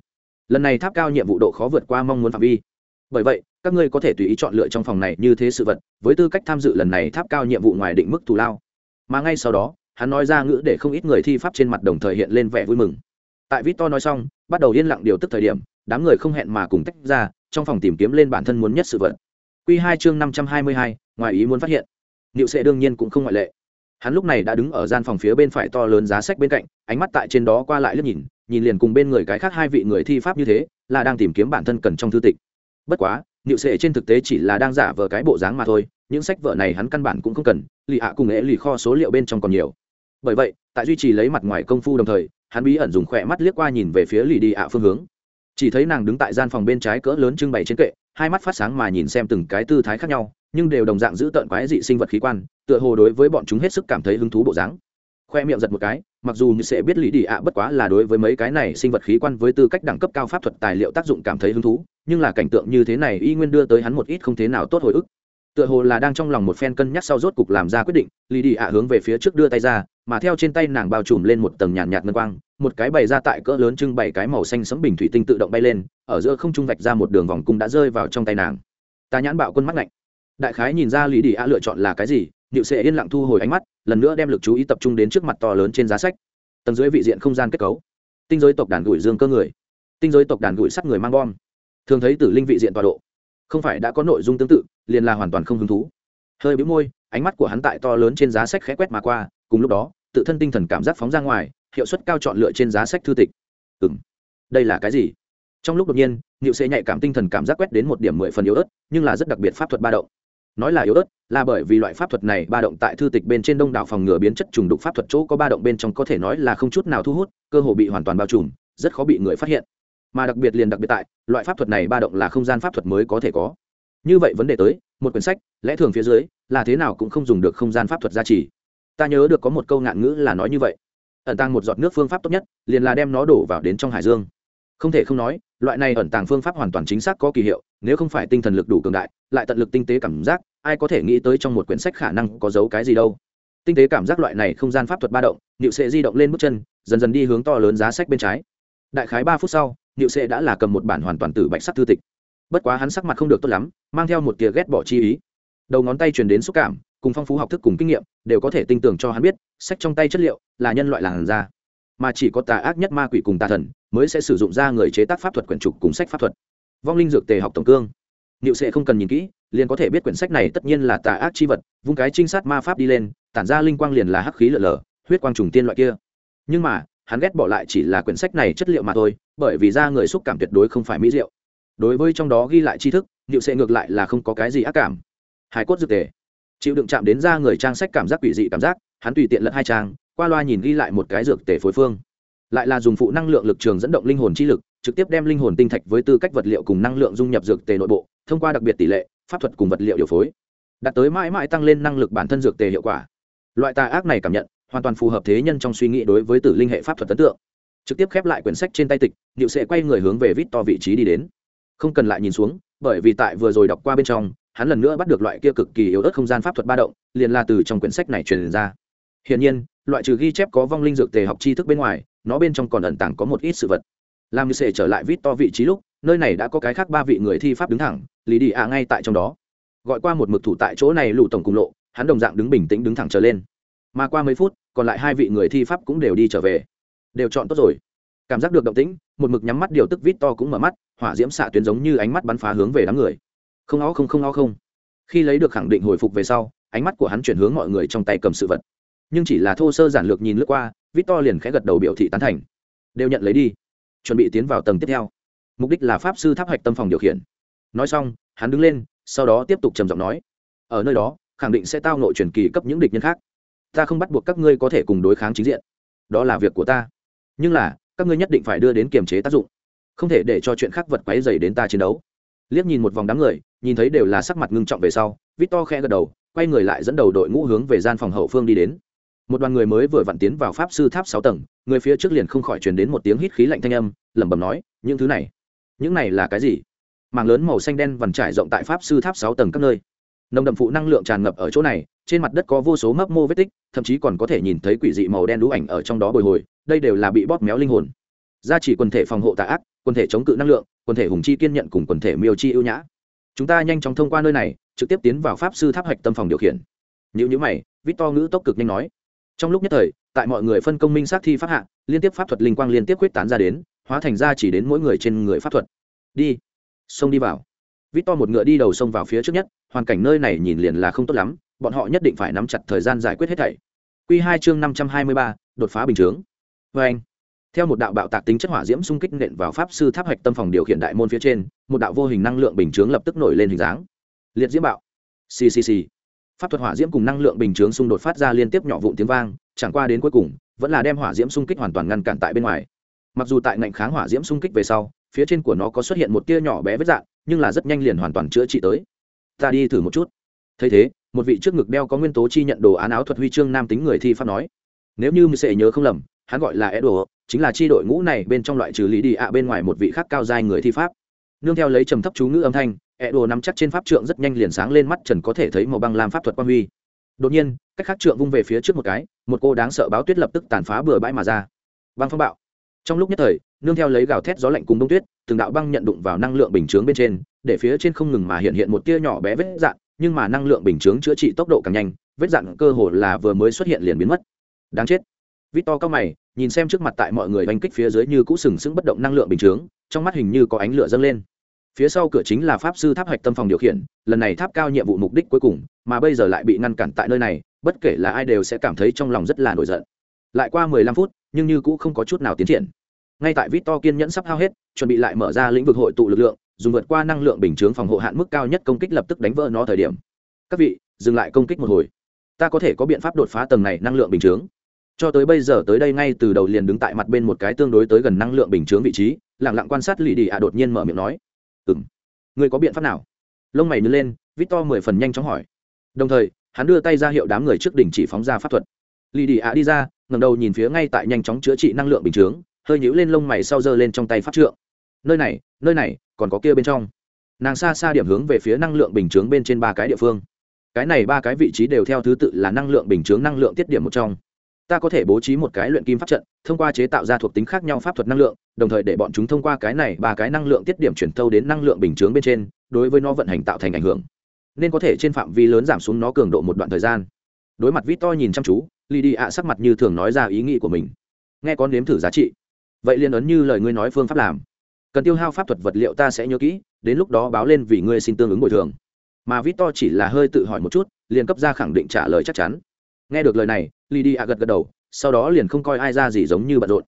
Lần này tháp cao nhiệm vụ độ khó vượt qua mong muốn phạm vi. Bởi vậy, các ngươi có thể tùy ý chọn lựa trong phòng này như thế sự vật, với tư cách tham dự lần này tháp cao nhiệm vụ ngoài định mức thù lao. Mà ngay sau đó, hắn nói ra ngữ để không ít người thi pháp trên mặt đồng thời hiện lên vẻ vui mừng. Tại victor nói xong, bắt đầu yên lặng điều tức thời điểm, đám người không hẹn mà cùng tách ra, trong phòng tìm kiếm lên bản thân muốn nhất sự vật. Q hai chương năm trăm hai mươi hai, ngoài ý muốn phát hiện. Niệu sệ đương nhiên cũng không ngoại lệ hắn lúc này đã đứng ở gian phòng phía bên phải to lớn giá sách bên cạnh, ánh mắt tại trên đó qua lại liếc nhìn nhìn liền cùng bên người cái khác hai vị người thi pháp như thế, là đang tìm kiếm bản thân cần trong thư tịch. Bất quá, niệu sệ trên thực tế chỉ là đang giả vờ cái bộ dáng mà thôi, những sách vở này hắn căn bản cũng không cần, lì ạ cùng ế lì kho số liệu bên trong còn nhiều. Bởi vậy, tại duy trì lấy mặt ngoài công phu đồng thời, hắn bí ẩn dùng khỏe mắt liếc qua nhìn về phía lì đi ạ phương hướng chỉ thấy nàng đứng tại gian phòng bên trái cỡ lớn trưng bày trên kệ hai mắt phát sáng mà nhìn xem từng cái tư thái khác nhau nhưng đều đồng dạng giữ tợn quái dị sinh vật khí quan tựa hồ đối với bọn chúng hết sức cảm thấy hứng thú bộ dáng. Khoe miệng giật một cái mặc dù như sẽ biết lý đi ạ bất quá là đối với mấy cái này sinh vật khí quan với tư cách đẳng cấp cao pháp thuật tài liệu tác dụng cảm thấy hứng thú nhưng là cảnh tượng như thế này y nguyên đưa tới hắn một ít không thế nào tốt hồi ức. Tựa hồ là đang trong lòng một phen cân nhắc sau rốt cục làm ra quyết định lý đi ạ hướng về phía trước đưa tay ra mà theo trên tay nàng bao trùm lên một tầng nhàn nhạt, nhạt ngân quang một cái bày ra tại cỡ lớn trưng bày cái màu xanh sẫm bình thủy tinh tự động bay lên ở giữa không trung vạch ra một đường vòng cung đã rơi vào trong tay nàng ta nhãn bạo quân mắt lạnh đại khái nhìn ra lý đi a lựa chọn là cái gì diệu Sệ yên lặng thu hồi ánh mắt, lần nữa đem lực chú ý tập trung đến trước mặt to lớn trên giá sách. Tầng dưới vị diện không gian kết cấu. Tinh giới tộc đàn gửi dương cơ người. Tinh giới tộc đàn gửi sắt người mang bom. Thường thấy tử linh vị diện tọa độ. Không phải đã có nội dung tương tự, liền là hoàn toàn không hứng thú. Hơi bĩu môi, ánh mắt của hắn tại to lớn trên giá sách khẽ quét mà qua, cùng lúc đó, tự thân tinh thần cảm giác phóng ra ngoài, hiệu suất cao chọn lựa trên giá sách thư tịch. Ừm, đây là cái gì? Trong lúc đột nhiên, Niệu Sẽ nhạy cảm tinh thần cảm giác quét đến một điểm mười phần yếu ớt, nhưng là rất đặc biệt pháp thuật ba động. Nói là yếu ớt là bởi vì loại pháp thuật này ba động tại thư tịch bên trên đông đảo phòng ngừa biến chất trùng đục pháp thuật chỗ có ba động bên trong có thể nói là không chút nào thu hút cơ hồ bị hoàn toàn bao trùm rất khó bị người phát hiện. Mà đặc biệt liền đặc biệt tại loại pháp thuật này ba động là không gian pháp thuật mới có thể có. Như vậy vấn đề tới một quyển sách lẽ thường phía dưới là thế nào cũng không dùng được không gian pháp thuật gia trì. Ta nhớ được có một câu ngạn ngữ là nói như vậy ẩn tàng một giọt nước phương pháp tốt nhất, liền là đem nó đổ vào đến trong hải dương. Không thể không nói, loại này ẩn tàng phương pháp hoàn toàn chính xác có kỳ hiệu, nếu không phải tinh thần lực đủ cường đại, lại tận lực tinh tế cảm giác, ai có thể nghĩ tới trong một quyển sách khả năng có giấu cái gì đâu. Tinh tế cảm giác loại này không gian pháp thuật ba động nịu sệ di động lên bước chân, dần dần đi hướng to lớn giá sách bên trái. Đại khái ba phút sau nịu sệ đã là cầm một bản hoàn toàn từ bạch sắc thư tịch. Bất quá hắn sắc mặt không được tốt lắm, mang theo một tia ghét bỏ chi ý. Đầu ngón tay truyền đến xúc cảm cùng phong phú học thức cùng kinh nghiệm, đều có thể tin tưởng cho hắn biết, sách trong tay chất liệu là nhân loại làn da. Mà chỉ có tà ác nhất ma quỷ cùng tà thần mới sẽ sử dụng ra người chế tác pháp thuật quyển trục cùng sách pháp thuật. Vong linh dược tề học tổng cương. Niệu sẽ không cần nhìn kỹ, liền có thể biết quyển sách này tất nhiên là tà ác chi vật, vung cái trinh sát ma pháp đi lên, tản ra linh quang liền là hắc khí lở lở, huyết quang trùng tiên loại kia. Nhưng mà, hắn ghét bỏ lại chỉ là quyển sách này chất liệu mà thôi, bởi vì ra người xúc cảm tuyệt đối không phải mỹ diệu. Đối với trong đó ghi lại tri thức, niệu sẽ ngược lại là không có cái gì ác cảm. Hải cốt dược tề chịu đựng chạm đến ra người trang sách cảm giác quỷ dị cảm giác, hắn tùy tiện lẫn hai trang, qua loa nhìn ghi lại một cái dược tể phối phương. Lại là dùng phụ năng lượng lực trường dẫn động linh hồn chi lực, trực tiếp đem linh hồn tinh thạch với tư cách vật liệu cùng năng lượng dung nhập dược tề nội bộ, thông qua đặc biệt tỷ lệ, pháp thuật cùng vật liệu điều phối. Đạt tới mãi mãi tăng lên năng lực bản thân dược tề hiệu quả. Loại tà ác này cảm nhận, hoàn toàn phù hợp thế nhân trong suy nghĩ đối với tử linh hệ pháp thuật ấn tượng. Trực tiếp khép lại quyển sách trên tay tịch điệu sẽ quay người hướng về vít to vị trí đi đến. Không cần lại nhìn xuống bởi vì tại vừa rồi đọc qua bên trong, hắn lần nữa bắt được loại kia cực kỳ yếu ớt không gian pháp thuật ba động, liền là từ trong quyển sách này truyền ra. Hiển nhiên, loại trừ ghi chép có vong linh dược tề học tri thức bên ngoài, nó bên trong còn ẩn tàng có một ít sự vật. Làm như sệ trở lại vít to vị trí lúc, nơi này đã có cái khác ba vị người thi pháp đứng thẳng, lý đi ạ ngay tại trong đó. Gọi qua một mực thủ tại chỗ này lụ tổng cùng lộ, hắn đồng dạng đứng bình tĩnh đứng thẳng trở lên. Mà qua mấy phút, còn lại hai vị người thi pháp cũng đều đi trở về. Đều chọn tốt rồi cảm giác được động tĩnh, một mực nhắm mắt điều tức vít to cũng mở mắt, hỏa diễm xạ tuyến giống như ánh mắt bắn phá hướng về đám người. Không ó không không ó không. Khi lấy được khẳng định hồi phục về sau, ánh mắt của hắn chuyển hướng mọi người trong tay cầm sự vật. Nhưng chỉ là thô sơ giản lược nhìn lướt qua, vít to liền khẽ gật đầu biểu thị tán thành. Đều nhận lấy đi. Chuẩn bị tiến vào tầng tiếp theo. Mục đích là pháp sư tháp hạch tâm phòng điều khiển. Nói xong, hắn đứng lên, sau đó tiếp tục trầm giọng nói. Ở nơi đó, khẳng định sẽ tao nội truyền kỳ cấp những địch nhân khác. Ta không bắt buộc các ngươi có thể cùng đối kháng chính diện. Đó là việc của ta. Nhưng là các ngươi nhất định phải đưa đến kiềm chế tác dụng, không thể để cho chuyện khác vật quáy dày đến ta chiến đấu. Liếc nhìn một vòng đám người, nhìn thấy đều là sắc mặt ngưng trọng về sau, victor khe gật đầu, quay người lại dẫn đầu đội ngũ hướng về gian phòng hậu phương đi đến. Một đoàn người mới vừa vặn tiến vào pháp sư tháp sáu tầng, người phía trước liền không khỏi truyền đến một tiếng hít khí lạnh thanh âm, lẩm bẩm nói, những thứ này, những này là cái gì? Mảng lớn màu xanh đen vằn trải rộng tại pháp sư tháp sáu tầng các nơi. Nồng đậm phụ năng lượng tràn ngập ở chỗ này trên mặt đất có vô số mấp mô vết tích, thậm chí còn có thể nhìn thấy quỷ dị màu đen đũ ảnh ở trong đó bồi hồi, đây đều là bị bóp méo linh hồn. Gia chỉ quần thể phòng hộ tạ ác, quần thể chống cự năng lượng, quần thể hùng chi kiên nhận cùng quần thể miêu chi ưu nhã. Chúng ta nhanh chóng thông qua nơi này, trực tiếp tiến vào pháp sư tháp hạch tâm phòng điều khiển. Những nhữ mày, victor ngữ tốc cực nhanh nói. Trong lúc nhất thời, tại mọi người phân công minh xác thi pháp hạ, liên tiếp pháp thuật linh quang liên tiếp quyết tán ra đến, hóa thành ra chỉ đến mỗi người trên người pháp thuật. Đi. Xông đi vào. Vít to một ngựa đi đầu xông vào phía trước nhất, hoàn cảnh nơi này nhìn liền là không tốt lắm bọn họ nhất định phải nắm chặt thời gian giải quyết hết thảy. Q hai chương năm trăm hai mươi ba đột phá bình chướng. Vê anh theo một đạo bạo tạc tính chất hỏa diễm xung kích nện vào pháp sư tháp hạch tâm phòng điều khiển đại môn phía trên một đạo vô hình năng lượng bình chướng lập tức nổi lên hình dáng. Liệt diễm bạo. Ccc pháp thuật hỏa diễm cùng năng lượng bình chướng xung đột phát ra liên tiếp nhỏ vụn tiếng vang chẳng qua đến cuối cùng vẫn là đem hỏa diễm xung kích hoàn toàn ngăn cản tại bên ngoài. Mặc dù tại ngạnh kháng hỏa diễm xung kích về sau phía trên của nó có xuất hiện một tia nhỏ bé vết rạn, nhưng là rất nhanh liền hoàn toàn chữa trị tới. Ta đi thử một chút thấy thế, một vị trước ngực đeo có nguyên tố chi nhận đồ án áo thuật huy chương nam tính người thi pháp nói, nếu như mình sẽ nhớ không lầm, hắn gọi là edo, chính là chi đội ngũ này bên trong loại trừ lý đi ạ bên ngoài một vị khác cao dài người thi pháp. Nương theo lấy trầm thấp chú ngữ âm thanh, edo nắm chắc trên pháp trượng rất nhanh liền sáng lên mắt trần có thể thấy màu băng lam pháp thuật quang huy. Đột nhiên, cách khác trượng vung về phía trước một cái, một cô đáng sợ báo tuyết lập tức tàn phá bừa bãi mà ra. Băng phong bạo. Trong lúc nhất thời, nương theo lấy gào thét gió lạnh cùng đông tuyết, từng đạo băng nhận đụng vào năng lượng bình chướng bên trên, để phía trên không ngừng mà hiện hiện một tia nhỏ bé vết dạn nhưng mà năng lượng bình chướng chữa trị tốc độ càng nhanh, vết dạn cơ hồ là vừa mới xuất hiện liền biến mất. Đáng chết. Vít to cao mày, nhìn xem trước mặt tại mọi người oanh kích phía dưới như cũ sừng sững bất động năng lượng bình chướng, trong mắt hình như có ánh lửa dâng lên. Phía sau cửa chính là pháp sư tháp hạch tâm phòng điều khiển, lần này tháp cao nhiệm vụ mục đích cuối cùng, mà bây giờ lại bị ngăn cản tại nơi này, bất kể là ai đều sẽ cảm thấy trong lòng rất là nổi giận. Lại qua mười lăm phút, nhưng như cũ không có chút nào tiến triển. Ngay tại vít to kiên nhẫn sắp hao hết, chuẩn bị lại mở ra lĩnh vực hội tụ lực lượng dùng vượt qua năng lượng bình chướng phòng hộ hạn mức cao nhất công kích lập tức đánh vỡ nó thời điểm. Các vị, dừng lại công kích một hồi. Ta có thể có biện pháp đột phá tầng này năng lượng bình chướng. Cho tới bây giờ tới đây ngay từ đầu liền đứng tại mặt bên một cái tương đối tới gần năng lượng bình chướng vị trí lẳng lặng quan sát lì đi ạ đột nhiên mở miệng nói. Ừng người có biện pháp nào? Lông mày nhướng lên vít to mười phần nhanh chóng hỏi. Đồng thời, hắn đưa tay ra hiệu đám người trước đỉnh chỉ phóng ra pháp thuật. Lì đi ạ đi ra ngầm đầu nhìn phía ngay tại nhanh chóng chữa trị năng lượng bình chướng, hơi nhíu lên lông mày sau giơ lên trong tay pháp trượng nơi này nơi này, còn có kia bên trong. Nàng xa xa điểm hướng về phía năng lượng bình chướng bên trên ba cái địa phương. Cái này ba cái vị trí đều theo thứ tự là năng lượng bình chướng năng lượng tiết điểm một trong. Ta có thể bố trí một cái luyện kim pháp trận, thông qua chế tạo ra thuộc tính khác nhau pháp thuật năng lượng, đồng thời để bọn chúng thông qua cái này ba cái năng lượng tiết điểm chuyển thâu đến năng lượng bình chướng bên trên, đối với nó vận hành tạo thành ảnh hưởng. Nên có thể trên phạm vi lớn giảm xuống nó cường độ một đoạn thời gian. Đối mặt vít to nhìn chăm chú lì đi ạ sắc mặt như thường nói ra ý nghĩ của mình. Nghe con nếm thử giá trị. Vậy liên ấn như lời ngươi nói phương pháp làm cần tiêu hao pháp thuật vật liệu ta sẽ nhớ kỹ, đến lúc đó báo lên vì ngươi xin tương ứng bồi thường. Mà vít to chỉ là hơi tự hỏi một chút, liền cấp ra khẳng định trả lời chắc chắn. Nghe được lời này lì đi a gật gật đầu, sau đó liền không coi ai ra gì giống như bận rộn.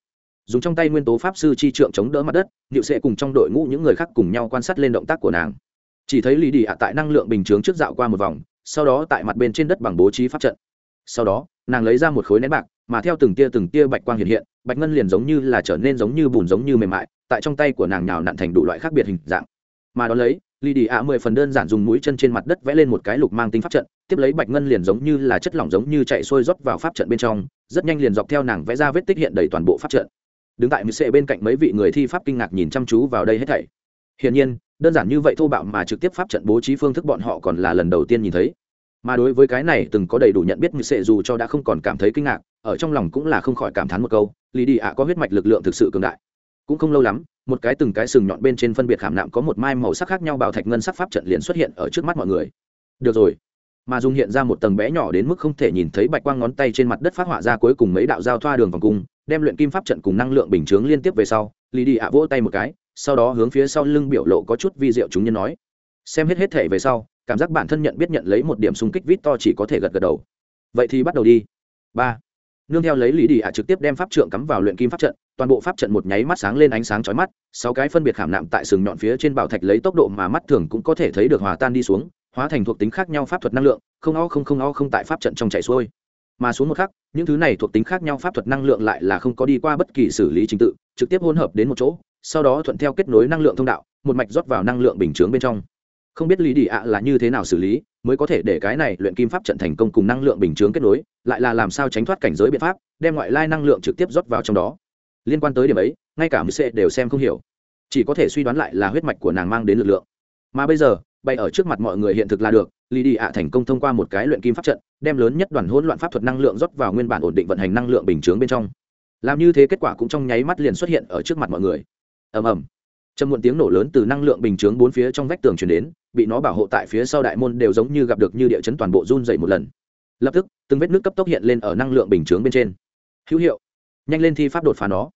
Dùng trong tay nguyên tố pháp sư chi trượng chống đỡ mặt đất liệu sẽ cùng trong đội ngũ những người khác cùng nhau quan sát lên động tác của nàng. Chỉ thấy lì đi a tại năng lượng bình chướng trước dạo qua một vòng, sau đó tại mặt bên trên đất bằng bố trí pháp trận. Sau đó, nàng lấy ra một khối nén bạc, mà theo từng tia từng tia bạch quang hiện hiện bạch ngân liền giống như là trở nên giống như bùn giống như mềm mại, tại trong tay của nàng nhào nặn thành đủ loại khác biệt hình dạng. Mà đ ó lấy lì đi ạ mười phần đơn giản dùng mũi chân trên mặt đất vẽ lên một cái lục mang tính pháp trận, tiếp lấy bạch ngân liền giống như là chất lỏng giống như chạy sôi rót vào pháp trận bên trong, rất nhanh liền dọc theo nàng vẽ ra vết tích hiện đầy toàn bộ pháp trận. Đứng tại mười sệ bên cạnh mấy vị người thi pháp kinh ngạc nhìn chăm chú vào đây hết thảy. Hiển nhiên, đơn giản như vậy thô bạo mà trực tiếp pháp trận bố trí phương thức bọn họ còn là lần đầu tiên nhìn thấy. Mà đối với cái này từng có đầy đủ nhận biết mười sệ dù cho đã không còn cảm thấy kinh ngạc, ở trong lòng cũng là không khỏi cảm thán một câu lý đi ạ có huyết mạch lực lượng thực sự cường đại. Cũng không lâu lắm, một cái từng cái sừng nhọn bên trên phân biệt khảm nạm có một mai màu sắc khác nhau bảo thạch ngân sắc pháp trận liền xuất hiện ở trước mắt mọi người. Được rồi. Mà dung hiện ra một tầng bé nhỏ đến mức không thể nhìn thấy bạch quang ngón tay trên mặt đất phát họa ra cuối cùng mấy đạo giao thoa đường vòng cung, đem luyện kim pháp trận cùng năng lượng bình chướng liên tiếp về sau lì đi ạ vỗ tay một cái, sau đó hướng phía sau lưng biểu lộ có chút vi diệu chúng nhân nói. Xem hết hết thể về sau, cảm giác bản thân nhận biết nhận lấy một điểm xung kích vít to chỉ có thể gật gật đầu. Vậy thì bắt đầu đi. Ba nương theo lấy lý đi ạ trực tiếp đem pháp trượng cắm vào luyện kim pháp trận, toàn bộ pháp trận một nháy mắt sáng lên ánh sáng chói mắt, sáu cái phân biệt khảm nạm tại sừng nhọn phía trên bảo thạch lấy tốc độ mà mắt thường cũng có thể thấy được hòa tan đi xuống, hóa thành thuộc tính khác nhau pháp thuật năng lượng, không o không không o không tại pháp trận trong chạy xuôi. Mà xuống một khắc, những thứ này thuộc tính khác nhau pháp thuật năng lượng lại là không có đi qua bất kỳ xử lý trình tự, trực tiếp hỗn hợp đến một chỗ, sau đó thuận theo kết nối năng lượng thông đạo, một mạch rót vào năng lượng bình chướng bên trong. Không biết lý đi ạ là như thế nào xử lý mới có thể để cái này luyện kim pháp trận thành công cùng năng lượng bình chướng kết nối, lại là làm sao tránh thoát cảnh giới biện pháp, đem ngoại lai năng lượng trực tiếp rót vào trong đó. Liên quan tới điểm ấy, ngay cả mười đều xem không hiểu. Chỉ có thể suy đoán lại là huyết mạch của nàng mang đến lực lượng. Mà bây giờ, bay ở trước mặt mọi người hiện thực là được lì đi ạ thành công thông qua một cái luyện kim pháp trận, đem lớn nhất đoàn hỗn loạn pháp thuật năng lượng rót vào nguyên bản ổn định vận hành năng lượng bình chướng bên trong. Làm như thế kết quả cũng trong nháy mắt liền xuất hiện ở trước mặt mọi người. Ầm ầm. Trầm muộn tiếng nổ lớn từ năng lượng bình chướng bốn phía trong vách tường truyền đến bị nó bảo hộ tại phía sau đại môn đều giống như gặp được như địa chấn toàn bộ run dày một lần. Lập tức, từng vết nước cấp tốc hiện lên ở năng lượng bình chướng bên trên. Hữu hiệu. Nhanh lên thi pháp đột phá nó.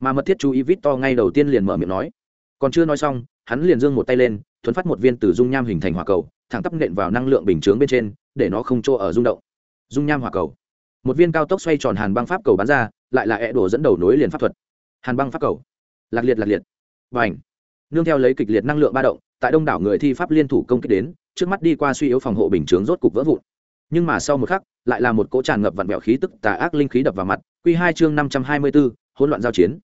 Mà mật thiết chú ý vít to ngay đầu tiên liền mở miệng nói. Còn chưa nói xong, hắn liền giương một tay lên, thuấn phát một viên từ dung nham hình thành hỏa cầu, thẳng tắp nện vào năng lượng bình chướng bên trên, để nó không chỗ ở rung động. Dung nham hỏa cầu. Một viên cao tốc xoay tròn hàn băng pháp cầu bắn ra, lại là ẹ đổ dẫn đầu nối liền pháp thuật. Hàn băng pháp cầu. Lạc liệt lạc liệt. Và ảnh nương theo lấy kịch liệt năng lượng ba động tại đông đảo người thi pháp liên thủ công kích đến, trước mắt đi qua suy yếu phòng hộ bình chướng rốt cục vỡ vụn. Nhưng mà sau một khắc, lại là một cỗ tràn ngập vặn vẹo khí tức tà ác linh khí đập vào mặt q hai chương năm trăm hai mươi bốn, hỗn loạn giao chiến.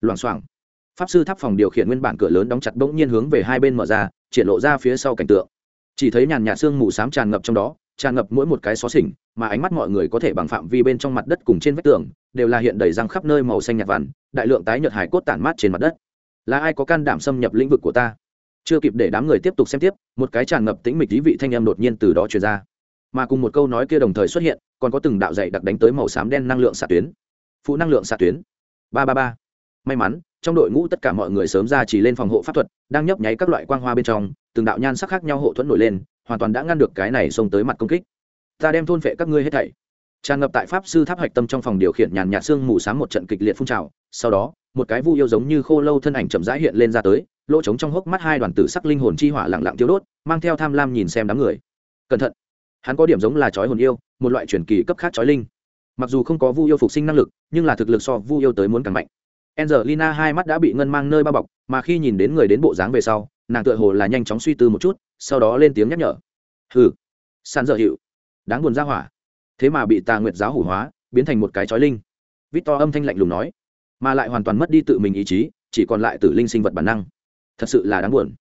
Loảng xoảng. Pháp sư tháp phòng điều khiển nguyên bản cửa lớn đóng chặt bỗng nhiên hướng về hai bên mở ra, triển lộ ra phía sau cảnh tượng. Chỉ thấy nhàn nhạt sương mù s á m tràn ngập trong đó, tràn ngập mỗi một cái xó xỉnh, mà ánh mắt mọi người có thể bằng phạm vi bên trong mặt đất cùng trên vách tường, đều là hiện đầy răng khắp nơi màu xanh nhạt vằn, đại lượng tái nhợt hải cốt tản mát trên mặt đất. Là ai có can đảm xâm nhập lĩnh vực của ta? Chưa kịp để đám người tiếp tục xem tiếp, một cái tràn ngập tĩnh mịch lý vị thanh em đột nhiên từ đó truyền ra. Mà cùng một câu nói kia đồng thời xuất hiện, còn có từng đạo dạy đặc đánh tới màu xám đen năng lượng xạ tuyến. Phụ năng lượng xạ tuyến. Ba ba ba. May mắn, trong đội ngũ tất cả mọi người sớm ra chỉ lên phòng hộ pháp thuật, đang nhấp nháy các loại quang hoa bên trong, từng đạo nhan sắc khác nhau hộ thuẫn nổi lên, hoàn toàn đã ngăn được cái này xông tới mặt công kích. Ta đem thôn vệ các ngươi hết thảy. Tràn ngập tại pháp sư tháp hạch tâm trong phòng điều khiển nhàn nhạt xương mù sáng một trận kịch liệt phun trào, sau đó, một cái vu yêu giống như khô lâu thân ảnh chậm rãi hiện lên ra tới lỗ trống trong hốc mắt hai đoàn tử sắc linh hồn chi hỏa lặng lặng tiêu đốt mang theo tham lam nhìn xem đám người cẩn thận hắn có điểm giống là chói hồn yêu một loại truyền kỳ cấp khác chói linh mặc dù không có vu yêu phục sinh năng lực nhưng là thực lực so vu yêu tới muốn càng mạnh Angelina hai mắt đã bị ngân mang nơi bao bọc, mà khi nhìn đến người đến bộ dáng về sau, nàng tựa hồ là nhanh chóng suy tư một chút, sau đó lên tiếng nhắc nhở. "Hừ, sàn dở hiệu, đáng buồn ra hỏa. Thế mà bị Tà Nguyệt giáo hủ hóa, biến thành một cái chói linh." Victor âm thanh lạnh lùng nói, mà lại hoàn toàn mất đi tự mình ý chí, chỉ còn lại tử linh sinh vật bản năng. Thật sự là đáng buồn.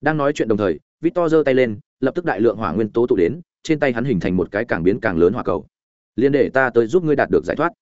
Đang nói chuyện đồng thời, Victor giơ tay lên, lập tức đại lượng hỏa nguyên tố tụ đến, trên tay hắn hình thành một cái càng biến càng lớn hỏa cầu. "Liên để ta tới giúp ngươi đạt được giải thoát."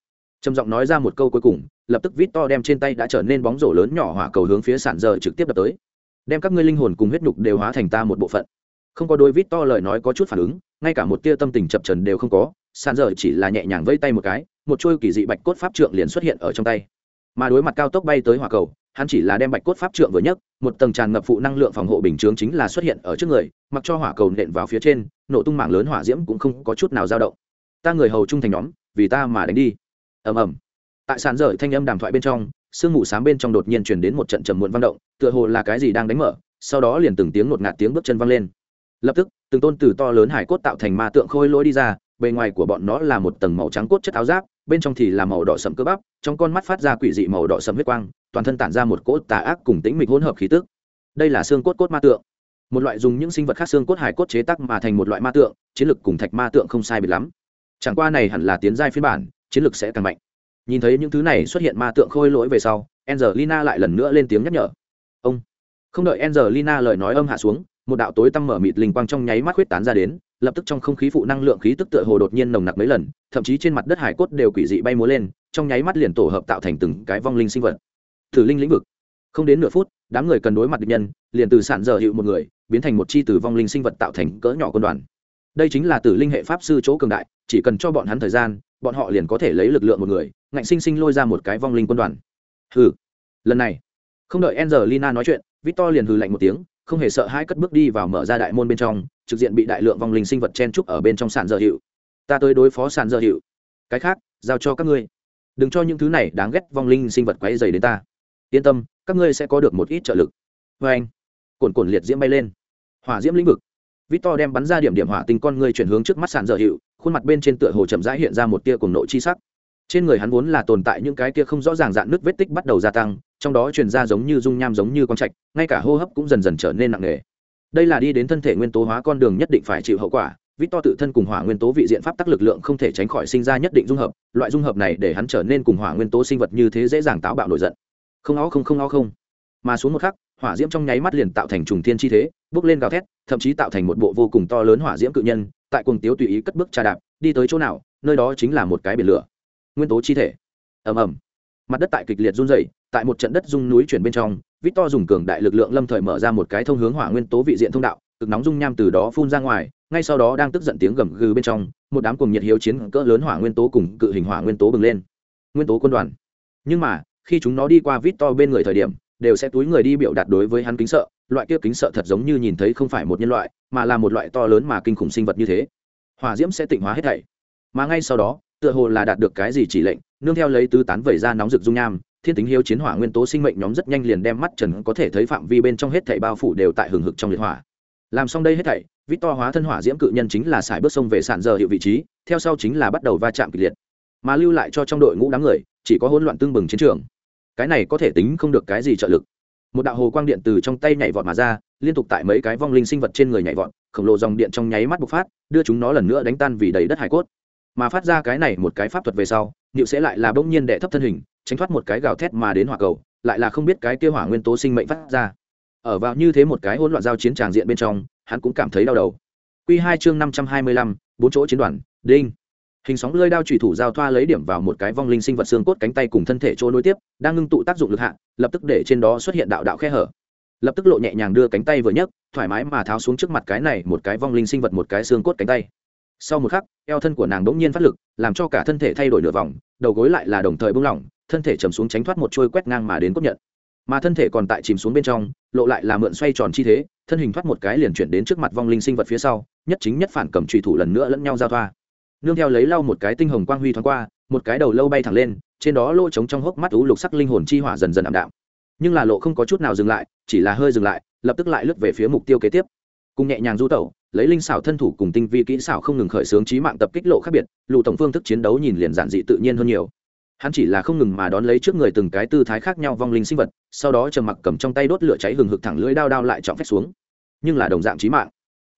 Trầm giọng nói ra một câu cuối cùng, lập tức Victor đem trên tay đã trở nên bóng rổ lớn nhỏ hỏa cầu hướng phía sản giờ trực tiếp đập tới đem các ngươi linh hồn cùng huyết nhục đều hóa thành ta một bộ phận không có đôi Victor lời nói có chút phản ứng ngay cả một tia tâm tình chập trần đều không có sàn giờ chỉ là nhẹ nhàng vây tay một cái một chuôi kỳ dị bạch cốt pháp trượng liền xuất hiện ở trong tay mà đối mặt cao tốc bay tới hỏa cầu hắn chỉ là đem bạch cốt pháp trượng vừa nhất, một tầng tràn ngập phụ năng lượng phòng hộ bình chướng chính là xuất hiện ở trước người mặc cho hỏa cầu nện vào phía trên nổ tung mạng lớn hỏa diễm cũng không có chút nào dao động. Ta người hầu trung thành nhóm vì ta mà đánh đi. Ầm ầm. Tại sàn dở thanh âm đàm thoại bên trong sương mù sáng bên trong đột nhiên chuyển đến một trận trầm muộn vang động tựa hồ là cái gì đang đánh mở sau đó liền từng tiếng ngột ngạt tiếng bước chân vang lên. Lập tức từng tôn từ to lớn hải cốt tạo thành ma tượng khôi lỗi đi ra bề ngoài của bọn nó là một tầng màu trắng cốt chất áo giáp bên trong thì là màu đỏ sẫm cơ bắp, trong con mắt phát ra quỷ dị màu đỏ sẫm huyết quang, toàn thân tản ra một cốt tà ác cùng tĩnh mịch hỗn hợp khí tức. Đây là xương cốt cốt ma tượng. Một loại dùng những sinh vật khác xương cốt hải cốt chế tác mà thành một loại ma tượng, chiến lực cùng thạch ma tượng không sai biệt lắm. Chẳng qua này hẳn là tiến giai phiên bản, chiến lực sẽ càng mạnh. Nhìn thấy những thứ này xuất hiện ma tượng khôi lỗi về sau, angelina lại lần nữa lên tiếng nhắc nhở. Ông. Không đợi angelina lời nói âm hạ xuống, một đạo tối tăm mở mịt linh quang trong nháy mắt huyết tán ra đến lập tức trong không khí phụ năng lượng khí tức tựa hồ đột nhiên nồng nặc mấy lần, thậm chí trên mặt đất hải cốt đều quỷ dị bay múa lên, trong nháy mắt liền tổ hợp tạo thành từng cái vong linh sinh vật. Thử linh lĩnh vực. Không đến nửa phút, đám người cần đối mặt địch nhân, liền từ sản dở hiệu một người, biến thành một chi từ vong linh sinh vật tạo thành cỡ nhỏ quân đoàn. Đây chính là tử linh hệ pháp sư chỗ cường đại, chỉ cần cho bọn hắn thời gian, bọn họ liền có thể lấy lực lượng một người, ngạnh sinh sinh lôi ra một cái vong linh quân đoàn. Hừ. Lần này, không đợi angelina nói chuyện, victor liền hừ lạnh một tiếng, không hề sợ hai cất bước đi vào mở ra đại môn bên trong trực diện bị đại lượng vong linh sinh vật chen trúc ở bên trong sàn dơ hiệu. Ta tới đối phó sàn dơ hiệu. Cái khác, giao cho các ngươi. Đừng cho những thứ này đáng ghét vong linh sinh vật quấy dày đến ta. Yên tâm, các ngươi sẽ có được một ít trợ lực. Vê anh cồn cồn liệt diễm bay lên. Hỏa diễm lĩnh vực. Victor đem bắn ra điểm điểm hỏa tinh con ngươi chuyển hướng trước mắt sàn dơ hiệu, khuôn mặt bên trên tựa hồ chậm rãi hiện ra một tia cùng nội chi sắc. Trên người hắn vốn là tồn tại những cái kia không rõ ràng dạn nước vết tích bắt đầu gia tăng, trong đó truyền ra giống như dung nham giống như con trạch, ngay cả hô hấp cũng dần dần trở nên nặng nề đây là đi đến thân thể nguyên tố hóa con đường nhất định phải chịu hậu quả, vít to tự thân cùng hỏa nguyên tố vị diện pháp tắc lực lượng không thể tránh khỏi sinh ra nhất định dung hợp, loại dung hợp này để hắn trở nên cùng hỏa nguyên tố sinh vật như thế dễ dàng táo bạo nổi giận. Không ó không không ó không. Mà xuống một khắc, hỏa diễm trong nháy mắt liền tạo thành trùng thiên chi thế, bước lên gào thét, thậm chí tạo thành một bộ vô cùng to lớn hỏa diễm cự nhân, tại cuồng tiếu tùy ý cất bước trà đạp, đi tới chỗ nào, nơi đó chính là một cái biển lửa. Nguyên tố chi thể. Ầm ầm. Mặt đất tại kịch liệt run rẩy, tại một trận đất rung núi chuyển bên trong victor dùng cường đại lực lượng lâm thời mở ra một cái thông hướng hỏa nguyên tố vị diện thông đạo, cực nóng dung nham từ đó phun ra ngoài, ngay sau đó đang tức giận tiếng gầm gừ bên trong, một đám cuồng nhiệt hiếu chiến cỡ lớn hỏa nguyên tố cùng cự hình hỏa nguyên tố bừng lên. Nguyên tố quân đoàn. Nhưng mà, khi chúng nó đi qua victor bên người thời điểm, đều sẽ túi người đi biểu đạt đối với hắn kính sợ, loại kia kính sợ thật giống như nhìn thấy không phải một nhân loại, mà là một loại to lớn mà kinh khủng sinh vật như thế. Hỏa diễm sẽ tịnh hóa hết thảy. Mà ngay sau đó, tựa hồ là đạt được cái gì chỉ lệnh, nương theo lấy tứ tán vẩy ra nóng rực dung nham thiên tính hiếu chiến hỏa nguyên tố sinh mệnh nhóm rất nhanh liền đem mắt trần có thể thấy phạm vi bên trong hết thảy bao phủ đều tại hừng hực trong liệt hỏa. Làm xong đây hết thảy vít to hóa thân hỏa diễm cự nhân chính là xài bước sông về sàn giờ hiệu vị trí, theo sau chính là bắt đầu va chạm kịch liệt. Mà lưu lại cho trong đội ngũ đám người, chỉ có hỗn loạn tương bừng chiến trường. Cái này có thể tính không được cái gì trợ lực. Một đạo hồ quang điện từ trong tay nhảy vọt mà ra, liên tục tại mấy cái vong linh sinh vật trên người nhảy vọt, khổng lồ dòng điện trong nháy mắt bộc phát, đưa chúng nó lần nữa đánh tan vì đầy đất hải cốt. Mà phát ra cái này một cái pháp thuật về sau nịu sẽ lại là bỗng nhiên đệ thấp thân hình tránh thoát một cái gào thét mà đến hỏa cầu, lại là không biết cái kia hỏa nguyên tố sinh mệnh phát ra. Ở vào như thế một cái hỗn loạn giao chiến tràng diện bên trong, hắn cũng cảm thấy đau đầu. Q hai chương năm trăm hai mươi lăm, bốn chỗ chiến đoàn, đinh. Hình sóng lơi đao trùy thủ giao thoa lấy điểm vào một cái vong linh sinh vật xương cốt cánh tay cùng thân thể chỗ nối tiếp, đang ngưng tụ tác dụng lực hạ, lập tức để trên đó xuất hiện đạo đạo khe hở. Lập tức lộ nhẹ nhàng đưa cánh tay vừa nhấc, thoải mái mà tháo xuống trước mặt cái này một cái vong linh sinh vật một cái xương cốt cánh tay. Sau một khắc, eo thân của nàng đ ỗ n g nhiên phát lực, làm cho cả thân thể thay đổi nửa vòng, đầu gối lại là đồng thời bung lỏng thân thể chầm xuống tránh thoát một trôi quét ngang mà đến cốt nhận. Mà thân thể còn tại chìm xuống bên trong, lộ lại là mượn xoay tròn chi thế, thân hình thoát một cái liền chuyển đến trước mặt vong linh sinh vật phía sau, nhất chính nhất phản cầm trùy thủ lần nữa lẫn nhau giao thoa. Nương theo lấy lau một cái tinh hồng quang huy thoáng qua, một cái đầu lâu bay thẳng lên, trên đó lỗ trống trong hốc mắt ú lục sắc linh hồn chi hỏa dần dần ảm đạm. Nhưng là lộ không có chút nào dừng lại, chỉ là hơi dừng lại, lập tức lại lướt về phía mục tiêu kế tiếp. Cùng nhẹ nhàng du tẩu, lấy linh xảo thân thủ cùng tinh vi kỹ xảo không ngừng khởi xướng trí mạng tập kích lộ khác biệt lụ tổng phương thức chiến đấu nhìn liền giản dị tự nhiên hơn nhiều hắn chỉ là không ngừng mà đón lấy trước người từng cái tư thái khác nhau vong linh sinh vật, sau đó trầm mặc cầm trong tay đốt lửa cháy hừng hực thẳng lưỡi đao đao lại trọng phép xuống. Nhưng là đồng dạng trí mạng.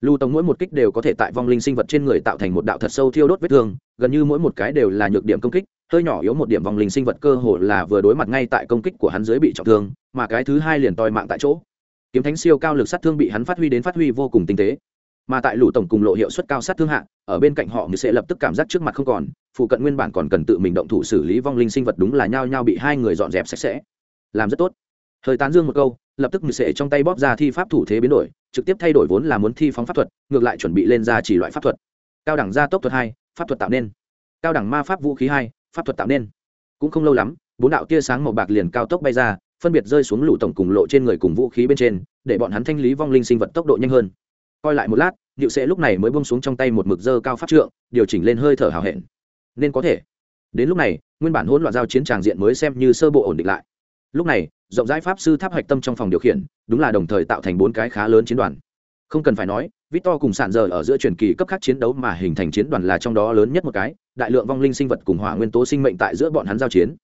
Lưu tống mỗi một kích đều có thể tại vong linh sinh vật trên người tạo thành một đạo thật sâu thiêu đốt vết thương, gần như mỗi một cái đều là nhược điểm công kích, hơi nhỏ yếu một điểm vong linh sinh vật cơ hồ là vừa đối mặt ngay tại công kích của hắn dưới bị trọng thương, mà cái thứ hai liền toi mạng tại chỗ. Kiếm thánh siêu cao lực sát thương bị hắn phát huy đến phát huy vô cùng tinh tế mà tại lũ tổng cùng lộ hiệu suất cao sát thương hạ, ở bên cạnh họ người sẽ lập tức cảm giác trước mặt không còn, phụ cận nguyên bản còn cần tự mình động thủ xử lý vong linh sinh vật đúng là nhao nhao bị hai người dọn dẹp sạch sẽ. Làm rất tốt. Hơi tán dương một câu, lập tức người sẽ trong tay bóp ra thi pháp thủ thế biến đổi, trực tiếp thay đổi vốn là muốn thi phóng pháp thuật, ngược lại chuẩn bị lên ra chỉ loại pháp thuật. Cao đẳng gia tốc thuật hai, pháp thuật tạo nên. Cao đẳng ma pháp vũ khí hai, pháp thuật tạo nên. Cũng không lâu lắm, bốn đạo tia sáng màu bạc liền cao tốc bay ra, phân biệt rơi xuống lũ tổng cùng lộ trên người cùng vũ khí bên trên, để bọn hắn thanh lý vong linh sinh vật tốc độ nhanh hơn coi lại một lát điệu sẽ lúc này mới bông xuống trong tay một mực dơ cao pháp trượng, điều chỉnh lên hơi thở hào hẹn. Nên có thể. Đến lúc này, nguyên bản hỗn loạn giao chiến tràng diện mới xem như sơ bộ ổn định lại. Lúc này, rộng rãi pháp sư tháp hạch tâm trong phòng điều khiển, đúng là đồng thời tạo thành bốn cái khá lớn chiến đoàn. Không cần phải nói, victor cùng sản giờ ở giữa truyền kỳ cấp khác chiến đấu mà hình thành chiến đoàn là trong đó lớn nhất một cái, đại lượng vong linh sinh vật cùng hỏa nguyên tố sinh mệnh tại giữa bọn hắn giao chiến.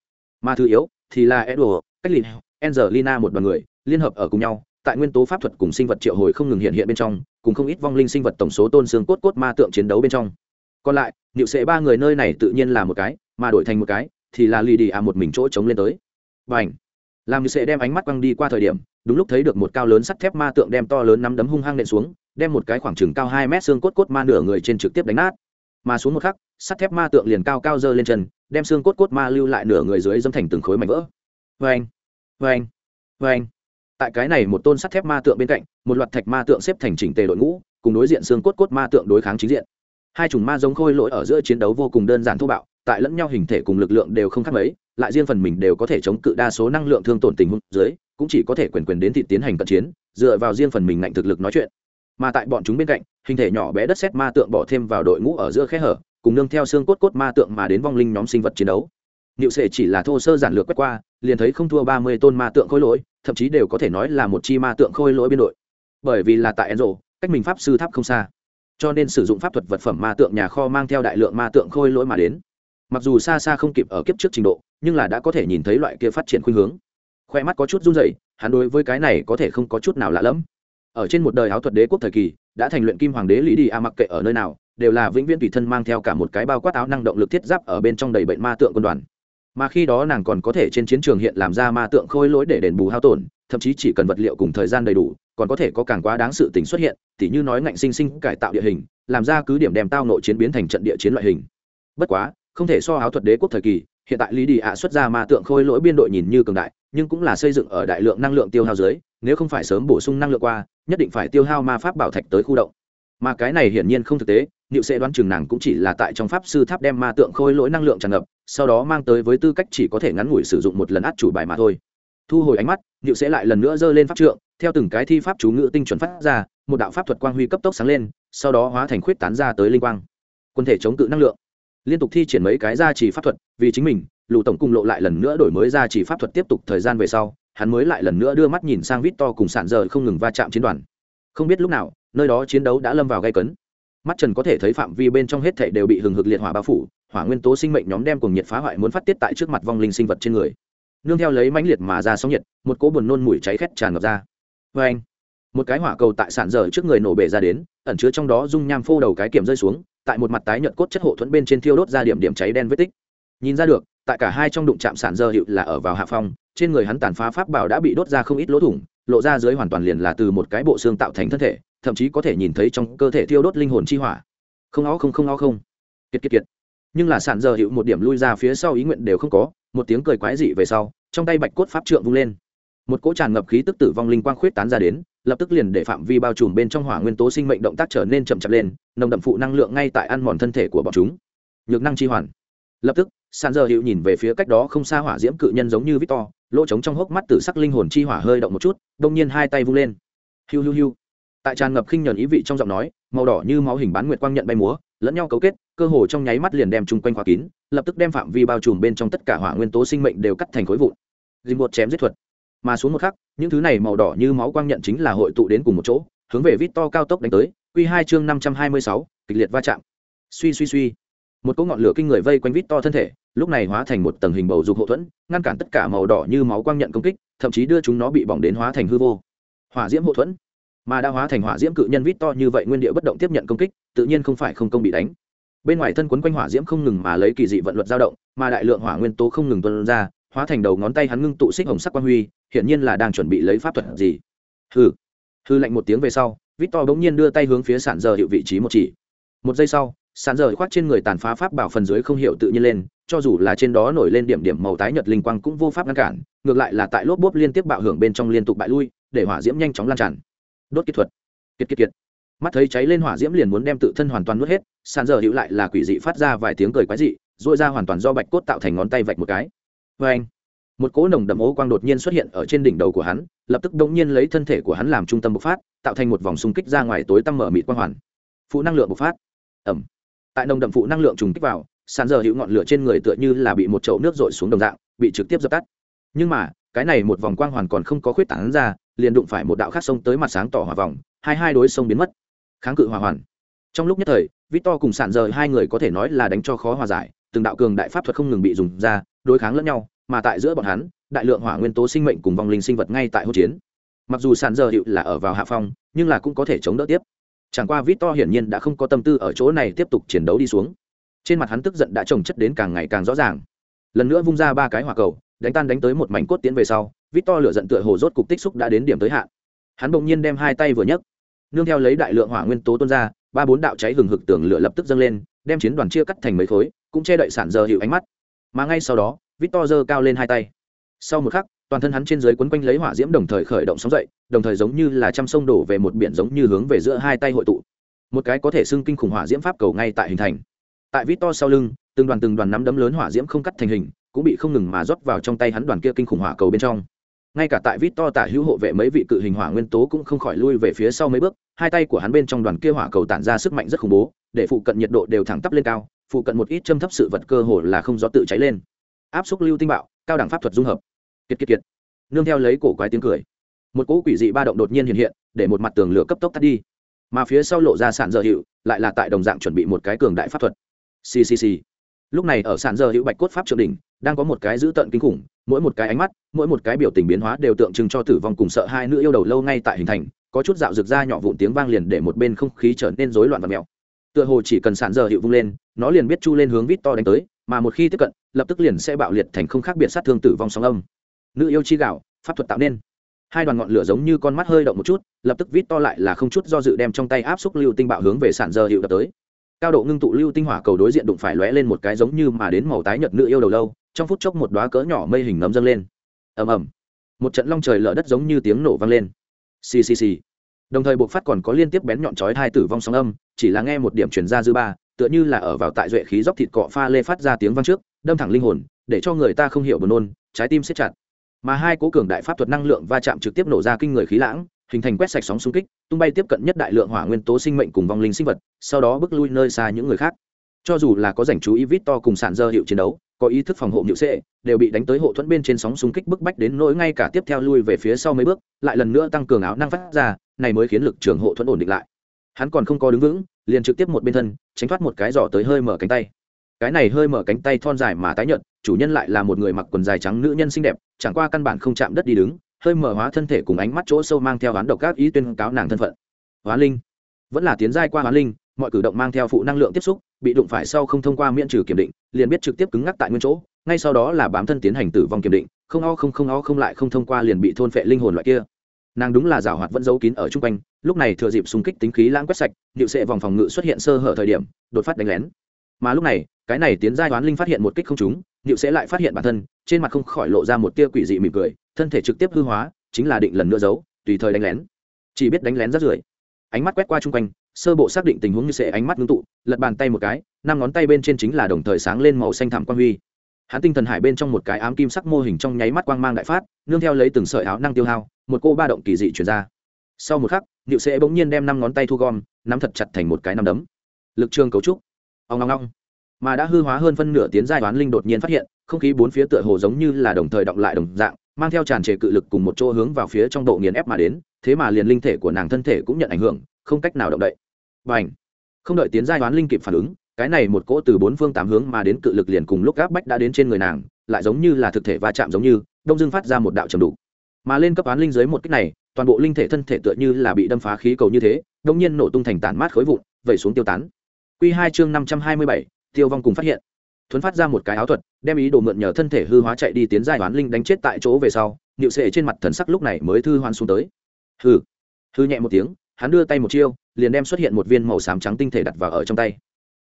Mà thứ yếu, thì là edward, cách lìn angelina một đoàn người, liên hợp ở cùng nhau, tại nguyên tố pháp thuật cùng sinh vật triệu hồi không ngừng hiện hiện bên trong cùng không ít vong linh sinh vật tổng số tôn xương cốt cốt ma tượng chiến đấu bên trong. Còn lại, niệu sệ ba người nơi này tự nhiên là một cái, mà đổi thành một cái, thì là lì đi à một mình chỗ chống lên tới. Và ảnh làm như sẽ đem ánh mắt quăng đi qua thời điểm, đúng lúc thấy được một cao lớn sắt thép ma tượng đem to lớn nắm đấm hung hăng nện xuống, đem một cái khoảng chừng cao hai mét xương cốt cốt ma nửa người trên trực tiếp đánh nát. Mà xuống một khắc, sắt thép ma tượng liền cao cao dơ lên chân, đem xương cốt cốt ma lưu lại nửa người dưới dâm thành từng khối mảnh vỡ. Vê anh vê anh vê anh tại cái này một tôn sắt thép ma tượng bên cạnh một loạt thạch ma tượng xếp thành chỉnh tề đội ngũ cùng đối diện xương cốt cốt ma tượng đối kháng chính diện. Hai chủng ma giống khôi lỗi ở giữa chiến đấu vô cùng đơn giản thô bạo tại lẫn nhau hình thể cùng lực lượng đều không khác mấy lại riêng phần mình đều có thể chống cự đa số năng lượng thương tổn tình huống dưới cũng chỉ có thể quyền quyền đến thị tiến hành cận chiến dựa vào riêng phần mình ngạnh thực lực nói chuyện. Mà tại bọn chúng bên cạnh hình thể nhỏ bé đất xét ma tượng bỏ thêm vào đội ngũ ở giữa khe hở cùng nương theo xương cốt cốt ma tượng mà đến vong linh nhóm sinh vật chiến đấu. Niệu Sệ chỉ là thô sơ giản lược quét qua, liền thấy không thua ba mươi tôn ma tượng khôi lỗi, thậm chí đều có thể nói là một chi ma tượng khôi lỗi biên đội. Bởi vì là tại Enzo, cách mình pháp sư tháp không xa, cho nên sử dụng pháp thuật vật phẩm ma tượng nhà kho mang theo đại lượng ma tượng khôi lỗi mà đến. Mặc dù xa xa không kịp ở kiếp trước trình độ nhưng là đã có thể nhìn thấy loại kia phát triển khuynh hướng. Khoe mắt có chút run rẩy hắn đối với cái này có thể không có chút nào lạ lẫm. Ở trên một đời áo thuật đế quốc thời kỳ đã thành luyện kim hoàng đế lý đi a mặc kệ ở nơi nào đều là vĩnh viễn tùy thân mang theo cả một cái bao quát áo năng động lực thiết giáp ở bên trong đầy bệnh ma tượng quân đoàn. Mà khi đó nàng còn có thể trên chiến trường hiện làm ra ma tượng khôi lỗi để đền bù hao tổn thậm chí chỉ cần vật liệu cùng thời gian đầy đủ còn có thể có càng quá đáng sự tình xuất hiện, tỉ như nói ngạnh sinh sinh cải tạo địa hình, làm ra cứ điểm đem tao nội chiến biến thành trận địa chiến loại hình. Bất quá, không thể so áo thuật đế quốc thời kỳ, hiện tại lý đi ạ xuất ra ma tượng khôi lỗi biên đội nhìn như cường đại, nhưng cũng là xây dựng ở đại lượng năng lượng tiêu hao dưới, nếu không phải sớm bổ sung năng lượng qua, nhất định phải tiêu hao ma pháp bảo thạch tới khu động. Mà cái này hiển nhiên không thực tế, niệu sẽ đoán chừng nàng cũng chỉ là tại trong pháp sư tháp đem ma tượng khôi lỗi năng lượng tràn ngập, sau đó mang tới với tư cách chỉ có thể ngắn ngủi sử dụng một lần át chủ bài mà thôi. Thu hồi ánh mắt, niệu sẽ lại lần nữa giơ lên pháp trượng theo từng cái thi pháp chú ngữ tinh chuẩn phát ra, một đạo pháp thuật quang huy cấp tốc sáng lên, sau đó hóa thành khuyết tán ra tới linh quang. Quân thể chống cự năng lượng. Liên tục thi triển mấy cái gia trì pháp thuật, vì chính mình lù tổng cung lộ lại lần nữa đổi mới gia trì pháp thuật tiếp tục thời gian về sau, hắn mới lại lần nữa đưa mắt nhìn sang vít to cùng sản giờ không ngừng va chạm chiến đoàn. Không biết lúc nào, nơi đó chiến đấu đã lâm vào gây cấn. Mắt trần có thể thấy phạm vi bên trong hết thảy đều bị hừng hực liệt hỏa bao phủ, hỏa nguyên tố sinh mệnh nhóm đem cùng nhiệt phá hoại muốn phát tiết tại trước mặt vong linh sinh vật trên người. Nương theo lấy mãnh liệt mà ra sóng nhiệt, một cỗ buồn nôn mùi cháy khét tràn ngập ra vê anh, một cái hỏa cầu tại sản dở trước người nổ bể ra đến, ẩn chứa trong đó dung nham phô đầu cái kiểm rơi xuống, tại một mặt tái nhợt cốt chất hộ thuẫn bên trên thiêu đốt ra điểm điểm cháy đen vết tích. Nhìn ra được, tại cả hai trong đụng chạm sản dơ hiệu là ở vào hạ phong, trên người hắn tàn phá pháp bảo đã bị đốt ra không ít lỗ thủng, lộ ra dưới hoàn toàn liền là từ một cái bộ xương tạo thành thân thể, thậm chí có thể nhìn thấy trong cơ thể thiêu đốt linh hồn chi hỏa. Không ó không không ó không. Kiệt kiệt kiệt. Nhưng là sản dơ hiệu một điểm lui ra phía sau ý nguyện đều không có, một tiếng cười quái dị về sau, trong tay bạch cốt pháp trượng vung lên một cỗ tràn ngập khí tức tử vong linh quang khuyết tán ra đến, lập tức liền để phạm vi bao trùm bên trong hỏa nguyên tố sinh mệnh động tác trở nên chậm chạp lên, nồng đậm phụ năng lượng ngay tại ăn mòn thân thể của bọn chúng. Nhược năng chi hoàn. Lập tức sàn giờ hiệu nhìn về phía cách đó không xa hỏa diễm cự nhân giống như victor, lỗ trống trong hốc mắt tử sắc linh hồn chi hỏa hơi động một chút, đông nhiên hai tay vung lên. Hiu hiu hiu. Tại tràn ngập khinh nhuần ý vị trong giọng nói, màu đỏ như máu hình bán nguyệt quang nhận bay múa, lẫn nhau cấu kết, cơ hồ trong nháy mắt liền đem chung quanh khóa kín, lập tức đem phạm vi bao trùm bên trong tất cả hỏa nguyên tố sinh mệnh đều cắt thành khối vụn. Dìm bột chém giết thuật mà xuống một khắc, những thứ này màu đỏ như máu quang nhận chính là hội tụ đến cùng một chỗ, hướng về vít to cao tốc đánh tới q hai chương năm trăm hai mươi sáu, kịch liệt va chạm. Suy suy suy. Một cỗ ngọn lửa kinh người vây quanh vít to thân thể, lúc này hóa thành một tầng hình bầu dục hậu thuẫn, ngăn cản tất cả màu đỏ như máu quang nhận công kích, thậm chí đưa chúng nó bị bỏng đến hóa thành hư vô. Hỏa diễm hậu thuẫn. Mà đã hóa thành hỏa diễm cự nhân vít to như vậy nguyên địa bất động tiếp nhận công kích, tự nhiên không phải không công bị đánh. Bên ngoài thân quấn quanh hỏa diễm không ngừng mà lấy kỳ dị vận luật dao động, mà đại lượng hỏa nguyên tố không ngừng tuân ra hóa thành đầu ngón tay hắn ngưng tụ xích hồng sắc quang huy, hiển nhiên là đang chuẩn bị lấy pháp thuật gì. Hư hư lạnh một tiếng về sau vít to bỗng nhiên đưa tay hướng phía sản giờ hiệu vị trí một chỉ. Một giây sau sản giờ khoác trên người tàn phá pháp bảo phần dưới không hiểu tự nhiên lên, cho dù là trên đó nổi lên điểm điểm màu tái nhật linh quang cũng vô pháp ngăn cản, ngược lại là tại lốp bốp liên tiếp bạo hưởng bên trong liên tục bại lui, để hỏa diễm nhanh chóng lan tràn. Đốt kỹ thuật. Kiệt kiệt kiệt. Mắt thấy cháy lên hỏa diễm liền muốn đem tự thân hoàn toàn nuốt hết sàn giờ hữu lại là quỷ dị phát ra vài tiếng cười quái dị dội ra hoàn toàn do bạch cốt tạo thành ngón tay vạch một cái vê anh, một cỗ nồng đậm ố quang đột nhiên xuất hiện ở trên đỉnh đầu của hắn, lập tức đống nhiên lấy thân thể của hắn làm trung tâm bộc phát, tạo thành một vòng xung kích ra ngoài tối tăm mở mịt quang hoàn. Phụ năng lượng bộc phát. Ẩm. Tại nồng đậm phụ năng lượng trùng kích vào, sàn giờ hữu ngọn lửa trên người tựa như là bị một chậu nước rội xuống đồng dạng, bị trực tiếp dập tắt. Nhưng mà, cái này một vòng quang hoàn còn không có khuyết tảng ra, liền đụng phải một đạo khác sông tới mặt sáng tỏ hỏa vòng, hai hai đối sông biến mất. Kháng cự hỏa hoàn. Trong lúc nhất thời, victor cùng sàn giờ hai người có thể nói là đánh cho khó hòa giải, từng đạo cường đại pháp thuật không ngừng bị dùng ra đối kháng lẫn nhau, mà tại giữa bọn hắn, đại lượng hỏa nguyên tố sinh mệnh cùng vong linh sinh vật ngay tại hỗn chiến. Mặc dù sàn giờ hiệu là ở vào hạ phong, nhưng là cũng có thể chống đỡ tiếp. Chẳng qua victor hiển nhiên đã không có tâm tư ở chỗ này tiếp tục chiến đấu đi xuống. Trên mặt hắn tức giận đã trồng chất đến càng ngày càng rõ ràng. Lần nữa vung ra ba cái hỏa cầu, đánh tan đánh tới một mảnh cốt tiến về sau, victor lửa giận tựa hồ rốt cục tích xúc đã đến điểm tới hạn. Hắn bỗng nhiên đem hai tay vừa nhấc, nương theo lấy đại lượng hỏa nguyên tố tuôn ra, ba bốn đạo cháy hừng hực tường lửa lập tức dâng lên, đem chiến đoàn chia cắt thành mấy khối, cũng che đậy sản giờ hiệu ánh mắt mà ngay sau đó, victor giơ cao lên hai tay. Sau một khắc, toàn thân hắn trên dưới quấn quanh lấy hỏa diễm đồng thời khởi động sóng dậy, đồng thời giống như là trăm sông đổ về một biển giống như hướng về giữa hai tay hội tụ. Một cái có thể xưng kinh khủng hỏa diễm pháp cầu ngay tại hình thành. Tại victor sau lưng, từng đoàn từng đoàn nắm đấm lớn hỏa diễm không cắt thành hình, cũng bị không ngừng mà rót vào trong tay hắn đoàn kia kinh khủng hỏa cầu bên trong. Ngay cả tại vít to tả hữu hộ vệ mấy vị cự hình hỏa nguyên tố cũng không khỏi lui về phía sau mấy bước, hai tay của hắn bên trong đoàn kia hỏa cầu tản ra sức mạnh rất khủng bố, để phụ cận nhiệt độ đều thẳng tắp lên cao phụ cận một ít châm thấp sự vật cơ hồ là không gió tự cháy lên. Áp xúc lưu tinh bạo, cao đẳng pháp thuật dung hợp. Kiệt kiệt kiệt. Nương theo lấy cổ quái tiếng cười. Một cỗ quỷ dị ba động đột nhiên hiện hiện, để một mặt tường lửa cấp tốc tắt đi. Mà phía sau lộ ra sàn dở hiệu, lại là tại đồng dạng chuẩn bị một cái cường đại pháp thuật. Ccc lúc này ở sàn dở hiệu bạch cốt pháp trượng đỉnh, đang có một cái dữ tợn kinh khủng, mỗi một cái ánh mắt, mỗi một cái biểu tình biến hóa đều tượng trưng cho tử vong cùng sợ hai nữ yêu đầu lâu ngay tại hình thành, có chút dạo rực ra nhỏ vụn tiếng vang liền để một bên không khí trở nên rối loạn và mèo tựa hồ chỉ cần sản giờ hiệu vung lên, nó liền biết chu lên hướng vít to đánh tới, mà một khi tiếp cận, lập tức liền sẽ bạo liệt thành không khác biệt sát thương tử vong sóng âm. Nữ yêu chi gạo, pháp thuật tạo nên. Hai đoàn ngọn lửa giống như con mắt hơi động một chút, lập tức vít to lại là không chút do dự đem trong tay áp xúc lưu tinh bạo hướng về sản giờ hiệu đập tới. Cao độ ngưng tụ lưu tinh hỏa cầu đối diện đụng phải lóe lên một cái giống như mà đến màu tái nhợt nữ yêu đầu lâu, trong phút chốc một đóa cỡ nhỏ mây hình nấm dâng lên. Ầm ầm. Một trận long trời lở đất giống như tiếng nổ vang lên. Xì xì xì đồng thời buộc phát còn có liên tiếp bén nhọn chói hai tử vong sóng âm, chỉ là nghe một điểm chuyển ra dư ba, tựa như là ở vào tại duệ khí dốc thịt cọ pha lê phát ra tiếng vang trước, đâm thẳng linh hồn, để cho người ta không hiểu buồn nôn, trái tim siết chặt. Mà hai cố cường đại pháp thuật năng lượng va chạm trực tiếp nổ ra kinh người khí lãng, hình thành quét sạch sóng xung kích, tung bay tiếp cận nhất đại lượng hỏa nguyên tố sinh mệnh cùng vong linh sinh vật, sau đó bước lui nơi xa những người khác. Cho dù là có dành chú ý vít to cùng sản dơ hiệu chiến đấu có ý thức phòng hộ nhự sệ đều bị đánh tới hộ thuẫn bên trên sóng xung kích bức bách đến nỗi ngay cả tiếp theo lui về phía sau mấy bước, lại lần nữa tăng cường áo năng phát ra, này mới khiến lực trường hộ thuẫn ổn định lại. Hắn còn không có đứng vững, liền trực tiếp một bên thân, tránh thoát một cái giỏ tới hơi mở cánh tay. Cái này hơi mở cánh tay thon dài mà tái nhợt, chủ nhân lại là một người mặc quần dài trắng nữ nhân xinh đẹp, chẳng qua căn bản không chạm đất đi đứng, hơi mở hóa thân thể cùng ánh mắt chỗ sâu mang theo hắn độc các ý tuyên cáo nàng thân phận. Hóa linh. Vẫn là tiến giai qua hóa linh mọi cử động mang theo phụ năng lượng tiếp xúc, bị đụng phải sau không thông qua miễn trừ kiểm định, liền biết trực tiếp cứng ngắc tại nguyên chỗ, ngay sau đó là bám thân tiến hành tử vong kiểm định, không o không không o không lại không thông qua liền bị thôn phệ linh hồn loại kia. Nàng đúng là giảo hoạt vẫn giấu kín ở chung quanh, lúc này thừa dịp xung kích tính khí lãng quét sạch, điệu sệ vòng phòng ngự xuất hiện sơ hở thời điểm, đột phát đánh lén. Mà lúc này, cái này tiến giai đoán linh phát hiện một kích không trúng, điệu sẽ lại phát hiện bản thân, trên mặt không khỏi lộ ra một tia quỷ dị mỉm cười, thân thể trực tiếp hư hóa, chính là định lần nữa giấu, tùy thời đánh lén. Chỉ biết đánh lén rất rưởi ánh mắt quét qua chung quanh sơ bộ xác định tình huống như sẽ ánh mắt ngưng tụ, lật bàn tay một cái, năm ngón tay bên trên chính là đồng thời sáng lên màu xanh thảm quang huy. Hắn tinh thần hải bên trong một cái ám kim sắc mô hình trong nháy mắt quang mang đại phát, nương theo lấy từng sợi áo năng tiêu hao, một cô ba động kỳ dị chuyển ra. Sau một khắc điệu sẽ bỗng nhiên đem năm ngón tay thu gom, nắm thật chặt thành một cái nắm đấm. Lực trường cấu trúc. Ông ngong ngong mà đã hư hóa hơn phân nửa tiến giai đoán linh đột nhiên phát hiện, không khí bốn phía tựa hồ giống như là đồng thời động lại đồng dạng, mang theo tràn trề cự lực cùng một chỗ hướng vào phía trong độ nghiền ép mà đến, thế mà liền linh thể của nàng thân thể cũng nhận ảnh hưởng, không cách nào động đậy và không đợi tiến giai đoán linh kịp phản ứng, cái này một cỗ từ bốn phương tám hướng mà đến cự lực liền cùng lúc gáp bách đã đến trên người nàng, lại giống như là thực thể va chạm giống như, đông dương phát ra một đạo trầm đủ mà lên cấp án linh dưới một cách này, toàn bộ linh thể thân thể tựa như là bị đâm phá khí cầu như thế đông nhiên nổ tung thành tản mát khối vụn, vẩy xuống tiêu tán. Q hai chương năm trăm hai mươi bảy, tiêu vong cùng phát hiện. Thuấn phát ra một cái áo thuật, đem ý đồ mượn nhờ thân thể hư hóa chạy đi tiến giai đoán linh đánh chết tại chỗ về sau nịu sệ trên mặt thần sắc lúc này mới thư hoan xuống tới. Hừ. Hư nhẹ một tiếng, hắn đưa tay một chiêu liền đem xuất hiện một viên màu xám trắng tinh thể đặt vào ở trong tay.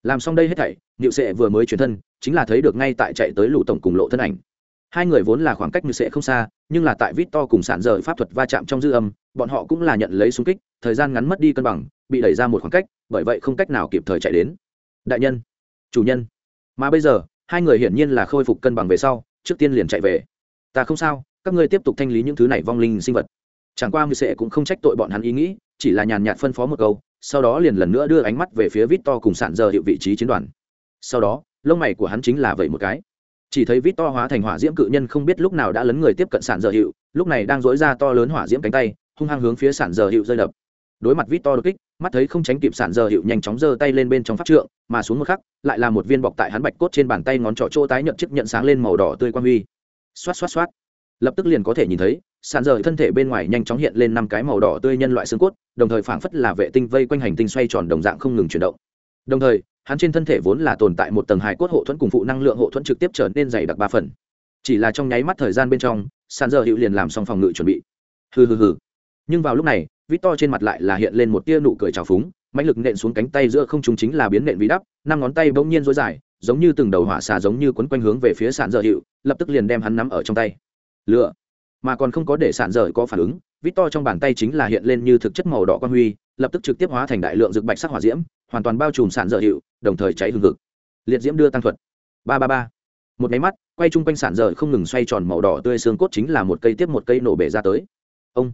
Làm xong đây hết thảy, niệu sệ vừa mới chuyển thân, chính là thấy được ngay tại chạy tới lũ tổng cùng lộ thân ảnh. Hai người vốn là khoảng cách như sẽ không xa, nhưng là tại vít to cùng sản rời pháp thuật va chạm trong dư âm, bọn họ cũng là nhận lấy súng kích, thời gian ngắn mất đi cân bằng, bị đẩy ra một khoảng cách, bởi vậy không cách nào kịp thời chạy đến. Đại nhân, chủ nhân. Mà bây giờ, hai người hiển nhiên là khôi phục cân bằng về sau, trước tiên liền chạy về. Ta không sao, các ngươi tiếp tục thanh lý những thứ này vong linh sinh vật. Chẳng qua người sẽ cũng không trách tội bọn hắn ý nghĩ chỉ là nhàn nhạt phân phó một câu, sau đó liền lần nữa đưa ánh mắt về phía vít to cùng sản giờ hiệu vị trí chiến đoàn. Sau đó, lông mày của hắn chính là vậy một cái. Chỉ thấy vít to hóa thành hỏa diễm cự nhân không biết lúc nào đã lấn người tiếp cận sản giờ hiệu, lúc này đang dối ra to lớn hỏa diễm cánh tay, hung hăng hướng phía sản giờ hiệu rơi đập. Đối mặt vít to đột kích, mắt thấy không tránh kịp sản giờ hiệu nhanh chóng giơ tay lên bên trong pháp trượng, mà xuống một khắc, lại là một viên bọc tại hắn bạch cốt trên bàn tay ngón trỏ chỗ tái nhận chiếc nhận sáng lên màu đỏ tươi quan huy. Xoát xoát xoát. Lập tức liền có thể nhìn thấy sàn rời thân thể bên ngoài nhanh chóng hiện lên năm cái màu đỏ tươi nhân loại xương cốt, đồng thời phảng phất là vệ tinh vây quanh hành tinh xoay tròn đồng dạng không ngừng chuyển động. Đồng thời, hắn trên thân thể vốn là tồn tại một tầng hài cốt hộ thuẫn cùng phụ năng lượng hộ thuẫn trực tiếp trở nên dày đặc ba phần. Chỉ là trong nháy mắt thời gian bên trong, Sàn giờ hiệu liền làm xong phòng ngự chuẩn bị. Hừ hừ hừ. Nhưng vào lúc này vít to trên mặt lại là hiện lên một tia nụ cười trào phúng, mãnh lực nện xuống cánh tay giữa không chúng chính là biến nện vĩ đắp, năm ngón tay bỗng nhiên rối dài, giống như từng đầu hỏa xà giống như quấn quanh hướng về phía Sàn dở hiệu lập tức liền đem hắn nắm ở trong tay. Lựa mà còn không có để sản dở có phản ứng vít to trong bàn tay chính là hiện lên như thực chất màu đỏ quan huy, lập tức trực tiếp hóa thành đại lượng rực bạch sắc hỏa diễm, hoàn toàn bao trùm sản dở hiệu, đồng thời cháy hừng hực. Liệt diễm đưa tăng thuật. Ba ba ba. Một máy mắt, quay chung quanh sản dở không ngừng xoay tròn màu đỏ tươi xương cốt chính là một cây tiếp một cây nổ bể ra tới. Ông.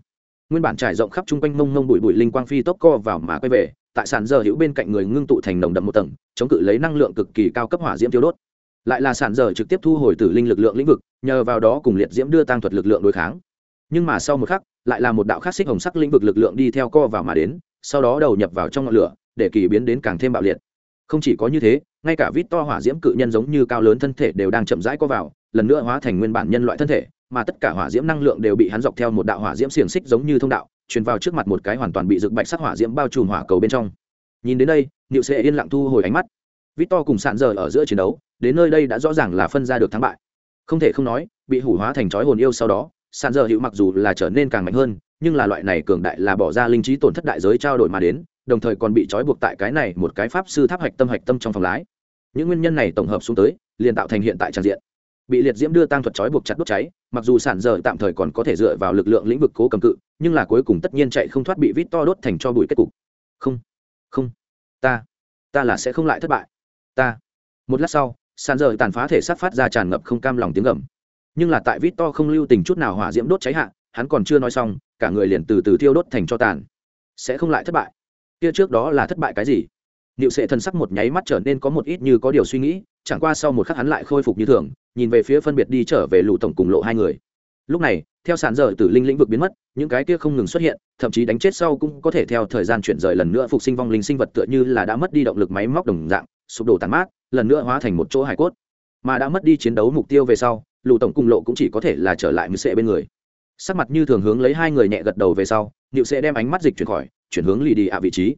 Nguyên bản trải rộng khắp chung quanh mông mông bụi bụi linh quang phi tốc co vào mà quay về, tại sản dở hữu bên cạnh người ngưng tụ thành nồng đậm một tầng, chống cự lấy năng lượng cực kỳ cao cấp hỏa diễm tiêu đốt. Lại là sản dở trực tiếp thu hồi từ linh lực lượng lĩnh vực nhờ vào đó cùng liệt diễm đưa tăng thuật lực lượng đối kháng. Nhưng mà sau một khắc, lại là một đạo khắc xích hồng sắc lĩnh vực lực lượng đi theo co vào mà đến, sau đó đầu nhập vào trong ngọn lửa, để kỳ biến đến càng thêm bạo liệt. Không chỉ có như thế, ngay cả vít to hỏa diễm cự nhân giống như cao lớn thân thể đều đang chậm rãi co vào, lần nữa hóa thành nguyên bản nhân loại thân thể, mà tất cả hỏa diễm năng lượng đều bị hắn dọc theo một đạo hỏa diễm xiềng xích giống như thông đạo, truyền vào trước mặt một cái hoàn toàn bị rực bạch sắc hỏa diễm bao trùm hỏa cầu bên trong. Nhìn đến đây, niệu sẽ yên lặng thu hồi ánh mắt. Vít to cùng sạn giờ ở giữa chiến đấu, đến nơi đây đã rõ ràng là phân ra được thắng bại không thể không nói, bị hủ hóa thành chói hồn yêu sau đó, sàn giờ hữu mặc dù là trở nên càng mạnh hơn, nhưng là loại này cường đại là bỏ ra linh trí tổn thất đại giới trao đổi mà đến, đồng thời còn bị trói buộc tại cái này một cái pháp sư tháp hạch tâm hạch tâm trong phòng lái. Những nguyên nhân này tổng hợp xuống tới, liền tạo thành hiện tại tràn diện. Bị liệt diễm đưa tăng thuật trói buộc chặt đốt cháy, mặc dù sản dở tạm thời còn có thể dựa vào lực lượng lĩnh vực cố cầm cự, nhưng là cuối cùng tất nhiên chạy không thoát bị vít to đốt thành cho bụi kết cục. Không không, ta ta là sẽ không lại thất bại. Ta, một lát sau sàn rời tàn phá thể sát phát ra tràn ngập không cam lòng tiếng gầm. Nhưng là tại vít to không lưu tình chút nào hỏa diễm đốt cháy hạ hắn còn chưa nói xong cả người liền từ từ thiêu đốt thành cho tàn. Sẽ không lại thất bại. Kia trước đó là thất bại cái gì? Liệu Sệ thần sắc một nháy mắt trở nên có một ít như có điều suy nghĩ, chẳng qua sau một khắc hắn lại khôi phục như thường, nhìn về phía phân biệt đi trở về lũ tổng cùng lộ hai người. Lúc này, theo sàn dở tử linh lĩnh vực biến mất, những cái kia không ngừng xuất hiện, thậm chí đánh chết sau cũng có thể theo thời gian chuyển rời lần nữa phục sinh vong linh sinh vật tựa như là đã mất đi động lực máy móc đồng dạng, sụp đổ tàn mát, lần nữa hóa thành một chỗ hải cốt. Mà đã mất đi chiến đấu mục tiêu về sau, lù tổng cung lộ cũng chỉ có thể là trở lại mưu Sệ bên người. Sắc mặt như thường hướng lấy hai người nhẹ gật đầu về sau, nịu sẽ đem ánh mắt dịch chuyển khỏi, chuyển hướng lì đi ạ vị trí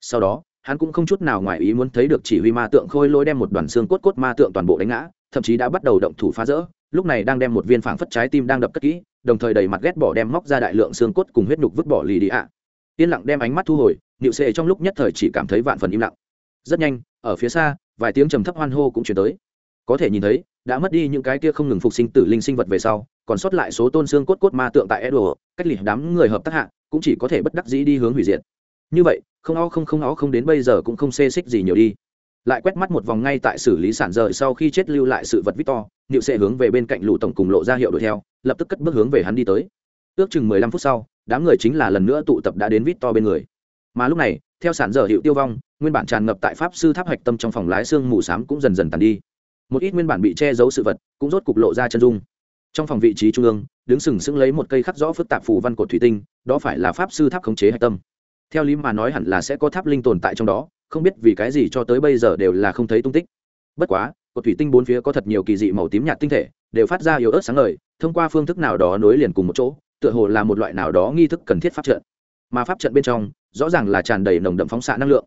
sau đó hắn cũng không chút nào ngoài ý muốn thấy được chỉ huy ma tượng khôi lôi đem một đoàn xương cốt cốt ma tượng toàn bộ đánh ngã thậm chí đã bắt đầu động thủ phá rỡ lúc này đang đem một viên phảng phất trái tim đang đập cất kỹ đồng thời đầy mặt ghét bỏ đem móc ra đại lượng xương cốt cùng huyết nhục vứt bỏ lì đi ạ yên lặng đem ánh mắt thu hồi nịu sệ trong lúc nhất thời chỉ cảm thấy vạn phần im lặng rất nhanh ở phía xa vài tiếng trầm thấp hoan hô cũng chuyển tới. Có thể nhìn thấy đã mất đi những cái kia không ngừng phục sinh tử linh sinh vật về sau còn sót lại số tôn xương cốt cốt ma tượng tại Edo, cách lì đám người hợp tác hạ cũng chỉ có thể bất đắc dĩ đi hướng hủy diệt. Như vậy không o không không o không đến bây giờ cũng không xê xích gì nhiều đi. Lại quét mắt một vòng ngay tại xử lý sản rời sau khi chết lưu lại sự vật victor nịu sẽ hướng về bên cạnh lũ tổng cùng lộ ra hiệu đuổi theo lập tức cất bước hướng về hắn đi tới. Ước chừng mười lăm phút sau đám người chính là lần nữa tụ tập đã đến victor bên người. Mà lúc này theo sản dở hiệu tiêu vong nguyên bản tràn ngập tại pháp sư tháp hạch tâm trong phòng lái xương mù s cũng dần dần tàn đi. Một ít nguyên bản bị che giấu sự vật cũng rốt cục lộ ra chân dung. Trong phòng vị trí trung ương, đứng sừng sững lấy một cây khắc rõ phức tạp phù văn cột thủy tinh, đó phải là pháp sư tháp khống chế hạch tâm. Theo lý mà nói hẳn là sẽ có tháp linh tồn tại trong đó, không biết vì cái gì cho tới bây giờ đều là không thấy tung tích. Bất quá, cột thủy tinh bốn phía có thật nhiều kỳ dị màu tím nhạt tinh thể, đều phát ra yếu ớt sáng ngời, thông qua phương thức nào đó nối liền cùng một chỗ, tựa hồ là một loại nào đó nghi thức cần thiết pháp trận. Mà pháp trận bên trong, rõ ràng là tràn đầy nồng đậm phóng xạ năng lượng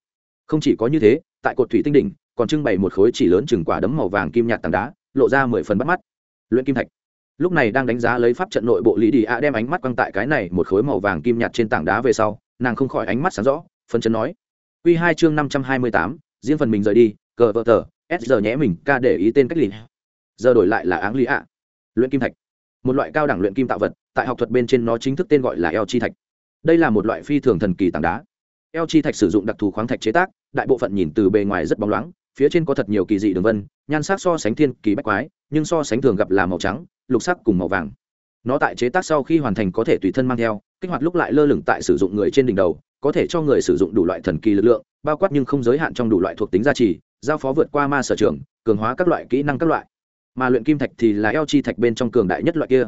không chỉ có như thế, tại cột thủy tinh đỉnh, còn trưng bày một khối chỉ lớn chừng quả đấm màu vàng kim nhạt tảng đá, lộ ra mười phần bắt mắt. Luyện kim thạch. Lúc này đang đánh giá lấy pháp trận nội bộ lý đi a đem ánh mắt quăng tại cái này một khối màu vàng kim nhạt trên tảng đá về sau, nàng không khỏi ánh mắt sáng rõ phân chân nói. Q hai chương năm trăm hai mươi tám, riêng phần mình rời đi, cờ vợ tờ, s giờ nhẽ mình, ca để ý tên cách lì. Giờ đổi lại là áng lý ạ luyện kim thạch. Một loại cao đẳng luyện kim tạo vật, tại học thuật bên trên nó chính thức tên gọi là eo chi thạch. Đây là một loại phi thường thần kỳ tảng đá eo chi thạch sử dụng đặc thù khoáng thạch chế tác, đại bộ phận nhìn từ bề ngoài rất bóng loáng, phía trên có thật nhiều kỳ dị đường vân, nhan sắc so sánh thiên kỳ bách quái, nhưng so sánh thường gặp là màu trắng, lục sắc cùng màu vàng. Nó tại chế tác sau khi hoàn thành có thể tùy thân mang theo, kích hoạt lúc lại lơ lửng tại sử dụng người trên đỉnh đầu, có thể cho người sử dụng đủ loại thần kỳ lực lượng, bao quát nhưng không giới hạn trong đủ loại thuộc tính gia trì, giao phó vượt qua ma sở trường, cường hóa các loại kỹ năng các loại. Mà luyện kim thạch thì là eo chi thạch bên trong cường đại nhất loại kia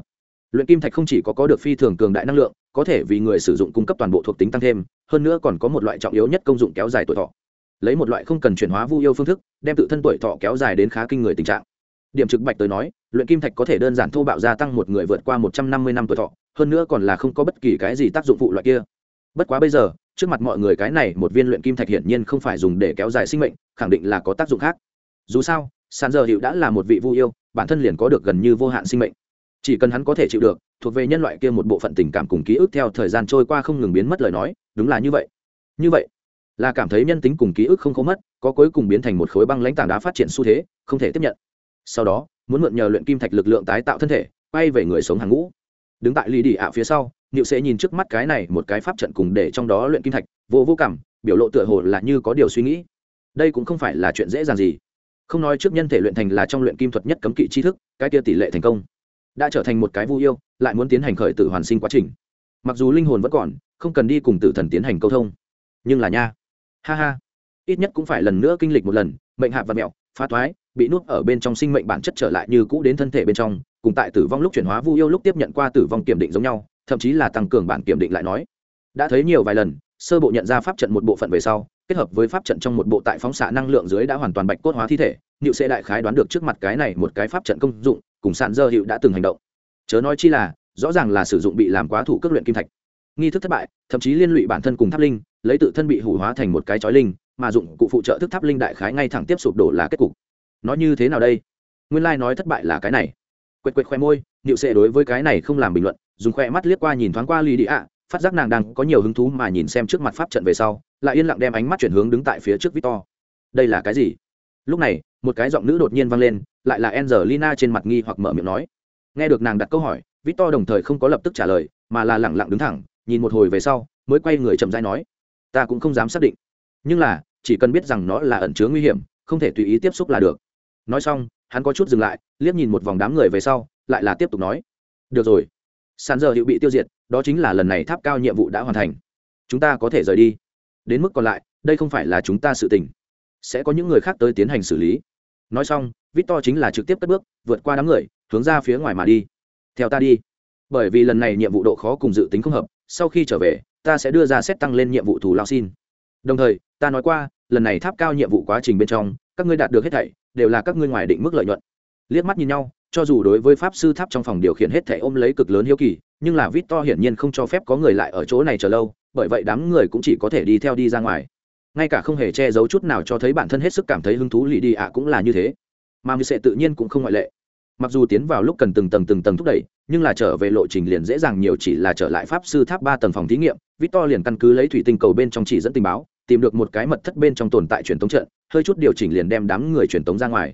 luyện kim thạch không chỉ có có được phi thường cường đại năng lượng, có thể vì người sử dụng cung cấp toàn bộ thuộc tính tăng thêm, hơn nữa còn có một loại trọng yếu nhất công dụng kéo dài tuổi thọ. Lấy một loại không cần chuyển hóa vu yêu phương thức, đem tự thân tuổi thọ kéo dài đến khá kinh người tình trạng. Điểm trực bạch tới nói, luyện kim thạch có thể đơn giản thô bạo gia tăng một người vượt qua một trăm năm mươi năm tuổi thọ, hơn nữa còn là không có bất kỳ cái gì tác dụng phụ loại kia. Bất quá bây giờ, trước mặt mọi người cái này một viên luyện kim thạch hiển nhiên không phải dùng để kéo dài sinh mệnh, khẳng định là có tác dụng khác. Dù sao sàn giờ hiệu đã là một vị vu yêu, bản thân liền có được gần như vô hạn sinh mệnh chỉ cần hắn có thể chịu được, thuộc về nhân loại kia một bộ phận tình cảm cùng ký ức theo thời gian trôi qua không ngừng biến mất lời nói, đúng là như vậy. Như vậy, là cảm thấy nhân tính cùng ký ức không có mất, có cuối cùng biến thành một khối băng lãnh tảng đá phát triển xu thế, không thể tiếp nhận. Sau đó, muốn mượn nhờ luyện kim thạch lực lượng tái tạo thân thể, quay về người sống hàng ngũ. Đứng tại lì đi ạ phía sau, niệu sẽ nhìn trước mắt cái này một cái pháp trận cùng để trong đó luyện kim thạch, vô vô cảm, biểu lộ tựa hồ là như có điều suy nghĩ. Đây cũng không phải là chuyện dễ dàng gì. Không nói trước nhân thể luyện thành là trong luyện kim thuật nhất cấm kỵ tri thức, cái kia tỷ lệ thành công đã trở thành một cái vu yêu, lại muốn tiến hành khởi tử hoàn sinh quá trình. Mặc dù linh hồn vẫn còn, không cần đi cùng tử thần tiến hành câu thông. Nhưng là nha. Ha ha. Ít nhất cũng phải lần nữa kinh lịch một lần, mệnh hạ và mẹo, phá thoái, bị nuốt ở bên trong sinh mệnh bản chất trở lại như cũ đến thân thể bên trong, cùng tại tử vong lúc chuyển hóa vu yêu lúc tiếp nhận qua tử vong kiểm định giống nhau, thậm chí là tăng cường bản kiểm định lại nói. Đã thấy nhiều vài lần, sơ bộ nhận ra pháp trận một bộ phận về sau, kết hợp với pháp trận trong một bộ tại phóng xạ năng lượng dưới đã hoàn toàn bạch cốt hóa thi thể nhựu sẽ đại khái đoán được trước mặt cái này một cái pháp trận công dụng cùng sạn dơ hiệu đã từng hành động. Chớ nói chi là, rõ ràng là sử dụng bị làm quá thủ cước luyện kim thạch. Nghi thức thất bại, thậm chí liên lụy bản thân cùng tháp linh, lấy tự thân bị hủ hóa thành một cái chói linh, mà dụng cụ phụ trợ thức tháp linh đại khái ngay thẳng tiếp sụp đổ là kết cục. Nói như thế nào đây? Nguyên lai、like、nói thất bại là cái này. Quệt quệt khoe môi nịu sệ đối với cái này không làm bình luận, dùng khoe mắt liếc qua nhìn thoáng qua lì đi ạ, phát giác nàng đang có nhiều hứng thú mà nhìn xem trước mặt pháp trận về sau, lại yên lặng đem ánh mắt chuyển hướng đứng tại phía trước victor. Đây là cái gì? Lúc này, một cái giọng nữ đột nhiên vang lên, lại là angelina trên mặt nghi hoặc mở miệng nói. Nghe được nàng đặt câu hỏi, victor đồng thời không có lập tức trả lời, mà là lẳng lặng đứng thẳng, nhìn một hồi về sau, mới quay người chậm dai nói. Ta cũng không dám xác định. Nhưng là, chỉ cần biết rằng nó là ẩn chứa nguy hiểm, không thể tùy ý tiếp xúc là được. Nói xong, hắn có chút dừng lại, liếc nhìn một vòng đám người về sau, lại là tiếp tục nói. Được rồi. Sàn giờ hiệu bị tiêu diệt, đó chính là lần này tháp cao nhiệm vụ đã hoàn thành. Chúng ta có thể rời đi. Đến mức còn lại, đây không phải là chúng ta sự tình sẽ có những người khác tới tiến hành xử lý. Nói xong, victor chính là trực tiếp cất bước, vượt qua đám người, hướng ra phía ngoài mà đi. Theo ta đi. Bởi vì lần này nhiệm vụ độ khó cùng dự tính không hợp, sau khi trở về, ta sẽ đưa ra xét tăng lên nhiệm vụ thù lao xin. Đồng thời, ta nói qua, lần này tháp cao nhiệm vụ quá trình bên trong, các ngươi đạt được hết thảy, đều là các ngươi ngoài định mức lợi nhuận. Liếc mắt nhìn nhau, cho dù đối với pháp sư tháp trong phòng điều khiển hết thảy ôm lấy cực lớn hiếu kỳ, nhưng là vít to hiển nhiên không cho phép có người lại ở chỗ này chờ lâu, bởi vậy đám người cũng chỉ có thể đi theo đi ra ngoài ngay cả không hề che giấu chút nào cho thấy bản thân hết sức cảm thấy hứng thú lì đi ạ cũng là như thế. Mà như sẽ tự nhiên cũng không ngoại lệ. Mặc dù tiến vào lúc cần từng tầng từng tầng thúc đẩy, nhưng là trở về lộ trình liền dễ dàng nhiều chỉ là trở lại pháp sư tháp ba tầng phòng thí nghiệm, victor liền căn cứ lấy thủy tinh cầu bên trong chỉ dẫn tình báo, tìm được một cái mật thất bên trong tồn tại truyền tống trận, hơi chút điều chỉnh liền đem đám người truyền tống ra ngoài.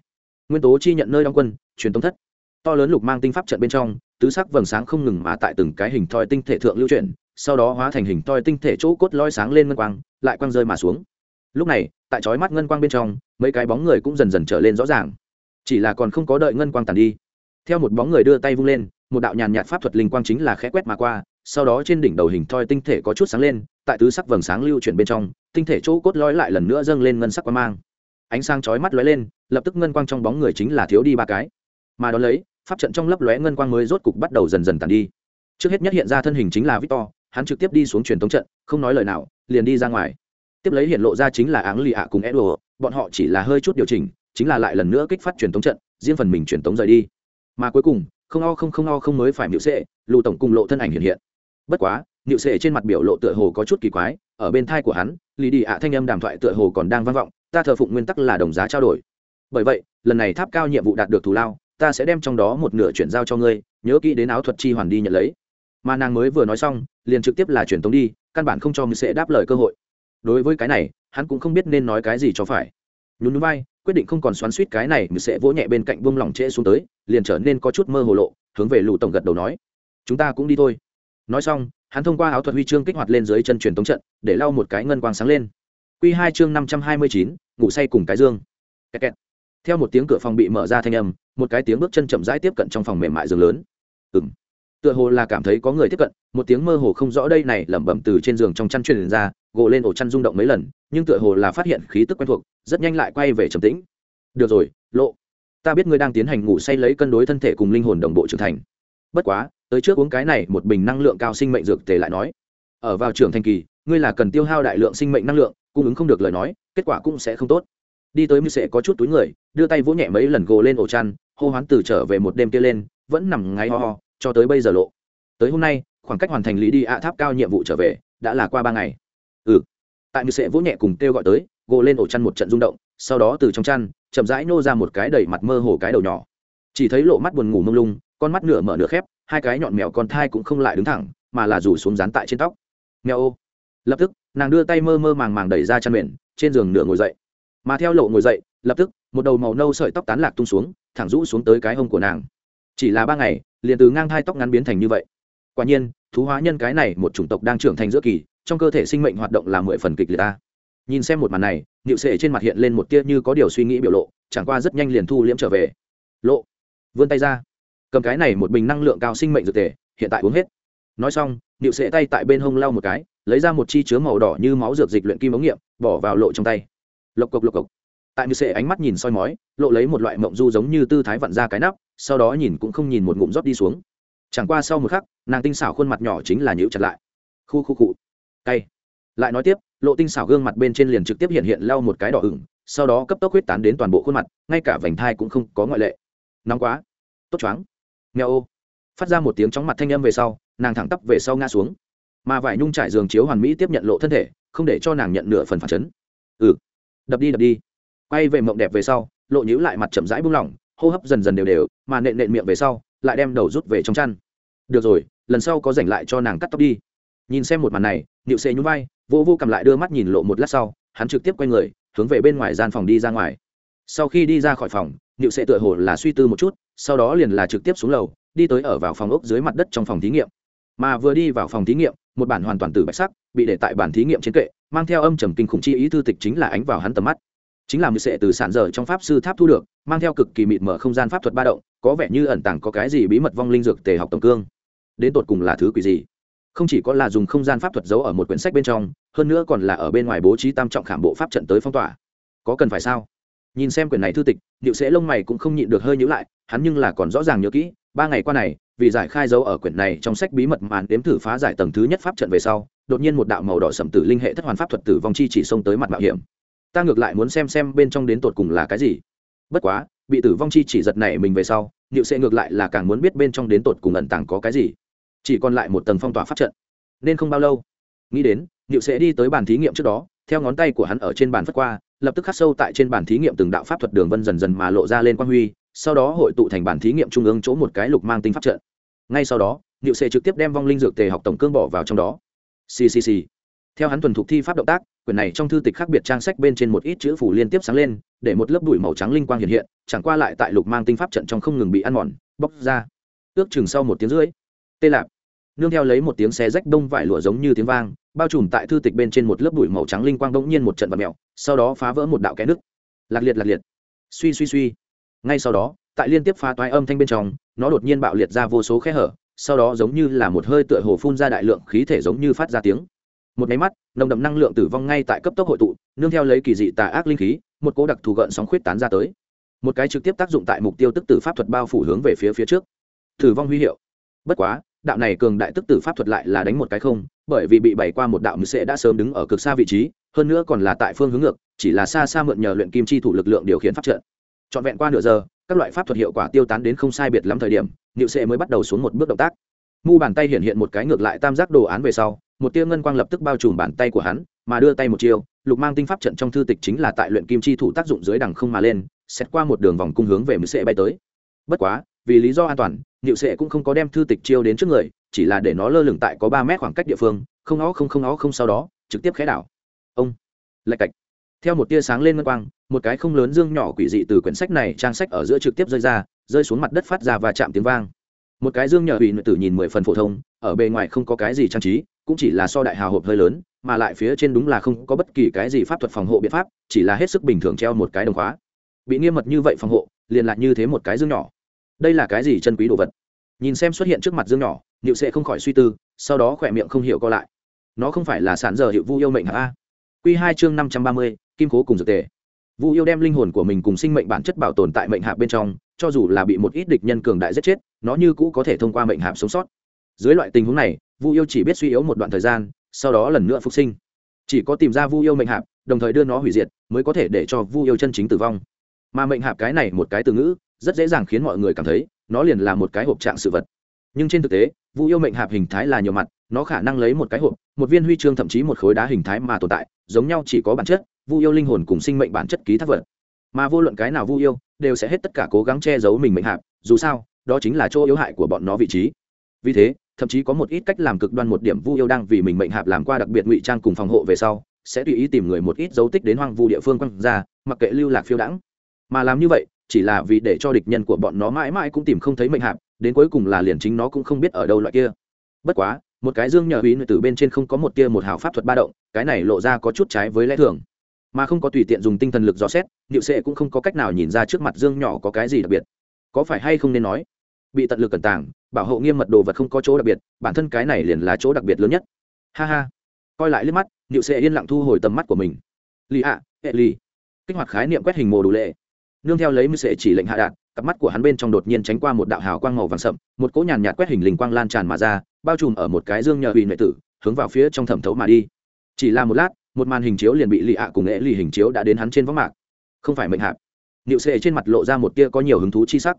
Nguyên tố chi nhận nơi đóng quân, truyền tống thất. To lớn lục mang tinh pháp trận bên trong, tứ sắc vầng sáng không ngừng mà tại từng cái hình thoi tinh thể thượng lưu chuyển, sau đó hóa thành hình thoi tinh thể chỗ cốt lói sáng lên ngân quang, lại quang rơi mà xuống lúc này, tại chói mắt ngân quang bên trong, mấy cái bóng người cũng dần dần trở lên rõ ràng. Chỉ là còn không có đợi ngân quang tàn đi. Theo một bóng người đưa tay vung lên, một đạo nhàn nhạt pháp thuật linh quang chính là khẽ quét mà qua, sau đó trên đỉnh đầu hình thoi tinh thể có chút sáng lên, tại tứ sắc vầng sáng lưu chuyển bên trong, tinh thể chỗ cốt lõi lại lần nữa dâng lên ngân sắc quang mang. Ánh sáng chói mắt lóe lên, lập tức ngân quang trong bóng người chính là thiếu đi ba cái. Mà đón lấy, pháp trận trong lấp lóe ngân quang mới rốt cục bắt đầu dần dần tàn đi. Trước hết nhất hiện ra thân hình chính là victor, hắn trực tiếp đi xuống truyền thống trận, không nói lời nào, liền đi ra ngoài tiếp lấy hiện lộ ra chính là áng lì ạ cùng edward, bọn họ chỉ là hơi chút điều chỉnh, chính là lại lần nữa kích phát truyền thống trận, riêng phần mình truyền thống rời đi. Mà cuối cùng, không o không không o không mới phải nhịu sệ, lù tổng cùng lộ thân ảnh hiện hiện. Bất quá nhịu sệ trên mặt biểu lộ tựa hồ có chút kỳ quái, ở bên thai của hắn, lì đi ạ thanh âm đàm thoại tựa hồ còn đang vang vọng, ta thờ phụng nguyên tắc là đồng giá trao đổi. Bởi vậy, lần này tháp cao nhiệm vụ đạt được thù lao, ta sẽ đem trong đó một nửa chuyển giao cho ngươi, nhớ kỹ đến áo thuật chi hoàn đi nhận lấy. Mà nàng mới vừa nói xong, liền trực tiếp là truyền tống đi, căn bản không cho mười sệ đáp lời cơ hội đối với cái này, hắn cũng không biết nên nói cái gì cho phải. Nhún núi vai, quyết định không còn xoắn suýt cái này mình sẽ vỗ nhẹ bên cạnh buông lỏng trễ xuống tới, liền trở nên có chút mơ hồ lộ, hướng về lũ tổng gật đầu nói, chúng ta cũng đi thôi. Nói xong, hắn thông qua áo thuật huy chương kích hoạt lên dưới chân truyền tống trận, để lau một cái ngân quang sáng lên. Q hai chương năm trăm hai mươi chín, ngủ say cùng cái dương. Kẹt kẹt. theo một tiếng cửa phòng bị mở ra thanh âm, một cái tiếng bước chân chậm rãi tiếp cận trong phòng mềm mại giường lớn. Ừng tựa hồ là cảm thấy có người tiếp cận, một tiếng mơ hồ không rõ đây này lẩm bẩm từ trên giường trong chăn truyền ra gộ lên ổ chăn rung động mấy lần, nhưng tựa hồ là phát hiện khí tức quen thuộc, rất nhanh lại quay về trầm tĩnh. Được rồi, lộ, ta biết ngươi đang tiến hành ngủ say lấy cân đối thân thể cùng linh hồn đồng bộ trưởng thành. Bất quá, tới trước uống cái này một bình năng lượng cao sinh mệnh dược tề lại nói. Ở vào trưởng thành kỳ, ngươi là cần tiêu hao đại lượng sinh mệnh năng lượng, cung ứng không được lời nói, kết quả cũng sẽ không tốt. Đi tới mưu sẽ có chút túi người, đưa tay vỗ nhẹ mấy lần gồ lên ổ chăn, hô hoán từ trở về một đêm kia lên, vẫn nằm ngáy ho ho, cho tới bây giờ lộ. Tới hôm nay, khoảng cách hoàn thành lý đi ạ tháp cao nhiệm vụ trở về, đã là qua ba ngày ừ. Tại như sẽ vỗ nhẹ cùng kêu gọi tới gộ lên ổ chăn một trận rung động, sau đó từ trong chăn, chậm rãi nô ra một cái đầy mặt mơ hồ cái đầu nhỏ. Chỉ thấy lộ mắt buồn ngủ mông lung, con mắt nửa mở nửa khép, hai cái nhọn mèo con thai cũng không lại đứng thẳng, mà là rủ xuống dán tại trên tóc. Mèo ô. Lập tức, nàng đưa tay mơ mơ màng màng đẩy ra chăn mền, trên giường nửa ngồi dậy. Mà theo lộ ngồi dậy, lập tức, một đầu màu nâu sợi tóc tán lạc tung xuống, thẳng rũ xuống tới cái hông của nàng. Chỉ là ba ngày, liền từ ngang hai tóc ngắn biến thành như vậy. Quả nhiên, thú hóa nhân cái này một chủng tộc đang trưởng thành giữa kỳ trong cơ thể sinh mệnh hoạt động là mười phần kịch liệt ta. Nhìn xem một màn này nịu sệ trên mặt hiện lên một tia như có điều suy nghĩ biểu lộ, chẳng qua rất nhanh liền thu liễm trở về. Lộ, vươn tay ra. Cầm cái này một bình năng lượng cao sinh mệnh dược thể hiện tại uống hết. Nói xong nịu sệ tay tại bên hông lau một cái, lấy ra một chi chứa màu đỏ như máu dược dịch luyện kim ống nghiệm, bỏ vào lộ trong tay. Lộc cộc lộc cộc. Tại nịu sệ ánh mắt nhìn soi mói, lộ lấy một loại mộng du giống như tư thái vặn ra cái nắp, sau đó nhìn cũng không nhìn một ngụm rót đi xuống. Chẳng qua sau một khắc, nàng tinh xảo khuôn mặt nhỏ chính là nhịu chặt lại. Khu khu cụ cay. lại nói tiếp, lộ tinh xảo gương mặt bên trên liền trực tiếp hiện hiện lau một cái đỏ ửng, sau đó cấp tốc huyết tán đến toàn bộ khuôn mặt, ngay cả vành thai cũng không có ngoại lệ. Nóng quá. Tốt choáng. Nghèo ô. Phát ra một tiếng chóng mặt thanh âm về sau, nàng thẳng tắp về sau ngã xuống. Mà vải nhung trải giường chiếu hoàn mỹ tiếp nhận lộ thân thể, không để cho nàng nhận nửa phần phản chấn. Ừ. Đập đi đập đi. Quay về mộng đẹp về sau, lộ nhíu lại mặt chậm rãi buông lỏng, hô hấp dần dần đều đều, mà nện nện miệng về sau, lại đem đầu rút về trong chăn. Được rồi, lần sau có dành lại cho nàng cắt tóc đi nhìn xem một màn này nịu xê nhún vai, vô vô cầm lại đưa mắt nhìn lộ một lát sau, hắn trực tiếp quay người, hướng về bên ngoài gian phòng đi ra ngoài. Sau khi đi ra khỏi phòng nịu xê tựa hồ là suy tư một chút, sau đó liền là trực tiếp xuống lầu, đi tới ở vào phòng ốc dưới mặt đất trong phòng thí nghiệm. Mà vừa đi vào phòng thí nghiệm, một bản hoàn toàn từ bạch sắc, bị để tại bản thí nghiệm trên kệ, mang theo âm trầm kinh khủng chi ý thư tịch chính là ánh vào hắn tầm mắt. Chính là một sệ từ sản dở trong pháp sư tháp thu được, mang theo cực kỳ mịt mở không gian pháp thuật ba động, có vẻ như ẩn tàng có cái gì bí mật vong linh dược tề học tổng cương. Đến tột cùng là thứ quỷ gì? Không chỉ có là dùng không gian pháp thuật giấu ở một quyển sách bên trong, hơn nữa còn là ở bên ngoài bố trí tam trọng khảm bộ pháp trận tới phong tỏa. Có cần phải sao? Nhìn xem quyển này thư tịch, điệu sẽ lông mày cũng không nhịn được hơi nhữ lại, hắn nhưng là còn rõ ràng nhớ kỹ, ba ngày qua này, vì giải khai dấu ở quyển này trong sách bí mật màn đếm thử phá giải tầng thứ nhất pháp trận về sau, đột nhiên một đạo màu đỏ sầm tử linh hệ thất hoàn pháp thuật tử vong chi chỉ xông tới mặt mạo hiểm. Ta ngược lại muốn xem xem bên trong đến tột cùng là cái gì. Bất quá, bị tử vong chi chỉ giật này mình về sau niệu sẽ ngược lại là càng muốn biết bên trong đến tột cùng ẩn tàng có cái gì chỉ còn lại một tầng phong tỏa pháp trận. Nên không bao lâu. Nghĩ đến, niệu sẽ đi tới bàn thí nghiệm trước đó, theo ngón tay của hắn ở trên bàn phất qua, lập tức khắc sâu tại trên bàn thí nghiệm từng đạo pháp thuật đường vân dần dần mà lộ ra lên quang huy, sau đó hội tụ thành bản thí nghiệm trung ương chỗ một cái lục mang tinh pháp trận. Ngay sau đó, niệu Sẽ trực tiếp đem vong linh dược tề học tổng cương bỏ vào trong đó. Ccc theo hắn thuần thục thi pháp động tác, quyển này trong thư tịch khác biệt trang sách bên trên một ít chữ phủ liên tiếp sáng lên, để một lớp bụi màu trắng linh quang hiện hiện, chẳng qua lại tại lục mang tinh pháp trận trong không ngừng bị ăn mòn, bóc ra. Ước chừng sau một tiếng rưỡi tê lạp nương theo lấy một tiếng xe rách đông vải lụa giống như tiếng vang, bao trùm tại thư tịch bên trên một lớp bụi màu trắng linh quang bỗng nhiên một trận vật mèo, sau đó phá vỡ một đạo kẽ nước lạc liệt lạc liệt. Suy suy suy. Ngay sau đó, tại liên tiếp phá toái âm thanh bên trong, nó đột nhiên bạo liệt ra vô số khe hở, sau đó giống như là một hơi tựa hồ phun ra đại lượng khí thể giống như phát ra tiếng. Một máy mắt, nồng đậm năng lượng tử vong ngay tại cấp tốc hội tụ, nương theo lấy kỳ dị tà ác linh khí, một cố đặc thù gợn sóng khuyết tán ra tới. Một cái trực tiếp tác dụng tại mục tiêu tức tử pháp thuật bao phủ hướng về phía phía trước. Tử vong huy hiệu. Bất quá đạo này cường đại tức tử pháp thuật lại là đánh một cái không, bởi vì bị bày qua một đạo mưu sệ đã sớm đứng ở cực xa vị trí, hơn nữa còn là tại phương hướng ngược, chỉ là xa xa mượn nhờ luyện kim chi thủ lực lượng điều khiển pháp trận. Trọn vẹn qua nửa giờ, các loại pháp thuật hiệu quả tiêu tán đến không sai biệt lắm thời điểm, niệu sệ mới bắt đầu xuống một bước động tác. Mu bàn tay hiện hiện một cái ngược lại tam giác đồ án về sau, một tia ngân quang lập tức bao trùm bàn tay của hắn, mà đưa tay một chiều lục mang tinh pháp trận trong thư tịch chính là tại luyện kim chi thủ tác dụng dưới đằng không mà lên, xét qua một đường vòng cung hướng về mưu sệ bay tới. Bất quá vì lý do an toàn, niệu sệ cũng không có đem thư tịch chiêu đến trước người, chỉ là để nó lơ lửng tại có ba mét khoảng cách địa phương, không nó không không nó không sau đó, trực tiếp khẽ đảo. Ông, lạch cạch. Theo một tia sáng lên ngân quang, một cái không lớn dương nhỏ quỷ dị từ quyển sách này trang sách ở giữa trực tiếp rơi ra, rơi xuống mặt đất phát ra và chạm tiếng vang. Một cái dương nhỏ ủy nữ tử nhìn mười phần phổ thông, ở bề ngoài không có cái gì trang trí, cũng chỉ là so đại hào hộp hơi lớn, mà lại phía trên đúng là không có bất kỳ cái gì pháp thuật phòng hộ biện pháp, chỉ là hết sức bình thường treo một cái đồng khóa. Bị nghiêm mật như vậy phòng hộ, liền lại như thế một cái dương nhỏ đây là cái gì chân quý đồ vật? Nhìn xem xuất hiện trước mặt dương nhỏ nịu sẽ không khỏi suy tư, sau đó khỏe miệng không hiểu co lại. Nó không phải là sản giờ hiệu vu yêu mệnh hả? A q hai chương năm trăm ba mươi, kim cố cùng dược tề. Vu yêu đem linh hồn của mình cùng sinh mệnh bản chất bảo tồn tại mệnh hạp bên trong, cho dù là bị một ít địch nhân cường đại giết chết, nó như cũ có thể thông qua mệnh hạp sống sót. Dưới loại tình huống này, vu yêu chỉ biết suy yếu một đoạn thời gian, sau đó lần nữa phục sinh. Chỉ có tìm ra vu yêu mệnh hạp, đồng thời đưa nó hủy diệt, mới có thể để cho vu yêu chân chính tử vong. Mà mệnh hạp cái này một cái từ ngữ rất dễ dàng khiến mọi người cảm thấy nó liền là một cái hộp trạng sự vật. Nhưng trên thực tế, vu yêu mệnh hạp hình thái là nhiều mặt, nó khả năng lấy một cái hộp, một viên huy chương thậm chí một khối đá hình thái mà tồn tại, giống nhau chỉ có bản chất, vu yêu linh hồn cùng sinh mệnh bản chất ký thác vật. Mà vô luận cái nào vu yêu, đều sẽ hết tất cả cố gắng che giấu mình mệnh hạp, dù sao, đó chính là chỗ yếu hại của bọn nó vị trí. Vì thế, thậm chí có một ít cách làm cực đoan một điểm vu yêu đang vì mình mệnh hạp làm qua đặc biệt ngụy trang cùng phòng hộ về sau, sẽ tùy ý tìm người một ít dấu tích đến hoang vu địa phương quăng ra, mặc kệ lưu lạc phiêu đãng. Mà làm như vậy chỉ là vì để cho địch nhân của bọn nó mãi mãi cũng tìm không thấy mệnh hạp, đến cuối cùng là liền chính nó cũng không biết ở đâu loại kia. Bất quá, một cái dương nhờ ý từ bên trên không có một tia một hào pháp thuật ba động, cái này lộ ra có chút trái với lẽ thường. Mà không có tùy tiện dùng tinh thần lực dò xét, niệu sệ cũng không có cách nào nhìn ra trước mặt dương nhỏ có cái gì đặc biệt. Có phải hay không nên nói, bị tận lực cẩn tàng, bảo hộ nghiêm mật đồ vật không có chỗ đặc biệt, bản thân cái này liền là chỗ đặc biệt lớn nhất. Ha ha. Coi lại liếc mắt, niệu sệ yên lặng thu hồi tầm mắt của mình. Lì ạ, hệ lì. Kích hoạt khái niệm quét hình mồ đủ lệ nương theo lấy mưu sệ chỉ lệnh hạ đạn cặp mắt của hắn bên trong đột nhiên tránh qua một đạo hào quang màu vàng sậm, một cỗ nhàn nhạt quét hình linh quang lan tràn mà ra, bao trùm ở một cái dương nhờ hủy nội tử, hướng vào phía trong thẩm thấu mà đi. Chỉ là một lát, một màn hình chiếu liền bị lì ạ cùng nghệ lì hình chiếu đã đến hắn trên võng mạc. Không phải mệnh hạp. Nịu sệ trên mặt lộ ra một tia có nhiều hứng thú chi sắc,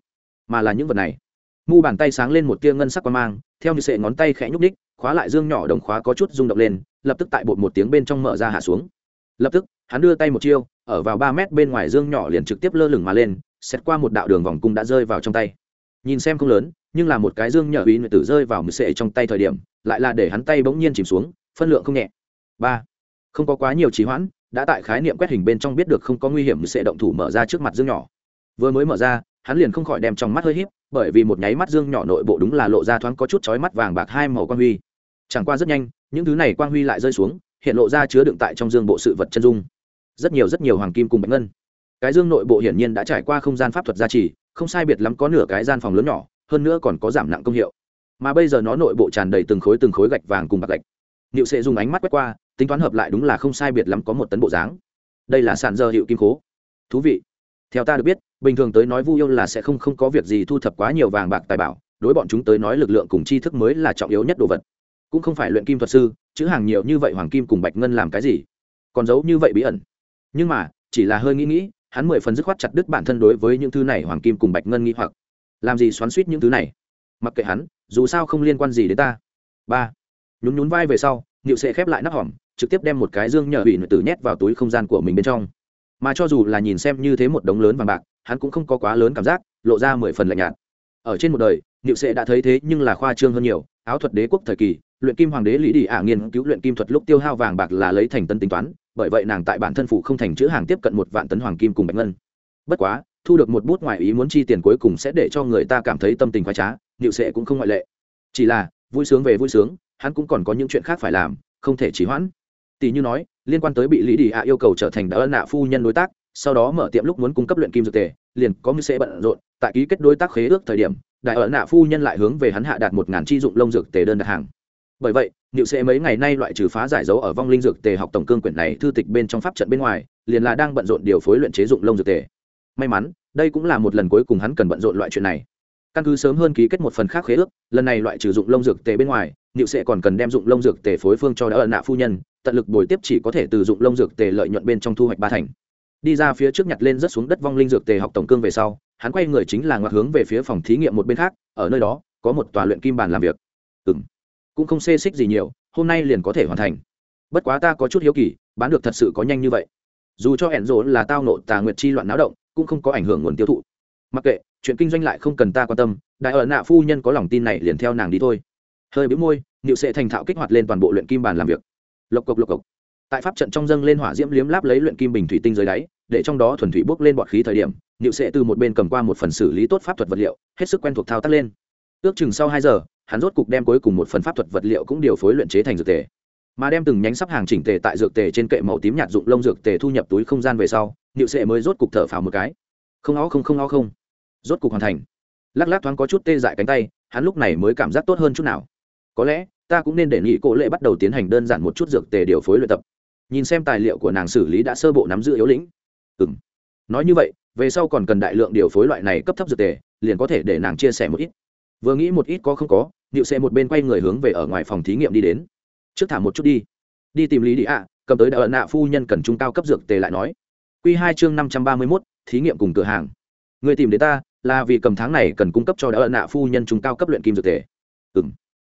mà là những vật này. Mu bàn tay sáng lên một tia ngân sắc qua mang, theo như sệ ngón tay khẽ nhúc ních khóa lại dương nhỏ đồng khóa có chút rung động lên, lập tức tại bột một tiếng bên trong mở ra hạ xuống. Lập tức, hắn đưa tay một chiêu ở vào ba mét bên ngoài dương nhỏ liền trực tiếp lơ lửng mà lên xét qua một đạo đường vòng cung đã rơi vào trong tay. Nhìn xem không lớn, nhưng là một cái dương nhỏ uy nguyện tử rơi vào mười sệ trong tay thời điểm, lại là để hắn tay bỗng nhiên chìm xuống, phân lượng không nhẹ. Ba. Không có quá nhiều trì hoãn, đã tại khái niệm quét hình bên trong biết được không có nguy hiểm sẽ động thủ mở ra trước mặt dương nhỏ. Vừa mới mở ra, hắn liền không khỏi đem trong mắt hơi híp, bởi vì một nháy mắt dương nhỏ nội bộ đúng là lộ ra thoáng có chút chói mắt vàng bạc hai màu quang huy. Chẳng qua rất nhanh, những thứ này quang huy lại rơi xuống, hiện lộ ra chứa đựng tại trong dương bộ sự vật chân dung rất nhiều rất nhiều hoàng kim cùng bạch ngân. Cái dương nội bộ hiển nhiên đã trải qua không gian pháp thuật gia trì, không sai biệt lắm có nửa cái gian phòng lớn nhỏ, hơn nữa còn có giảm nặng công hiệu. Mà bây giờ nó nội bộ tràn đầy từng khối từng khối gạch vàng cùng bạc gạch. Niệu sẽ dùng ánh mắt quét qua, tính toán hợp lại đúng là không sai biệt lắm có một tấn bộ dáng. Đây là sàn dơ hiệu kim cố thú vị. Theo ta được biết, bình thường tới nói vu yêu là sẽ không không có việc gì thu thập quá nhiều vàng bạc tài bảo, đối bọn chúng tới nói lực lượng cùng tri thức mới là trọng yếu nhất đồ vật. Cũng không phải luyện kim thuật sư, chữ hàng nhiều như vậy hoàng kim cùng bạch ngân làm cái gì? Còn giấu như vậy bí ẩn nhưng mà, chỉ là hơi nghĩ nghĩ, hắn mười phần dứt khoát chặt đứt bản thân đối với những thứ này hoàng kim cùng bạch ngân nghĩ hoặc. Làm gì xoắn suýt những thứ này? Mặc kệ hắn, dù sao không liên quan gì đến ta. Ba. Nhún nhún vai về sau nịu sẽ khép lại nắp hỏm trực tiếp đem một cái dương nhờ bị nội tử nhét vào túi không gian của mình bên trong. Mà cho dù là nhìn xem như thế một đống lớn vàng bạc, hắn cũng không có quá lớn cảm giác, lộ ra mười phần lạnh nhạt. Ở trên một đời, niệu sệ đã thấy thế nhưng là khoa trương hơn nhiều, áo thuật đế quốc thời kỳ, luyện kim hoàng đế lý đi ả nghiên cứu luyện kim thuật lúc tiêu hao vàng bạc là lấy thành tân tính toán bởi vậy nàng tại bản thân phụ không thành chữ hàng tiếp cận một vạn tấn hoàng kim cùng bạch ngân. Bất quá, thu được một bút ngoài ý muốn chi tiền cuối cùng sẽ để cho người ta cảm thấy tâm tình khoái trá, niệu sệ cũng không ngoại lệ. Chỉ là, vui sướng về vui sướng, hắn cũng còn có những chuyện khác phải làm, không thể trì hoãn. Tỷ như nói, liên quan tới bị lý đi ạ yêu cầu trở thành đã ân nạ phu nhân đối tác, sau đó mở tiệm lúc muốn cung cấp luyện kim dược tề, liền có như sẽ bận rộn, tại ký kết đối tác khế ước thời điểm, đại ở nạ phu nhân lại hướng về hắn hạ đạt một ngàn chi dụng lông dược tề đơn đặt hàng bởi vậy, niệu sẽ mấy ngày nay loại trừ phá giải dấu ở vong linh dược tề học tổng cương quyển này thư tịch bên trong pháp trận bên ngoài, liền là đang bận rộn điều phối luyện chế dụng lông dược tề. May mắn, đây cũng là một lần cuối cùng hắn cần bận rộn loại chuyện này. Căn cứ sớm hơn ký kết một phần khác khế ước, lần này loại trừ dụng lông dược tề bên ngoài, niệu sẽ còn cần đem dụng lông dược tề phối phương cho đã ẩn nạ phu nhân, tận lực bồi tiếp chỉ có thể từ dụng lông dược tề lợi nhuận bên trong thu hoạch ba thành. Đi ra phía trước nhặt lên rất xuống đất vong linh dược tề học tổng cương về sau, hắn quay người chính là ngoặt hướng về phía phòng thí nghiệm một bên khác, ở nơi đó, có một tòa luyện kim bàn làm việc. Ừ m cũng không xê xích gì nhiều, hôm nay liền có thể hoàn thành. Bất quá ta có chút hiếu kỳ, bán được thật sự có nhanh như vậy. Dù cho ẻn rỗ là tao nộ tà nguyệt chi loạn náo động, cũng không có ảnh hưởng nguồn tiêu thụ. Mặc kệ, chuyện kinh doanh lại không cần ta quan tâm, đại ở nạ phu nhân có lòng tin này liền theo nàng đi thôi. Hơi bĩu môi nịu sệ thành thạo kích hoạt lên toàn bộ luyện kim bàn làm việc. Lộc cộc lộc cộc. Tại pháp trận trong dâng lên hỏa diễm liếm láp lấy luyện kim bình thủy tinh dưới đáy, để trong đó thuần thủy bốc lên bọt khí thời điểm nịu sệ từ một bên cầm qua một phần xử lý tốt pháp thuật vật liệu, hết sức quen thuộc thao tác lên. Ước chừng sau hai giờ hắn rốt cục đem cuối cùng một phần pháp thuật vật liệu cũng điều phối luyện chế thành dược tề. Mà đem từng nhánh sắp hàng chỉnh tề tại dược tề trên kệ màu tím nhạt dụng lông dược tề thu nhập túi không gian về sau nịu sẽ mới rốt cục thở phào một cái. Không ó không không ó không. Rốt cục hoàn thành. Lắc lắc thoáng có chút tê dại cánh tay, hắn lúc này mới cảm giác tốt hơn chút nào. Có lẽ, ta cũng nên đề nghị cổ lệ bắt đầu tiến hành đơn giản một chút dược tề điều phối luyện tập. Nhìn xem tài liệu của nàng xử lý đã sơ bộ nắm giữ yếu lĩnh. Ừ m nói như vậy, về sau còn cần đại lượng điều phối loại này cấp thấp dược tề, liền có thể để nàng chia sẻ một ít vừa nghĩ một ít có không có điệu xe một bên quay người hướng về ở ngoài phòng thí nghiệm đi đến. Trước thả một chút đi. Đi tìm lý đi ạ, cầm tới đạo nạ phu nhân cần trung cao cấp dược tề lại nói. Q hai chương năm trăm ba mươi mốt, thí nghiệm cùng cửa hàng. Người tìm đến ta, là vì cầm tháng này cần cung cấp cho đạo nạ phu nhân trung cao cấp luyện kim dược tề. Ừ m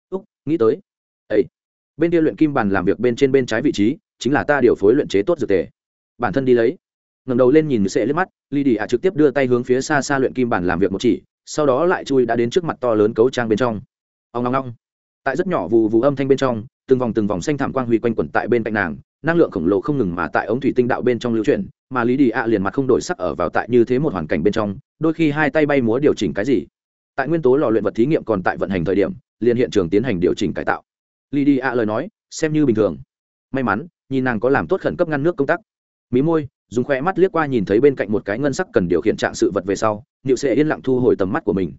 úc, nghĩ tới. Ấy bên kia luyện kim bàn làm việc bên trên bên trái vị trí, chính là ta điều phối luyện chế tốt dược tề. Bản thân đi lấy. Ngẩng đầu lên nhìn sẽ liếc mắt ly đi ạ trực tiếp đưa tay hướng phía xa xa luyện kim bàn làm việc một chỉ sau đó lại chui đã đến trước mặt to lớn cấu trang bên trong. Ông ngong ngong tại rất nhỏ vù vù âm thanh bên trong, từng vòng từng vòng xanh thảm quang huy quanh quẩn tại bên cạnh nàng, năng lượng khổng lồ không ngừng mà tại ống thủy tinh đạo bên trong lưu chuyển, mà lý đi ạ liền mặt không đổi sắc ở vào tại như thế một hoàn cảnh bên trong, đôi khi hai tay bay múa điều chỉnh cái gì. Tại nguyên tố lò luyện vật thí nghiệm còn tại vận hành thời điểm, liền hiện trường tiến hành điều chỉnh cải tạo. Lý đi ạ lời nói, xem như bình thường. May mắn, nhìn nàng có làm tốt khẩn cấp ngăn nước công tác. Mí môi dùng khoe mắt liếc qua nhìn thấy bên cạnh một cái ngân sắc cần điều khiển trạng sự vật về sau nhịu sẽ yên lặng thu hồi tầm mắt của mình.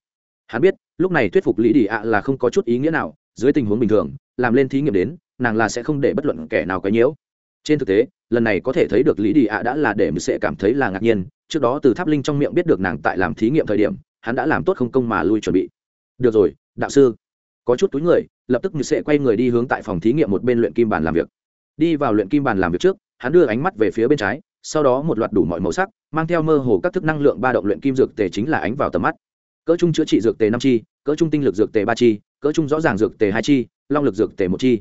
Hắn biết, lúc này thuyết phục lý đi ạ là không có chút ý nghĩa nào, dưới tình huống bình thường, làm lên thí nghiệm đến, nàng là sẽ không để bất luận kẻ nào cái nhiễu. Trên thực tế, lần này có thể thấy được lý đi ạ đã là để mình sẽ cảm thấy là ngạc nhiên, trước đó từ tháp linh trong miệng biết được nàng tại làm thí nghiệm thời điểm, hắn đã làm tốt không công mà lui chuẩn bị. Được rồi, đạo sư. Có chút túi người, lập tức như sẽ quay người đi hướng tại phòng thí nghiệm một bên luyện kim bàn làm việc. Đi vào luyện kim bàn làm việc trước, hắn đưa ánh mắt về phía bên trái sau đó một loạt đủ mọi màu sắc, mang theo mơ hồ các thức năng lượng ba động luyện kim dược tề chính là ánh vào tầm mắt. Cỡ trung chữa trị dược tề năm chi, cỡ trung tinh lực dược tề ba chi, cỡ trung rõ ràng dược tề hai chi, long lực dược tề một chi.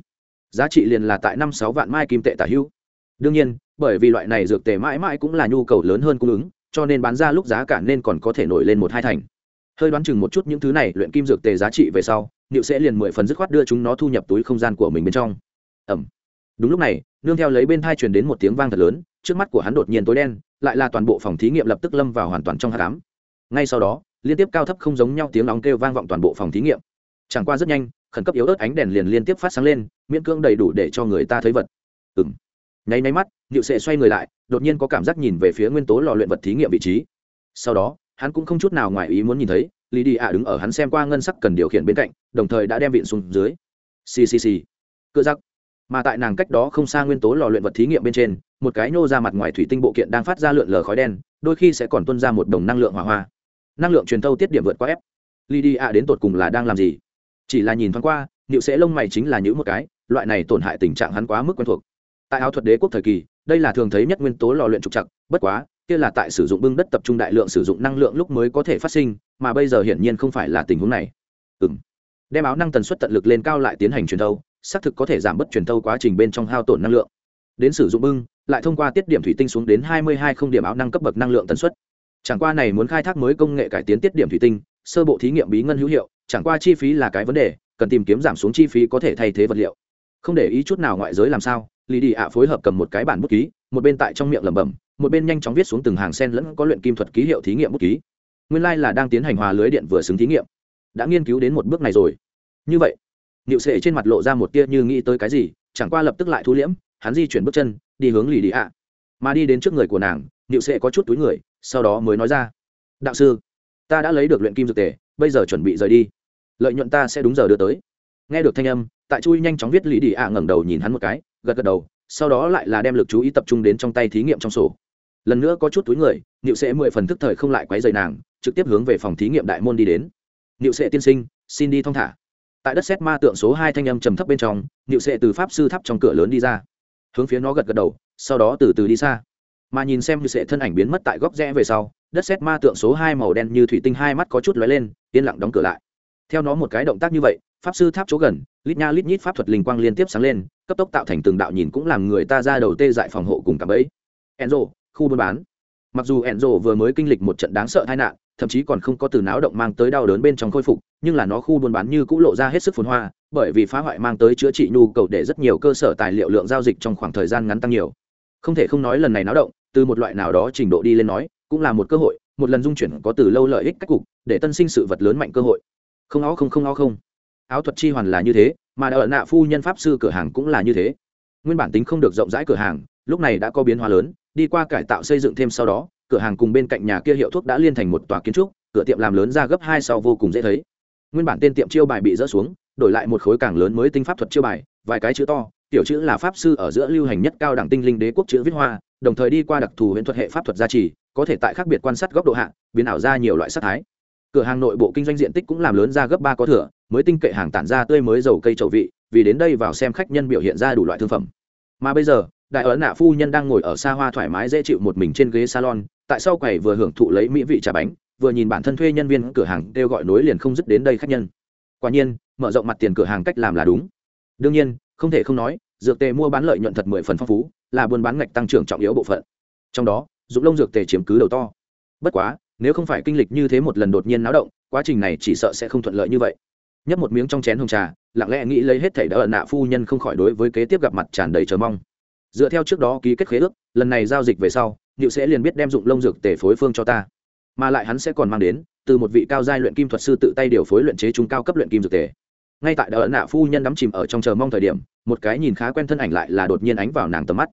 Giá trị liền là tại năm sáu vạn mai kim tệ tả hữu. Đương nhiên, bởi vì loại này dược tề mãi mãi cũng là nhu cầu lớn hơn cung ứng, cho nên bán ra lúc giá cả nên còn có thể nổi lên một hai thành. Hơi đoán chừng một chút những thứ này luyện kim dược tề giá trị về sau, niệu sẽ liền mười phần dứt khoát đưa chúng nó thu nhập túi không gian của mình bên trong. Ẩm. Đúng lúc này, nương theo lấy bên thai truyền đến một tiếng vang thật lớn trước mắt của hắn đột nhiên tối đen, lại là toàn bộ phòng thí nghiệm lập tức lâm vào hoàn toàn trong hắc ám. ngay sau đó, liên tiếp cao thấp không giống nhau tiếng nóng kêu vang vọng toàn bộ phòng thí nghiệm. Chẳng qua rất nhanh, khẩn cấp yếu ớt ánh đèn liền liên tiếp phát sáng lên, miễn cưỡng đầy đủ để cho người ta thấy vật. Ừng nháy nháy mắt nhịu sệ xoay người lại, đột nhiên có cảm giác nhìn về phía nguyên tố lò luyện vật thí nghiệm vị trí. Sau đó, hắn cũng không chút nào ngoài ý muốn nhìn thấy lý đi ạ đứng ở hắn xem qua ngân sắc cần điều khiển bên cạnh, đồng thời đã đem viện xuống dưới. Ccc cựa giặc mà tại nàng cách đó không xa nguyên tố lò luyện vật thí nghiệm bên trên một cái nhô ra mặt ngoài thủy tinh bộ kiện đang phát ra lượn lờ khói đen, đôi khi sẽ còn tuân ra một đồng năng lượng hỏa hoa. Năng lượng truyền thâu tiết điểm vượt qua ép lì ạ đến tột cùng là đang làm gì? Chỉ là nhìn thoáng qua nịu sẽ lông mày chính là những một cái, loại này tổn hại tình trạng hắn quá mức quen thuộc. Tại áo thuật đế quốc thời kỳ, đây là thường thấy nhất nguyên tố lò luyện trục chặt bất quá, kia là tại sử dụng bưng đất tập trung đại lượng sử dụng năng lượng lúc mới có thể phát sinh, mà bây giờ hiển nhiên không phải là tình huống này. Đem áo năng tần suất tận lực lên cao lại tiến hành truyền thâu, xác thực có thể giảm bớt truyền thâu quá trình bên trong hao tổn năng lượng. Đến sử dụng bưng lại thông qua tiết điểm thủy tinh xuống đến hai mươi hai không điểm áo năng cấp bậc năng lượng tần suất. Chẳng qua này muốn khai thác mới công nghệ cải tiến tiết điểm thủy tinh, sơ bộ thí nghiệm bí ngân hữu hiệu, chẳng qua chi phí là cái vấn đề, cần tìm kiếm giảm xuống chi phí có thể thay thế vật liệu. Không để ý chút nào ngoại giới làm sao lý đi ạ phối hợp cầm một cái bản bút ký, một bên tại trong miệng lẩm bẩm, một bên nhanh chóng viết xuống từng hàng sen lẫn có luyện kim thuật ký hiệu thí nghiệm bút ký. Nguyên lai、like、là đang tiến hành hòa lưới điện vừa xứng thí nghiệm. Đã nghiên cứu đến một bước này rồi. Như vậy, niệu sệ trên mặt lộ ra một tia như nghĩ tới cái gì, chẳng qua lập tức lại thu liễm hắn di chuyển bước chân, đi hướng lì đi ạ. Mà đi đến trước người của nàng, niệu sệ có chút túi người, sau đó mới nói ra. Đạo sư, ta đã lấy được luyện kim dược tề, bây giờ chuẩn bị rời đi. Lợi nhuận ta sẽ đúng giờ đưa tới. Nghe được thanh âm, tại chui nhanh chóng viết lý đi ạ ngẩng đầu nhìn hắn một cái, gật gật đầu, sau đó lại là đem lực chú ý tập trung đến trong tay thí nghiệm trong sổ. Lần nữa có chút túi người, niệu sẽ mười phần thức thời không lại quấy rầy nàng, trực tiếp hướng về phòng thí nghiệm đại môn đi đến. Niệu sẽ tiên sinh, xin đi thong thả. Tại đất xét ma tượng số hai thanh âm trầm thấp bên trong, niệu sẽ từ pháp sư thắp trong cửa lớn đi ra hướng phía nó gật gật đầu, sau đó từ từ đi xa. Mà nhìn xem như sẽ thân ảnh biến mất tại góc rẽ về sau, đất xét ma tượng số hai màu đen như thủy tinh hai mắt có chút lóe lên, yên lặng đóng cửa lại. Theo nó một cái động tác như vậy, pháp sư tháp chỗ gần, lít nha lít nhít pháp thuật linh quang liên tiếp sáng lên, cấp tốc tạo thành từng đạo nhìn cũng làm người ta ra đầu tê dại phòng hộ cùng cảm ấy enzo, khu buôn bán. Mặc dù enzo vừa mới kinh lịch một trận đáng sợ tai nạn, thậm chí còn không có từ náo động mang tới đau đớn bên trong khôi phục, nhưng là nó khu buôn bán như cũng lộ ra hết sức phồn hoa bởi vì phá hoại mang tới chữa trị nhu cầu để rất nhiều cơ sở tài liệu lượng giao dịch trong khoảng thời gian ngắn tăng nhiều. Không thể không nói lần này náo động, từ một loại nào đó trình độ đi lên nói, cũng là một cơ hội, một lần dung chuyển có từ lâu lợi ích cách cục, để tân sinh sự vật lớn mạnh cơ hội. Không áo không không áo không. Áo thuật chi hoàn là như thế, mà ở nạ phu nhân pháp sư cửa hàng cũng là như thế. Nguyên bản tính không được rộng rãi cửa hàng, lúc này đã có biến hóa lớn, đi qua cải tạo xây dựng thêm sau đó, cửa hàng cùng bên cạnh nhà kia hiệu thuốc đã liên thành một tòa kiến trúc, cửa tiệm làm lớn ra gấp hai sau vô cùng dễ thấy. Nguyên bản tên tiệm chiêu bài bị dỡ xuống đổi lại một khối càng lớn mới tinh pháp thuật chưa bài, vài cái chữ to, tiểu chữ là pháp sư ở giữa lưu hành nhất cao đẳng tinh linh đế quốc chữ viết hoa, đồng thời đi qua đặc thù huyễn thuật hệ pháp thuật gia trì, có thể tại khác biệt quan sát góc độ hạ, biến ảo ra nhiều loại sắc thái. Cửa hàng nội bộ kinh doanh diện tích cũng làm lớn ra gấp ba có thừa, mới tinh kệ hàng tản ra tươi mới dầu cây trầu vị, vì đến đây vào xem khách nhân biểu hiện ra đủ loại thương phẩm. Mà bây giờ, đại ấn nạ phu nhân đang ngồi ở xa hoa thoải mái dễ chịu một mình trên ghế salon, tại sau quầy vừa hưởng thụ lấy mỹ vị trà bánh, vừa nhìn bản thân thuê nhân viên cửa hàng kêu gọi nối liền không dứt đến đây khách nhân quả nhiên, mở rộng mặt tiền cửa hàng cách làm là đúng. Đương nhiên, không thể không nói, dược tề mua bán lợi nhuận thật mười phần phong phú, là buôn bán ngạch tăng trưởng trọng yếu bộ phận. Trong đó, dụng lông dược tề chiếm cứ đầu to. Bất quá, nếu không phải kinh lịch như thế một lần đột nhiên náo động, quá trình này chỉ sợ sẽ không thuận lợi như vậy. Nhấp một miếng trong chén hồng trà, lặng lẽ nghĩ lấy hết thảy đã ẩn nạ phu nhân không khỏi đối với kế tiếp gặp mặt tràn đầy chờ mong. Dựa theo trước đó ký kết khế ước, lần này giao dịch về sau liệu sẽ liền biết đem dụng lông dược tề phối phương cho ta. Mà lại hắn sẽ còn mang đến từ một vị cao giai luyện kim thuật sư tự tay điều phối luyện chế chúng cao cấp luyện kim dược tề. Ngay tại đỡ nạ phu nhân đắm chìm ở trong chờ mong thời điểm, một cái nhìn khá quen thân ảnh lại là đột nhiên ánh vào nàng tầm mắt.